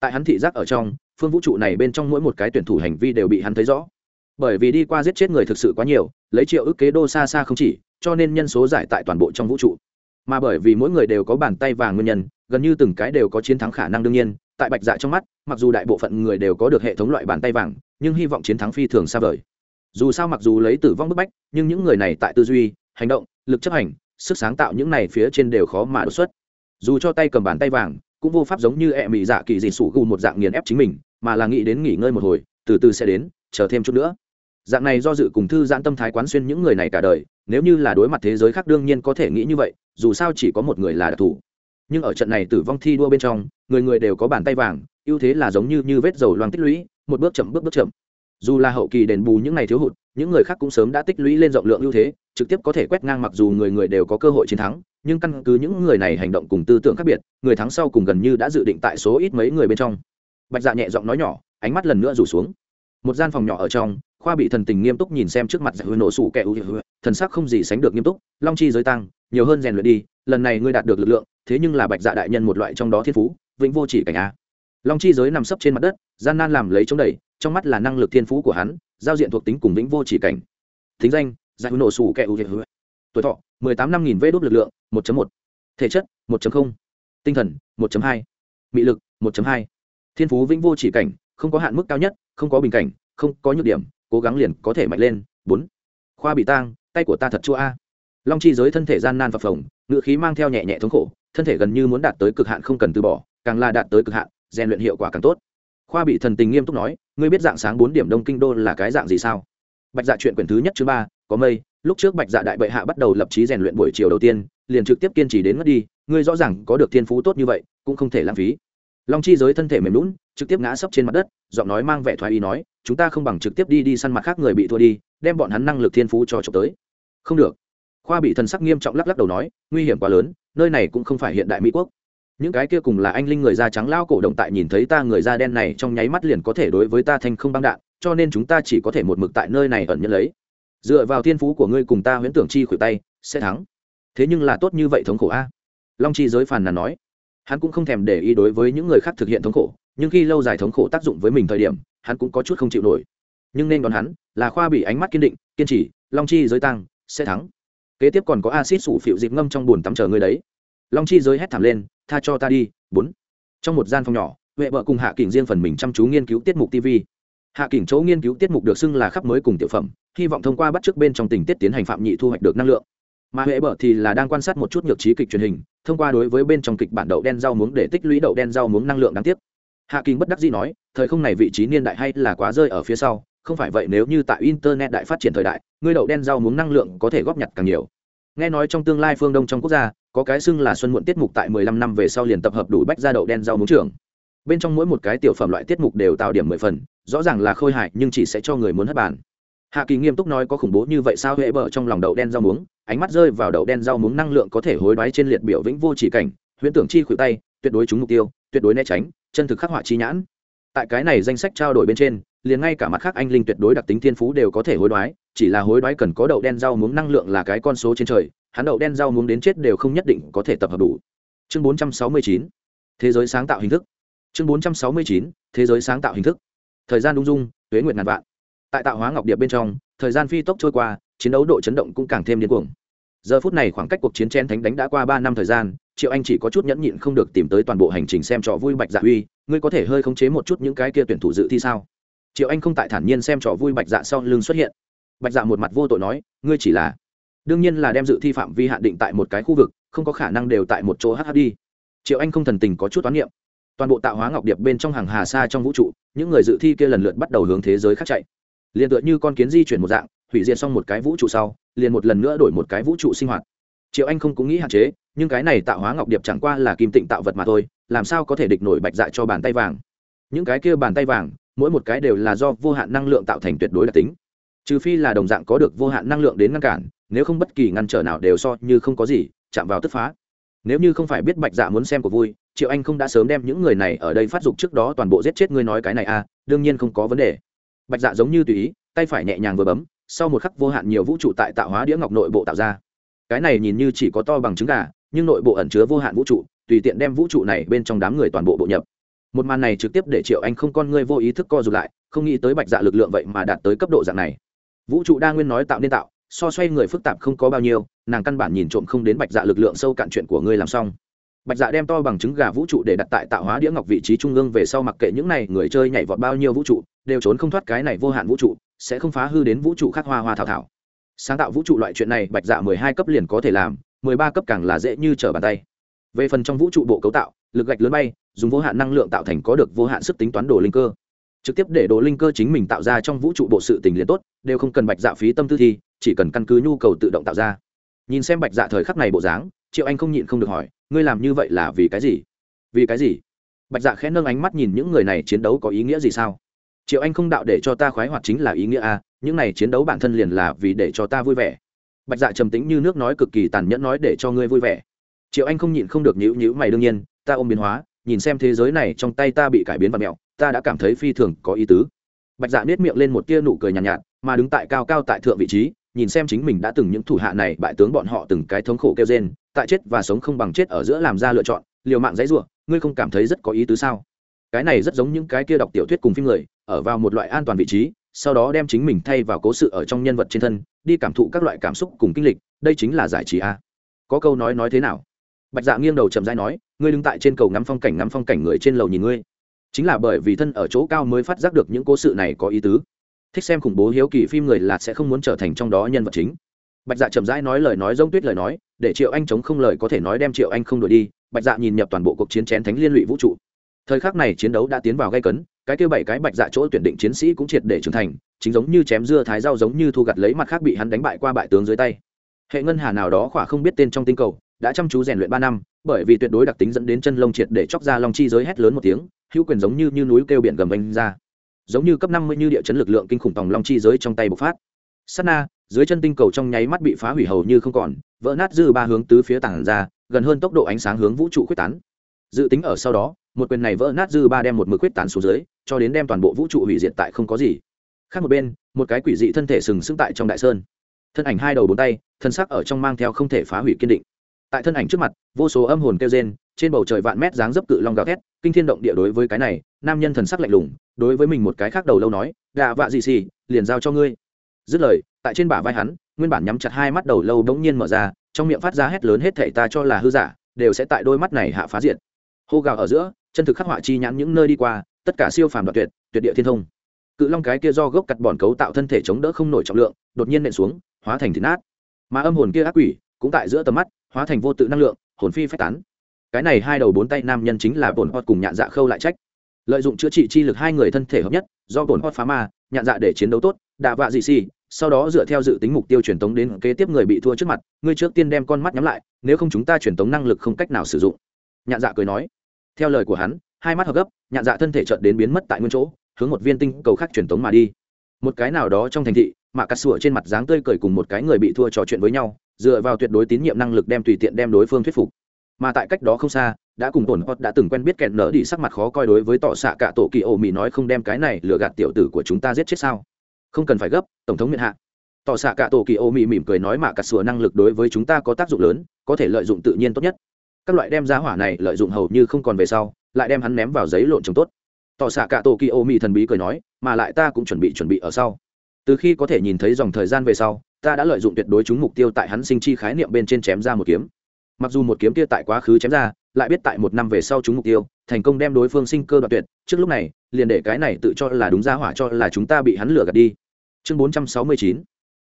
Tại hắn thị giác ở trong, phương vũ trụ này bên trong mỗi một cái tuyển thủ hành vi đều bị hắn thấy rõ bởi vì đi qua giết chết người thực sự quá nhiều, lấy triệu ước kế đô xa xa không chỉ, cho nên nhân số giải tại toàn bộ trong vũ trụ. Mà bởi vì mỗi người đều có bàn tay vàng nguyên nhân, gần như từng cái đều có chiến thắng khả năng đương nhiên, tại bạch dạ trong mắt, mặc dù đại bộ phận người đều có được hệ thống loại bàn tay vàng, nhưng hy vọng chiến thắng phi thường xa vời. Dù sao mặc dù lấy tử vong bức bách, nhưng những người này tại tư duy, hành động, lực chấp hành, sức sáng tạo những này phía trên đều khó mà đột xuất. Dù cho tay cầm bàn tay vàng, cũng vô pháp giống như ẹ mị dạ kỳ dị sủ gù một dạng nghiền ép chính mình, mà là nghĩ đến nghỉ ngơi một hồi, từ từ sẽ đến, chờ thêm chút nữa dạng này do dự cùng thư giãn tâm thái quán xuyên những người này cả đời, nếu như là đối mặt thế giới khác đương nhiên có thể nghĩ như vậy, dù sao chỉ có một người là đặc thù nhưng ở trận này tử vong thi đua bên trong, người người đều có bàn tay vàng, ưu thế là giống như như vết dầu loang tích lũy, một bước chậm bước bước chậm. Dù là hậu kỳ đền bù những ngày thiếu hụt, những người khác cũng sớm đã tích lũy lên rộng lượng ưu thế, trực tiếp có thể quét ngang mặc dù người người đều có cơ hội chiến thắng, nhưng căn cứ những người này hành động cùng tư tưởng khác biệt, người thắng sau cùng gần như đã dự định tại số ít mấy người bên trong. Bạch dạ nhẹ giọng nói nhỏ, ánh mắt lần nữa rủ xuống. Một gian phòng nhỏ ở trong khoa bị thần tình nghiêm túc nhìn xem trước mặt dạ giải nổ sủ kẻ ưu thần sắc không gì sánh được nghiêm túc, long chi giới tăng, nhiều hơn rèn luyện đi, lần này ngươi đạt được lực lượng, thế nhưng là bạch dạ đại nhân một loại trong đó thiên phú, vĩnh vô chỉ cảnh a. Long chi giới nằm sấp trên mặt đất, gian nan làm lấy chống đẩy, trong mắt là năng lực thiên phú của hắn, giao diện thuộc tính cùng vĩnh vô chỉ cảnh. Thính danh dạ giải nổ sủ kẻ ưu tuổi thọ, mười tám năm nghìn vê đốt lực lượng, một một. Thể chất, một tinh thần, một hai. Mị lực, một hai. Thiên phú vĩnh vô chỉ cảnh, không có hạn mức cao nhất, không có bình cảnh, không có nhược điểm cố gắng liền có thể mạnh lên. Bốn. Khoa bị tang, tay của ta thật chua a. Long chi giới thân thể gian nan phập phồng, ngự khí mang theo nhẹ nhẹ thống khổ, thân thể gần như muốn đạt tới cực hạn không cần từ bỏ, càng là đạt tới cực hạn, rèn luyện hiệu quả càng tốt. Khoa bị thần tình nghiêm túc nói, ngươi biết dạng sáng bốn điểm đông kinh đô là cái dạng gì sao? Bạch dạ chuyện quyển thứ nhất, chương ba, có mây. Lúc trước bạch dạ đại bệ hạ bắt đầu lập trí rèn luyện buổi chiều đầu tiên, liền trực tiếp kiên trì đến mất đi, ngươi rõ ràng có được thiên phú tốt như vậy, cũng không thể lãng phí. Long chi giới thân thể mềm lún trực tiếp ngã sấp trên mặt đất, giọng nói mang vẻ thoái ý nói chúng ta không bằng trực tiếp đi đi săn mặt khác người bị thua đi, đem bọn hắn năng lực thiên phú cho trộm tới. Không được. Khoa bị thần sắc nghiêm trọng lắc lắc đầu nói, nguy hiểm quá lớn, nơi này cũng không phải hiện đại mỹ quốc. Những cái kia cùng là anh linh người da trắng lao cổ động tại nhìn thấy ta người da đen này trong nháy mắt liền có thể đối với ta thành không băng đạn, cho nên chúng ta chỉ có thể một mực tại nơi này ẩn nhận lấy. Dựa vào thiên phú của ngươi cùng ta huyễn tưởng chi khuỷu tay, sẽ thắng. Thế nhưng là tốt như vậy thống khổ a. Long chi giới phàn nàn nói. Hắn cũng không thèm để ý đối với những người khác thực hiện thống khổ nhưng khi lâu dài thống khổ tác dụng với mình thời điểm, hắn cũng có chút không chịu nổi. Nhưng nên đón hắn là khoa bị ánh mắt kiên định, kiên trì, long chi giới tăng, sẽ thắng. Kế tiếp còn có acid sủ phịu dịp ngâm trong bùn tắm chờ người đấy. Long chi giới hét thảm lên, tha cho ta đi, bốn. Trong một gian phòng nhỏ, huệ vợ cùng hạ kỉnh riêng phần mình chăm chú nghiên cứu tiết mục tv hạ kỉnh chỗ nghiên cứu tiết mục được xưng là khắp mới cùng tiểu phẩm, hy vọng thông qua bắt trước bên trong tình tiết tiến hành phạm nhị thu hoạch được năng lượng. Mà huệ bở thì là đang quan sát một chút nhược trí kịch truyền hình, thông qua đối với bên trong kịch bản đậu đen rau muống để tích lũy đậu đen rau muống năng lượng đáng tiếc hạ kinh bất đắc dĩ nói, thời không này vị trí niên đại hay là quá rơi ở phía sau, không phải vậy nếu như tại internet đại phát triển thời đại, ngươi đậu đen rau muống năng lượng có thể góp nhặt càng nhiều. Nghe nói trong tương lai phương đông trong quốc gia, có cái xưng là xuân muộn tiết mục tại mười lăm năm về sau liền tập hợp đủ bách ra đậu đen rau muống trưởng. Bên trong mỗi một cái tiểu phẩm loại tiết mục đều tạo điểm mười phần, rõ ràng là khôi hài nhưng chỉ sẽ cho người muốn hất bàn. Hạ kỳ nghiêm túc nói có khủng bố như vậy sao huệ bờ trong lòng đậu đen rau muống, ánh mắt rơi vào đậu đen rau muống năng lượng có thể hối đoái trên liệt biểu vĩnh vô chỉ cảnh, huyễn tưởng chi khuỷu tay, tuyệt đối trúng mục tiêu, tuyệt đối né tránh chân thực khắc họa chi nhãn. Tại cái này danh sách trao đổi bên trên, liền ngay cả mặt khác anh linh tuyệt đối đặc tính thiên phú đều có thể hối đoái, chỉ là hối đoái cần có đậu đen rau muống năng lượng là cái con số trên trời, hắn đậu đen rau muống đến chết đều không nhất định có thể tập hợp đủ. Chương 469 thế giới sáng tạo hình thức. Chương 469 thế giới sáng tạo hình thức. Thời gian đúng dung, tuế nguyệt ngàn vạn. Tại tạo hóa ngọc điệp bên trong, thời gian phi tốc trôi qua, chiến đấu độ chấn động cũng càng thêm điên cuồng. Giờ phút này khoảng cách cuộc chiến chen thánh đánh đã qua ba năm thời gian triệu anh chỉ có chút nhẫn nhịn không được tìm tới toàn bộ hành trình xem trò vui bạch dạ uy, ngươi có thể hơi khống chế một chút những cái kia tuyển thủ dự thi sao? Triệu anh không tại thản nhiên xem trò vui bạch dạ sau lưng xuất hiện. Bạch dạ một mặt vô tội nói, ngươi chỉ là, đương nhiên là đem dự thi phạm vi hạn định tại một cái khu vực, không có khả năng đều tại một chỗ hh đi. Triệu anh không thần tình có chút toán niệm. Toàn bộ tạo hóa ngọc điệp bên trong hàng hà xa trong vũ trụ, những người dự thi kia lần lượt bắt đầu hướng thế giới khác chạy. Liền tựa như con kiến di chuyển một dạng, hủy diệt xong một cái vũ trụ sau, liền một lần nữa đổi một cái vũ trụ sinh hoạt. Triệu anh không cũng nghĩ hạn chế nhưng cái này tạo hóa ngọc điệp chẳng qua là kim tịnh tạo vật mà thôi, làm sao có thể địch nổi bạch dạ cho bàn tay vàng? Những cái kia bàn tay vàng, mỗi một cái đều là do vô hạn năng lượng tạo thành tuyệt đối đặc tính. Trừ phi là đồng dạng có được vô hạn năng lượng đến ngăn cản, nếu không bất kỳ ngăn trở nào đều so như không có gì, chạm vào tức phá. Nếu như không phải biết bạch dạ muốn xem của vui, triệu anh không đã sớm đem những người này ở đây phát dục trước đó toàn bộ giết chết ngươi nói cái này à đương nhiên không có vấn đề. Bạch dạ giống như tùy ý, tay phải nhẹ nhàng vừa bấm, sau một khắc vô hạn nhiều vũ trụ tại tạo hóa đĩa ngọc nội bộ tạo ra. Cái này nhìn như chỉ có to bằng trứng gà nhưng nội bộ ẩn chứa vô hạn vũ trụ, tùy tiện đem vũ trụ này bên trong đám người toàn bộ bộ nhập. Một màn này trực tiếp để triệu anh không con ngươi vô ý thức co rụt lại, không nghĩ tới bạch dạ lực lượng vậy mà đạt tới cấp độ dạng này. Vũ trụ đa nguyên nói tạo nên tạo, so xoay người phức tạp không có bao nhiêu, nàng căn bản nhìn trộm không đến bạch dạ lực lượng sâu cạn chuyện của ngươi làm xong. Bạch dạ đem to bằng chứng gà vũ trụ để đặt tại tạo hóa đĩa ngọc vị trí trung ương về sau mặc kệ những này người chơi nhảy vọt bao nhiêu vũ trụ, đều trốn không thoát cái này vô hạn vũ trụ, sẽ không phá hư đến vũ trụ khác hoa hoa thảo thảo. Sáng tạo vũ trụ loại chuyện này bạch dạ mười hai cấp liền có thể làm mười ba cấp càng là dễ như trở bàn tay. Về phần trong vũ trụ bộ cấu tạo, lực gạch lớn bay, dùng vô hạn năng lượng tạo thành có được vô hạn sức tính toán đồ linh cơ. Trực tiếp để đồ linh cơ chính mình tạo ra trong vũ trụ bộ sự tình liền tốt, đều không cần bạch dạ phí tâm tư thi, chỉ cần căn cứ nhu cầu tự động tạo ra. Nhìn xem bạch dạ thời khắc này bộ dáng, triệu anh không nhịn không được hỏi, ngươi làm như vậy là vì cái gì? Vì cái gì? Bạch dạ khẽ nâng ánh mắt nhìn những người này chiến đấu có ý nghĩa gì sao? Triệu anh không đạo để cho ta khoái hoạt chính là ý nghĩa a, những này chiến đấu bản thân liền là vì để cho ta vui vẻ bạch dạ trầm tĩnh như nước nói cực kỳ tàn nhẫn nói để cho ngươi vui vẻ. Triệu anh không nhịn không được nhữ nhữ mày đương nhiên ta ôm biến hóa nhìn xem thế giới này trong tay ta bị cải biến và mẹo ta đã cảm thấy phi thường có ý tứ. Bạch dạ nết miệng lên một tia nụ cười nhàn nhạt, nhạt mà đứng tại cao cao tại thượng vị trí nhìn xem chính mình đã từng những thủ hạ này bại tướng bọn họ từng cái thống khổ kêu rên tại chết và sống không bằng chết ở giữa làm ra lựa chọn liều mạng dãy ruộng ngươi không cảm thấy rất có ý tứ sao? Cái này rất giống những cái kia đọc tiểu thuyết cùng phim người ở vào một loại an toàn vị trí sau đó đem chính mình thay vào cố sự ở trong nhân vật trên thân, đi cảm thụ các loại cảm xúc cùng kinh lịch, đây chính là giải trí a. Có câu nói nói thế nào? Bạch dạ nghiêng đầu chậm dai nói, ngươi đứng tại trên cầu ngắm phong cảnh, ngắm phong cảnh người trên lầu nhìn ngươi. Chính là bởi vì thân ở chỗ cao mới phát giác được những cố sự này có ý tứ. Thích xem khủng bố hiếu kỳ phim người là sẽ không muốn trở thành trong đó nhân vật chính. Bạch dạ chậm rãi nói lời nói giống tuyết lời nói, để triệu anh chống không lời có thể nói đem triệu anh không đổi đi. Bạch dạ nhìn nhập toàn bộ cuộc chiến chén thánh liên lụy vũ trụ. Thời khắc này chiến đấu đã tiến vào gây cấn cái kia bảy cái bạch dạ chỗ tuyển định chiến sĩ cũng triệt để trưởng thành chính giống như chém dưa thái rau giống như thu gặt lấy mặt khác bị hắn đánh bại qua bại tướng dưới tay. Hệ ngân hà nào đó khỏa không biết tên trong tinh cầu đã chăm chú rèn luyện ba năm bởi vì tuyệt đối đặc tính dẫn đến chân lông triệt để chóc ra long chi giới hét lớn một tiếng hữu quyền giống như, như núi kêu biển gầm anh ra. Giống như cấp năm mươi như địa chấn lực lượng kinh khủng tòng long chi giới trong tay bộc phát. Sát na dưới chân tinh cầu trong nháy mắt bị phá hủy hầu như không còn vỡ nát dư ba hướng tứ phía tảng ra gần hơn tốc độ ánh sáng hướng vũ trụ quyết tán dự tính ở sau đó, một quyền này vỡ nát dư ba đem một mực quyết tán xuống dưới, cho đến đem toàn bộ vũ trụ hủy diệt tại không có gì. Khác một bên, một cái quỷ dị thân thể sừng sững tại trong đại sơn. Thân ảnh hai đầu bốn tay, thân sắc ở trong mang theo không thể phá hủy kiên định. Tại thân ảnh trước mặt, vô số âm hồn kêu rên, trên bầu trời vạn mét dáng dấp cự long gào thét, kinh thiên động địa đối với cái này, nam nhân thần sắc lạnh lùng, đối với mình một cái khác đầu lâu nói, gà vạ gì xì, liền giao cho ngươi. Dứt lời, tại trên bả vai hắn, nguyên bản nhắm chặt hai mắt đầu lâu bỗng nhiên mở ra, trong miệng phát ra hét lớn hết thảy, ta cho là hư giả, đều sẽ tại đôi mắt này hạ phá diện hô gào ở giữa, chân thực khắc họa chi nhãn những nơi đi qua, tất cả siêu phàm đoạn tuyệt tuyệt địa thiên thông. Cự long cái kia do gốc cắt bòn cấu tạo thân thể chống đỡ không nổi trọng lượng, đột nhiên nện xuống, hóa thành thịt nát. Mà âm hồn kia ác quỷ, cũng tại giữa tầm mắt, hóa thành vô tự năng lượng, hồn phi phách tán. Cái này hai đầu bốn tay nam nhân chính là bổn hot cùng nhạn dạ khâu lại trách. Lợi dụng chữa trị chi lực hai người thân thể hợp nhất, do bổn hot phá ma, nhạn dạ để chiến đấu tốt, đạ vạ dị xì, sau đó dựa theo dự tính mục tiêu truyền tống đến kế tiếp người bị thua trước mặt, ngươi trước tiên đem con mắt nhắm lại, nếu không chúng ta truyền tống năng lực không cách nào sử dụng. Nhạn dạ cười nói theo lời của hắn, hai mắt hợp gấp, nhạn dạ thân thể chợt đến biến mất tại nguyên chỗ, hướng một viên tinh cầu khác truyền tống mà đi. Một cái nào đó trong thành thị mạ cắt sủa trên mặt dáng tươi cười cùng một cái người bị thua trò chuyện với nhau, dựa vào tuyệt đối tín nhiệm năng lực đem tùy tiện đem đối phương thuyết phục. Mà tại cách đó không xa, đã cùng tổn hot đã từng quen biết kẹn nở đi sắc mặt khó coi đối với tỏ xạ cả tổ kỳ ổ mỹ nói không đem cái này lừa gạt tiểu tử của chúng ta giết chết sao? Không cần phải gấp, tổng thống miền hạ. Tỏ xạ cả tổ kỳ ổ mỹ mỉm cười nói mạ cắt sủa năng lực đối với chúng ta có tác dụng lớn, có thể lợi dụng tự nhiên tốt nhất các loại đem giá hỏa này lợi dụng hầu như không còn về sau, lại đem hắn ném vào giấy lộn trồng tốt. Tỏ xạ cả tổ kỳ ô mỹ thần bí cười nói, mà lại ta cũng chuẩn bị chuẩn bị ở sau. Từ khi có thể nhìn thấy dòng thời gian về sau, ta đã lợi dụng tuyệt đối chúng mục tiêu tại hắn sinh chi khái niệm bên trên chém ra một kiếm. Mặc dù một kiếm kia tại quá khứ chém ra, lại biết tại một năm về sau chúng mục tiêu, thành công đem đối phương sinh cơ đoạt tuyệt, trước lúc này, liền để cái này tự cho là đúng ra hỏa cho là chúng ta bị hắn lừa gạt đi. Chương 469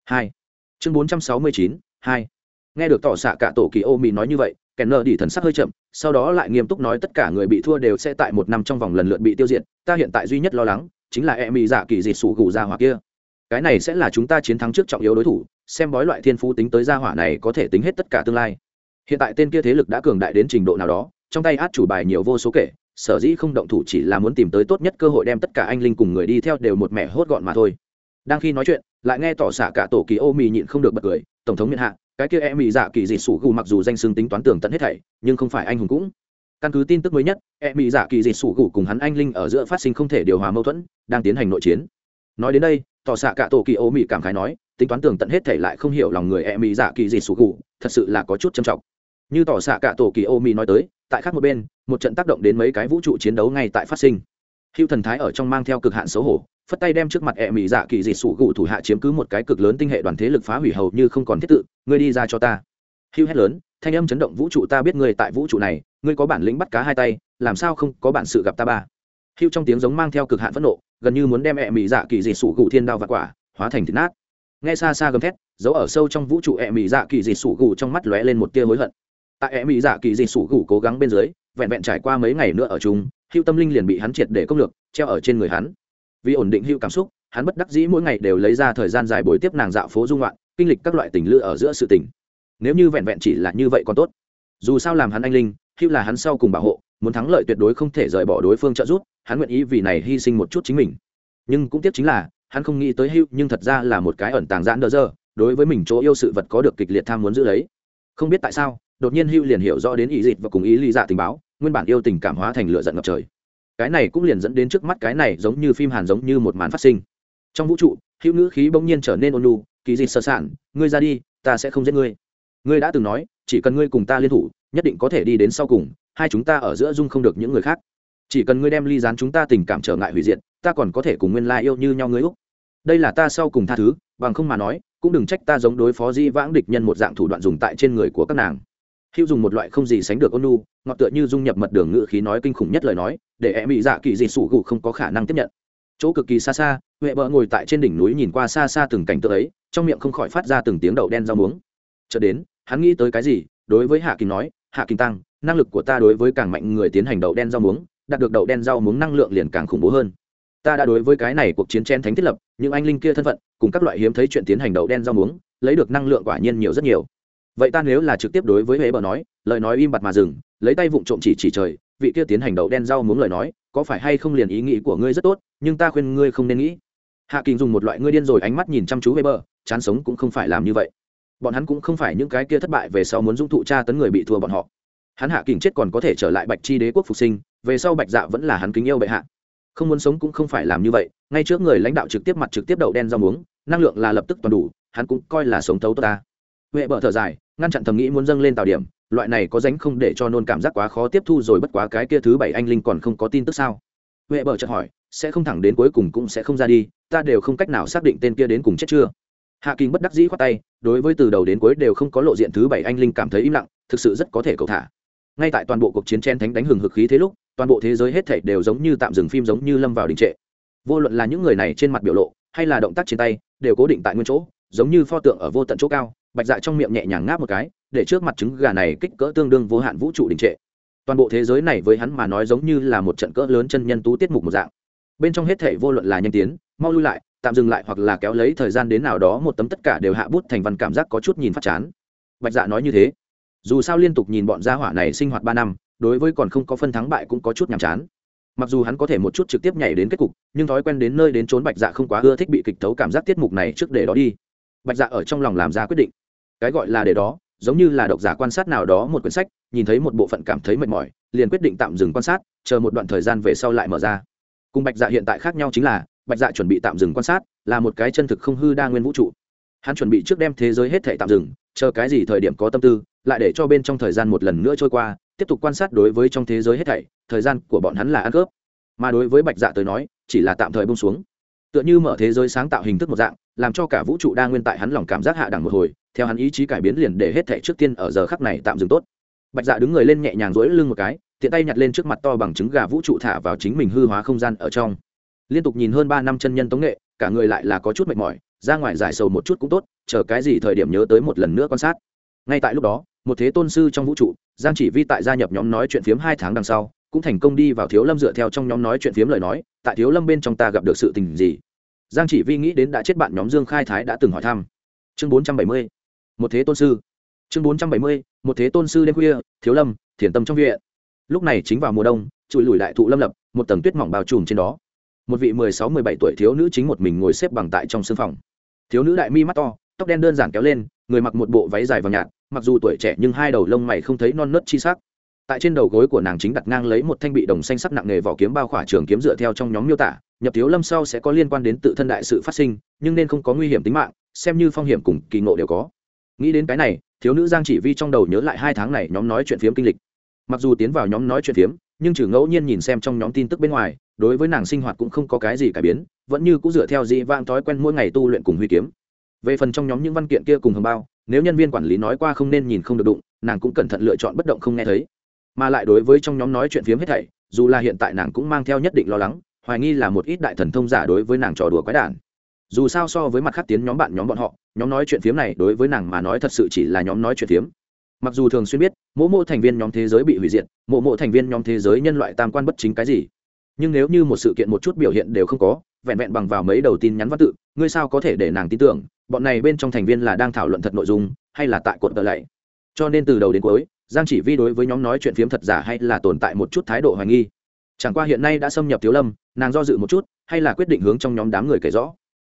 2 chương 469 2 nghe được tỏ xạ cả tổ kỳ ô mỹ nói như vậy kẻ nợ đi thần sắc hơi chậm, sau đó lại nghiêm túc nói tất cả người bị thua đều sẽ tại một năm trong vòng lần lượt bị tiêu diệt, ta hiện tại duy nhất lo lắng, chính là e mỹ dạ kỳ dịt sủ gù ra hoặc kia. Cái này sẽ là chúng ta chiến thắng trước trọng yếu đối thủ, xem bói loại thiên phú tính tới gia hỏa này có thể tính hết tất cả tương lai. Hiện tại tên kia thế lực đã cường đại đến trình độ nào đó, trong tay át chủ bài nhiều vô số kể, sở dĩ không động thủ chỉ là muốn tìm tới tốt nhất cơ hội đem tất cả anh linh cùng người đi theo đều một mẻ hốt gọn mà thôi. Đang khi nói chuyện, lại nghe tỏ xạ cả tổ kỳ ô mì nhịn không được bật cười, tổng thống miền hạ cái kia em mỹ dạ kỳ dị sủ gù mặc dù danh xưng tính toán tưởng tận hết thảy, nhưng không phải anh hùng cũng. Căn cứ tin tức mới nhất em mỹ dạ kỳ dị sủ gù cùng hắn anh linh ở giữa phát sinh không thể điều hòa mâu thuẫn, đang tiến hành nội chiến. Nói đến đây, tỏ xạ cả tổ kỳ ô mỹ cảm khái nói, tính toán tưởng tận hết thảy lại không hiểu lòng người em mỹ dạ kỳ dị sủ gù, thật sự là có chút trầm trọng. Như tỏ xạ cả tổ kỳ ô mỹ nói tới, tại khác một bên, một trận tác động đến mấy cái vũ trụ chiến đấu ngay tại phát sinh. Hữu thần thái ở trong mang theo cực hạn xấu hổ phất tay đem trước mặt ẹ mỹ dạ kỳ dị sủ gụ thủ hạ chiếm cứ một cái cực lớn tinh hệ đoàn thế lực phá hủy hầu như không còn thiết tự, ngươi đi ra cho ta. Hữu hét lớn, thanh âm chấn động vũ trụ ta biết ngươi tại vũ trụ này, ngươi có bản lĩnh bắt cá hai tay, làm sao không có bản sự gặp ta ba? Hữu trong tiếng giống mang theo cực hạn phẫn nộ, gần như muốn đem ẹ mỹ dạ kỳ dị sủ gụ thiên đao và quả, hóa thành thịt nát. Nghe xa xa gầm thét, giấu ở sâu trong vũ trụ ẹ mỹ dạ kỳ dị sủ gụ trong mắt lóe lên một tia hối hận. Tại ẹ mỹ dạ kỳ dị sủ gụ cố gắng bên dưới, vẹn vẹn trải qua mấy ngày nữa ở chung hữu tâm linh liền bị hắn triệt để công lược, treo ở trên người hắn vì ổn định hữu cảm xúc, hắn bất đắc dĩ mỗi ngày đều lấy ra thời gian dài buổi tiếp nàng dạo phố dung loạn, kinh lịch các loại tình lữ ở giữa sự tình. Nếu như vẹn vẹn chỉ là như vậy còn tốt. Dù sao làm hắn anh linh, hữu là hắn sau cùng bảo hộ, muốn thắng lợi tuyệt đối không thể rời bỏ đối phương trợ giúp, hắn nguyện ý vì này hy sinh một chút chính mình. Nhưng cũng tiếc chính là, hắn không nghĩ tới hữu, nhưng thật ra là một cái ẩn tàng giãn đỡ dơ, đối với mình chỗ yêu sự vật có được kịch liệt tham muốn giữ lấy. Không biết tại sao, đột nhiên hữu liền hiểu rõ đến ý dịch và cùng ý lý dạ tình báo, nguyên bản yêu tình cảm hóa thành lửa giận ngập trời cái này cũng liền dẫn đến trước mắt cái này giống như phim hàn giống như một màn phát sinh. Trong vũ trụ, hữu ngữ khí bỗng nhiên trở nên ôn lu kỳ dịch sơ sản ngươi ra đi, ta sẽ không giết ngươi. Ngươi đã từng nói, chỉ cần ngươi cùng ta liên thủ, nhất định có thể đi đến sau cùng, hai chúng ta ở giữa dung không được những người khác. Chỉ cần ngươi đem ly dán chúng ta tình cảm trở ngại hủy diệt, ta còn có thể cùng nguyên lai yêu như nhau ngươi úc. Đây là ta sau cùng tha thứ, bằng không mà nói, cũng đừng trách ta giống đối phó di vãng địch nhân một dạng thủ đoạn dùng tại trên người của các nàng hữu dùng một loại không gì sánh được ôn nu ngọt tựa như dung nhập mật đường ngự khí nói kinh khủng nhất lời nói, để em bị dạ kỳ dị sủ gù không có khả năng tiếp nhận. Chỗ cực kỳ xa xa, huệ vợ ngồi tại trên đỉnh núi nhìn qua xa xa từng cảnh tượng ấy, trong miệng không khỏi phát ra từng tiếng đậu đen rau muống. Chợt đến, hắn nghĩ tới cái gì, đối với hạ kinh nói, hạ kinh tăng, năng lực của ta đối với càng mạnh người tiến hành đậu đen rau muống, đạt được đậu đen rau muống năng lượng liền càng khủng bố hơn. Ta đã đối với cái này cuộc chiến chen thánh thiết lập, những anh linh kia thân phận, cùng các loại hiếm thấy chuyện tiến hành đậu đen rau muống, lấy được năng lượng quả nhiên nhiều rất nhiều vậy ta nếu là trực tiếp đối với huệ bờ nói, lời nói im bặt mà dừng, lấy tay vụng trộm chỉ chỉ trời, vị kia tiến hành đậu đen rau muốn lời nói, có phải hay không liền ý nghĩ của ngươi rất tốt, nhưng ta khuyên ngươi không nên nghĩ. Hạ kinh dùng một loại ngươi điên rồi ánh mắt nhìn chăm chú huệ bờ, chán sống cũng không phải làm như vậy. Bọn hắn cũng không phải những cái kia thất bại về sau muốn dung thụ tra tấn người bị thua bọn họ. Hắn hạ kinh chết còn có thể trở lại bạch chi đế quốc phục sinh, về sau bạch dạ vẫn là hắn kính yêu bệ hạ. Không muốn sống cũng không phải làm như vậy, ngay trước người lãnh đạo trực tiếp mặt trực tiếp đậu đen rau muống, năng lượng là lập tức toàn đủ, hắn cũng coi là sống thấu tốt ta huệ bờ thở dài, ngăn chặn thầm nghĩ muốn dâng lên tàu điểm. Loại này có dánh không để cho nôn cảm giác quá khó tiếp thu rồi bất quá cái kia thứ bảy anh linh còn không có tin tức sao? Huệ bờ chợt hỏi, sẽ không thẳng đến cuối cùng cũng sẽ không ra đi, ta đều không cách nào xác định tên kia đến cùng chết chưa? Hạ kinh bất đắc dĩ khoát tay, đối với từ đầu đến cuối đều không có lộ diện thứ bảy anh linh cảm thấy im lặng, thực sự rất có thể cầu thả. Ngay tại toàn bộ cuộc chiến chen thánh đánh hừng hực khí thế lúc, toàn bộ thế giới hết thảy đều giống như tạm dừng phim giống như lâm vào đình trệ. Vô luận là những người này trên mặt biểu lộ, hay là động tác trên tay, đều cố định tại nguyên chỗ, giống như pho tượng ở vô tận chỗ cao bạch dạ trong miệng nhẹ nhàng ngáp một cái, để trước mặt trứng gà này kích cỡ tương đương vô hạn vũ trụ đình trệ. Toàn bộ thế giới này với hắn mà nói giống như là một trận cỡ lớn chân nhân tú tiết mục một dạng. Bên trong hết thể vô luận là nhanh tiến, mau lui lại, tạm dừng lại hoặc là kéo lấy thời gian đến nào đó một tấm tất cả đều hạ bút thành văn cảm giác có chút nhìn phát chán. Bạch dạ nói như thế. Dù sao liên tục nhìn bọn gia hỏa này sinh hoạt ba năm, đối với còn không có phân thắng bại cũng có chút nhàm chán. Mặc dù hắn có thể một chút trực tiếp nhảy đến kết cục, nhưng thói quen đến nơi đến trốn bạch dạ không quá ưa thích bị kịch thấu cảm giác tiết mục này trước để đó đi. Bạch dạ ở trong lòng làm ra quyết định cái gọi là để đó, giống như là độc giả quan sát nào đó một quyển sách, nhìn thấy một bộ phận cảm thấy mệt mỏi, liền quyết định tạm dừng quan sát, chờ một đoạn thời gian về sau lại mở ra. Cùng bạch dạ hiện tại khác nhau chính là, bạch dạ chuẩn bị tạm dừng quan sát, là một cái chân thực không hư đa nguyên vũ trụ. Hắn chuẩn bị trước đem thế giới hết thể tạm dừng, chờ cái gì thời điểm có tâm tư, lại để cho bên trong thời gian một lần nữa trôi qua, tiếp tục quan sát đối với trong thế giới hết thảy, thời gian của bọn hắn là ăn cướp. Mà đối với bạch dạ tới nói, chỉ là tạm thời bông xuống. Tựa như mở thế giới sáng tạo hình thức một dạng, làm cho cả vũ trụ đa nguyên tại hắn lòng cảm giác hạ đẳng một hồi theo hắn ý chí cải biến liền để hết thảy trước tiên ở giờ khắc này tạm dừng tốt. Bạch dạ đứng người lên nhẹ nhàng rỗi lưng một cái, tiện tay nhặt lên trước mặt to bằng trứng gà vũ trụ thả vào chính mình hư hóa không gian ở trong. Liên tục nhìn hơn ba năm chân nhân tống nghệ, cả người lại là có chút mệt mỏi, ra ngoài giải sầu một chút cũng tốt, chờ cái gì thời điểm nhớ tới một lần nữa quan sát. Ngay tại lúc đó, một thế tôn sư trong vũ trụ, giang chỉ vi tại gia nhập nhóm nói chuyện phiếm hai tháng đằng sau, cũng thành công đi vào thiếu lâm dựa theo trong nhóm nói chuyện phiếm lời nói, tại thiếu lâm bên trong ta gặp được sự tình gì? Giang chỉ vi nghĩ đến đã chết bạn nhóm dương khai thái đã từng hỏi thăm. Chương bốn trăm bảy mươi một thế tôn sư. Chương bốn trăm bảy mươi, một thế tôn sư đêm khuya, thiếu lâm, thiền tâm trong viện. Lúc này chính vào mùa đông trụi lùi đại thụ lâm lập, một tầng tuyết mỏng bao trùm trên đó. Một vị mười sáu mười bảy tuổi thiếu nữ chính một mình ngồi xếp bằng tại trong sưng phòng. Thiếu nữ đại mi mắt to, tóc đen đơn giản kéo lên, người mặc một bộ váy dài và nhạt, mặc dù tuổi trẻ nhưng hai đầu lông mày không thấy non nớt chi sắc. Tại trên đầu gối của nàng chính đặt ngang lấy một thanh bị đồng xanh sắc nặng nghề vỏ kiếm bao khỏa trường kiếm dựa theo trong nhóm miêu tả, nhập thiếu lâm sau sẽ có liên quan đến tự thân đại sự phát sinh, nhưng nên không có nguy hiểm tính mạng, xem như phong hiểm cùng kỳ ngộ đều có nghĩ đến cái này, thiếu nữ giang chỉ vi trong đầu nhớ lại hai tháng này nhóm nói chuyện phiếm kinh lịch. Mặc dù tiến vào nhóm nói chuyện phiếm, nhưng trừ ngẫu nhiên nhìn xem trong nhóm tin tức bên ngoài, đối với nàng sinh hoạt cũng không có cái gì cải biến, vẫn như cũng dựa theo dị vang thói quen mỗi ngày tu luyện cùng huy kiếm. Về phần trong nhóm những văn kiện kia cùng hầm bao, nếu nhân viên quản lý nói qua không nên nhìn không được đụng, nàng cũng cẩn thận lựa chọn bất động không nghe thấy. Mà lại đối với trong nhóm nói chuyện phiếm hết thảy, dù là hiện tại nàng cũng mang theo nhất định lo lắng, hoài nghi là một ít đại thần thông giả đối với nàng trò đùa quái đản dù sao so với mặt khác tiến nhóm bạn nhóm bọn họ, nhóm nói chuyện phiếm này đối với nàng mà nói thật sự chỉ là nhóm nói chuyện phiếm. Mặc dù thường xuyên biết mỗ mỗ thành viên nhóm thế giới bị hủy diệt, mộ mộ thành viên nhóm thế giới nhân loại tam quan bất chính cái gì. Nhưng nếu như một sự kiện một chút biểu hiện đều không có, vẹn vẹn bằng vào mấy đầu tin nhắn văn tự, ngươi sao có thể để nàng tin tưởng, bọn này bên trong thành viên là đang thảo luận thật nội dung, hay là tại cuộn tờ lạy? Cho nên từ đầu đến cuối, giang chỉ vi đối với nhóm nói chuyện phiếm thật giả hay là tồn tại một chút thái độ hoài nghi? Chẳng qua hiện nay đã xâm nhập thiếu lâm, nàng do dự một chút, hay là quyết định hướng trong nhóm đám người kể rõ?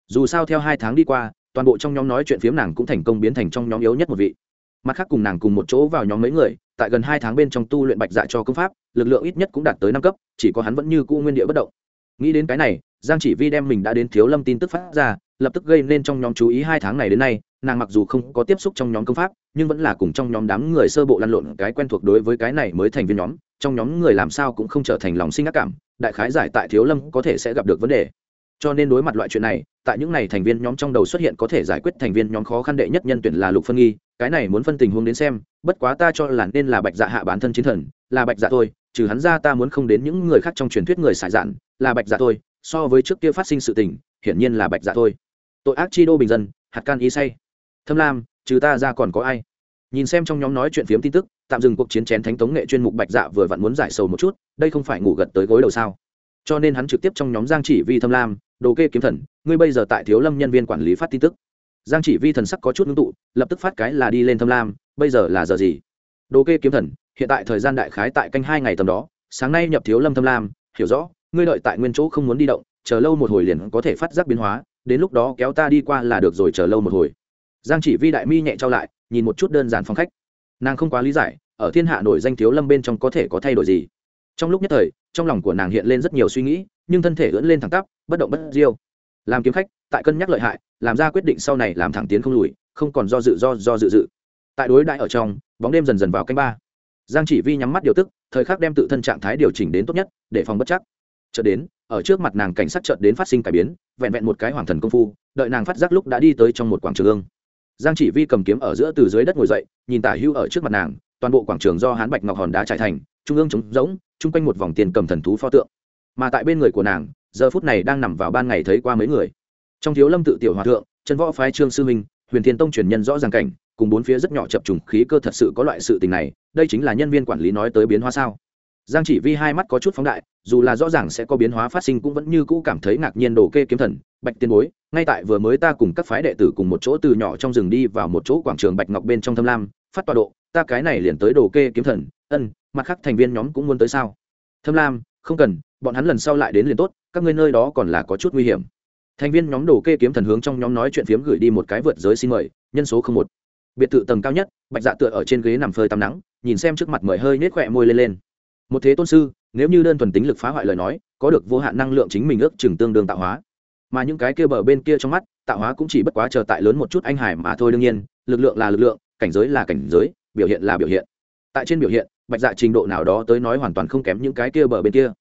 Dù sao theo hai tháng đi qua, toàn bộ trong nhóm nói chuyện phiếm nàng cũng thành công biến thành trong nhóm yếu nhất một vị. Mặt khác cùng nàng cùng một chỗ vào nhóm mấy người, tại gần hai tháng bên trong tu luyện bạch dạ cho công pháp, lực lượng ít nhất cũng đạt tới năm cấp, chỉ có hắn vẫn như cũ nguyên địa bất động. Nghĩ đến cái này, giang chỉ vi đem mình đã đến thiếu lâm tin tức phát ra, lập tức gây nên trong nhóm chú ý hai tháng này đến nay, nàng mặc dù không có tiếp xúc trong nhóm công pháp, nhưng vẫn là cùng trong nhóm đám người sơ bộ lăn lộn cái quen thuộc đối với cái này mới thành viên nhóm, trong nhóm người làm sao cũng không trở thành lòng sinh ác cảm, đại khái giải tại thiếu lâm có thể sẽ gặp được vấn đề cho nên đối mặt loại chuyện này, tại những ngày thành viên nhóm trong đầu xuất hiện có thể giải quyết thành viên nhóm khó khăn đệ nhất nhân tuyển là lục phân nghi, cái này muốn phân tình huống đến xem, bất quá ta cho là nên là bạch dạ hạ bản thân chiến thần, là bạch dạ thôi trừ hắn ra ta muốn không đến những người khác trong truyền thuyết người xài dạn, là bạch dạ thôi so với trước kia phát sinh sự tình, hiển nhiên là bạch dạ thôi tội ác chi đô bình dân, hạt can y say. Thâm lam, trừ ta ra còn có ai? Nhìn xem trong nhóm nói chuyện phiếm tin tức, tạm dừng cuộc chiến chén thánh tống nghệ chuyên mục bạch dạ vừa vặn muốn giải sầu một chút, đây không phải ngủ gật tới gối đầu sao? Cho nên hắn trực tiếp trong nhóm giang chỉ vi thâm lam, đồ kê kiếm thần, ngươi bây giờ tại thiếu lâm nhân viên quản lý phát tin tức. Giang chỉ vi thần sắc có chút ngưng tụ, lập tức phát cái là đi lên thâm lam, bây giờ là giờ gì? Đồ kê kiếm thần, hiện tại thời gian đại khái tại canh hai ngày tầm đó, sáng nay nhập thiếu lâm thâm lam, hiểu rõ, ngươi đợi tại nguyên chỗ không muốn đi động, chờ lâu một hồi liền có thể phát giác biến hóa, đến lúc đó kéo ta đi qua là được rồi chờ lâu một hồi. Giang chỉ vi đại mi nhẹ trao lại, nhìn một chút đơn giản phong khách. Nàng không quá lý giải, ở thiên hạ nổi danh thiếu lâm bên trong có thể có thay đổi gì? Trong lúc nhất thời, trong lòng của nàng hiện lên rất nhiều suy nghĩ, nhưng thân thể ưỡn lên thẳng tắp, bất động bất diêu. Làm kiếm khách, tại cân nhắc lợi hại, làm ra quyết định sau này làm thẳng tiến không lùi, không còn do dự do do dự dự. Tại đối đại ở trong, bóng đêm dần dần vào canh ba. Giang chỉ vi nhắm mắt điều tức, thời khắc đem tự thân trạng thái điều chỉnh đến tốt nhất, để phòng bất chắc. Chợt đến, ở trước mặt nàng cảnh sát chợt đến phát sinh cải biến, vẹn vẹn một cái hoàng thần công phu, đợi nàng phát giác lúc đã đi tới trong một quảng trường giang chỉ vi cầm kiếm ở giữa từ dưới đất ngồi dậy, nhìn tả hưu ở trước mặt nàng, toàn bộ quảng trường do hán bạch ngọc hòn đá trải thành trung ương trống rỗng, chung quanh một vòng tiền cầm thần thú pho tượng. Mà tại bên người của nàng, giờ phút này đang nằm vào ban ngày thấy qua mấy người. Trong thiếu lâm tự tiểu hòa thượng, trần võ phái trương sư minh, huyền thiên tông truyền nhân rõ ràng cảnh, cùng bốn phía rất nhỏ chập trùng khí cơ thật sự có loại sự tình này, đây chính là nhân viên quản lý nói tới biến hóa sao. Giang chỉ vi hai mắt có chút phóng đại, dù là rõ ràng sẽ có biến hóa phát sinh cũng vẫn như cũ cảm thấy ngạc nhiên đồ kê kiếm thần, bạch tiên bối, ngay tại vừa mới ta cùng các phái đệ tử cùng một chỗ từ nhỏ trong rừng đi vào một chỗ quảng trường bạch ngọc bên trong thâm lam, phát tọa độ, ta cái này liền tới đồ kê kiếm thần, ân mặt khác thành viên nhóm cũng muốn tới sao? Thâm lam, không cần, bọn hắn lần sau lại đến liền tốt, các ngươi nơi đó còn là có chút nguy hiểm. Thành viên nhóm đồ kê kiếm thần hướng trong nhóm nói chuyện phiếm gửi đi một cái vượt giới xin mời, nhân số không một. Biệt thự tầng cao nhất, bạch dạ tựa ở trên ghế nằm phơi tắm nắng, nhìn xem trước mặt mời hơi nết khỏe môi lên lên. Một thế tôn sư, nếu như đơn thuần tính lực phá hoại lời nói, có được vô hạn năng lượng chính mình ước chừng tương đương tạo hóa. Mà những cái kia bờ bên kia trong mắt, tạo hóa cũng chỉ bất quá chờ tại lớn một chút anh hải mà thôi đương nhiên, lực lượng là lực lượng, cảnh giới là cảnh giới, biểu hiện là biểu hiện. Tại trên biểu hiện bạch dạ trình độ nào đó tới nói hoàn toàn không kém những cái kia bờ bên kia.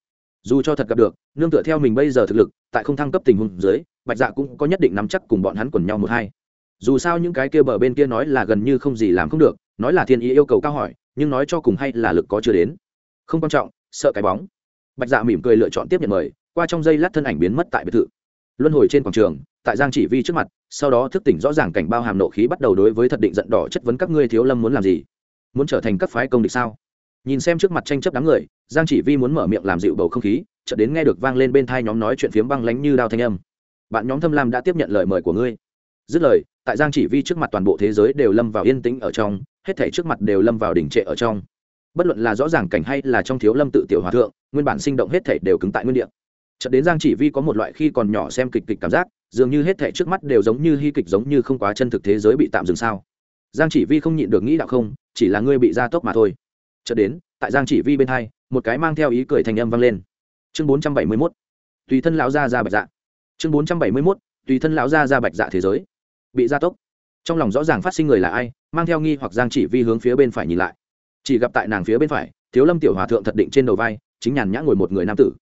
Dù cho thật gặp được, nương tựa theo mình bây giờ thực lực, tại không thăng cấp tình huống dưới, bạch dạ cũng có nhất định nắm chắc cùng bọn hắn quần nhau một hai. Dù sao những cái kia bờ bên kia nói là gần như không gì làm không được, nói là thiên ý yêu cầu cao hỏi, nhưng nói cho cùng hay là lực có chưa đến. Không quan trọng, sợ cái bóng. Bạch dạ mỉm cười lựa chọn tiếp nhận mời, qua trong giây lát thân ảnh biến mất tại biệt thự. Luân hồi trên quảng trường, tại giang chỉ vi trước mặt, sau đó thức tỉnh rõ ràng cảnh bao hàm nộ khí bắt đầu đối với thật định giận đỏ chất vấn các ngươi thiếu lâm muốn làm gì? Muốn trở thành các phái công địch sao? Nhìn xem trước mặt tranh chấp đám người, giang chỉ vi muốn mở miệng làm dịu bầu không khí, chợt đến nghe được vang lên bên thai nhóm nói chuyện phiếm băng lánh như đao thanh âm. Bạn nhóm thâm lam đã tiếp nhận lời mời của ngươi. Dứt lời, tại giang chỉ vi trước mặt toàn bộ thế giới đều lâm vào yên tĩnh ở trong, hết thể trước mặt đều lâm vào đỉnh trệ ở trong. Bất luận là rõ ràng cảnh hay là trong thiếu lâm tự tiểu hòa thượng, nguyên bản sinh động hết thể đều cứng tại nguyên địa. Chợt đến giang chỉ vi có một loại khi còn nhỏ xem kịch kịch cảm giác, dường như hết thể trước mắt đều giống như hy kịch giống như không quá chân thực thế giới bị tạm dừng sao. Giang chỉ vi không nhịn được nghĩ đạo không, chỉ là ngươi bị gia tốc mà thôi chợt đến, tại giang chỉ vi bên hai, một cái mang theo ý cười thành âm vang lên. Chương bốn trăm bảy mươi mốt, tùy thân lão gia ra bạch dạ. Chương bốn trăm bảy mươi mốt, tùy thân lão gia ra bạch dạ thế giới. Bị gia tốc. Trong lòng rõ ràng phát sinh người là ai, mang theo nghi hoặc giang chỉ vi hướng phía bên phải nhìn lại. Chỉ gặp tại nàng phía bên phải, thiếu lâm tiểu hòa thượng thật định trên đầu vai, chính nhàn nhã ngồi một người nam tử.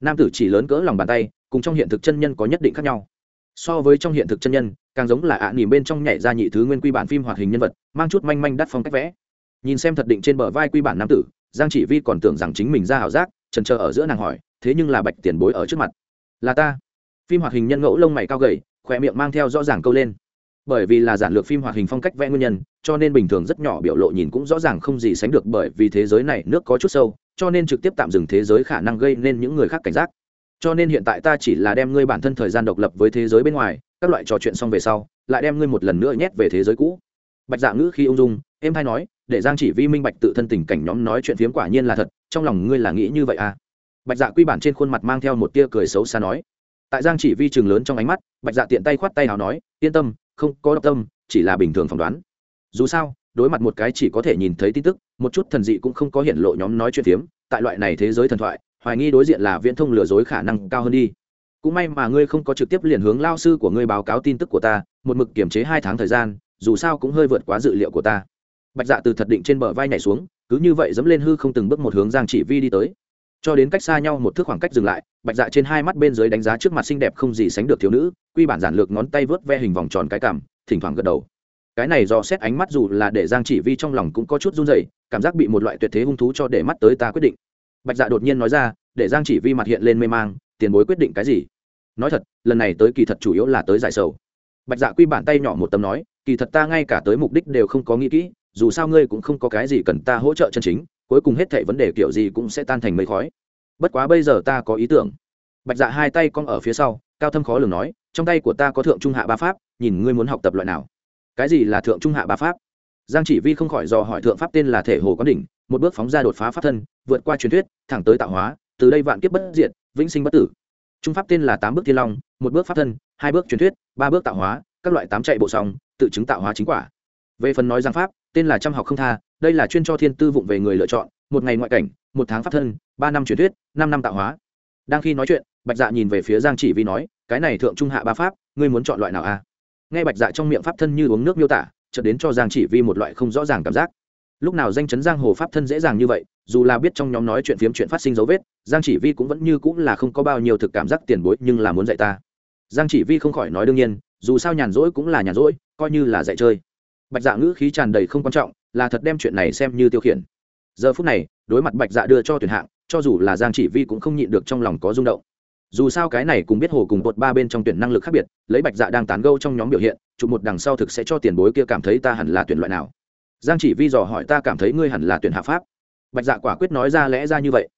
Nam tử chỉ lớn cỡ lòng bàn tay, cùng trong hiện thực chân nhân có nhất định khác nhau. So với trong hiện thực chân nhân, càng giống là ạ nỉm bên trong nhảy ra nhị thứ nguyên quy bản phim hoạt hình nhân vật, mang chút manh manh đắt phong cách vẽ nhìn xem thật định trên bờ vai quy bản nam tử, giang chỉ vi còn tưởng rằng chính mình ra h ảo giác trần trờ ở giữa nàng hỏi, thế nhưng là bạch tiền bối ở trước mặt? Là ta. Phim hoạt hình nhân ngẫu lông mày cao gầy khỏe miệng mang theo rõ ràng câu lên. Bởi vì là giản lược phim hoạt hình phong cách vẽ nguyên nhân, cho nên bình thường rất nhỏ biểu lộ nhìn cũng rõ ràng không gì sánh được bởi vì thế giới này nước có chút sâu, cho nên trực tiếp tạm dừng thế giới khả năng gây nên những người khác cảnh giác. Cho nên hiện tại ta chỉ là đem ngươi bản thân thời gian độc lập với thế giới bên ngoài, các loại trò chuyện xong về sau, lại đem ngươi một lần nữa nhét về thế giới cũ. Bạch dạ ngữ khi ung dung em hay nói để giang chỉ vi minh bạch tự thân tình cảnh nhóm nói chuyện phiếm quả nhiên là thật, trong lòng ngươi là nghĩ như vậy à? Bạch dạ quy bản trên khuôn mặt mang theo một tia cười xấu xa nói. Tại giang chỉ vi trường lớn trong ánh mắt, bạch dạ tiện tay khoát tay nào nói, yên tâm, không có độc tâm, chỉ là bình thường phỏng đoán. Dù sao, đối mặt một cái chỉ có thể nhìn thấy tin tức, một chút thần dị cũng không có hiện lộ nhóm nói chuyện phiếm, tại loại này thế giới thần thoại, hoài nghi đối diện là viễn thông lừa dối khả năng cao hơn đi. Cũng may mà ngươi không có trực tiếp liền hướng lao sư của ngươi báo cáo tin tức của ta, một mực kiểm chế hai tháng thời gian, dù sao cũng hơi vượt quá dự liệu của ta bạch dạ từ thật định trên bờ vai nhảy xuống, cứ như vậy dẫm lên hư không từng bước một hướng giang chỉ vi đi tới. Cho đến cách xa nhau một thước khoảng cách dừng lại, bạch dạ trên hai mắt bên dưới đánh giá trước mặt xinh đẹp không gì sánh được thiếu nữ, quy bản giản lược ngón tay vớt ve hình vòng tròn cái cảm, thỉnh thoảng gật đầu. Cái này do xét ánh mắt dù là để giang chỉ vi trong lòng cũng có chút run rẩy, cảm giác bị một loại tuyệt thế hung thú cho để mắt tới ta quyết định. Bạch dạ đột nhiên nói ra, để giang chỉ vi mặt hiện lên mê mang, tiền bối quyết định cái gì? Nói thật, lần này tới kỳ thật chủ yếu là tới giải sầu. Bạch dạ quy bản tay nhỏ một tấm nói, kỳ thật ta ngay cả tới mục đích đều không có nghĩ kỹ dù sao ngươi cũng không có cái gì cần ta hỗ trợ chân chính, cuối cùng hết thảy vấn đề kiểu gì cũng sẽ tan thành mây khói. Bất quá bây giờ ta có ý tưởng. Bạch dạ hai tay cong ở phía sau, cao thâm khó lường nói, trong tay của ta có thượng trung hạ ba pháp, nhìn ngươi muốn học tập loại nào? Cái gì là thượng trung hạ ba pháp? Giang chỉ vi không khỏi dò hỏi thượng pháp tên là thể hồ quán đỉnh, một bước phóng ra đột phá pháp thân, vượt qua truyền thuyết, thẳng tới tạo hóa, từ đây vạn kiếp bất diệt, vĩnh sinh bất tử. Trung pháp tên là tám bước thiên long, một bước pháp thân, hai bước truyền thuyết, ba bước tạo hóa, các loại tám chạy bộ song, tự chứng tạo hóa chính quả. Về phần nói giang pháp tên là trăm học không tha, đây là chuyên cho thiên tư vụng về người lựa chọn, một ngày ngoại cảnh, một tháng pháp thân, ba năm truyền thuyết, năm năm tạo hóa. Đang khi nói chuyện, bạch dạ nhìn về phía giang chỉ vi nói, cái này thượng trung hạ ba pháp, ngươi muốn chọn loại nào a? À? nghe bạch dạ trong miệng pháp thân như uống nước miêu tả, chợt đến cho giang chỉ vi một loại không rõ ràng cảm giác. Lúc nào danh chấn giang hồ pháp thân dễ dàng như vậy, dù là biết trong nhóm nói chuyện phiếm chuyện phát sinh dấu vết, giang chỉ vi cũng vẫn như cũng là không có bao nhiêu thực cảm giác tiền bối nhưng là muốn dạy ta. Giang chỉ vi không khỏi nói đương nhiên, dù sao nhàn rỗi cũng là nhàn rỗi, coi như là dạy chơi bạch dạ ngữ khí tràn đầy không quan trọng, là thật đem chuyện này xem như tiêu khiển. Giờ phút này, đối mặt bạch dạ đưa cho tuyển hạng, cho dù là giang chỉ vi cũng không nhịn được trong lòng có rung động. Dù sao cái này cùng biết hồ cùng bột ba bên trong tuyển năng lực khác biệt, lấy bạch dạ đang tán gâu trong nhóm biểu hiện, chụp một đằng sau thực sẽ cho tiền bối kia cảm thấy ta hẳn là tuyển loại nào. Giang chỉ vi dò hỏi ta cảm thấy ngươi hẳn là tuyển hạ pháp. Bạch dạ quả quyết nói ra lẽ ra như vậy.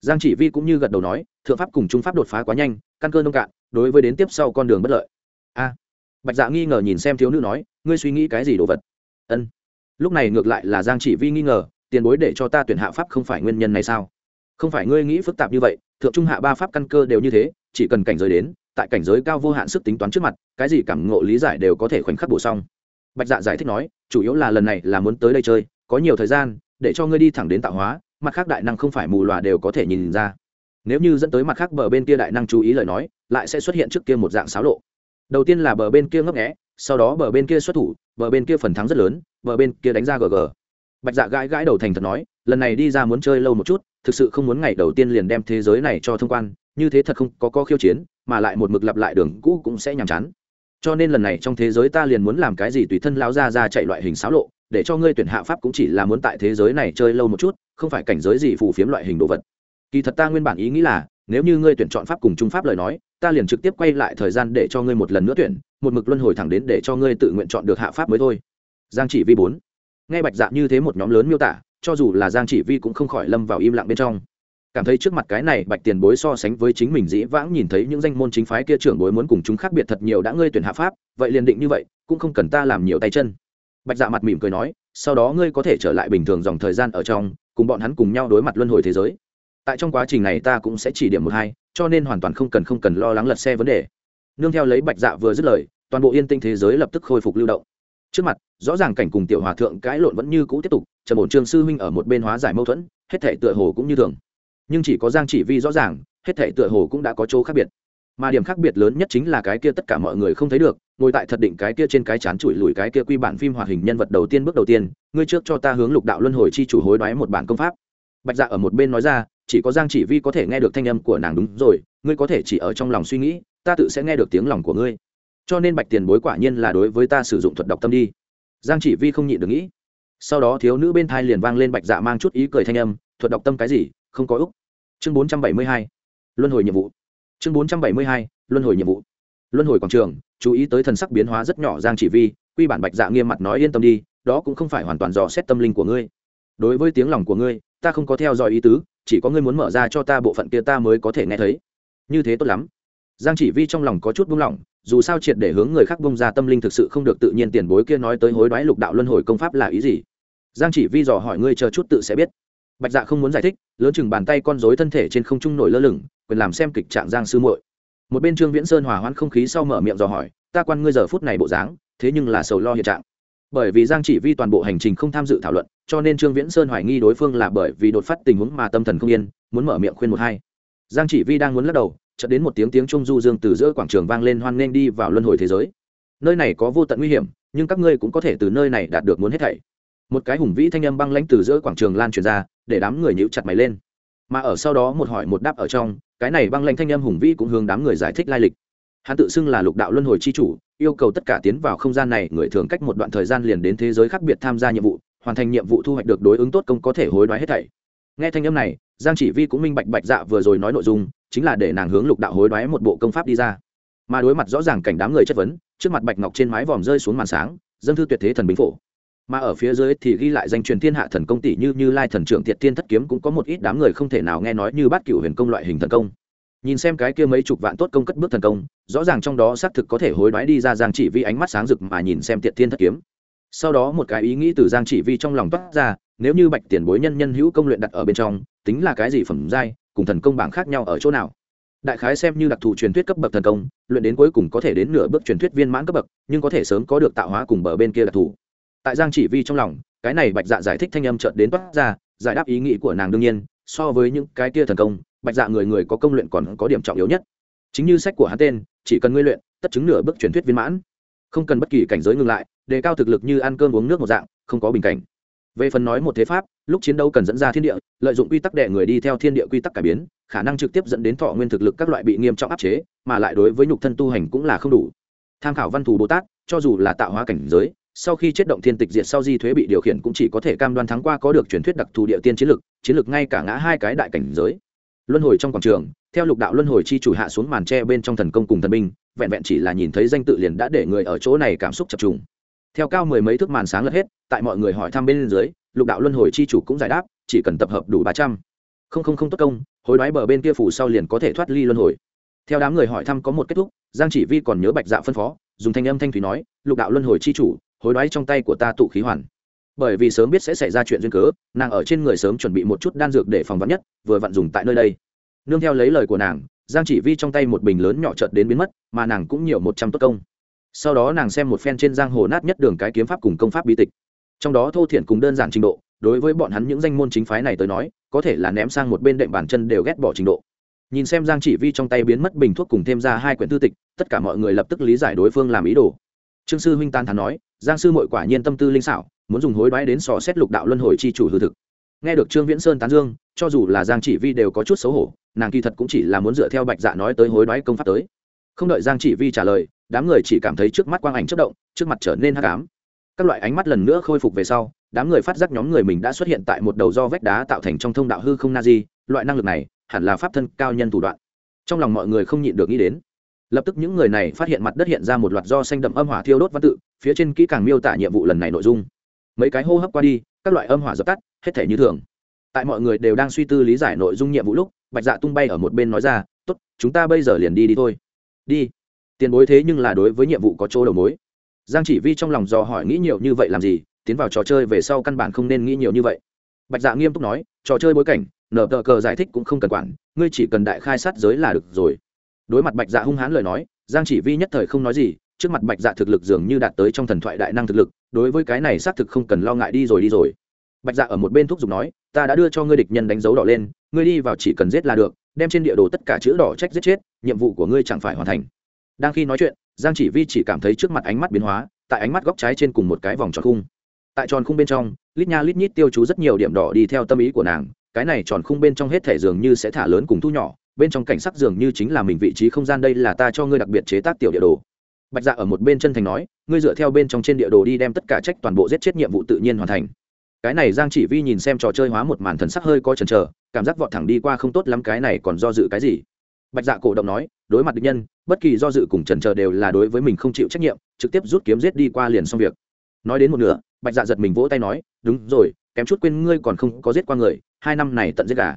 Giang chỉ vi cũng như gật đầu nói, thượng pháp cùng trung pháp đột phá quá nhanh, căn cơ nông cạn, đối với đến tiếp sau con đường bất lợi. A. Bạch dạ nghi ngờ nhìn xem thiếu nữ nói ngươi suy nghĩ cái gì đồ vật? Ân. Lúc này ngược lại là giang chỉ vi nghi ngờ, tiền bối để cho ta tuyển hạ pháp không phải nguyên nhân này sao? Không phải ngươi nghĩ phức tạp như vậy, thượng trung hạ ba pháp căn cơ đều như thế, chỉ cần cảnh giới đến, tại cảnh giới cao vô hạn sức tính toán trước mặt, cái gì cảm ngộ lý giải đều có thể khoảnh khắc bổ xong. Bạch dạ giải thích nói, chủ yếu là lần này là muốn tới đây chơi, có nhiều thời gian, để cho ngươi đi thẳng đến tạo hóa, mặt khác đại năng không phải mù lòa đều có thể nhìn ra. Nếu như dẫn tới mặt khác bờ bên kia đại năng chú ý lời nói, lại sẽ xuất hiện trước kia một dạng xáo lộ. Đầu tiên là bờ bên kia ngấp nghẽ sau đó bờ bên kia xuất thủ, bờ bên kia phần thắng rất lớn, bờ bên kia đánh ra gg bạch dạ gãi gãi đầu thành thật nói, lần này đi ra muốn chơi lâu một chút, thực sự không muốn ngày đầu tiên liền đem thế giới này cho thông quan, như thế thật không có có khiêu chiến, mà lại một mực lặp lại đường cũ cũng sẽ nhàm chán. Cho nên lần này trong thế giới ta liền muốn làm cái gì tùy thân lao ra ra chạy loại hình xáo lộ, để cho ngươi tuyển hạ pháp cũng chỉ là muốn tại thế giới này chơi lâu một chút, không phải cảnh giới gì phù phiếm loại hình đồ vật. Kỳ thật ta nguyên bản ý nghĩ là, nếu như ngươi tuyển chọn pháp cùng trung pháp lời nói, ta liền trực tiếp quay lại thời gian để cho ngươi một lần nữa tuyển một mực luân hồi thẳng đến để cho ngươi tự nguyện chọn được hạ pháp mới thôi. Giang chỉ vi bốn. Nghe bạch dạ như thế một nhóm lớn miêu tả, cho dù là giang chỉ vi cũng không khỏi lâm vào im lặng bên trong. Cảm thấy trước mặt cái này bạch tiền bối so sánh với chính mình dĩ vãng nhìn thấy những danh môn chính phái kia trưởng bối muốn cùng chúng khác biệt thật nhiều đã ngươi tuyển hạ pháp, vậy liền định như vậy, cũng không cần ta làm nhiều tay chân. Bạch dạ mặt mỉm cười nói, sau đó ngươi có thể trở lại bình thường dòng thời gian ở trong, cùng bọn hắn cùng nhau đối mặt luân hồi thế giới. Tại trong quá trình này ta cũng sẽ chỉ điểm một hai, cho nên hoàn toàn không cần không cần lo lắng lật xe vấn đề nương theo lấy bạch dạ vừa dứt lời, toàn bộ yên tinh thế giới lập tức khôi phục lưu động. Trước mặt, rõ ràng cảnh cùng tiểu hòa thượng cãi lộn vẫn như cũ tiếp tục, trần bổn trương sư huynh ở một bên hóa giải mâu thuẫn, hết thể tựa hồ cũng như thường. Nhưng chỉ có giang chỉ vi rõ ràng, hết thể tựa hồ cũng đã có chỗ khác biệt. Mà điểm khác biệt lớn nhất chính là cái kia tất cả mọi người không thấy được, ngồi tại thật định cái kia trên cái chán chùi lùi cái kia quy bản phim hoạt hình nhân vật đầu tiên bước đầu tiên, ngươi trước cho ta hướng lục đạo luân hồi chi chủ hối đoái một bản công pháp. Bạch dạ ở một bên nói ra, chỉ có giang chỉ vi có thể nghe được thanh âm của nàng đúng rồi, ngươi có thể chỉ ở trong lòng suy nghĩ ta tự sẽ nghe được tiếng lòng của ngươi. Cho nên bạch tiền bối quả nhiên là đối với ta sử dụng thuật đọc tâm đi. Giang chỉ vi không nhịn được nghĩ. Sau đó thiếu nữ bên thai liền vang lên bạch dạ mang chút ý cười thanh âm, thuật đọc tâm cái gì? Không có úc chương bốn trăm bảy mươi hai. Luân hồi nhiệm vụ. Chương bốn trăm bảy mươi hai. Luân hồi nhiệm vụ. Luân hồi quảng trường, chú ý tới thần sắc biến hóa rất nhỏ giang chỉ vi, quy bản bạch dạ nghiêm mặt nói yên tâm đi, đó cũng không phải hoàn toàn dò xét tâm linh của ngươi. Đối với tiếng lòng của ngươi, ta không có theo dõi ý tứ, chỉ có ngươi muốn mở ra cho ta bộ phận kia ta mới có thể nghe thấy. Như thế tốt lắm giang chỉ vi trong lòng có chút buông lỏng, dù sao triệt để hướng người khác bông ra tâm linh thực sự không được tự nhiên tiền bối kia nói tới hối đoái lục đạo luân hồi công pháp là ý gì? Giang chỉ vi dò hỏi ngươi chờ chút tự sẽ biết. Bạch dạ không muốn giải thích, lớn chừng bàn tay con dối thân thể trên không trung nổi lơ lửng, quyền làm xem kịch trạng giang sư muội. Một bên trương viễn sơn hòa hoãn không khí sau mở miệng dò hỏi, ta quan ngươi giờ phút này bộ dáng, thế nhưng là sầu lo hiện trạng. Bởi vì giang chỉ vi toàn bộ hành trình không tham dự thảo luận, cho nên trương viễn sơn hoài nghi đối phương là bởi vì đột phát tình huống mà tâm thần không yên, muốn mở miệng khuyên một hai giang chỉ vi đang muốn lắc đầu, chợt đến một tiếng tiếng trung du dương từ giữa quảng trường vang lên hoan nghênh đi vào luân hồi thế giới. Nơi này có vô tận nguy hiểm, nhưng các ngươi cũng có thể từ nơi này đạt được muốn hết thảy. Một cái hùng vĩ thanh âm băng lãnh từ giữa quảng trường lan truyền ra, để đám người nhíu chặt mày lên. Mà ở sau đó một hỏi một đáp ở trong, cái này băng lãnh thanh âm hùng vĩ cũng hướng đám người giải thích lai lịch. Hắn tự xưng là lục đạo luân hồi chi chủ, yêu cầu tất cả tiến vào không gian này, người thường cách một đoạn thời gian liền đến thế giới khác biệt tham gia nhiệm vụ, hoàn thành nhiệm vụ thu hoạch được đối ứng tốt công có thể hối đoái hết thảy nghe thanh âm này, giang chỉ vi cũng minh bạch bạch dạ vừa rồi nói nội dung, chính là để nàng hướng lục đạo hối đoái một bộ công pháp đi ra. Mà đối mặt rõ ràng cảnh đám người chất vấn, trước mặt bạch ngọc trên mái vòm rơi xuống màn sáng, dân thư tuyệt thế thần bính phổ. Mà ở phía dưới thì ghi lại danh truyền thiên hạ thần công tỷ như như lai thần trưởng tiệt thiên thất kiếm cũng có một ít đám người không thể nào nghe nói như bát cửu huyền công loại hình thần công. Nhìn xem cái kia mấy chục vạn tốt công cất bước thần công, rõ ràng trong đó xác thực có thể hối đoái đi ra giang chỉ vi ánh mắt sáng rực mà nhìn xem tiệt thiên thất kiếm. Sau đó một cái ý nghĩ từ giang chỉ vi trong lòng toát ra nếu như bạch tiền bối nhân nhân hữu công luyện đặt ở bên trong, tính là cái gì phẩm giai, cùng thần công bảng khác nhau ở chỗ nào? Đại khái xem như đặc thù truyền thuyết cấp bậc thần công, luyện đến cuối cùng có thể đến nửa bước truyền thuyết viên mãn cấp bậc, nhưng có thể sớm có được tạo hóa cùng bờ bên kia đặc thù. Tại giang chỉ vi trong lòng, cái này bạch dạ giải thích thanh âm trợt đến toát ra, giải đáp ý nghĩ của nàng đương nhiên, so với những cái kia thần công, bạch dạ người người có công luyện còn có điểm trọng yếu nhất. Chính như sách của hắn tên, chỉ cần ngươi luyện, tất chứng nửa bước truyền thuyết viên mãn. Không cần bất kỳ cảnh giới ngừng lại, đề cao thực lực như ăn cơm uống nước một dạng, không có bình cảnh về phần nói một thế pháp, lúc chiến đấu cần dẫn ra thiên địa, lợi dụng quy tắc đệ người đi theo thiên địa quy tắc cải biến, khả năng trực tiếp dẫn đến thọ nguyên thực lực các loại bị nghiêm trọng áp chế, mà lại đối với nhục thân tu hành cũng là không đủ. Tham khảo văn thù bồ tát, cho dù là tạo hóa cảnh giới, sau khi chết động thiên tịch diệt sau di thuế bị điều khiển cũng chỉ có thể cam đoan thắng qua có được truyền thuyết đặc thù địa tiên chiến lực chiến lực ngay cả ngã hai cái đại cảnh giới. Luân hồi trong quảng trường, theo lục đạo luân hồi chi chủ hạ xuống màn tre bên trong thần công cùng thần binh, vẹn vẹn chỉ là nhìn thấy danh tự liền đã để người ở chỗ này cảm xúc chập trùng theo cao mười mấy thước màn sáng lật hết, tại mọi người hỏi thăm bên dưới, lục đạo luân hồi chi chủ cũng giải đáp, chỉ cần tập hợp đủ ba trăm. Không không không tốt công, hối đoái bờ bên kia phủ sau liền có thể thoát ly luân hồi. Theo đám người hỏi thăm có một kết thúc, giang chỉ vi còn nhớ bạch dạ phân phó, dùng thanh âm thanh thủy nói, lục đạo luân hồi chi chủ, hối đoái trong tay của ta tụ khí hoàn. Bởi vì sớm biết sẽ xảy ra chuyện duyên cớ, nàng ở trên người sớm chuẩn bị một chút đan dược để phòng vắn nhất, vừa vặn dùng tại nơi đây. Nương theo lấy lời của nàng, giang chỉ vi trong tay một bình lớn nhỏ chợt đến biến mất, mà nàng cũng nhiều một trăm tốt công sau đó nàng xem một phen trên giang hồ nát nhất đường cái kiếm pháp cùng công pháp bi tịch. Trong đó thô thiển cùng đơn giản trình độ, đối với bọn hắn những danh môn chính phái này tới nói, có thể là ném sang một bên đệm bàn chân đều ghét bỏ trình độ. Nhìn xem giang chỉ vi trong tay biến mất bình thuốc cùng thêm ra hai quyển thư tịch, tất cả mọi người lập tức lý giải đối phương làm ý đồ. Trương sư huynh tan thắn nói, giang sư mội quả nhiên tâm tư linh xảo, muốn dùng hối đoái đến sò xét lục đạo luân hồi chi chủ hư thực. Nghe được trương viễn sơn tán dương, cho dù là giang chỉ vi đều có chút xấu hổ, nàng kỳ thật cũng chỉ là muốn dựa theo bạch dạ nói tới hối đoái công pháp tới. Không đợi giang chỉ vi trả lời đám người chỉ cảm thấy trước mắt quang ảnh chất động, trước mặt trở nên hắc ám. Các loại ánh mắt lần nữa khôi phục về sau, đám người phát giác nhóm người mình đã xuất hiện tại một đầu do vách đá tạo thành trong thông đạo hư không na di loại năng lực này hẳn là pháp thân cao nhân thủ đoạn. Trong lòng mọi người không nhịn được nghĩ đến. Lập tức những người này phát hiện mặt đất hiện ra một loạt do xanh đậm âm hỏa thiêu đốt văn tự, phía trên kỹ càng miêu tả nhiệm vụ lần này nội dung. Mấy cái hô hấp qua đi, các loại âm hỏa dập tắt, hết thể như thường. Tại mọi người đều đang suy tư lý giải nội dung nhiệm vụ lúc, bạch dạ tung bay ở một bên nói ra, tốt, chúng ta bây giờ liền đi đi thôi. Đi tiền bối thế nhưng là đối với nhiệm vụ có chỗ đầu mối. Giang chỉ vi trong lòng dò hỏi nghĩ nhiều như vậy làm gì, tiến vào trò chơi về sau căn bản không nên nghĩ nhiều như vậy. Bạch dạ nghiêm túc nói, trò chơi bối cảnh, nở tờ cờ giải thích cũng không cần quản, ngươi chỉ cần đại khai sát giới là được rồi. Đối mặt bạch dạ hung hãn lời nói, giang chỉ vi nhất thời không nói gì, trước mặt bạch dạ thực lực dường như đạt tới trong thần thoại đại năng thực lực, đối với cái này xác thực không cần lo ngại đi rồi đi rồi. Bạch dạ ở một bên thuốc giục nói, ta đã đưa cho ngươi địch nhân đánh dấu đỏ lên, ngươi đi vào chỉ cần giết là được, đem trên địa đồ tất cả chữ đỏ trách giết chết, nhiệm vụ của ngươi chẳng phải hoàn thành đang khi nói chuyện, giang chỉ vi chỉ cảm thấy trước mặt ánh mắt biến hóa, tại ánh mắt góc trái trên cùng một cái vòng tròn khung. Tại tròn khung bên trong, lít nha lít nhít tiêu chú rất nhiều điểm đỏ đi theo tâm ý của nàng, cái này tròn khung bên trong hết thể dường như sẽ thả lớn cùng thu nhỏ, bên trong cảnh sắc dường như chính là mình vị trí không gian đây là ta cho ngươi đặc biệt chế tác tiểu địa đồ. Bạch dạ ở một bên chân thành nói, ngươi dựa theo bên trong trên địa đồ đi đem tất cả trách toàn bộ giết chết nhiệm vụ tự nhiên hoàn thành. Cái này giang chỉ vi nhìn xem trò chơi hóa một màn thần sắc hơi có chần chờ, cảm giác vọt thẳng đi qua không tốt lắm, cái này còn do dự cái gì? Bạch dạ cổ động nói, đối mặt địch nhân, bất kỳ do dự cùng trần chờ đều là đối với mình không chịu trách nhiệm, trực tiếp rút kiếm giết đi qua liền xong việc. Nói đến một nửa, bạch dạ giật mình vỗ tay nói, đúng rồi, kém chút quên ngươi còn không có giết qua người, hai năm này tận giết gà.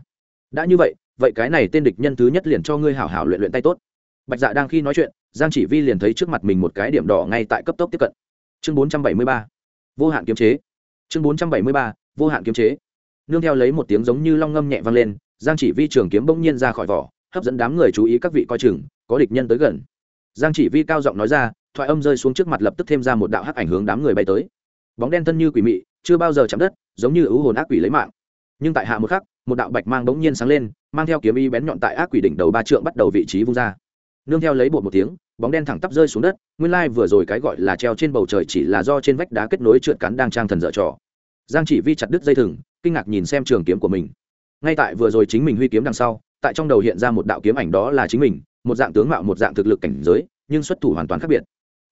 Đã như vậy vậy cái này tên địch nhân thứ nhất liền cho ngươi hảo hảo luyện luyện tay tốt. Bạch dạ đang khi nói chuyện, giang chỉ vi liền thấy trước mặt mình một cái điểm đỏ ngay tại cấp tốc tiếp cận. Chương bốn trăm bảy mươi ba, vô hạn kiếm chế. Chương bốn trăm bảy mươi ba, vô hạn kiếm chế. Nương theo lấy một tiếng giống như long ngâm nhẹ vang lên, giang chỉ vi trường kiếm bỗng nhiên ra khỏi vỏ hấp dẫn đám người chú ý các vị coi chừng, có địch nhân tới gần. Giang chỉ vi cao giọng nói ra, thoại âm rơi xuống trước mặt lập tức thêm ra một đạo hắc ảnh hướng đám người bay tới. Bóng đen thân như quỷ mị, chưa bao giờ chạm đất, giống như ưu hồn ác quỷ lấy mạng. Nhưng tại hạ một khắc, một đạo bạch mang bỗng nhiên sáng lên, mang theo kiếm y bén nhọn tại ác quỷ đỉnh đầu ba trượng bắt đầu vị trí vung ra. Nương theo lấy bột một tiếng, bóng đen thẳng tắp rơi xuống đất, nguyên lai vừa rồi cái gọi là treo trên bầu trời chỉ là do trên vách đá kết nối trượt cắn đang trang thần dở trò. Giang chỉ vi chặt đứt dây thừng, kinh ngạc nhìn xem trường kiếm của mình. Ngay tại vừa rồi chính mình huy kiếm đằng sau tại trong đầu hiện ra một đạo kiếm ảnh đó là chính mình, một dạng tướng mạo, một dạng thực lực cảnh giới, nhưng xuất thủ hoàn toàn khác biệt.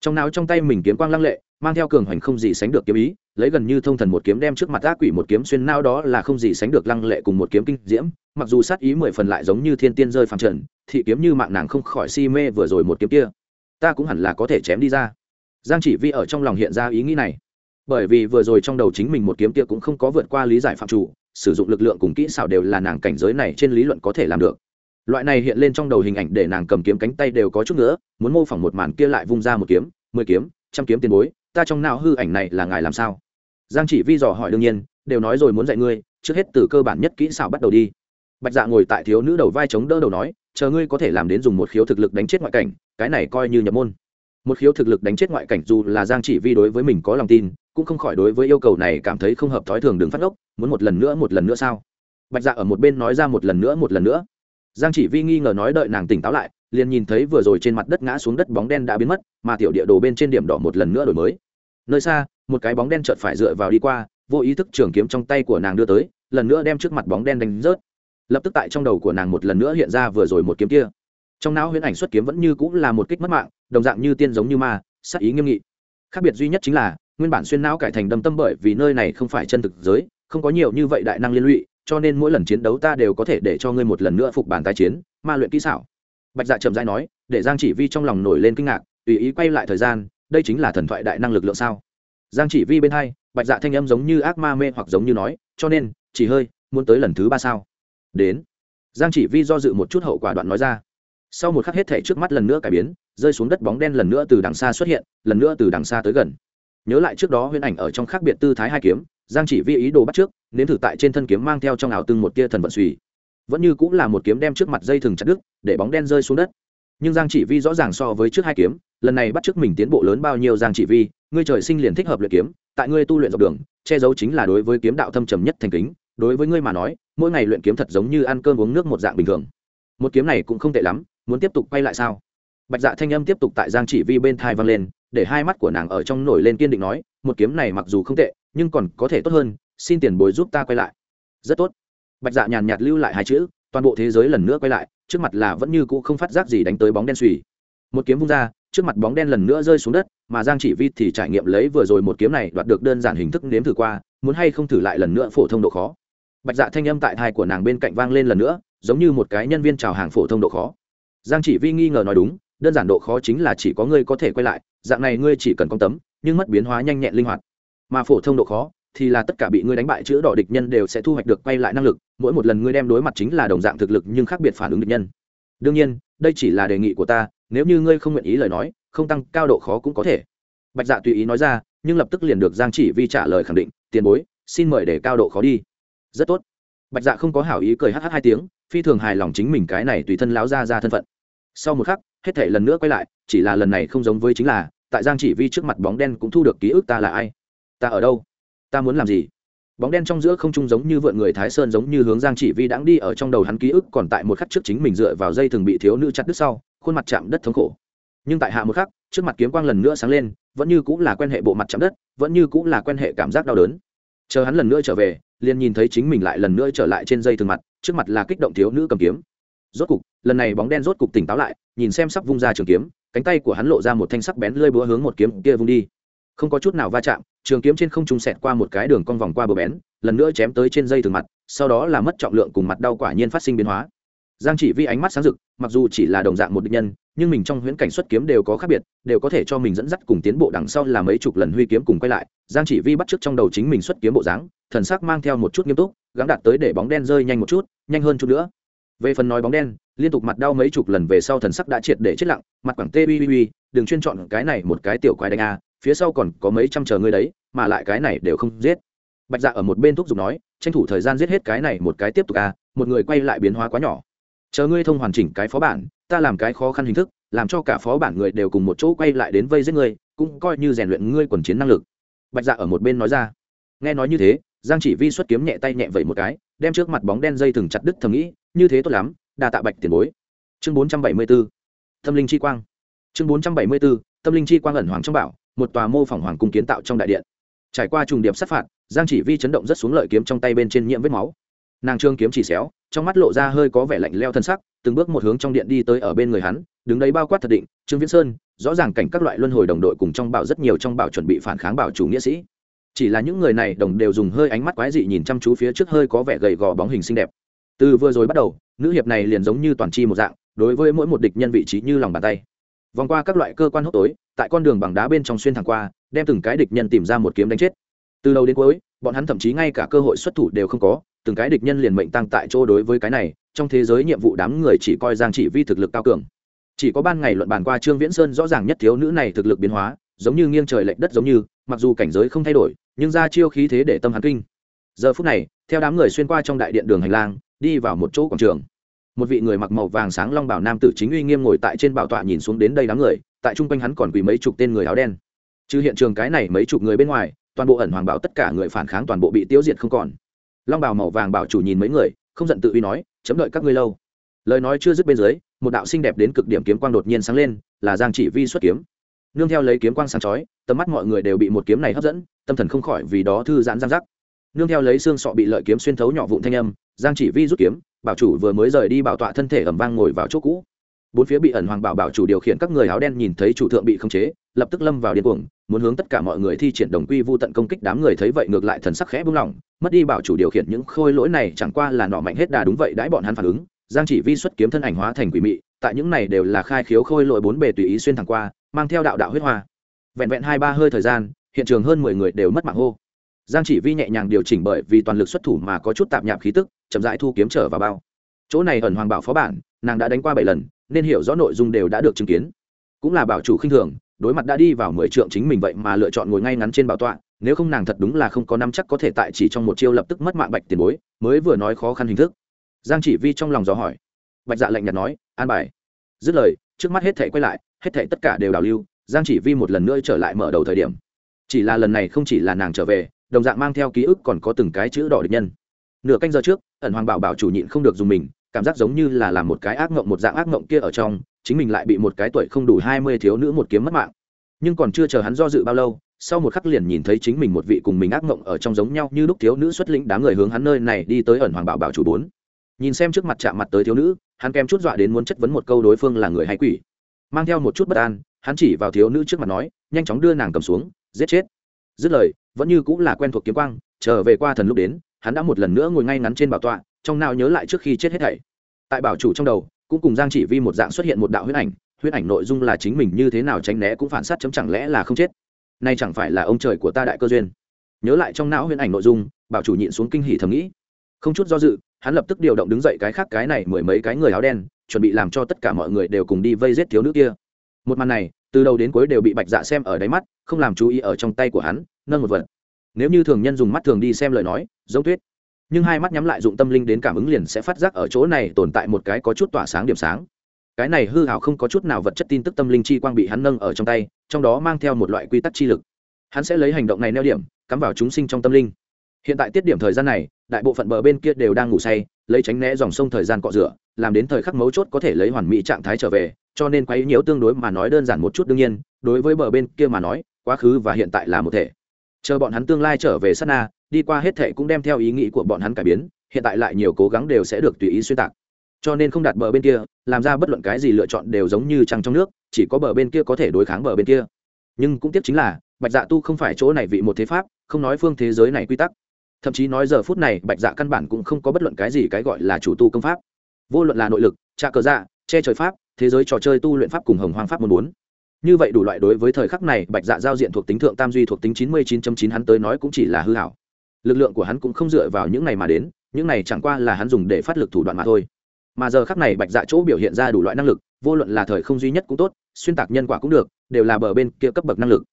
Trong não trong tay mình kiếm quang lăng lệ, mang theo cường hoành không gì sánh được kiếm ý, lấy gần như thông thần một kiếm đem trước mặt ác quỷ một kiếm xuyên nao đó là không gì sánh được lăng lệ cùng một kiếm kinh diễm, mặc dù sát ý mười phần lại giống như thiên tiên rơi phàm trần, thị kiếm như mạng nàng không khỏi si mê vừa rồi một kiếm kia. Ta cũng hẳn là có thể chém đi ra. Giang chỉ vi ở trong lòng hiện ra ý nghĩ này. Bởi vì vừa rồi trong đầu chính mình một kiếm kia cũng không có vượt qua lý giải phạm chủ sử dụng lực lượng cùng kỹ xảo đều là nàng cảnh giới này trên lý luận có thể làm được. Loại này hiện lên trong đầu hình ảnh để nàng cầm kiếm cánh tay đều có chút nữa muốn mô phỏng một màn kia lại vung ra một kiếm, mười kiếm, trăm kiếm tiền bối, ta trong não hư ảnh này là ngài làm sao? Giang chỉ vi dò hỏi đương nhiên, đều nói rồi muốn dạy ngươi, trước hết từ cơ bản nhất kỹ xảo bắt đầu đi. Bạch dạ ngồi tại thiếu nữ đầu vai chống đỡ đầu nói, chờ ngươi có thể làm đến dùng một khiếu thực lực đánh chết ngoại cảnh, cái này coi như nhập môn. Một khiếu thực lực đánh chết ngoại cảnh dù là giang chỉ vi đối với mình có lòng tin cũng không khỏi đối với yêu cầu này cảm thấy không hợp thói thường đừng phát ốc muốn một lần nữa một lần nữa sao? Bạch dạ ở một bên nói ra một lần nữa một lần nữa. Giang chỉ vi nghi ngờ nói đợi nàng tỉnh táo lại, liền nhìn thấy vừa rồi trên mặt đất ngã xuống đất bóng đen đã biến mất, mà tiểu địa đồ bên trên điểm đỏ một lần nữa đổi mới. Nơi xa, một cái bóng đen chợt phải dựa vào đi qua, vô ý thức trường kiếm trong tay của nàng đưa tới, lần nữa đem trước mặt bóng đen đánh rớt. Lập tức tại trong đầu của nàng một lần nữa hiện ra vừa rồi một kiếm kia. Trong não huyễn ảnh xuất kiếm vẫn như cũng là một kích mất mạng, đồng dạng như tiên giống như ma sắc ý nghiêm nghị. Khác biệt duy nhất chính là nguyên bản xuyên não cải thành đâm tâm bởi vì nơi này không phải chân thực giới, không có nhiều như vậy đại năng liên lụy, cho nên mỗi lần chiến đấu ta đều có thể để cho ngươi một lần nữa phục bản tái chiến, ma luyện kỹ xảo. Bạch dạ chậm dãi nói, để giang chỉ vi trong lòng nổi lên kinh ngạc, tùy ý quay lại thời gian, đây chính là thần thoại đại năng lực lượng sao? Giang chỉ vi bên hai, bạch dạ thanh âm giống như ác ma mê hoặc giống như nói, cho nên, chỉ hơi, muốn tới lần thứ ba sao? Đến. Giang chỉ vi do dự một chút hậu quả đoạn nói ra. Sau một khắc hết thể trước mắt lần nữa cải biến, rơi xuống đất bóng đen lần nữa từ đằng xa xuất hiện, lần nữa từ đằng xa tới gần nhớ lại trước đó huyễn ảnh ở trong khác biệt tư thái hai kiếm, giang chỉ vi ý đồ bắt trước, nếm thử tại trên thân kiếm mang theo trong ảo từng một tia thần vận suy. Vẫn như cũng là một kiếm đem trước mặt dây thừng chặt đứt, để bóng đen rơi xuống đất. Nhưng giang chỉ vi rõ ràng so với trước hai kiếm, lần này bắt trước mình tiến bộ lớn bao nhiêu giang chỉ vi, ngươi trời sinh liền thích hợp luyện kiếm, tại ngươi tu luyện dọc đường, che giấu chính là đối với kiếm đạo thâm trầm nhất thành kính, đối với ngươi mà nói, mỗi ngày luyện kiếm thật giống như ăn cơm uống nước một dạng bình thường. Một kiếm này cũng không tệ lắm, muốn tiếp tục quay lại sao? Bạch dạ thanh âm tiếp tục tại giang chỉ vi bên thai vang lên để hai mắt của nàng ở trong nổi lên kiên định nói, một kiếm này mặc dù không tệ, nhưng còn có thể tốt hơn, xin tiền bồi giúp ta quay lại. Rất tốt. Bạch dạ nhàn nhạt lưu lại hai chữ, toàn bộ thế giới lần nữa quay lại, trước mặt là vẫn như cũ không phát giác gì đánh tới bóng đen suy một kiếm vung ra, trước mặt bóng đen lần nữa rơi xuống đất, mà giang chỉ vi thì trải nghiệm lấy vừa rồi một kiếm này đoạt được đơn giản hình thức nếm thử qua, muốn hay không thử lại lần nữa phổ thông độ khó. Bạch dạ thanh âm tại thai của nàng bên cạnh vang lên lần nữa, giống như một cái nhân viên chào hàng phổ thông độ khó. Giang chỉ vi nghi ngờ nói đúng, đơn giản độ khó chính là chỉ có ngươi có thể quay lại dạng này ngươi chỉ cần công tấm, nhưng mất biến hóa nhanh nhẹn linh hoạt. Mà phổ thông độ khó, thì là tất cả bị ngươi đánh bại chữ đỏ địch nhân đều sẽ thu hoạch được quay lại năng lực, mỗi một lần ngươi đem đối mặt chính là đồng dạng thực lực nhưng khác biệt phản ứng địch nhân. Đương nhiên, đây chỉ là đề nghị của ta, nếu như ngươi không nguyện ý lời nói, không tăng cao độ khó cũng có thể. Bạch dạ tùy ý nói ra, nhưng lập tức liền được giang chỉ vi trả lời khẳng định, tiền bối, xin mời để cao độ khó đi. Rất tốt. Bạch dạ không có hảo ý cười hh hai tiếng, phi thường hài lòng chính mình cái này tùy thân láo ra ra thân phận sau một khắc, hết thể lần nữa quay lại, chỉ là lần này không giống với chính là, tại giang chỉ vi trước mặt bóng đen cũng thu được ký ức ta là ai? Ta ở đâu? Ta muốn làm gì? Bóng đen trong giữa không trung giống như vượn người thái sơn giống như hướng giang chỉ vi đãng đi, ở trong đầu hắn ký ức còn tại một khắc trước chính mình dựa vào dây thường bị thiếu nữ chặt đứt sau, khuôn mặt chạm đất thống khổ. Nhưng tại hạ một khắc, trước mặt kiếm quang lần nữa sáng lên, vẫn như cũng là quen hệ bộ mặt chạm đất, vẫn như cũng là quen hệ cảm giác đau đớn. Chờ hắn lần nữa trở về, liền nhìn thấy chính mình lại lần nữa trở lại trên dây thường mặt, trước mặt là kích động thiếu nữ cầm kiếm rốt cục, lần này bóng đen rốt cục tỉnh táo lại, nhìn xem sắp vung ra trường kiếm, cánh tay của hắn lộ ra một thanh sắc bén lơi búa hướng một kiếm kia vung đi. Không có chút nào va chạm, trường kiếm trên không trung sẹt qua một cái đường cong vòng qua bờ bén lần nữa chém tới trên dây thường mặt, sau đó là mất trọng lượng cùng mặt đau quả nhiên phát sinh biến hóa. Giang chỉ vi ánh mắt sáng rực, mặc dù chỉ là đồng dạng một định nhân, nhưng mình trong huyễn cảnh xuất kiếm đều có khác biệt, đều có thể cho mình dẫn dắt cùng tiến bộ đằng sau là mấy chục lần huy kiếm cùng quay lại. Giang chỉ vi bắt trước trong đầu chính mình xuất kiếm bộ dáng, thần sắc mang theo một chút nghiêm túc, gắng đạt tới để bóng đen rơi nhanh một chút, nhanh hơn chút nữa về phần nói bóng đen, liên tục mặt đau mấy chục lần về sau thần sắc đã triệt để chết lặng, mặt quảng tê uy đừng chuyên chọn cái này một cái tiểu quái đánh a, phía sau còn có mấy trăm chờ ngươi đấy, mà lại cái này đều không giết. Bạch dạ ở một bên thúc giục nói, tranh thủ thời gian giết hết cái này một cái tiếp tục a, một người quay lại biến hóa quá nhỏ. Chờ ngươi thông hoàn chỉnh cái phó bản, ta làm cái khó khăn hình thức, làm cho cả phó bản người đều cùng một chỗ quay lại đến vây giết ngươi, cũng coi như rèn luyện ngươi quần chiến năng lực. Bạch dạ ở một bên nói ra. Nghe nói như thế, giang chỉ vi xuất kiếm nhẹ tay nhẹ vậy một cái, đem trước mặt bóng đen dây thừng chặt đứt thầm nghĩ như thế tốt lắm, đa tạ bạch tiền bối. Chương bốn trăm bảy mươi b ố tâm linh chi quang. Chương bốn trăm bảy mươi b ố tâm linh chi quang ẩn hoàng trong bảo, một tòa mô phỏng hoàng cung kiến tạo trong đại điện. Trải qua trùng điệp sát phạt, giang chỉ vi chấn động rất xuống lợi kiếm trong tay bên trên nhiễm vết máu. Nàng trương kiếm chỉ xéo, trong mắt lộ ra hơi có vẻ lạnh leo thân sắc, từng bước một hướng trong điện đi tới ở bên người hắn, đứng đấy bao quát thật định, trương viễn sơn, rõ ràng cảnh các loại luân hồi đồng đội cùng trong bảo rất nhiều trong bảo chuẩn bị phản kháng bảo chủ nghĩa sĩ. Chỉ là những người này đồng đều dùng hơi ánh mắt quái dị nhìn chăm chú phía trước hơi có vẻ gầy gò bóng hình xinh đẹp từ vừa rồi bắt đầu, nữ hiệp này liền giống như toàn chi một dạng, đối với mỗi một địch nhân vị trí như lòng bàn tay. Vòng qua các loại cơ quan hốc tối, tại con đường bằng đá bên trong xuyên thẳng qua, đem từng cái địch nhân tìm ra một kiếm đánh chết. Từ đầu đến cuối, bọn hắn thậm chí ngay cả cơ hội xuất thủ đều không có, từng cái địch nhân liền mệnh tăng tại chỗ đối với cái này, trong thế giới nhiệm vụ đám người chỉ coi giang chỉ vi thực lực cao cường. Chỉ có ban ngày luận bàn qua trương viễn sơn rõ ràng nhất thiếu nữ này thực lực biến hóa, giống như nghiêng trời lệch đất giống như, mặc dù cảnh giới không thay đổi, nhưng ra chiêu khí thế để tâm hắn kinh. Giờ phút này, theo đám người xuyên qua trong đại điện đường hành lang đi vào một chỗ quảng trường. Một vị người mặc màu vàng sáng long bảo nam tử chính uy nghiêm ngồi tại trên bảo tọa nhìn xuống đến đây đám người, tại trung quanh hắn còn quỳ mấy chục tên người áo đen. Trừ hiện trường cái này mấy chục người bên ngoài, toàn bộ ẩn hoàng bảo tất cả người phản kháng toàn bộ bị tiêu diệt không còn. Long bảo màu vàng bảo chủ nhìn mấy người, không giận tự uy nói, chấm đợi các ngươi lâu. Lời nói chưa dứt bên dưới, một đạo xinh đẹp đến cực điểm kiếm quang đột nhiên sáng lên, là giang chỉ vi xuất kiếm. Nương theo lấy kiếm quang sáng chói, tầm mắt mọi người đều bị một kiếm này hấp dẫn, tâm thần không khỏi vì đó thư giãn giang giác nương theo lấy xương sọ bị lợi kiếm xuyên thấu nhỏ vụn thanh âm giang chỉ vi rút kiếm, bảo chủ vừa mới rời đi bảo tọa thân thể ẩm vang ngồi vào chỗ cũ. Bốn phía bị ẩn hoàng bảo bảo chủ điều khiển các người áo đen nhìn thấy chủ thượng bị khống chế, lập tức lâm vào điên cuồng, muốn hướng tất cả mọi người thi triển đồng quy vu tận công kích đám người thấy vậy ngược lại thần sắc khẽ buông lỏng mất đi bảo chủ điều khiển những khôi lỗi này chẳng qua là nọ mạnh hết đà đúng vậy đãi bọn hắn phản ứng. Giang chỉ vi xuất kiếm thân ảnh hóa thành quỷ mị, tại những này đều là khai khiếu khôi lỗi bốn bề tùy ý xuyên thẳng qua, mang theo đạo đạo huyết hoa. Vẹn vẹn hai ba hơi thời gian, hiện trường hơn mười người đều mất mạng hô. Giang chỉ vi nhẹ nhàng điều chỉnh bởi vì toàn lực xuất thủ mà có chút tạp nhạp khí tức chậm rãi thu kiếm trở vào bao. Chỗ này ẩn hoàng bảo phó bản, nàng đã đánh qua bảy lần, nên hiểu rõ nội dung đều đã được chứng kiến. Cũng là bảo chủ khinh thường, đối mặt đã đi vào mười trượng chính mình vậy mà lựa chọn ngồi ngay ngắn trên bảo tọa, nếu không nàng thật đúng là không có năm chắc có thể tại chỉ trong một chiêu lập tức mất mạng bạch tiền bối, mới vừa nói khó khăn hình thức. Giang chỉ vi trong lòng dò hỏi. Bạch dạ lạnh nhạt nói, an bài. Dứt lời, trước mắt hết thể quay lại, hết thể tất cả đều đào lưu, giang chỉ vi một lần nữa trở lại mở đầu thời điểm. Chỉ là lần này không chỉ là nàng trở về, đồng dạng mang theo ký ức còn có từng cái chữ đỏ địch nhân. Nửa canh giờ trước ẩn hoàng bảo bảo chủ nhịn không được dùng mình, cảm giác giống như là làm một cái ác mộng, một dạng ác mộng kia ở trong, chính mình lại bị một cái tuổi không đủ hai mươi thiếu nữ một kiếm mất mạng. Nhưng còn chưa chờ hắn do dự bao lâu, sau một khắc liền nhìn thấy chính mình một vị cùng mình ác mộng ở trong giống nhau như lúc thiếu nữ xuất lĩnh đám người hướng hắn nơi này đi tới ẩn hoàng bảo bảo chủ bốn. Nhìn xem trước mặt chạm mặt tới thiếu nữ, hắn kèm chút dọa đến muốn chất vấn một câu đối phương là người hay quỷ. Mang theo một chút bất an, hắn chỉ vào thiếu nữ trước mặt nói, nhanh chóng đưa nàng cầm xuống, giết chết. Dứt lời, vẫn như cũng là quen thuộc kiếm quang, trở về qua thần lúc đến hắn đã một lần nữa ngồi ngay ngắn trên bảo tọa, trong nào nhớ lại trước khi chết hết thảy. Tại bảo chủ trong đầu, cũng cùng giang chỉ vi một dạng xuất hiện một đạo huyết ảnh huyết ảnh nội dung là chính mình như thế nào tránh né cũng phản sát chấm chẳng lẽ là không chết. Nay chẳng phải là ông trời của ta đại cơ duyên. Nhớ lại trong não huyễn ảnh nội dung, bảo chủ nhịn xuống kinh hỉ thầm nghĩ. Không chút do dự, hắn lập tức điều động đứng dậy cái khác cái này mười mấy cái người áo đen, chuẩn bị làm cho tất cả mọi người đều cùng đi vây giết thiếu nữ kia. Một màn này, từ đầu đến cuối đều bị bạch dạ xem ở đáy mắt, không làm chú ý ở trong tay của hắn, nâng một vật nếu như thường nhân dùng mắt thường đi xem lời nói, giống tuyết. Nhưng hai mắt nhắm lại dụng tâm linh đến cảm ứng liền sẽ phát giác ở chỗ này tồn tại một cái có chút tỏa sáng điểm sáng. Cái này hư hảo không có chút nào vật chất tin tức tâm linh chi quang bị hắn nâng ở trong tay, trong đó mang theo một loại quy tắc chi lực. Hắn sẽ lấy hành động này neo điểm, cắm vào chúng sinh trong tâm linh. Hiện tại tiết điểm thời gian này, đại bộ phận bờ bên kia đều đang ngủ say, lấy tránh né dòng sông thời gian cọ rửa, làm đến thời khắc mấu chốt có thể lấy hoàn mỹ trạng thái trở về, cho nên quấy nhiễu tương đối mà nói đơn giản một chút đương nhiên, đối với bờ bên kia mà nói, quá khứ và hiện tại là một thể chờ bọn hắn tương lai trở về sát na, đi qua hết thệ cũng đem theo ý nghĩ của bọn hắn cải biến, hiện tại lại nhiều cố gắng đều sẽ được tùy ý xuyên tạc. Cho nên không đặt bờ bên kia, làm ra bất luận cái gì lựa chọn đều giống như trăng trong nước, chỉ có bờ bên kia có thể đối kháng bờ bên kia. Nhưng cũng tiếc chính là, bạch dạ tu không phải chỗ này vị một thế pháp, không nói phương thế giới này quy tắc. Thậm chí nói giờ phút này, bạch dạ căn bản cũng không có bất luận cái gì cái gọi là chủ tu công pháp. Vô luận là nội lực, trạ cờ dạ che trời pháp, thế giới trò chơi tu luyện pháp cùng hồng hoang pháp muốn muốn như vậy đủ loại đối với thời khắc này, bạch dạ giao diện thuộc tính thượng tam duy thuộc tính chín mươi chín chín hắn tới nói cũng chỉ là hư hảo. Lực lượng của hắn cũng không dựa vào những này mà đến, những này chẳng qua là hắn dùng để phát lực thủ đoạn mà thôi. Mà giờ khắc này bạch dạ chỗ biểu hiện ra đủ loại năng lực, vô luận là thời không duy nhất cũng tốt, xuyên tạc nhân quả cũng được, đều là bờ bên kia cấp bậc năng lực.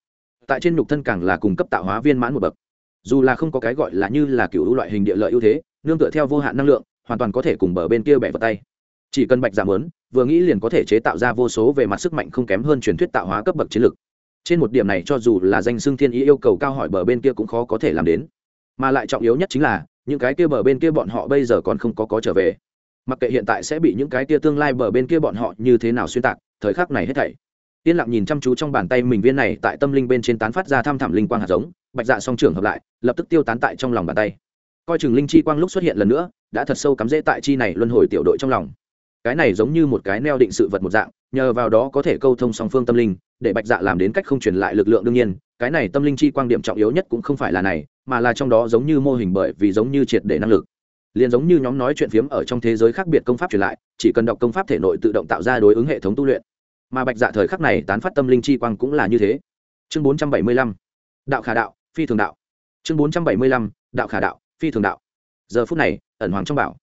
Tại trên nhục thân càng là cung cấp tạo hóa viên mãn một bậc. Dù là không có cái gọi là như là cựu loại hình địa lợi ưu thế, nương tựa theo vô hạn năng lượng, hoàn toàn có thể cùng bờ bên kia bẻ vào tay. Chỉ cần bạch dạ mớn vừa nghĩ liền có thể chế tạo ra vô số về mặt sức mạnh không kém hơn truyền thuyết tạo hóa cấp bậc chiến lược. Trên một điểm này cho dù là danh xưng thiên ý yêu cầu cao hỏi bờ bên kia cũng khó có thể làm đến. Mà lại trọng yếu nhất chính là, những cái kia bờ bên kia bọn họ bây giờ còn không có có trở về. Mặc kệ hiện tại sẽ bị những cái kia tương lai bờ bên kia bọn họ như thế nào xuyên tạc, thời khắc này hết thảy. Yên lặng nhìn chăm chú trong bàn tay mình viên này tại tâm linh bên trên tán phát ra tham thẳm linh quang hạt giống, bạch dạ song trưởng hợp lại, lập tức tiêu tán tại trong lòng bàn tay. Coi chừng linh chi quang lúc xuất hiện lần nữa, đã thật sâu cắm rễ tại chi này luân hồi tiểu đội trong lòng cái này giống như một cái neo định sự vật một dạng, nhờ vào đó có thể câu thông song phương tâm linh, để bạch dạ làm đến cách không truyền lại lực lượng đương nhiên, cái này tâm linh chi quang điểm trọng yếu nhất cũng không phải là này, mà là trong đó giống như mô hình bởi vì giống như triệt để năng lực. Liền giống như nhóm nói chuyện phiếm ở trong thế giới khác biệt công pháp truyền lại, chỉ cần đọc công pháp thể nội tự động tạo ra đối ứng hệ thống tu luyện. Mà bạch dạ thời khắc này tán phát tâm linh chi quang cũng là như thế. Chương bốn trăm bảy mươi lăm, đạo khả đạo, phi thường đạo. Chương bốn trăm bảy mươi lăm, đạo khả đạo, phi thường đạo. Giờ phút này, ẩn hoàng trong bảo.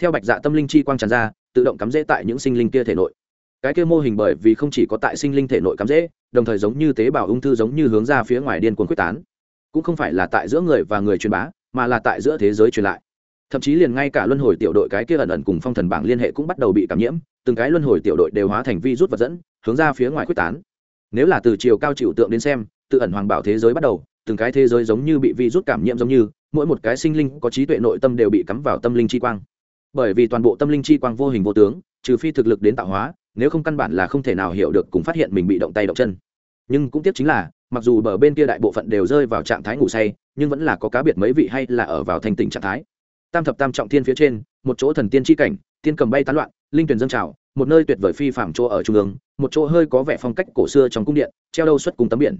Theo bạch dạ tâm linh chi quang tràn ra tự động cắm rễ tại những sinh linh kia thể nội. Cái kia mô hình bởi vì không chỉ có tại sinh linh thể nội cắm rễ, đồng thời giống như tế bào ung thư giống như hướng ra phía ngoài điên cuồng quyết tán. Cũng không phải là tại giữa người và người truyền bá, mà là tại giữa thế giới truyền lại. Thậm chí liền ngay cả luân hồi tiểu đội cái kia ẩn ẩn cùng phong thần bảng liên hệ cũng bắt đầu bị cảm nhiễm, từng cái luân hồi tiểu đội đều hóa thành vi rút vật dẫn, hướng ra phía ngoài quyết tán. Nếu là từ chiều cao chịu tượng đến xem, tự ẩn hoàng bảo thế giới bắt đầu, từng cái thế giới giống như bị vi rút cảm nhiễm giống như, mỗi một cái sinh linh có trí tuệ nội tâm đều bị cắm vào tâm linh chi quang bởi vì toàn bộ tâm linh chi quang vô hình vô tướng, trừ phi thực lực đến tạo hóa, nếu không căn bản là không thể nào hiểu được cùng phát hiện mình bị động tay động chân. Nhưng cũng tiếc chính là, mặc dù bờ bên kia đại bộ phận đều rơi vào trạng thái ngủ say, nhưng vẫn là có cá biệt mấy vị hay là ở vào thành tỉnh trạng thái. Tam thập tam trọng thiên phía trên, một chỗ thần tiên tri cảnh, tiên cầm bay tán loạn, linh tuyển dâng trào, một nơi tuyệt vời phi phạm chỗ ở trung ương, một chỗ hơi có vẻ phong cách cổ xưa trong cung điện, treo đâu xuất cùng tấm biển.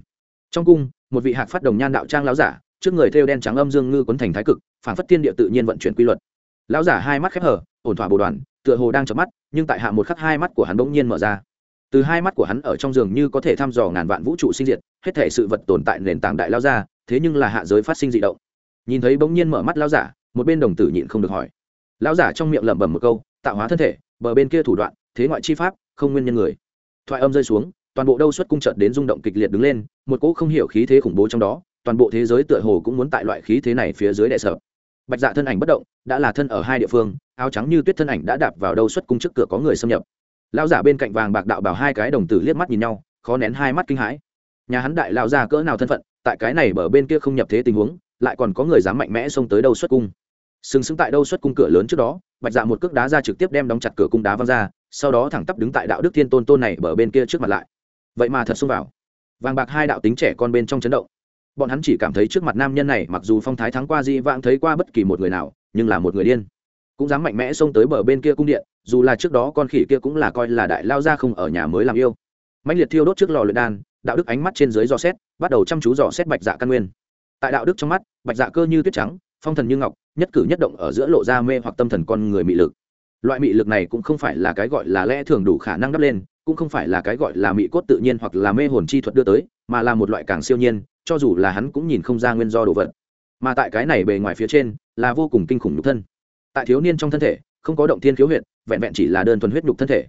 Trong cung, một vị hạc phát đồng nhan đạo trang láo giả, trước người thêu đen trắng âm dương ngư quấn thành thái cực phản phất thiên địa tự nhiên vận chuyển quy luật lão giả hai mắt khép hở ổn thỏa bồ đoàn, tựa hồ đang chớp mắt, nhưng tại hạ một khắc hai mắt của hắn bỗng nhiên mở ra. Từ hai mắt của hắn ở trong giường như có thể thăm dò ngàn vạn vũ trụ sinh diệt, hết thể sự vật tồn tại nền tảng đại lao ra thế nhưng là hạ giới phát sinh dị động. Nhìn thấy bỗng nhiên mở mắt lao giả, một bên đồng tử nhịn không được hỏi. Lao giả trong miệng lẩm bẩm một câu, tạo hóa thân thể, bờ bên kia thủ đoạn, thế ngoại chi pháp, không nguyên nhân người. Thoại âm rơi xuống, toàn bộ đâu xuất cung trợt đến rung động kịch liệt đứng lên, một cỗ không hiểu khí thế khủng bố trong đó, toàn bộ thế giới tựa hồ cũng muốn tại loại khí thế này phía dưới đại sở bạch dạ thân ảnh bất động, đã là thân ở hai địa phương, áo trắng như tuyết thân ảnh đã đạp vào đâu xuất cung trước cửa có người xâm nhập. Lão giả bên cạnh vàng bạc đạo bảo hai cái đồng tử liếc mắt nhìn nhau, khó nén hai mắt kinh hãi. Nhà hắn đại lão già cỡ nào thân phận, tại cái này bờ bên kia không nhập thế tình huống, lại còn có người dám mạnh mẽ xông tới đâu xuất cung. Sừng sững tại đâu xuất cung cửa lớn trước đó, bạch dạ một cước đá ra trực tiếp đem đóng chặt cửa cung đá văng ra, sau đó thẳng tắp đứng tại đạo đức thiên tôn tôn này bờ bên kia trước mặt lại. Vậy mà thật xông vào. Vàng bạc hai đạo tính trẻ con bên trong chấn động bọn hắn chỉ cảm thấy trước mặt nam nhân này mặc dù phong thái thắng qua di vãng thấy qua bất kỳ một người nào, nhưng là một người điên. Cũng dám mạnh mẽ xông tới bờ bên kia cung điện, dù là trước đó con khỉ kia cũng là coi là đại lao ra không ở nhà mới làm yêu. Mạnh liệt thiêu đốt trước lò luyện đan, đạo đức ánh mắt trên dưới dò xét, bắt đầu chăm chú dò xét bạch dạ căn nguyên. Tại đạo đức trong mắt, bạch dạ cơ như tuyết trắng, phong thần như ngọc, nhất cử nhất động ở giữa lộ ra mê hoặc tâm thần con người mị lực. Loại mị lực này cũng không phải là cái gọi là lẽ thường đủ khả năng đắp lên, cũng không phải là cái gọi là mị cốt tự nhiên hoặc là mê hồn chi thuật đưa tới, mà là một loại càng siêu nhiên cho dù là hắn cũng nhìn không ra nguyên do đồ vật. Mà tại cái này bề ngoài phía trên, là vô cùng kinh khủng nhục thân. Tại thiếu niên trong thân thể, không có động thiên khiếu huyện vẹn vẹn chỉ là đơn thuần huyết nhục thân thể.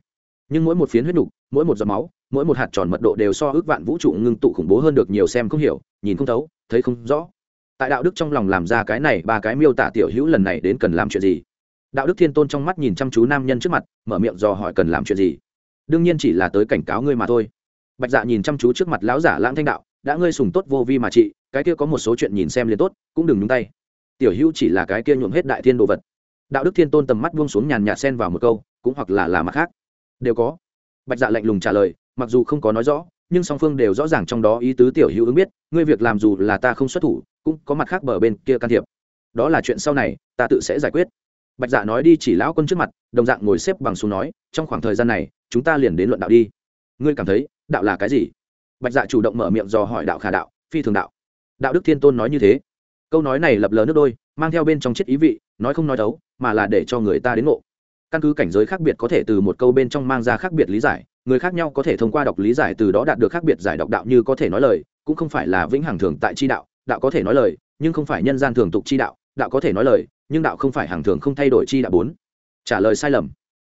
Nhưng mỗi một phiến huyết nhục, mỗi một giọt máu, mỗi một hạt tròn mật độ đều so ước vạn vũ trụ ngưng tụ khủng bố hơn được nhiều xem không hiểu, nhìn không thấu, thấy không rõ. Tại đạo đức trong lòng làm ra cái này ba cái miêu tả tiểu hữu lần này đến cần làm chuyện gì? Đạo đức thiên tôn trong mắt nhìn chăm chú nam nhân trước mặt, mở miệng dò hỏi cần làm chuyện gì? Đương nhiên chỉ là tới cảnh cáo ngươi mà thôi. Bạch dạ nhìn chăm chú trước mặt lão giả lãng thanh đạo đã ngươi sùng tốt vô vi mà chị cái kia có một số chuyện nhìn xem liền tốt, cũng đừng nhúng tay. Tiểu hữu chỉ là cái kia nhuộm hết đại thiên đồ vật. Đạo đức thiên tôn tầm mắt buông xuống nhàn nhạt xen vào một câu, cũng hoặc là là mặt khác. Đều có. Bạch dạ lạnh lùng trả lời, mặc dù không có nói rõ, nhưng song phương đều rõ ràng trong đó ý tứ tiểu hữu ứng biết, ngươi việc làm dù là ta không xuất thủ, cũng có mặt khác bờ bên kia can thiệp. Đó là chuyện sau này, ta tự sẽ giải quyết. Bạch dạ nói đi chỉ lão quân trước mặt, đồng dạng ngồi xếp bằng xuống nói, trong khoảng thời gian này, chúng ta liền đến luận đạo đi. Ngươi cảm thấy, đạo là cái gì? Bạch dạ chủ động mở miệng dò hỏi đạo khả đạo, phi thường đạo. Đạo đức thiên tôn nói như thế. Câu nói này lập lờ nước đôi, mang theo bên trong chết ý vị, nói không nói đấu, mà là để cho người ta đến ngộ. Căn cứ cảnh giới khác biệt có thể từ một câu bên trong mang ra khác biệt lý giải, người khác nhau có thể thông qua đọc lý giải từ đó đạt được khác biệt giải đọc đạo như có thể nói lời, cũng không phải là vĩnh hằng thường tại chi đạo đạo có thể nói lời, nhưng không phải nhân gian thường tục chi đạo đạo có thể nói lời, nhưng đạo không phải hàng thường không thay đổi chi đạo bốn. Trả lời sai lầm.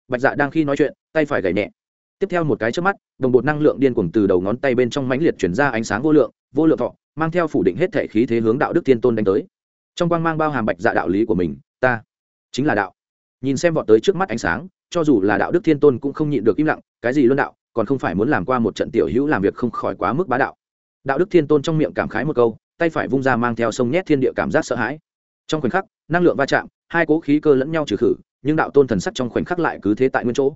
Bạch dạ đang khi nói chuyện, tay phải gảy nhẹ tiếp theo một cái trước mắt, đồng bột năng lượng điên cuồng từ đầu ngón tay bên trong mãnh liệt chuyển ra ánh sáng vô lượng vô lượng thọ, mang theo phủ định hết thể khí thế hướng đạo đức thiên tôn đánh tới. Trong quang mang bao hàm bạch dạ đạo lý của mình, ta chính là đạo. Nhìn xem vọt tới trước mắt ánh sáng, cho dù là đạo đức thiên tôn cũng không nhịn được im lặng, cái gì luân đạo, còn không phải muốn làm qua một trận tiểu hữu làm việc không khỏi quá mức bá đạo. Đạo đức thiên tôn trong miệng cảm khái một câu, tay phải vung ra mang theo sông nhét thiên địa cảm giác sợ hãi. Trong khoảnh khắc, năng lượng va chạm, hai cố khí cơ lẫn nhau trừ khử, nhưng đạo tôn thần sắc trong khoảnh khắc lại cứ thế tại nguyên chỗ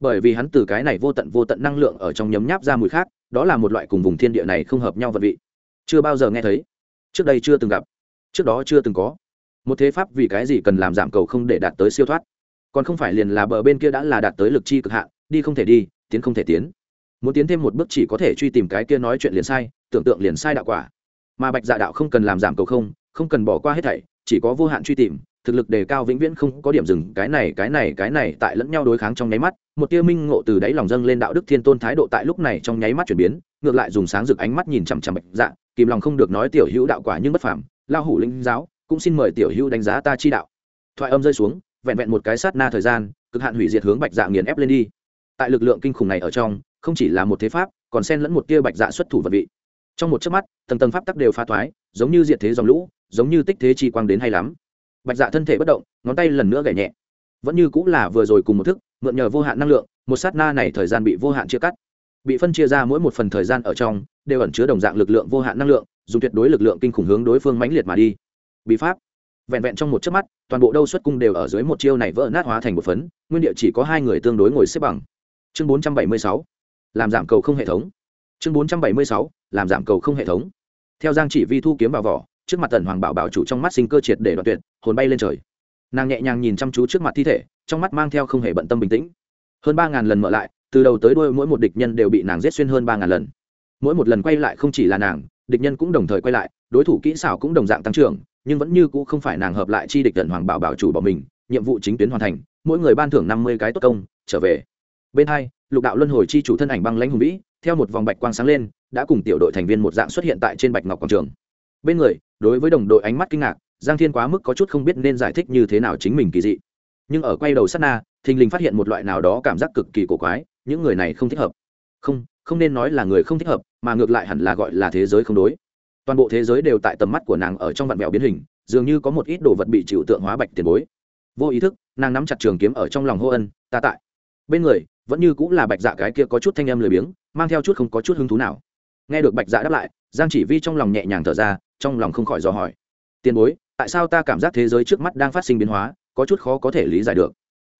bởi vì hắn từ cái này vô tận vô tận năng lượng ở trong nhấm nháp ra mùi khác, đó là một loại cùng vùng thiên địa này không hợp nhau vật vị. Chưa bao giờ nghe thấy. Trước đây chưa từng gặp. Trước đó chưa từng có. Một thế pháp vì cái gì cần làm giảm cầu không để đạt tới siêu thoát? Còn không phải liền là bờ bên kia đã là đạt tới lực chi cực hạn, đi không thể đi, tiến không thể tiến. Muốn tiến thêm một bước chỉ có thể truy tìm cái kia nói chuyện liền sai, tưởng tượng liền sai đạo quả. Mà bạch dạ đạo không cần làm giảm cầu không không cần bỏ qua hết thảy, chỉ có vô hạn truy tìm thực lực đề cao vĩnh viễn không có điểm dừng, cái này cái này cái này tại lẫn nhau đối kháng trong nháy mắt, một tia minh ngộ từ đáy lòng dâng lên đạo đức thiên tôn thái độ tại lúc này trong nháy mắt chuyển biến, ngược lại dùng sáng rực ánh mắt nhìn chằm chằm bạch dạ kìm lòng không được nói tiểu hữu đạo quả nhưng bất phàm, lao hủ linh giáo, cũng xin mời tiểu hữu đánh giá ta chi đạo. Thoại âm rơi xuống, vẹn vẹn một cái sát na thời gian, cực hạn hủy diệt hướng bạch dạ nghiền ép lên đi. Tại lực lượng kinh khủng này ở trong, không chỉ là một thế pháp, còn xen lẫn một tia bạch dạ xuất thủ vật vị. Trong một chớp mắt, tầng tầng pháp tắc đều pha thoái, giống như diệt thế dòng lũ, giống như tích thế chi quang đến hay lắm bạch dạ thân thể bất động, ngón tay lần nữa gảy nhẹ. Vẫn như cũng là vừa rồi cùng một thức, mượn nhờ vô hạn năng lượng, một sát na này thời gian bị vô hạn chia cắt. Bị phân chia ra mỗi một phần thời gian ở trong, đều ẩn chứa đồng dạng lực lượng vô hạn năng lượng, dùng tuyệt đối lực lượng kinh khủng hướng đối phương mãnh liệt mà đi. Bị pháp. Vẹn vẹn trong một chớp mắt, toàn bộ đâu xuất cung đều ở dưới một chiêu này vỡ nát hóa thành một phấn, nguyên địa chỉ có hai người tương đối ngồi xếp bằng. Chương bốn trăm bảy mươi sáu. Làm giảm cầu không hệ thống. Chương bốn trăm bảy mươi sáu. Làm giảm cầu không hệ thống. Theo giang chỉ vi thu kiếm vào vỏ trước mặt tần hoàng bảo bảo chủ trong mắt sinh cơ triệt để đoạn tuyệt, hồn bay lên trời. Nàng nhẹ nhàng nhìn chăm chú trước mặt thi thể, trong mắt mang theo không hề bận tâm bình tĩnh. Hơn ba ngàn lần mở lại, từ đầu tới đuôi mỗi một địch nhân đều bị nàng giết xuyên hơn ba ngàn lần. Mỗi một lần quay lại không chỉ là nàng, địch nhân cũng đồng thời quay lại, đối thủ kỹ xảo cũng đồng dạng tăng trưởng, nhưng vẫn như cũ không phải nàng hợp lại chi địch tần hoàng bảo bảo chủ bỏ mình, nhiệm vụ chính tuyến hoàn thành, mỗi người ban thưởng năm mươi cái tốt công, trở về. Bên hai, lục đạo luân hồi chi chủ thân ảnh băng lãnh hùng vĩ, theo một vòng bạch quang sáng lên, đã cùng tiểu đội thành viên một dạng xuất hiện tại trên bạch ngọc quảng trường bên người, đối với đồng đội ánh mắt kinh ngạc, giang thiên quá mức có chút không biết nên giải thích như thế nào chính mình kỳ dị. Nhưng ở quay đầu sát na, thình lình phát hiện một loại nào đó cảm giác cực kỳ cổ quái, những người này không thích hợp. Không không nên nói là người không thích hợp, mà ngược lại hẳn là gọi là thế giới không đối. Toàn bộ thế giới đều tại tầm mắt của nàng ở trong vạn mẹo biến hình, dường như có một ít đồ vật bị chịu tượng hóa bạch tiền bối. Vô ý thức, nàng nắm chặt trường kiếm ở trong lòng hô ân, ta tại. Bên người, vẫn như cũng là bạch dạ cái kia có chút thanh âm lười biếng, mang theo chút không có chút hứng thú nào. Nghe được bạch dạ đáp lại, giang chỉ vi trong lòng nhẹ nhàng thở ra trong lòng không khỏi dò hỏi. Tiền bối, tại sao ta cảm giác thế giới trước mắt đang phát sinh biến hóa, có chút khó có thể lý giải được?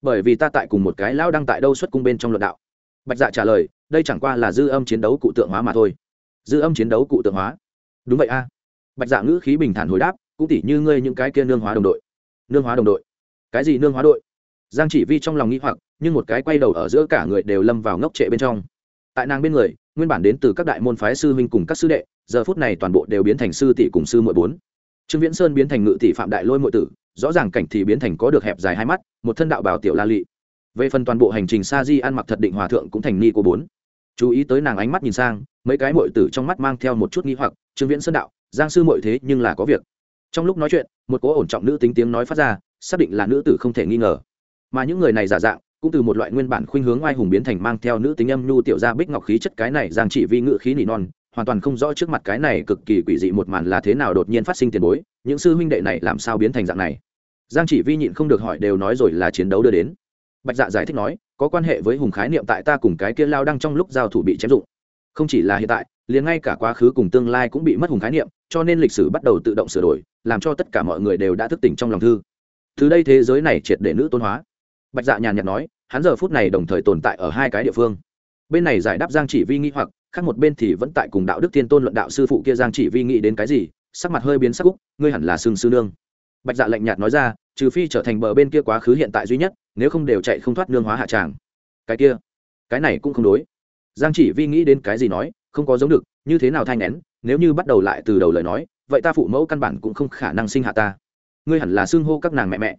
Bởi vì ta tại cùng một cái lão đang tại đâu xuất cung bên trong luận đạo. Bạch dạ trả lời, đây chẳng qua là dư âm chiến đấu cụ tượng hóa mà thôi. Dư âm chiến đấu cụ tượng hóa? Đúng vậy a. Bạch dạ ngữ khí bình thản hồi đáp, cũng tỉ như ngươi những cái kia nương hóa đồng đội. Nương hóa đồng đội? Cái gì nương hóa đội? Giang chỉ vi trong lòng nghĩ hoặc, nhưng một cái quay đầu ở giữa cả người đều lâm vào ngốc trệ bên trong. Tại nàng bên người, nguyên bản đến từ các đại môn phái sư huynh cùng các sư đệ giờ phút này toàn bộ đều biến thành sư tỷ cùng sư muội bốn. Trương viễn sơn biến thành ngự tỷ phạm đại lôi muội tử, rõ ràng cảnh thì biến thành có được hẹp dài hai mắt, một thân đạo bảo tiểu la lị. Về phần toàn bộ hành trình sa di ăn mặc thật định hòa thượng cũng thành ni cô bốn. Chú ý tới nàng ánh mắt nhìn sang, mấy cái muội tử trong mắt mang theo một chút nghi hoặc, trương viễn sơn đạo, giang sư muội thế nhưng là có việc. Trong lúc nói chuyện, một cố ổn trọng nữ tính tiếng nói phát ra, xác định là nữ tử không thể nghi ngờ. Mà những người này giả dạng, cũng từ một loại nguyên bản khuynh hướng oai hùng biến thành mang theo nữ tính âm nhu tiểu gia bích ngọc khí chất cái này, giang chỉ vi ngự khí nỉ non hoàn toàn không rõ trước mặt cái này cực kỳ quỷ dị một màn là thế nào đột nhiên phát sinh tiền bối, những sư huynh đệ này làm sao biến thành dạng này? Giang chỉ vi nhịn không được hỏi đều nói rồi là chiến đấu đưa đến. Bạch dạ giải thích nói, có quan hệ với hùng khái niệm tại ta cùng cái kia lao đăng trong lúc giao thủ bị chém dụng. Không chỉ là hiện tại, liền ngay cả quá khứ cùng tương lai cũng bị mất hùng khái niệm, cho nên lịch sử bắt đầu tự động sửa đổi, làm cho tất cả mọi người đều đã thức tỉnh trong lòng thư. Từ đây thế giới này triệt để nữ tôn hóa. Bạch dạ nhàn nhạt nói, hắn giờ phút này đồng thời tồn tại ở hai cái địa phương. Bên này giải đáp giang chỉ vi nghĩ hoặc khác một bên thì vẫn tại cùng đạo đức thiên tôn luận đạo sư phụ kia giang chỉ vi nghĩ đến cái gì, sắc mặt hơi biến sắc úc, ngươi hẳn là sương sư nương. Bạch dạ lạnh nhạt nói ra, trừ phi trở thành bờ bên kia quá khứ hiện tại duy nhất, nếu không đều chạy không thoát nương hóa hạ tràng. Cái kia, cái này cũng không đối. Giang chỉ vi nghĩ đến cái gì nói, không có giống được, như thế nào thay nén, nếu như bắt đầu lại từ đầu lời nói, vậy ta phụ mẫu căn bản cũng không khả năng sinh hạ ta. Ngươi hẳn là xưng hô các nàng mẹ mẹ.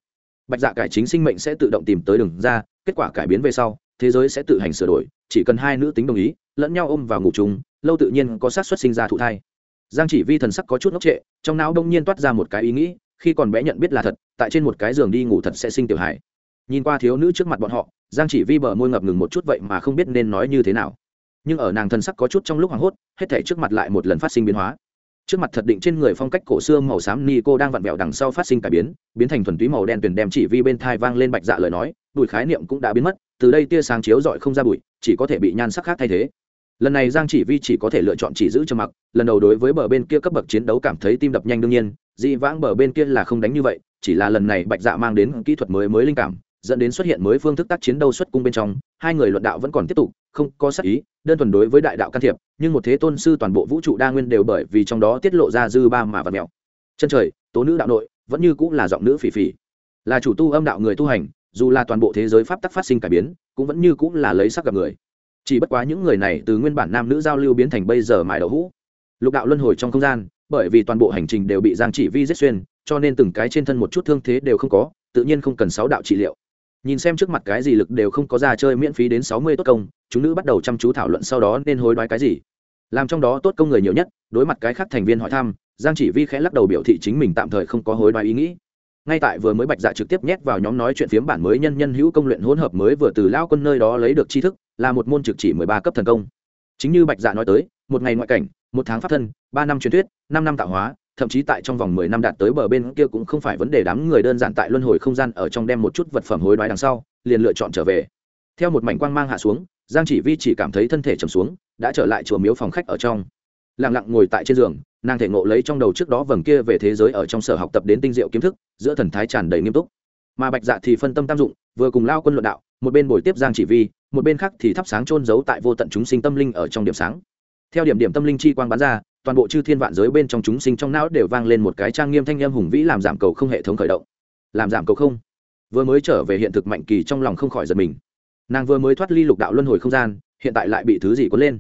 Bạch dạ cải chính sinh mệnh sẽ tự động tìm tới đường ra, kết quả cải biến về sau, thế giới sẽ tự hành sửa đổi, chỉ cần hai nữ tính đồng ý lẫn nhau ôm vào ngủ chung, lâu tự nhiên có sát xuất sinh ra thụ thai. Giang chỉ vi thần sắc có chút ngốc trệ, trong não đông nhiên toát ra một cái ý nghĩ, khi còn bé nhận biết là thật, tại trên một cái giường đi ngủ thật sẽ sinh tiểu hải nhìn qua thiếu nữ trước mặt bọn họ, giang chỉ vi bờ môi ngập ngừng một chút vậy mà không biết nên nói như thế nào. Nhưng ở nàng thần sắc có chút trong lúc hoảng hốt, hết thể trước mặt lại một lần phát sinh biến hóa. Trước mặt thật định trên người phong cách cổ xưa màu xám ni cô đang vặn vẹo đằng sau phát sinh cải biến biến thành thuần túy màu đen tuyển đem chỉ vi bên thai vang lên bạch dạ lời nói bụi khái niệm cũng đã biến mất, từ đây tia sáng chiếu rọi không ra bụi, chỉ có thể bị nhan sắc khác thay thế lần này giang chỉ vi chỉ có thể lựa chọn chỉ giữ cho mặc, lần đầu đối với bờ bên kia cấp bậc chiến đấu cảm thấy tim đập nhanh đương nhiên, dị vãng bờ bên kia là không đánh như vậy, chỉ là lần này bạch dạ mang đến kỹ thuật mới mới linh cảm, dẫn đến xuất hiện mới phương thức tác chiến đâu xuất cung bên trong, hai người luận đạo vẫn còn tiếp tục, không có sắc ý, đơn thuần đối với đại đạo can thiệp, nhưng một thế tôn sư toàn bộ vũ trụ đa nguyên đều bởi vì trong đó tiết lộ ra dư ba mà vật mèo. Chân trời, tố nữ đạo nội, vẫn như cũng là giọng nữ phỉ phỉ. Là chủ tu âm đạo người tu hành, dù là toàn bộ thế giới pháp tắc phát sinh cải biến, cũng vẫn như cũng là lấy sắc gặp người chỉ bất quá những người này từ nguyên bản nam nữ giao lưu biến thành bây giờ mài đậu hũ. Lục đạo luân hồi trong không gian, bởi vì toàn bộ hành trình đều bị giang chỉ vi giết xuyên, cho nên từng cái trên thân một chút thương thế đều không có, tự nhiên không cần sáu đạo trị liệu. Nhìn xem trước mặt cái gì lực đều không có ra chơi miễn phí đến sáu mươi tốt công, chúng nữ bắt đầu chăm chú thảo luận sau đó nên hối đoái cái gì. Làm trong đó tốt công người nhiều nhất, đối mặt cái khác thành viên hỏi thăm, giang chỉ vi khẽ lắc đầu biểu thị chính mình tạm thời không có hối đoái ý nghĩ. Ngay tại vừa mới bạch dạ trực tiếp nhét vào nhóm nói chuyện phiếm bản mới nhân nhân hữu công luyện hỗn hợp mới vừa từ lao quân nơi đó lấy được tri thức là một môn trực chỉ mười ba cấp thần công. Chính như bạch dạ nói tới, một ngày ngoại cảnh, một tháng pháp thân, ba năm truyền thuyết, năm năm tạo hóa, thậm chí tại trong vòng mười năm đạt tới bờ bên kia cũng không phải vấn đề đám người đơn giản tại luân hồi không gian ở trong đem một chút vật phẩm hối đoái đằng sau, liền lựa chọn trở về. Theo một mảnh quang mang hạ xuống, giang chỉ vi chỉ cảm thấy thân thể trầm xuống, đã trở lại chùa miếu phòng khách ở trong. Lặng lặng ngồi tại trên giường, nàng thể ngộ lấy trong đầu trước đó vầng kia về thế giới ở trong sở học tập đến tinh diệu kiến thức, giữa thần thái tràn đầy nghiêm túc mà bạch dạ thì phân tâm tam dụng, vừa cùng lao quân luận đạo, một bên bồi tiếp giang chỉ vi, một bên khác thì thắp sáng trôn giấu tại vô tận chúng sinh tâm linh ở trong điểm sáng. Theo điểm điểm tâm linh chi quang bắn ra, toàn bộ chư thiên vạn giới bên trong chúng sinh trong não đều vang lên một cái trang nghiêm thanh em hùng vĩ làm giảm cầu không hệ thống khởi động. Làm giảm cầu không? Vừa mới trở về hiện thực mạnh kỳ trong lòng không khỏi giật mình. Nàng vừa mới thoát ly lục đạo luân hồi không gian, hiện tại lại bị thứ gì cuốn lên?